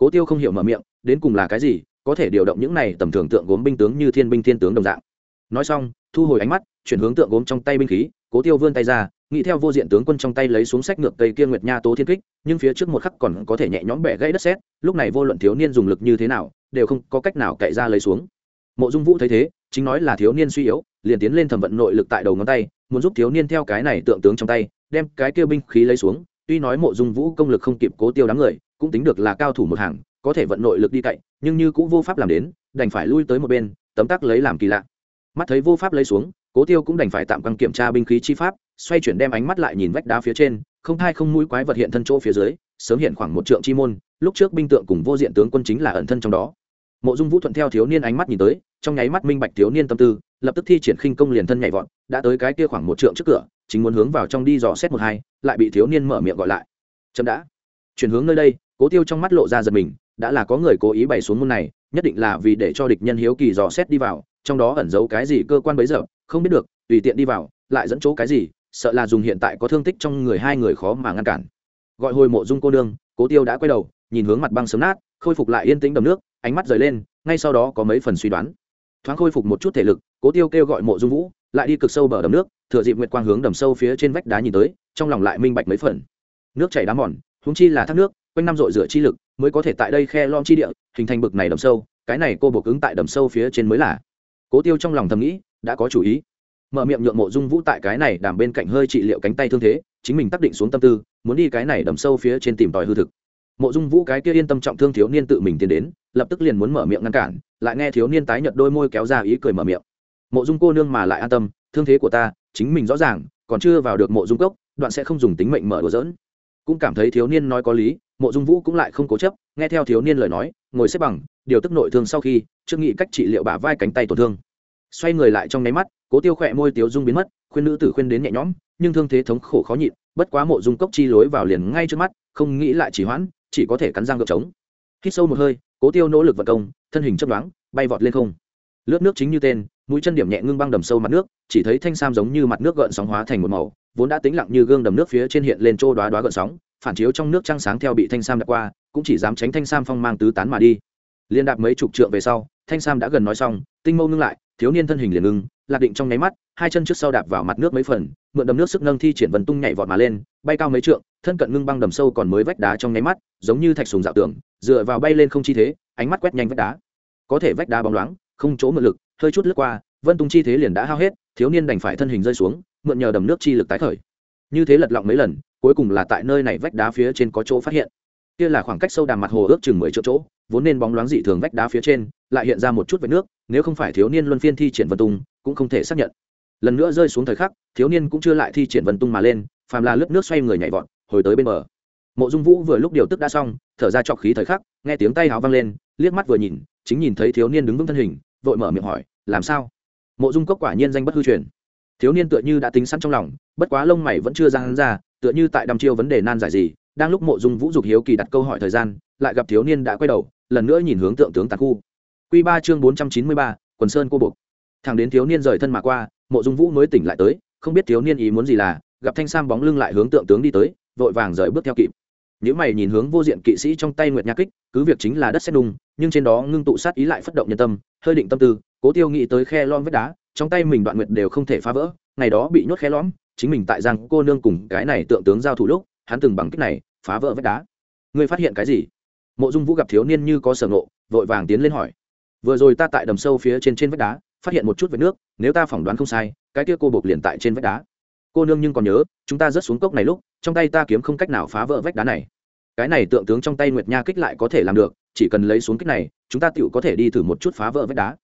Speaker 1: cố tiêu không hiểu mở miệng, đến cùng là cái gì, có thể điều động những này tầm thường tượng gốm binh tướng như thiên binh thiên tướng đồng dạng. Nói xong, thu hồi ánh mắt, chuyển hướng tượng gốm trong tay binh khí, cố tiêu vươn tay ra, nghĩ theo vô diện tướng quân trong tay lấy xuống sách ngược cây kia nguyệt nha tố thiên kích, nhưng phía trước một khắc còn có thể nhẹ nhõm bẻ gãy đất sét, lúc này vô luận thiếu niên dùng lực như thế nào, đều không có cách nào cậy ra lấy xuống. Mộ dung vũ thấy thế, chính nói là thiếu niên suy yếu, liền tiến lên thẩm vận nội lực tại đầu ngón tay, muốn giúp thiếu niên theo cái này tượng tướng trong tay, đem cái kia binh khí lấy xuống tuy nói mộ dung vũ công lực không kịp cố tiêu đám người, cũng tính được là cao thủ một hàng, có thể vận nội lực đi cậy, nhưng như cũng vô pháp làm đến, đành phải lui tới một bên, tấm tắc lấy làm kỳ lạ. Mắt thấy vô pháp lấy xuống, cố tiêu cũng đành phải tạm căng kiểm tra binh khí chi pháp, xoay chuyển đem ánh mắt lại nhìn vách đá phía trên, không thai không mũi quái vật hiện thân chỗ phía dưới, sớm hiện khoảng một trượng chi môn, lúc trước binh tượng cùng vô diện tướng quân chính là ẩn thân trong đó. Mộ dung vũ thuận theo thiếu niên ánh mắt nhìn tới, trong nháy mắt minh bạch thiếu niên tâm tư lập tức thi triển khinh công liền thân nhảy vọt, đã tới cái kia khoảng một trượng trước cửa, chính muốn hướng vào trong đi dò xét một hai, lại bị thiếu niên mở miệng gọi lại. Chậm đã. Chuyển hướng nơi đây, cố tiêu trong mắt lộ ra giật mình, đã là có người cố ý bày xuống môn này, nhất định là vì để cho địch nhân hiếu kỳ dò xét đi vào, trong đó ẩn giấu cái gì cơ quan bấy giờ, không biết được, tùy tiện đi vào, lại dẫn chỗ cái gì, sợ là dùng hiện tại có thương tích trong người hai người khó mà ngăn cản. Gọi hồi mộ dung cô nương, cố tiêu đã quay đầu, nhìn hướng mặt băng sớm nát, khôi phục lại yên tĩnh đầm nước, ánh mắt rời lên, ngay sau đó có mấy phần suy đoán thoáng khôi phục một chút thể lực, cố tiêu kêu gọi mộ dung vũ, lại đi cực sâu bờ đầm nước, thừa dịp nguyệt quang hướng đầm sâu phía trên vách đá nhìn tới, trong lòng lại minh bạch mấy phần. Nước chảy đá mòn húng chi là thác nước, quanh năm dội rửa chi lực, mới có thể tại đây khe lom chi địa, hình thành bực này đầm sâu, cái này cô buộc ứng tại đầm sâu phía trên mới là. Cố tiêu trong lòng thầm nghĩ, đã có chủ ý. Mở miệng nhượng mộ dung vũ tại cái này đàm bên cạnh hơi trị liệu cánh tay thương thế, chính mình tác định xuống tâm tư, muốn đi cái này đầm sâu phía trên tìm tòi hư thực mộ dung vũ cái kia yên tâm trọng thương thiếu niên tự mình tiến đến, lập tức liền muốn mở miệng ngăn cản, lại nghe thiếu niên tái nhợt đôi môi kéo ra ý cười mở miệng. Mộ dung cô nương mà lại an tâm, thương thế của ta, chính mình rõ ràng, còn chưa vào được mộ dung cốc, đoạn sẽ không dùng tính mệnh mở đùa dỡn cũng cảm thấy thiếu niên nói có lý, mộ dung vũ cũng lại không cố chấp, nghe theo thiếu niên lời nói, ngồi xếp bằng, điều tức nội thương sau khi chưa nghĩ cách trị liệu bả vai cánh tay tổn thương. Xoay người lại trong nháy mắt, cố tiêu khỏe môi tiếu dung biến mất, khuyên nữ tử khuyên đến nhẹ nhõm, nhưng thương thế thống khổ khó nhịn, bất quá mộ dung cốc chi lối vào liền ngay trước mắt, không nghĩ lại chỉ hoãn chỉ có thể cắn răng gợp trống. Hít sâu một hơi, cố tiêu nỗ lực vận công, thân hình chấp đoán bay vọt lên không. Lướt nước chính như tên, mũi chân điểm nhẹ ngưng băng đầm sâu mặt nước, chỉ thấy thanh sam giống như mặt nước gợn sóng hóa thành một màu, vốn đã tính lặng như gương đầm nước phía trên hiện lên trô đoá đoá gợn sóng, phản chiếu trong nước trăng sáng theo bị thanh sam đã qua, cũng chỉ dám tránh thanh sam phong mang tứ tán mà đi. Liên đạp mấy chục trượng về sau, thanh sam đã gần nói xong, tinh mâu ngưng lại, thiếu niên thân hình liền ngưng, lạc định trong nháy mắt, hai chân trước sau đạp vào mặt nước mấy phần mượn đầm nước sức nâng thi triển vần tung nhảy vọt mà lên, bay cao mấy trượng, thân cận ngưng băng đầm sâu còn mới vách đá trong nháy mắt, giống như thạch sùng dạo tường, dựa vào bay lên không chi thế, ánh mắt quét nhanh vách đá. Có thể vách đá bóng loáng, không chỗ mượn lực, hơi chút lướt qua, vân tung chi thế liền đã hao hết, thiếu niên đành phải thân hình rơi xuống, mượn nhờ đầm nước chi lực tái khởi. Như thế lật lọng mấy lần, cuối cùng là tại nơi này vách đá phía trên có chỗ phát hiện. Kia là khoảng cách sâu đàm mặt hồ ước chừng mười triệu chỗ, vốn nên bóng loáng dị thường vách đá phía trên, lại hiện ra một chút vệt nước, nếu không phải thiếu niên luân phiên thi triển vân tung, cũng không thể xác nhận lần nữa rơi xuống thời khắc, thiếu niên cũng chưa lại thi triển vần tung mà lên, phàm là lớp nước xoay người nhảy vọt, hồi tới bên bờ. Mộ dung vũ vừa lúc điều tức đã xong, thở ra trọc khí thời khắc, nghe tiếng tay háo vang lên, liếc mắt vừa nhìn, chính nhìn thấy thiếu niên đứng vững thân hình, vội mở miệng hỏi, làm sao? Mộ dung cốc quả nhiên danh bất hư truyền. Thiếu niên tựa như đã tính sẵn trong lòng, bất quá lông mày vẫn chưa ra hắn ra, tựa như tại đăm chiêu vấn đề nan giải gì, đang lúc mộ dung vũ dục hiếu kỳ đặt câu hỏi thời gian, lại gặp thiếu niên đã quay đầu, lần nữa nhìn hướng tượng tướng tàn khu. Q ba chương bốn trăm chín mươi ba, quần sơn cô bục thằng đến thiếu niên rời thân mà qua mộ dung vũ mới tỉnh lại tới, không biết thiếu niên ý muốn gì là, gặp thanh sam bóng lưng lại hướng tượng tướng đi tới, vội vàng rời bước theo kịp. Nếu mày nhìn hướng vô diện kỵ sĩ trong tay nguyệt nha kích, cứ việc chính là đất xét đung nhưng trên đó ngưng tụ sát ý lại phất động nhân tâm, hơi định tâm tư, cố tiêu nghĩ tới khe lon vết đá, trong tay mình đoạn nguyệt đều không thể phá vỡ, ngày đó bị nhốt khe lõm, chính mình tại giang cô nương cùng cái này tượng tướng giao thủ lúc, hắn từng bằng kích này, phá vỡ vết đá. Ngươi phát hiện cái gì? Mộ dung vũ gặp thiếu niên như có sở ngộ, vội vàng tiến lên hỏi. Vừa rồi ta tại đầm sâu phía trên trên vách đá phát hiện một chút vết nước, nếu ta phỏng đoán không sai, cái kia cô bộc liền tại trên vách đá. Cô nương nhưng còn nhớ, chúng ta rớt xuống cốc này lúc, trong tay ta kiếm không cách nào phá vỡ vách đá này. Cái này tượng tướng trong tay nguyệt nha kích lại có thể làm được, chỉ cần lấy xuống kích này, chúng ta tựu có thể đi thử một chút phá vỡ vách đá.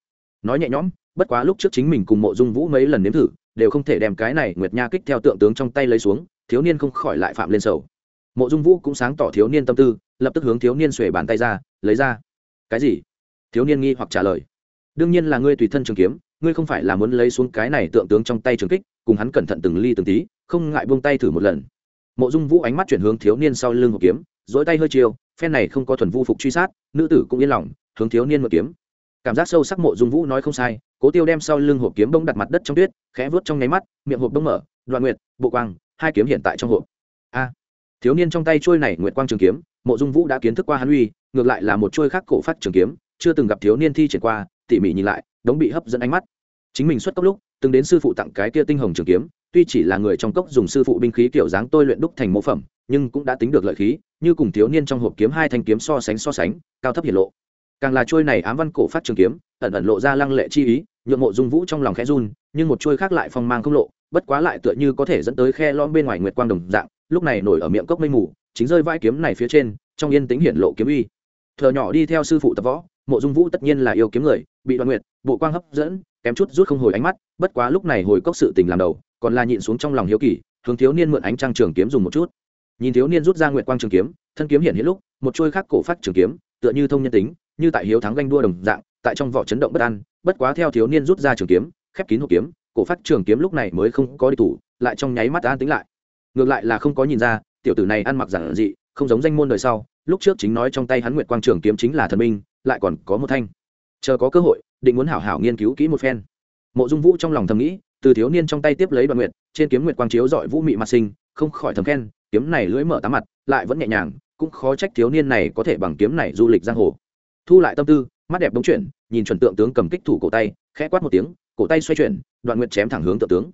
Speaker 1: Nói nhẹ nhõm, bất quá lúc trước chính mình cùng mộ dung vũ mấy lần nếm thử, đều không thể đem cái này nguyệt nha kích theo tượng tướng trong tay lấy xuống, thiếu niên không khỏi lại phạm lên sầu. Mộ dung vũ cũng sáng tỏ thiếu niên tâm tư, lập tức hướng thiếu niên xuề bàn tay ra, lấy ra. Cái gì? Thiếu niên nghi hoặc trả lời đương nhiên là ngươi tùy thân trường kiếm, ngươi không phải là muốn lấy xuống cái này tượng tướng trong tay trường kích, cùng hắn cẩn thận từng ly từng tí, không ngại buông tay thử một lần. Mộ dung vũ ánh mắt chuyển hướng thiếu niên sau lưng hộp kiếm dỗi tay hơi chiều, phen này không có thuần vu phục truy sát, nữ tử cũng yên lòng, hướng thiếu niên mượn kiếm. Cảm giác sâu sắc mộ dung vũ nói không sai, cố tiêu đem sau lưng hộp kiếm bông đặt mặt đất trong tuyết, khẽ vớt trong nháy mắt, miệng hộp bông mở, đoạn nguyệt, bộ quang, hai kiếm hiện tại trong hộp. A! Thiếu niên trong tay trôi này nguyệt quang trường kiếm, mộ dung vũ đã kiến thức qua hắn uy, ngược lại là một chuôi khắc cổ phát trường kiếm, chưa từng gặp thiếu niên thi triển qua tỉ mỉ nhìn lại, đống bị hấp dẫn ánh mắt. Chính mình xuất cốc lúc, từng đến sư phụ tặng cái kia tinh hồng trường kiếm, tuy chỉ là người trong cốc dùng sư phụ binh khí kiểu dáng tôi luyện đúc thành mẫu phẩm, nhưng cũng đã tính được lợi khí, như cùng thiếu niên trong hộp kiếm hai thanh kiếm so sánh so sánh, cao thấp hiển lộ. Càng là trôi này ám văn cổ phát trường kiếm, ẩn ẩn lộ ra lăng lệ chi ý, nhượng mộ dung vũ trong lòng khẽ run, nhưng một trôi khác lại phong mang không lộ, bất quá lại tựa như có thể dẫn tới khe lom bên ngoài nguyệt quang đồng dạng, lúc này nổi ở miệng cốc mây mù, chính rơi vai kiếm này phía trên, trong yên tính hiển lộ kiếm uy. Thờ nhỏ đi theo sư phụ tập võ mộ dung vũ tất nhiên là yêu kiếm người, bị đoạn nguyệt, bộ quang hấp dẫn, kém chút rút không hồi ánh mắt, bất quá lúc này hồi cốc sự tình làm đầu, còn là nhịn xuống trong lòng hiếu kỳ, hướng thiếu niên mượn ánh trăng trường kiếm dùng một chút. Nhìn thiếu niên rút ra nguyệt quang trường kiếm, thân kiếm hiện hiện lúc, một chuôi khắc cổ phát trường kiếm, tựa như thông nhân tính, như tại hiếu thắng ganh đua đồng dạng, tại trong vỏ chấn động bất an, bất quá theo thiếu niên rút ra trường kiếm, khép kín hộp kiếm, cổ phát trường kiếm lúc này mới không có đi thủ lại trong nháy mắt an tính lại. Ngược lại là không có nhìn ra, tiểu tử này ăn mặc giản dị, không giống danh môn đời sau, lúc trước chính nói trong tay hắn nguyệt quang trường kiếm chính là thần minh lại còn có một thanh. Chờ có cơ hội, định muốn hảo hảo nghiên cứu kỹ một phen. Mộ dung vũ trong lòng thầm nghĩ, từ thiếu niên trong tay tiếp lấy đoạn nguyệt, trên kiếm nguyệt quang chiếu dọi vũ mị mặt sinh, không khỏi thầm khen, kiếm này lưỡi mở tám mặt, lại vẫn nhẹ nhàng, cũng khó trách thiếu niên này có thể bằng kiếm này du lịch giang hồ. Thu lại tâm tư, mắt đẹp đống chuyển, nhìn chuẩn tượng tướng cầm kích thủ cổ tay, khẽ quát một tiếng, cổ tay xoay chuyển, đoạn nguyệt chém thẳng hướng tượng tướng.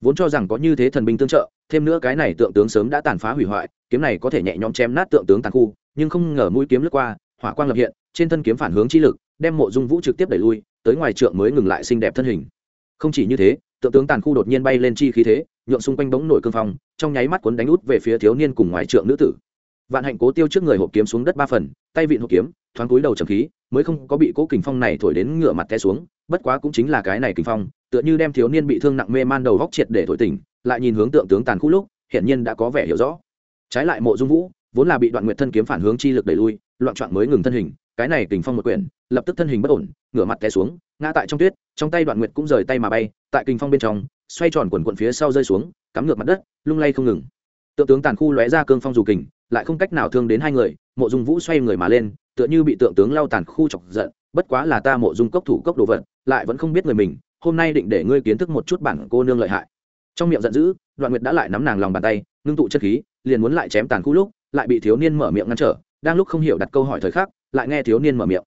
Speaker 1: Vốn cho rằng có như thế thần binh tương trợ, thêm nữa cái này tượng tướng sớm đã tàn phá hủy hoại, kiếm này có thể nhẹ nhõm chém nát tượng tướng tàn khu, nhưng không ngờ mũi kiếm lướt qua hỏa quang lập hiện, trên thân kiếm phản hướng chi lực, đem mộ dung vũ trực tiếp đẩy lui, tới ngoài trượng mới ngừng lại xinh đẹp thân hình. Không chỉ như thế, tượng tướng tàn khu đột nhiên bay lên chi khí thế, nhượng xung quanh bóng nổi cương phong, trong nháy mắt cuốn đánh út về phía thiếu niên cùng ngoài trượng nữ tử. Vạn hạnh cố tiêu trước người hộp kiếm xuống đất ba phần, tay vịn hộp kiếm, thoáng cúi đầu trầm khí, mới không có bị cố kình phong này thổi đến ngựa mặt té xuống, bất quá cũng chính là cái này kình phong, tựa như đem thiếu niên bị thương nặng mê man đầu góc triệt để thổi tỉnh, lại nhìn hướng tượng tướng tàn khu lúc, hiển nhiên đã có vẻ hiểu rõ. Trái lại mộ dung vũ, vốn là bị đoạn nguyệt thân kiếm phản hướng chi lực đẩy lui loạn trọn mới ngừng thân hình, cái này kình phong một quyển, lập tức thân hình bất ổn, ngửa mặt té xuống, ngã tại trong tuyết, trong tay đoạn nguyệt cũng rời tay mà bay, tại kình phong bên trong, xoay tròn quần quận phía sau rơi xuống, cắm ngược mặt đất, lung lay không ngừng. Tượng tướng tàn khu lóe ra cương phong dù kình, lại không cách nào thương đến hai người, mộ dung vũ xoay người mà lên, tựa như bị tượng tướng lao tàn khu chọc giận, bất quá là ta mộ dung cốc thủ cốc đồ vật, lại vẫn không biết người mình, hôm nay định để ngươi kiến thức một chút bản cô nương lợi hại. Trong miệng giận dữ, đoạn nguyệt đã lại nắm nàng lòng bàn tay, ngưng tụ chất khí, liền muốn lại chém tàn khu lúc, lại bị thiếu niên mở miệng ngăn trở đang lúc không hiểu đặt câu hỏi thời khắc, lại nghe thiếu niên mở miệng.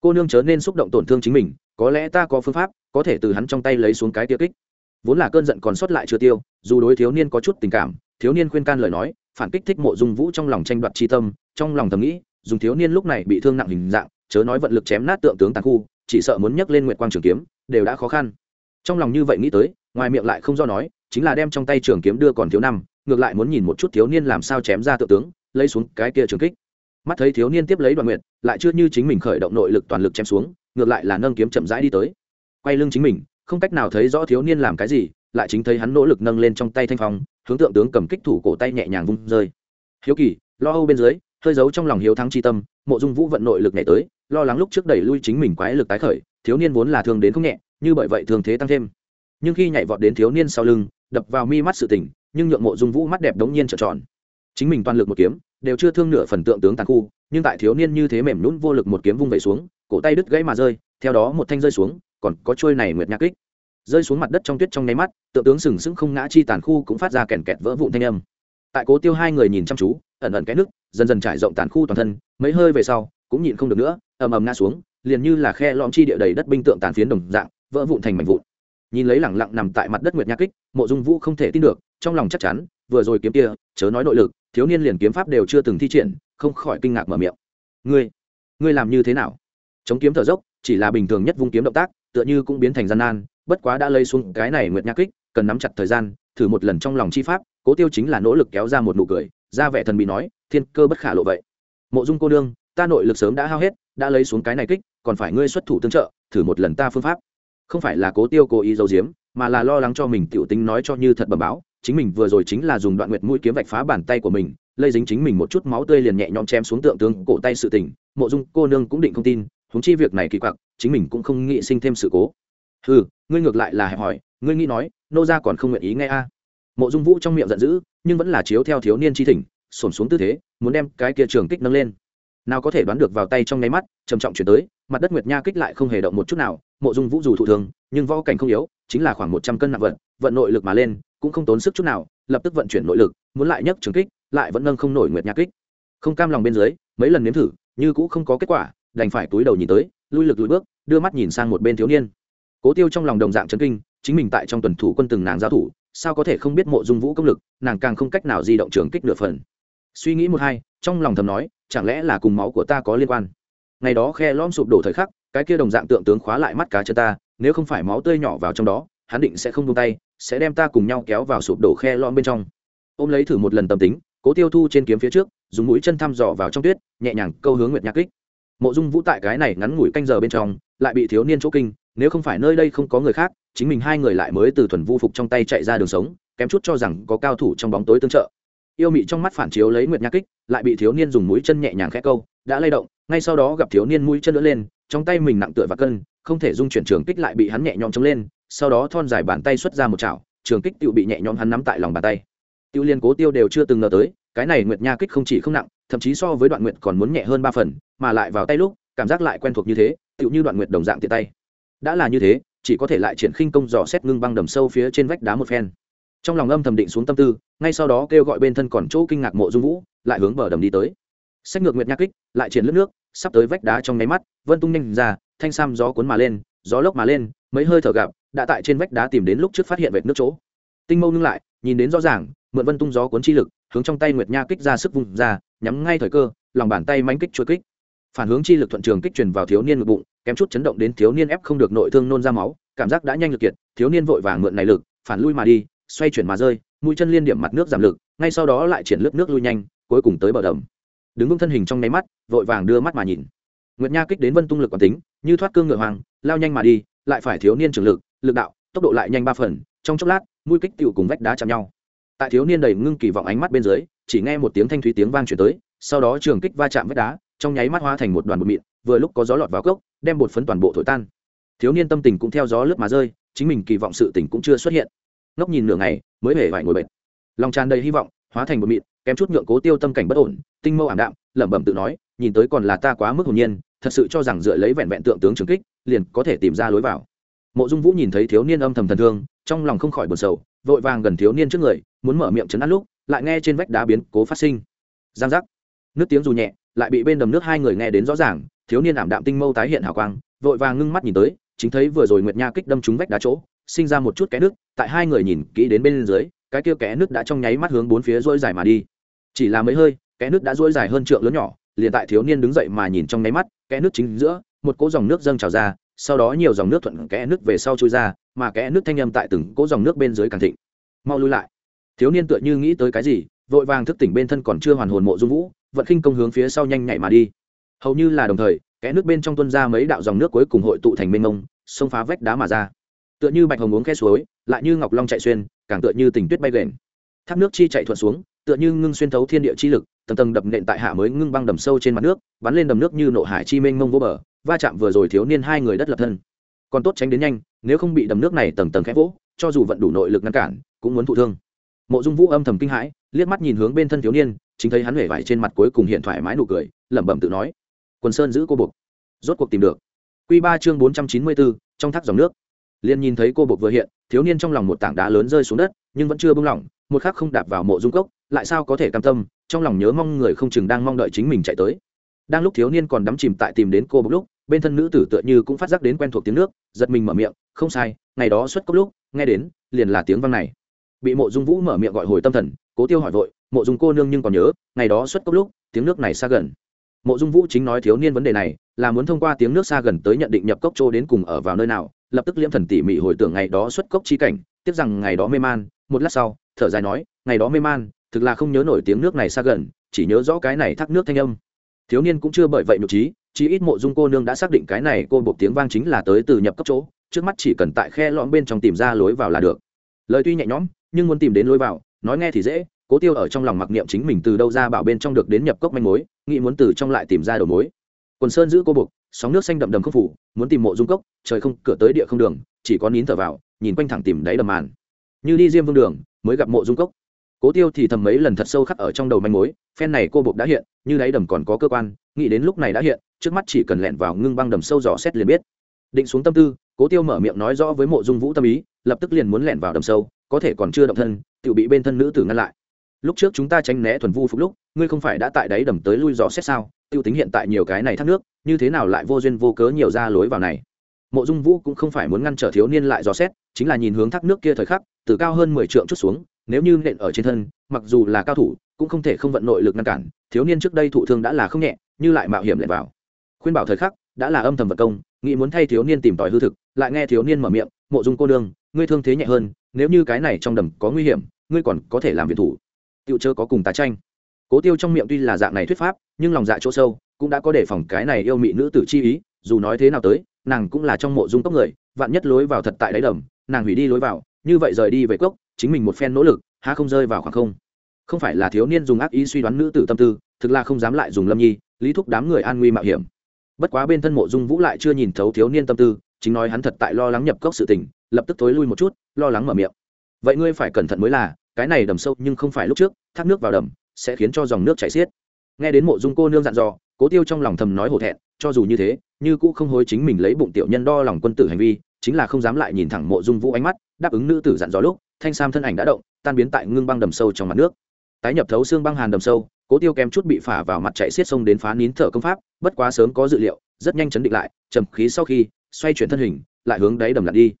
Speaker 1: Cô nương chớ nên xúc động tổn thương chính mình, có lẽ ta có phương pháp, có thể từ hắn trong tay lấy xuống cái tiêu kích. Vốn là cơn giận còn sót lại chưa tiêu, dù đối thiếu niên có chút tình cảm, thiếu niên khuyên can lời nói, phản kích thích mộ dung vũ trong lòng tranh đoạt tri tâm, trong lòng thầm nghĩ, dùng thiếu niên lúc này bị thương nặng hình dạng, chớ nói vận lực chém nát tượng tướng tàn khu, chỉ sợ muốn nhấc lên nguyệt quang trường kiếm, đều đã khó khăn. Trong lòng như vậy nghĩ tới, ngoài miệng lại không do nói, chính là đem trong tay trường kiếm đưa còn thiếu năm, ngược lại muốn nhìn một chút thiếu niên làm sao chém ra tượng tướng, lấy xuống cái kia trường kích mắt thấy thiếu niên tiếp lấy đoàn nguyện, lại chưa như chính mình khởi động nội lực toàn lực chém xuống ngược lại là nâng kiếm chậm rãi đi tới. Quay lưng chính mình không cách nào thấy rõ thiếu niên làm cái gì lại chính thấy hắn nỗ lực nâng lên trong tay thanh phong hướng tượng tướng cầm kích thủ cổ tay nhẹ nhàng vung rơi. Hiếu kỳ lo âu bên dưới hơi giấu trong lòng hiếu thắng chi tâm mộ dung vũ vận nội lực nhảy tới lo lắng lúc trước đẩy lui chính mình quái lực tái khởi thiếu niên vốn là thường đến không nhẹ như bởi vậy thường thế tăng thêm. Nhưng khi nhảy vọt đến thiếu niên sau lưng đập vào mi mắt sự tỉnh nhưng nhượng mộ dung vũ mắt đẹp đống nhiên trở tròn. Chính mình toàn lực một kiếm đều chưa thương nửa phần tượng tướng tàn khu, nhưng tại thiếu niên như thế mềm nhún vô lực một kiếm vung vẩy xuống, cổ tay đứt gãy mà rơi, theo đó một thanh rơi xuống, còn có trôi này nguyệt nhạc kích. Rơi xuống mặt đất trong tuyết trong nháy mắt, tượng tướng sừng sững không ngã chi tàn khu cũng phát ra kèn kẹt vỡ vụn thanh âm. Tại cố tiêu hai người nhìn chăm chú, ẩn ẩn cái nước dần dần trải rộng tàn khu toàn thân, mấy hơi về sau, cũng nhịn không được nữa, ầm ầm ngã xuống, liền như là khe lõm chi địa đầy đất binh tượng tàn phiến đồng dạng, vỡ vụn thành mảnh vụn. Nhìn lấy lẳng lặng nằm tại mặt đất nguyệt nhạc kích, mộ dung vũ không thể tin được, trong lòng chắc chắn, vừa rồi kiếm kia, chớ nói nội lực thiếu niên liền kiếm pháp đều chưa từng thi triển, không khỏi kinh ngạc mở miệng. Ngươi ngươi làm như thế nào? Chống kiếm thở dốc, chỉ là bình thường nhất vung kiếm động tác, tựa như cũng biến thành gian nan, bất quá đã lây xuống cái này nguyệt nhạc kích, cần nắm chặt thời gian, thử một lần trong lòng chi pháp, cố tiêu chính là nỗ lực kéo ra một nụ cười, ra vẻ thần bị nói, thiên cơ bất khả lộ vậy. Mộ dung cô đương ta nội lực sớm đã hao hết, đã lấy xuống cái này kích, còn phải ngươi xuất thủ tương trợ, thử một lần ta phương pháp. Không phải là cố tiêu cố ý giấu giếm, mà là lo lắng cho mình tiểu tính nói cho như thật bẩm báo chính mình vừa rồi chính là dùng đoạn nguyệt mũi kiếm vạch phá bàn tay của mình, lây dính chính mình một chút máu tươi liền nhẹ nhõm chém xuống tượng tướng cổ tay sự tình, mộ dung cô nương cũng định không tin húng chi việc này kỳ quặc, chính mình cũng không nghĩ sinh thêm sự cố. Ừ ngươi ngược lại là hẹp hỏi, ngươi nghĩ nói, nô gia còn không nguyện ý nghe a? Mộ dung vũ trong miệng giận dữ, nhưng vẫn là chiếu theo thiếu niên chi thỉnh sổn xuống tư thế, muốn đem cái kia trường kích nâng lên. Nào có thể đoán được vào tay trong nháy mắt, trầm trọng chuyển tới, mặt đất nguyệt nha kích lại không hề động một chút nào, mộ dung vũ dù thụ thường, nhưng võ cảnh không yếu, chính là khoảng một trăm cân nặng vận vận nội lực mà lên cũng không tốn sức chút nào, lập tức vận chuyển nội lực, muốn lại nhấc trường kích, lại vẫn nâng không nổi nguyệt nhạc kích. Không cam lòng bên dưới, mấy lần nếm thử, như cũng không có kết quả, đành phải túi đầu nhìn tới, lui lực lùi bước, đưa mắt nhìn sang một bên thiếu niên. Cố tiêu trong lòng đồng dạng chấn kinh, chính mình tại trong tuần thủ quân từng nàng giao thủ, sao có thể không biết mộ dung vũ công lực, nàng càng không cách nào di động trường kích nửa phần. Suy nghĩ một hai, trong lòng thầm nói, chẳng lẽ là cùng máu của ta có liên quan? Ngày đó khe lõm sụp đổ thời khắc, cái kia đồng dạng tượng tướng khóa lại mắt cá chân ta, nếu không phải máu tươi nhỏ vào trong đó, hắn định sẽ không buông tay sẽ đem ta cùng nhau kéo vào sụp đổ khe lõm bên trong. Ôm lấy thử một lần tâm tính, cố tiêu thu trên kiếm phía trước, dùng mũi chân thăm dò vào trong tuyết, nhẹ nhàng câu hướng nguyệt nhạc kích. Mộ dung vũ tại cái này ngắn ngủi canh giờ bên trong, lại bị thiếu niên chỗ kinh, nếu không phải nơi đây không có người khác, chính mình hai người lại mới từ thuần vu phục trong tay chạy ra đường sống, kém chút cho rằng có cao thủ trong bóng tối tương trợ. Yêu mị trong mắt phản chiếu lấy nguyệt nhạc kích, lại bị thiếu niên dùng mũi chân nhẹ nhàng khẽ câu, đã lay động, ngay sau đó gặp thiếu niên mũi chân nữa lên, trong tay mình nặng tựa và cân, không thể dung chuyển trường kích lại bị hắn nhẹ nhõm chống lên sau đó thon dài bàn tay xuất ra một chảo, trường kích tự bị nhẹ nhõm hắn nắm tại lòng bàn tay. Tiêu liên cố tiêu đều chưa từng ngờ tới, cái này nguyệt nha kích không chỉ không nặng, thậm chí so với đoạn nguyệt còn muốn nhẹ hơn ba phần, mà lại vào tay lúc, cảm giác lại quen thuộc như thế tựu như đoạn nguyệt đồng dạng tiện tay. Đã là như thế, chỉ có thể lại triển khinh công dò xét ngưng băng đầm sâu phía trên vách đá một phen. Trong lòng âm thầm định xuống tâm tư, ngay sau đó kêu gọi bên thân còn chỗ kinh ngạc mộ dung vũ, lại hướng bờ đầm đi tới. Sách ngược nguyệt nha kích, lại triển lướt nước, sắp tới vách đá trong nháy mắt, vân tung nhanh ra, thanh sam gió cuốn mà lên, gió lốc mà lên mấy hơi thở gặp, đã tại trên vách đá tìm đến lúc trước phát hiện vệt nước chỗ. Tinh mâu ngưng lại, nhìn đến rõ ràng, mượn vân tung gió cuốn chi lực, hướng trong tay nguyệt nha kích ra sức vùng ra, nhắm ngay thời cơ, lòng bàn tay mánh kích chuối kích. Phản hướng chi lực thuận trường kích truyền vào thiếu niên ngực bụng, kém chút chấn động đến thiếu niên ép không được nội thương nôn ra máu, cảm giác đã nhanh lực kiệt, thiếu niên vội vàng mượn này lực, phản lui mà đi, xoay chuyển mà rơi, mũi chân liên điểm mặt nước giảm lực, ngay sau đó lại triển lướt nước lui nhanh, cuối cùng tới bờ đầm. Đứng vững thân hình trong nháy mắt, vội vàng đưa mắt mà nhìn. Nguyệt nha kích đến vân tung lực quán tính, như thoát cương ngựa hoàng lao nhanh mà đi lại phải thiếu niên trường lực lực đạo, tốc độ lại nhanh ba phần, trong chốc lát, mũi kích tựu cùng vách đá chạm nhau. Tại thiếu niên đầy ngưng kỳ vọng ánh mắt bên dưới, chỉ nghe một tiếng thanh thúy tiếng vang chuyển tới, sau đó trường kích va chạm vách đá, trong nháy mắt hóa thành một đoàn bột mịn, vừa lúc có gió lọt vào cốc đem bột phấn toàn bộ thổi tan. Thiếu niên tâm tình cũng theo gió lướt mà rơi, chính mình kỳ vọng sự tình cũng chưa xuất hiện. Ngốc nhìn nửa ngày, mới hề vải ngồi bệnh. Lòng tràn đầy hy vọng, hóa thành bột mịn, kém chút nhượng cố tiêu tâm cảnh bất ổn, tinh mâu ảm đạm, lẩm bẩm tự nói, nhìn tới còn là ta quá mức hồn nhiên, thật sự cho rằng dựa lấy vẹn vẹn tượng tướng trường kích liền có thể tìm ra lối vào. Mộ dung vũ nhìn thấy thiếu niên âm thầm thần thương, trong lòng không khỏi buồn sầu, vội vàng gần thiếu niên trước người, muốn mở miệng chấn át lúc, lại nghe trên vách đá biến cố phát sinh. Giang giác. Nước tiếng dù nhẹ, lại bị bên đầm nước hai người nghe đến rõ ràng, thiếu niên ảm đạm tinh mâu tái hiện hào quang, vội vàng ngưng mắt nhìn tới, chính thấy vừa rồi nguyệt nha kích đâm trúng vách đá chỗ, sinh ra một chút kẽ nước tại hai người nhìn kỹ đến bên dưới, cái kia kẽ nước đã trong nháy mắt hướng bốn phía rỗi dài mà đi. Chỉ là mấy hơi, kẽ nước đã rỗi dài hơn trượng lớn nhỏ, liền tại thiếu niên đứng dậy mà nhìn trong nháy mắt, kẽ nước chính giữa một cỗ dòng nước dâng trào ra, sau đó nhiều dòng nước thuận kẽ nước về sau trôi ra, mà kẽ nước thanh âm tại từng cỗ dòng nước bên dưới càng thịnh. Mau lui lại. Thiếu niên tựa như nghĩ tới cái gì, vội vàng thức tỉnh bên thân còn chưa hoàn hồn mộ dung vũ, vận khinh công hướng phía sau nhanh nhảy mà đi. Hầu như là đồng thời, kẽ nước bên trong tuân ra mấy đạo dòng nước cuối cùng hội tụ thành mênh mông, xông phá vách đá mà ra. Tựa như bạch hồng uống khe suối, lại như ngọc long chạy xuyên, càng tựa như tình tuyết bay ghềnh thác nước chi chạy thuận xuống, tựa như ngưng xuyên thấu thiên địa chi lực, tầng tầng đập nện tại hạ mới ngưng băng đầm sâu trên mặt nước, bắn lên đầm nước như nộ hải chi mênh mông vô bờ va chạm vừa rồi thiếu niên hai người đất lập thân. Còn tốt tránh đến nhanh, nếu không bị đầm nước này tầng tầng khẽ vỗ, cho dù vận đủ nội lực ngăn cản, cũng muốn thụ thương. Mộ dung vũ âm thầm kinh hãi, liếc mắt nhìn hướng bên thân thiếu niên, chính thấy hắn hể vải trên mặt cuối cùng hiện thoải mái nụ cười, lẩm bẩm tự nói, quần sơn giữ cô buộc. Rốt cuộc tìm được. Q ba chương bốn trăm chín mươi bốn, trong thác dòng nước. Liền nhìn thấy cô buộc vừa hiện, thiếu niên trong lòng một tảng đá lớn rơi xuống đất, nhưng vẫn chưa bung lỏng, một khắc không đạp vào mộ dung cốc, lại sao có thể cam tâm, trong lòng nhớ mong người không chừng đang mong đợi chính mình chạy tới. Đang lúc thiếu niên còn đắm chìm tại tìm đến cô bốc lúc bên thân nữ tử tựa như cũng phát giác đến quen thuộc tiếng nước, giật mình mở miệng, không sai, ngày đó xuất cốc lúc, nghe đến, liền là tiếng vang này. Bị mộ dung vũ mở miệng gọi hồi tâm thần, cố tiêu hỏi vội, mộ dung cô nương nhưng còn nhớ, ngày đó xuất cốc lúc, tiếng nước này xa gần? Mộ dung vũ chính nói thiếu niên vấn đề này, là muốn thông qua tiếng nước xa gần tới nhận định nhập cốc chỗ đến cùng ở vào nơi nào, lập tức liễm thần tỉ mỉ hồi tưởng ngày đó xuất cốc chi cảnh tiếp rằng ngày đó mê man, một lát sau, thở dài nói, ngày đó mê man, thực là không nhớ nổi tiếng nước này xa gần, chỉ nhớ rõ cái này thác nước thanh âm thiếu niên cũng chưa bởi vậy nhục trí chỉ ít mộ dung cô nương đã xác định cái này cô buộc tiếng vang chính là tới từ nhập cấp chỗ, trước mắt chỉ cần tại khe lõm bên trong tìm ra lối vào là được. Lời tuy nhẹ nhõm, nhưng muốn tìm đến lối vào, nói nghe thì dễ, cố tiêu ở trong lòng mặc niệm chính mình từ đâu ra bảo bên trong được đến nhập cốc manh mối, nghĩ muốn từ trong lại tìm ra đầu mối. Quần sơn giữ cô buộc sóng nước xanh đậm đầm không phủ, muốn tìm mộ dung cốc, trời không, cửa tới địa không đường, chỉ có nín thở vào, nhìn quanh thẳng tìm đáy đầm màn. Như đi diêm vương đường, mới gặp mộ dung cốc cố tiêu thì thầm mấy lần thật sâu khắc ở trong đầu manh mối, phen này cô buộc đã hiện, như đáy đầm còn có cơ quan, nghĩ đến lúc này đã hiện, trước mắt chỉ cần lẹn vào ngưng băng đầm sâu dò xét liền biết. Định xuống tâm tư, cố tiêu mở miệng nói rõ với mộ dung vũ tâm ý, lập tức liền muốn lẹn vào đầm sâu, có thể còn chưa động thân tự bị bên thân nữ tử ngăn lại. Lúc trước chúng ta tránh né thuần vu phục lúc, ngươi không phải đã tại đáy đầm tới lui dò xét sao? Tiêu tính hiện tại nhiều cái này thác nước, như thế nào lại vô duyên vô cớ nhiều ra lối vào này? Mộ dung vũ cũng không phải muốn ngăn trở thiếu niên lại dò xét, chính là nhìn hướng thác nước kia thời khắc, từ cao hơn mười trượng chút xuống nếu như nện ở trên thân mặc dù là cao thủ cũng không thể không vận nội lực ngăn cản thiếu niên trước đây thụ thương đã là không nhẹ như lại mạo hiểm lẻn vào. Khuyên bảo thời khắc đã là âm thầm vật công nghĩ muốn thay thiếu niên tìm tòi hư thực lại nghe thiếu niên mở miệng mộ dung cô đương, ngươi thương thế nhẹ hơn nếu như cái này trong đầm có nguy hiểm ngươi còn có thể làm việc thủ. Tiêu chớ có cùng tá tranh. Cố tiêu trong miệng tuy là dạng này thuyết pháp nhưng lòng dạ chỗ sâu cũng đã có đề phòng cái này yêu mị nữ tử chi ý dù nói thế nào tới nàng cũng là trong mộ dung cốc người vạn nhất lối vào thật tại đáy đầm nàng hủy đi lối vào như vậy rời đi về cốc chính mình một phen nỗ lực, há không rơi vào khoảng không? Không phải là thiếu niên dùng ác ý suy đoán nữ tử tâm tư, thực là không dám lại dùng lâm nhi, lý thúc đám người an nguy mạo hiểm. Bất quá bên thân mộ dung vũ lại chưa nhìn thấu thiếu niên tâm tư, chính nói hắn thật tại lo lắng nhập cốc sự tình, lập tức tối lui một chút, lo lắng mở miệng. Vậy ngươi phải cẩn thận mới là, cái này đầm sâu nhưng không phải lúc trước, thác nước vào đầm, sẽ khiến cho dòng nước chảy xiết. Nghe đến mộ dung cô nương dặn dò, cố tiêu trong lòng thầm nói hổ thẹn, cho dù như thế, như cũ không hối chính mình lấy bụng tiểu nhân đo lòng quân tử hành vi, chính là không dám lại nhìn thẳng mộ dung vũ ánh mắt, đáp ứng nữ tử dặn dò lúc thanh sam thân ảnh đã động, tan biến tại ngưng băng đầm sâu trong mặt nước. Tái nhập thấu xương băng hàn đầm sâu, cố tiêu kém chút bị phả vào mặt chạy xiết sông đến phá nín thở công pháp, bất quá sớm có dự liệu, rất nhanh chấn định lại, trầm khí sau khi, xoay chuyển thân hình, lại hướng đáy đầm lặn đi.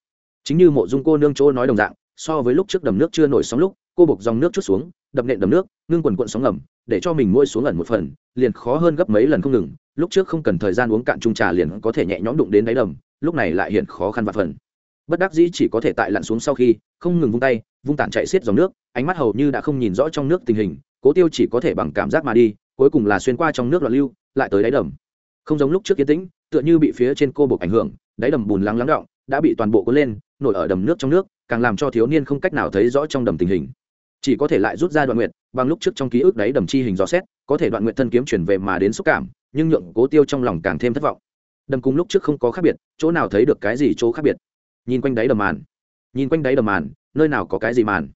Speaker 1: Chính như mộ dung cô nương chỗ nói đồng dạng, so với lúc trước đầm nước chưa nổi sóng lúc, cô buộc dòng nước chút xuống, đập nện đầm nước, ngưng quần quận sóng ngầm, để cho mình môi xuống ẩn một phần, liền khó hơn gấp mấy lần không ngừng, lúc trước không cần thời gian uống cạn chung trà liền có thể nhẹ nhõm đụng đến đáy đầm, lúc này lại hiện khó khăn và phần bất đắc dĩ chỉ có thể tại lặn xuống sau khi, không ngừng vung tay, vung tản chạy xiết dòng nước, ánh mắt hầu như đã không nhìn rõ trong nước tình hình, cố tiêu chỉ có thể bằng cảm giác mà đi, cuối cùng là xuyên qua trong nước loạn lưu, lại tới đáy đầm. Không giống lúc trước yên tĩnh, tựa như bị phía trên cô buộc ảnh hưởng, đáy đầm bùn lắng lắng động đã bị toàn bộ cuốn lên, nổi ở đầm nước trong nước, càng làm cho thiếu niên không cách nào thấy rõ trong đầm tình hình. Chỉ có thể lại rút ra đoạn nguyện bằng lúc trước trong ký ức đáy đầm chi hình rõ xét, có thể đoạn nguyện thân kiếm chuyển về mà đến xúc cảm, nhưng nhượng cố tiêu trong lòng càng thêm thất vọng. Đầm cùng lúc trước không có khác biệt, chỗ nào thấy được cái gì chỗ khác biệt nhìn quanh đáy đầm màn. Nhìn quanh đáy đầm màn, nơi nào có cái gì màn?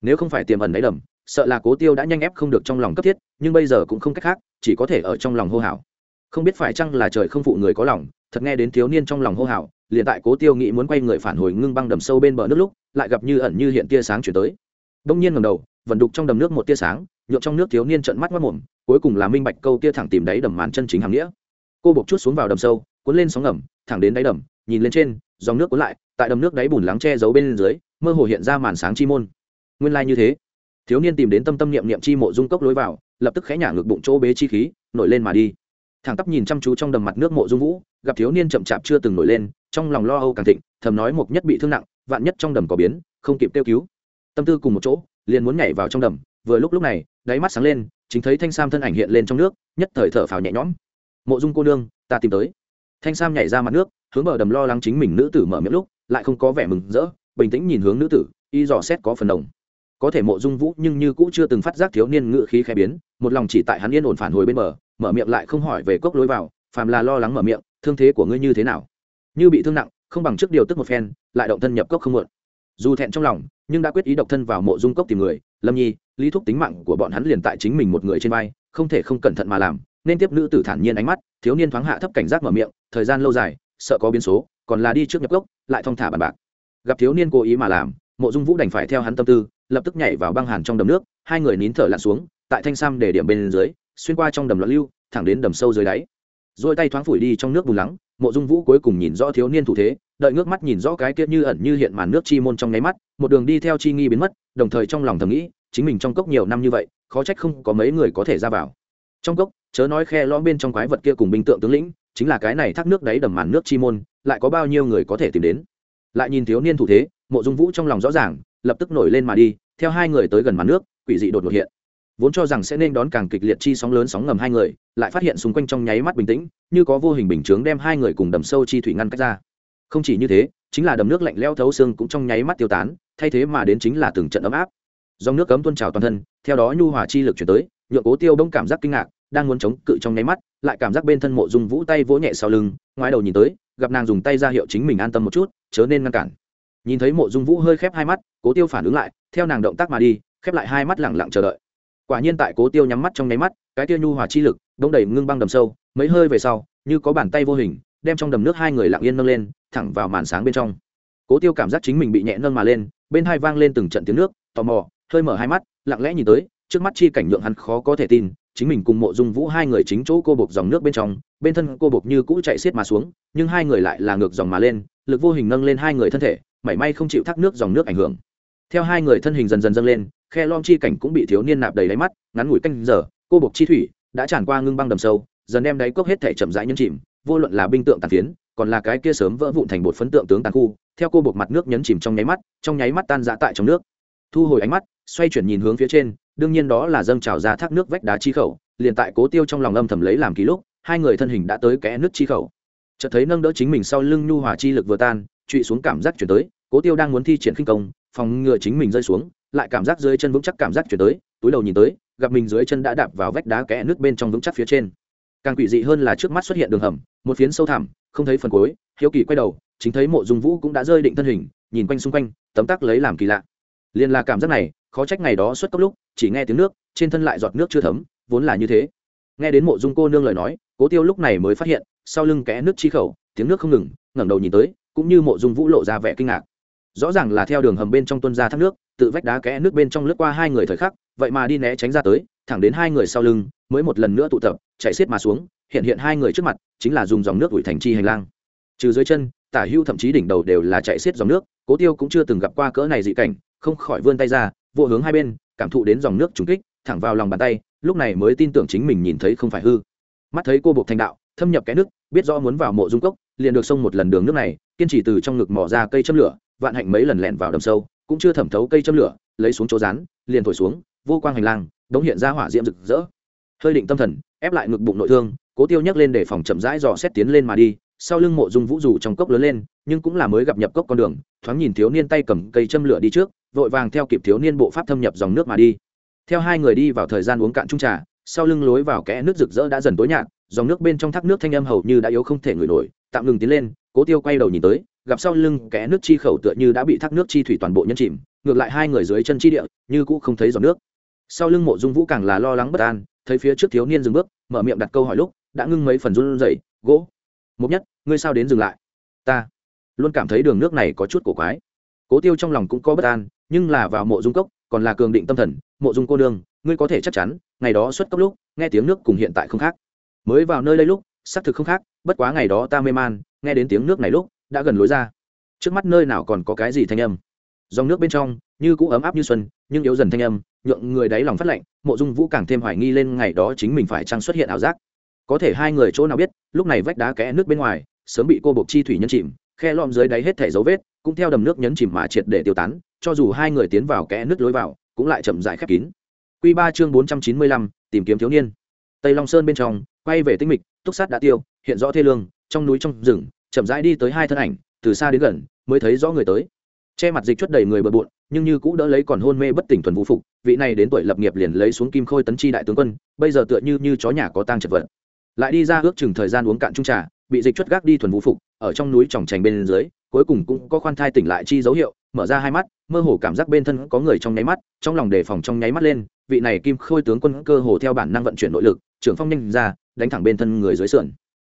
Speaker 1: Nếu không phải tiềm ẩn đáy đầm, sợ là cố tiêu đã nhanh ép không được trong lòng cấp thiết, nhưng bây giờ cũng không cách khác, chỉ có thể ở trong lòng hô hào. Không biết phải chăng là trời không phụ người có lòng, thật nghe đến thiếu niên trong lòng hô hào, liền tại cố tiêu nghĩ muốn quay người phản hồi ngưng băng đầm sâu bên bờ nước lúc, lại gặp như ẩn như hiện tia sáng chuyển tới. Đông nhiên ngầm đầu vận đục trong đầm nước một tia sáng nhộn trong nước thiếu niên trận mắt mất mồm, cuối cùng là minh bạch câu tia thẳng tìm đáy đầm màn chân chính hàng nghĩa. Cô buộc chút xuống vào đầm sâu, cuốn lên sóng ngầm, thẳng đến đáy đầm, nhìn lên trên dòng nước cuốn lại, tại đầm nước đáy bùn lắng che giấu bên dưới, mơ hồ hiện ra màn sáng chi môn. Nguyên lai như thế. Thiếu niên tìm đến tâm tâm niệm niệm chi mộ dung cốc lối vào, lập tức khẽ nhả ngược bụng chỗ bế chi khí, nổi lên mà đi. Thẳng tắp nhìn chăm chú trong đầm mặt nước mộ dung vũ, gặp thiếu niên chậm chạp chưa từng nổi lên, trong lòng lo âu càng thịnh, thầm nói một nhất bị thương nặng, vạn nhất trong đầm có biến, không kịp kêu cứu. Tâm tư cùng một chỗ, liền muốn nhảy vào trong đầm, vừa lúc lúc này, đáy mắt sáng lên, chính thấy thanh sam thân ảnh hiện lên trong nước, nhất thời thở phào nhẹ nhõm. Mộ dung cô nương, ta tìm tới. Thanh sam nhảy ra mặt nước hướng bờ đầm lo lắng chính mình nữ tử mở miệng lúc, lại không có vẻ mừng rỡ, bình tĩnh nhìn hướng nữ tử, y dò xét có phần đồng. Có thể mộ dung vũ nhưng như cũ chưa từng phát giác thiếu niên ngự khí khẽ biến, một lòng chỉ tại hắn yên ổn phản hồi bên bờ, mở miệng lại không hỏi về cốc lối vào, phàm là lo lắng mở miệng, thương thế của ngươi như thế nào? Như bị thương nặng, không bằng trước điều tức một phen, lại động thân nhập cốc không muộn. Dù thẹn trong lòng, nhưng đã quyết ý độc thân vào mộ dung cốc tìm người, lâm nhi, lý thúc tính mạng của bọn hắn liền tại chính mình một người trên vai, không thể không cẩn thận mà làm, nên tiếp nữ tử thản nhiên ánh mắt, thiếu niên thoáng hạ thấp cảnh giác mở miệng, thời gian lâu dài sợ có biến số, còn là đi trước nhập cốc, lại thong thả bàn bạc. Gặp thiếu niên cố ý mà làm, mộ dung vũ đành phải theo hắn tâm tư, lập tức nhảy vào băng hàn trong đầm nước, hai người nín thở lặn xuống, tại thanh sam để điểm bên dưới, xuyên qua trong đầm loạn lưu, thẳng đến đầm sâu dưới đáy. Rồi tay thoáng phủi đi trong nước bùn lắng, mộ dung vũ cuối cùng nhìn rõ thiếu niên thủ thế, đợi ngước mắt nhìn rõ cái kia như ẩn như hiện màn nước chi môn trong nháy mắt, một đường đi theo chi nghi biến mất, đồng thời trong lòng thầm nghĩ, chính mình trong cốc nhiều năm như vậy, khó trách không có mấy người có thể ra vào. Trong cốc, chớ nói khe lõm bên trong quái vật kia cùng binh tượng tướng lĩnh chính là cái này thác nước đáy đầm màn nước chi môn, lại có bao nhiêu người có thể tìm đến? Lại nhìn thiếu niên thủ thế, mộ dung vũ trong lòng rõ ràng, lập tức nổi lên mà đi, theo hai người tới gần màn nước, quỷ dị đột ngột hiện. Vốn cho rằng sẽ nên đón càng kịch liệt chi sóng lớn sóng ngầm hai người, lại phát hiện xung quanh trong nháy mắt bình tĩnh, như có vô hình bình chướng đem hai người cùng đầm sâu chi thủy ngăn cách ra. Không chỉ như thế, chính là đầm nước lạnh leo thấu xương cũng trong nháy mắt tiêu tán, thay thế mà đến chính là từng trận ấm áp. Dòng nước cấm tuôn trào toàn thân, theo đó nhu hòa chi lực chuyển tới, nhượng cố tiêu bỗng cảm giác kinh ngạc, đang muốn chống cự trong nháy mắt lại cảm giác bên thân mộ dung vũ tay vỗ nhẹ sau lưng, ngoái đầu nhìn tới, gặp nàng dùng tay ra hiệu chính mình an tâm một chút, chớ nên ngăn cản. Nhìn thấy mộ dung vũ hơi khép hai mắt, cố tiêu phản ứng lại, theo nàng động tác mà đi, khép lại hai mắt lẳng lặng chờ đợi. Quả nhiên tại cố tiêu nhắm mắt trong nháy mắt, cái tiêu nhu hòa chi lực đông đầy ngưng băng đầm sâu, mấy hơi về sau, như có bàn tay vô hình, đem trong đầm nước hai người lặng yên nâng lên, thẳng vào màn sáng bên trong. Cố tiêu cảm giác chính mình bị nhẹ nâng mà lên, bên hai vang lên từng trận tiếng nước, tò mò, hơi mở hai mắt, lặng lẽ nhìn tới, trước mắt chi cảnh nhượng hắn khó có thể tin chính mình cùng mộ dung vũ hai người chính chỗ cô bộc dòng nước bên trong, bên thân cô bộc như cũ chạy xiết mà xuống, nhưng hai người lại là ngược dòng mà lên, lực vô hình nâng lên hai người thân thể, mảy may không chịu thác nước dòng nước ảnh hưởng. Theo hai người thân hình dần dần dâng lên, khe lom chi cảnh cũng bị thiếu niên nạp đầy đáy mắt, ngắn ngủi canh giờ, cô bộc chi thủy đã tràn qua ngưng băng đầm sâu, dần đem đáy cốc hết thể chậm rãi nhân chìm, vô luận là binh tượng tàn phiến, còn là cái kia sớm vỡ vụn thành bột phấn tượng tướng tàn khu, theo cô bộc mặt nước nhấn chìm trong nháy mắt, trong nháy mắt tan dã tại trong nước. Thu hồi ánh mắt, xoay chuyển nhìn hướng phía trên đương nhiên đó là dâng trào ra thác nước vách đá chi khẩu, liền tại cố tiêu trong lòng âm thầm lấy làm ký lúc, hai người thân hình đã tới kẽ nước chi khẩu. Chợt thấy nâng đỡ chính mình sau lưng nhu hòa chi lực vừa tan, trụy xuống cảm giác chuyển tới, cố tiêu đang muốn thi triển khinh công, phòng ngừa chính mình rơi xuống, lại cảm giác dưới chân vững chắc cảm giác chuyển tới, túi đầu nhìn tới, gặp mình dưới chân đã đạp vào vách đá kẽ nước bên trong vững chắc phía trên. Càng quỷ dị hơn là trước mắt xuất hiện đường hầm, một phiến sâu thẳm, không thấy phần cuối, hiếu kỳ quay đầu, chính thấy mộ dung vũ cũng đã rơi định thân hình, nhìn quanh xung quanh, tấm tắc lấy làm kỳ lạ liền là cảm giác này, khó trách ngày đó xuất cấp lúc, chỉ nghe tiếng nước, trên thân lại giọt nước chưa thấm, vốn là như thế. Nghe đến mộ dung cô nương lời nói, cố tiêu lúc này mới phát hiện, sau lưng kẽ nước chi khẩu, tiếng nước không ngừng, ngẩng đầu nhìn tới, cũng như mộ dung vũ lộ ra vẻ kinh ngạc. Rõ ràng là theo đường hầm bên trong tuân ra thác nước, tự vách đá kẽ nước bên trong lướt qua hai người thời khắc, vậy mà đi né tránh ra tới, thẳng đến hai người sau lưng, mới một lần nữa tụ tập, chạy xiết mà xuống, hiện hiện hai người trước mặt, chính là dùng dòng nước ủi thành chi hành lang. Trừ dưới chân, tả hưu thậm chí đỉnh đầu đều là chạy xiết dòng nước, cố tiêu cũng chưa từng gặp qua cỡ này dị cảnh không khỏi vươn tay ra, vô hướng hai bên, cảm thụ đến dòng nước trúng kích, thẳng vào lòng bàn tay, lúc này mới tin tưởng chính mình nhìn thấy không phải hư. Mắt thấy cô buộc thành đạo, thâm nhập cái nước, biết rõ muốn vào mộ dung cốc, liền được xông một lần đường nước này, kiên trì từ trong ngực mỏ ra cây châm lửa, vạn hạnh mấy lần lẹn vào đầm sâu, cũng chưa thẩm thấu cây châm lửa, lấy xuống chỗ rán, liền thổi xuống, vô quang hành lang, đống hiện ra hỏa diễm rực rỡ. Hơi định tâm thần, ép lại ngực bụng nội thương, cố tiêu nhấc lên để phòng chậm rãi dò xét tiến lên mà đi sau lưng mộ dung vũ dù trong cốc lớn lên, nhưng cũng là mới gặp nhập cốc con đường, thoáng nhìn thiếu niên tay cầm cây châm lửa đi trước, vội vàng theo kịp thiếu niên bộ pháp thâm nhập dòng nước mà đi. Theo hai người đi vào thời gian uống cạn trung trà, sau lưng lối vào kẽ nước rực rỡ đã dần tối nhạt, dòng nước bên trong thác nước thanh âm hầu như đã yếu không thể ngửi nổi, tạm ngừng tiến lên, cố tiêu quay đầu nhìn tới, gặp sau lưng kẽ nước chi khẩu tựa như đã bị thác nước chi thủy toàn bộ nhân chìm, ngược lại hai người dưới chân chi địa, như cũ không thấy dòng nước. Sau lưng mộ dung vũ càng là lo lắng bất an, thấy phía trước thiếu niên dừng bước, mở miệng đặt câu hỏi lúc, đã ngưng mấy phần run rẩy, gỗ mục nhất, ngươi sao đến dừng lại? Ta luôn cảm thấy đường nước này có chút cổ quái. Cố tiêu trong lòng cũng có bất an, nhưng là vào mộ dung cốc, còn là cường định tâm thần, mộ dung cô nương, ngươi có thể chắc chắn, ngày đó xuất cốc lúc, nghe tiếng nước cùng hiện tại không khác. Mới vào nơi đây lúc, xác thực không khác, bất quá ngày đó ta mê man, nghe đến tiếng nước này lúc, đã gần lối ra. Trước mắt nơi nào còn có cái gì thanh âm? Dòng nước bên trong, như cũ ấm áp như xuân, nhưng yếu dần thanh âm, nhượng người đáy lòng phát lạnh, mộ dung vũ càng thêm hoài nghi lên ngày đó chính mình phải chăng xuất hiện ảo giác. Có thể hai người chỗ nào biết lúc này vách đá kẽ nước bên ngoài, sớm bị cô bộc chi thủy nhân chìm, khe lom dưới đáy hết thể dấu vết, cũng theo đầm nước nhấn chìm mà triệt để tiêu tán, cho dù hai người tiến vào kẽ nước lối vào, cũng lại chậm dại khép kín. Q ba chương bốn trăm chín mươi lăm, tìm kiếm thiếu niên. Tây long sơn bên trong, quay về tinh mịch, túc sát đã tiêu, hiện rõ thê lương, trong núi trong rừng, chậm rãi đi tới hai thân ảnh, từ xa đến gần, mới thấy rõ người tới. Che mặt dịch chuất đầy người bờ bộn, nhưng như cũ đỡ lấy còn hôn mê bất tỉnh thuần vũ phục, vị này đến tuổi lập nghiệp liền lấy xuống kim khôi tấn chi đại tướng quân, bây giờ tựa như như chó nhà có tang chật vật lại đi ra ước chừng thời gian uống cạn trung trà, bị dịch chuất gác đi thuần vũ phục, ở trong núi tròng trành bên dưới, cuối cùng cũng có khoan thai tỉnh lại chi dấu hiệu, mở ra hai mắt, mơ hồ cảm giác bên thân có người trong nháy mắt, trong lòng đề phòng trong nháy mắt lên, vị này kim khôi tướng quân cơ hồ theo bản năng vận chuyển nội lực, trưởng phong nhanh ra, đánh thẳng bên thân người dưới sườn.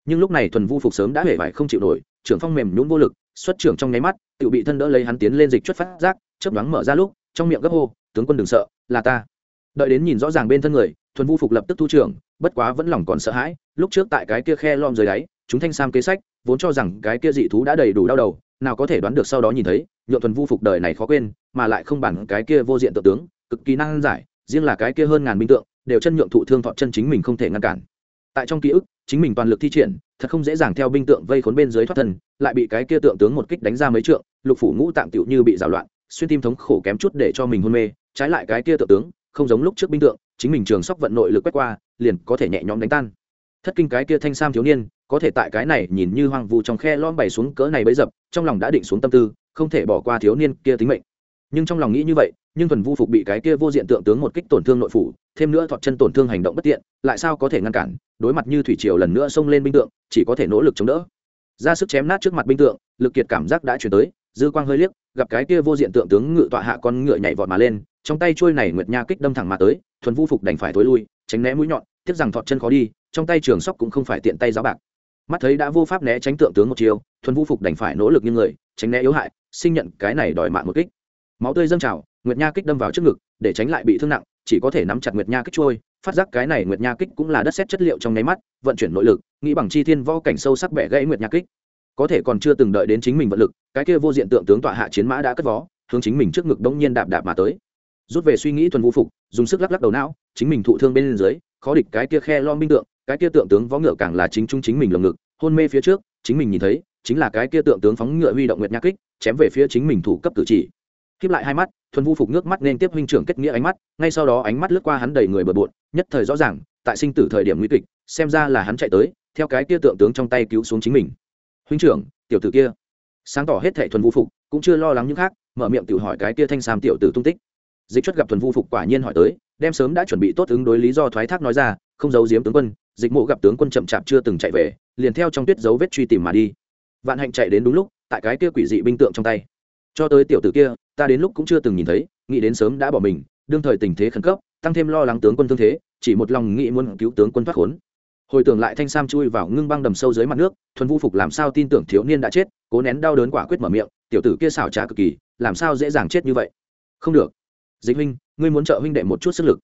Speaker 1: Nhưng lúc này thuần vu phục sớm đã hể vải không chịu nổi, trưởng phong mềm nhún vô lực, xuất trưởng trong nháy mắt, tự bị thân đỡ lấy hắn tiến lên dịch chuất phát giác, chớp nhoáng mở ra lúc, trong miệng gấp hô, tướng quân đừng sợ, là ta đợi đến nhìn rõ ràng bên thân người, thuần vu phục lập tức thu trưởng, bất quá vẫn lòng còn sợ hãi, lúc trước tại cái kia khe lom dưới đáy, chúng thanh sam kế sách, vốn cho rằng cái kia dị thú đã đầy đủ đau đầu, nào có thể đoán được sau đó nhìn thấy, nhượng thuần vu phục đời này khó quên, mà lại không bản cái kia vô diện tự tướng, cực kỳ năng giải, riêng là cái kia hơn ngàn binh tượng, đều chân nhượng thụ thương thọ chân chính mình không thể ngăn cản. Tại trong ký ức, chính mình toàn lực thi triển, thật không dễ dàng theo binh tượng vây khốn bên dưới thoát thân, lại bị cái kia tượng tướng một kích đánh ra mấy trượng, lục phủ ngũ tạm tựu như bị rào loạn, xuyên tim thống khổ kém chút để cho mình hôn mê, trái lại cái kia tượng tướng không giống lúc trước binh tượng, chính mình trường sóc vận nội lực quét qua, liền có thể nhẹ nhõm đánh tan. Thất kinh cái kia thanh sam thiếu niên, có thể tại cái này nhìn như hoang vu trong khe lom bày xuống cỡ này bấy dập, trong lòng đã định xuống tâm tư, không thể bỏ qua thiếu niên kia tính mệnh. Nhưng trong lòng nghĩ như vậy, nhưng thuần vu phục bị cái kia vô diện tượng tướng một kích tổn thương nội phủ, thêm nữa thọt chân tổn thương hành động bất tiện, lại sao có thể ngăn cản, đối mặt như thủy triều lần nữa xông lên binh tượng, chỉ có thể nỗ lực chống đỡ. Ra sức chém nát trước mặt binh tượng, lực kiệt cảm giác đã chuyển tới dư quang hơi liếc, gặp cái kia vô diện tượng tướng ngự tọa hạ con ngựa nhảy vọt mà lên, trong tay trôi này nguyệt nha kích đâm thẳng mà tới, thuần vu phục đành phải thối lui, tránh né mũi nhọn, tiếc rằng thọt chân khó đi, trong tay trường sóc cũng không phải tiện tay giáo bạc. Mắt thấy đã vô pháp né tránh tượng tướng một chiều, thuần vu phục đành phải nỗ lực như người, tránh né yếu hại, sinh nhận cái này đòi mạng một kích. Máu tươi dâng trào, nguyệt nha kích đâm vào trước ngực, để tránh lại bị thương nặng, chỉ có thể nắm chặt nguyệt nha kích trôi, phát giác cái này nguyệt nha kích cũng là đất xét chất liệu trong nháy mắt, vận chuyển nội lực, nghĩ bằng chi thiên võ cảnh sâu sắc bẻ gãy nguyệt nha kích có thể còn chưa từng đợi đến chính mình vận lực, cái kia vô diện tượng tướng tọa hạ chiến mã đã cất vó, hướng chính mình trước ngực đông nhiên đạp đạp mà tới. Rút về suy nghĩ thuần vũ phục, dùng sức lắc lắc đầu não, chính mình thụ thương bên dưới, khó địch cái kia khe lom binh tượng, cái kia tượng tướng võ ngựa càng là chính trung chính mình lồng ngực, hôn mê phía trước, chính mình nhìn thấy, chính là cái kia tượng tướng phóng ngựa huy động nguyệt nha kích, chém về phía chính mình thủ cấp cử chỉ. Khiếp lại hai mắt, thuần vũ phục nước mắt nên tiếp huynh trưởng kết nghĩa ánh mắt, ngay sau đó ánh mắt lướt qua hắn đầy người bừa bộn, nhất thời rõ ràng, tại sinh tử thời điểm nguy kịch, xem ra là hắn chạy tới, theo cái kia tượng tướng trong tay cứu xuống chính mình huynh trưởng, tiểu tử kia. Sáng tỏ hết thệ thuần vũ phục, cũng chưa lo lắng những khác, mở miệng tự hỏi cái kia thanh sam tiểu tử tung tích. Dịch chất gặp thuần vũ phục quả nhiên hỏi tới, đem sớm đã chuẩn bị tốt ứng đối lý do thoái thác nói ra, không giấu giếm tướng quân, dịch mộ gặp tướng quân chậm chạp chưa từng chạy về, liền theo trong tuyết dấu vết truy tìm mà đi. Vạn hạnh chạy đến đúng lúc, tại cái kia quỷ dị binh tượng trong tay. Cho tới tiểu tử kia, ta đến lúc cũng chưa từng nhìn thấy, nghĩ đến sớm đã bỏ mình, đương thời tình thế khẩn cấp, tăng thêm lo lắng tướng quân thương thế, chỉ một lòng nghĩ muốn cứu tướng quân thoát khốn hồi tưởng lại thanh sam chui vào ngưng băng đầm sâu dưới mặt nước, thuần vu phục làm sao tin tưởng thiếu niên đã chết, cố nén đau đớn quả quyết mở miệng, tiểu tử kia xảo trá cực kỳ, làm sao dễ dàng chết như vậy? Không được. Dịch huynh, ngươi muốn trợ huynh đệ một chút sức lực.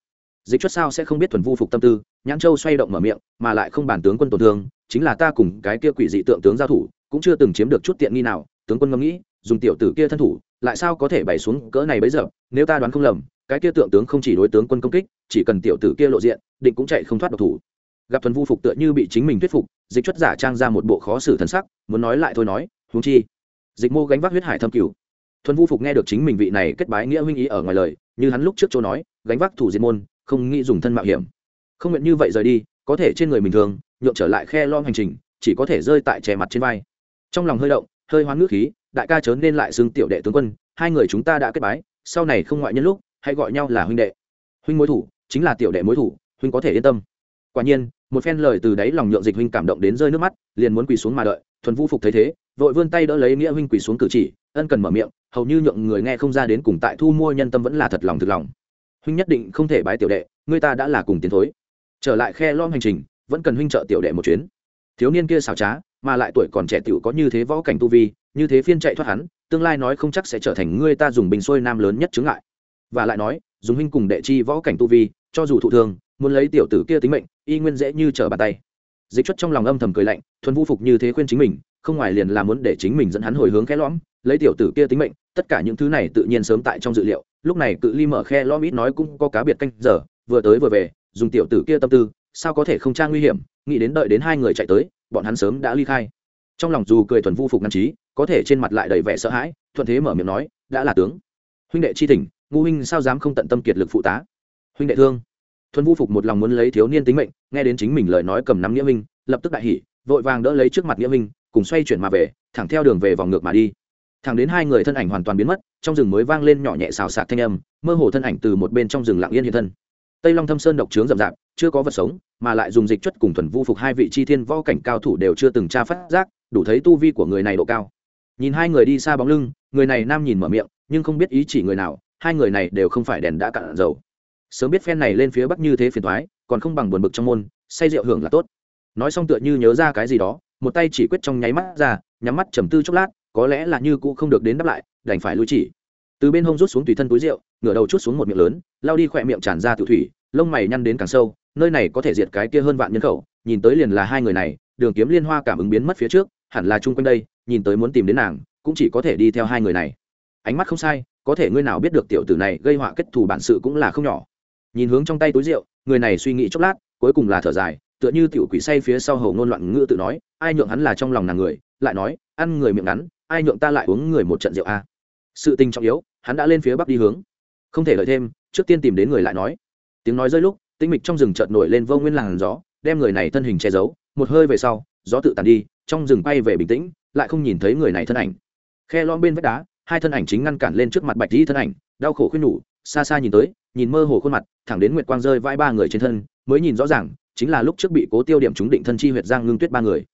Speaker 1: Dịch chất sao sẽ không biết thuần vu phục tâm tư, nhãn châu xoay động mở miệng, mà lại không bàn tướng quân tổn thương, chính là ta cùng cái kia quỷ dị tượng tướng giao thủ, cũng chưa từng chiếm được chút tiện nghi nào, tướng quân ngẫm nghĩ, dùng tiểu tử kia thân thủ, lại sao có thể bày xuống cỡ này bấy giờ, nếu ta đoán không lầm, cái kia tượng tướng không chỉ đối tướng quân công kích, chỉ cần tiểu tử kia lộ diện, định cũng chạy không thoát độc thủ gặp thuần vu phục tựa như bị chính mình thuyết phục, dịch chất giả trang ra một bộ khó xử thần sắc, muốn nói lại thôi nói, huống chi, dịch mô gánh vác huyết hải thâm cửu. Thuần vu phục nghe được chính mình vị này kết bái nghĩa huynh ý ở ngoài lời, như hắn lúc trước chỗ nói, gánh vác thủ diệt môn, không nghĩ dùng thân mạo hiểm. Không nguyện như vậy rời đi, có thể trên người bình thường, nhượng trở lại khe lom hành trình, chỉ có thể rơi tại chè mặt trên vai. Trong lòng hơi động, hơi hoán nước khí, đại ca chớ nên lại xưng tiểu đệ tướng quân, hai người chúng ta đã kết bái, sau này không ngoại nhân lúc, hãy gọi nhau là huynh đệ. Huynh mối thủ, chính là tiểu đệ mối thủ, huynh có thể yên tâm. Quả nhiên một phen lời từ đáy lòng nhượng dịch huynh cảm động đến rơi nước mắt, liền muốn quỳ xuống mà đợi, thuần vũ phục thấy thế, vội vươn tay đỡ lấy nghĩa huynh quỳ xuống cử chỉ, ân cần mở miệng, hầu như nhượng người nghe không ra đến cùng tại thu mua nhân tâm vẫn là thật lòng thực lòng. Huynh nhất định không thể bái tiểu đệ, người ta đã là cùng tiến thối. Trở lại khe lom hành trình, vẫn cần huynh trợ tiểu đệ một chuyến. Thiếu niên kia xảo trá, mà lại tuổi còn trẻ tiểu có như thế võ cảnh tu vi, như thế phiên chạy thoát hắn, tương lai nói không chắc sẽ trở thành ngươi ta dùng bình xuôi nam lớn nhất chứng ngại. Và lại nói, dùng huynh cùng đệ chi võ cảnh tu vi, cho dù thụ thương muốn lấy tiểu tử kia tính mệnh, y nguyên dễ như trở bàn tay. Dịch chất trong lòng âm thầm cười lạnh, thuần vu phục như thế khuyên chính mình, không ngoài liền là muốn để chính mình dẫn hắn hồi hướng khe lõm, lấy tiểu tử kia tính mệnh, tất cả những thứ này tự nhiên sớm tại trong dự liệu, lúc này cự ly mở khe lõm ít nói cũng có cá biệt canh giờ, vừa tới vừa về, dùng tiểu tử kia tâm tư, sao có thể không tra nguy hiểm, nghĩ đến đợi đến hai người chạy tới, bọn hắn sớm đã ly khai. Trong lòng dù cười thuần vu phục ngăn trí, có thể trên mặt lại đầy vẻ sợ hãi, thuận thế mở miệng nói, đã là tướng. Huynh đệ chi thỉnh ngu huynh sao dám không tận tâm kiệt lực phụ tá? Huynh đệ thương thuần vu phục một lòng muốn lấy thiếu niên tính mệnh, nghe đến chính mình lời nói cầm nắm nghĩa minh, lập tức đại hỉ, vội vàng đỡ lấy trước mặt nghĩa minh, cùng xoay chuyển mà về, thẳng theo đường về vòng ngược mà đi. Thẳng đến hai người thân ảnh hoàn toàn biến mất, trong rừng mới vang lên nhỏ nhẹ xào xạc thanh âm, mơ hồ thân ảnh từ một bên trong rừng lặng yên hiện thân. Tây long thâm sơn độc trướng rậm rạp, chưa có vật sống, mà lại dùng dịch chất cùng thuần vu phục hai vị chi thiên võ cảnh cao thủ đều chưa từng tra phát giác, đủ thấy tu vi của người này độ cao. Nhìn hai người đi xa bóng lưng, người này nam nhìn mở miệng, nhưng không biết ý chỉ người nào, hai người này đều không phải đèn đã cạn dầu sớm biết phen này lên phía bắc như thế phiền thoái, còn không bằng buồn bực trong môn, say rượu hưởng là tốt. Nói xong tựa như nhớ ra cái gì đó, một tay chỉ quyết trong nháy mắt ra, nhắm mắt trầm tư chốc lát, có lẽ là như cũ không được đến đáp lại, đành phải lui chỉ. Từ bên hông rút xuống tùy thân túi rượu, ngửa đầu chút xuống một miệng lớn lao đi khỏe miệng tràn ra tự thủy, lông mày nhăn đến càng sâu, nơi này có thể diệt cái kia hơn vạn nhân khẩu, nhìn tới liền là hai người này, đường kiếm liên hoa cảm ứng biến mất phía trước, hẳn là chung quanh đây, nhìn tới muốn tìm đến nàng, cũng chỉ có thể đi theo hai người này. Ánh mắt không sai, có thể ngươi nào biết được tiểu tử này gây họa kết thù bản sự cũng là không nhỏ nhìn hướng trong tay túi rượu, người này suy nghĩ chốc lát, cuối cùng là thở dài, tựa như tiểu quỷ say phía sau hầu ngôn loạn ngữ tự nói, ai nhượng hắn là trong lòng nàng người? Lại nói, ăn người miệng ngắn, ai nhượng ta lại uống người một trận rượu a sự tình trọng yếu, hắn đã lên phía bắc đi hướng. Không thể lợi thêm, trước tiên tìm đến người lại nói. Tiếng nói rơi lúc tinh mịch trong rừng chợt nổi lên vô nguyên làn gió, đem người này thân hình che giấu, một hơi về sau, gió tự tàn đi, trong rừng bay về bình tĩnh, lại không nhìn thấy người này thân ảnh. Khe lõm bên vách đá, hai thân ảnh chính ngăn cản lên trước mặt bạch di thân ảnh, đau khổ khuyên nhủ, xa xa nhìn tới nhìn mơ hồ khuôn mặt, thẳng đến nguyệt quang rơi vai ba người trên thân, mới nhìn rõ ràng, chính là lúc trước bị cố tiêu điểm trúng định thân chi huyệt giang ngưng tuyết ba người.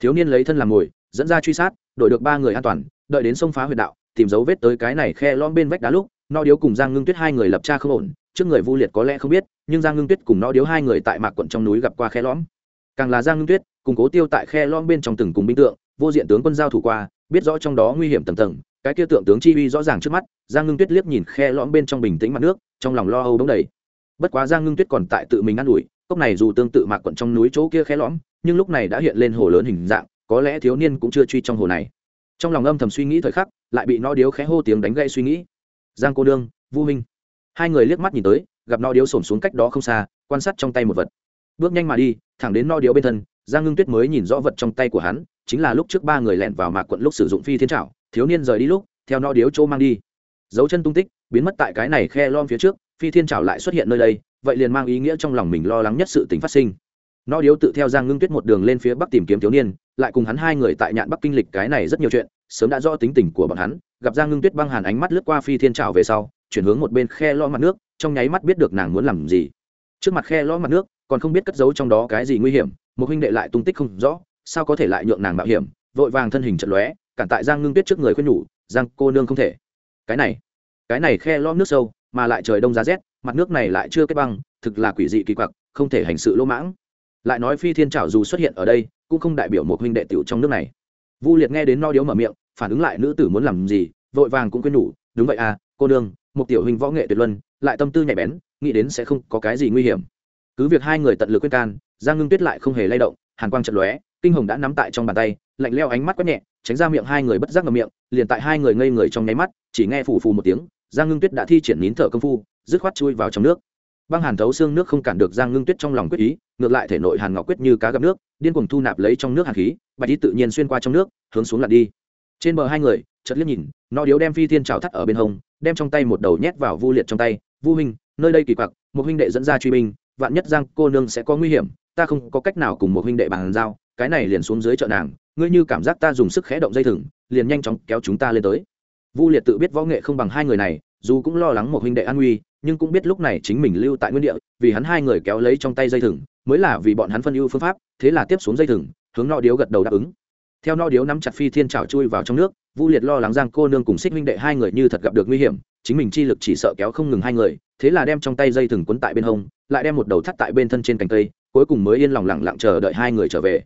Speaker 1: Thiếu niên lấy thân làm mồi, dẫn ra truy sát đội được ba người an toàn, đợi đến sông phá huyệt đạo, tìm dấu vết tới cái này khe lõm bên vách đá lúc, no điếu cùng giang ngưng tuyết hai người lập tra không ổn, trước người vu liệt có lẽ không biết, nhưng giang ngưng tuyết cùng no điếu hai người tại mạc quận trong núi gặp qua khe lõm. Càng là giang ngưng tuyết, cùng cố tiêu tại khe lõm bên trong từng cùng binh tượng, vô diện tướng quân giao thủ qua, biết rõ trong đó nguy hiểm tầng tầng, cái kia tượng tướng chi uy rõ ràng trước mắt, giang ngưng tuyết liếc nhìn khe lõm bên trong bình tĩnh mặt nước trong lòng lo âu bỗng đầy. Bất quá giang ngưng tuyết còn tại tự mình ă n ủi, cốc này dù tương tự mạc quận trong núi chỗ kia khé lõm, nhưng lúc này đã hiện lên hồ lớn hình dạng, có lẽ thiếu niên cũng chưa truy trong hồ này. Trong lòng âm thầm suy nghĩ thời khắc, lại bị no điếu khé hô tiếng đánh gậy suy nghĩ. Giang cô đương vu minh hai người liếc mắt nhìn tới, gặp no điếu xổm xuống cách đó không xa, quan sát trong tay một vật. Bước nhanh mà đi, thẳng đến no điếu bên thân, giang ngưng tuyết mới nhìn rõ vật trong tay của hắn, chính là lúc trước ba người lẹn vào mạc quận lúc sử dụng phi thiên trảo, thiếu niên rời đi lúc, theo no điếu chỗ mang đi. Dấu chân tung tích biến mất tại cái này khe lom phía trước, phi thiên trảo lại xuất hiện nơi đây, vậy liền mang ý nghĩa trong lòng mình lo lắng nhất sự tình phát sinh. Nó điếu tự theo giang ngưng tuyết một đường lên phía bắc tìm kiếm thiếu niên, lại cùng hắn hai người tại nhạn bắc kinh lịch cái này rất nhiều chuyện, sớm đã rõ tính tình của bọn hắn, gặp giang ngưng tuyết băng hàn ánh mắt lướt qua phi thiên trảo về sau, chuyển hướng một bên khe lo mặt nước, trong nháy mắt biết được nàng muốn làm gì. Trước mặt khe lo mặt nước, còn không biết cất giấu trong đó cái gì nguy hiểm, một huynh đệ lại tung tích không rõ, sao có thể lại nhượng nàng mạo hiểm, vội vàng thân hình trận lóe, cản tại giang ngưng tuyết trước người khuyên nhủ, giang cô nương không thể. Cái này cái này khe lõm nước sâu, mà lại trời đông giá rét, mặt nước này lại chưa kết băng, thực là quỷ dị kỳ quặc, không thể hành sự lỗ mãng. Lại nói phi thiên trảo dù xuất hiện ở đây, cũng không đại biểu một huynh đệ tiểu trong nước này. Vu liệt nghe đến no điếu mở miệng, phản ứng lại nữ tử muốn làm gì, vội vàng cũng quên nhủ, đúng vậy à cô đương một tiểu huynh võ nghệ tuyệt luân, lại tâm tư nhạy bén, nghĩ đến sẽ không có cái gì nguy hiểm. Cứ việc hai người tận lực khuyên can, giang ngưng tuyết lại không hề lay động, hàn quang trận lóe, kinh hồng đã nắm tại trong bàn tay, lạnh leo ánh mắt quét nhẹ, tránh ra miệng hai người bất giác ngầm miệng, liền tại hai người ngây người trong nháy mắt, chỉ nghe phù phù một tiếng giang ngưng tuyết đã thi triển nín thở công phu, dứt khoát chui vào trong nước. Băng hàn thấu xương nước không cản được giang ngưng tuyết trong lòng quyết ý, ngược lại thể nội hàn ngọc quyết như cá gặp nước, điên cuồng thu nạp lấy trong nước hàn khí, bạch đi tự nhiên xuyên qua trong nước, hướng xuống lặn đi. Trên bờ hai người, chợt liếc nhìn, nó điếu đem phi thiên trào thắt ở bên hông, đem trong tay một đầu nhét vào vu liệt trong tay, vu huynh, nơi đây kỳ quặc, một huynh đệ dẫn ra truy binh, vạn nhất giang cô nương sẽ có nguy hiểm, ta không có cách nào cùng một huynh đệ bàn giao, cái này liền xuống dưới chợ nàng, ngươi như cảm giác ta dùng sức khẽ động dây thừng, liền nhanh chóng kéo chúng ta lên tới vu liệt tự biết võ nghệ không bằng hai người này, dù cũng lo lắng một huynh đệ an nguy, nhưng cũng biết lúc này chính mình lưu tại nguyên địa, vì hắn hai người kéo lấy trong tay dây thừng, mới là vì bọn hắn phân ưu phương pháp, thế là tiếp xuống dây thừng, hướng nọ điếu gật đầu đáp ứng. Theo nọ điếu nắm chặt phi thiên trào chui vào trong nước, vu liệt lo lắng giang cô nương cùng xích huynh đệ hai người như thật gặp được nguy hiểm, chính mình chi lực chỉ sợ kéo không ngừng hai người, thế là đem trong tay dây thừng quấn tại bên hông, lại đem một đầu thắt tại bên thân trên cành cây, cuối cùng mới yên lòng lặng lặng chờ đợi hai người trở về.